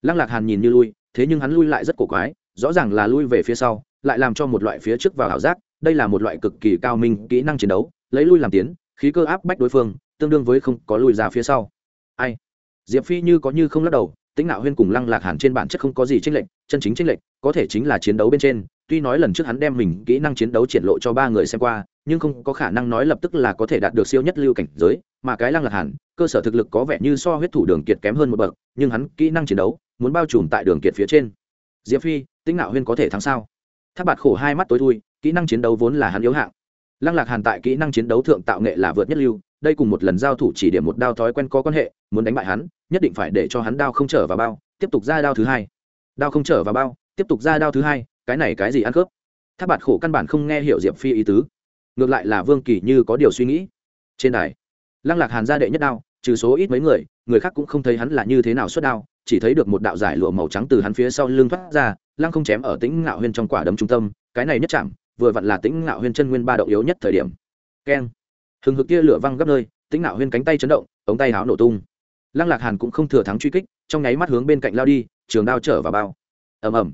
Lăng lạc hàn nhìn như lui, thế nhưng hắn lui lại rất cổ quái, rõ ràng là lui về phía sau, lại làm cho một loại phía trước vào ảo giác, đây là một loại cực kỳ cao minh kỹ năng chiến đấu, lấy lui làm tiến, khí cơ áp bách đối phương, tương đương với không có lui ra phía sau. Ai? Diệp phi như có như không lắc đầu tĩnh nạo huyên cùng lăng lạc hàn trên bản chất không có gì tranh lệch, chân chính tranh lệch có thể chính là chiến đấu bên trên. Tuy nói lần trước hắn đem mình kỹ năng chiến đấu triển lộ cho ba người xem qua, nhưng không có khả năng nói lập tức là có thể đạt được siêu nhất lưu cảnh giới, mà cái lăng lạc hàn, cơ sở thực lực có vẻ như so huyết thủ đường kiệt kém hơn một bậc, nhưng hắn kỹ năng chiến đấu muốn bao trùm tại đường kiệt phía trên. Diệp phi, tĩnh nạo huyên có thể thắng sao? Tháp bạt khổ hai mắt tối thui, kỹ năng chiến đấu vốn là hắn yếu hạng. Lăng lạc hàn tại kỹ năng chiến đấu thượng tạo nghệ là vượt nhất lưu đây cùng một lần giao thủ chỉ điểm một đao thói quen có quan hệ, muốn đánh bại hắn, nhất định phải để cho hắn đao không trở vào bao, tiếp tục ra đao thứ hai. Đao không trở vào bao, tiếp tục ra đao thứ hai, cái này cái gì ăn cướp? Tháp bạt khổ căn bản không nghe hiểu diệp phi ý tứ. Ngược lại là vương kỳ như có điều suy nghĩ. Trên đài, lăng lạc hàn ra đệ nhất đao, trừ số ít mấy người người khác cũng không thấy hắn là như thế nào xuất đao, chỉ thấy được một đạo giải lụa màu trắng từ hắn phía sau lưng thoát ra, lăng không chém ở tĩnh ngạo huyên trong quả đấm trung tâm, cái này nhất chạm, vừa vặn là tĩnh ngạo huyên chân nguyên ba động yếu nhất thời điểm. Keng hừng hực kia lửa văng gấp nơi, tĩnh nạo huyên cánh tay chấn động, ống tay áo nổ tung. Lăng lạc hàn cũng không thừa thắng truy kích, trong nháy mắt hướng bên cạnh lao đi, trường đao trở vào bao. Ầm ầm.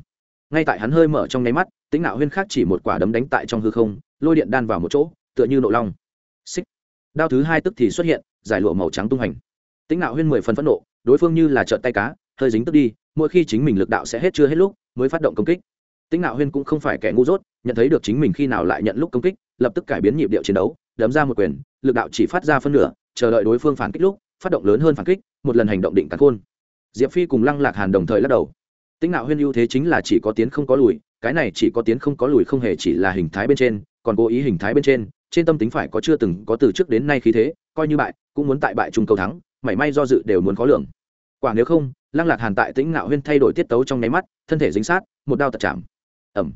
Ngay tại hắn hơi mở trong nháy mắt, tĩnh nạo huyên khác chỉ một quả đấm đánh tại trong hư không, lôi điện đan vào một chỗ, tựa như nộ long. Xích. Đao thứ hai tức thì xuất hiện, giải lụa màu trắng tung hành tĩnh nạo huyên mười phần phẫn nộ, đối phương như là trợn tay cá, hơi dính tức đi, mỗi khi chính mình lực đạo sẽ hết chưa hết lúc, mới phát động công kích. Tĩnh nạo huyên cũng không phải kẻ ngu dốt, nhận thấy được chính mình khi nào lại nhận lúc công kích, lập tức cải biến nhịp điệu chiến đấu đấm ra một quyền, lực đạo chỉ phát ra phân nửa, chờ đợi đối phương phản kích lúc, phát động lớn hơn phản kích, một lần hành động định cắn khôn. Diệp phi cùng lăng lạc hàn đồng thời lắc đầu. Tĩnh Nạo huyên ưu thế chính là chỉ có tiến không có lùi, cái này chỉ có tiến không có lùi không hề chỉ là hình thái bên trên, còn cố ý hình thái bên trên trên tâm tính phải có chưa từng có từ trước đến nay khí thế, coi như bại, cũng muốn tại bại trùng cầu thắng, mảy may do dự đều muốn khó lường. Quả nếu không, lăng lạc hàn tại tĩnh Nạo huyên thay đổi tiết tấu trong nháy mắt, thân thể dính sát, một đao tật chạm. Ẩm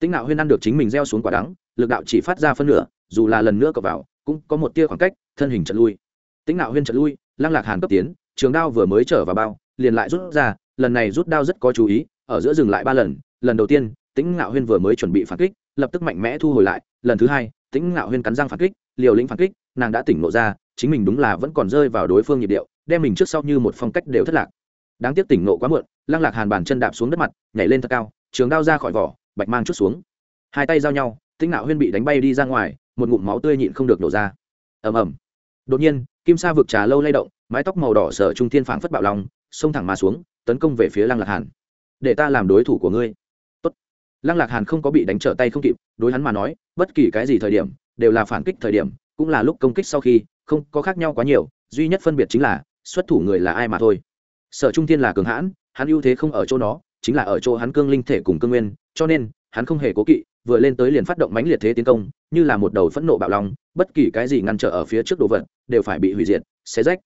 tĩnh Nạo huyên ăn được chính mình gieo xuống quả đắng, lực đạo chỉ phát ra phân nửa dù là lần nữa cập vào, cũng có một tia khoảng cách, thân hình trận lui. Tĩnh nạo huyên trận lui, lăng lạc hàn cấp tiến, trường đao vừa mới trở vào bao, liền lại rút ra, lần này rút đao rất có chú ý, ở giữa dừng lại ba lần lần đầu tiên, tĩnh nạo huyên vừa mới chuẩn bị phản kích, lập tức mạnh mẽ thu hồi lại, lần thứ hai, tĩnh nạo huyên cắn răng phản kích, liều lĩnh phản kích, nàng đã tỉnh lộ ra, chính mình đúng là vẫn còn rơi vào đối phương nhịp điệu, đem mình trước sau như một phong cách đều thất lạc. Đáng tiếc tỉnh nộ quá muộn, lăng lạc hàn bàn chân đạp xuống đất mặt, nhảy lên thật cao, trường đao ra khỏi vỏ, bạch mang chút xuống. Hai tay giao nhau, tĩnh nạo huyên bị đánh bay đi ra ngoài một ngụm máu tươi nhịn không được nổ ra. Ầm ầm. Đột nhiên, kim sa vực trà lâu lay động, mái tóc màu đỏ sở trung thiên phảng phất bạo lòng xông thẳng mà xuống, tấn công về phía lăng lạc hàn. Để ta làm đối thủ của ngươi. Tốt. lăng lạc hàn không có bị đánh trở tay không kịp, đối hắn mà nói, bất kỳ cái gì thời điểm, đều là phản kích thời điểm, cũng là lúc công kích sau khi, không có khác nhau quá nhiều, duy nhất phân biệt chính là, xuất thủ người là ai mà thôi. Sở trung thiên là cường hãn, hắn ưu thế không ở chỗ nó chính là ở chỗ hắn cương linh thể cùng cương nguyên, cho nên, hắn không hề cố kỵ vừa lên tới liền phát động mãnh liệt thế tiến công, như là một đầu phẫn nộ bạo lòng bất kỳ cái gì ngăn trở ở phía trước đồ vật, đều phải bị hủy diệt, xé rách.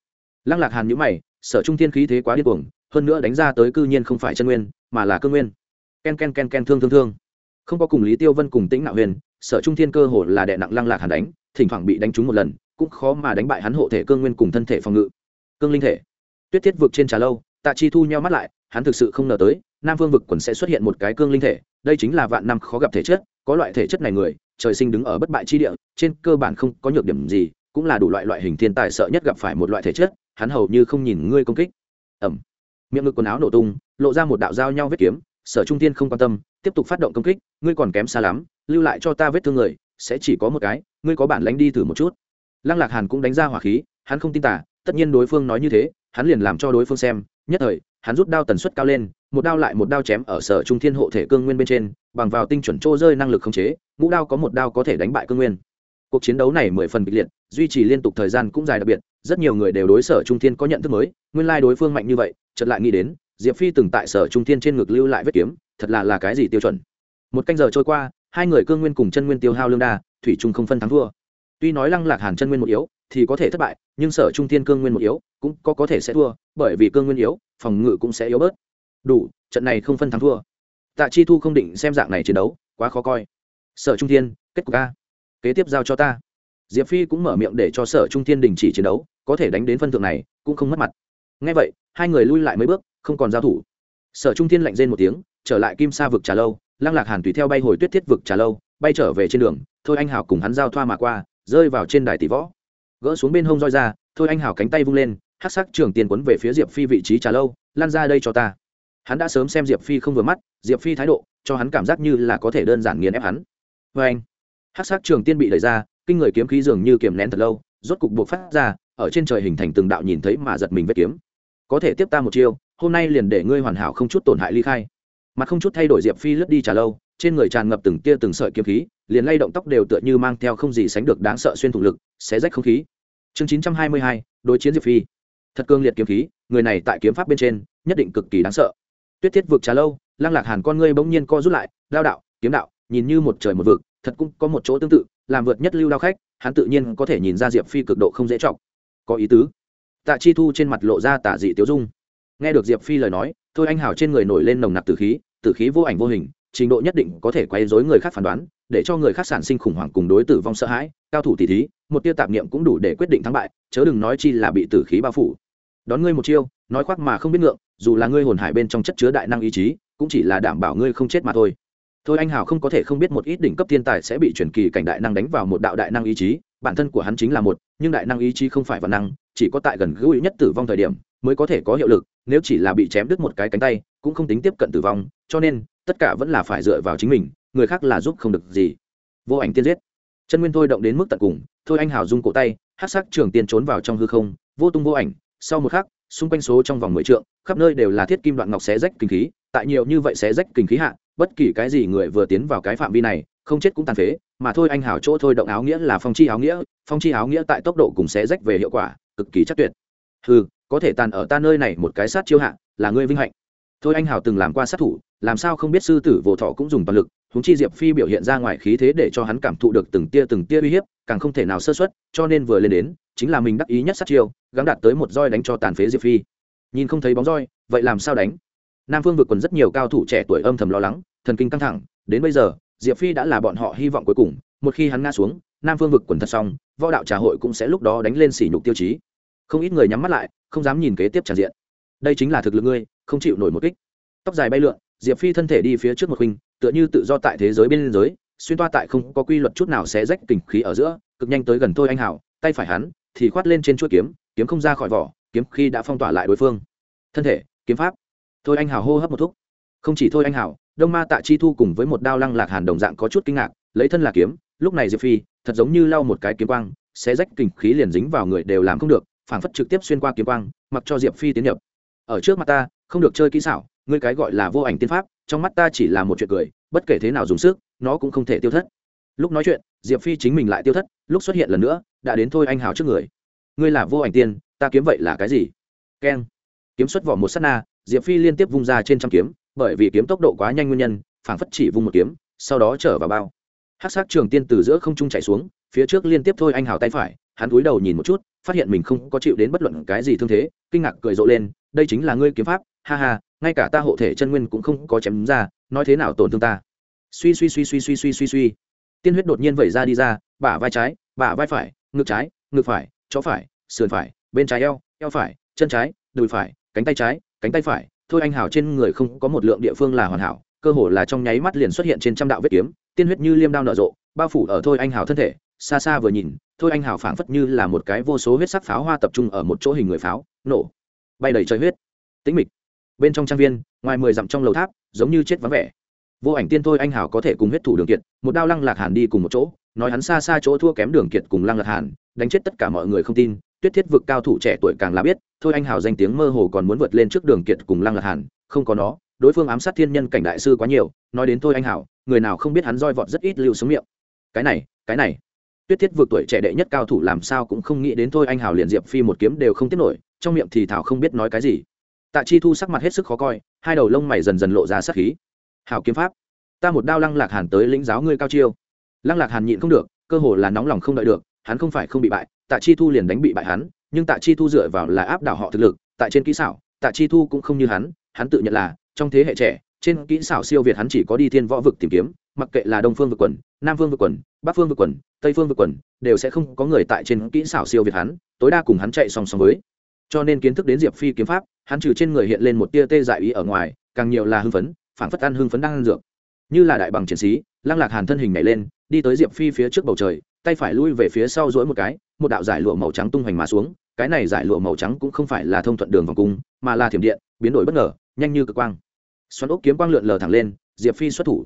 Lăng lạc hàn nhữ mày, sở trung thiên khí thế quá điên cuồng, hơn nữa đánh ra tới cư nhiên không phải chân nguyên, mà là cương nguyên. Ken ken ken ken, thương thương thương. Không có cùng lý tiêu vân cùng tĩnh nạo huyền, sở trung thiên cơ hồ là đệ nặng lăng lạc hàn đánh, thỉnh thoảng bị đánh trúng một lần, cũng khó mà đánh bại hắn hộ thể cương nguyên cùng thân thể phòng ngự. Cương linh thể. Tuyết thiết vực trên trà lâu, tạ chi thu nheo mắt lại hắn thực sự không ngờ tới, nam phương vực quần sẽ xuất hiện một cái cương linh thể, đây chính là vạn năm khó gặp thể chất, có loại thể chất này người, trời sinh đứng ở bất bại chi địa, trên cơ bản không có nhược điểm gì, cũng là đủ loại loại hình thiên tài sợ nhất gặp phải một loại thể chất, hắn hầu như không nhìn ngươi công kích. Ẩm miệng ngực quần áo nổ tung, lộ ra một đạo dao nhau vết kiếm, sở trung tiên không quan tâm, tiếp tục phát động công kích, ngươi còn kém xa lắm, lưu lại cho ta vết thương người, sẽ chỉ có một cái, ngươi có bản lánh đi thử một chút. Lăng lạc hàn cũng đánh ra hỏa khí, hắn không tin tả tất nhiên đối phương nói như thế, hắn liền làm cho đối phương xem, nhất thời hắn rút đao tần suất cao lên, một đao lại một đao chém ở sở trung thiên hộ thể cương nguyên bên trên, bằng vào tinh chuẩn trô rơi năng lực khống chế, ngũ đao có một đao có thể đánh bại cương nguyên. Cuộc chiến đấu này mười phần kịch liệt, duy trì liên tục thời gian cũng dài đặc biệt, rất nhiều người đều đối sở trung thiên có nhận thức mới, nguyên lai đối phương mạnh như vậy, chợt lại nghĩ đến, diệp phi từng tại sở trung thiên trên ngực lưu lại vết kiếm, thật là là cái gì tiêu chuẩn. Một canh giờ trôi qua, hai người cương nguyên cùng chân nguyên tiêu hao lương đa, thủy trung không phân thắng thua. Tuy nói lăng lạc hàn chân nguyên một yếu, thì có thể thất bại, nhưng sở trung thiên cương nguyên một yếu, cũng có có thể sẽ thua, bởi vì cương nguyên yếu phòng ngự cũng sẽ yếu bớt. Đủ, trận này không phân thắng thua. Tạ chi thu không định xem dạng này chiến đấu, quá khó coi. Sở trung thiên, kết cục a. Kế tiếp giao cho ta. Diệp phi cũng mở miệng để cho sở trung thiên đình chỉ chiến đấu, có thể đánh đến phân thượng này, cũng không mất mặt. Ngay vậy, hai người lui lại mấy bước, không còn giao thủ. Sở trung thiên lạnh rên một tiếng, trở lại kim sa vực trà lâu, lăng lạc hàn tùy theo bay hồi tuyết thiết vực trà lâu, bay trở về trên đường, thôi anh hào cùng hắn giao thoa mà qua, rơi vào trên đài tỷ võ. Gỡ xuống bên hông roi ra, thôi anh hào cánh tay vung lên hát sắc trường tiền quấn về phía diệp phi vị trí trà lâu, lan ra đây cho ta. Hắn đã sớm xem diệp phi không vừa mắt, diệp phi thái độ cho hắn cảm giác như là có thể đơn giản nghiền ép hắn. Vê anh. Hát sắc trường tiên bị đẩy ra, kinh người kiếm khí dường như kiềm nén thật lâu, rốt cục buộc phát ra, ở trên trời hình thành từng đạo nhìn thấy mà giật mình vết kiếm. Có thể tiếp ta một chiêu, hôm nay liền để ngươi hoàn hảo không chút tổn hại ly khai. Mặt không chút thay đổi, diệp phi lướt đi trả lâu, trên người tràn ngập từng tia từng sợi kiếm khí, liền lay động tóc đều tựa như mang theo không gì sánh được đáng sợ xuyên thủng lực, xé rách không khí. Chương chín trăm hai mươi hai, đối chiến diệp phi thật cương liệt kiếm khí, người này tại kiếm pháp bên trên, nhất định cực kỳ đáng sợ. Tuyết thiết vực trà lâu, lăng lạc hàn con ngươi bỗng nhiên co rút lại, lao đạo, kiếm đạo, nhìn như một trời một vực, thật cũng có một chỗ tương tự, làm vượt nhất lưu lao khách, hắn tự nhiên có thể nhìn ra diệp phi cực độ không dễ trọng có ý tứ. Tạ chi thu trên mặt lộ ra tả dị tiếu dung. Nghe được diệp phi lời nói, thôi anh hào trên người nổi lên nồng nặc tử khí tử khí vô ảnh vô hình, trình độ nhất định có thể quay dối người khác phán đoán, để cho người khác sản sinh khủng hoảng cùng đối tử vong sợ hãi, cao thủ tỷ thí, một tia tạp niệm cũng đủ để quyết định thắng bại, chớ đừng nói chi là bị tử khí bao phủ đón ngươi một chiêu, nói khoác mà không biết ngượng, dù là ngươi hồn hải bên trong chất chứa đại năng ý chí, cũng chỉ là đảm bảo ngươi không chết mà thôi. Thôi anh hào không có thể không biết một ít đỉnh cấp thiên tài sẽ bị chuyển kỳ cảnh đại năng đánh vào một đạo đại năng ý chí, bản thân của hắn chính là một, nhưng đại năng ý chí không phải văn năng, chỉ có tại gần gũi nhất tử vong thời điểm mới có thể có hiệu lực, nếu chỉ là bị chém đứt một cái cánh tay, cũng không tính tiếp cận tử vong, cho nên, tất cả vẫn là phải dựa vào chính mình, người khác là giúp không được gì. Vô ảnh tiên giết. Chân nguyên thôi động đến mức tận cùng, thôi anh hào dung cổ tay hát sắc trường tiên trốn vào trong hư không, vô tung vô ảnh sau một khắc, xung quanh số trong vòng mười trượng, khắp nơi đều là thiết kim đoạn ngọc xé rách kinh khí, tại nhiều như vậy xé rách kinh khí hạ, bất kỳ cái gì người vừa tiến vào cái phạm vi này, không chết cũng tàn phế, mà thôi anh hào chỗ thôi động áo nghĩa là phong chi áo nghĩa, phong chi áo nghĩa tại tốc độ cùng xé rách về hiệu quả, cực kỳ chắc tuyệt. Ừ có thể tàn ở ta nơi này một cái sát chiêu hạ, là ngươi vinh hạnh. Thôi anh hào từng làm qua sát thủ, làm sao không biết sư tử vô thọ cũng dùng toàn lực húng chi diệp phi biểu hiện ra ngoài khí thế để cho hắn cảm thụ được từng tia từng tia uy hiếp, càng không thể nào sơ xuất cho nên vừa lên đến chính là mình đắc ý nhất sát chiêu gắng đạt tới một roi đánh cho tàn phế diệp phi. Nhìn không thấy bóng roi vậy làm sao đánh? Nam phương vượt còn rất nhiều cao thủ trẻ tuổi âm thầm lo lắng thần kinh căng thẳng đến bây giờ diệp phi đã là bọn họ hy vọng cuối cùng một khi hắn ngã xuống nam phương vực quần thật xong võ đạo trà hội cũng sẽ lúc đó đánh lên sỉ nhục tiêu chí. Không ít người nhắm mắt lại không dám nhìn kế tiếp tràn diện. Đây chính là thực lực ngươi không chịu nổi một kích. Tóc dài bay lượn diệp phi thân thể đi phía trước một khinh tựa như tự do tại thế giới bên giới xuyên toa tại không có quy luật chút nào sẽ rách kình khí ở giữa cực nhanh tới gần tôi anh hào, tay phải hắn thì khoát lên trên chuỗi kiếm kiếm không ra khỏi vỏ kiếm khi đã phong tỏa lại đối phương. Thân thể kiếm pháp. Thôi anh hào hô hấp một thúc. Không chỉ thôi anh hào, đông ma tạ chi thu cùng với một đao lăng lạc hàn đồng dạng có chút kinh ngạc lấy thân là kiếm lúc này diệp phi thật giống như lau một cái kiếm quang sẽ rách kình khí liền dính vào người đều làm không được phảng phất trực tiếp xuyên qua kiếm quang mặc cho diệp phi tiến nhập. Ở trước mặt ta không được chơi kỹ xảo ngươi cái gọi là vô ảnh tiên pháp trong mắt ta chỉ là một chuyện cười bất kể thế nào dùng sức nó cũng không thể tiêu thất. Lúc nói chuyện diệp phi chính mình lại tiêu thất lúc xuất hiện lần nữa, đã đến thôi anh hào trước người. Ngươi là vô ảnh tiên, ta kiếm vậy là cái gì? Keng kiếm xuất vỏ một s á t na, diệp phi liên tiếp vung ra trên trăm kiếm, bởi vì kiếm tốc độ quá nhanh nguyên nhân, phảng phất chỉ vung một kiếm, sau đó trở vào bao. Hát sát trường tiên từ giữa không trung chạy xuống, phía trước liên tiếp thôi anh hào tay phải, hắn cúi đầu nhìn một chút, phát hiện mình không có chịu đến bất luận cái gì thương thế, kinh ngạc cười rộ lên, đây chính là ngươi kiếm pháp, ha ha, ngay cả ta hộ thể chân nguyên cũng không có chém ra, nói thế nào tổn thương ta. Suy suy suy suy suy suy suy suy. Tiên huyết đột nhiên vẩy ra đi ra bả vai trái, bả vai phải, ngực trái, ngực phải, chó phải, sườn phải, bên trái eo eo phải, chân trái, đùi phải, cánh tay trái, cánh tay phải. Thôi anh Hảo trên người không có một lượng địa phương là hoàn hảo, cơ hồ là trong nháy mắt liền xuất hiện trên trăm đạo vết kiếm, tiên huyết như liêm đao nở rộ, bao phủ ở thôi anh Hảo thân thể. Xa xa vừa nhìn, thôi anh Hảo phảng phất như là một cái vô số huyết sắc pháo hoa tập trung ở một chỗ hình người pháo, nổ, bay đầy trời huyết. Tĩnh mịch. Bên trong trang viên, ngoài mười dặm trong lầu tháp, giống như chết vắng vẻ. Vô ảnh tiên thôi anh Hảo có thể cùng huyết thủ đường kiệt, một đao lăng lạc hàn đi cùng một chỗ nói hắn xa xa chỗ thua kém đường kiệt cùng lăng lật hàn, đánh chết tất cả mọi người không tin, tuyết thiết vực cao thủ trẻ tuổi càng là biết, thôi anh hào danh tiếng mơ hồ còn muốn vượt lên trước đường kiệt cùng lăng lật hàn, không có nó, đối phương ám sát thiên nhân cảnh đại sư quá nhiều, nói đến thôi anh hào, người nào không biết hắn roi vọt rất ít lưu xuống miệng. Cái này cái này. Tuyết thiết vượt tuổi trẻ đệ nhất cao thủ làm sao cũng không nghĩ đến thôi anh hào liền diệp phi một kiếm đều không tiếp nổi, trong miệng thì thảo không biết nói cái gì. Tạ chi thu sắc mặt hết sức khó coi, hai đầu lông mày dần dần lộ ra sắc khí. Hào kiếm pháp. Ta một đao lăng lạc hàn tới lĩnh giáo ngươi cao chiêu lăng lạc hàn nhịn không được, cơ hồ là nóng lòng không đợi được, hắn không phải không bị bại, tạ chi thu liền đánh bị bại hắn, nhưng tạ chi thu dựa vào là áp đảo họ thực lực, tại trên kỹ xảo, tạ chi thu cũng không như hắn hắn tự nhận là, trong thế hệ trẻ, trên kỹ xảo siêu việt hắn chỉ có đi thiên võ vực tìm kiếm, mặc kệ là đông phương vực quần, nam phương vực quần, bắc phương vực quần, tây phương vực quần, đều sẽ không có người tại trên kỹ xảo siêu việt hắn, tối đa cùng hắn chạy song song với. Cho nên kiến thức đến diệp phi kiếm pháp, hắn trừ trên người hiện lên một tia tê dại ý ở ngoài, càng nhiều là hưng phấn phản phất ăn hưng phấn đang ăn dược như là đại bằng chiến sĩ, lăng lạc hàn thân hình nhảy lên, đi tới diệp phi phía trước bầu trời, tay phải lui về phía sau dỗi một cái, một đạo giải lụa màu trắng tung hoành mà xuống, cái này giải lụa màu trắng cũng không phải là thông thuận đường vòng cung, mà là thiểm điện, biến đổi bất ngờ, nhanh như cực quang. Xoắn ốc kiếm quang lượn lờ thẳng lên, diệp phi xuất thủ.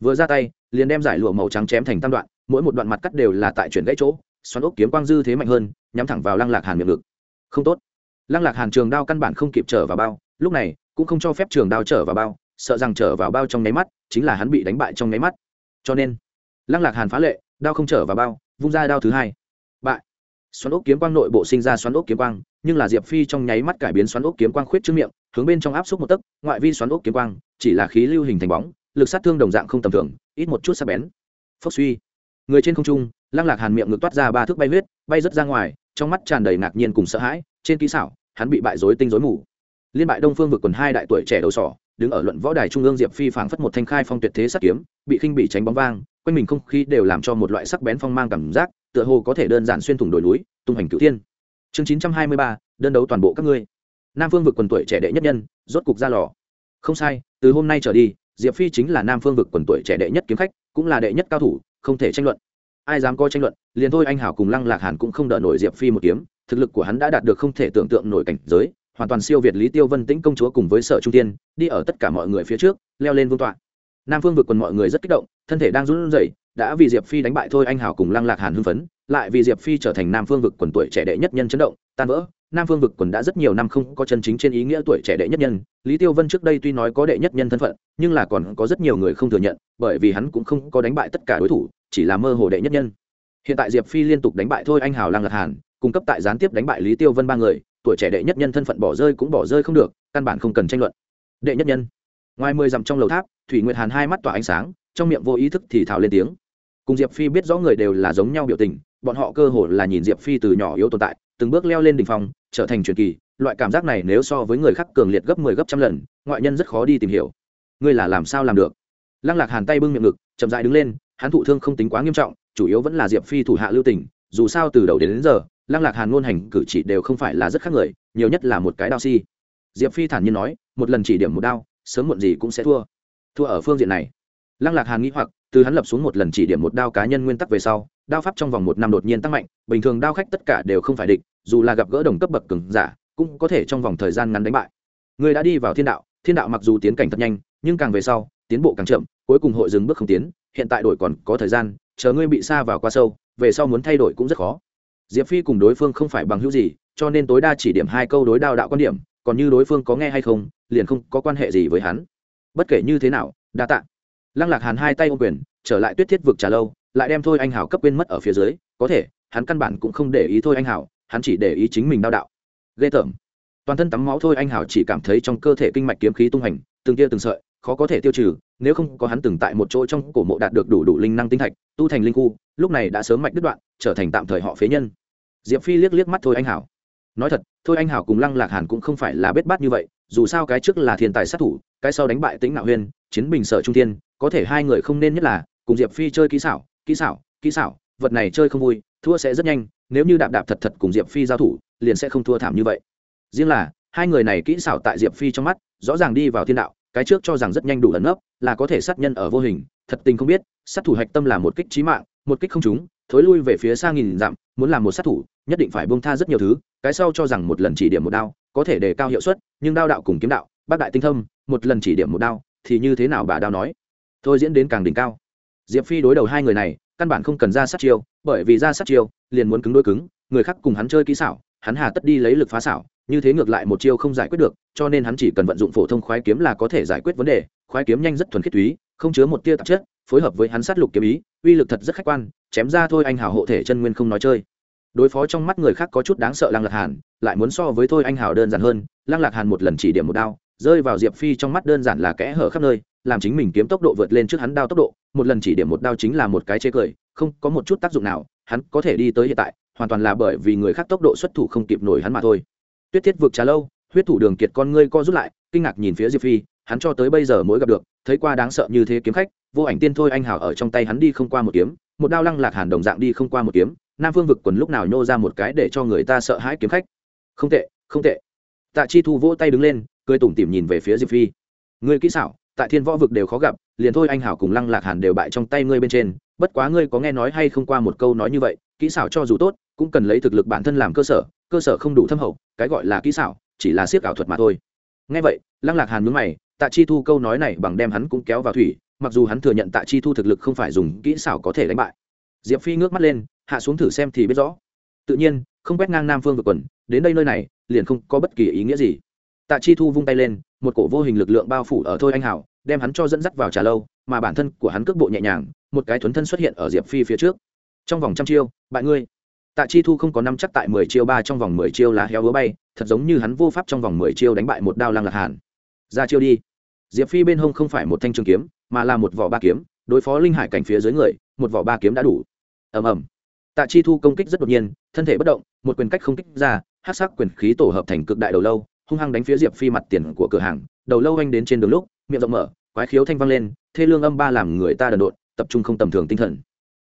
Vừa ra tay, liền đem giải lụa màu trắng chém thành tam đoạn, mỗi một đoạn mặt cắt đều là tại chuyển gãy chỗ, xoắn ốc kiếm quang dư thế mạnh hơn, nhắm thẳng vào lăng lạc hàn miệng ngực. Không tốt. Lăng lạc hàn trường đao căn bản không kịp trở vào bao, lúc này cũng không cho phép trường đao trở vào bao sợ rằng trở vào bao trong nháy mắt, chính là hắn bị đánh bại trong nháy mắt. Cho nên, lăng lạc hàn phá lệ, đao không trở vào bao, vung ra đao thứ hai. Bại. Xoắn ốc kiếm quang nội bộ sinh ra xoắn ốc kiếm quang, nhưng là diệp phi trong nháy mắt cải biến xoắn ốc kiếm quang khuyết trước miệng, hướng bên trong áp xúc một tấc, ngoại vi xoắn ốc kiếm quang, chỉ là khí lưu hình thành bóng, lực sát thương đồng dạng không tầm thường, ít một chút sắc bén. Phốc suy. Người trên không trung, lăng lạc hàn miệng ngực toát ra ba thước bay huyết, bay rớt ra ngoài, trong mắt tràn đầy ngạc nhiên cùng sợ hãi, trên kỹ xảo, hắn bị bại rối tinh rối mù. Liên bại đông phương vực quần hai đại tuổi trẻ đầu sỏ đứng ở luận võ đài trung ương diệp phi phảng phất một thanh khai phong tuyệt thế sắt kiếm, bị khinh bị tránh bóng vang, quanh mình không khí đều làm cho một loại sắc bén phong mang cảm giác, tựa hồ có thể đơn giản xuyên thủng đồi núi, tung hành cửu thiên. Chương chín trăm hai mươi ba, đơn đấu toàn bộ các ngươi. Nam phương vực quần tuổi trẻ đệ nhất nhân, rốt cục ra lò. Không sai, từ hôm nay trở đi, diệp phi chính là nam phương vực quần tuổi trẻ đệ nhất kiếm khách, cũng là đệ nhất cao thủ, không thể tranh luận. Ai dám coi tranh luận, liền thôi anh hảo cùng lăng lạc hàn cũng không đỡ nổi diệp phi một kiếm, thực lực của hắn đã đạt được không thể tưởng tượng nổi cảnh giới hoàn toàn siêu việt lý tiêu vân tĩnh công chúa cùng với sở trung tiên đi ở tất cả mọi người phía trước, leo lên vương tọa. Nam phương vực quần mọi người rất kích động, thân thể đang run rẩy, đã vì diệp phi đánh bại thôi anh hào cùng lăng lạc hàn hưng phấn, lại vì diệp phi trở thành nam phương vực quần tuổi trẻ đệ nhất nhân chấn động, tan vỡ. Nam phương vực quần đã rất nhiều năm không có chân chính trên ý nghĩa tuổi trẻ đệ nhất nhân, lý tiêu vân trước đây tuy nói có đệ nhất nhân thân phận, nhưng là còn có rất nhiều người không thừa nhận, bởi vì hắn cũng không có đánh bại tất cả đối thủ, chỉ là mơ hồ đệ nhất nhân. Hiện tại diệp phi liên tục đánh bại thôi anh hào, lăng lạc hàn, cung cấp tại gián tiếp đánh bại lý tiêu vân ba người tuổi trẻ đệ nhất nhân thân phận bỏ rơi cũng bỏ rơi không được căn bản không cần tranh luận. Đệ nhất nhân. Ngoài mười dặm trong lầu tháp thủy nguyệt hàn hai mắt tỏa ánh sáng trong miệng vô ý thức thì thào lên tiếng. Cùng diệp phi biết rõ người đều là giống nhau biểu tình bọn họ cơ hồ là nhìn diệp phi từ nhỏ yếu tồn tại từng bước leo lên đỉnh phong trở thành truyền kỳ loại cảm giác này nếu so với người khác cường liệt gấp mười 10 gấp trăm lần ngoại nhân rất khó đi tìm hiểu. Ngươi là làm sao làm được? Lăng lạc hàn tay bưng miệng ngực chậm dại đứng lên hắn thụ thương không tính quá nghiêm trọng chủ yếu vẫn là diệp phi thủ hạ lưu tình dù sao từ đầu đến, đến giờ lăng lạc hàn ngôn hành cử chỉ đều không phải là rất khác người, nhiều nhất là một cái đao si. Diệp phi thản nhiên nói, một lần chỉ điểm một đao, sớm muộn gì cũng sẽ thua. Thua ở phương diện này. Lăng lạc hàn nghĩ hoặc, từ hắn lập xuống một lần chỉ điểm một đao cá nhân nguyên tắc về sau, đao pháp trong vòng một năm đột nhiên tăng mạnh, bình thường đao khách tất cả đều không phải địch, dù là gặp gỡ đồng cấp bậc cứng giả, cũng có thể trong vòng thời gian ngắn đánh bại. Người đã đi vào thiên đạo thiên đạo mặc dù tiến cảnh thật nhanh, nhưng càng về sau, tiến bộ càng chậm, cuối cùng hội dừng bước không tiến, hiện tại đổi còn có thời gian, chờ ngươi bị xa vào qua sâu, về sau muốn thay đổi cũng rất khó diệp phi cùng đối phương không phải bằng hữu gì, cho nên tối đa chỉ điểm hai câu đối đao đạo quan điểm, còn như đối phương có nghe hay không, liền không có quan hệ gì với hắn. Bất kể như thế nào, đa tạ. Lăng lạc hàn hai tay ô quyền, trở lại tuyết thiết vực trà lâu, lại đem thôi anh hảo cấp quên mất ở phía dưới, có thể, hắn căn bản cũng không để ý thôi anh hảo, hắn chỉ để ý chính mình đao đạo. Ghê tởm. Toàn thân tắm máu thôi anh hảo chỉ cảm thấy trong cơ thể kinh mạch kiếm khí tung hành, từng tia từng sợi, khó có thể tiêu trừ, nếu không có hắn từng tại một chỗ trong cổ mộ đạt được đủ đủ linh năng tinh thạch, tu thành linh khu, lúc này đã sớm mạch đứt đoạn, trở thành tạm thời họ phế nhân diệp phi liếc liếc mắt thôi anh hảo. Nói thật, thôi anh hảo cùng lăng lạc hàn cũng không phải là bết bát như vậy, dù sao cái trước là thiên tài sát thủ, cái sau đánh bại tĩnh nạo huyên, chiến bình sở trung thiên, có thể hai người không nên nhất là, cùng diệp phi chơi kỹ xảo kỹ xảo kỹ xảo, vật này chơi không vui, thua sẽ rất nhanh, nếu như đạp đạp thật thật cùng diệp phi giao thủ, liền sẽ không thua thảm như vậy. Riêng là, hai người này kỹ xảo tại diệp phi trong mắt, rõ ràng đi vào thiên đạo, cái trước cho rằng rất nhanh đủ ẩn nấp, là có thể sát nhân ở vô hình, thật tình không biết, sát thủ hạch tâm là một kích trí mạng, một kích không trúng, thối lui về phía xa nghìn dặm, muốn làm một sát thủ nhất định phải bông tha rất nhiều thứ, cái sau cho rằng một lần chỉ điểm một đao có thể đề cao hiệu suất, nhưng đao đạo cùng kiếm đạo, bác đại tinh thâm, một lần chỉ điểm một đao thì như thế nào bà đao nói? Thôi diễn đến càng đỉnh cao. Diệp phi đối đầu hai người này, căn bản không cần ra sát chiêu, bởi vì ra sát chiêu, liền muốn cứng đôi cứng, người khác cùng hắn chơi kỹ xảo, hắn hà tất đi lấy lực phá xảo, như thế ngược lại một chiêu không giải quyết được, cho nên hắn chỉ cần vận dụng phổ thông khoái kiếm là có thể giải quyết vấn đề, khoái kiếm nhanh rất thuần khiết túy, không chứa một tia tạp chất, phối hợp với hắn sát lục kiếm ý, uy lực thật rất khách quan, chém ra thôi anh hào hộ thể chân nguyên không nói chơi đối phó trong mắt người khác có chút đáng sợ lăng lạc hàn, lại muốn so với thôi anh hào đơn giản hơn, lăng lạc hàn một lần chỉ điểm một đao, rơi vào diệp phi trong mắt đơn giản là kẽ hở khắp nơi, làm chính mình kiếm tốc độ vượt lên trước hắn đao tốc độ, một lần chỉ điểm một đao chính là một cái chê cười, không có một chút tác dụng nào, hắn có thể đi tới hiện tại, hoàn toàn là bởi vì người khác tốc độ xuất thủ không kịp nổi hắn mà thôi. Tuyết thiết vượt trà lâu, huyết thủ đường kiệt con ngươi co rút lại, kinh ngạc nhìn phía diệp phi, hắn cho tới bây giờ mới gặp được, thấy qua đáng sợ như thế kiếm khách, vô ảnh tiên thôi anh hào ở trong tay hắn đi không qua một kiếm, một đao lăng lạc hàn đồng dạng đi không qua một kiếm nam phương vực quần lúc nào nhô ra một cái để cho người ta sợ hãi kiếm khách. Không tệ không tệ. Tạ chi thu vỗ tay đứng lên, cười tủm tỉm nhìn về phía diệp phi. Ngươi kỹ xảo, tại thiên võ vực đều khó gặp, liền thôi anh hảo cùng lăng lạc hàn đều bại trong tay ngươi bên trên. Bất quá ngươi có nghe nói hay không qua một câu nói như vậy, kỹ xảo cho dù tốt, cũng cần lấy thực lực bản thân làm cơ sở cơ sở không đủ thâm hậu, cái gọi là kỹ xảo, chỉ là siếc ảo thuật mà thôi. Nghe vậy, lăng lạc hàn mướn mày, tạ chi thu câu nói này bằng đem hắn cũng kéo vào thủy, mặc dù hắn thừa nhận tạ chi thu thực lực không phải dùng kỹ xảo có thể đánh bại diệp phi ngước mắt lên, hạ xuống thử xem thì biết rõ. Tự nhiên, không quét ngang nam phương vực quần, đến đây nơi này, liền không có bất kỳ ý nghĩa gì. Tạ chi thu vung tay lên, một cổ vô hình lực lượng bao phủ ở thôi anh hảo, đem hắn cho dẫn dắt vào trà lâu, mà bản thân của hắn cước bộ nhẹ nhàng, một cái thuấn thân xuất hiện ở diệp phi phía trước. Trong vòng trăm chiêu bại ngươi. Tạ chi thu không có năm chắc tại mười chiêu ba trong vòng mười chiêu là heo hứa bay, thật giống như hắn vô pháp trong vòng mười chiêu đánh bại một đao lăng lạc hàn. Ra chiêu đi. Diệp phi bên hông không phải một thanh trường kiếm, mà là một vỏ ba kiếm, đối phó linh hải cảnh phía dưới người, một vỏ ba kiếm đã đủ ầm ầm. Tạ chi thu công kích rất đột nhiên, thân thể bất động, một quyền cách không kích ra hát sắc quyền khí tổ hợp thành cực đại đầu lâu, hung hăng đánh phía diệp phi mặt tiền của cửa hàng, đầu lâu anh đến trên đường lúc, miệng rộng mở, quái khiếu thanh vang lên, thê lương âm ba làm người ta đần độn, tập trung không tầm thường tinh thần.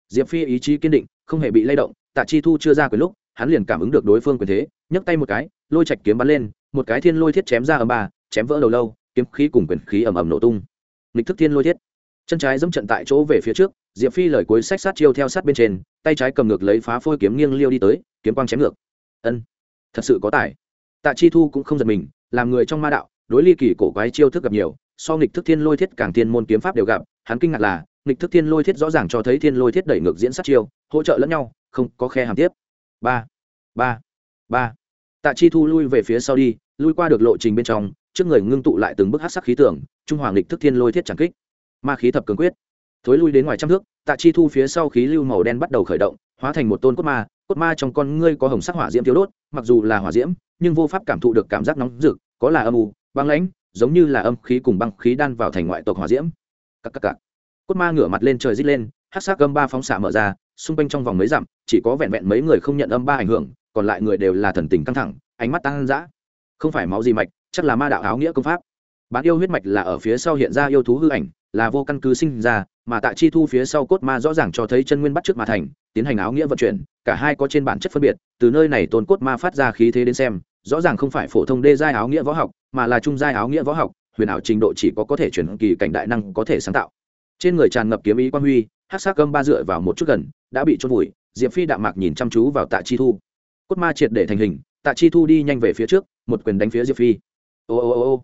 Diệp phi ý chí kiên định, không hề bị lay động, tạ chi thu chưa ra quyền lúc, hắn liền cảm ứng được đối phương quyền thế, nhấc tay một cái, lôi chạch kiếm bắn lên, một cái thiên lôi thiết chém ra âm ba, chém vỡ đầu lâu, kiếm khí cùng quyền khí ầm ầm nổ tung. Lịch thức thiên lôi thiết. Chân trái dẫm trận tại chỗ về phía trước diệp phi lời cuối sách sát chiêu theo sát bên trên, tay trái cầm ngược lấy phá phôi kiếm nghiêng liêu đi tới, kiếm quang chém ngược. Ân, thật sự có tài. Tạ chi thu cũng không giật mình, làm người trong ma đạo, đối ly kỳ cổ quái chiêu thức gặp nhiều, so nghịch thức thiên lôi thiết càng thiên môn kiếm pháp đều gặp, hắn kinh ngạc là, nghịch thức thiên lôi thiết rõ ràng cho thấy thiên lôi thiết đẩy ngược diễn sát chiêu, hỗ trợ lẫn nhau, không có khe hàm tiếp. Ba ba ba. Tạ chi thu lui về phía sau đi, lui qua được lộ trình bên trong, trước người ngưng tụ lại từng bức hát sắc khí tưởng trung hoàng lịch thức thiên lôi thiết tràng kích. Ma khí thập cường quyết thối lui đến ngoài trăm thước, tạ chi thu phía sau khí lưu màu đen bắt đầu khởi động, hóa thành một tôn cốt ma cốt ma trong con ngươi có hồng sắc hỏa diễm thiếu đốt, mặc dù là hỏa diễm, nhưng vô pháp cảm thụ được cảm giác nóng rực, có là âm u, băng lãnh, giống như là âm khí cùng băng khí đan vào thành ngoại tộc hỏa diễm. Cắc cắc cắc. cốt ma ngửa mặt lên trời rít lên hát sắc âm ba phóng xạ mở ra, xung quanh trong vòng mấy dặm, chỉ có vẹn vẹn mấy người không nhận âm ba ảnh hưởng, còn lại người đều là thần tình căng thẳng, ánh mắt tăng dã. Không phải máu gì mạch, chắc là ma đạo áo nghĩa công pháp. Bán yêu huyết mạch là ở phía sau hiện ra yêu thú hư ảnh là vô căn cứ sinh ra, mà tại chi thu phía sau cốt ma rõ ràng cho thấy chân nguyên bắt trước mà thành, tiến hành áo nghĩa vận chuyển, cả hai có trên bản chất phân biệt, từ nơi này tôn cốt ma phát ra khí thế đến xem, rõ ràng không phải phổ thông đê giai áo nghĩa võ học, mà là trung giai áo nghĩa võ học, huyền ảo trình độ chỉ có có thể chuyển kỳ cảnh đại năng có thể sáng tạo. Trên người tràn ngập kiếm ý quan huy hát sắc gâm ba dựa vào một chút gần, đã bị trôn vùi, diệp phi đạm mạc nhìn chăm chú vào tạ chi thu. Cốt ma triệt để thành hình, tạ chi thu đi nhanh về phía trước, một quyền đánh phía diệp phi. Ô ô ô ô,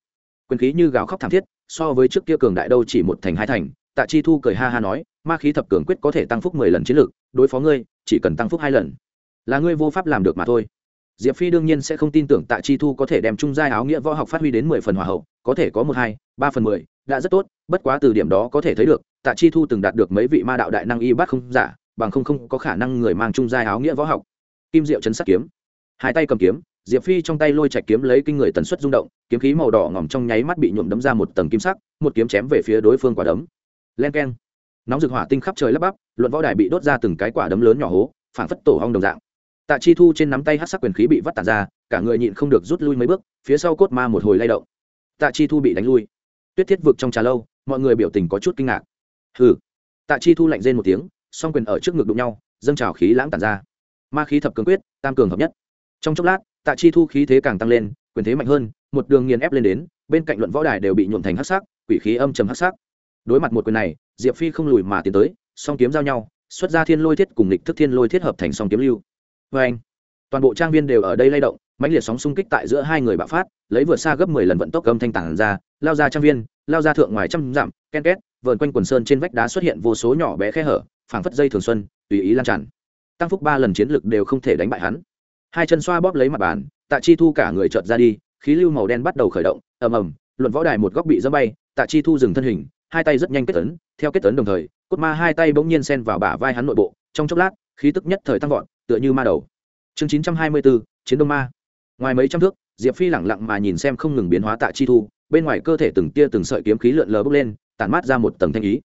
quyền khí như gào khóc thảm thiết so với trước kia cường đại đâu chỉ một thành hai thành, tạ chi thu cười ha ha nói, ma khí thập cường quyết có thể tăng phúc mười lần chiến lược, đối phó ngươi, chỉ cần tăng phúc hai lần. Là ngươi vô pháp làm được mà thôi. Diệp phi đương nhiên sẽ không tin tưởng tạ chi thu có thể đem trung giai áo nghĩa võ học phát huy đến mười phần hòa hậu, có thể có một hai, ba phần mười, đã rất tốt, bất quá từ điểm đó có thể thấy được, tạ chi thu từng đạt được mấy vị ma đạo đại năng y bát không giả, bằng không không có khả năng người mang trung giai áo nghĩa võ học. Kim diệu chấn sát kiếm. Hai tay cầm kiếm diệp phi trong tay lôi chạch kiếm lấy kinh người tần suất rung động, kiếm khí màu đỏ ngỏm trong nháy mắt bị nhuộm đấm ra một tầng kim sắc, một kiếm chém về phía đối phương quả đấm. Len k e n nóng rực hỏa tinh khắp trời lấp bắp, luận võ đài bị đốt ra từng cái quả đấm lớn nhỏ hố phản phất tổ hong đồng dạng. Tạ chi thu trên nắm tay hát sắc quyền khí bị vắt tàn ra, cả người nhịn không được rút lui mấy bước, phía sau cốt ma một hồi lay động. Tạ chi thu bị đánh lui. Tuyết thiết vực trong trà lâu, mọi người biểu tình có chút kinh ngạc. Hừ. Tạ chi thu lạnh rên một tiếng, song quyền ở trước ngực đụng nhau, dâng trào khí lãng tàn ra. Ma khí thập cường quyết, tam cường hợp nhất. Trong chốc lát tạ chi thu khí thế càng tăng lên, quyền thế mạnh hơn, một đường nghiền ép lên đến, bên cạnh luận võ đài đều bị nhuộm thành hắc sắc, quỷ khí âm trầm hắc sắc. Đối mặt một quyền này, diệp phi không lùi mà tiến tới, song kiếm giao nhau, xuất ra thiên lôi thiết cùng lịch thức thiên lôi thiết hợp thành song kiếm lưu. Vê anh, toàn bộ trang viên đều ở đây lay động, mãnh liệt sóng xung kích tại giữa hai người bạo phát, lấy vượt xa gấp mười lần vận tốc âm thanh tản ra, lao ra trang viên, lao ra thượng ngoài trăm dặm, ken két, vờn quanh quần sơn trên vách đá xuất hiện vô số nhỏ bé khe hở, phảng phất dây thường xuân, tùy ý lan tràn. Tăng phúc ba lần chiến lực đều không thể đánh bại hắn hai chân xoa bóp lấy mặt bàn, tạ chi thu cả người trợt ra đi, khí lưu màu đen bắt đầu khởi động, ầm ầm, luận võ đài một góc bị dẫm bay, tạ chi thu dừng thân hình, hai tay rất nhanh kết tấn theo kết tấn đồng thời, cốt ma hai tay bỗng nhiên xen vào bả vai hắn nội bộ, trong chốc lát, khí tức nhất thời tăng vọt, tựa như ma đầu. Chương chín trăm hai mươi bốn chiến đông ma. Ngoài mấy trăm thước, diệp phi lẳng lặng mà nhìn xem không ngừng biến hóa tạ chi thu, bên ngoài cơ thể từng tia từng sợi kiếm khí lượn lờ bốc lên, tản mát ra một tầng thanh ý.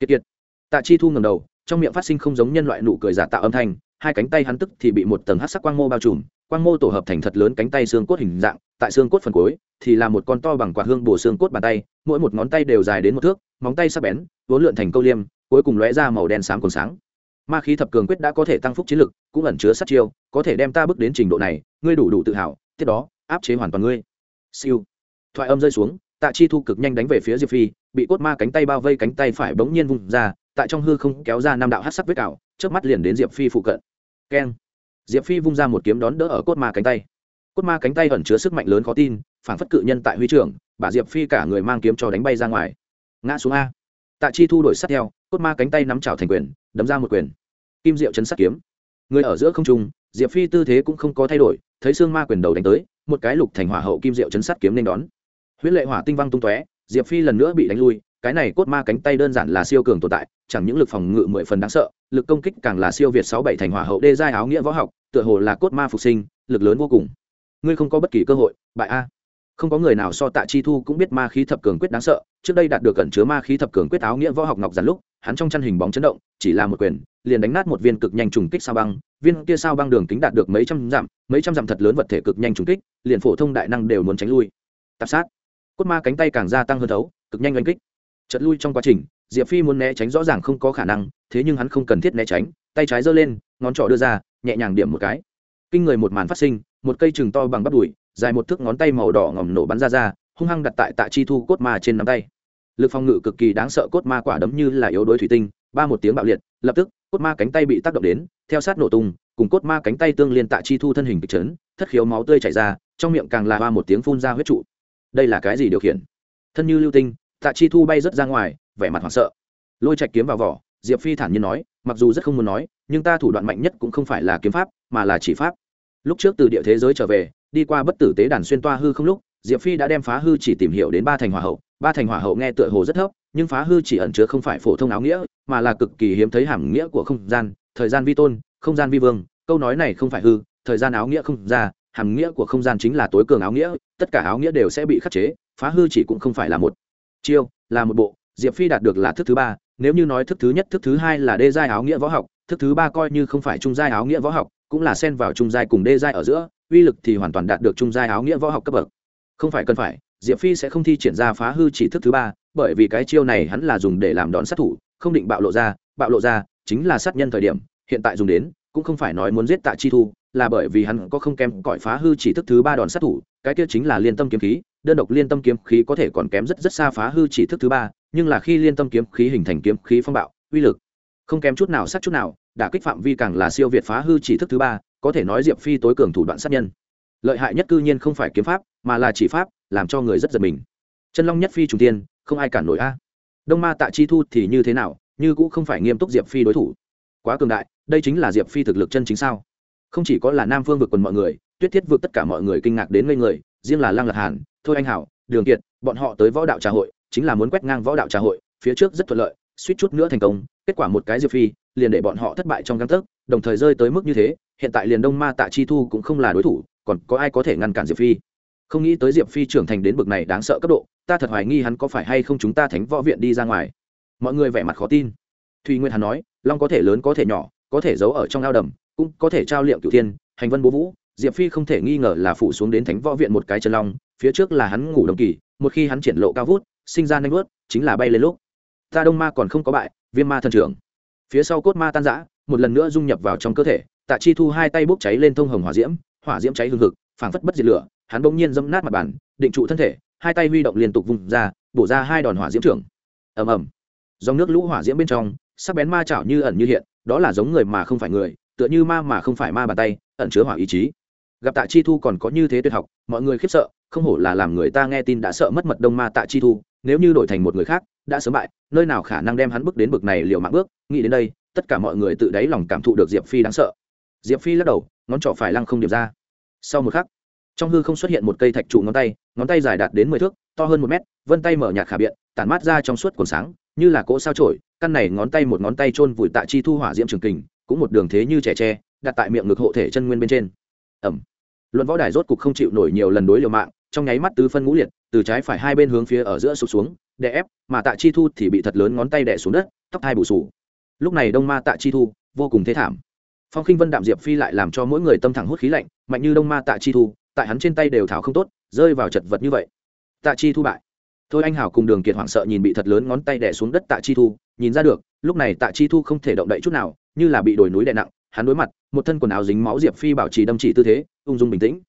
Kiệt kiệt. Tạ chi thu ngầm đầu, trong miệng phát sinh không giống nhân loại nụ cười giả tạo âm thanh hai cánh tay hắn tức thì bị một tầng hát sắc quang mô bao trùm, quang mô tổ hợp thành thật lớn cánh tay xương cốt hình dạng, tại xương cốt phần cuối thì là một con to bằng quạt hương bổ xương cốt bàn tay, mỗi một ngón tay đều dài đến một thước, móng tay sắc bén, vốn lượn thành câu liêm, cuối cùng lóe ra màu đen sáng còn sáng. Ma khí thập cường quyết đã có thể tăng phúc chiến lực, cũng ẩn chứa sát chiêu, có thể đem ta bước đến trình độ này, ngươi đủ đủ tự hào, tiếp đó, áp chế hoàn toàn ngươi. Siêu. Thoại âm rơi xuống, tạ chi thu cực nhanh đánh về phía diệp phi, bị cốt ma cánh tay bao vây cánh tay phải bỗng nhiên vùng ra, tại trong hư không kéo ra năm đạo hát sắc vết cào trước mắt liền đến diệp phi phụ cận keng. Diệp phi vung ra một kiếm đón đỡ ở cốt ma cánh tay. Cốt ma cánh tay ẩn chứa sức mạnh lớn khó tin, phản phất cự nhân tại huy trưởng, bà diệp phi cả người mang kiếm cho đánh bay ra ngoài. Ngã xuống a. Tạ chi thu đổi sát theo, cốt ma cánh tay nắm chảo thành quyền, đấm ra một quyền. Kim diệu chấn sát kiếm. Người ở giữa không trung, diệp phi tư thế cũng không có thay đổi, thấy xương ma quyền đầu đánh tới, một cái lục thành hỏa hậu kim diệu chấn sát kiếm nên đón. Huyễn lệ hỏa tinh văng tung tóe, diệp phi lần nữa bị đánh lui cái này cốt ma cánh tay đơn giản là siêu cường tồn tại, chẳng những lực phòng ngự mười phần đáng sợ, lực công kích càng là siêu việt sáu bảy thành hỏa hậu đê giai áo nghĩa võ học, tựa hồ là cốt ma phục sinh, lực lớn vô cùng. Ngươi không có bất kỳ cơ hội, bại a. Không có người nào so tạ chi thu cũng biết ma khí thập cường quyết đáng sợ, trước đây đạt được cẩn chứa ma khí thập cường quyết áo nghĩa võ học ngọc giản lúc, hắn trong chăn hình bóng chấn động, chỉ là một quyền, liền đánh nát một viên cực nhanh trùng kích sao băng, viên kia sao băng đường kính đạt được mấy trăm dặm, mấy trăm dặm thật lớn vật thể cực nhanh trùng kích, liền phổ thông đại năng đều muốn tránh lui. Tạp sát. Cốt ma cánh tay càng gia tăng hơn thấu, cực nhanh oanh kích. Trận lui trong quá trình, diệp phi muốn né tránh rõ ràng không có khả năng, thế nhưng hắn không cần thiết né tránh, tay trái giơ lên, ngón trỏ đưa ra, nhẹ nhàng điểm một cái. Kinh người một màn phát sinh, một cây chừng to bằng bắp đùi, dài một thước ngón tay màu đỏ ngòm nổ bắn ra ra, hung hăng đặt tại tạ chi thu cốt ma trên nắm tay. Lực phòng ngự cực kỳ đáng sợ cốt ma quả đấm như là yếu đuối thủy tinh, ba một tiếng bạo liệt, lập tức, cốt ma cánh tay bị tác động đến, theo sát nổ tung, cùng cốt ma cánh tay tương liên tạ chi thu thân hình kịch chấn, thất khiếu máu tươi chảy ra, trong miệng càng là ba một tiếng phun ra huyết trụ. Đây là cái gì điều khiển? Thân như lưu tinh tạ chi thu bay rất ra ngoài, vẻ mặt hoảng sợ. Lôi chạch kiếm vào vỏ, diệp phi thản nhiên nói, mặc dù rất không muốn nói, nhưng ta thủ đoạn mạnh nhất cũng không phải là kiếm pháp, mà là chỉ pháp. Lúc trước từ địa thế giới trở về, đi qua bất tử tế đàn xuyên toa hư không lúc, diệp phi đã đem phá hư chỉ tìm hiểu đến ba thành hỏa hậu. Ba thành hỏa hậu nghe tựa hồ rất thấp, nhưng phá hư chỉ ẩn chứa không phải phổ thông áo nghĩa, mà là cực kỳ hiếm thấy hàm nghĩa của không gian, thời gian vi tôn, không gian vi vương. Câu nói này không phải hư, thời gian áo nghĩa không ra, hàm nghĩa của không gian chính là tối cường áo nghĩa, tất cả áo nghĩa đều sẽ bị khắc chế, phá hư chỉ cũng không phải là một chiêu, là một bộ, diệp phi đạt được là thức thứ ba, nếu như nói thức thứ nhất, thức thứ hai là đê giai áo nghĩa võ học, thức thứ ba coi như không phải trung giai áo nghĩa võ học, cũng là xen vào trung giai cùng đê giai ở giữa, uy lực thì hoàn toàn đạt được trung giai áo nghĩa võ học cấp bậc. Không phải cần phải, diệp phi sẽ không thi triển ra phá hư chỉ thức thứ ba, bởi vì cái chiêu này hắn là dùng để làm đón sát thủ, không định bạo lộ ra, bạo lộ ra chính là sát nhân thời điểm, hiện tại dùng đến, cũng không phải nói muốn giết tạ chi thu, là bởi vì hắn có không kém cõi phá hư chỉ thức thứ ba đòn sát thủ, cái kia chính là liên tâm kiếm khí đơn độc liên tâm kiếm khí có thể còn kém rất rất xa phá hư chỉ thức thứ ba, nhưng là khi liên tâm kiếm khí hình thành kiếm khí phong bạo, uy lực không kém chút nào sát chút nào, đả kích phạm vi càng là siêu việt phá hư chỉ thức thứ ba, có thể nói diệp phi tối cường thủ đoạn sát nhân. Lợi hại nhất cư nhiên không phải kiếm pháp, mà là chỉ pháp, làm cho người rất giật mình. Chân long nhất phi trùng tiên, không ai cản nổi a. Đông ma tạ chi thu thì như thế nào, như cũng không phải nghiêm túc diệp phi đối thủ. Quá cường đại, đây chính là diệp phi thực lực chân chính sao? Không chỉ có là nam phương vượt quần mọi người, tuyết thiết vượt tất cả mọi người kinh ngạc đến ngây người riêng là lăng lạc hàn, thôi anh hảo, đường kiệt, bọn họ tới võ đạo trà hội, chính là muốn quét ngang võ đạo trà hội, phía trước rất thuận lợi, suýt chút nữa thành công, kết quả một cái diệp phi, liền để bọn họ thất bại trong găng tấc, đồng thời rơi tới mức như thế, hiện tại liền đông ma tạ chi thu cũng không là đối thủ, còn có ai có thể ngăn cản diệp phi? Không nghĩ tới diệp phi trưởng thành đến bực này đáng sợ cấp độ, ta thật hoài nghi hắn có phải hay không chúng ta thánh võ viện đi ra ngoài. Mọi người vẻ mặt khó tin. Thùy nguyên hắn nói, long có thể lớn có thể nhỏ, có thể giấu ở trong ao đầm, cũng có thể trao liệm cựu thiên, hành vân bố vũ diệp phi không thể nghi ngờ là phụ xuống đến thánh võ viện một cái chân long, phía trước là hắn ngủ đồng kỳ, một khi hắn triển lộ cao vút, sinh ra nanh vớt chính là bay lên lúc. Ta đông ma còn không có bại, viêm ma thần trưởng. Phía sau cốt ma tan giã một lần nữa dung nhập vào trong cơ thể, tạ chi thu hai tay bốc cháy lên thông hồng hỏa diễm hỏa diễm cháy hương hực, phảng phất bất diệt lửa, hắn bỗng nhiên dẫm nát mặt bàn, định trụ thân thể, hai tay huy động liên tục vùng ra, bổ ra hai đòn hỏa diễm trưởng. Ầm ầm. Dòng nước lũ hỏa diễm bên trong, sắc bén ma chảo như ẩn như hiện, đó là giống người mà không phải người, tựa như ma mà không phải ma bàn tay, ẩn chứa hỏa ý chí gặp tạ chi thu còn có như thế tuyệt học, mọi người khiếp sợ, không hổ là làm người ta nghe tin đã sợ mất mật đông ma tạ chi thu, nếu như đổi thành một người khác, đã sớm bại, nơi nào khả năng đem hắn bước đến bực này liều mạng bước, nghĩ đến đây, tất cả mọi người tự đáy lòng cảm thụ được diệp phi đáng sợ. Diệp phi lắc đầu, ngón trỏ phải lăng không điểm ra. Sau một khắc, trong hư không xuất hiện một cây thạch trụ ngón tay ngón tay dài đạt đến mười thước, to hơn một mét, vân tay mở nhạt khả biện, tản mát ra trong suốt cồn sáng, như là cỗ sao trổi căn này ngón tay một ngón tay chôn vùi tạ chi thu hỏa diễm trường kình, cũng một đường thế như trẻ tre, đặt tại miệng ngực hộ thể chân nguyên bên trên ẩm. Luận võ đài rốt cục không chịu nổi nhiều lần đối liều mạng, trong nháy mắt tứ phân ngũ liệt, từ trái phải hai bên hướng phía ở giữa sụp xuống, đè ép, mà tạ chi thu thì bị thật lớn ngón tay đè xuống đất, tóc hai bù sù. Lúc này đông ma tạ chi thu, vô cùng thế thảm. Phong khinh vân đạm diệp phi lại làm cho mỗi người tâm thẳng hút khí lạnh, mạnh như đông ma tạ chi thu, tại hắn trên tay đều thảo không tốt, rơi vào chật vật như vậy. Tạ chi thu bại. Thôi anh hảo cùng đường kiệt hoảng sợ nhìn bị thật lớn ngón tay đè xuống đất tạ chi thu, nhìn ra được, lúc này tạ chi thu không thể động đậy chút nào, như là bị đồi núi đè nặng hắn đối mặt, một thân quần áo dính máu diệp phi bảo trì đâm chỉ tư thế, ung dung bình tĩnh.